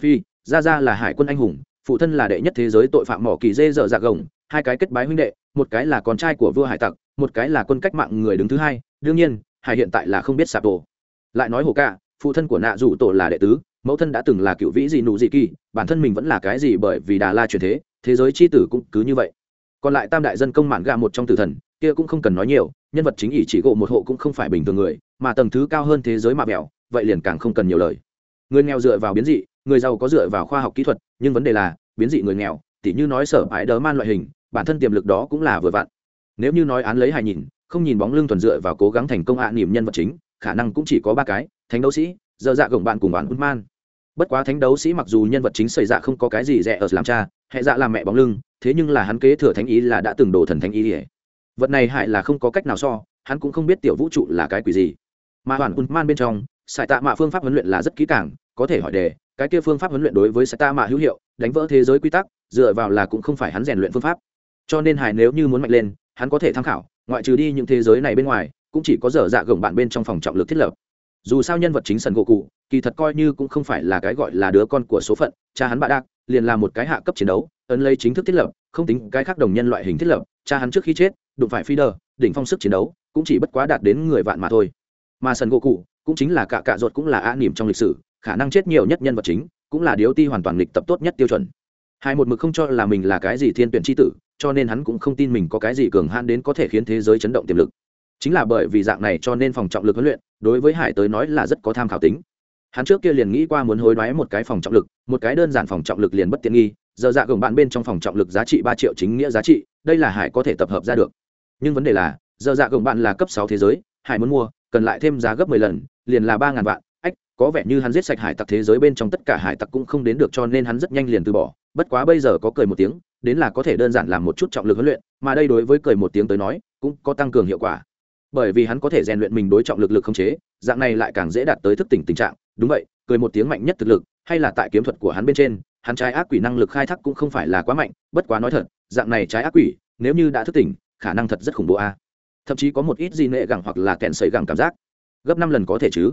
Phi ra ra là hải quân anh hùng, phụ thân là đệ nhất thế giới tội phạm mỏ kỳ dê dở dạc gồng, hai cái kết bái huynh đệ, một cái là con trai của vua hải tặc, một cái là quân cách mạng người đứng thứ hai, đương nhiên, hải hiện tại là không biết sạp tổ. Lại nói hồ ca, phụ thân của nạ dù tổ là đệ tứ mẫu thân đã từng là cựu vĩ gì nụ gì kỳ, bản thân mình vẫn là cái gì bởi vì đà la truyền thế thế giới c h i tử cũng cứ như vậy. Còn lại tam đại dân công mạn gà một trong tử thần, kia cũng không cần nói nhiều, nhân vật chính ỷ chỉ gộ một hộ cũng không phải bình thường người, mà tầng thứ cao hơn thế giới mạ mẹo vậy liền càng không cần nhiều lời. Người nghèo dựa vào biến dị, người giàu có dựa vào khoa học kỹ thuật, nhưng vấn đề là, biến dị người nghèo, tỉ như nói sở ái đớ man loại hình, bản thân tiềm lực đó cũng là vừa vặn. Nếu như nói án lấy hài nhìn, không nhìn bóng lưng thuần dựa vào cố gắng thành công hạ à niềm nhân vật chính, khả năng cũng chỉ có ba cái, thánh đấu sĩ, dơ dạ gồng bạn cùng bạn man bất quá thánh đấu sĩ mặc dù nhân vật chính xảy ra dạ không có cái gì rẻ ở làm cha, hệ dạ làm mẹ bóng lưng, thế nhưng là hắn kế thừa thánh ý là đã từng đồ thần thánh ý ỉa vật này hại là không có cách nào so, hắn cũng không biết tiểu vũ trụ là cái quỷ gì. Mà hoàn man bên trong, sải tạ mạ phương pháp huấn luyện là rất kỹ càng, có thể hỏi đề, cái kia phương pháp huấn luyện đối với sải tạ mạ hữu hiệu, đánh vỡ thế giới quy tắc, dựa vào là cũng không phải hắn rèn luyện phương pháp. Cho nên hải nếu như muốn mạnh lên, hắn có thể tham khảo, ngoại trừ đi những thế giới này bên ngoài, cũng chỉ có dở dạ gồng bạn bên trong phòng trọng lực thiết lập dù sao nhân vật chính sần gỗ cụ, kỳ thật coi như cũng không phải là cái gọi là đứa con của số phận, cha hắn bạ đạc, liền là một cái hạ cấp chiến đấu, ấn lấy chính thức thiết lập, không tính cái khác đồng nhân loại hình thiết lập, cha hắn trước khi chết, đụng phải phi đờ đỉnh phong sức chiến đấu, cũng chỉ bất quá đạt đến người vạn mà thôi. Mà sần gỗ cụ cũng chính là cả cạ ruột cũng là a nỉm trong lịch sử, khả năng chết nhiều nhất nhân vật chính, cũng là điếu ti hoàn toàn lịch tập tốt nhất tiêu chuẩn. Hai một mực không cho là mình là cái gì thiên tuyển tri tử, cho nên hắn cũng không tin mình có cái gì cường hãn đến có thể khiến thế giới chấn động tiềm lực chính là bởi vì dạng này cho nên phòng trọng lực huấn luyện, đối với hải tới nói là rất có tham khảo tính. Hắn trước kia liền nghĩ qua muốn hối đoái một cái phòng trọng lực, một cái đơn giản phòng trọng lực liền bất tiện nghi, giờ dạ gồng bạn bên trong phòng trọng lực giá trị ba triệu chính nghĩa giá trị, đây là hải có thể tập hợp ra được. Nhưng vấn đề là, giờ dạ gồng bạn là cấp sáu thế giới, hải muốn mua, cần lại thêm giá gấp mười lần, liền là ba ngàn vạn, ách, có vẻ như hắn giết sạch hải tặc thế giới bên trong tất cả hải tặc cũng không đến được cho nên hắn rất nhanh liền từ bỏ. Bất quá bây giờ có cười một tiếng, đến là có thể đơn giản làm một chút trọng lực huấn luyện, mà đây đối với cười một tiếng tới nói, cũng có tăng cường hiệu quả bởi vì hắn có thể rèn luyện mình đối trọng lực lực không chế, dạng này lại càng dễ đạt tới thức tỉnh tình trạng. Đúng vậy, cười một tiếng mạnh nhất thực lực, hay là tại kiếm thuật của hắn bên trên, hắn trái ác quỷ năng lực khai thác cũng không phải là quá mạnh, bất quá nói thật, dạng này trái ác quỷ, nếu như đã thức tỉnh, khả năng thật rất khủng bố a. Thậm chí có một ít gì nệ gẳng hoặc là kẹn sấy gẳng cảm giác. Gấp năm lần có thể chứ?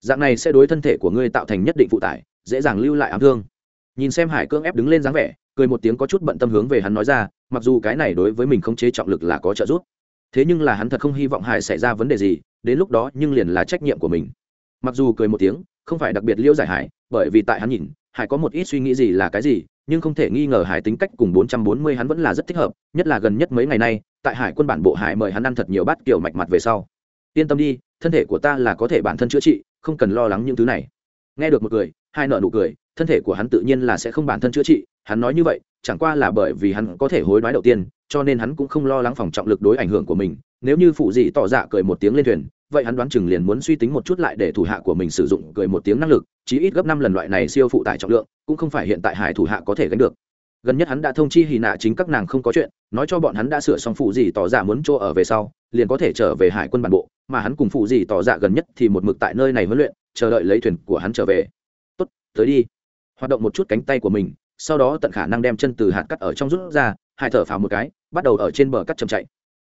Dạng này sẽ đối thân thể của ngươi tạo thành nhất định phụ tải, dễ dàng lưu lại ám thương. Nhìn xem hải cương ép đứng lên dáng vẻ, cười một tiếng có chút bận tâm hướng về hắn nói ra, mặc dù cái này đối với mình không chế trọng lực là có trợ giúp thế nhưng là hắn thật không hy vọng hải xảy ra vấn đề gì, đến lúc đó nhưng liền là trách nhiệm của mình. Mặc dù cười một tiếng, không phải đặc biệt liễu giải hải, bởi vì tại hắn nhìn, hải có một ít suy nghĩ gì là cái gì, nhưng không thể nghi ngờ hải tính cách cùng bốn trăm bốn mươi hắn vẫn là rất thích hợp, nhất là gần nhất mấy ngày nay, tại hải quân bản bộ hải mời hắn ăn thật nhiều bát kiểu mạch mặt về sau. Yên tâm đi, thân thể của ta là có thể bản thân chữa trị, không cần lo lắng những thứ này. Nghe được một người, hai nợ nụ cười, thân thể của hắn tự nhiên là sẽ không bản thân chữa trị, hắn nói như vậy, chẳng qua là bởi vì hắn có thể hối đoái đầu tiên cho nên hắn cũng không lo lắng phòng trọng lực đối ảnh hưởng của mình. Nếu như phụ dị tỏ dạ cười một tiếng lên thuyền, vậy hắn đoán chừng liền muốn suy tính một chút lại để thủ hạ của mình sử dụng cười một tiếng năng lực, chí ít gấp năm lần loại này siêu phụ tải trọng lượng, cũng không phải hiện tại hải thủ hạ có thể gánh được. Gần nhất hắn đã thông chi hì nạ chính các nàng không có chuyện, nói cho bọn hắn đã sửa xong phụ gì tỏ dạ muốn chỗ ở về sau, liền có thể trở về hải quân bản bộ, mà hắn cùng phụ gì tỏ dạ gần nhất thì một mực tại nơi này huấn luyện, chờ đợi lấy thuyền của hắn trở về. Tốt, tới đi. Hoạt động một chút cánh tay của mình, sau đó tận khả năng đem chân từ hạt cắt ở trong rút ra hải thở phào một cái bắt đầu ở trên bờ cắt chậm chạy.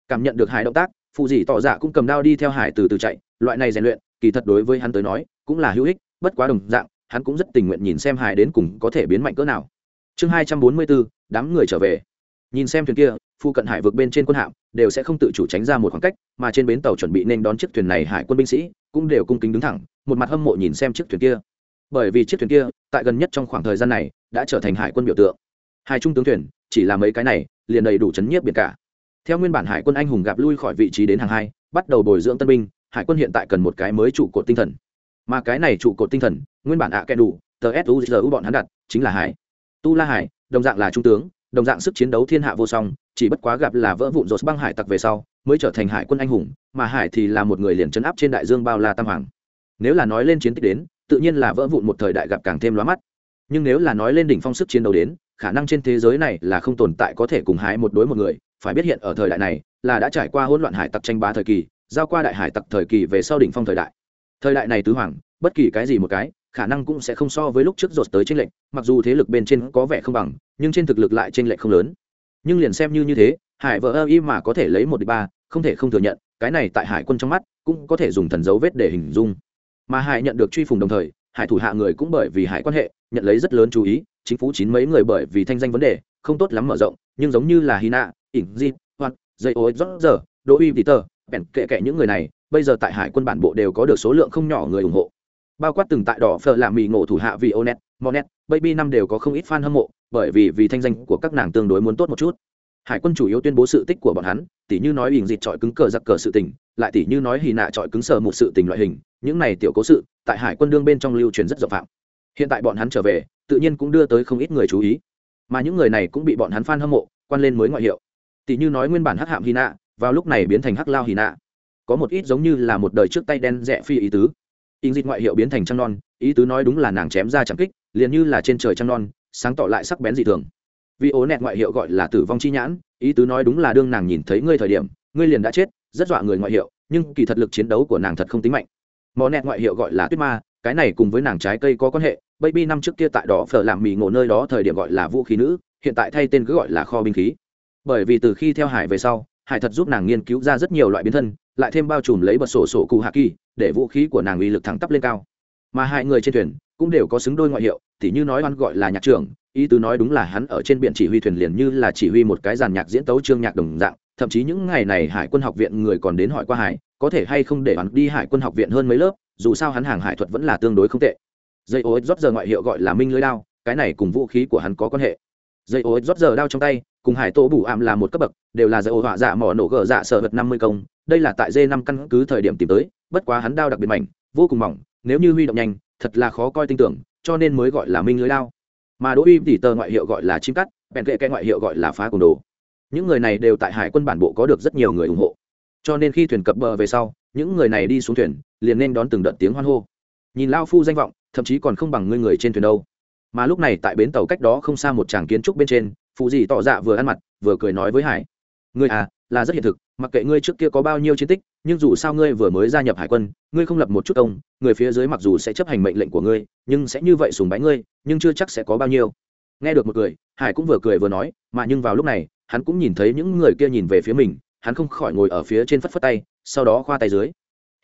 Cảm nhận được hải động tác phụ dì tỏ dạ cũng cầm đao đi theo hải từ từ chạy. Loại này rèn luyện, kỳ thật đối với hắn tới nói, cũng là hữu ích, bất quá đồng dạng, hắn cũng rất tình nguyện nhìn xem hải đến cùng có thể biến mạnh cỡ nào. Chương hai trăm bốn mươi bốn, đám người trở về. Nhìn xem thuyền kia, phu cận hải vượt bên trên quân hạm, đều sẽ không tự chủ tránh ra một khoảng cách, mà trên bến tàu chuẩn bị nên đón chiếc thuyền này hải quân binh sĩ, cũng đều cung kính đứng thẳng, một mặt hâm mộ nhìn xem chiếc thuyền kia. Bởi vì chiếc thuyền kia, tại gần nhất trong khoảng thời gian này, đã trở thành hải quân biểu tượng hai trung tướng thuyền, chỉ là mấy cái này, liền đầy đủ chấn nhiếp biển cả. Theo nguyên bản hải quân anh hùng gặp lui khỏi vị trí đến hàng hai, bắt đầu bồi dưỡng tân binh, hải quân hiện tại cần một cái mới trụ cột tinh thần. Mà cái này trụ cột tinh thần, nguyên bản ạ à kẻ đủ, tờ suzu bọn hắn đặt, chính là hải. Tu la hải, đồng dạng là trung tướng, đồng dạng sức chiến đấu thiên hạ vô song, chỉ bất quá gặp là vỡ vụn rột băng hải tặc về sau, mới trở thành hải quân anh hùng, mà hải thì là một người liền chấn áp trên đại dương bao la tam hoàng. Nếu là nói lên chiến tích đến, tự nhiên là vỡ vụn một thời đại gặp càng thêm lóa mắt. Nhưng nếu là nói lên đỉnh phong sức chiến đấu đến khả năng trên thế giới này là không tồn tại có thể cùng hái một đối một người, phải biết hiện ở thời đại này, là đã trải qua hỗn loạn hải tặc tranh bá thời kỳ, giao qua đại hải tặc thời kỳ về sau đỉnh phong thời đại. Thời đại này tứ hoàng, bất kỳ cái gì một cái, khả năng cũng sẽ không so với lúc trước rột tới trên lệch, mặc dù thế lực bên trên có vẻ không bằng, nhưng trên thực lực lại trên lệch không lớn. Nhưng liền xem như như thế, hải vợ ơ y mà có thể lấy một đ ba, không thể không thừa nhận, cái này tại hải quân trong mắt, cũng có thể dùng thần dấu vết để hình dung. Mà hải nhận được truy phùng đồng thời hải thủ hạ người cũng bởi vì hải quan hệ, nhận lấy rất lớn chú ý, chính phủ chín mấy người bởi vì thanh danh vấn đề, không tốt lắm mở rộng, nhưng giống như là hina, ỉn di hoặc dây ô rót giờ, đỗ uy, peter, bèn, kệ kệ những người này, bây giờ tại hải quân bản bộ đều có được số lượng không nhỏ người ủng hộ. Bao quát từng tại đỏ phở làm mì ngộ thủ hạ vì onet, monet, baby năm đều có không ít fan hâm mộ, bởi vì vì thanh danh của các nàng tương đối muốn tốt một chút. Hải quân chủ yếu tuyên bố sự tích của bọn hắn, tỉ như nói ỉn dịt trọi cứng cờ giặc cờ sự tình, lại tỉ như nói hì nạ trọi cứng sờ một sự tình loại hình những này tiểu cố sự, tại hải quân đương bên trong lưu truyền rất rộng phạm. Hiện tại bọn hắn trở về, tự nhiên cũng đưa tới không ít người chú ý. Mà những người này cũng bị bọn hắn fan hâm mộ, quan lên mới ngoại hiệu. Tỉ như nói nguyên bản hắc hạm hy nạ vào lúc này biến thành hắc lao hy nạ có một ít giống như là một đời trước tay đen rẽ phi ý tứ. In dịch ngoại hiệu biến thành trăng non, ý tứ nói đúng là nàng chém ra chẳng kích, liền như là trên trời trăng non, sáng tỏ lại sắc bén dị thường. Vì ố nẹt ngoại hiệu gọi là tử vong chi nhãn, ý tứ nói đúng là đương nàng nhìn thấy ngươi thời điểm, ngươi liền đã chết, rất dọa người ngoại hiệu, nhưng kỳ thật lực chiến đấu của nàng thật không tính mạnh mò nẹt ngoại hiệu gọi là tuyết ma, cái này cùng với nàng trái cây có quan hệ, baby năm trước kia tại đỏ phở làm mì ngộ nơi đó thời điểm gọi là vũ khí nữ, hiện tại thay tên cứ gọi là kho binh khí. Bởi vì từ khi theo hải về sau, hải thật giúp nàng nghiên cứu ra rất nhiều loại biến thân, lại thêm bao trùm lấy bật sổ sổ cụ hạ kỳ, để vũ khí của nàng uy lực thẳng tắp lên cao. Mà hai người trên thuyền cũng đều có xứng đôi ngoại hiệu thì như nói oan gọi là nhạc trưởng, ý tứ nói đúng là hắn ở trên biển chỉ huy thuyền liền như là chỉ huy một cái giàn nhạc diễn tấu trương nhạc đồng dạng, thậm chí những ngày này hải quân học viện người còn đến hỏi qua hải có thể hay không để hắn đi hải quân học viện hơn mấy lớp, dù sao hắn hàng hải thuật vẫn là tương đối không tệ. Dây ô rót giờ ngoại hiệu gọi là minh lưới đao, cái này cùng vũ khí của hắn có quan hệ. Dây ô rót giờ đao trong tay, cùng hải tổ bù ảm là một cấp bậc, đều là dây ô họa dạ mỏ nổ gờ dạ sợ vật năm mươi công, đây là tại d năm căn cứ thời điểm tìm tới, bất quá hắn đao đặc biệt mảnh, vô cùng mỏng, nếu như huy động nhanh, thật là khó coi tin tưởng, cho nên mới gọi là minh lưới đao. Mà đỗ uy tỉ tờ ngoại hiệu gọi là chim cắt, bèn kệ cái ngoại hiệu gọi là phá cồn đồ. Những người này đều tại hải quân bản bộ có được rất nhiều người ủng hộ cho nên khi thuyền cập bờ về sau, những người này đi xuống thuyền, liền nên đón từng đợt tiếng hoan hô. Nhìn lao phu danh vọng, thậm chí còn không bằng ngươi người trên thuyền đâu. Mà lúc này tại bến tàu cách đó không xa một tràng kiến trúc bên trên phụ dì tỏ dạ vừa ăn mặt, vừa cười nói với hải. Ngươi à là rất hiện thực, mặc kệ ngươi trước kia có bao nhiêu chiến tích, nhưng dù sao ngươi vừa mới gia nhập hải quân, ngươi không lập một chút công, người phía dưới mặc dù sẽ chấp hành mệnh lệnh của ngươi, nhưng sẽ như vậy sùng bái ngươi, nhưng chưa chắc sẽ có bao nhiêu. Nghe được một cười hải cũng vừa cười vừa nói, mà nhưng vào lúc này, hắn cũng nhìn thấy những người kia nhìn về phía mình hắn không khỏi ngồi ở phía trên phất phất tay, sau đó khoa tay dưới.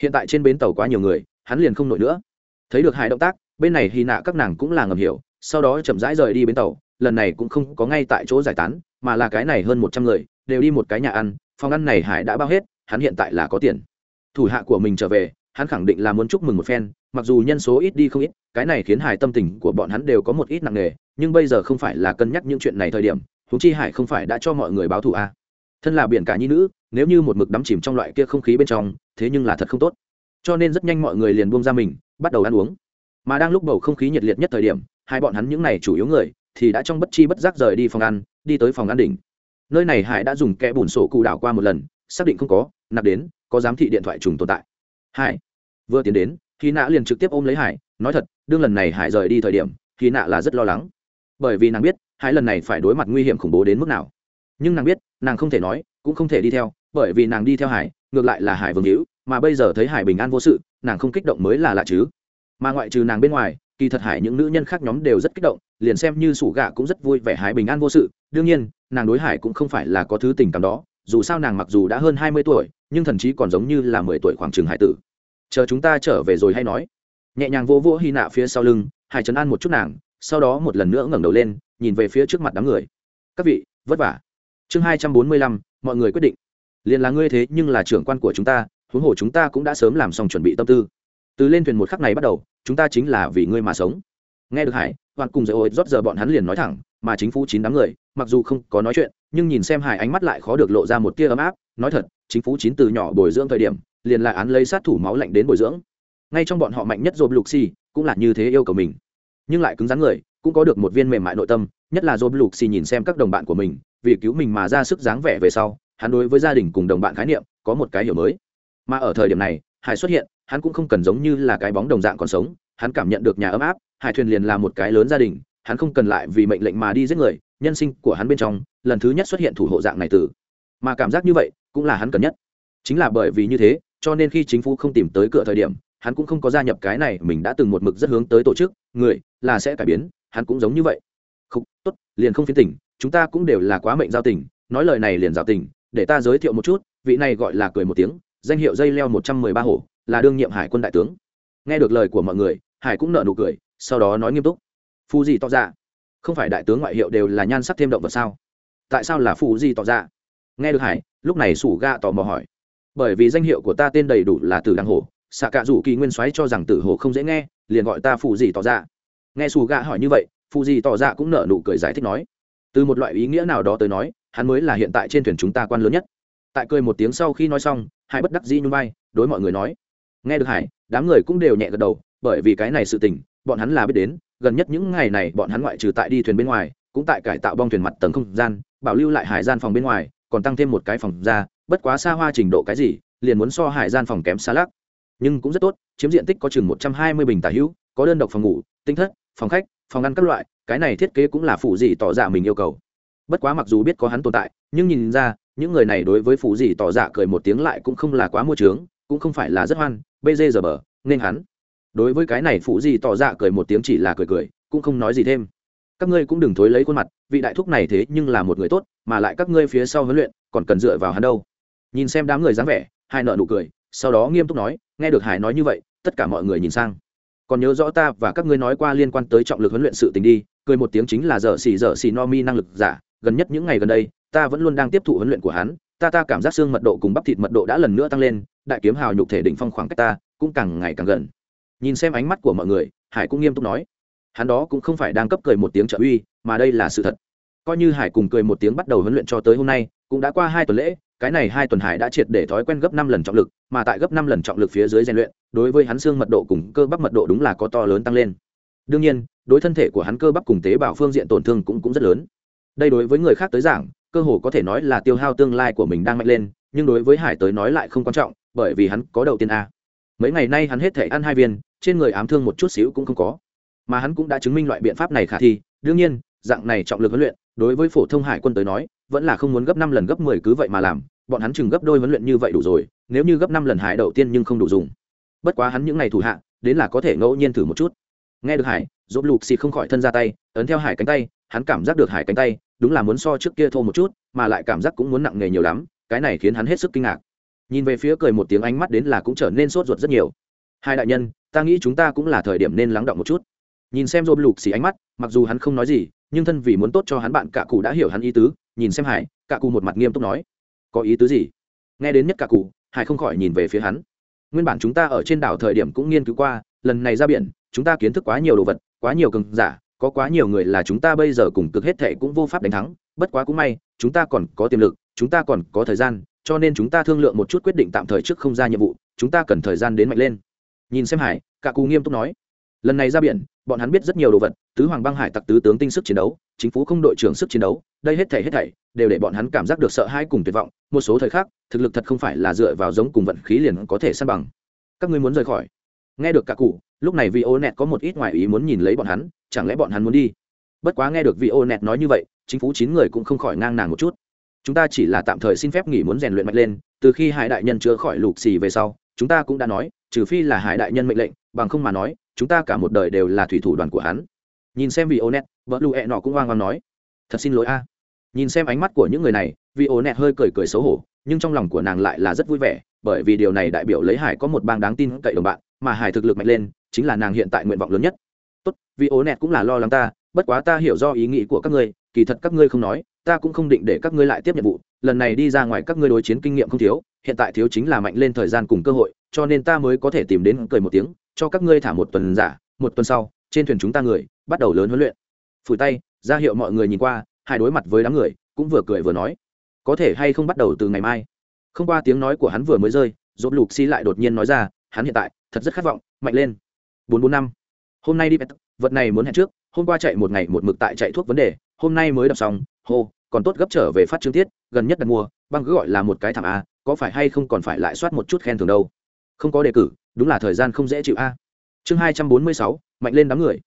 Hiện tại trên bến tàu quá nhiều người, hắn liền không nổi nữa. Thấy được hai động tác, bên này hy nạ các nàng cũng là ngầm hiểu, sau đó chậm rãi rời đi bến tàu, lần này cũng không có ngay tại chỗ giải tán, mà là cái này hơn một trăm người, đều đi một cái nhà ăn, phòng ăn này hải đã bao hết, hắn hiện tại là có tiền. Thủ hạ của mình trở về, hắn khẳng định là muốn chúc mừng một phen, mặc dù nhân số ít đi không ít, cái này khiến hải tâm tình của bọn hắn đều có một ít nặng nề, nhưng bây giờ không phải là cân nhắc những chuyện này thời điểm húng chi hải không phải đã cho mọi người báo thù à thân là biển cả nhi nữ, nếu như một mực đắm chìm trong loại kia không khí bên trong, thế nhưng là thật không tốt. Cho nên rất nhanh mọi người liền buông ra mình, bắt đầu ăn uống. Mà đang lúc bầu không khí nhiệt liệt nhất thời điểm, hai bọn hắn những này chủ yếu người, thì đã trong bất chi bất giác rời đi phòng ăn, đi tới phòng ăn đỉnh. Nơi này hải đã dùng kẽ bùn sổ cụ đảo qua một lần, xác định không có, nạp đến, có giám thị điện thoại trùng tồn tại. Hải, vừa tiến đến khi nạ liền trực tiếp ôm lấy hải, nói thật, đương lần này hải rời đi thời điểm khi nạ là rất lo lắng. Bởi vì nàng biết, hải lần này phải đối mặt nguy hiểm khủng bố đến mức nào nhưng nàng biết, nàng không thể nói, cũng không thể đi theo, bởi vì nàng đi theo hải, ngược lại là hải vương hữu, mà bây giờ thấy hải bình an vô sự, nàng không kích động mới là lạ chứ. Mà ngoại trừ nàng bên ngoài, kỳ thật hải những nữ nhân khác nhóm đều rất kích động, liền xem như sủ gạ cũng rất vui vẻ hải bình an vô sự. Đương nhiên, nàng đối hải cũng không phải là có thứ tình cảm đó, dù sao nàng mặc dù đã hơn hai mươi tuổi, nhưng thần chí còn giống như là mười tuổi khoảng trường hải tử. Chờ chúng ta trở về rồi hay nói. Nhẹ nhàng vô vỗ hy nạ phía sau lưng, hải trấn an một chút nàng, sau đó một lần nữa ngẩng đầu lên, nhìn về phía trước mặt đám người. Các vị, vất vả chương hai trăm bốn mươi lăm, mọi người quyết định. Liền là ngươi thế, nhưng là trưởng quan của chúng ta, huống hồ chúng ta cũng đã sớm làm xong chuẩn bị tâm tư. Từ lên thuyền một khắc này bắt đầu, chúng ta chính là vì ngươi mà sống. Nghe được hải hoàn cùng dạy ôi rót giờ bọn hắn liền nói thẳng, mà chính phủ chín đám người, mặc dù không có nói chuyện, nhưng nhìn xem hải ánh mắt lại khó được lộ ra một tia ấm áp, nói thật, chính phủ chín từ nhỏ bồi dưỡng thời điểm, liền là án lấy sát thủ máu lạnh đến bồi dưỡng. Ngay trong bọn họ mạnh nhất dồn lục xì, cũng là như thế yêu cầu mình. Nhưng lại cứng rắn người, cũng có được một viên mềm mại nội tâm, nhất là dồn lục xì nhìn xem các đồng bạn của mình vì cứu mình mà ra sức dáng vẻ về sau, hắn đối với gia đình cùng đồng bạn khái niệm có một cái hiểu mới. Mà ở thời điểm này, hải xuất hiện, hắn cũng không cần giống như là cái bóng đồng dạng còn sống, hắn cảm nhận được nhà ấm áp, hải thuyền liền là một cái lớn gia đình, hắn không cần lại vì mệnh lệnh mà đi giết người, nhân sinh của hắn bên trong, lần thứ nhất xuất hiện thủ hộ dạng này từ. Mà cảm giác như vậy, cũng là hắn cần nhất. Chính là bởi vì như thế, cho nên khi chính phủ không tìm tới cửa thời điểm, hắn cũng không có gia nhập cái này, mình đã từng một mực rất hướng tới tổ chức, người là sẽ cải biến, hắn cũng giống như vậy. Không tốt, liền không phiến tỉnh chúng ta cũng đều là quá mệnh giao tình, nói lời này liền giao tình, để ta giới thiệu một chút, vị này gọi là cười một tiếng, danh hiệu dây leo một trăm mười ba hổ, là đương nhiệm hải quân đại tướng. Nghe được lời của mọi người, hải cũng nợ nụ cười, sau đó nói nghiêm túc. Phù gì tỏ ra không phải đại tướng ngoại hiệu đều là nhan sắc thêm động vật sao? Tại sao là phù gì tỏ ra nghe được hải, lúc này sủ ga tò mò hỏi. Bởi vì danh hiệu của ta tên đầy đủ là tử đăng hổ, xạ cạ rủ kỳ nguyên soái cho rằng tử hổ không dễ nghe, liền gọi ta phù gì tỏ ra nghe sủ ga hỏi như vậy phù gì tỏ ra cũng nợ nụ cười giải thích nói từ một loại ý nghĩa nào đó tới nói, hắn mới là hiện tại trên thuyền chúng ta quan lớn nhất. Tại cười một tiếng sau khi nói xong, hải bất đắc dĩ nhung vai, đối mọi người nói. Nghe được hải, đám người cũng đều nhẹ gật đầu, bởi vì cái này sự tình, bọn hắn là biết đến, gần nhất những ngày này bọn hắn ngoại trừ tại đi thuyền bên ngoài, cũng tại cải tạo bong thuyền mặt tầng không gian, bảo lưu lại hải gian phòng bên ngoài, còn tăng thêm một cái phòng ra, bất quá xa hoa trình độ cái gì, liền muốn so hải gian phòng kém xa lắc. Nhưng cũng rất tốt, chiếm diện tích có chừng một trăm hai mươi bình tả hữu, có đơn độc phòng ngủ, tinh thất, phòng khách, phòng ăn các loại cái này thiết kế cũng là phụ gì tỏ dạ mình yêu cầu. Bất quá mặc dù biết có hắn tồn tại, nhưng nhìn ra, những người này đối với phụ gì tỏ dạ cười một tiếng lại cũng không là quá mua trướng cũng không phải là rất hoan, bê dê giờ bờ, nên hắn. Đối với cái này phụ gì tỏ dạ cười một tiếng chỉ là cười cười, cũng không nói gì thêm. Các ngươi cũng đừng thối lấy khuôn mặt, vị đại thúc này thế nhưng là một người tốt, mà lại các ngươi phía sau huấn luyện, còn cần dựa vào hắn đâu. Nhìn xem đám người dáng vẻ, hai nợ nụ cười, sau đó nghiêm túc nói, nghe được hải nói như vậy, tất cả mọi người nhìn sang. Còn nhớ rõ ta và các ngươi nói qua liên quan tới trọng lực huấn luyện sự tình đi cười một tiếng chính là dở xì dở xì no mi năng lực giả, gần nhất những ngày gần đây, ta vẫn luôn đang tiếp thụ huấn luyện của hắn, ta ta cảm giác xương mật độ cùng bắp thịt mật độ đã lần nữa tăng lên, đại kiếm hào nhục thể đỉnh phong khoảng cách ta cũng càng ngày càng gần. Nhìn xem ánh mắt của mọi người, hải cũng nghiêm túc nói, hắn đó cũng không phải đang cấp cười một tiếng trợ uy, mà đây là sự thật. Coi như hải cùng cười một tiếng bắt đầu huấn luyện cho tới hôm nay, cũng đã qua hai tuần lễ, cái này hai tuần hải đã triệt để thói quen gấp năm lần trọng lực, mà tại gấp năm lần trọng lực phía dưới rèn luyện, đối với hắn xương mật độ cùng cơ bắp mật độ đúng là có to lớn tăng lên. Đương nhiên đối thân thể của hắn cơ bắp cùng tế bào phương diện tổn thương cũng cũng rất lớn. Đây đối với người khác tới giảng, cơ hồ có thể nói là tiêu hao tương lai của mình đang mạnh lên, nhưng đối với hải tới nói lại không quan trọng, bởi vì hắn có đầu tiên a. Mấy ngày nay hắn hết thể ăn hai viên, trên người ám thương một chút xíu cũng không có. Mà hắn cũng đã chứng minh loại biện pháp này khả thi. Đương nhiên, dạng này trọng lực huấn luyện, đối với phổ thông hải quân tới nói, vẫn là không muốn gấp năm lần gấp mười cứ vậy mà làm, bọn hắn chừng gấp đôi huấn luyện như vậy đủ rồi, nếu như gấp năm lần hải đầu tiên nhưng không đủ dùng. Bất quá hắn những ngày thủ hạ, đến là có thể ngẫu nhiên thử một chút. Nghe được hải dốt lục xì không khỏi thân ra tay, ấn theo hải cánh tay, hắn cảm giác được hải cánh tay, đúng là muốn so trước kia thô một chút, mà lại cảm giác cũng muốn nặng nghề nhiều lắm, cái này khiến hắn hết sức kinh ngạc. Nhìn về phía cười một tiếng ánh mắt đến là cũng trở nên sốt ruột rất nhiều. Hai đại nhân, ta nghĩ chúng ta cũng là thời điểm nên lắng động một chút. Nhìn xem dồn lục xì ánh mắt, mặc dù hắn không nói gì, nhưng thân vì muốn tốt cho hắn bạn cả cụ đã hiểu hắn ý tứ, nhìn xem hải cả cụ một mặt nghiêm túc nói, có ý tứ gì? Nghe đến nhất cả cụ, hải không khỏi nhìn về phía hắn. Nguyên bản chúng ta ở trên đảo thời điểm cũng nghiên cứu qua, lần này ra biển, chúng ta kiến thức quá nhiều đồ vật quá nhiều cường giả, có quá nhiều người là chúng ta bây giờ cùng cực hết thệ cũng vô pháp đánh thắng. Bất quá cũng may, chúng ta còn có tiềm lực, chúng ta còn có thời gian, cho nên chúng ta thương lượng một chút quyết định tạm thời trước không ra nhiệm vụ, chúng ta cần thời gian đến mạnh lên. Nhìn xem hải, cả cù nghiêm túc nói. Lần này ra biển, bọn hắn biết rất nhiều đồ vật, tứ hoàng băng hải tặc tứ tướng tinh sức chiến đấu, chính phủ không đội trưởng sức chiến đấu, đây hết thảy hết thảy đều để bọn hắn cảm giác được sợ hãi cùng tuyệt vọng. Một số thời khắc, thực lực thật không phải là dựa vào giống cùng vận khí liền có thể săn bằng. Các ngươi muốn rời khỏi? Nghe được cả cụ lúc này vị ô nẹt có một ít ngoại ý muốn nhìn lấy bọn hắn, chẳng lẽ bọn hắn muốn đi? Bất quá nghe được vị ô nẹt nói như vậy, chính phủ chín người cũng không khỏi ngang nàng một chút. Chúng ta chỉ là tạm thời xin phép nghỉ muốn rèn luyện mạnh lên, từ khi hải đại nhân chữa khỏi lục xì về sau, chúng ta cũng đã nói, trừ phi là hải đại nhân mệnh lệnh, bằng không mà nói, chúng ta cả một đời đều là thủy thủ đoàn của hắn. Nhìn xem vị ô nẹt, vợ lụ hẹ nọ cũng oang oang nói, thật xin lỗi a. Nhìn xem ánh mắt của những người này vị ô nẹt hơi cười cười xấu hổ, nhưng trong lòng của nàng lại là rất vui vẻ, bởi vì điều này đại biểu lấy hải có một bang đáng tin cậy đồng bạn, mà hải thực lực mạnh lên chính là nàng hiện tại nguyện vọng lớn nhất. Tốt vị ố nẹt cũng là lo lắng ta, bất quá ta hiểu do ý nghĩ của các ngươi, kỳ thật các ngươi không nói, ta cũng không định để các ngươi lại tiếp nhiệm vụ, lần này đi ra ngoài các ngươi đối chiến kinh nghiệm không thiếu, hiện tại thiếu chính là mạnh lên thời gian cùng cơ hội, cho nên ta mới có thể tìm đến cười một tiếng, cho các ngươi thả một tuần giả, một tuần sau, trên thuyền chúng ta người, bắt đầu lớn huấn luyện. Phủi tay, ra hiệu mọi người nhìn qua, hai đối mặt với đám người, cũng vừa cười vừa nói. Có thể hay không bắt đầu từ ngày mai? Không qua tiếng nói của hắn vừa mới rơi dốt lục xi lại đột nhiên nói ra, hắn hiện tại thật rất khát vọng, mạnh lên bốn bốn năm. Hôm nay đi vật này muốn hẹn trước, hôm qua chạy một ngày một mực tại chạy thuốc vấn đề, hôm nay mới đọc xong, hô, còn tốt gấp trở về phát chương tiết, gần nhất đặt mua, băng cứ gọi là một cái thảm a, có phải hay không còn phải lại soát một chút khen thưởng đâu. Không có đề cử, đúng là thời gian không dễ chịu a. Chương hai trăm bốn mươi sáu, mạnh lên đám người.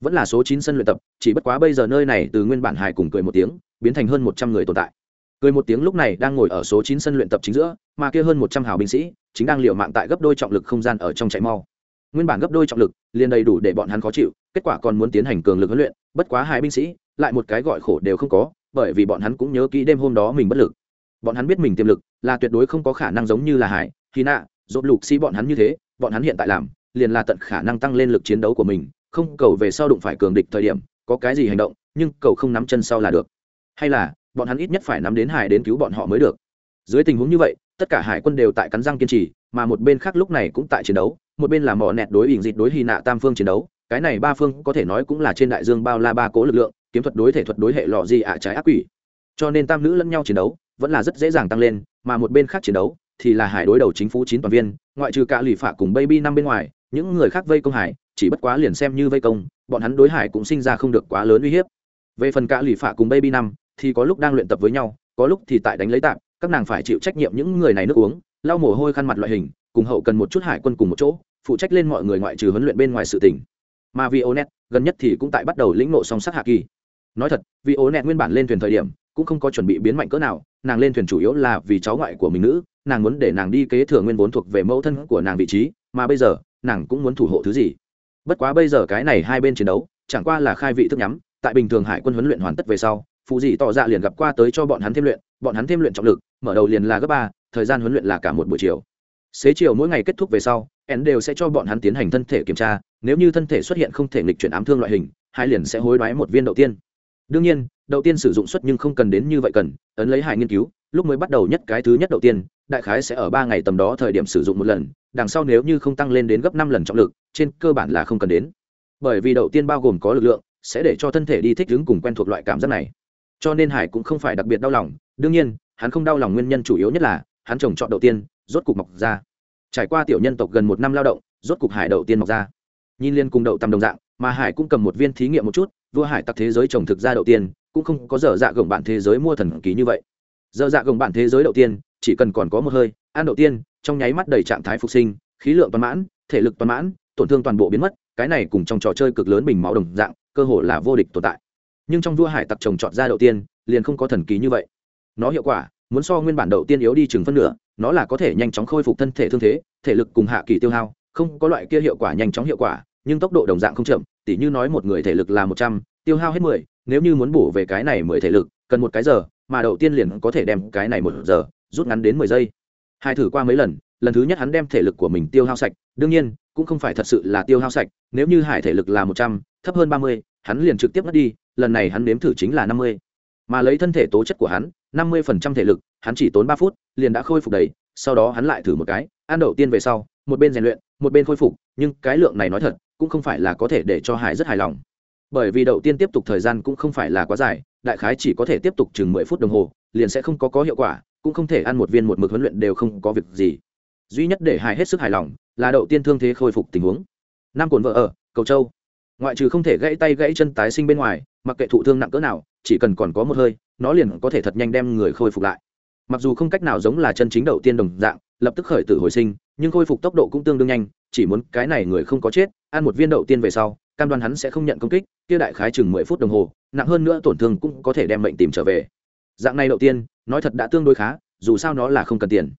Vẫn là số chín sân luyện tập, chỉ bất quá bây giờ nơi này từ nguyên bản hài cùng cười một tiếng, biến thành hơn một trăm người tồn tại. Cười một tiếng lúc này đang ngồi ở số chín sân luyện tập chính giữa, mà kia hơn một trăm hào binh sĩ, chính đang liều mạng tại gấp đôi trọng lực không gian ở trong chạy mau nguyên bản gấp đôi trọng lực, liền đầy đủ để bọn hắn khó chịu, kết quả còn muốn tiến hành cường lực huấn luyện, bất quá hai binh sĩ, lại một cái gọi khổ đều không có, bởi vì bọn hắn cũng nhớ kỹ đêm hôm đó mình bất lực. Bọn hắn biết mình tiềm lực là tuyệt đối không có khả năng giống như là hải khi nạ dốt lục sĩ bọn hắn như thế, bọn hắn hiện tại làm, liền là tận khả năng tăng lên lực chiến đấu của mình, không cầu về sau đụng phải cường địch thời điểm, có cái gì hành động, nhưng cầu không nắm chân sau là được. Hay là, bọn hắn ít nhất phải nắm đến hải đến cứu bọn họ mới được. Dưới tình huống như vậy, tất cả hải quân đều tại cắn răng kiên trì, mà một bên khác lúc này cũng tại chiến đấu một bên là mỏ nẹt đối ỉn dịch đối hy nạ tam phương chiến đấu, cái này ba phương có thể nói cũng là trên đại dương bao la ba cố lực lượng, kiếm thuật đối thể thuật đối hệ lò gì ạ trái ác quỷ. Cho nên tam nữ lẫn nhau chiến đấu vẫn là rất dễ dàng tăng lên, mà một bên khác chiến đấu thì là hải đối đầu chính phủ chín toàn viên, ngoại trừ cả lì phạ cùng baby năm bên ngoài, những người khác vây công hải, chỉ bất quá liền xem như vây công, bọn hắn đối hải cũng sinh ra không được quá lớn uy hiếp. Về phần cả lì phạ cùng baby năm thì có lúc đang luyện tập với nhau, có lúc thì tại đánh lấy tạm, các nàng phải chịu trách nhiệm những người này nước uống, lau mồ hôi khăn mặt loại hình, cùng hậu cần một chút hải quân cùng một chỗ phụ trách lên mọi người ngoại trừ huấn luyện bên ngoài sự tỉnh mà vionet, gần nhất thì cũng tại bắt đầu lĩnh nộ song sắc hạ kỳ. Nói thật, vionet nguyên bản lên thuyền thời điểm cũng không có chuẩn bị biến mạnh cỡ nào, nàng lên thuyền chủ yếu là vì cháu ngoại của mình nữ, nàng muốn để nàng đi kế thừa nguyên vốn thuộc về mẫu thân của nàng vị trí, mà bây giờ, nàng cũng muốn thủ hộ thứ gì. Bất quá bây giờ cái này hai bên chiến đấu, chẳng qua là khai vị thức nhắm, tại bình thường hải quân huấn luyện hoàn tất về sau, phụ dị tỏ ra liền gặp qua tới cho bọn hắn thêm luyện, bọn hắn thêm luyện trọng lực, mở đầu liền là gấp ba, thời gian huấn luyện là cả một buổi chiều. Xế chiều mỗi ngày kết thúc về sau én đều sẽ cho bọn hắn tiến hành thân thể kiểm tra, nếu như thân thể xuất hiện không thể nghịch chuyển ám thương loại hình hai liền sẽ hối đoái một viên đầu tiên. Đương nhiên đầu tiên sử dụng suất nhưng không cần đến như vậy cần, ấn lấy hải nghiên cứu, lúc mới bắt đầu nhất cái thứ nhất đầu tiên, đại khái sẽ ở ba ngày tầm đó thời điểm sử dụng một lần, đằng sau nếu như không tăng lên đến gấp năm lần trọng lực, trên cơ bản là không cần đến. Bởi vì đầu tiên bao gồm có lực lượng, sẽ để cho thân thể đi thích ứng cùng quen thuộc loại cảm giác này. Cho nên hải cũng không phải đặc biệt đau lòng, đương nhiên, hắn không đau lòng nguyên nhân chủ yếu nhất là, hắn trồng trọt đầu tiên, rốt cục mọc ra trải qua tiểu nhân tộc gần một năm lao động, rốt cục hải đậu tiên mọc ra. Nhìn liên cùng đậu tầm đồng dạng, mà hải cũng cầm một viên thí nghiệm một chút, vua hải tặc thế giới trồng thực ra đầu tiên, cũng không có dở dạ gồng bản thế giới mua thần ký như vậy. Dở dạ gồng bản thế giới đầu tiên, chỉ cần còn có một hơi, ăn đầu tiên, trong nháy mắt đầy trạng thái phục sinh, khí lượng toàn mãn, thể lực toàn mãn, tổn thương toàn bộ biến mất, cái này cùng trong trò chơi cực lớn bình máu đồng dạng, cơ hồ là vô địch tồn tại. Nhưng trong vua hải tặc trồng trọt ra đầu tiên, liền không có thần ký như vậy. Nó hiệu quả muốn so nguyên bản đầu tiên yếu đi chừng phân nửa, nó là có thể nhanh chóng khôi phục thân thể thương thế, thể lực cùng hạ kỳ tiêu hao, không có loại kia hiệu quả nhanh chóng hiệu quả, nhưng tốc độ đồng dạng không chậm, tỉ như nói một người thể lực là một trăm, tiêu hao hết mười, nếu như muốn bổ về cái này mười thể lực, cần một cái giờ, mà đầu tiên liền có thể đem cái này một giờ, rút ngắn đến mười giây. Hai thử qua mấy lần lần thứ nhất hắn đem thể lực của mình tiêu hao sạch, đương nhiên, cũng không phải thật sự là tiêu hao sạch, nếu như hải thể lực là một trăm, thấp hơn ba mươi, hắn liền trực tiếp mất đi, lần này hắn nếm thử chính là năm mươi. Mà lấy thân thể tố chất của hắn năm mươi phần trăm thể lực, hắn chỉ tốn ba phút, liền đã khôi phục đầy, sau đó hắn lại thử một cái, ăn đầu tiên về sau, một bên rèn luyện, một bên khôi phục, nhưng cái lượng này nói thật, cũng không phải là có thể để cho hải rất hài lòng. Bởi vì đầu tiên tiếp tục thời gian cũng không phải là quá dài, đại khái chỉ có thể tiếp tục chừng mười phút đồng hồ, liền sẽ không có có hiệu quả, cũng không thể ăn một viên một mực huấn luyện đều không có việc gì. Duy nhất để hải hết sức hài lòng, là đầu tiên thương thế khôi phục tình huống. Nam cồn vợ ở, cầu châu. Ngoại trừ không thể gãy tay gãy chân tái sinh bên ngoài, mặc kệ thụ thương nặng cỡ nào chỉ cần còn có một hơi, nó liền có thể thật nhanh đem người khôi phục lại. Mặc dù không cách nào giống là chân chính đầu tiên đồng dạng, lập tức khởi tử hồi sinh, nhưng khôi phục tốc độ cũng tương đương nhanh, chỉ muốn cái này người không có chết, ăn một viên đậu tiên về sau, cam đoan hắn sẽ không nhận công kích, kia đại khái chừng mười phút đồng hồ, nặng hơn nữa tổn thương cũng có thể đem bệnh tìm trở về. Dạng này đậu tiên, nói thật đã tương đối khá, dù sao nó là không cần tiền.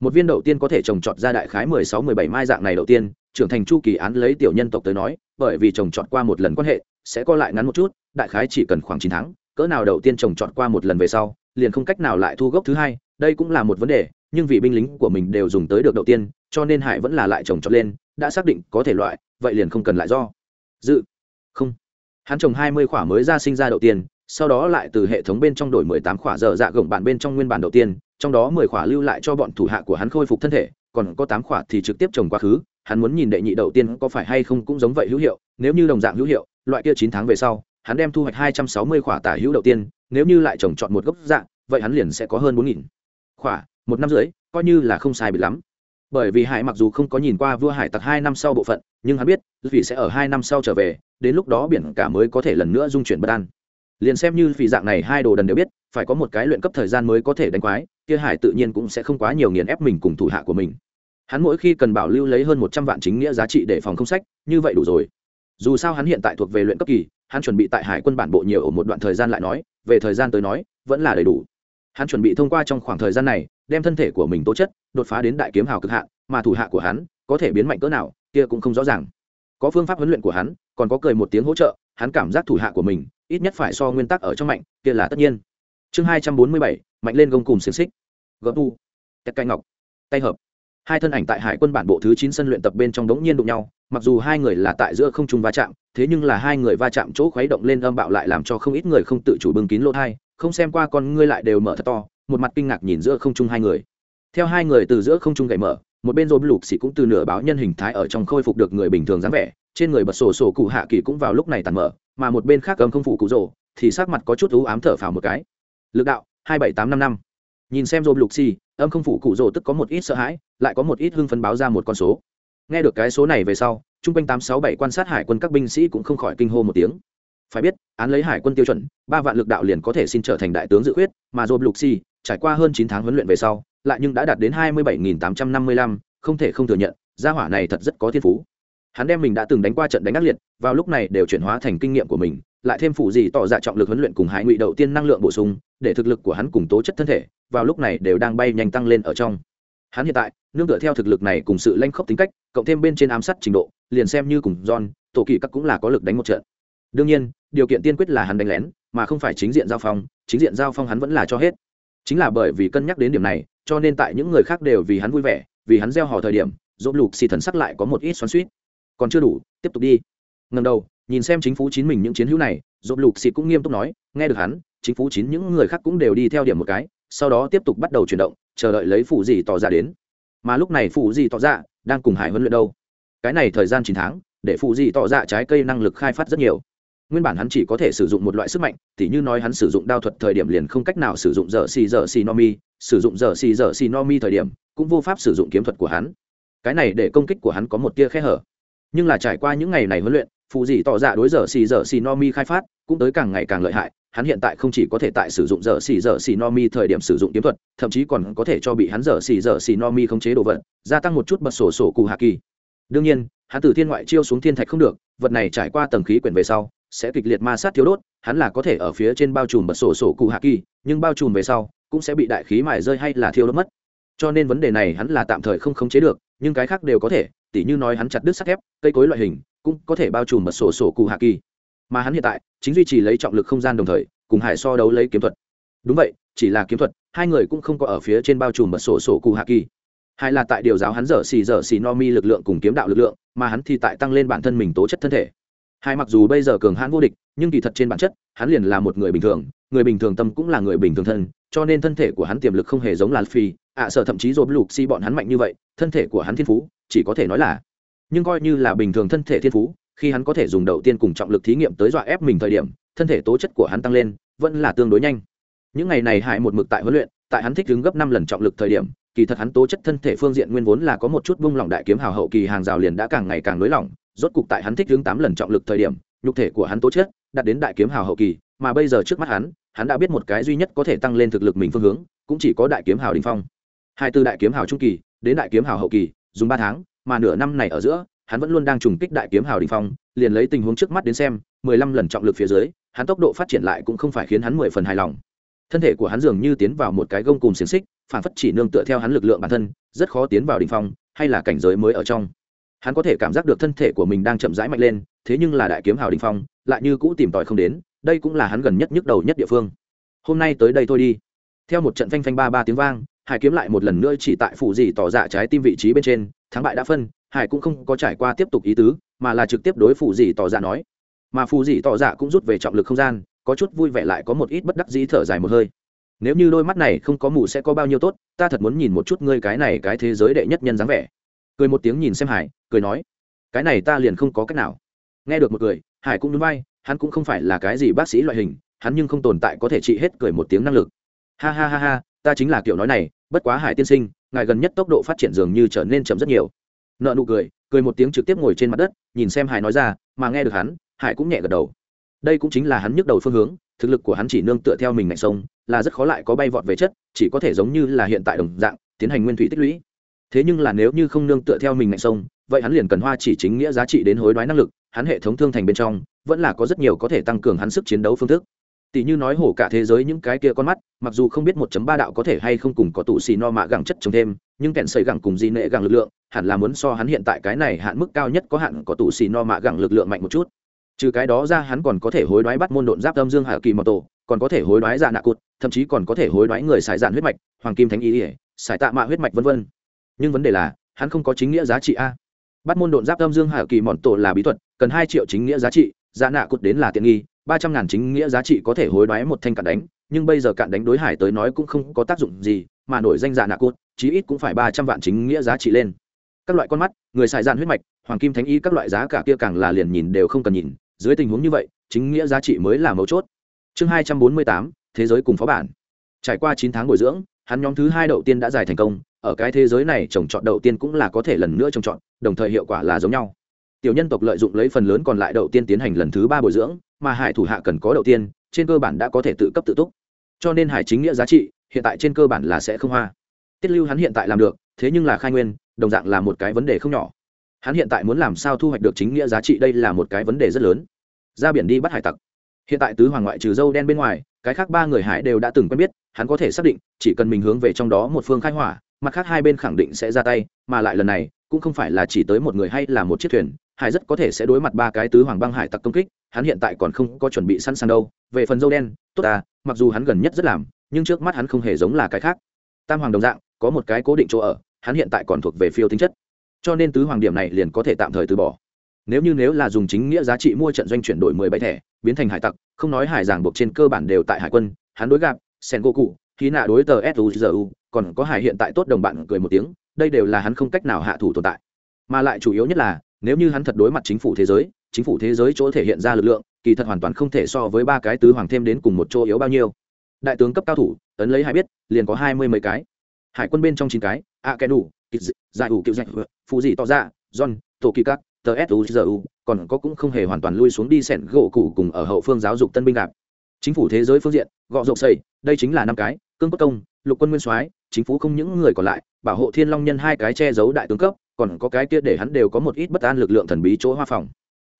Một viên đậu tiên có thể trồng trọt ra đại khái mười sáu, mười bảy mai dạng này đậu tiên, trưởng thành chu kỳ án lấy tiểu nhân tộc tới nói, bởi vì trồng trọt qua một lần quan hệ, sẽ co lại ngắn một chút, đại khái chỉ cần khoảng chín tháng cỡ nào đầu tiên trồng trọt qua một lần về sau, liền không cách nào lại thu gốc thứ hai, đây cũng là một vấn đề, nhưng vì binh lính của mình đều dùng tới được đầu tiên, cho nên hải vẫn là lại trồng trọt lên, đã xác định có thể loại, vậy liền không cần lại do. Dự. Không. Hắn trồng hai mươi khỏa mới ra sinh ra đầu tiên, sau đó lại từ hệ thống bên trong đổi mười tám khỏa dở dạ gồng bản bên trong nguyên bản đầu tiên, trong đó mười khỏa lưu lại cho bọn thủ hạ của hắn khôi phục thân thể, còn có tám khỏa thì trực tiếp trồng quá khứ, hắn muốn nhìn đệ nhị đầu tiên có phải hay không cũng giống vậy hữu hiệu, nếu như đồng dạng hữu hiệu, loại kia chín tháng về sau hắn đem thu hoạch hai trăm sáu mươi khỏa tả hữu đầu tiên, nếu như lại trồng chọn một gốc dạng vậy hắn liền sẽ có hơn bốn nghìn khỏa, một năm rưỡi, coi như là không sai bị lắm. Bởi vì hải mặc dù không có nhìn qua vua hải tặc hai năm sau bộ phận, nhưng hắn biết vì sẽ ở hai năm sau trở về, đến lúc đó biển cả mới có thể lần nữa dung chuyển bất an. Liền xem như vì dạng này hai đồ đần đều biết, phải có một cái luyện cấp thời gian mới có thể đánh quái, kia hải tự nhiên cũng sẽ không quá nhiều nghiền ép mình cùng thủ hạ của mình. Hắn mỗi khi cần bảo lưu lấy hơn một trăm vạn chính nghĩa giá trị để phòng không sách, như vậy đủ rồi dù sao hắn hiện tại thuộc về luyện cấp kỳ, hắn chuẩn bị tại hải quân bản bộ nhiều ở một đoạn thời gian lại nói, về thời gian tới nói, vẫn là đầy đủ. Hắn chuẩn bị thông qua trong khoảng thời gian này, đem thân thể của mình tố chất, đột phá đến đại kiếm hào cực hạn, mà thủ hạ của hắn, có thể biến mạnh cỡ nào, kia cũng không rõ ràng. Có phương pháp huấn luyện của hắn, còn có cười một tiếng hỗ trợ, hắn cảm giác thủ hạ của mình, ít nhất phải so nguyên tắc ở trong mạnh, kia là tất nhiên. Chương hai trăm bốn mươi bảy, mạnh lên gông cùng xiềng xích. Gấp tu. Tét cay ngọc. Tay hợp hai thân ảnh tại hải quân bản bộ thứ chín sân luyện tập bên trong đống nhiên đụng nhau, mặc dù hai người là tại giữa không trung va chạm, thế nhưng là hai người va chạm chỗ khuấy động lên âm bạo lại làm cho không ít người không tự chủ bưng kín lỗ thai, không xem qua con ngươi lại đều mở thật to, một mặt kinh ngạc nhìn giữa không trung hai người. Theo hai người từ giữa không trung gậy mở, một bên rồi lục xỉ cũng từ nửa báo nhân hình thái ở trong khôi phục được người bình thường dáng vẻ, trên người bật sổ sổ cụ hạ kỳ cũng vào lúc này tàn mở, mà một bên khác cầm không phụ cụ rồ, thì sắc mặt có chút ú ám thở phào một cái. Lực đạo, hai bảy tám năm năm nhìn xem Rôm lục xì âm không phụ cụ rồ tức có một ít sợ hãi, lại có một ít hưng phấn báo ra một con số. Nghe được cái số này về sau trung quanh tám sáu bảy quan sát hải quân các binh sĩ cũng không khỏi kinh hô một tiếng. Phải biết, án lấy hải quân tiêu chuẩn, ba vạn lực đạo liền có thể xin trở thành đại tướng dự khuyết, mà Rôm lục xì trải qua hơn chín tháng huấn luyện về sau, lại nhưng đã đạt đến hai mươi bảy nghìn tám trăm năm mươi lăm, không thể không thừa nhận, gia hỏa này thật rất có thiên phú. Hắn đem mình đã từng đánh qua trận đánh ác liệt, vào lúc này đều chuyển hóa thành kinh nghiệm của mình, lại thêm phụ gì tỏ ra trọng lực huấn luyện cùng hải ngụy đầu tiên năng lượng bổ sung, để thực lực của hắn cùng tố chất thân thể vào lúc này đều đang bay nhanh tăng lên ở trong. Hắn hiện tại, nương tựa theo thực lực này cùng sự lanh khốc tính cách, cộng thêm bên trên ám sát trình độ, liền xem như cùng john, tổ kỳ các cũng là có lực đánh một trận. Đương nhiên, điều kiện tiên quyết là hắn đánh lén, mà không phải chính diện giao phong, chính diện giao phong hắn vẫn là cho hết. Chính là bởi vì cân nhắc đến điểm này, cho nên tại những người khác đều vì hắn vui vẻ, vì hắn gieo hò thời điểm dỗ lục xì thần sắc lại có một ít xoắn suýt còn chưa đủ, tiếp tục đi. Ngần đầu, nhìn xem chính phủ chín mình những chiến hữu này dỗ lục xì cũng nghiêm túc nói, nghe được hắn, chính phủ chín những người khác cũng đều đi theo điểm một cái sau đó tiếp tục bắt đầu chuyển động, chờ đợi lấy phụ gì tỏ ra đến. Mà lúc này phụ gì tỏ ra đang cùng hải huấn luyện đâu? Cái này thời gian chín tháng, để phụ gì tỏ ra trái cây năng lực khai phát rất nhiều. Nguyên bản hắn chỉ có thể sử dụng một loại sức mạnh, tỉ như nói hắn sử dụng đao thuật thời điểm liền không cách nào sử dụng giờ xì giờ xì no mi, sử dụng giờ xì giờ xì no mi thời điểm cũng vô pháp sử dụng kiếm thuật của hắn. Cái này để công kích của hắn có một tia khe hở. Nhưng là trải qua những ngày này huấn luyện, phụ dị tỏ ra đối giờ xì giờ xì no mi khai phát cũng tới càng ngày càng lợi hại hắn hiện tại không chỉ có thể tại sử dụng giờ xì giờ xì no mi thời điểm sử dụng kiếm thuật, thậm chí còn có thể cho bị hắn giờ xì giờ xì no mi khống chế đồ vật, gia tăng một chút bật sổ sổ cụ hạ kỳ. Đương nhiên, hắn từ thiên ngoại chiêu xuống thiên thạch không được, vật này trải qua tầng khí quyển về sau, sẽ kịch liệt ma sát thiếu đốt, hắn là có thể ở phía trên bao trùm bật sổ sổ cụ hạ kỳ, nhưng bao trùm về sau, cũng sẽ bị đại khí mài rơi hay là thiêu đốt mất. Cho nên vấn đề này hắn là tạm thời không khống chế được, nhưng cái khác đều có thể, tỉ như nói hắn chặt đứt sắt thép, cây cối loại hình, cũng có thể bao trùm bật sổ sổ cụ hạ kỳ. Mà hắn hiện tại chính duy trì lấy trọng lực không gian đồng thời cùng hải so đấu lấy kiếm thuật. Đúng vậy chỉ là kiếm thuật hai người cũng không có ở phía trên bao trùm bật sổ sổ cụ hạ kỳ. Hai là tại điều giáo hắn dở xì dở xì no mi lực lượng cùng kiếm đạo lực lượng mà hắn thì tại tăng lên bản thân mình tố chất thân thể. Hai mặc dù bây giờ cường hãn vô địch nhưng kỳ thật trên bản chất hắn liền là một người bình thường người bình thường tâm cũng là người bình thường thân cho nên thân thể của hắn tiềm lực không hề giống là phi ạ à, sợ thậm chí dồn lục si bọn hắn mạnh như vậy thân thể của hắn thiên phú chỉ có thể nói là nhưng coi như là bình thường thân thể thiên phú khi hắn có thể dùng đầu tiên cùng trọng lực thí nghiệm tới dọa ép mình thời điểm, thân thể tố chất của hắn tăng lên, vẫn là tương đối nhanh. Những ngày này hại một mực tại huấn luyện, tại hắn thích đứng gấp năm lần trọng lực thời điểm, kỳ thật hắn tố chất thân thể phương diện nguyên vốn là có một chút bung lỏng đại kiếm hào hậu kỳ hàng rào liền đã càng ngày càng nới lỏng, rốt cục tại hắn thích đứng tám lần trọng lực thời điểm, nhục thể của hắn tố chất đạt đến đại kiếm hào hậu kỳ, mà bây giờ trước mắt hắn hắn đã biết một cái duy nhất có thể tăng lên thực lực mình phương hướng, cũng chỉ có đại kiếm hào đình phong. Hai từ đại kiếm hào trung kỳ đến đại kiếm hào hậu kỳ, dùng ba tháng, mà nửa năm này ở giữa hắn vẫn luôn đang trùng kích đại kiếm hào đình phong, liền lấy tình huống trước mắt đến xem, mười lăm lần trọng lực phía dưới, hắn tốc độ phát triển lại cũng không phải khiến hắn mười phần hài lòng. Thân thể của hắn dường như tiến vào một cái gông cùng xiềng xích, phản phất chỉ nương tựa theo hắn lực lượng bản thân, rất khó tiến vào đình phong, hay là cảnh giới mới ở trong. Hắn có thể cảm giác được thân thể của mình đang chậm rãi mạnh lên, thế nhưng là đại kiếm hào đình phong, lại như cũ tìm tòi không đến, đây cũng là hắn gần nhất nhức đầu nhất địa phương. Hôm nay tới đây thôi đi. Theo một trận phanh phanh ba ba tiếng vang hải kiếm lại một lần nữa chỉ tại phụ dì tỏ dạ trái tim vị trí bên trên, thắng bại đã phân hải cũng không có trải qua tiếp tục ý tứ, mà là trực tiếp đối phù gì tỏ dạ nói. Mà phù dị tỏ dạ cũng rút về trọng lực không gian, có chút vui vẻ lại có một ít bất đắc dĩ thở dài một hơi. Nếu như đôi mắt này không có mù sẽ có bao nhiêu tốt, ta thật muốn nhìn một chút ngươi cái này cái thế giới đệ nhất nhân dáng vẻ. Cười một tiếng nhìn xem hải, cười nói, cái này ta liền không có cách nào. Nghe được một cười, hải cũng núi bay hắn cũng không phải là cái gì bác sĩ loại hình, hắn nhưng không tồn tại có thể trị hết cười một tiếng năng lực. Ha ha ha ha, ta chính là kiểu nói này, bất quá hải tiên sinh, ngài gần nhất tốc độ phát triển dường như trở nên chậm rất nhiều nợ nụ cười cười một tiếng trực tiếp ngồi trên mặt đất, nhìn xem hải nói ra, mà nghe được hắn, hải cũng nhẹ gật đầu. Đây cũng chính là hắn nhức đầu phương hướng, thực lực của hắn chỉ nương tựa theo mình ngạnh sông, là rất khó lại có bay vọt về chất, chỉ có thể giống như là hiện tại đồng dạng, tiến hành nguyên thủy tích lũy. Thế nhưng là nếu như không nương tựa theo mình ngạnh sông, vậy hắn liền cần hoa chỉ chính nghĩa giá trị đến hối đoái năng lực, hắn hệ thống thương thành bên trong, vẫn là có rất nhiều có thể tăng cường hắn sức chiến đấu phương thức tỷ như nói hổ cả thế giới những cái kia con mắt, mặc dù không biết 1.3 đạo có thể hay không cùng có tụ xì no mạ gẳng chất trồng thêm, nhưng kẹn sấy gẳng cùng di nệ gẳng lực lượng, hẳn là muốn so hắn hiện tại cái này hạn mức cao nhất có hạn có tụ xì no mạ gẳng lực lượng mạnh một chút trừ cái đó ra hắn còn có thể hối đoái bắt môn độn giáp âm dương hạ kỳ mật tổ, còn có thể hối đoái dạ nạ cụt, thậm chí còn có thể hối đoái người xài dạn huyết mạch, hoàng kim thánh ý ỉa xài tạ mạ huyết mạch vân vân. nhưng vấn đề là, hắn không có chính nghĩa giá trị a bắt môn độn giáp âm dương hạ kỳ mọn tổ là bí thuật, cần hai triệu chính nghĩa giá trị dạ nạ cụt đến là tiện nghi ba trăm ngàn chính nghĩa giá trị có thể hối đoái một thanh cạn đánh, nhưng bây giờ cạn đánh đối hải tới nói cũng không có tác dụng gì, mà nổi danh dạ nạ cốt chí ít cũng phải ba trăm vạn chính nghĩa giá trị lên. Các loại con mắt, người xài dạn huyết mạch, hoàng kim thánh y các loại giá cả kia càng là liền nhìn đều không cần nhìn. Dưới tình huống như vậy, chính nghĩa giá trị mới là mấu chốt. Chương hai trăm bốn mươi tám, thế giới cùng phó bản. Trải qua chín tháng bồi dưỡng, hắn nhóm thứ hai đầu tiên đã giải thành công, ở cái thế giới này trồng trọt đầu tiên cũng là có thể lần nữa trồng trọt, đồng thời hiệu quả là giống nhau. Tiểu nhân tộc lợi dụng lấy phần lớn còn lại đầu tiên tiến hành lần thứ ba bồi dưỡng mà hải thủ hạ cần có đầu tiên, trên cơ bản đã có thể tự cấp tự túc. Cho nên hải chính nghĩa giá trị, hiện tại trên cơ bản là sẽ không hoa. Tiết lưu hắn hiện tại làm được, thế nhưng là khai nguyên, đồng dạng là một cái vấn đề không nhỏ. Hắn hiện tại muốn làm sao thu hoạch được chính nghĩa giá trị đây là một cái vấn đề rất lớn. Ra biển đi bắt hải tặc. Hiện tại tứ hoàng ngoại trừ dâu đen bên ngoài, cái khác ba người hải đều đã từng quen biết, hắn có thể xác định, chỉ cần mình hướng về trong đó một phương khai hỏa, mặt khác hai bên khẳng định sẽ ra tay, mà lại lần này, cũng không phải là chỉ tới một người hay là một chiếc thuyền hải rất có thể sẽ đối mặt ba cái tứ hoàng băng hải tặc công kích, hắn hiện tại còn không có chuẩn bị sẵn sàng đâu. Về phần dâu đen, tốt à mặc dù hắn gần nhất rất làm, nhưng trước mắt hắn không hề giống là cái khác. Tam hoàng đồng dạng, có một cái cố định chỗ ở, hắn hiện tại còn thuộc về phiêu tính chất. Cho nên tứ hoàng điểm này liền có thể tạm thời từ bỏ. Nếu như nếu là dùng chính nghĩa giá trị mua trận doanh chuyển đổi mười bảy thẻ, biến thành hải tặc, không nói hải giảng buộc trên cơ bản đều tại hải quân, hắn đối gặp sen go cụ khí nạ đối tờ suzu còn có hải hiện tại tốt đồng bạn cười một tiếng, đây đều là hắn không cách nào hạ thủ tồn tại. Mà lại chủ yếu nhất là nếu như hắn thật đối mặt chính phủ thế giới, chính phủ thế giới chỗ thể hiện ra lực lượng, kỳ thật hoàn toàn không thể so với ba cái tứ hoàng thêm đến cùng một chỗ yếu bao nhiêu. Đại tướng cấp cao thủ, ấn lấy hai biết, liền có hai mươi mấy cái. Hải quân bên trong chín cái, a kẻ đủ giải ủ, kiệu dạch phụ dị tỏ ra john, tổ kỳ các, tờ suzu còn có cũng không hề hoàn toàn lui xuống đi sẹn gỗ cụ cùng ở hậu phương giáo dục tân binh đạp chính phủ thế giới phương diện, gọ rộng xây, đây chính là năm cái, cương quốc công, lục quân nguyên soái, chính phủ không những người còn lại, bảo hộ thiên long nhân hai cái che giấu đại tướng cấp còn có cái kia để hắn đều có một ít bất an lực lượng thần bí chỗ hoa phòng.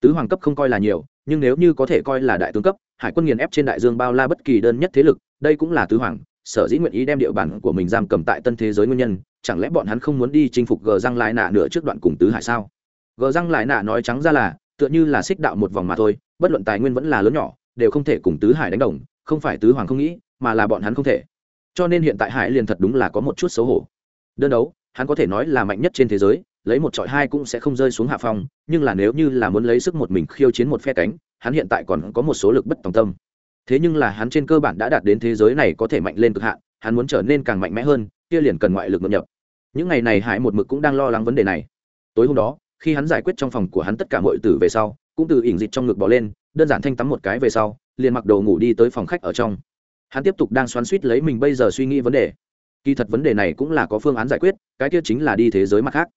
Tứ hoàng cấp không coi là nhiều, nhưng nếu như có thể coi là đại tướng cấp, hải quân nghiền ép trên đại dương bao la bất kỳ đơn nhất thế lực, đây cũng là tứ hoàng, sở dĩ nguyện ý đem địa bàn của mình giam cầm tại tân thế giới nguyên nhân, chẳng lẽ bọn hắn không muốn đi chinh phục gờ răng lại nạ nửa trước đoạn cùng tứ hải sao? Gờ răng lại nạ nói trắng ra là, tựa như là xích đạo một vòng mà thôi, bất luận tài nguyên vẫn là lớn nhỏ, đều không thể cùng tứ hải đánh đồng, không phải tứ hoàng không nghĩ, mà là bọn hắn không thể. Cho nên hiện tại hải liền thật đúng là có một chút xấu hổ. Đơn đấu hắn có thể nói là mạnh nhất trên thế giới, lấy một trọi hai cũng sẽ không rơi xuống hạ phong, nhưng là nếu như là muốn lấy sức một mình khiêu chiến một phe cánh, hắn hiện tại còn có một số lực bất tòng tâm. Thế nhưng là hắn trên cơ bản đã đạt đến thế giới này có thể mạnh lên cực hạn, hắn muốn trở nên càng mạnh mẽ hơn, kia liền cần ngoại lực ngậm nhập. Những ngày này hải một mực cũng đang lo lắng vấn đề này. Tối hôm đó, khi hắn giải quyết trong phòng của hắn tất cả mọi tử về sau, cũng từ ỉn dịch trong ngực bỏ lên, đơn giản thanh tắm một cái về sau, liền mặc đồ ngủ đi tới phòng khách ở trong. Hắn tiếp tục đang xoắn suýt lấy mình bây giờ suy nghĩ vấn đề kỳ thật vấn đề này cũng là có phương án giải quyết, cái kia chính là đi thế giới mặt khác.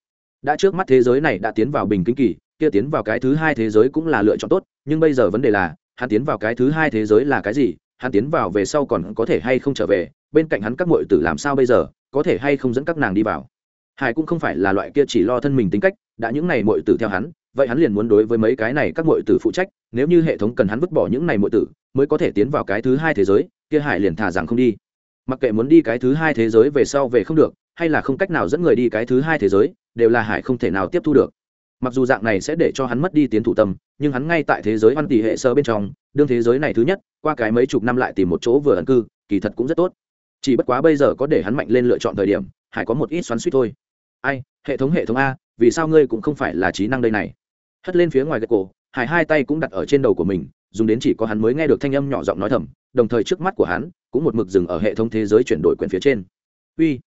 Đã trước mắt thế giới này đã tiến vào bình kinh kỳ, kia tiến vào cái thứ hai thế giới cũng là lựa chọn tốt, nhưng bây giờ vấn đề là, hắn tiến vào cái thứ hai thế giới là cái gì, hắn tiến vào về sau còn có thể hay không trở về, bên cạnh hắn các m tử làm sao bây giờ, có thể hay không dẫn các nàng đi vào. Hải cũng không phải là loại kia chỉ lo thân mình tính cách, đã những này m tử theo hắn, vậy hắn liền muốn đối với mấy cái này các m tử phụ trách, nếu như hệ thống cần hắn vứt bỏ những này m tử, mới có thể tiến vào cái thứ hai thế giới, kia hải liền thả rằng không đi mặc kệ muốn đi cái thứ hai thế giới về sau về không được, hay là không cách nào dẫn người đi cái thứ hai thế giới, đều là hải không thể nào tiếp thu được. Mặc dù dạng này sẽ để cho hắn mất đi tiến thủ tâm, nhưng hắn ngay tại thế giới văn tỷ hệ sơ bên trong, đương thế giới này thứ nhất, qua cái mấy chục năm lại tìm một chỗ vừa ẩn cư, kỳ thật cũng rất tốt. Chỉ bất quá bây giờ có để hắn mạnh lên lựa chọn thời điểm, hải có một ít xoắn suýt thôi. Ai, hệ thống hệ thống a, vì sao ngươi cũng không phải là trí năng đây này? Hất lên phía ngoài cái cổ hải hai tay cũng đặt ở trên đầu của mình, dùng đến chỉ có hắn mới nghe được thanh âm nhỏ giọng nói thầm, đồng thời trước mắt của hắn cũng một mực dừng ở hệ thống thế giới chuyển đổi quyền phía trên. Uy,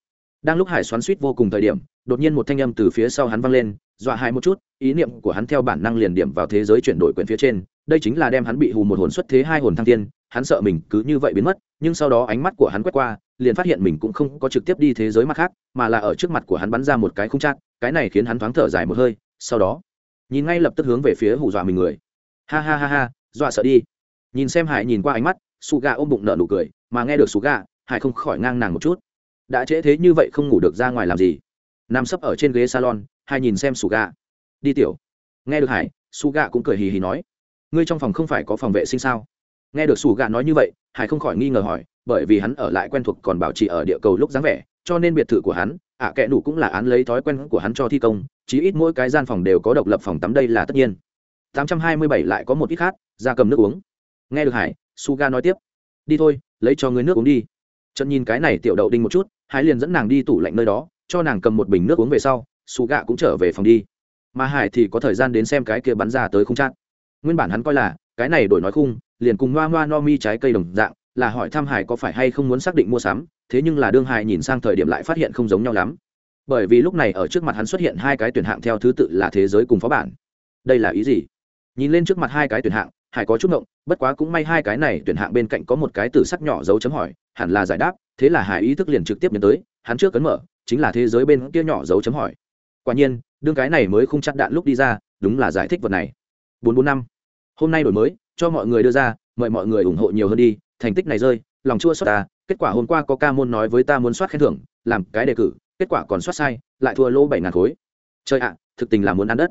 đang lúc hải xoắn suýt vô cùng thời điểm, đột nhiên một thanh âm từ phía sau hắn vang lên, dọa hại một chút, ý niệm của hắn theo bản năng liền điểm vào thế giới chuyển đổi quyền phía trên, đây chính là đem hắn bị hù một hồn xuất thế hai hồn thăng tiên hắn sợ mình cứ như vậy biến mất, nhưng sau đó ánh mắt của hắn quét qua, liền phát hiện mình cũng không có trực tiếp đi thế giới mặt khác, mà là ở trước mặt của hắn bắn ra một cái không chắc cái này khiến hắn thoáng thở dài một hơi, sau đó nhìn ngay lập tức hướng về phía hù dọa mình người. Ha ha ha ha, dọa sợ đi. Nhìn xem hải nhìn qua ánh mắt su gà ôm bụng nở nụ cười, mà nghe được su gà, hải không khỏi ngang nàng một chút. Đã trễ thế như vậy không ngủ được ra ngoài làm gì? Nằm sấp ở trên ghế salon hai nhìn xem su gà. Đi tiểu. Nghe được hải su gà cũng cười hì hì nói. Ngươi trong phòng không phải có phòng vệ sinh sao? Nghe được su gà nói như vậy, hải không khỏi nghi ngờ hỏi, bởi vì hắn ở lại quen thuộc còn bảo trì ở địa cầu lúc dáng vẻ, cho nên biệt thự của hắn ạ à, kệ đủ cũng là án lấy thói quen của hắn cho thi công chí ít mỗi cái gian phòng đều có độc lập phòng tắm đây là tất nhiên. 827 lại có một ít khác ra cầm nước uống. Nghe được hải suga nói tiếp. Đi thôi lấy cho người nước uống đi. Trận nhìn cái này tiểu đậu đinh một chút hải liền dẫn nàng đi tủ lạnh nơi đó cho nàng cầm một bình nước uống về sau suga cũng trở về phòng đi. Mà hải thì có thời gian đến xem cái kia bắn ra tới không chát. Nguyên bản hắn coi là cái này đổi nói khung liền cùng hoa hoa no mi trái cây đồng dạng là hỏi thăm hải có phải hay không muốn xác định mua sắm, thế nhưng là đương hải nhìn sang thời điểm lại phát hiện không giống nhau lắm. Bởi vì lúc này ở trước mặt hắn xuất hiện hai cái tuyển hạng theo thứ tự là thế giới cùng phó bản. Đây là ý gì? Nhìn lên trước mặt hai cái tuyển hạng, hải có chút ngộng, bất quá cũng may hai cái này tuyển hạng bên cạnh có một cái từ sắc nhỏ dấu chấm hỏi, hẳn là giải đáp, thế là hải ý thức liền trực tiếp nhấn tới, hắn trước cấn mở, chính là thế giới bên kia nhỏ dấu chấm hỏi. Quả nhiên, đương cái này mới không chặn đạn lúc đi ra, đúng là giải thích vật này. Bốn bốn năm. Hôm nay đổi mới, cho mọi người đưa ra mời mọi người ủng hộ nhiều hơn đi, thành tích này rơi, lòng chua xót ta, kết quả hôm qua có ca môn nói với ta muốn soát khen thưởng, làm cái đề cử, kết quả còn soát sai, lại thua lỗ bảy ngàn khối. Chơi ạ, thực tình là muốn ăn đất.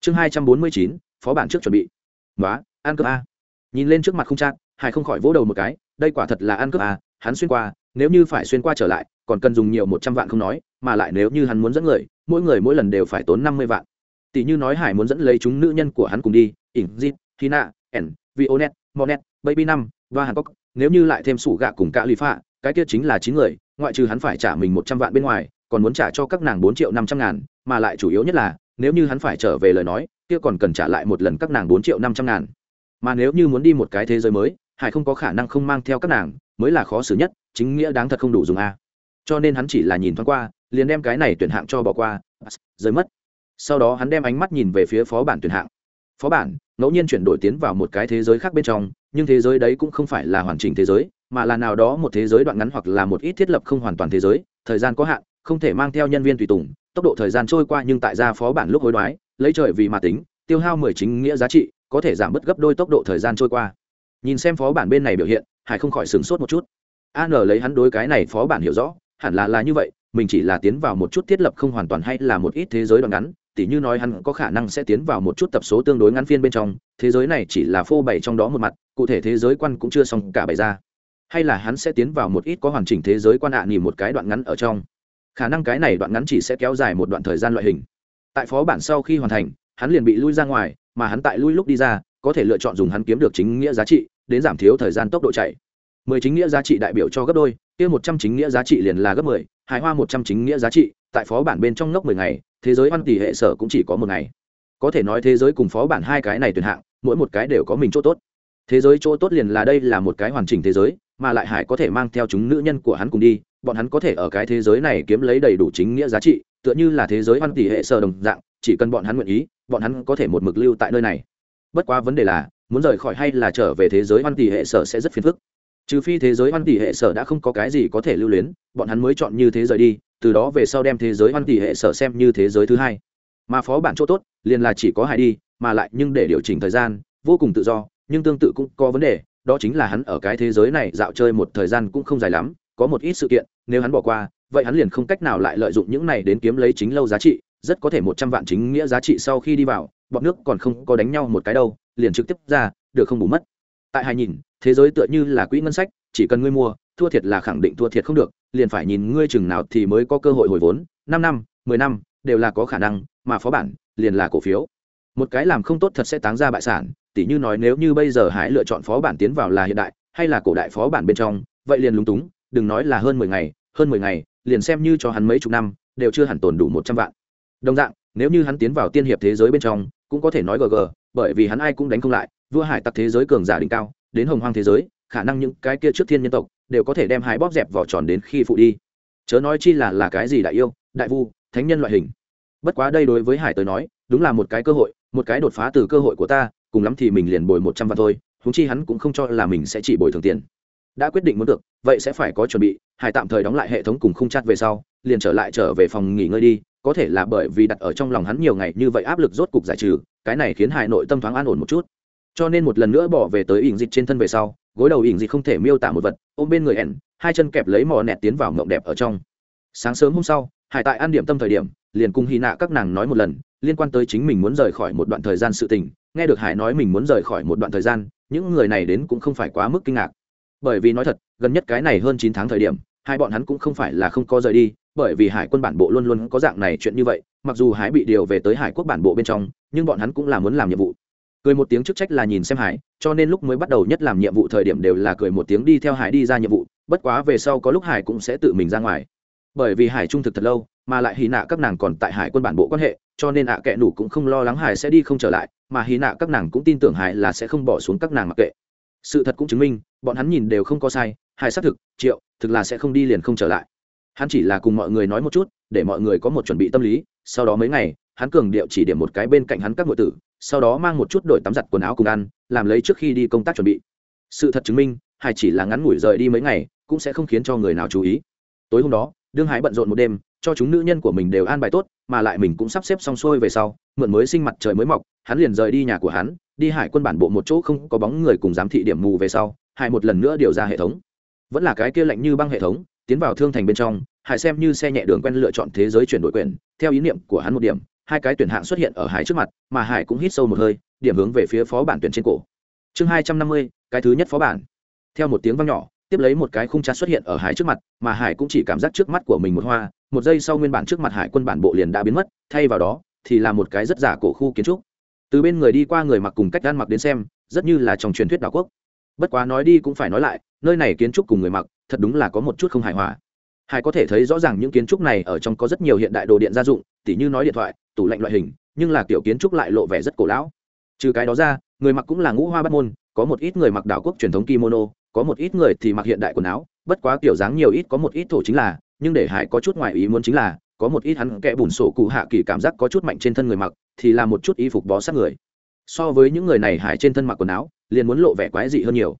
Chương hai trăm bốn mươi chín, phó bản trước chuẩn bị. Nói ăn cướp a. Nhìn lên trước mặt không chát hải không khỏi vỗ đầu một cái, đây quả thật là ăn cướp a, hắn xuyên qua, nếu như phải xuyên qua trở lại, còn cần dùng nhiều một trăm vạn không nói, mà lại nếu như hắn muốn dẫn người, mỗi người mỗi lần đều phải tốn năm mươi vạn. Tỷ như nói hải muốn dẫn lấy chúng nữ nhân của hắn cùng đi ỉng zip tina ẩn vionet monet, baby năm và hàn cốc nếu như lại thêm sủ gạ cùng cả lì phạ, cái kia chính là chín người, ngoại trừ hắn phải trả mình một trăm vạn bên ngoài, còn muốn trả cho các nàng bốn triệu năm trăm ngàn, mà lại chủ yếu nhất là, nếu như hắn phải trở về lời nói, kia còn cần trả lại một lần các nàng bốn triệu năm trăm ngàn. Mà nếu như muốn đi một cái thế giới mới, hải không có khả năng không mang theo các nàng, mới là khó xử nhất, chính nghĩa đáng thật không đủ dùng a. Cho nên hắn chỉ là nhìn thoáng qua, liền đem cái này tuyển hạng cho bỏ qua rơi mất. Sau đó hắn đem ánh mắt nhìn về phía phó bản tuyển hạng. Phó bản ngẫu nhiên chuyển đổi tiến vào một cái thế giới khác bên trong, nhưng thế giới đấy cũng không phải là hoàn chỉnh thế giới, mà là nào đó một thế giới đoạn ngắn hoặc là một ít thiết lập không hoàn toàn thế giới, thời gian có hạn, không thể mang theo nhân viên tùy tùng, tốc độ thời gian trôi qua nhưng tại gia phó bản lúc hối đoái, lấy trời vì mà tính, tiêu hao mười chính nghĩa giá trị, có thể giảm bớt gấp đôi tốc độ thời gian trôi qua. Nhìn xem phó bản bên này biểu hiện, hải không khỏi sửng sốt một chút. An lấy hắn đối cái này phó bản hiểu rõ, hẳn là là như vậy, mình chỉ là tiến vào một chút thiết lập không hoàn toàn hay là một ít thế giới đoạn ngắn tỉ như nói hắn có khả năng sẽ tiến vào một chút tập số tương đối ngắn phiên bên trong, thế giới này chỉ là phô bày trong đó một mặt, cụ thể thế giới quan cũng chưa xong cả bày ra. Hay là hắn sẽ tiến vào một ít có hoàn chỉnh thế giới quan ạ à nhìn một cái đoạn ngắn ở trong. Khả năng cái này đoạn ngắn chỉ sẽ kéo dài một đoạn thời gian loại hình. Tại phó bản sau khi hoàn thành, hắn liền bị lui ra ngoài, mà hắn tại lui lúc đi ra, có thể lựa chọn dùng hắn kiếm được chính nghĩa giá trị, đến giảm thiếu thời gian tốc độ chạy. Mười chính nghĩa giá trị đại biểu cho gấp đôi, kia một trăm chính nghĩa giá trị liền là gấp mười, hài hoa một trăm chính nghĩa giá trị, tại phó bản bên trong ngốc mười ngày thế giới văn tỷ hệ sở cũng chỉ có một ngày. Có thể nói thế giới cùng phó bản hai cái này tuyệt hạng, mỗi một cái đều có mình chỗ tốt. Thế giới chỗ tốt liền là đây là một cái hoàn chỉnh thế giới, mà lại hải có thể mang theo chúng nữ nhân của hắn cùng đi, bọn hắn có thể ở cái thế giới này kiếm lấy đầy đủ chính nghĩa giá trị, tựa như là thế giới văn tỷ hệ sở đồng dạng, chỉ cần bọn hắn nguyện ý, bọn hắn có thể một mực lưu tại nơi này. Bất quá vấn đề là, muốn rời khỏi hay là trở về thế giới văn tỷ hệ sở sẽ rất phiền phức. Trừ phi thế giới văn tỷ hệ sở đã không có cái gì có thể lưu luyến, bọn hắn mới chọn như thế rời đi từ đó về sau đem thế giới hoan tỷ hệ sở xem như thế giới thứ hai. Mà phó bản chỗ tốt, liền là chỉ có hải đi, mà lại nhưng để điều chỉnh thời gian, vô cùng tự do, nhưng tương tự cũng có vấn đề, đó chính là hắn ở cái thế giới này dạo chơi một thời gian cũng không dài lắm, có một ít sự kiện, nếu hắn bỏ qua, vậy hắn liền không cách nào lại lợi dụng những này đến kiếm lấy chính lâu giá trị, rất có thể một trăm vạn chính nghĩa giá trị sau khi đi vào, bọn nước còn không có đánh nhau một cái đâu, liền trực tiếp ra, được không bù mất. Tại hai nhìn thế giới tựa như là quỹ ngân sách, chỉ cần ngươi mua, thua thiệt là khẳng định thua thiệt không được, liền phải nhìn ngươi chừng nào thì mới có cơ hội hồi vốn, năm năm, mười năm, đều là có khả năng, mà phó bản, liền là cổ phiếu. Một cái làm không tốt thật sẽ táng ra bại sản, tỉ như nói nếu như bây giờ hải lựa chọn phó bản tiến vào là hiện đại, hay là cổ đại phó bản bên trong, vậy liền lúng túng, đừng nói là hơn mười ngày, hơn mười ngày, liền xem như cho hắn mấy chục năm, đều chưa hẳn tồn đủ một trăm vạn. Đồng dạng, nếu như hắn tiến vào tiên hiệp thế giới bên trong, cũng có thể nói gg bởi vì hắn ai cũng đánh không lại, vua hải tặc thế giới cường giả đỉnh cao đến hồng hoang thế giới, khả năng những cái kia trước thiên nhân tộc đều có thể đem hai bóp dẹp vỏ tròn đến khi phụ đi. Chớ nói chi là là cái gì đại yêu, đại vu, thánh nhân loại hình. Bất quá đây đối với hải tới nói, đúng là một cái cơ hội, một cái đột phá từ cơ hội của ta, cùng lắm thì mình liền bồi một trăm vạn thôi húng chi hắn cũng không cho là mình sẽ chỉ bồi thường tiền. Đã quyết định muốn được, vậy sẽ phải có chuẩn bị, hải tạm thời đóng lại hệ thống cùng không chát về sau, liền trở lại trở về phòng nghỉ ngơi đi, có thể là bởi vì đặt ở trong lòng hắn nhiều ngày như vậy áp lực rốt cục giải trừ, cái này khiến hải nội tâm thoáng an ổn một chút cho nên một lần nữa bỏ về tới ỉn dịch trên thân về sau, gối đầu ỉn dịch không thể miêu tả một vật, ôm bên người ẻn, hai chân kẹp lấy mò nẹt tiến vào mộng đẹp ở trong. Sáng sớm hôm sau, hải tại an điểm tâm thời điểm, liền cùng hy nạ các nàng nói một lần, liên quan tới chính mình muốn rời khỏi một đoạn thời gian sự tình. Nghe được hải nói mình muốn rời khỏi một đoạn thời gian, những người này đến cũng không phải quá mức kinh ngạc. Bởi vì nói thật, gần nhất cái này hơn chín tháng thời điểm, hai bọn hắn cũng không phải là không có rời đi, bởi vì hải quân bản bộ luôn luôn có dạng này chuyện như vậy. Mặc dù hải bị điều về tới hải quốc bản bộ bên trong, nhưng bọn hắn cũng là muốn làm nhiệm vụ cười một tiếng chức trách là nhìn xem hải, cho nên lúc mới bắt đầu nhất làm nhiệm vụ thời điểm đều là cười một tiếng đi theo hải đi ra nhiệm vụ, bất quá về sau có lúc hải cũng sẽ tự mình ra ngoài. Bởi vì hải trung thực thật lâu, mà lại hì nạ các nàng còn tại hải quân bản bộ quan hệ, cho nên ạ à kệ nủ cũng không lo lắng hải sẽ đi không trở lại, mà hì nạ các nàng cũng tin tưởng hải là sẽ không bỏ xuống các nàng mặc kệ. Sự thật cũng chứng minh, bọn hắn nhìn đều không có sai, hải xác thực, triệu, thực là sẽ không đi liền không trở lại. Hắn chỉ là cùng mọi người nói một chút, để mọi người có một chuẩn bị tâm lý, sau đó mấy ngày, hắn cường điệu chỉ điểm một cái bên cạnh hắn các ngộ tử sau đó mang một chút đổi tắm giặt quần áo cùng ăn, làm lấy trước khi đi công tác chuẩn bị. Sự thật chứng minh, hải chỉ là ngắn ngủi rời đi mấy ngày, cũng sẽ không khiến cho người nào chú ý. Tối hôm đó, đương hải bận rộn một đêm, cho chúng nữ nhân của mình đều an bài tốt, mà lại mình cũng sắp xếp xong xuôi về sau, mượn mới sinh mặt trời mới mọc, hắn liền rời đi nhà của hắn, đi hải quân bản bộ một chỗ không có bóng người cùng giám thị điểm mù về sau, hải một lần nữa điều ra hệ thống. Vẫn là cái kia lạnh như băng hệ thống, tiến vào thương thành bên trong, hải xem như xe nhẹ đường quen lựa chọn thế giới chuyển đổi quyền, theo ý niệm của hắn một điểm hai cái tuyển hạng xuất hiện ở hải trước mặt, mà hải cũng hít sâu một hơi, điểm hướng về phía phó bản tuyển trên cổ. Chương hai trăm năm mươi, cái thứ nhất phó bản. Theo một tiếng vang nhỏ, tiếp lấy một cái khung chát xuất hiện ở hải trước mặt, mà hải cũng chỉ cảm giác trước mắt của mình một hoa, một giây sau nguyên bản trước mặt hải quân bản bộ liền đã biến mất, thay vào đó thì là một cái rất giả cổ khu kiến trúc. Từ bên người đi qua người mặc cùng cách ăn mặc đến xem, rất như là trong truyền thuyết đảo quốc. Bất quá nói đi cũng phải nói lại, nơi này kiến trúc cùng người mặc, thật đúng là có một chút không hài hòa. Hải có thể thấy rõ ràng những kiến trúc này ở trong có rất nhiều hiện đại đồ điện gia dụng, tỉ như nói điện thoại tủ lạnh loại hình, nhưng là kiểu kiến trúc lại lộ vẻ rất cổ lão. Trừ cái đó ra, người mặc cũng là ngũ hoa bắt môn, có một ít người mặc đảo quốc truyền thống kimono, có một ít người thì mặc hiện đại quần áo, bất quá kiểu dáng nhiều ít có một ít thổ chính là, nhưng để hải có chút ngoại ý muốn chính là, có một ít hắn kẽ bùn sổ cụ hạ kỳ cảm giác có chút mạnh trên thân người mặc, thì là một chút y phục bó sát người. So với những người này hải trên thân mặc quần áo, liền muốn lộ vẻ quái dị hơn nhiều.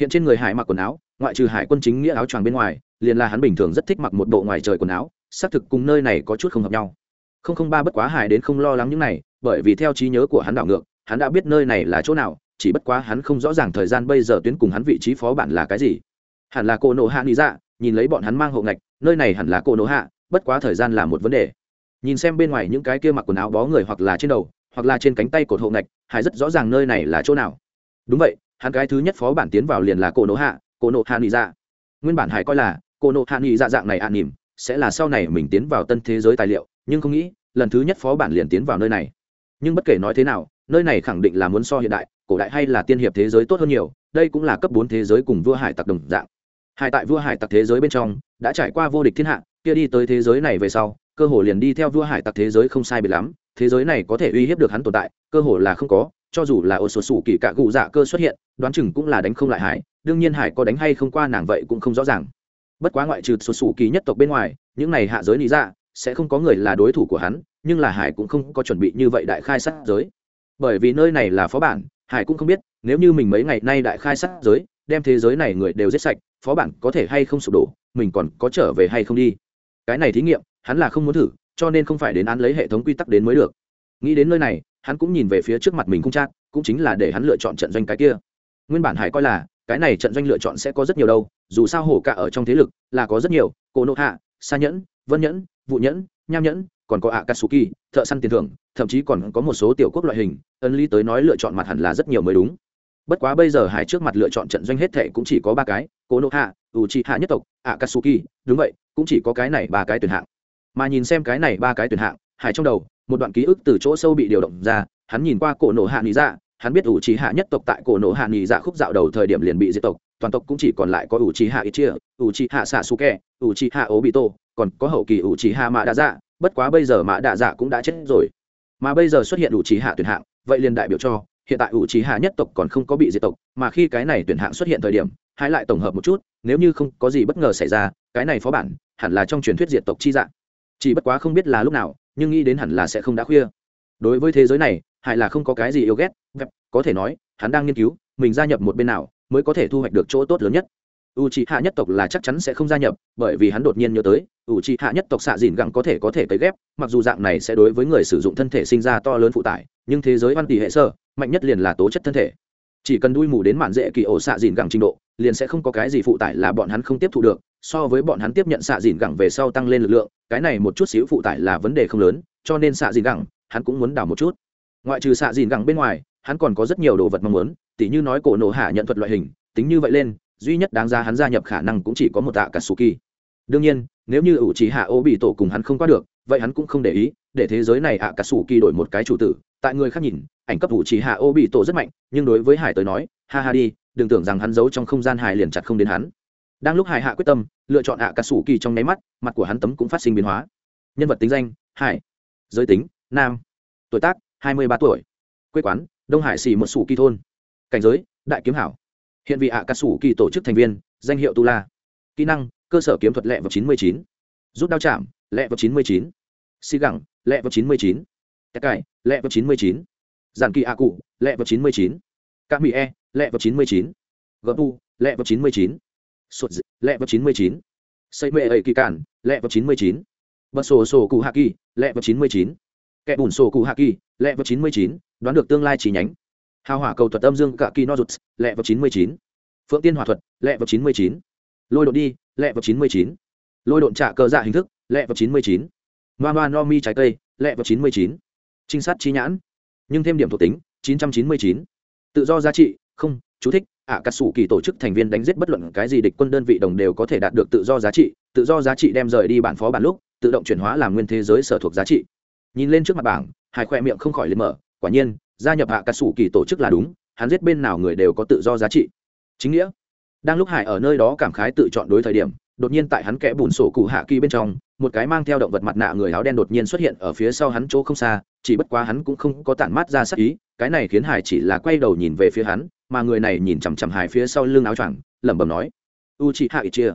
Hiện trên người hải mặc quần áo, ngoại trừ hải quân chính nghĩa áo choàng bên ngoài, liền là hắn bình thường rất thích mặc một bộ ngoài trời quần áo, xác thực cùng nơi này có chút không hợp nhau không không ba bất quá hải đến không lo lắng những này, bởi vì theo trí nhớ của hắn đảo ngược, hắn đã biết nơi này là chỗ nào, chỉ bất quá hắn không rõ ràng thời gian bây giờ tuyến cùng hắn vị trí phó bản là cái gì. Hẳn là cô nộ hạ nghĩ dạ nhìn lấy bọn hắn mang hộ ngạch, nơi này hẳn là cô nộ hạ, bất quá thời gian là một vấn đề. Nhìn xem bên ngoài những cái kia mặc quần áo bó người hoặc là trên đầu, hoặc là trên cánh tay cột hộ ngạch hải rất rõ ràng nơi này là chỗ nào. Đúng vậy, hắn cái thứ nhất phó bản tiến vào liền là cô nộ hạ, cô nộ hạ nghĩ dạ. Nguyên bản hải coi là, cô nộ hạ nghĩ dạ dạng này an nỉm, sẽ là sau này mình tiến vào tân thế giới tài liệu nhưng không nghĩ, lần thứ nhất phó bản liền tiến vào nơi này. Nhưng bất kể nói thế nào, nơi này khẳng định là muốn so hiện đại, cổ đại hay là tiên hiệp thế giới tốt hơn nhiều, đây cũng là cấp bốn thế giới cùng vua hải tặc đồng dạng. Hải tại vua hải tặc thế giới bên trong, đã trải qua vô địch thiên hạ, kia đi tới thế giới này về sau, cơ hồ liền đi theo vua hải tặc thế giới không sai biệt lắm, thế giới này có thể uy hiếp được hắn tồn tại, cơ hồ là không có, cho dù là ô số sủ kỳ cạ cụ dạ cơ xuất hiện, đoán chừng cũng là đánh không lại hải, đương nhiên hải có đánh hay không qua nàng vậy cũng không rõ ràng. Bất quá ngoại trừ số sủ kỳ nhất tộc bên ngoài, những này hạ giới lý dạ sẽ không có người là đối thủ của hắn, nhưng là hải cũng không có chuẩn bị như vậy đại khai sát giới. Bởi vì nơi này là phó bản, hải cũng không biết, nếu như mình mấy ngày nay đại khai sát giới, đem thế giới này người đều giết sạch, phó bản có thể hay không sụp đổ, mình còn có trở về hay không đi. Cái này thí nghiệm, hắn là không muốn thử, cho nên không phải đến án lấy hệ thống quy tắc đến mới được. Nghĩ đến nơi này, hắn cũng nhìn về phía trước mặt mình không chắc, cũng chính là để hắn lựa chọn trận doanh cái kia. Nguyên bản hải coi là, cái này trận doanh lựa chọn sẽ có rất nhiều đâu, dù sao hổ cả ở trong thế lực là có rất nhiều, cổ nộ hạ, sa nhẫn, vân nhẫn vụ nhẫn, nham nhẫn, còn có ạ thợ săn tiền thưởng, thậm chí còn có một số tiểu quốc loại hình, ân lý tới nói lựa chọn mặt hẳn là rất nhiều mới đúng. Bất quá bây giờ hải trước mặt lựa chọn trận doanh hết thệ cũng chỉ có ba cái cổ nộ hạ ủ trị hạ nhất tộc ạ đúng vậy, cũng chỉ có cái này ba cái tuyển hạng. Mà nhìn xem cái này ba cái tuyển hạng, hải trong đầu, một đoạn ký ức từ chỗ sâu bị điều động ra, hắn nhìn qua cổ nộ hạ nghĩ ra hắn biết ủ trí hạ nhất tộc tại cổ nộ hạ nghỉ dạ khúc dạo đầu thời điểm liền bị diệt tộc, toàn tộc cũng chỉ còn lại có ủ trí hạ ít chia ủ trí hạ xạ su kè ủ trí hạ ố bị tô còn có hậu kỳ ủ trí hạ mạ đa dạ bất quá bây giờ mạ đa dạ cũng đã chết rồi. Mà bây giờ xuất hiện ủ trí hạ tuyển hạng, vậy liền đại biểu cho, hiện tại ủ trí hạ nhất tộc còn không có bị diệt tộc, mà khi cái này tuyển hạng xuất hiện thời điểm, hãy lại tổng hợp một chút, nếu như không có gì bất ngờ xảy ra, cái này phó bản hẳn là trong truyền thuyết diệt tộc chi dạng. Chỉ bất quá không biết là lúc nào, nhưng nghĩ đến hẳn là sẽ không đã khuya. Đối với thế giới này, hại là không có cái gì yêu ghét có thể nói, hắn đang nghiên cứu, mình gia nhập một bên nào, mới có thể thu hoạch được chỗ tốt lớn nhất u c h i hạ nhất tộc là chắc chắn sẽ không gia nhập, bởi vì hắn đột nhiên nhớ tới u c h i hạ nhất tộc xạ dìn gẳng có thể có thể cấy ghép, mặc dù dạng này sẽ đối với người sử dụng thân thể sinh ra to lớn phụ tải, nhưng thế giới văn tỷ hệ sơ mạnh nhất liền là tố chất thân thể. Chỉ cần đuôi mù đến mạn dễ kỳ ổ xạ dìn gẳng trình độ, liền sẽ không có cái gì phụ tải là bọn hắn không tiếp thu được, so với bọn hắn tiếp nhận xạ dìn gẳng về sau tăng lên lực lượng, cái này một chút xíu phụ tải là vấn đề không lớn, cho nên xạ dìn gẳng, hắn cũng muốn đào một chút. Ngoại trừ xạ dìn gẳng bên ngoài, hắn còn có rất nhiều đồ vật mong muốn, tỉ như nói cổ nổ hạ nhận thuật loại hình, tính như vậy lên duy nhất đáng ra hắn gia nhập khả năng cũng chỉ có một tạ cả su kỳ. Đương nhiên, nếu như ủ trí hạ ô bị tổ cùng hắn không qua được, vậy hắn cũng không để ý, để thế giới này ạ cả su kỳ đổi một cái chủ tử. Tại người khác nhìn, ảnh cấp ủ trí hạ ô bị tổ rất mạnh, nhưng đối với hải tới nói, ha ha đi, đừng tưởng rằng hắn giấu trong không gian hải liền chặt không đến hắn. Đang lúc hải hạ quyết tâm, lựa chọn ạ cả su kỳ trong nháy mắt, mặt của hắn tấm cũng phát sinh biến hóa. Nhân vật tính danh, hải. Giới tính, nam. Tuổi tác, hai mươi ba tuổi. Quê quán, đông hải xỉ một sủ kỳ thôn. Cảnh giới, đại kiếm hảo hiện vị ạ cà sủ kỳ tổ chức thành viên danh hiệu tu la kỹ năng cơ sở kiếm thuật lẹ vào chín mươi chín rút đao chạm lẹ vào chín mươi chín xi gẳng lẹ vào chín mươi chín tất cải lẹ vào chín mươi chín giản kỳ ạ cụ lẹ vào chín mươi chín các mỹ e lẹ vào chín mươi chín gấp u lẹ vào chín mươi chín sụt lẹ vào chín mươi chín xây mệ ấy kỳ cản lẹ vào chín mươi chín bật sổ sổ cụ hạ kỳ lẹ vào chín mươi chín kẻ bùn sổ cụ hạ kỳ lẹ vào chín mươi chín đoán được tương lai chỉ nhánh hào hỏa cầu thuật âm dương cả kỳ no rụt lẹ vào chín mươi chín. Phượng tiên hỏa thuật lẹ vào chín mươi chín. Lôi đột đi lẹ vào chín mươi chín. Lôi đột trả cờ dạ hình thức lẹ vào chín mươi chín. Ma ma no mi trái cây lẹ vào chín mươi chín. Trinh sát chi nhãn. Nhưng thêm điểm thuộc tính chín trăm chín mươi chín. Tự do giá trị không chú thích ạ à, cà sủ kỳ tổ chức thành viên đánh giết bất luận cái gì địch quân đơn vị đồng đều có thể đạt được tự do giá trị. Tự do giá trị đem rời đi bản phó bản lúc tự động chuyển hóa làm nguyên thế giới sở thuộc giá trị. Nhìn lên trước mặt bảng hai khoe miệng không khỏi lên mở quả nhiên gia nhập hạ cà sủ kỳ tổ chức là đúng, hắn giết bên nào người đều có tự do giá trị. Chính nghĩa. Đang lúc hải ở nơi đó cảm khái tự chọn đối thời điểm, đột nhiên tại hắn kẽ bùn sổ cụ hạ kỳ bên trong, một cái mang theo động vật mặt nạ người áo đen đột nhiên xuất hiện ở phía sau hắn chỗ không xa, chỉ bất quá hắn cũng không có tản mát ra sắc ý, cái này khiến hải chỉ là quay đầu nhìn về phía hắn, mà người này nhìn chằm chằm hải phía sau lưng áo choàng, lẩm bẩm nói u chị hạ ít chia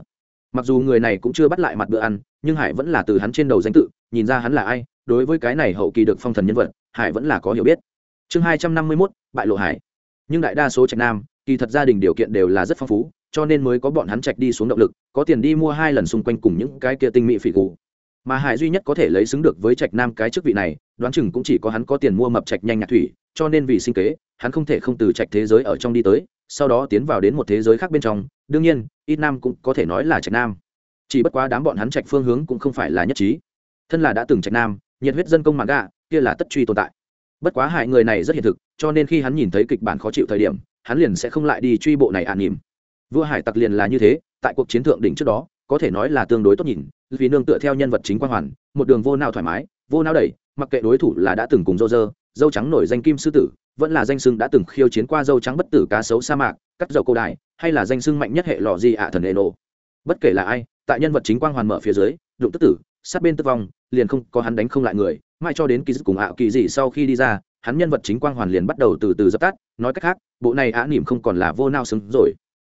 mặc dù người này cũng chưa bắt lại mặt bữa ăn, nhưng hải vẫn là từ hắn trên đầu danh tự, nhìn ra hắn là ai, đối với cái này hậu kỳ được phong thần nhân vật, hải vẫn là có hiểu biết chương hai trăm năm mươi mốt, bại lộ hải. Nhưng đại đa số trạch nam, kỳ thật gia đình điều kiện đều là rất phong phú, cho nên mới có bọn hắn trạch đi xuống động lực, có tiền đi mua hai lần xung quanh cùng những cái kia tinh mỹ phỉ cụ mà hải duy nhất có thể lấy xứng được với trạch nam cái chức vị này, đoán chừng cũng chỉ có hắn có tiền mua mập trạch nhanh nhạc thủy, cho nên vì sinh kế, hắn không thể không từ trạch thế giới ở trong đi tới, sau đó tiến vào đến một thế giới khác bên trong. Đương nhiên, ít nam cũng có thể nói là trạch nam. Chỉ bất quá đám bọn hắn trạch phương hướng cũng không phải là nhất trí. Thân là đã từng trạch nam, nhiệt huyết dân công mạng gạ, kia là tất truy tồn tại bất quá hại người này rất hiện thực, cho nên khi hắn nhìn thấy kịch bản khó chịu thời điểm, hắn liền sẽ không lại đi truy bộ này ạn à nỉm. Vua hải tặc liền là như thế, tại cuộc chiến thượng đỉnh trước đó, có thể nói là tương đối tốt nhìn, vì nương tựa theo nhân vật chính quan hoàn, một đường vô nào thoải mái, vô nào đẩy, mặc kệ đối thủ là đã từng cùng dâu dơ, dâu trắng nổi danh kim sư tử, vẫn là danh sưng đã từng khiêu chiến qua dâu trắng bất tử cá sấu sa mạc, cắt dầu câu đài, hay là danh sưng mạnh nhất hệ lò di ạ thần hệ nổ bất kể là ai, tại nhân vật chính quang hoàn mở phía dưới, đụng tức tử, sát bên tức vong, liền không có hắn đánh không lại người mai cho đến kỳ dứt cùng ảo kỳ dị sau khi đi ra, hắn nhân vật chính quang hoàn liền bắt đầu từ từ dập tắt, nói cách khác, bộ này ạ nỉm không còn là vô nao xứng rồi.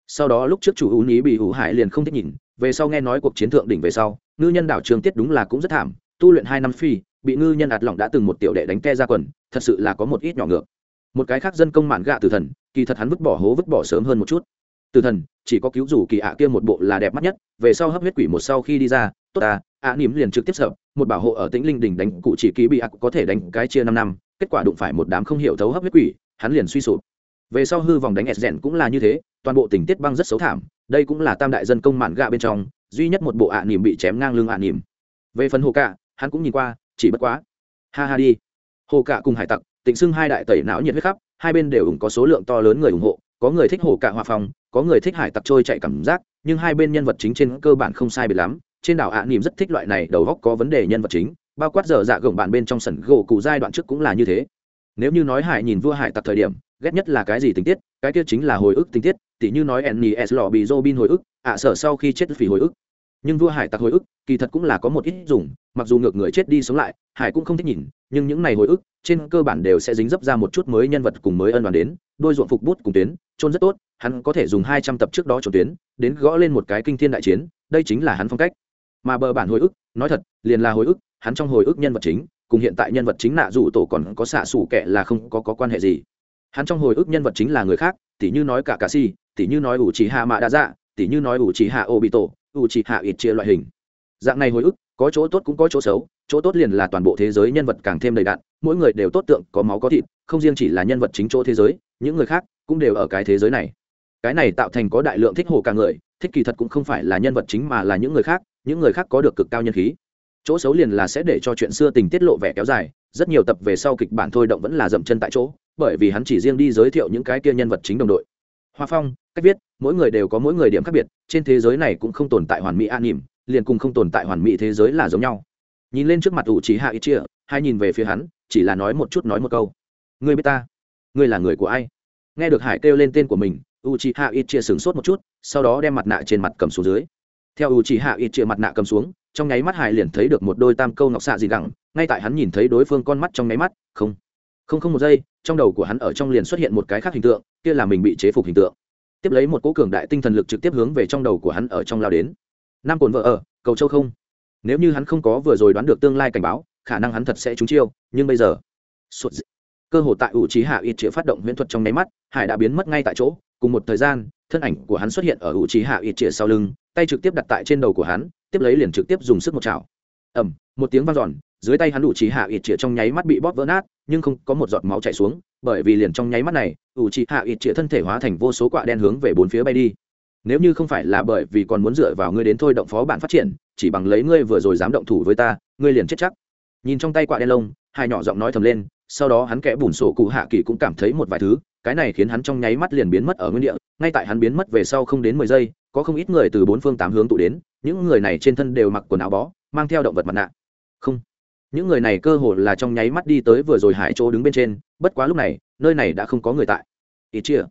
Sau đó lúc trước chủ ưu ní bị hữu hại liền không thích nhìn, về sau nghe nói cuộc chiến thượng đỉnh về sau, ngư nhân đảo trường tiết đúng là cũng rất thảm, tu luyện hai năm phi, bị ngư nhân ạt lỏng đã từng một tiểu đệ đánh te ra quần, thật sự là có một ít nhỏ ngược. Một cái khác dân công mạn gạ tử thần, kỳ thật hắn vứt bỏ hố vứt bỏ sớm hơn một chút. Tử thần, chỉ có cứu rủ kỳ ạ kia một bộ là đẹp mắt nhất, về sau hấp huyết quỷ một sau khi đi ra, tốt à ạ nỉm liền trực tiếp sợ một bảo hộ ở tĩnh linh đỉnh đánh cụ chỉ kỳ bị ạc có thể đánh cái chia năm năm kết quả đụng phải một đám không hiểu thấu hấp huyết quỷ hắn liền suy sụp. Về sau hư vòng đánh ẹt rèn cũng là như thế toàn bộ tình tiết băng rất xấu thảm đây cũng là tam đại dân công mạn gạ bên trong duy nhất một bộ ạ nỉm bị chém ngang lưng ạ nỉm về phần hồ cạ hắn cũng nhìn qua chỉ bất quá. Ha ha đi. Hồ cạ cùng hải tặc tịnh xưng hai đại tẩy não nhiệt huyết khắp hai bên đều ủng có số lượng to lớn người ủng hộ có người thích hồ cạ hòa phòng, có người thích hải tặc trôi chạy cảm giác nhưng hai bên nhân vật chính trên cơ bản không sai biệt lắm trên đảo ạ nỉm rất thích loại này, đầu góc có vấn đề nhân vật chính, bao quát giờ dạ gồng bạn bên trong sẩn gỗ cụ giai đoạn trước cũng là như thế. Nếu như nói hải nhìn vua hải tặc thời điểm, ghét nhất là cái gì tình tiết, cái kia chính là hồi ức tình tiết, tỉ như nói enni s lò bị robin hồi ức, ạ sở sau khi chết vì hồi ức. Nhưng vua hải tặc hồi ức, kỳ thật cũng là có một ít dùng, mặc dù ngược người chết đi sống lại, hải cũng không thích nhìn, nhưng những này hồi ức, trên cơ bản đều sẽ dính dấp ra một chút mới nhân vật cùng mới ân đoàn đến, đôi ruộng phục bút cùng tuyến trôn rất tốt, hắn có thể dùng hai trăm tập trước đó trốn tuyến, đến gõ lên một cái kinh thiên đại chiến, đây chính là hắn phong cách mà bờ bản hồi ức nói thật liền là hồi ức hắn trong hồi ức nhân vật chính cùng hiện tại nhân vật chính nạ dù tổ còn có xạ xủ kệ là không có, có quan hệ gì. Hắn trong hồi ức nhân vật chính là người khác tỉ như nói cả cà si tỉ như nói ủ chỉ hạ mạ đa dạ tỉ như nói ủ chỉ hạ ô bị tổ ủ chỉ hạ ít chia loại hình. Dạng này hồi ức có chỗ tốt cũng có chỗ xấu chỗ tốt liền là toàn bộ thế giới nhân vật càng thêm đầy đạn mỗi người đều tốt tượng có máu có thịt không riêng chỉ là nhân vật chính chỗ thế giới những người khác cũng đều ở cái thế giới này. Cái này tạo thành có đại lượng thích hồ cả người thích kỳ thật cũng không phải là nhân vật chính mà là những người khác những người khác có được cực cao nhân khí. Chỗ xấu liền là sẽ để cho chuyện xưa tình tiết lộ vẻ kéo dài, rất nhiều tập về sau kịch bản thôi động vẫn là dậm chân tại chỗ, bởi vì hắn chỉ riêng đi giới thiệu những cái kia nhân vật chính đồng đội. Hoa phong, cách viết, mỗi người đều có mỗi người điểm khác biệt, trên thế giới này cũng không tồn tại hoàn mỹ an nỉm, liền cùng không tồn tại hoàn mỹ thế giới là giống nhau. Nhìn lên trước mặt ủ trí hạ ít chia, hai nhìn về phía hắn, chỉ là nói một chút nói một câu. Ngươi biết ta? Ngươi là người của ai? Nghe được hải kêu lên tên của mình u c h i hạ ít chia sửng sốt một chút, sau đó đem mặt nạ trên mặt cầm xuống dưới theo u Chỉ hạ ít chĩa mặt nạ cầm xuống, trong nháy mắt hải liền thấy được một đôi tam câu ngọc xạ dị gẳng, ngay tại hắn nhìn thấy đối phương con mắt trong nháy mắt, không không không một giây, trong đầu của hắn ở trong liền xuất hiện một cái khác hình tượng, kia là mình bị chế phục hình tượng tiếp lấy một cỗ cường đại tinh thần lực trực tiếp hướng về trong đầu của hắn ở trong lao đến Nam cồn vợ ở, cầu châu không nếu như hắn không có vừa rồi đoán được tương lai cảnh báo, khả năng hắn thật sẽ trúng chiêu, nhưng bây giờ sụt dị. cơ hội tại ủ trí hạ ít chĩa phát động huyễn thuật trong nháy mắt, hải đã biến mất ngay tại chỗ, cùng một thời gian, thân ảnh của hắn xuất hiện ở ủ trí hạ ít chĩa sau lưng tay trực tiếp đặt tại trên đầu của hắn, tiếp lấy liền trực tiếp dùng sức một chảo. Ẩm một tiếng vang giòn dưới tay hắn ủ trí hạ ít chĩa trong nháy mắt bị bóp vỡ nát, nhưng không có một giọt máu chảy xuống, bởi vì liền trong nháy mắt này, ủ trí hạ ít chĩa thân thể hóa thành vô số quạ đen hướng về bốn phía bay đi. Nếu như không phải là bởi vì còn muốn dựa vào ngươi đến thôi động phó bản phát triển, chỉ bằng lấy ngươi vừa rồi dám động thủ với ta, ngươi liền chết chắc. Nhìn trong tay quạ đen lông, hai nhỏ giọng nói thầm lên, sau đó hắn kẽ bùn sổ cụ hạ kỳ cũng cảm thấy một vài thứ cái này khiến hắn trong nháy mắt liền biến mất ở nguyên địa, ngay tại hắn biến mất về sau không đến mười giây, có không ít người từ bốn phương tám hướng tụ đến, những người này trên thân đều mặc quần áo bó, mang theo động vật mặt nạ. Không, những người này cơ hồ là trong nháy mắt đi tới vừa rồi hải chỗ đứng bên trên, bất quá lúc này, nơi này đã không có người tại. Ít chia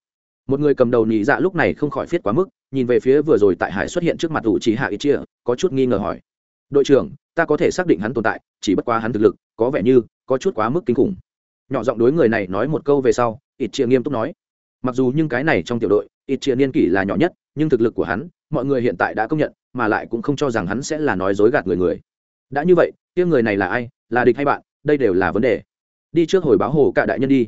một người cầm đầu nhị dạ lúc này không khỏi phiết quá mức, nhìn về phía vừa rồi tại hải xuất hiện trước mặt ủ chỉ hạ ít chia có chút nghi ngờ hỏi. Đội trưởng, ta có thể xác định hắn tồn tại, chỉ bất quá hắn thực lực, có vẻ như có chút quá mức kinh khủng. Nhỏ giọng đối người này nói một câu về sau ít chia nghiêm túc nói. Mặc dù nhưng cái này trong tiểu đội, ít chia niên kỷ là nhỏ nhất, nhưng thực lực của hắn, mọi người hiện tại đã công nhận, mà lại cũng không cho rằng hắn sẽ là nói dối gạt người người. Đã như vậy, kia người này là ai, là địch hay bạn, đây đều là vấn đề. Đi trước hồi báo hồ cả đại nhân đi.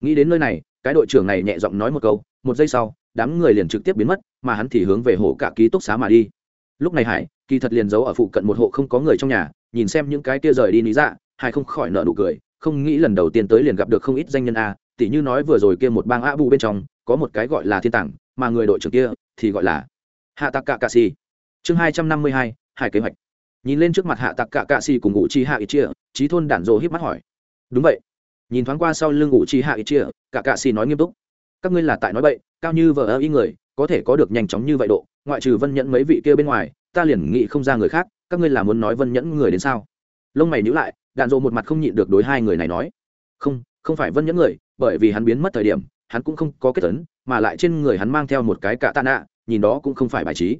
Nghĩ đến nơi này, cái đội trưởng này nhẹ giọng nói một câu, một giây sau, đám người liền trực tiếp biến mất, mà hắn thì hướng về hồ cả ký túc xá mà đi. Lúc này hải, kỳ thật liền giấu ở phụ cận một hộ không có người trong nhà, nhìn xem những cái kia rời đi lý dạ hải không khỏi nợ nụ cười, không nghĩ lần đầu tiên tới liền gặp được không ít danh nhân a tỉ như nói vừa rồi kia một bang a bu bên trong, có một cái gọi là thiên tàng mà người đội trưởng kia thì gọi là hạ tạc cạ cạ xì chương hai trăm năm mươi hai hai kế hoạch. Nhìn lên trước mặt hạ tạc cạ cạ xì cùng ngụ chi hạ ít chia trí thôn đản rồ híp mắt hỏi. Đúng vậy. Nhìn thoáng qua sau lưng ngụ chi hạ ít chia cạ cạ xì nói nghiêm túc. Các ngươi là tại nói bậy, cao như vợ ơ y người, có thể có được nhanh chóng như vậy độ, ngoại trừ vân nhẫn mấy vị kia bên ngoài, ta liền nghĩ không ra người khác, các ngươi là muốn nói vân nhẫn người đến sao? Lông mày nhữ lại đạn dộ một mặt không nhịn được đối hai người này nói. Không không phải vân nhẫn người bởi vì hắn biến mất thời điểm, hắn cũng không có kết tấn mà lại trên người hắn mang theo một cái cạ tạ nạ nhìn đó cũng không phải bài trí.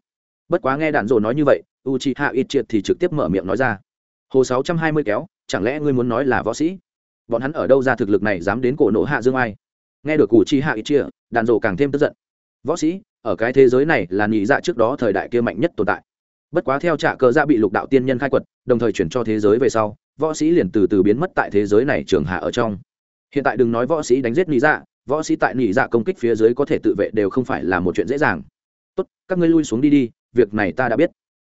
Bất quá nghe đạn dồ nói như vậy u c h i hạ ít triệt thì trực tiếp mở miệng nói ra. Hồ sáu trăm hai mươi kéo, chẳng lẽ ngươi muốn nói là võ sĩ? Bọn hắn ở đâu ra thực lực này dám đến cổ nổ hạ dương ai? Nghe được cụ chi hạ ít chia đạn dồ càng thêm tức giận. Võ sĩ, ở cái thế giới này là nhị dạ trước đó thời đại kia mạnh nhất tồn tại. Bất quá theo trạ cờ dạ bị lục đạo tiên nhân khai quật, đồng thời chuyển cho thế giới về sau, võ sĩ liền từ từ biến mất tại thế giới này trường hạ ở trong hiện tại đừng nói võ sĩ đánh giết nị dạ võ sĩ tại nị dạ công kích phía dưới có thể tự vệ đều không phải là một chuyện dễ dàng. Tốt, các ngươi lui xuống đi đi, việc này ta đã biết.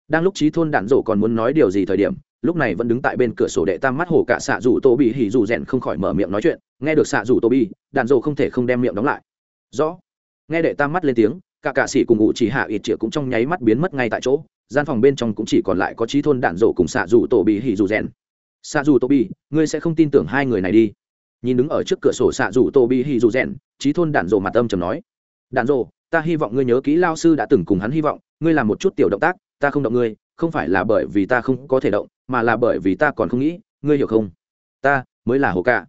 Đang lúc trí thôn đạn rổ còn muốn nói điều gì thời điểm, lúc này vẫn đứng tại bên cửa sổ đệ tam mắt hồ cả xạ rủ tô bị hỉ rủ rèn không khỏi mở miệng nói chuyện, nghe được xạ rủ tô bị đạn rổ không thể không đem miệng đóng lại. Rõ. Nghe đệ tam mắt lên tiếng, cả cạ sĩ cùng ngụ chỉ hạ ít triệu cũng trong nháy mắt biến mất ngay tại chỗ, gian phòng bên trong cũng chỉ còn lại có trí thôn đạn rổ cùng xạ rủ tô bị hỉ rủ rèn. Xạ rủ tô bị ngươi sẽ không tin tưởng hai người này đi nhìn đứng ở trước cửa sổ xạ rủ tô bị hỉ dù rèn, trí thôn đạn rổ mặt âm trầm nói, đạn rổ ta hy vọng ngươi nhớ kỹ lao sư đã từng cùng hắn hy vọng, ngươi làm một chút tiểu động tác, ta không động ngươi, không phải là bởi vì ta không có thể động, mà là bởi vì ta còn không nghĩ, ngươi hiểu không? Ta mới là hồ cả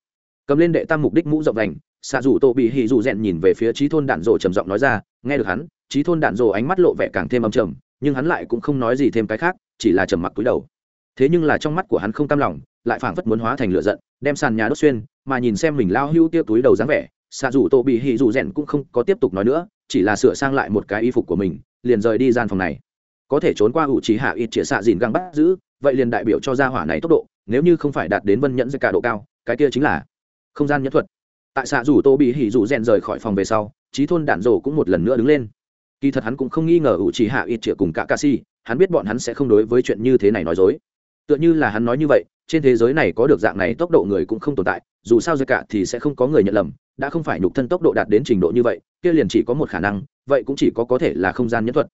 cầm lên đệ tam mục đích mũ rộng đành, xạ rủ tô bị hì dù rèn nhìn về phía trí thôn đạn rồ trầm giọng nói ra, nghe được hắn, trí thôn đạn rồ ánh mắt lộ vẻ càng thêm âm trầm, nhưng hắn lại cũng không nói gì thêm cái khác, chỉ là trầm mặc cúi đầu. Thế nhưng là trong mắt của hắn không cam lòng, lại phảng phất muốn hóa thành lửa giận, đem sàn nhà đốt xuyên mà nhìn xem mình lao hưu tiêu túi đầu dáng vẻ xạ dù tô bị hì dù rèn cũng không có tiếp tục nói nữa, chỉ là sửa sang lại một cái y phục của mình, liền rời đi gian phòng này. Có thể trốn qua ủ trí hạ ít chĩa xạ dìn găng bắt giữ, vậy liền đại biểu cho gia hỏa này tốc độ, nếu như không phải đạt đến vân nhẫn ra cả độ cao, cái kia chính là không gian nhẫn thuật. Tại xạ Dù tô bị hỉ Dù rèn rời khỏi phòng về sau trí thôn đạn rổ cũng một lần nữa đứng lên. Kỳ thật hắn cũng không nghi ngờ ủ trí hạ ít chĩa cùng cả ca si, hắn biết bọn hắn sẽ không đối với chuyện như thế này nói dối. Tựa như là hắn nói như vậy, trên thế giới này có được dạng này tốc độ người cũng không tồn tại dù sao giới cả thì sẽ không có người nhận lầm, đã không phải nhục thân tốc độ đạt đến trình độ như vậy, kia liền chỉ có một khả năng, vậy cũng chỉ có có thể là không gian nhẫn thuật.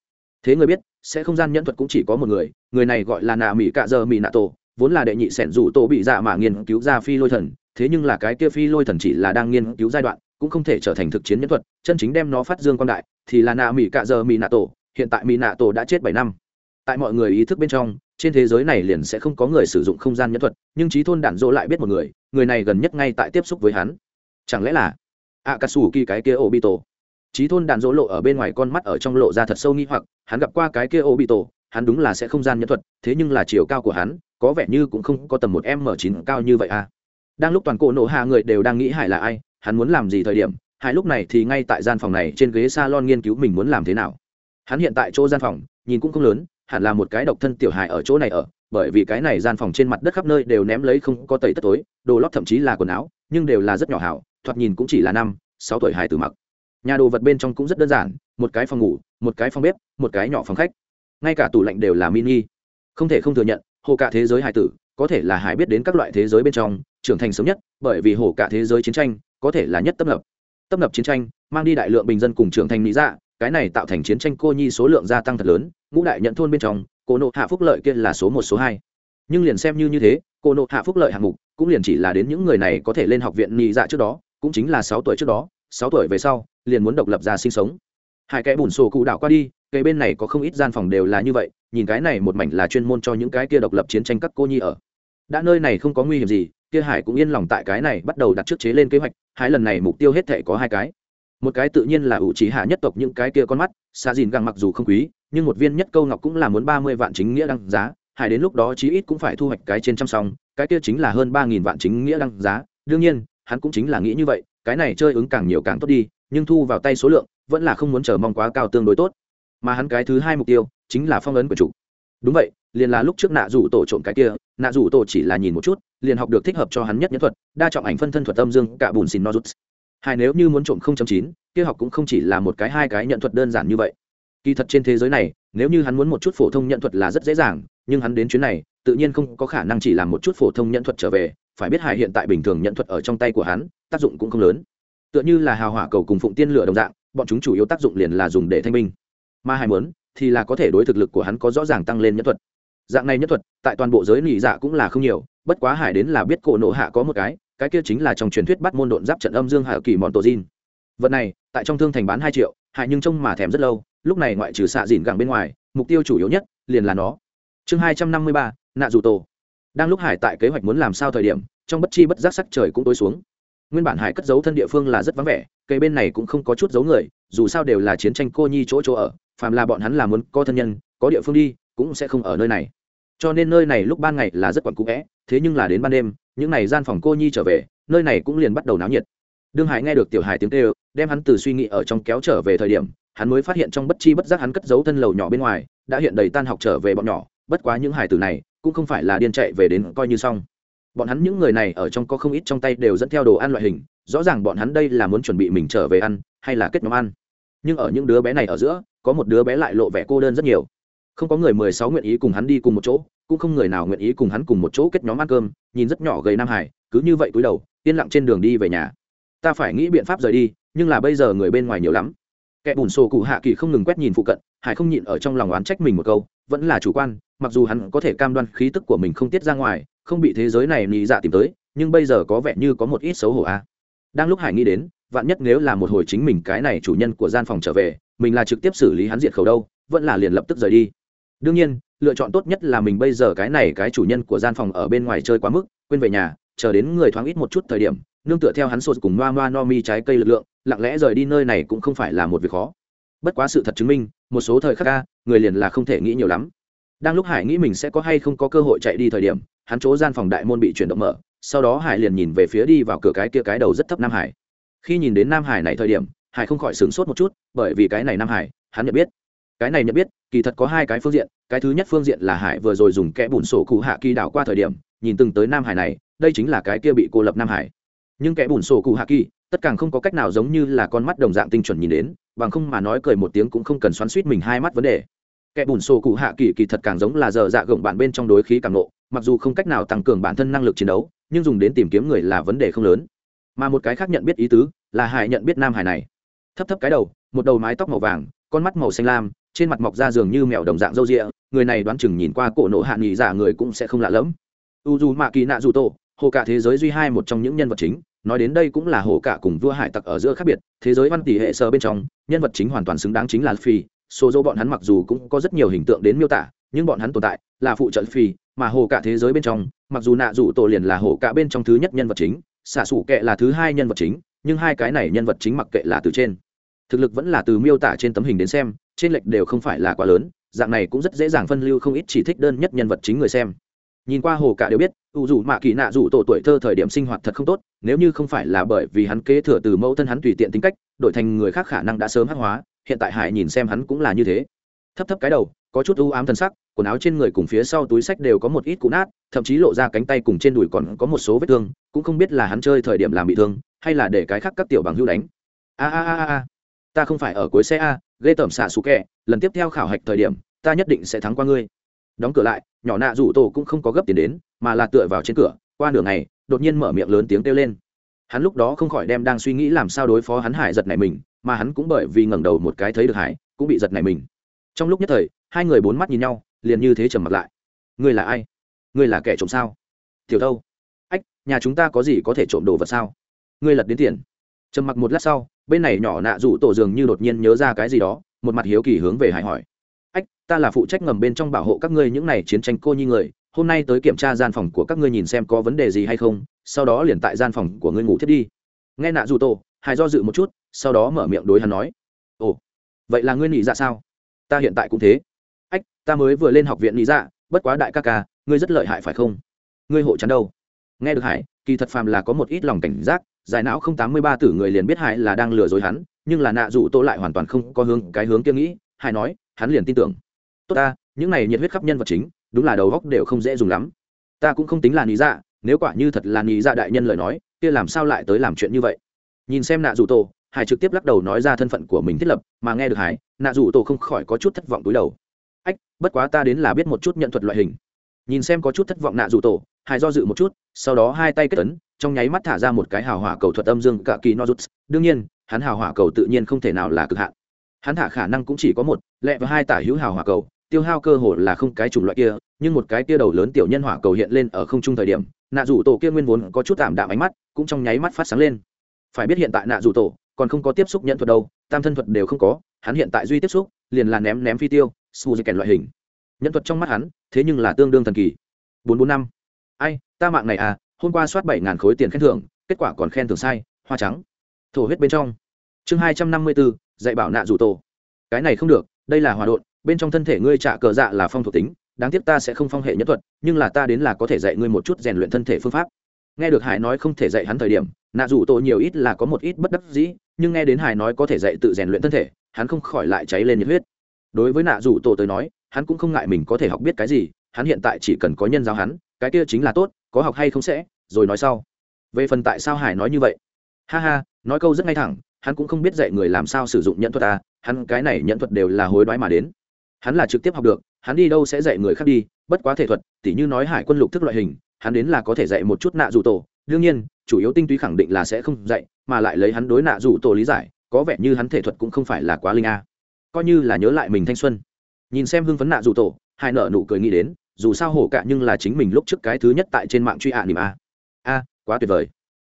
Thế người biết, sẽ không gian nhẫn thuật cũng chỉ có một người người này gọi là nạ mỹ cạ giờ mỹ nạ tổ, vốn là đệ nhị sẻn rủ tổ bị dạ mà nghiên cứu ra phi lôi thần, thế nhưng là cái kia phi lôi thần chỉ là đang nghiên cứu giai đoạn, cũng không thể trở thành thực chiến nhẫn thuật, chân chính đem nó phát dương quan đại, thì là nạ mỹ cạ giờ mỹ nạ tổ, hiện tại mỹ nạ tổ đã chết bảy năm. Tại mọi người ý thức bên trong, trên thế giới này liền sẽ không có người sử dụng không gian nhẫn thuật, nhưng trí thôn đản dỗ lại biết một người người này gần nhất ngay tại tiếp xúc với hắn. Chẳng lẽ là a cà sủ kỳ cái kia ô bi tổ trí thôn đàn dỗ lộ ở bên ngoài con mắt ở trong lộ ra thật sâu nghi hoặc, hắn gặp qua cái kia ô bị tổ hắn đúng là sẽ không gian nhân thuật, thế nhưng là chiều cao của hắn, có vẻ như cũng không có tầm một m chín cao như vậy à. Đang lúc toàn cổ nổ hạ người đều đang nghĩ hải là ai, hắn muốn làm gì thời điểm, hải lúc này thì ngay tại gian phòng này trên ghế s a lon nghiên cứu mình muốn làm thế nào. Hắn hiện tại chỗ gian phòng, nhìn cũng không lớn, hẳn là một cái độc thân tiểu hải ở chỗ này ở bởi vì cái này gian phòng trên mặt đất khắp nơi đều ném lấy không có tẩy tất tối, đồ lót thậm chí là quần áo, nhưng đều là rất nhỏ hảo, thoạt nhìn cũng chỉ là năm, sáu tuổi hải tử mặc. Nhà đồ vật bên trong cũng rất đơn giản, một cái phòng ngủ, một cái phòng bếp, một cái nhỏ phòng khách. Ngay cả tủ lạnh đều là mini. Không thể không thừa nhận, hồ cả thế giới hải tử, có thể là hải biết đến các loại thế giới bên trong, trưởng thành sớm nhất, bởi vì hồ cả thế giới chiến tranh, có thể là nhất tấp nập. Tấp nập chiến tranh, mang đi đại lượng bình dân cùng trưởng thành lý dạ cái này tạo thành chiến tranh cô nhi số lượng gia tăng thật lớn, ngũ đại nhận thôn bên trong cô nộ hạ phúc lợi kia là số một, số hai. Nhưng liền xem như như thế, cô nộ hạ phúc lợi hạng mục cũng liền chỉ là đến những người này có thể lên học viện nhị dạ trước đó, cũng chính là sáu tuổi trước đó, sáu tuổi về sau, liền muốn độc lập ra sinh sống. Hai cái bùn sổ cụ đảo qua đi cây bên này có không ít gian phòng đều là như vậy, nhìn cái này một mảnh là chuyên môn cho những cái kia độc lập chiến tranh các cô nhi ở. Đã nơi này không có nguy hiểm gì, kia hải cũng yên lòng tại cái này bắt đầu đặt trước chế lên kế hoạch hai lần này mục tiêu hết thể có hai cái một cái tự nhiên là ủ trí hạ nhất tộc những cái kia con mắt xa dìn găng mặc dù không quý, nhưng một viên nhất câu ngọc cũng là muốn ba mươi vạn chính nghĩa đăng giá hải đến lúc đó chí ít cũng phải thu hoạch cái trên trăm song, cái kia chính là hơn ba nghìn vạn chính nghĩa đăng giá. Đương nhiên, hắn cũng chính là nghĩ như vậy, cái này chơi ứng càng nhiều càng tốt đi, nhưng thu vào tay số lượng, vẫn là không muốn chờ mong quá cao tương đối tốt. Mà hắn cái thứ hai mục tiêu, chính là phong ấn của chủ. Đúng vậy, liền là lúc trước nạ rủ tổ trộm cái kia, nạ rủ tổ chỉ là nhìn một chút, liền học được thích hợp cho hắn nhất nhân thuật, đa trọng ảnh phân thân thuật âm dương, cả bùn xin nozuts hai nếu như muốn trộm không chấm chín, kia học cũng không chỉ là một cái hai cái nhận thuật đơn giản như vậy. Kỳ thật trên thế giới này, nếu như hắn muốn một chút phổ thông nhận thuật là rất dễ dàng, nhưng hắn đến chuyến này, tự nhiên không có khả năng chỉ làm một chút phổ thông nhận thuật trở về, phải biết hải hiện tại bình thường nhận thuật ở trong tay của hắn, tác dụng cũng không lớn. Tựa như là hào hỏa cầu cùng phụng tiên lửa đồng dạng, bọn chúng chủ yếu tác dụng liền là dùng để thanh minh. Mà hải muốn, thì là có thể đối thực lực của hắn có rõ ràng tăng lên nhân thuật. Dạng này nhân thuật, tại toàn bộ giới nỉ dạ cũng là không nhiều, bất quá hải đến là biết cổ nộ hạ có một cái cái kia chính là trong truyền thuyết bắt môn độn giáp trận âm dương hạ kỳ mòn tổ diên vật này, tại trong thương thành bán hai triệu hải nhưng trông mà thèm rất lâu, lúc này ngoại trừ xạ dìn gẳng bên ngoài, mục tiêu chủ yếu nhất, liền là nó. Chương hai trăm năm mươi ba, nạ dù tổ. Đang lúc hải tại kế hoạch muốn làm sao thời điểm, trong bất chi bất giác sắc trời cũng tối xuống. Nguyên bản hải cất giấu thân địa phương là rất vắng vẻ cây bên này cũng không có chút giấu người, dù sao đều là chiến tranh cô nhi chỗ chỗ ở, phàm là bọn hắn là muốn có thân nhân, có địa phương đi, cũng sẽ không ở nơi này. Cho nên nơi này lúc ban ngày là rất quặn cũ vẽ, thế nhưng là đến ban đêm những n à y gian phòng cô nhi trở về, nơi này cũng liền bắt đầu náo nhiệt. Đương hải nghe được tiểu hải tiếng kêu, đem hắn từ suy nghĩ ở trong kéo trở về thời điểm, hắn mới phát hiện trong bất chi bất giác hắn cất giấu thân lầu nhỏ bên ngoài, đã hiện đầy tan học trở về bọn nhỏ, bất quá những hải tử này, cũng không phải là điên chạy về đến coi như xong. Bọn hắn những người này ở trong có không ít trong tay đều dẫn theo đồ ăn loại hình, rõ ràng bọn hắn đây là muốn chuẩn bị mình trở về ăn, hay là kết nhóm ăn. Nhưng ở những đứa bé này ở giữa, có một đứa bé lại lộ vẻ cô đơn rất nhiều không có người mười sáu nguyện ý cùng hắn đi cùng một chỗ, cũng không người nào nguyện ý cùng hắn cùng một chỗ kết nhóm ăn cơm, nhìn rất nhỏ gầy nam hải, cứ như vậy cúi đầu, yên lặng trên đường đi về nhà. Ta phải nghĩ biện pháp rời đi, nhưng là bây giờ người bên ngoài nhiều lắm. Kẻ bùn sổ cụ hạ kỳ không ngừng quét nhìn phụ cận, hải không nhịn ở trong lòng oán trách mình một câu, vẫn là chủ quan, mặc dù hắn có thể cam đoan khí tức của mình không tiết ra ngoài, không bị thế giới này nhị dạ tìm tới, nhưng bây giờ có vẻ như có một ít xấu hổ a. À. đang lúc hải nghĩ đến, vạn nhất nếu là một hồi chính mình cái này chủ nhân của gian phòng trở về, mình là trực tiếp xử lý hắn diệt khẩu đâu, vẫn là liền lập tức rời đi đương nhiên, lựa chọn tốt nhất là mình bây giờ cái này cái chủ nhân của gian phòng ở bên ngoài chơi quá mức, quên về nhà, chờ đến người thoáng ít một chút thời điểm, nương tựa theo hắn sột cùng noa noa no mi trái cây lực lượng, lặng lẽ rời đi nơi này cũng không phải là một việc khó. Bất quá sự thật chứng minh, một số thời khắc ca người liền là không thể nghĩ nhiều lắm. Đang lúc hải nghĩ mình sẽ có hay không có cơ hội chạy đi thời điểm, hắn chỗ gian phòng đại môn bị chuyển động mở, sau đó hải liền nhìn về phía đi vào cửa cái kia cái đầu rất thấp nam hải. Khi nhìn đến nam hải này thời điểm, hải không khỏi sửng sốt một chút, bởi vì cái này nam hải, hắn nhận biết. Cái này nhận biết kỳ thật có hai cái phương diện, cái thứ nhất phương diện là hải vừa rồi dùng kẽ bùn sổ cụ hạ kỳ đảo qua thời điểm, nhìn từng tới nam hải này, đây chính là cái kia bị cô lập nam hải. Nhưng kẽ bùn sổ cụ hạ kỳ, tất cả không có cách nào giống như là con mắt đồng dạng tinh chuẩn nhìn đến, bằng không mà nói cười một tiếng cũng không cần xoắn suýt mình hai mắt vấn đề. Kẻ bùn sổ cụ hạ kỳ kỳ thật càng giống là giờ dạ gồng bạn bên trong đối khí càng nộ mặc dù không cách nào tăng cường bản thân năng lực chiến đấu, nhưng dùng đến tìm kiếm người là vấn đề không lớn. Mà một cái khác nhận biết ý tứ, là hải nhận biết nam hải này. Thấp thấp cái đầu, một đầu mái tóc màu vàng, con mắt màu xanh lam trên mặt mọc ra giường như mèo đồng dạng râu rịa, người này đoán chừng nhìn qua cổ nộ hạ nghỉ giả người cũng sẽ không lạ lẫm. U dù mạ kỳ nạ dù tổ, hồ cả thế giới duy hai một trong những nhân vật chính, nói đến đây cũng là hồ cả cùng vua hải tặc ở giữa khác biệt, thế giới văn tỷ hệ sơ bên trong, nhân vật chính hoàn toàn xứng đáng chính là phi, số dỗ bọn hắn mặc dù cũng có rất nhiều hình tượng đến miêu tả, nhưng bọn hắn tồn tại là phụ trợ phi, mà hồ cả thế giới bên trong, mặc dù nạ dù tổ liền là hồ cả bên trong thứ nhất nhân vật chính xả sủ kệ là thứ hai nhân vật chính, nhưng hai cái này nhân vật chính mặc kệ là từ trên. Thực lực vẫn là từ miêu tả trên tấm hình đến xem trên lệch đều không phải là quá lớn, dạng này cũng rất dễ dàng phân lưu không ít chỉ thích đơn nhất nhân vật chính người xem. Nhìn qua hồ cả đều biết u dù mạ kỳ nạ dù tổ tuổi thơ thời điểm sinh hoạt thật không tốt, nếu như không phải là bởi vì hắn kế thừa từ mẫu thân hắn tùy tiện tính cách, đổi thành người khác khả năng đã sớm hắc hóa, hiện tại hải nhìn xem hắn cũng là như thế. Thấp thấp cái đầu, có chút u ám thân sắc, quần áo trên người cùng phía sau túi sách đều có một ít cũ nát, thậm chí lộ ra cánh tay cùng trên đùi còn có một số vết thương, cũng không biết là hắn chơi thời điểm làm bị thương, hay là để cái khác các tiểu bằng hữu đánh. A a a a, ta không phải ở cuối xe a ghê tởm xạ xù kẹ, lần tiếp theo khảo hạch thời điểm, ta nhất định sẽ thắng qua ngươi. Đóng cửa lại, nhỏ nạ rủ tổ cũng không có gấp tiền đến, mà là tựa vào trên cửa, qua nửa ngày, đột nhiên mở miệng lớn tiếng kêu lên. Hắn lúc đó không khỏi đem đang suy nghĩ làm sao đối phó hắn hải giật này mình, mà hắn cũng bởi vì ngẩng đầu một cái thấy được hải, cũng bị giật này mình. Trong lúc nhất thời, hai người bốn mắt nhìn nhau, liền như thế trầm mặt lại. Ngươi là ai? Ngươi là kẻ trộm sao? Tiểu thâu. ách, nhà chúng ta có gì có thể trộm đồ vật sao? Ngươi lật đến tiền. Trầm mặc một lát sau bên này nhỏ nạ rủ tổ dường như đột nhiên nhớ ra cái gì đó, một mặt hiếu kỳ hướng về hải hỏi. Ách, ta là phụ trách ngầm bên trong bảo hộ các ngươi những này chiến tranh cô nhi người, hôm nay tới kiểm tra gian phòng của các ngươi nhìn xem có vấn đề gì hay không, sau đó liền tại gian phòng của ngươi ngủ thiết đi. Nghe nạ rủ tổ, hải do dự một chút, sau đó mở miệng đối hắn nói. Ồ, vậy là ngươi nghỉ dạ sao? Ta hiện tại cũng thế. Ách, ta mới vừa lên học viện nghỉ dạ bất quá đại ca ca, ngươi rất lợi hại phải không? Ngươi hộ chắn đâu? Nghe được hải, kỳ thật phàm là có một ít lòng cảnh giác giải não không tám mươi ba tử người liền biết hải là đang lừa dối hắn, nhưng là nạ dù tô lại hoàn toàn không có hướng, cái hướng kia nghĩ, hải nói, hắn liền tin tưởng. Tốt ta, những này nhiệt huyết khắp nhân vật chính, đúng là đầu góc đều không dễ dùng lắm. Ta cũng không tính là lý dạ nếu quả như thật là lý dạ đại nhân lời nói, kia làm sao lại tới làm chuyện như vậy? Nhìn xem nạ dù tổ, hải trực tiếp lắc đầu nói ra thân phận của mình thiết lập, mà nghe được hải, nạ dù tổ không khỏi có chút thất vọng túi đầu. Ách, bất quá ta đến là biết một chút nhận thuật loại hình. Nhìn xem có chút thất vọng nạ dù tổ, hải do dự một chút, sau đó hai tay kết ấn trong nháy mắt thả ra một cái hào hỏa cầu thuật âm dương cả kỳ nozuts. Đương nhiên, hắn hào hỏa cầu tự nhiên không thể nào là cực hạn. Hắn thả khả năng cũng chỉ có một, lẹ và hai tả hữu hào hỏa cầu, tiêu hao cơ hồ là không cái chủng loại kia, nhưng một cái kia đầu lớn tiểu nhân hỏa cầu hiện lên ở không trung thời điểm, nạ rủ tổ kia nguyên vốn có chút tạm đạm ánh mắt, cũng trong nháy mắt phát sáng lên. Phải biết hiện tại nạ rủ tổ còn không có tiếp xúc nhận thuật đâu, tam thân thuật đều không có, hắn hiện tại duy tiếp xúc, liền là ném ném phi tiêu, su di kèn loại hình. Nhận thuật trong mắt hắn, thế nhưng là tương đương thần kỳ. Bốn bốn năm. Ai, ta mạng này à hôm qua soát bảy ngàn khối tiền khen thưởng kết quả còn khen thưởng sai hoa trắng. Thổ huyết bên trong. Chương hai trăm năm mươi bốn dạy bảo nạ rủ tổ. Cái này không được đây là hòa độn, bên trong thân thể ngươi trả cờ dạ là phong thuộc tính đáng tiếc ta sẽ không phong hệ nhất thuật nhưng là ta đến là có thể dạy ngươi một chút rèn luyện thân thể phương pháp. Nghe được hải nói không thể dạy hắn thời điểm nạ rủ tổ nhiều ít là có một ít bất đắc dĩ nhưng nghe đến hải nói có thể dạy tự rèn luyện thân thể hắn không khỏi lại cháy lên nhiệt huyết. Đối với nạ rủ tổ tới nói hắn cũng không ngại mình có thể học biết cái gì hắn hiện tại chỉ cần có nhân giáo hắn cái kia chính là tốt có học hay không sẽ rồi nói sau. Về phần tại sao hải nói như vậy? Ha ha nói câu rất ngay thẳng hắn cũng không biết dạy người làm sao sử dụng nhận thuật à, hắn cái này nhận thuật đều là hối đoái mà đến. Hắn là trực tiếp học được hắn đi đâu sẽ dạy người khác đi bất quá thể thuật tỉ như nói hải quân lục thức loại hình hắn đến là có thể dạy một chút nạ dù tổ. Đương nhiên chủ yếu tinh túy khẳng định là sẽ không dạy mà lại lấy hắn đối nạ dù tổ lý giải có vẻ như hắn thể thuật cũng không phải là quá linh a. Coi như là nhớ lại mình thanh xuân. Nhìn xem hưng phấn nạ dù tổ hải nợ nụ cười nghĩ đến dù sao hổ cả nhưng là chính mình lúc trước cái thứ nhất tại trên mạng truy ạ nỉm a. A, quá tuyệt vời.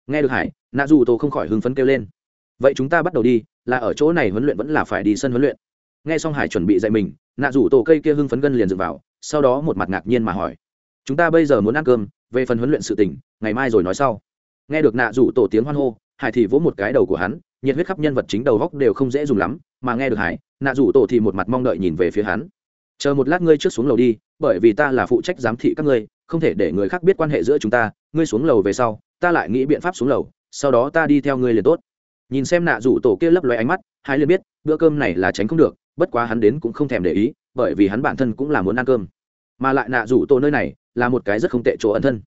Nghe được hải, nạ dù tổ không khỏi hưng phấn kêu lên. Vậy chúng ta bắt đầu đi, là ở chỗ này huấn luyện vẫn là phải đi sân huấn luyện? Nghe xong hải chuẩn bị dạy mình, nạ dù tổ cây kia hưng phấn gân liền dựng vào, sau đó một mặt ngạc nhiên mà hỏi. Chúng ta bây giờ muốn ăn cơm, về phần huấn luyện sự tỉnh ngày mai rồi nói sau. Nghe được nạ rủ tổ tiếng hoan hô, hải thì vỗ một cái đầu của hắn, nhiệt huyết khắp nhân vật chính đầu góc đều không dễ dùng lắm, mà nghe được hải, nạ rủ tổ thì một mặt mong đợi nhìn về phía hắn chờ một lát ngươi trước xuống lầu đi, bởi vì ta là phụ trách giám thị các ngươi, không thể để người khác biết quan hệ giữa chúng ta. Ngươi xuống lầu về sau, ta lại nghĩ biện pháp xuống lầu, sau đó ta đi theo ngươi liền tốt. Nhìn xem nạ rủ tổ kia lấp loe ánh mắt, hai liền biết, bữa cơm này là tránh không được, bất quá hắn đến cũng không thèm để ý, bởi vì hắn bản thân cũng là muốn ăn cơm. Mà lại nạ rủ tổ nơi này, là một cái rất không tệ chỗ ẩn thân.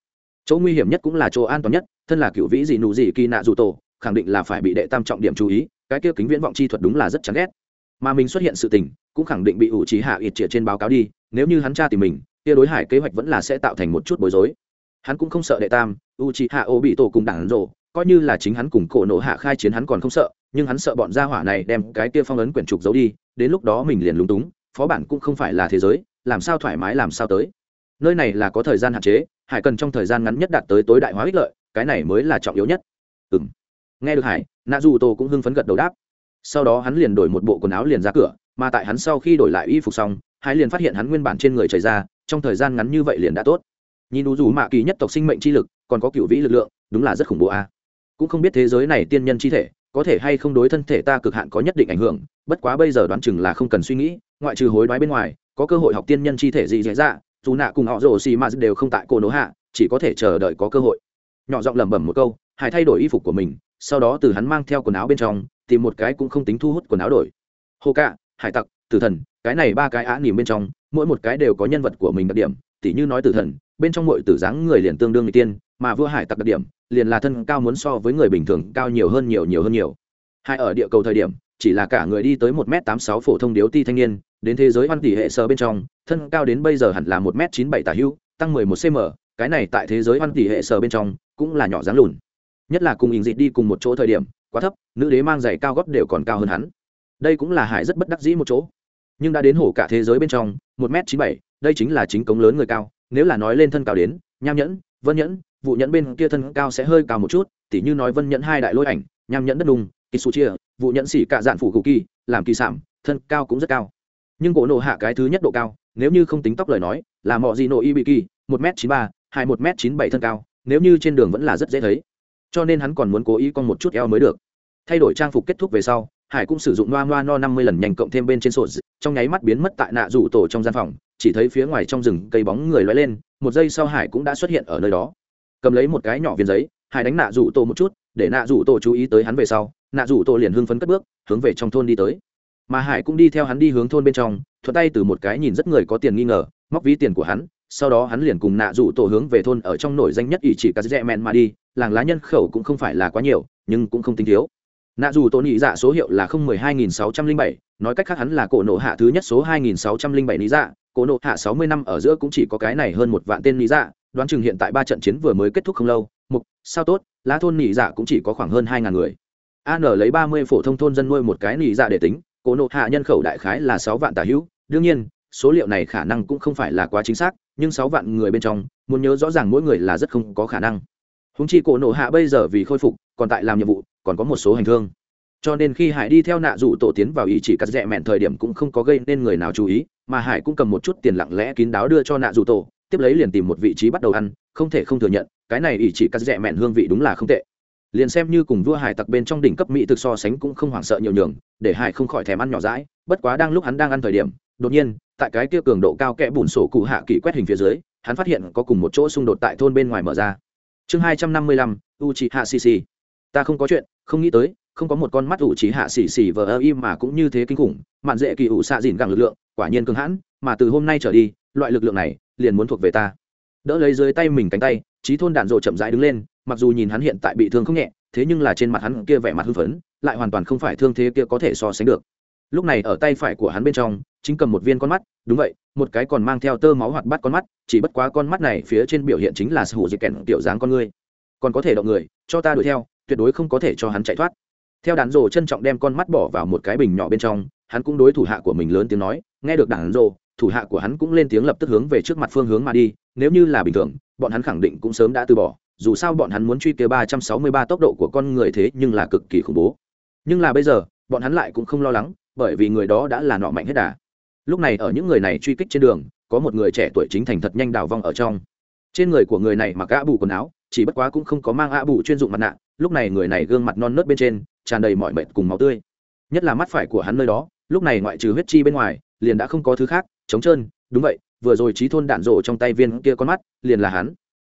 Chỗ nguy hiểm nhất cũng là chỗ an toàn nhất, thân là cựu vĩ gì nụ gì kỳ nạ rủ tổ, khẳng định là phải bị đệ tam trọng điểm chú ý, cái kia kính viễn vọng chi thuật đúng là rất chán ghét. Mà mình xuất hiện sự tình cũng khẳng định bị ủ trí hạ ít triệt trên báo cáo đi, nếu như hắn tra tìm mình, kia đối hải kế hoạch vẫn là sẽ tạo thành một chút bối rối. Hắn cũng không sợ đệ tam u trí hạ ô bị tổ cùng đảng rộ coi như là chính hắn cùng cổ nổ hạ khai chiến hắn còn không sợ, nhưng hắn sợ bọn gia hỏa này đem cái kia phong ấn quyển trục giấu đi, đến lúc đó mình liền lúng túng, phó bản cũng không phải là thế giới, làm sao thoải mái làm sao tới. Nơi này là có thời gian hạn chế, hải cần trong thời gian ngắn nhất đạt tới tối đại hóa ích lợi, cái này mới là trọng yếu nhất. Ừ m nghe được hải nạ dù tô cũng hưng phấn gật đầu đáp. Sau đó hắn liền đổi một bộ quần áo liền ra cửa mà tại hắn sau khi đổi lại y phục xong, hải liền phát hiện hắn nguyên bản trên người chảy ra, trong thời gian ngắn như vậy liền đã tốt. Nhìn đủ dù mạ kỳ nhất tộc sinh mệnh chi lực, còn có cựu vĩ lực lượng, đúng là rất khủng bố a. Cũng không biết thế giới này tiên nhân chi thể, có thể hay không đối thân thể ta cực hạn có nhất định ảnh hưởng, bất quá bây giờ đoán chừng là không cần suy nghĩ, ngoại trừ hối đoái bên ngoài, có cơ hội học tiên nhân chi thể gì dễ dạ dù nạ cùng họ rồ xì mà đều không tại cô nỗ hạ, chỉ có thể chờ đợi có cơ hội. Nhỏ giọng lẩm bẩm một câu, hải thay đổi y phục của mình, sau đó từ hắn mang theo quần áo bên trong, tìm một cái cũng không tính thu hút quần áo đổi. Hồ cạ hải tặc, tử thần, cái này ba cái á nỉm bên trong, mỗi một cái đều có nhân vật của mình đặc điểm, tỉ như nói tử thần, bên trong mỗi tử dáng người liền tương đương người tiên, mà vua hải tặc đặc điểm, liền là thân cao muốn so với người bình thường cao nhiều hơn nhiều nhiều hơn nhiều. Hai ở địa cầu thời điểm, chỉ là cả người đi tới một m tám sáu phổ thông điếu ti thanh niên, đến thế giới văn tỷ hệ sơ bên trong, thân cao đến bây giờ hẳn là một m chín bảy tả hữu, tăng mười một cm cái này tại thế giới văn tỷ hệ sơ bên trong, cũng là nhỏ dáng lùn. Nhất là cùng ình dịt đi cùng một chỗ thời điểm, quá thấp, nữ đế mang giày cao gót đều còn cao hơn hắn đây cũng là hải rất bất đắc dĩ một chỗ. Nhưng đã đến hổ cả thế giới bên trong, một m chín bảy, đây chính là chính cống lớn người cao, nếu là nói lên thân cao đến, nham nhẫn, vân nhẫn, vụ nhẫn bên kia thân cao sẽ hơi cao một chút, tỉ như nói vân nhẫn hai đại lôi ảnh, nham nhẫn đất đùng kisu chia vụ nhẫn xỉ cạ dạn phủ cụ kỳ, làm kỳ sản thân cao cũng rất cao. Nhưng cổ nộ hạ cái thứ nhất độ cao, nếu như không tính tóc lời nói, là mọi gì nộ y bị kỳ một m chín ba, hai một m chín bảy thân cao, nếu như trên đường vẫn là rất dễ thấy. Cho nên hắn còn muốn cố ý con một chút eo mới được. Thay đổi trang phục kết thúc về sau hải cũng sử dụng noa noa no năm mươi lần nhanh cộng thêm bên trên sổ trong nháy mắt biến mất tại nạ rủ tổ trong gian phòng, chỉ thấy phía ngoài trong rừng cây bóng người loay lên, một giây sau hải cũng đã xuất hiện ở nơi đó. Cầm lấy một cái nhỏ viên giấy, hải đánh nạ rủ tổ một chút, để nạ rủ tổ chú ý tới hắn về sau, nạ rủ tổ liền hưng phấn cất bước, hướng về trong thôn đi tới. Mà hải cũng đi theo hắn đi hướng thôn bên trong, thuận tay từ một cái nhìn rất người có tiền nghi ngờ, móc ví tiền của hắn, sau đó hắn liền cùng nạ rủ tổ hướng về thôn ở trong nổi danh nhất ỷ chỉ cà dẹ mẹn mà đi, làng lá nhân khẩu cũng không phải là quá nhiều, nhưng cũng không tính thiếu nạ dù tổ nhị dạ số hiệu là không mười hai nghìn sáu trăm linh bảy, nói cách khác hắn là cổ nộ hạ thứ nhất số hai nghìn sáu trăm linh bảy lý dạ cổ nộ hạ sáu mươi năm ở giữa cũng chỉ có cái này hơn một vạn tên lý dạ đoán chừng hiện tại ba trận chiến vừa mới kết thúc không lâu, mục, sao tốt, lá thôn nị dạ cũng chỉ có khoảng hơn hai ngàn người. An lấy ba mươi phổ thông thôn dân nuôi một cái nị dạ để tính, cổ nộ hạ nhân khẩu đại khái là sáu vạn tả hữu, đương nhiên, số liệu này khả năng cũng không phải là quá chính xác, nhưng sáu vạn người bên trong, muốn nhớ rõ ràng mỗi người là rất không có khả năng. Húng chi cổ nộ hạ bây giờ vì khôi phục, còn tại làm nhiệm vụ còn có một số hành thương. Cho nên khi hải đi theo nạ dụ tổ tiến vào ý chỉ cắt rẽ mẹn thời điểm cũng không có gây nên người nào chú ý, mà hải cũng cầm một chút tiền lặng lẽ kín đáo đưa cho nạ dụ tổ, tiếp lấy liền tìm một vị trí bắt đầu ăn, không thể không thừa nhận, cái này ý chỉ cắt rẽ mẹn hương vị đúng là không tệ. Liền xem như cùng vua hải tặc bên trong đỉnh cấp mỹ thực so sánh cũng không hoảng sợ nhiều nhường, để hải không khỏi thèm ăn nhỏ rãi bất quá đang lúc hắn đang ăn thời điểm, đột nhiên, tại cái kia cường độ cao kẽ bùn sổ cụ hạ kỷ quét hình phía dưới, hắn phát hiện có cùng một chỗ xung đột tại thôn bên ngoài mở ra. Chương hai trăm năm mươi lăm u chị hạ xì ta không có chuyện không nghĩ tới, không có một con mắt ủ trí hạ xì xì vờ ơ im mà cũng như thế kinh khủng, mạn dễ kỳ ủ xạ dìn gẳng lực lượng, quả nhiên cường hãn, mà từ hôm nay trở đi, loại lực lượng này liền muốn thuộc về ta. Đỡ lấy dưới tay mình cánh tay, trí thôn đạn rộ chậm rãi đứng lên, mặc dù nhìn hắn hiện tại bị thương không nhẹ, thế nhưng là trên mặt hắn kia vẻ mặt hưng phấn, lại hoàn toàn không phải thương thế kia có thể so sánh được. Lúc này ở tay phải của hắn bên trong, chính cầm một viên con mắt, đúng vậy, một cái còn mang theo tơ máu hoạt bắt con mắt, chỉ bất quá con mắt này phía trên biểu hiện chính là sự hữu dịch kèn tiểu dáng con ngươi còn có thể động người, cho ta đuổi theo tuyệt đối không có thể cho hắn chạy thoát. Theo đàn rồ trân trọng đem con mắt bỏ vào một cái bình nhỏ bên trong, hắn cũng đối thủ hạ của mình lớn tiếng nói, nghe được đàn rồ, thủ hạ của hắn cũng lên tiếng lập tức hướng về trước mặt phương hướng mà đi, nếu như là bình thường, bọn hắn khẳng định cũng sớm đã từ bỏ, dù sao bọn hắn muốn truy kê ba trăm sáu mươi ba tốc độ của con người thế nhưng là cực kỳ khủng bố. Nhưng là bây giờ, bọn hắn lại cũng không lo lắng, bởi vì người đó đã là nọ mạnh hết đà. Lúc này ở những người này truy kích trên đường, có một người trẻ tuổi chính thành thật nhanh đào vong ở trong. Trên người của người này mặc gã bù quần áo chỉ bất quá cũng không có mang ạ bù chuyên dụng mặt nạ, lúc này người này gương mặt non nớt bên trên, tràn đầy mọi mệt cùng máu tươi. Nhất là mắt phải của hắn nơi đó, lúc này ngoại trừ huyết chi bên ngoài, liền đã không có thứ khác, trống trơn, đúng vậy, vừa rồi trí thôn đạn rổ trong tay viên kia con mắt, liền là hắn.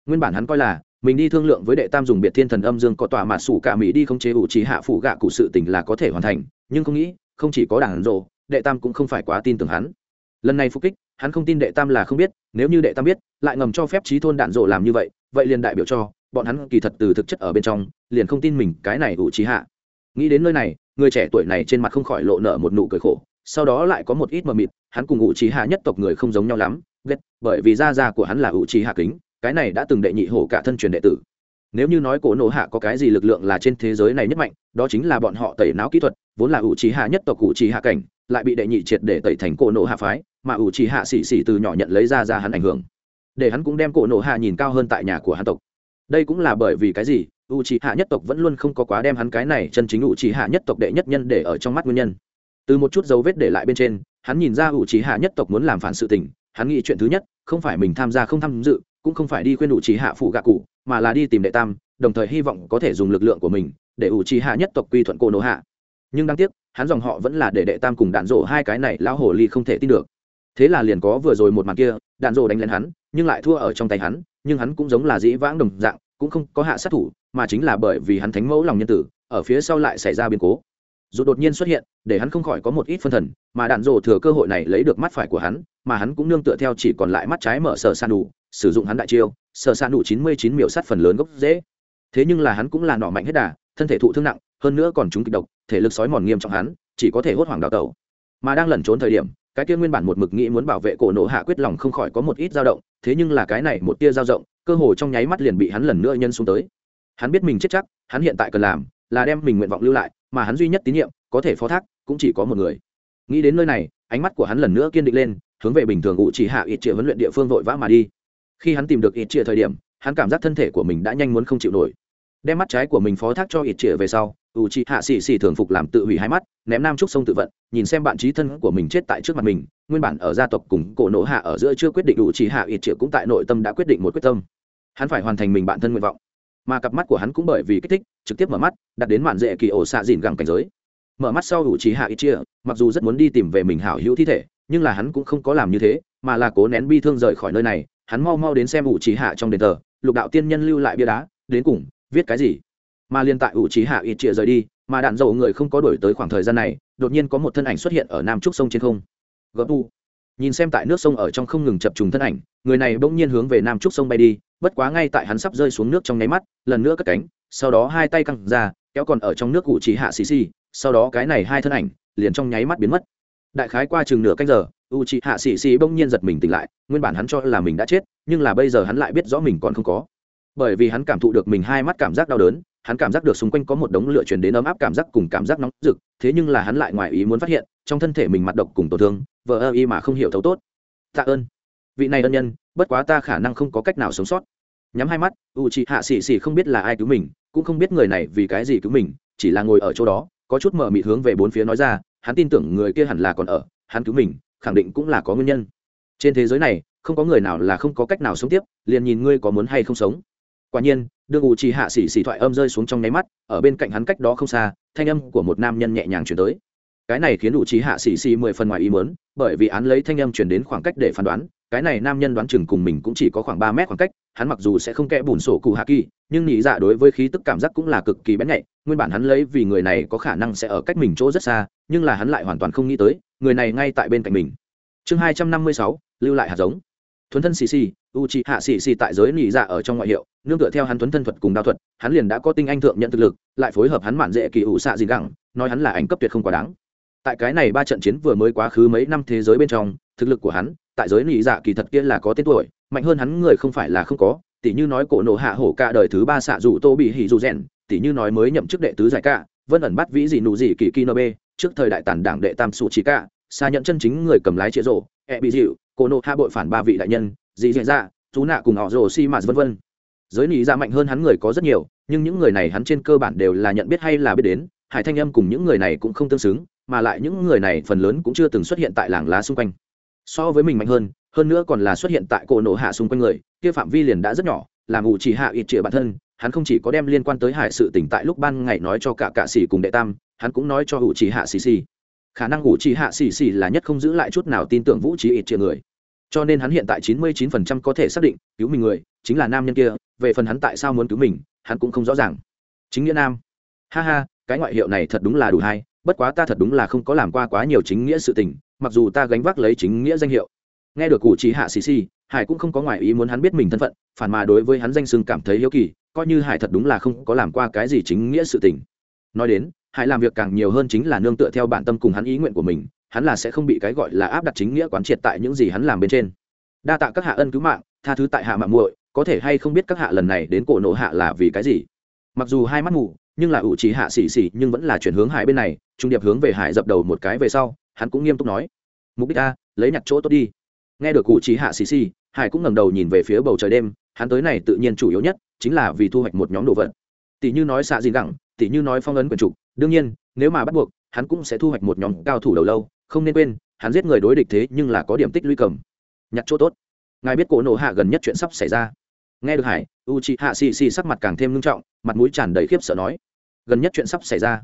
Nguyên bản hắn coi là, mình đi thương lượng với đệ tam dùng biệt thiên thần âm dương có tòa mà sủ cả mỹ đi không chế ủ trí hạ phụ gạ cụ sự tình là có thể hoàn thành, nhưng không nghĩ, không chỉ có đạn rổ đệ tam cũng không phải quá tin tưởng hắn. Lần này phục kích, hắn không tin đệ tam là không biết, nếu như đệ tam biết, lại ngầm cho phép trí thôn đạn rổ làm như vậy vậy liền đại biểu cho, bọn hắn kỳ thật từ thực chất ở bên trong, liền không tin mình cái này ủ trí hạ. Nghĩ đến nơi này, người trẻ tuổi này trên mặt không khỏi lộ nở một nụ cười khổ, sau đó lại có một ít mờ mịt, hắn cùng ủ trí hạ nhất tộc người không giống nhau lắm, ghét, bởi vì da da của hắn là ủ trí hạ kính, cái này đã từng đệ nhị hổ cả thân truyền đệ tử. Nếu như nói cổ nổ hạ có cái gì lực lượng là trên thế giới này nhất mạnh, đó chính là bọn họ tẩy não kỹ thuật, vốn là ủ trí hạ nhất tộc ủ trí hạ cảnh, lại bị đệ nhị triệt để tẩy thành cổ nổ hạ phái, mà ủ trí hạ xỉ xỉ từ nhỏ nhận lấy ra ra hắn ảnh hưởng để hắn cũng đem cổ nổ hạ nhìn cao hơn tại nhà của hắn tộc. Đây cũng là bởi vì cái gì? U trí hạ nhất tộc vẫn luôn không có quá đem hắn cái này chân chính u trí hạ nhất tộc đệ nhất nhân để ở trong mắt nguyên nhân. Từ một chút dấu vết để lại bên trên, hắn nhìn ra u trí hạ nhất tộc muốn làm phản sự tình, hắn nghĩ chuyện thứ nhất, không phải mình tham gia không tham dự, cũng không phải đi khuyên u trí hạ phụ gạ cụ, mà là đi tìm đệ tam, đồng thời hy vọng có thể dùng lực lượng của mình để u trí hạ nhất tộc quy thuận cổ nổ hạ. Nhưng đáng tiếc, hắn dòng họ vẫn là để đệ tam cùng đạn rộ hai cái này lão hồ ly không thể tin được. Thế là liền có vừa rồi một màn kia đạn rồ đánh lên hắn, nhưng lại thua ở trong tay hắn, nhưng hắn cũng giống là dĩ vãng đồng dạng, cũng không có hạ sát thủ, mà chính là bởi vì hắn thánh mẫu lòng nhân tử, ở phía sau lại xảy ra biến cố. Dù đột nhiên xuất hiện, để hắn không khỏi có một ít phân thần, mà đạn rồ thừa cơ hội này lấy được mắt phải của hắn, mà hắn cũng nương tựa theo chỉ còn lại mắt trái mở sở san đủ sử dụng hắn đại chiêu, sở san đủ chín mươi chín miểu sát phần lớn gốc dễ thế nhưng là hắn cũng là nọ mạnh hết đà, thân thể thụ thương nặng, hơn nữa còn chúng kịch độc, thể lực sói mòn nghiêm trọng hắn, chỉ có thể hốt hoảng đào tẩu. Mà đang lẩn trốn thời điểm cái kia nguyên bản một mực nghĩ muốn bảo vệ cổ nộ hạ quyết lòng không khỏi có một ít dao động, thế nhưng là cái này một tia dao động, cơ hồ trong nháy mắt liền bị hắn lần nữa nhân xuống tới. Hắn biết mình chết chắc, hắn hiện tại cần làm là đem mình nguyện vọng lưu lại, mà hắn duy nhất tín nhiệm, có thể phó thác, cũng chỉ có một người. Nghĩ đến nơi này, ánh mắt của hắn lần nữa kiên định lên, hướng về bình thường ủ chỉ hạ ít triệu huấn luyện địa phương vội vã mà đi. Khi hắn tìm được ít triệu thời điểm, hắn cảm giác thân thể của mình đã nhanh muốn không chịu nổi. Đem mắt trái của mình phó thác cho ít triệu về sau ủ chỉ hạ xì xì thường phục làm tự hủy hai mắt, ném nam trúc sông tự vận, nhìn xem bạn trí thân của mình chết tại trước mặt mình, nguyên bản ở gia tộc cùng cổ nổ hạ ở giữa chưa quyết định ủ chỉ hạ ít triệu cũng tại nội tâm đã quyết định một quyết tâm. Hắn phải hoàn thành mình bản thân nguyện vọng. Mà cặp mắt của hắn cũng bởi vì kích thích, trực tiếp mở mắt, đặt đến mạn dễ kỳ ổ xạ dìn gẳng cảnh giới. Mở mắt sau ủ chỉ hạ ít chia mặc dù rất muốn đi tìm về mình hảo hữu thi thể, nhưng là hắn cũng không có làm như thế, mà là cố nén bi thương rời khỏi nơi này. Hắn mau mau đến xem ủ trí hạ trong đền thờ, lục đạo tiên nhân lưu lại bia đá, đến cùng, viết cái gì? Mà liên tại ủ trí hạ ít chia rời đi, mà đạn dầu người không có đổi tới khoảng thời gian này, đột nhiên có một thân ảnh xuất hiện ở nam trúc sông trên không. Gấp u nhìn xem tại nước sông ở trong không ngừng chập trùng thân ảnh, người này bỗng nhiên hướng về nam trúc sông bay đi, bất quá ngay tại hắn sắp rơi xuống nước trong nháy mắt, lần nữa cất cánh, sau đó hai tay căng ra, kéo còn ở trong nước ủ trí hạ xì xì, sau đó cái này hai thân ảnh liền trong nháy mắt biến mất. Đại khái qua chừng nửa canh giờ u c hạ xì xì bỗng nhiên giật mình tỉnh lại, nguyên bản hắn cho là mình đã chết, nhưng là bây giờ hắn lại biết rõ mình còn không có. Bởi vì hắn cảm thụ được mình hai mắt cảm giác đau đớn hắn cảm giác được xung quanh có một đống lửa truyền đến ấm áp cảm giác cùng cảm giác nóng rực, thế nhưng là hắn lại ngoài ý muốn phát hiện, trong thân thể mình mặt độc cùng tổn thương, vờ ơ y mà không hiểu thấu tốt. Tạ ơn. Vị này ân nhân, bất quá ta khả năng không có cách nào sống sót. Nhắm hai mắt u chị hạ xì xì không biết là ai cứu mình, cũng không biết người này vì cái gì cứu mình, chỉ là ngồi ở chỗ đó, có chút mở mịt hướng về bốn phía nói ra, hắn tin tưởng người kia hẳn là còn ở, hắn cứu mình, khẳng định cũng là có nguyên nhân. Trên thế giới này, không có người nào là không có cách nào sống tiếp, liền nhìn ngươi có muốn hay không sống quả nhiên đương ủ trì hạ xỉ xỉ thoại âm rơi xuống trong nháy mắt, ở bên cạnh hắn cách đó không xa, thanh âm của một nam nhân nhẹ nhàng chuyển tới. Cái này khiến ủ trì hạ xỉ xỉ mười phần ngoài ý mớn bởi vì án lấy thanh âm chuyển đến khoảng cách để phán đoán, cái này nam nhân đoán chừng cùng mình cũng chỉ có khoảng ba mét khoảng cách, hắn mặc dù sẽ không kẽ bùn sổ cụ hạ kỳ, nhưng nhị dạ đối với khí tức cảm giác cũng là cực kỳ bén nhạy, nguyên bản hắn lấy vì người này có khả năng sẽ ở cách mình chỗ rất xa, nhưng là hắn lại hoàn toàn không nghĩ tới, người này ngay tại bên cạnh mình. Chương hai trăm năm mươi sáu, lưu lại hạt giống thuấn thân xì xì, u c hạ xì xì tại giới nỉ dạ ở trong ngoại hiệu, nương tựa theo hắn thuấn thân thuật cùng đao thuật, hắn liền đã có tinh anh thượng nhận thực lực, lại phối hợp hắn mạn dễ kỳ ủ xạ gì gẳng, nói hắn là ảnh cấp tuyệt không quá đáng. Tại cái này ba trận chiến vừa mới quá khứ mấy năm thế giới bên trong, thực lực của hắn, tại giới nỉ dạ kỳ thật kia là có tên tuổi, mạnh hơn hắn người không phải là không có tỷ như nói cổ nổ hạ hổ cả đời thứ ba xạ dù tô bị hỉ dù rèn tỷ như nói mới nhậm chức đệ tứ giải cả vân ẩn bắt vĩ gì nụ gì kỳ kỳ nô bê, trước thời đại tản đảng đệ tam sụ chỉ cả xa nhận chân chính người cầm lái chĩa rổ e bị dịu cổ Nộ hạ bội phản ba vị đại nhân dị dạy ra chú nạ cùng họ rồ xi mạt vân vân. Giới nị dạ mạnh hơn hắn người có rất nhiều, nhưng những người này hắn trên cơ bản đều là nhận biết hay là biết đến, hải thanh âm cùng những người này cũng không tương xứng, mà lại những người này phần lớn cũng chưa từng xuất hiện tại làng lá xung quanh. So với mình mạnh hơn hơn nữa còn là xuất hiện tại cổ Nộ hạ xung quanh người, kia phạm vi liền đã rất nhỏ, làm ủ chỉ hạ ít trịa bản thân, hắn không chỉ có đem liên quan tới hải sự tỉnh tại lúc ban ngày nói cho cả cạ sĩ cùng đệ tam, hắn cũng nói cho ủ chỉ hạ xì xì khả năng ủ chỉ hạ xì xì là nhất không giữ lại chút nào tin tưởng vũ trí ít chia người. Cho nên hắn hiện tại chín mươi chín phần trăm có thể xác định, cứu mình người, chính là nam nhân kia, về phần hắn tại sao muốn cứu mình, hắn cũng không rõ ràng. Chính nghĩa nam. Ha ha, cái ngoại hiệu này thật đúng là đủ hay, bất quá ta thật đúng là không có làm qua quá nhiều chính nghĩa sự tình, mặc dù ta gánh vác lấy chính nghĩa danh hiệu. Nghe được cụ trí hạ xì xì, hải cũng không có ngoại ý muốn hắn biết mình thân phận, phản mà đối với hắn danh sưng cảm thấy hiếu kỳ, coi như hải thật đúng là không có làm qua cái gì chính nghĩa sự tình. Nói đến hải làm việc càng nhiều hơn chính là nương tựa theo bản tâm cùng hắn ý nguyện của mình hắn là sẽ không bị cái gọi là áp đặt chính nghĩa quán triệt tại những gì hắn làm bên trên. Đa tạ các hạ ân cứu mạng tha thứ tại hạ mạng muội có thể hay không biết các hạ lần này đến cổ nộ hạ là vì cái gì? Mặc dù hai mắt mù nhưng là ủ trí hạ xì xì, nhưng vẫn là chuyển hướng hải bên này trung điệp hướng về hải dập đầu một cái về sau hắn cũng nghiêm túc nói mục đích a lấy nhặt chỗ tốt đi. Nghe được cụ trí hạ xì xì hải cũng ngẩng đầu nhìn về phía bầu trời đêm hắn tới này tự nhiên chủ yếu nhất chính là vì thu hoạch một nhóm đồ vật. Tỷ như nói xạ gì gẳng tỷ như nói phong ấn quyền trục đương nhiên, nếu mà bắt buộc, hắn cũng sẽ thu hoạch một nhóm cao thủ đầu lâu, không nên quên, hắn giết người đối địch thế nhưng là có điểm tích lũy cầm. Nhặt chỗ tốt. Ngài biết cổ nổ hạ gần nhất chuyện sắp xảy ra. Nghe được hải u chị hạ xì xì sắc mặt càng thêm nghiêm trọng, mặt mũi tràn đầy khiếp sợ nói, gần nhất chuyện sắp xảy ra?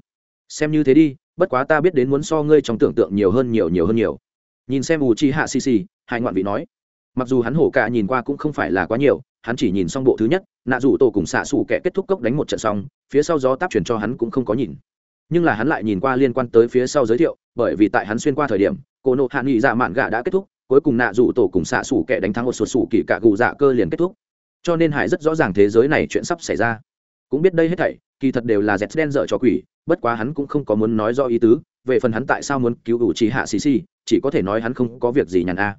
Xem như thế đi, bất quá ta biết đến muốn so ngươi trong tưởng tượng nhiều hơn nhiều nhiều hơn nhiều. Nhìn xem u chi hạ xì xì hai ngoạn vị nói, mặc dù hắn hổ cả nhìn qua cũng không phải là quá nhiều, hắn chỉ nhìn xong bộ thứ nhất, nạ dù tổ cùng xạ xù kẻ kết thúc cốc đánh một trận xong, phía sau gió táp chuyển cho hắn cũng không có nhìn nhưng là hắn lại nhìn qua liên quan tới phía sau giới thiệu, bởi vì tại hắn xuyên qua thời điểm, cô nộ hạ nghị dạ mạn gạ đã kết thúc, cuối cùng nạ dù tổ cùng xạ xủ kẻ đánh thắng một sụt sủ kỳ cả gù dạ cơ liền kết thúc. Cho nên hải rất rõ ràng thế giới này chuyện sắp xảy ra. Cũng biết đây hết thảy, kỳ thật đều là dẹt đen dở cho quỷ, bất quá hắn cũng không có muốn nói rõ ý tứ, về phần hắn tại sao muốn cứu ủ trí hạ xì xì, chỉ có thể nói hắn không có việc gì nhàn a.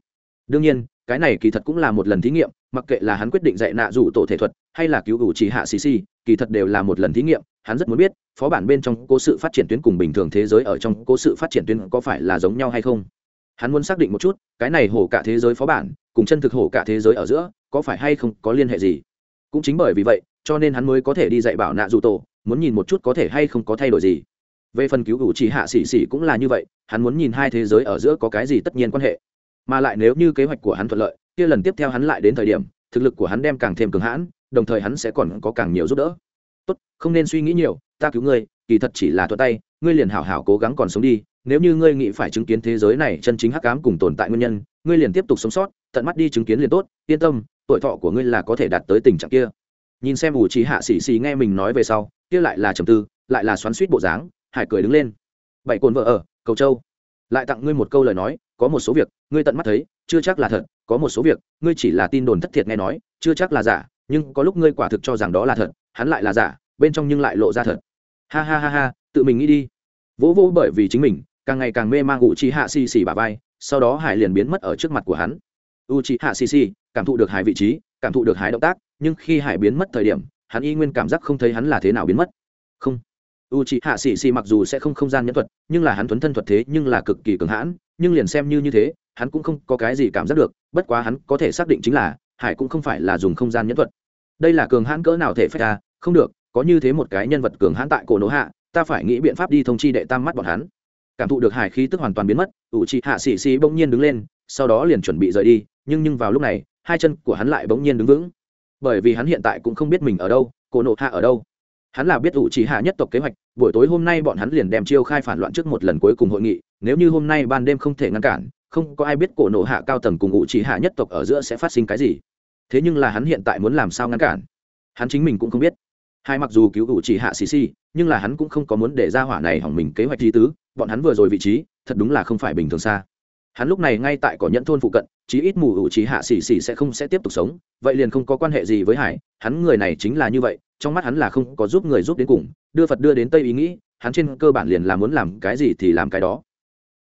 Đương nhiên, cái này kỳ thật cũng là một lần thí nghiệm, mặc kệ là hắn quyết định dạy nạ rủ tổ thể thuật, hay là cứu ủ trí hạ xì xì kỳ thật đều là một lần thí nghiệm, hắn rất muốn biết, phó bản bên trong cố sự phát triển tuyến cùng bình thường thế giới ở trong cố sự phát triển tuyến có phải là giống nhau hay không. Hắn muốn xác định một chút, cái này hổ cả thế giới phó bản, cùng chân thực hổ cả thế giới ở giữa, có phải hay không có liên hệ gì? Cũng chính bởi vì vậy, cho nên hắn mới có thể đi dạy bảo nạ dù tổ, muốn nhìn một chút có thể hay không có thay đổi gì. Về phần cứu ủ chỉ hạ xỉ xỉ cũng là như vậy, hắn muốn nhìn hai thế giới ở giữa có cái gì tất nhiên quan hệ. Mà lại nếu như kế hoạch của hắn thuận lợi, kia lần tiếp theo hắn lại đến thời điểm, thực lực của hắn đem càng thêm cường hãn đồng thời hắn sẽ còn có càng nhiều giúp đỡ. Tốt, không nên suy nghĩ nhiều, ta cứu ngươi, kỳ thật chỉ là thuận tay, ngươi liền hảo hảo cố gắng còn sống đi, nếu như ngươi nghĩ phải chứng kiến thế giới này chân chính hắc ám cùng tồn tại nguyên nhân, ngươi liền tiếp tục sống sót, tận mắt đi chứng kiến liền tốt, yên tâm, tuổi thọ của ngươi là có thể đạt tới tình trạng kia. Nhìn xem ủ trí hạ xì xì nghe mình nói về sau, kia lại là trầm tư, lại là xoắn suýt bộ dáng, hải cười đứng lên. Bảy cồn vợ ở, cầu châu. Lại tặng ngươi một câu lời nói, có một số việc, ngươi tận mắt thấy, chưa chắc là thật, có một số việc, ngươi chỉ là tin đồn thất thiệt nghe nói, chưa chắc là giả nhưng có lúc ngươi quả thực cho rằng đó là thật, hắn lại là giả, bên trong nhưng lại lộ ra thật. Ha ha ha ha, tự mình nghĩ đi. Vỗ vỗ bởi vì chính mình, càng ngày càng mê mang u chi hạ xì xì bà vai, sau đó hải liền biến mất ở trước mặt của hắn. U chi hạ xì xì cảm thụ được hải vị trí, cảm thụ được hải động tác, nhưng khi hải biến mất thời điểm, hắn y nguyên cảm giác không thấy hắn là thế nào biến mất. Không. U chi hạ xì xì mặc dù sẽ không không gian nhân thuật, nhưng là hắn thuấn thân thuật thế nhưng là cực kỳ cường hãn, nhưng liền xem như như thế, hắn cũng không có cái gì cảm giác được, bất quá hắn có thể xác định chính là hải cũng không phải là dùng không gian nhân thuật. Đây là cường hãn cỡ nào thể phải ta? Không được, có như thế một cái nhân vật cường hãn tại cổ nỗ hạ, ta phải nghĩ biện pháp đi thông chi đệ tam mắt bọn hắn. Cảm thụ được hải khí tức hoàn toàn biến mất ủ c hạ xì xì bỗng nhiên đứng lên, sau đó liền chuẩn bị rời đi, nhưng nhưng vào lúc này, hai chân của hắn lại bỗng nhiên đứng vững. Bởi vì hắn hiện tại cũng không biết mình ở đâu, cổ nộ hạ ở đâu. Hắn là biết ủ chỉ hạ nhất tộc kế hoạch, buổi tối hôm nay bọn hắn liền đem chiêu khai phản loạn trước một lần cuối cùng hội nghị, nếu như hôm nay ban đêm không thể ngăn cản không có ai biết cổ nộ hạ cao tầng cùng ngụ chỉ hạ nhất tộc ở giữa sẽ phát sinh cái gì. Thế nhưng là hắn hiện tại muốn làm sao ngăn cản? Hắn chính mình cũng không biết. Hai mặc dù cứu ngụ chỉ hạ xì xì, nhưng là hắn cũng không có muốn để ra hỏa này hỏng mình kế hoạch di tứ, bọn hắn vừa rồi vị trí, thật đúng là không phải bình thường xa. Hắn lúc này ngay tại cỏ nhẫn thôn phụ cận, chí ít mù ủ trí hạ xì xì sẽ không sẽ tiếp tục sống, vậy liền không có quan hệ gì với hải, hắn người này chính là như vậy, trong mắt hắn là không có giúp người giúp đến cùng, đưa phật đưa đến tây ý nghĩ, hắn trên cơ bản liền là muốn làm cái gì thì làm cái đó.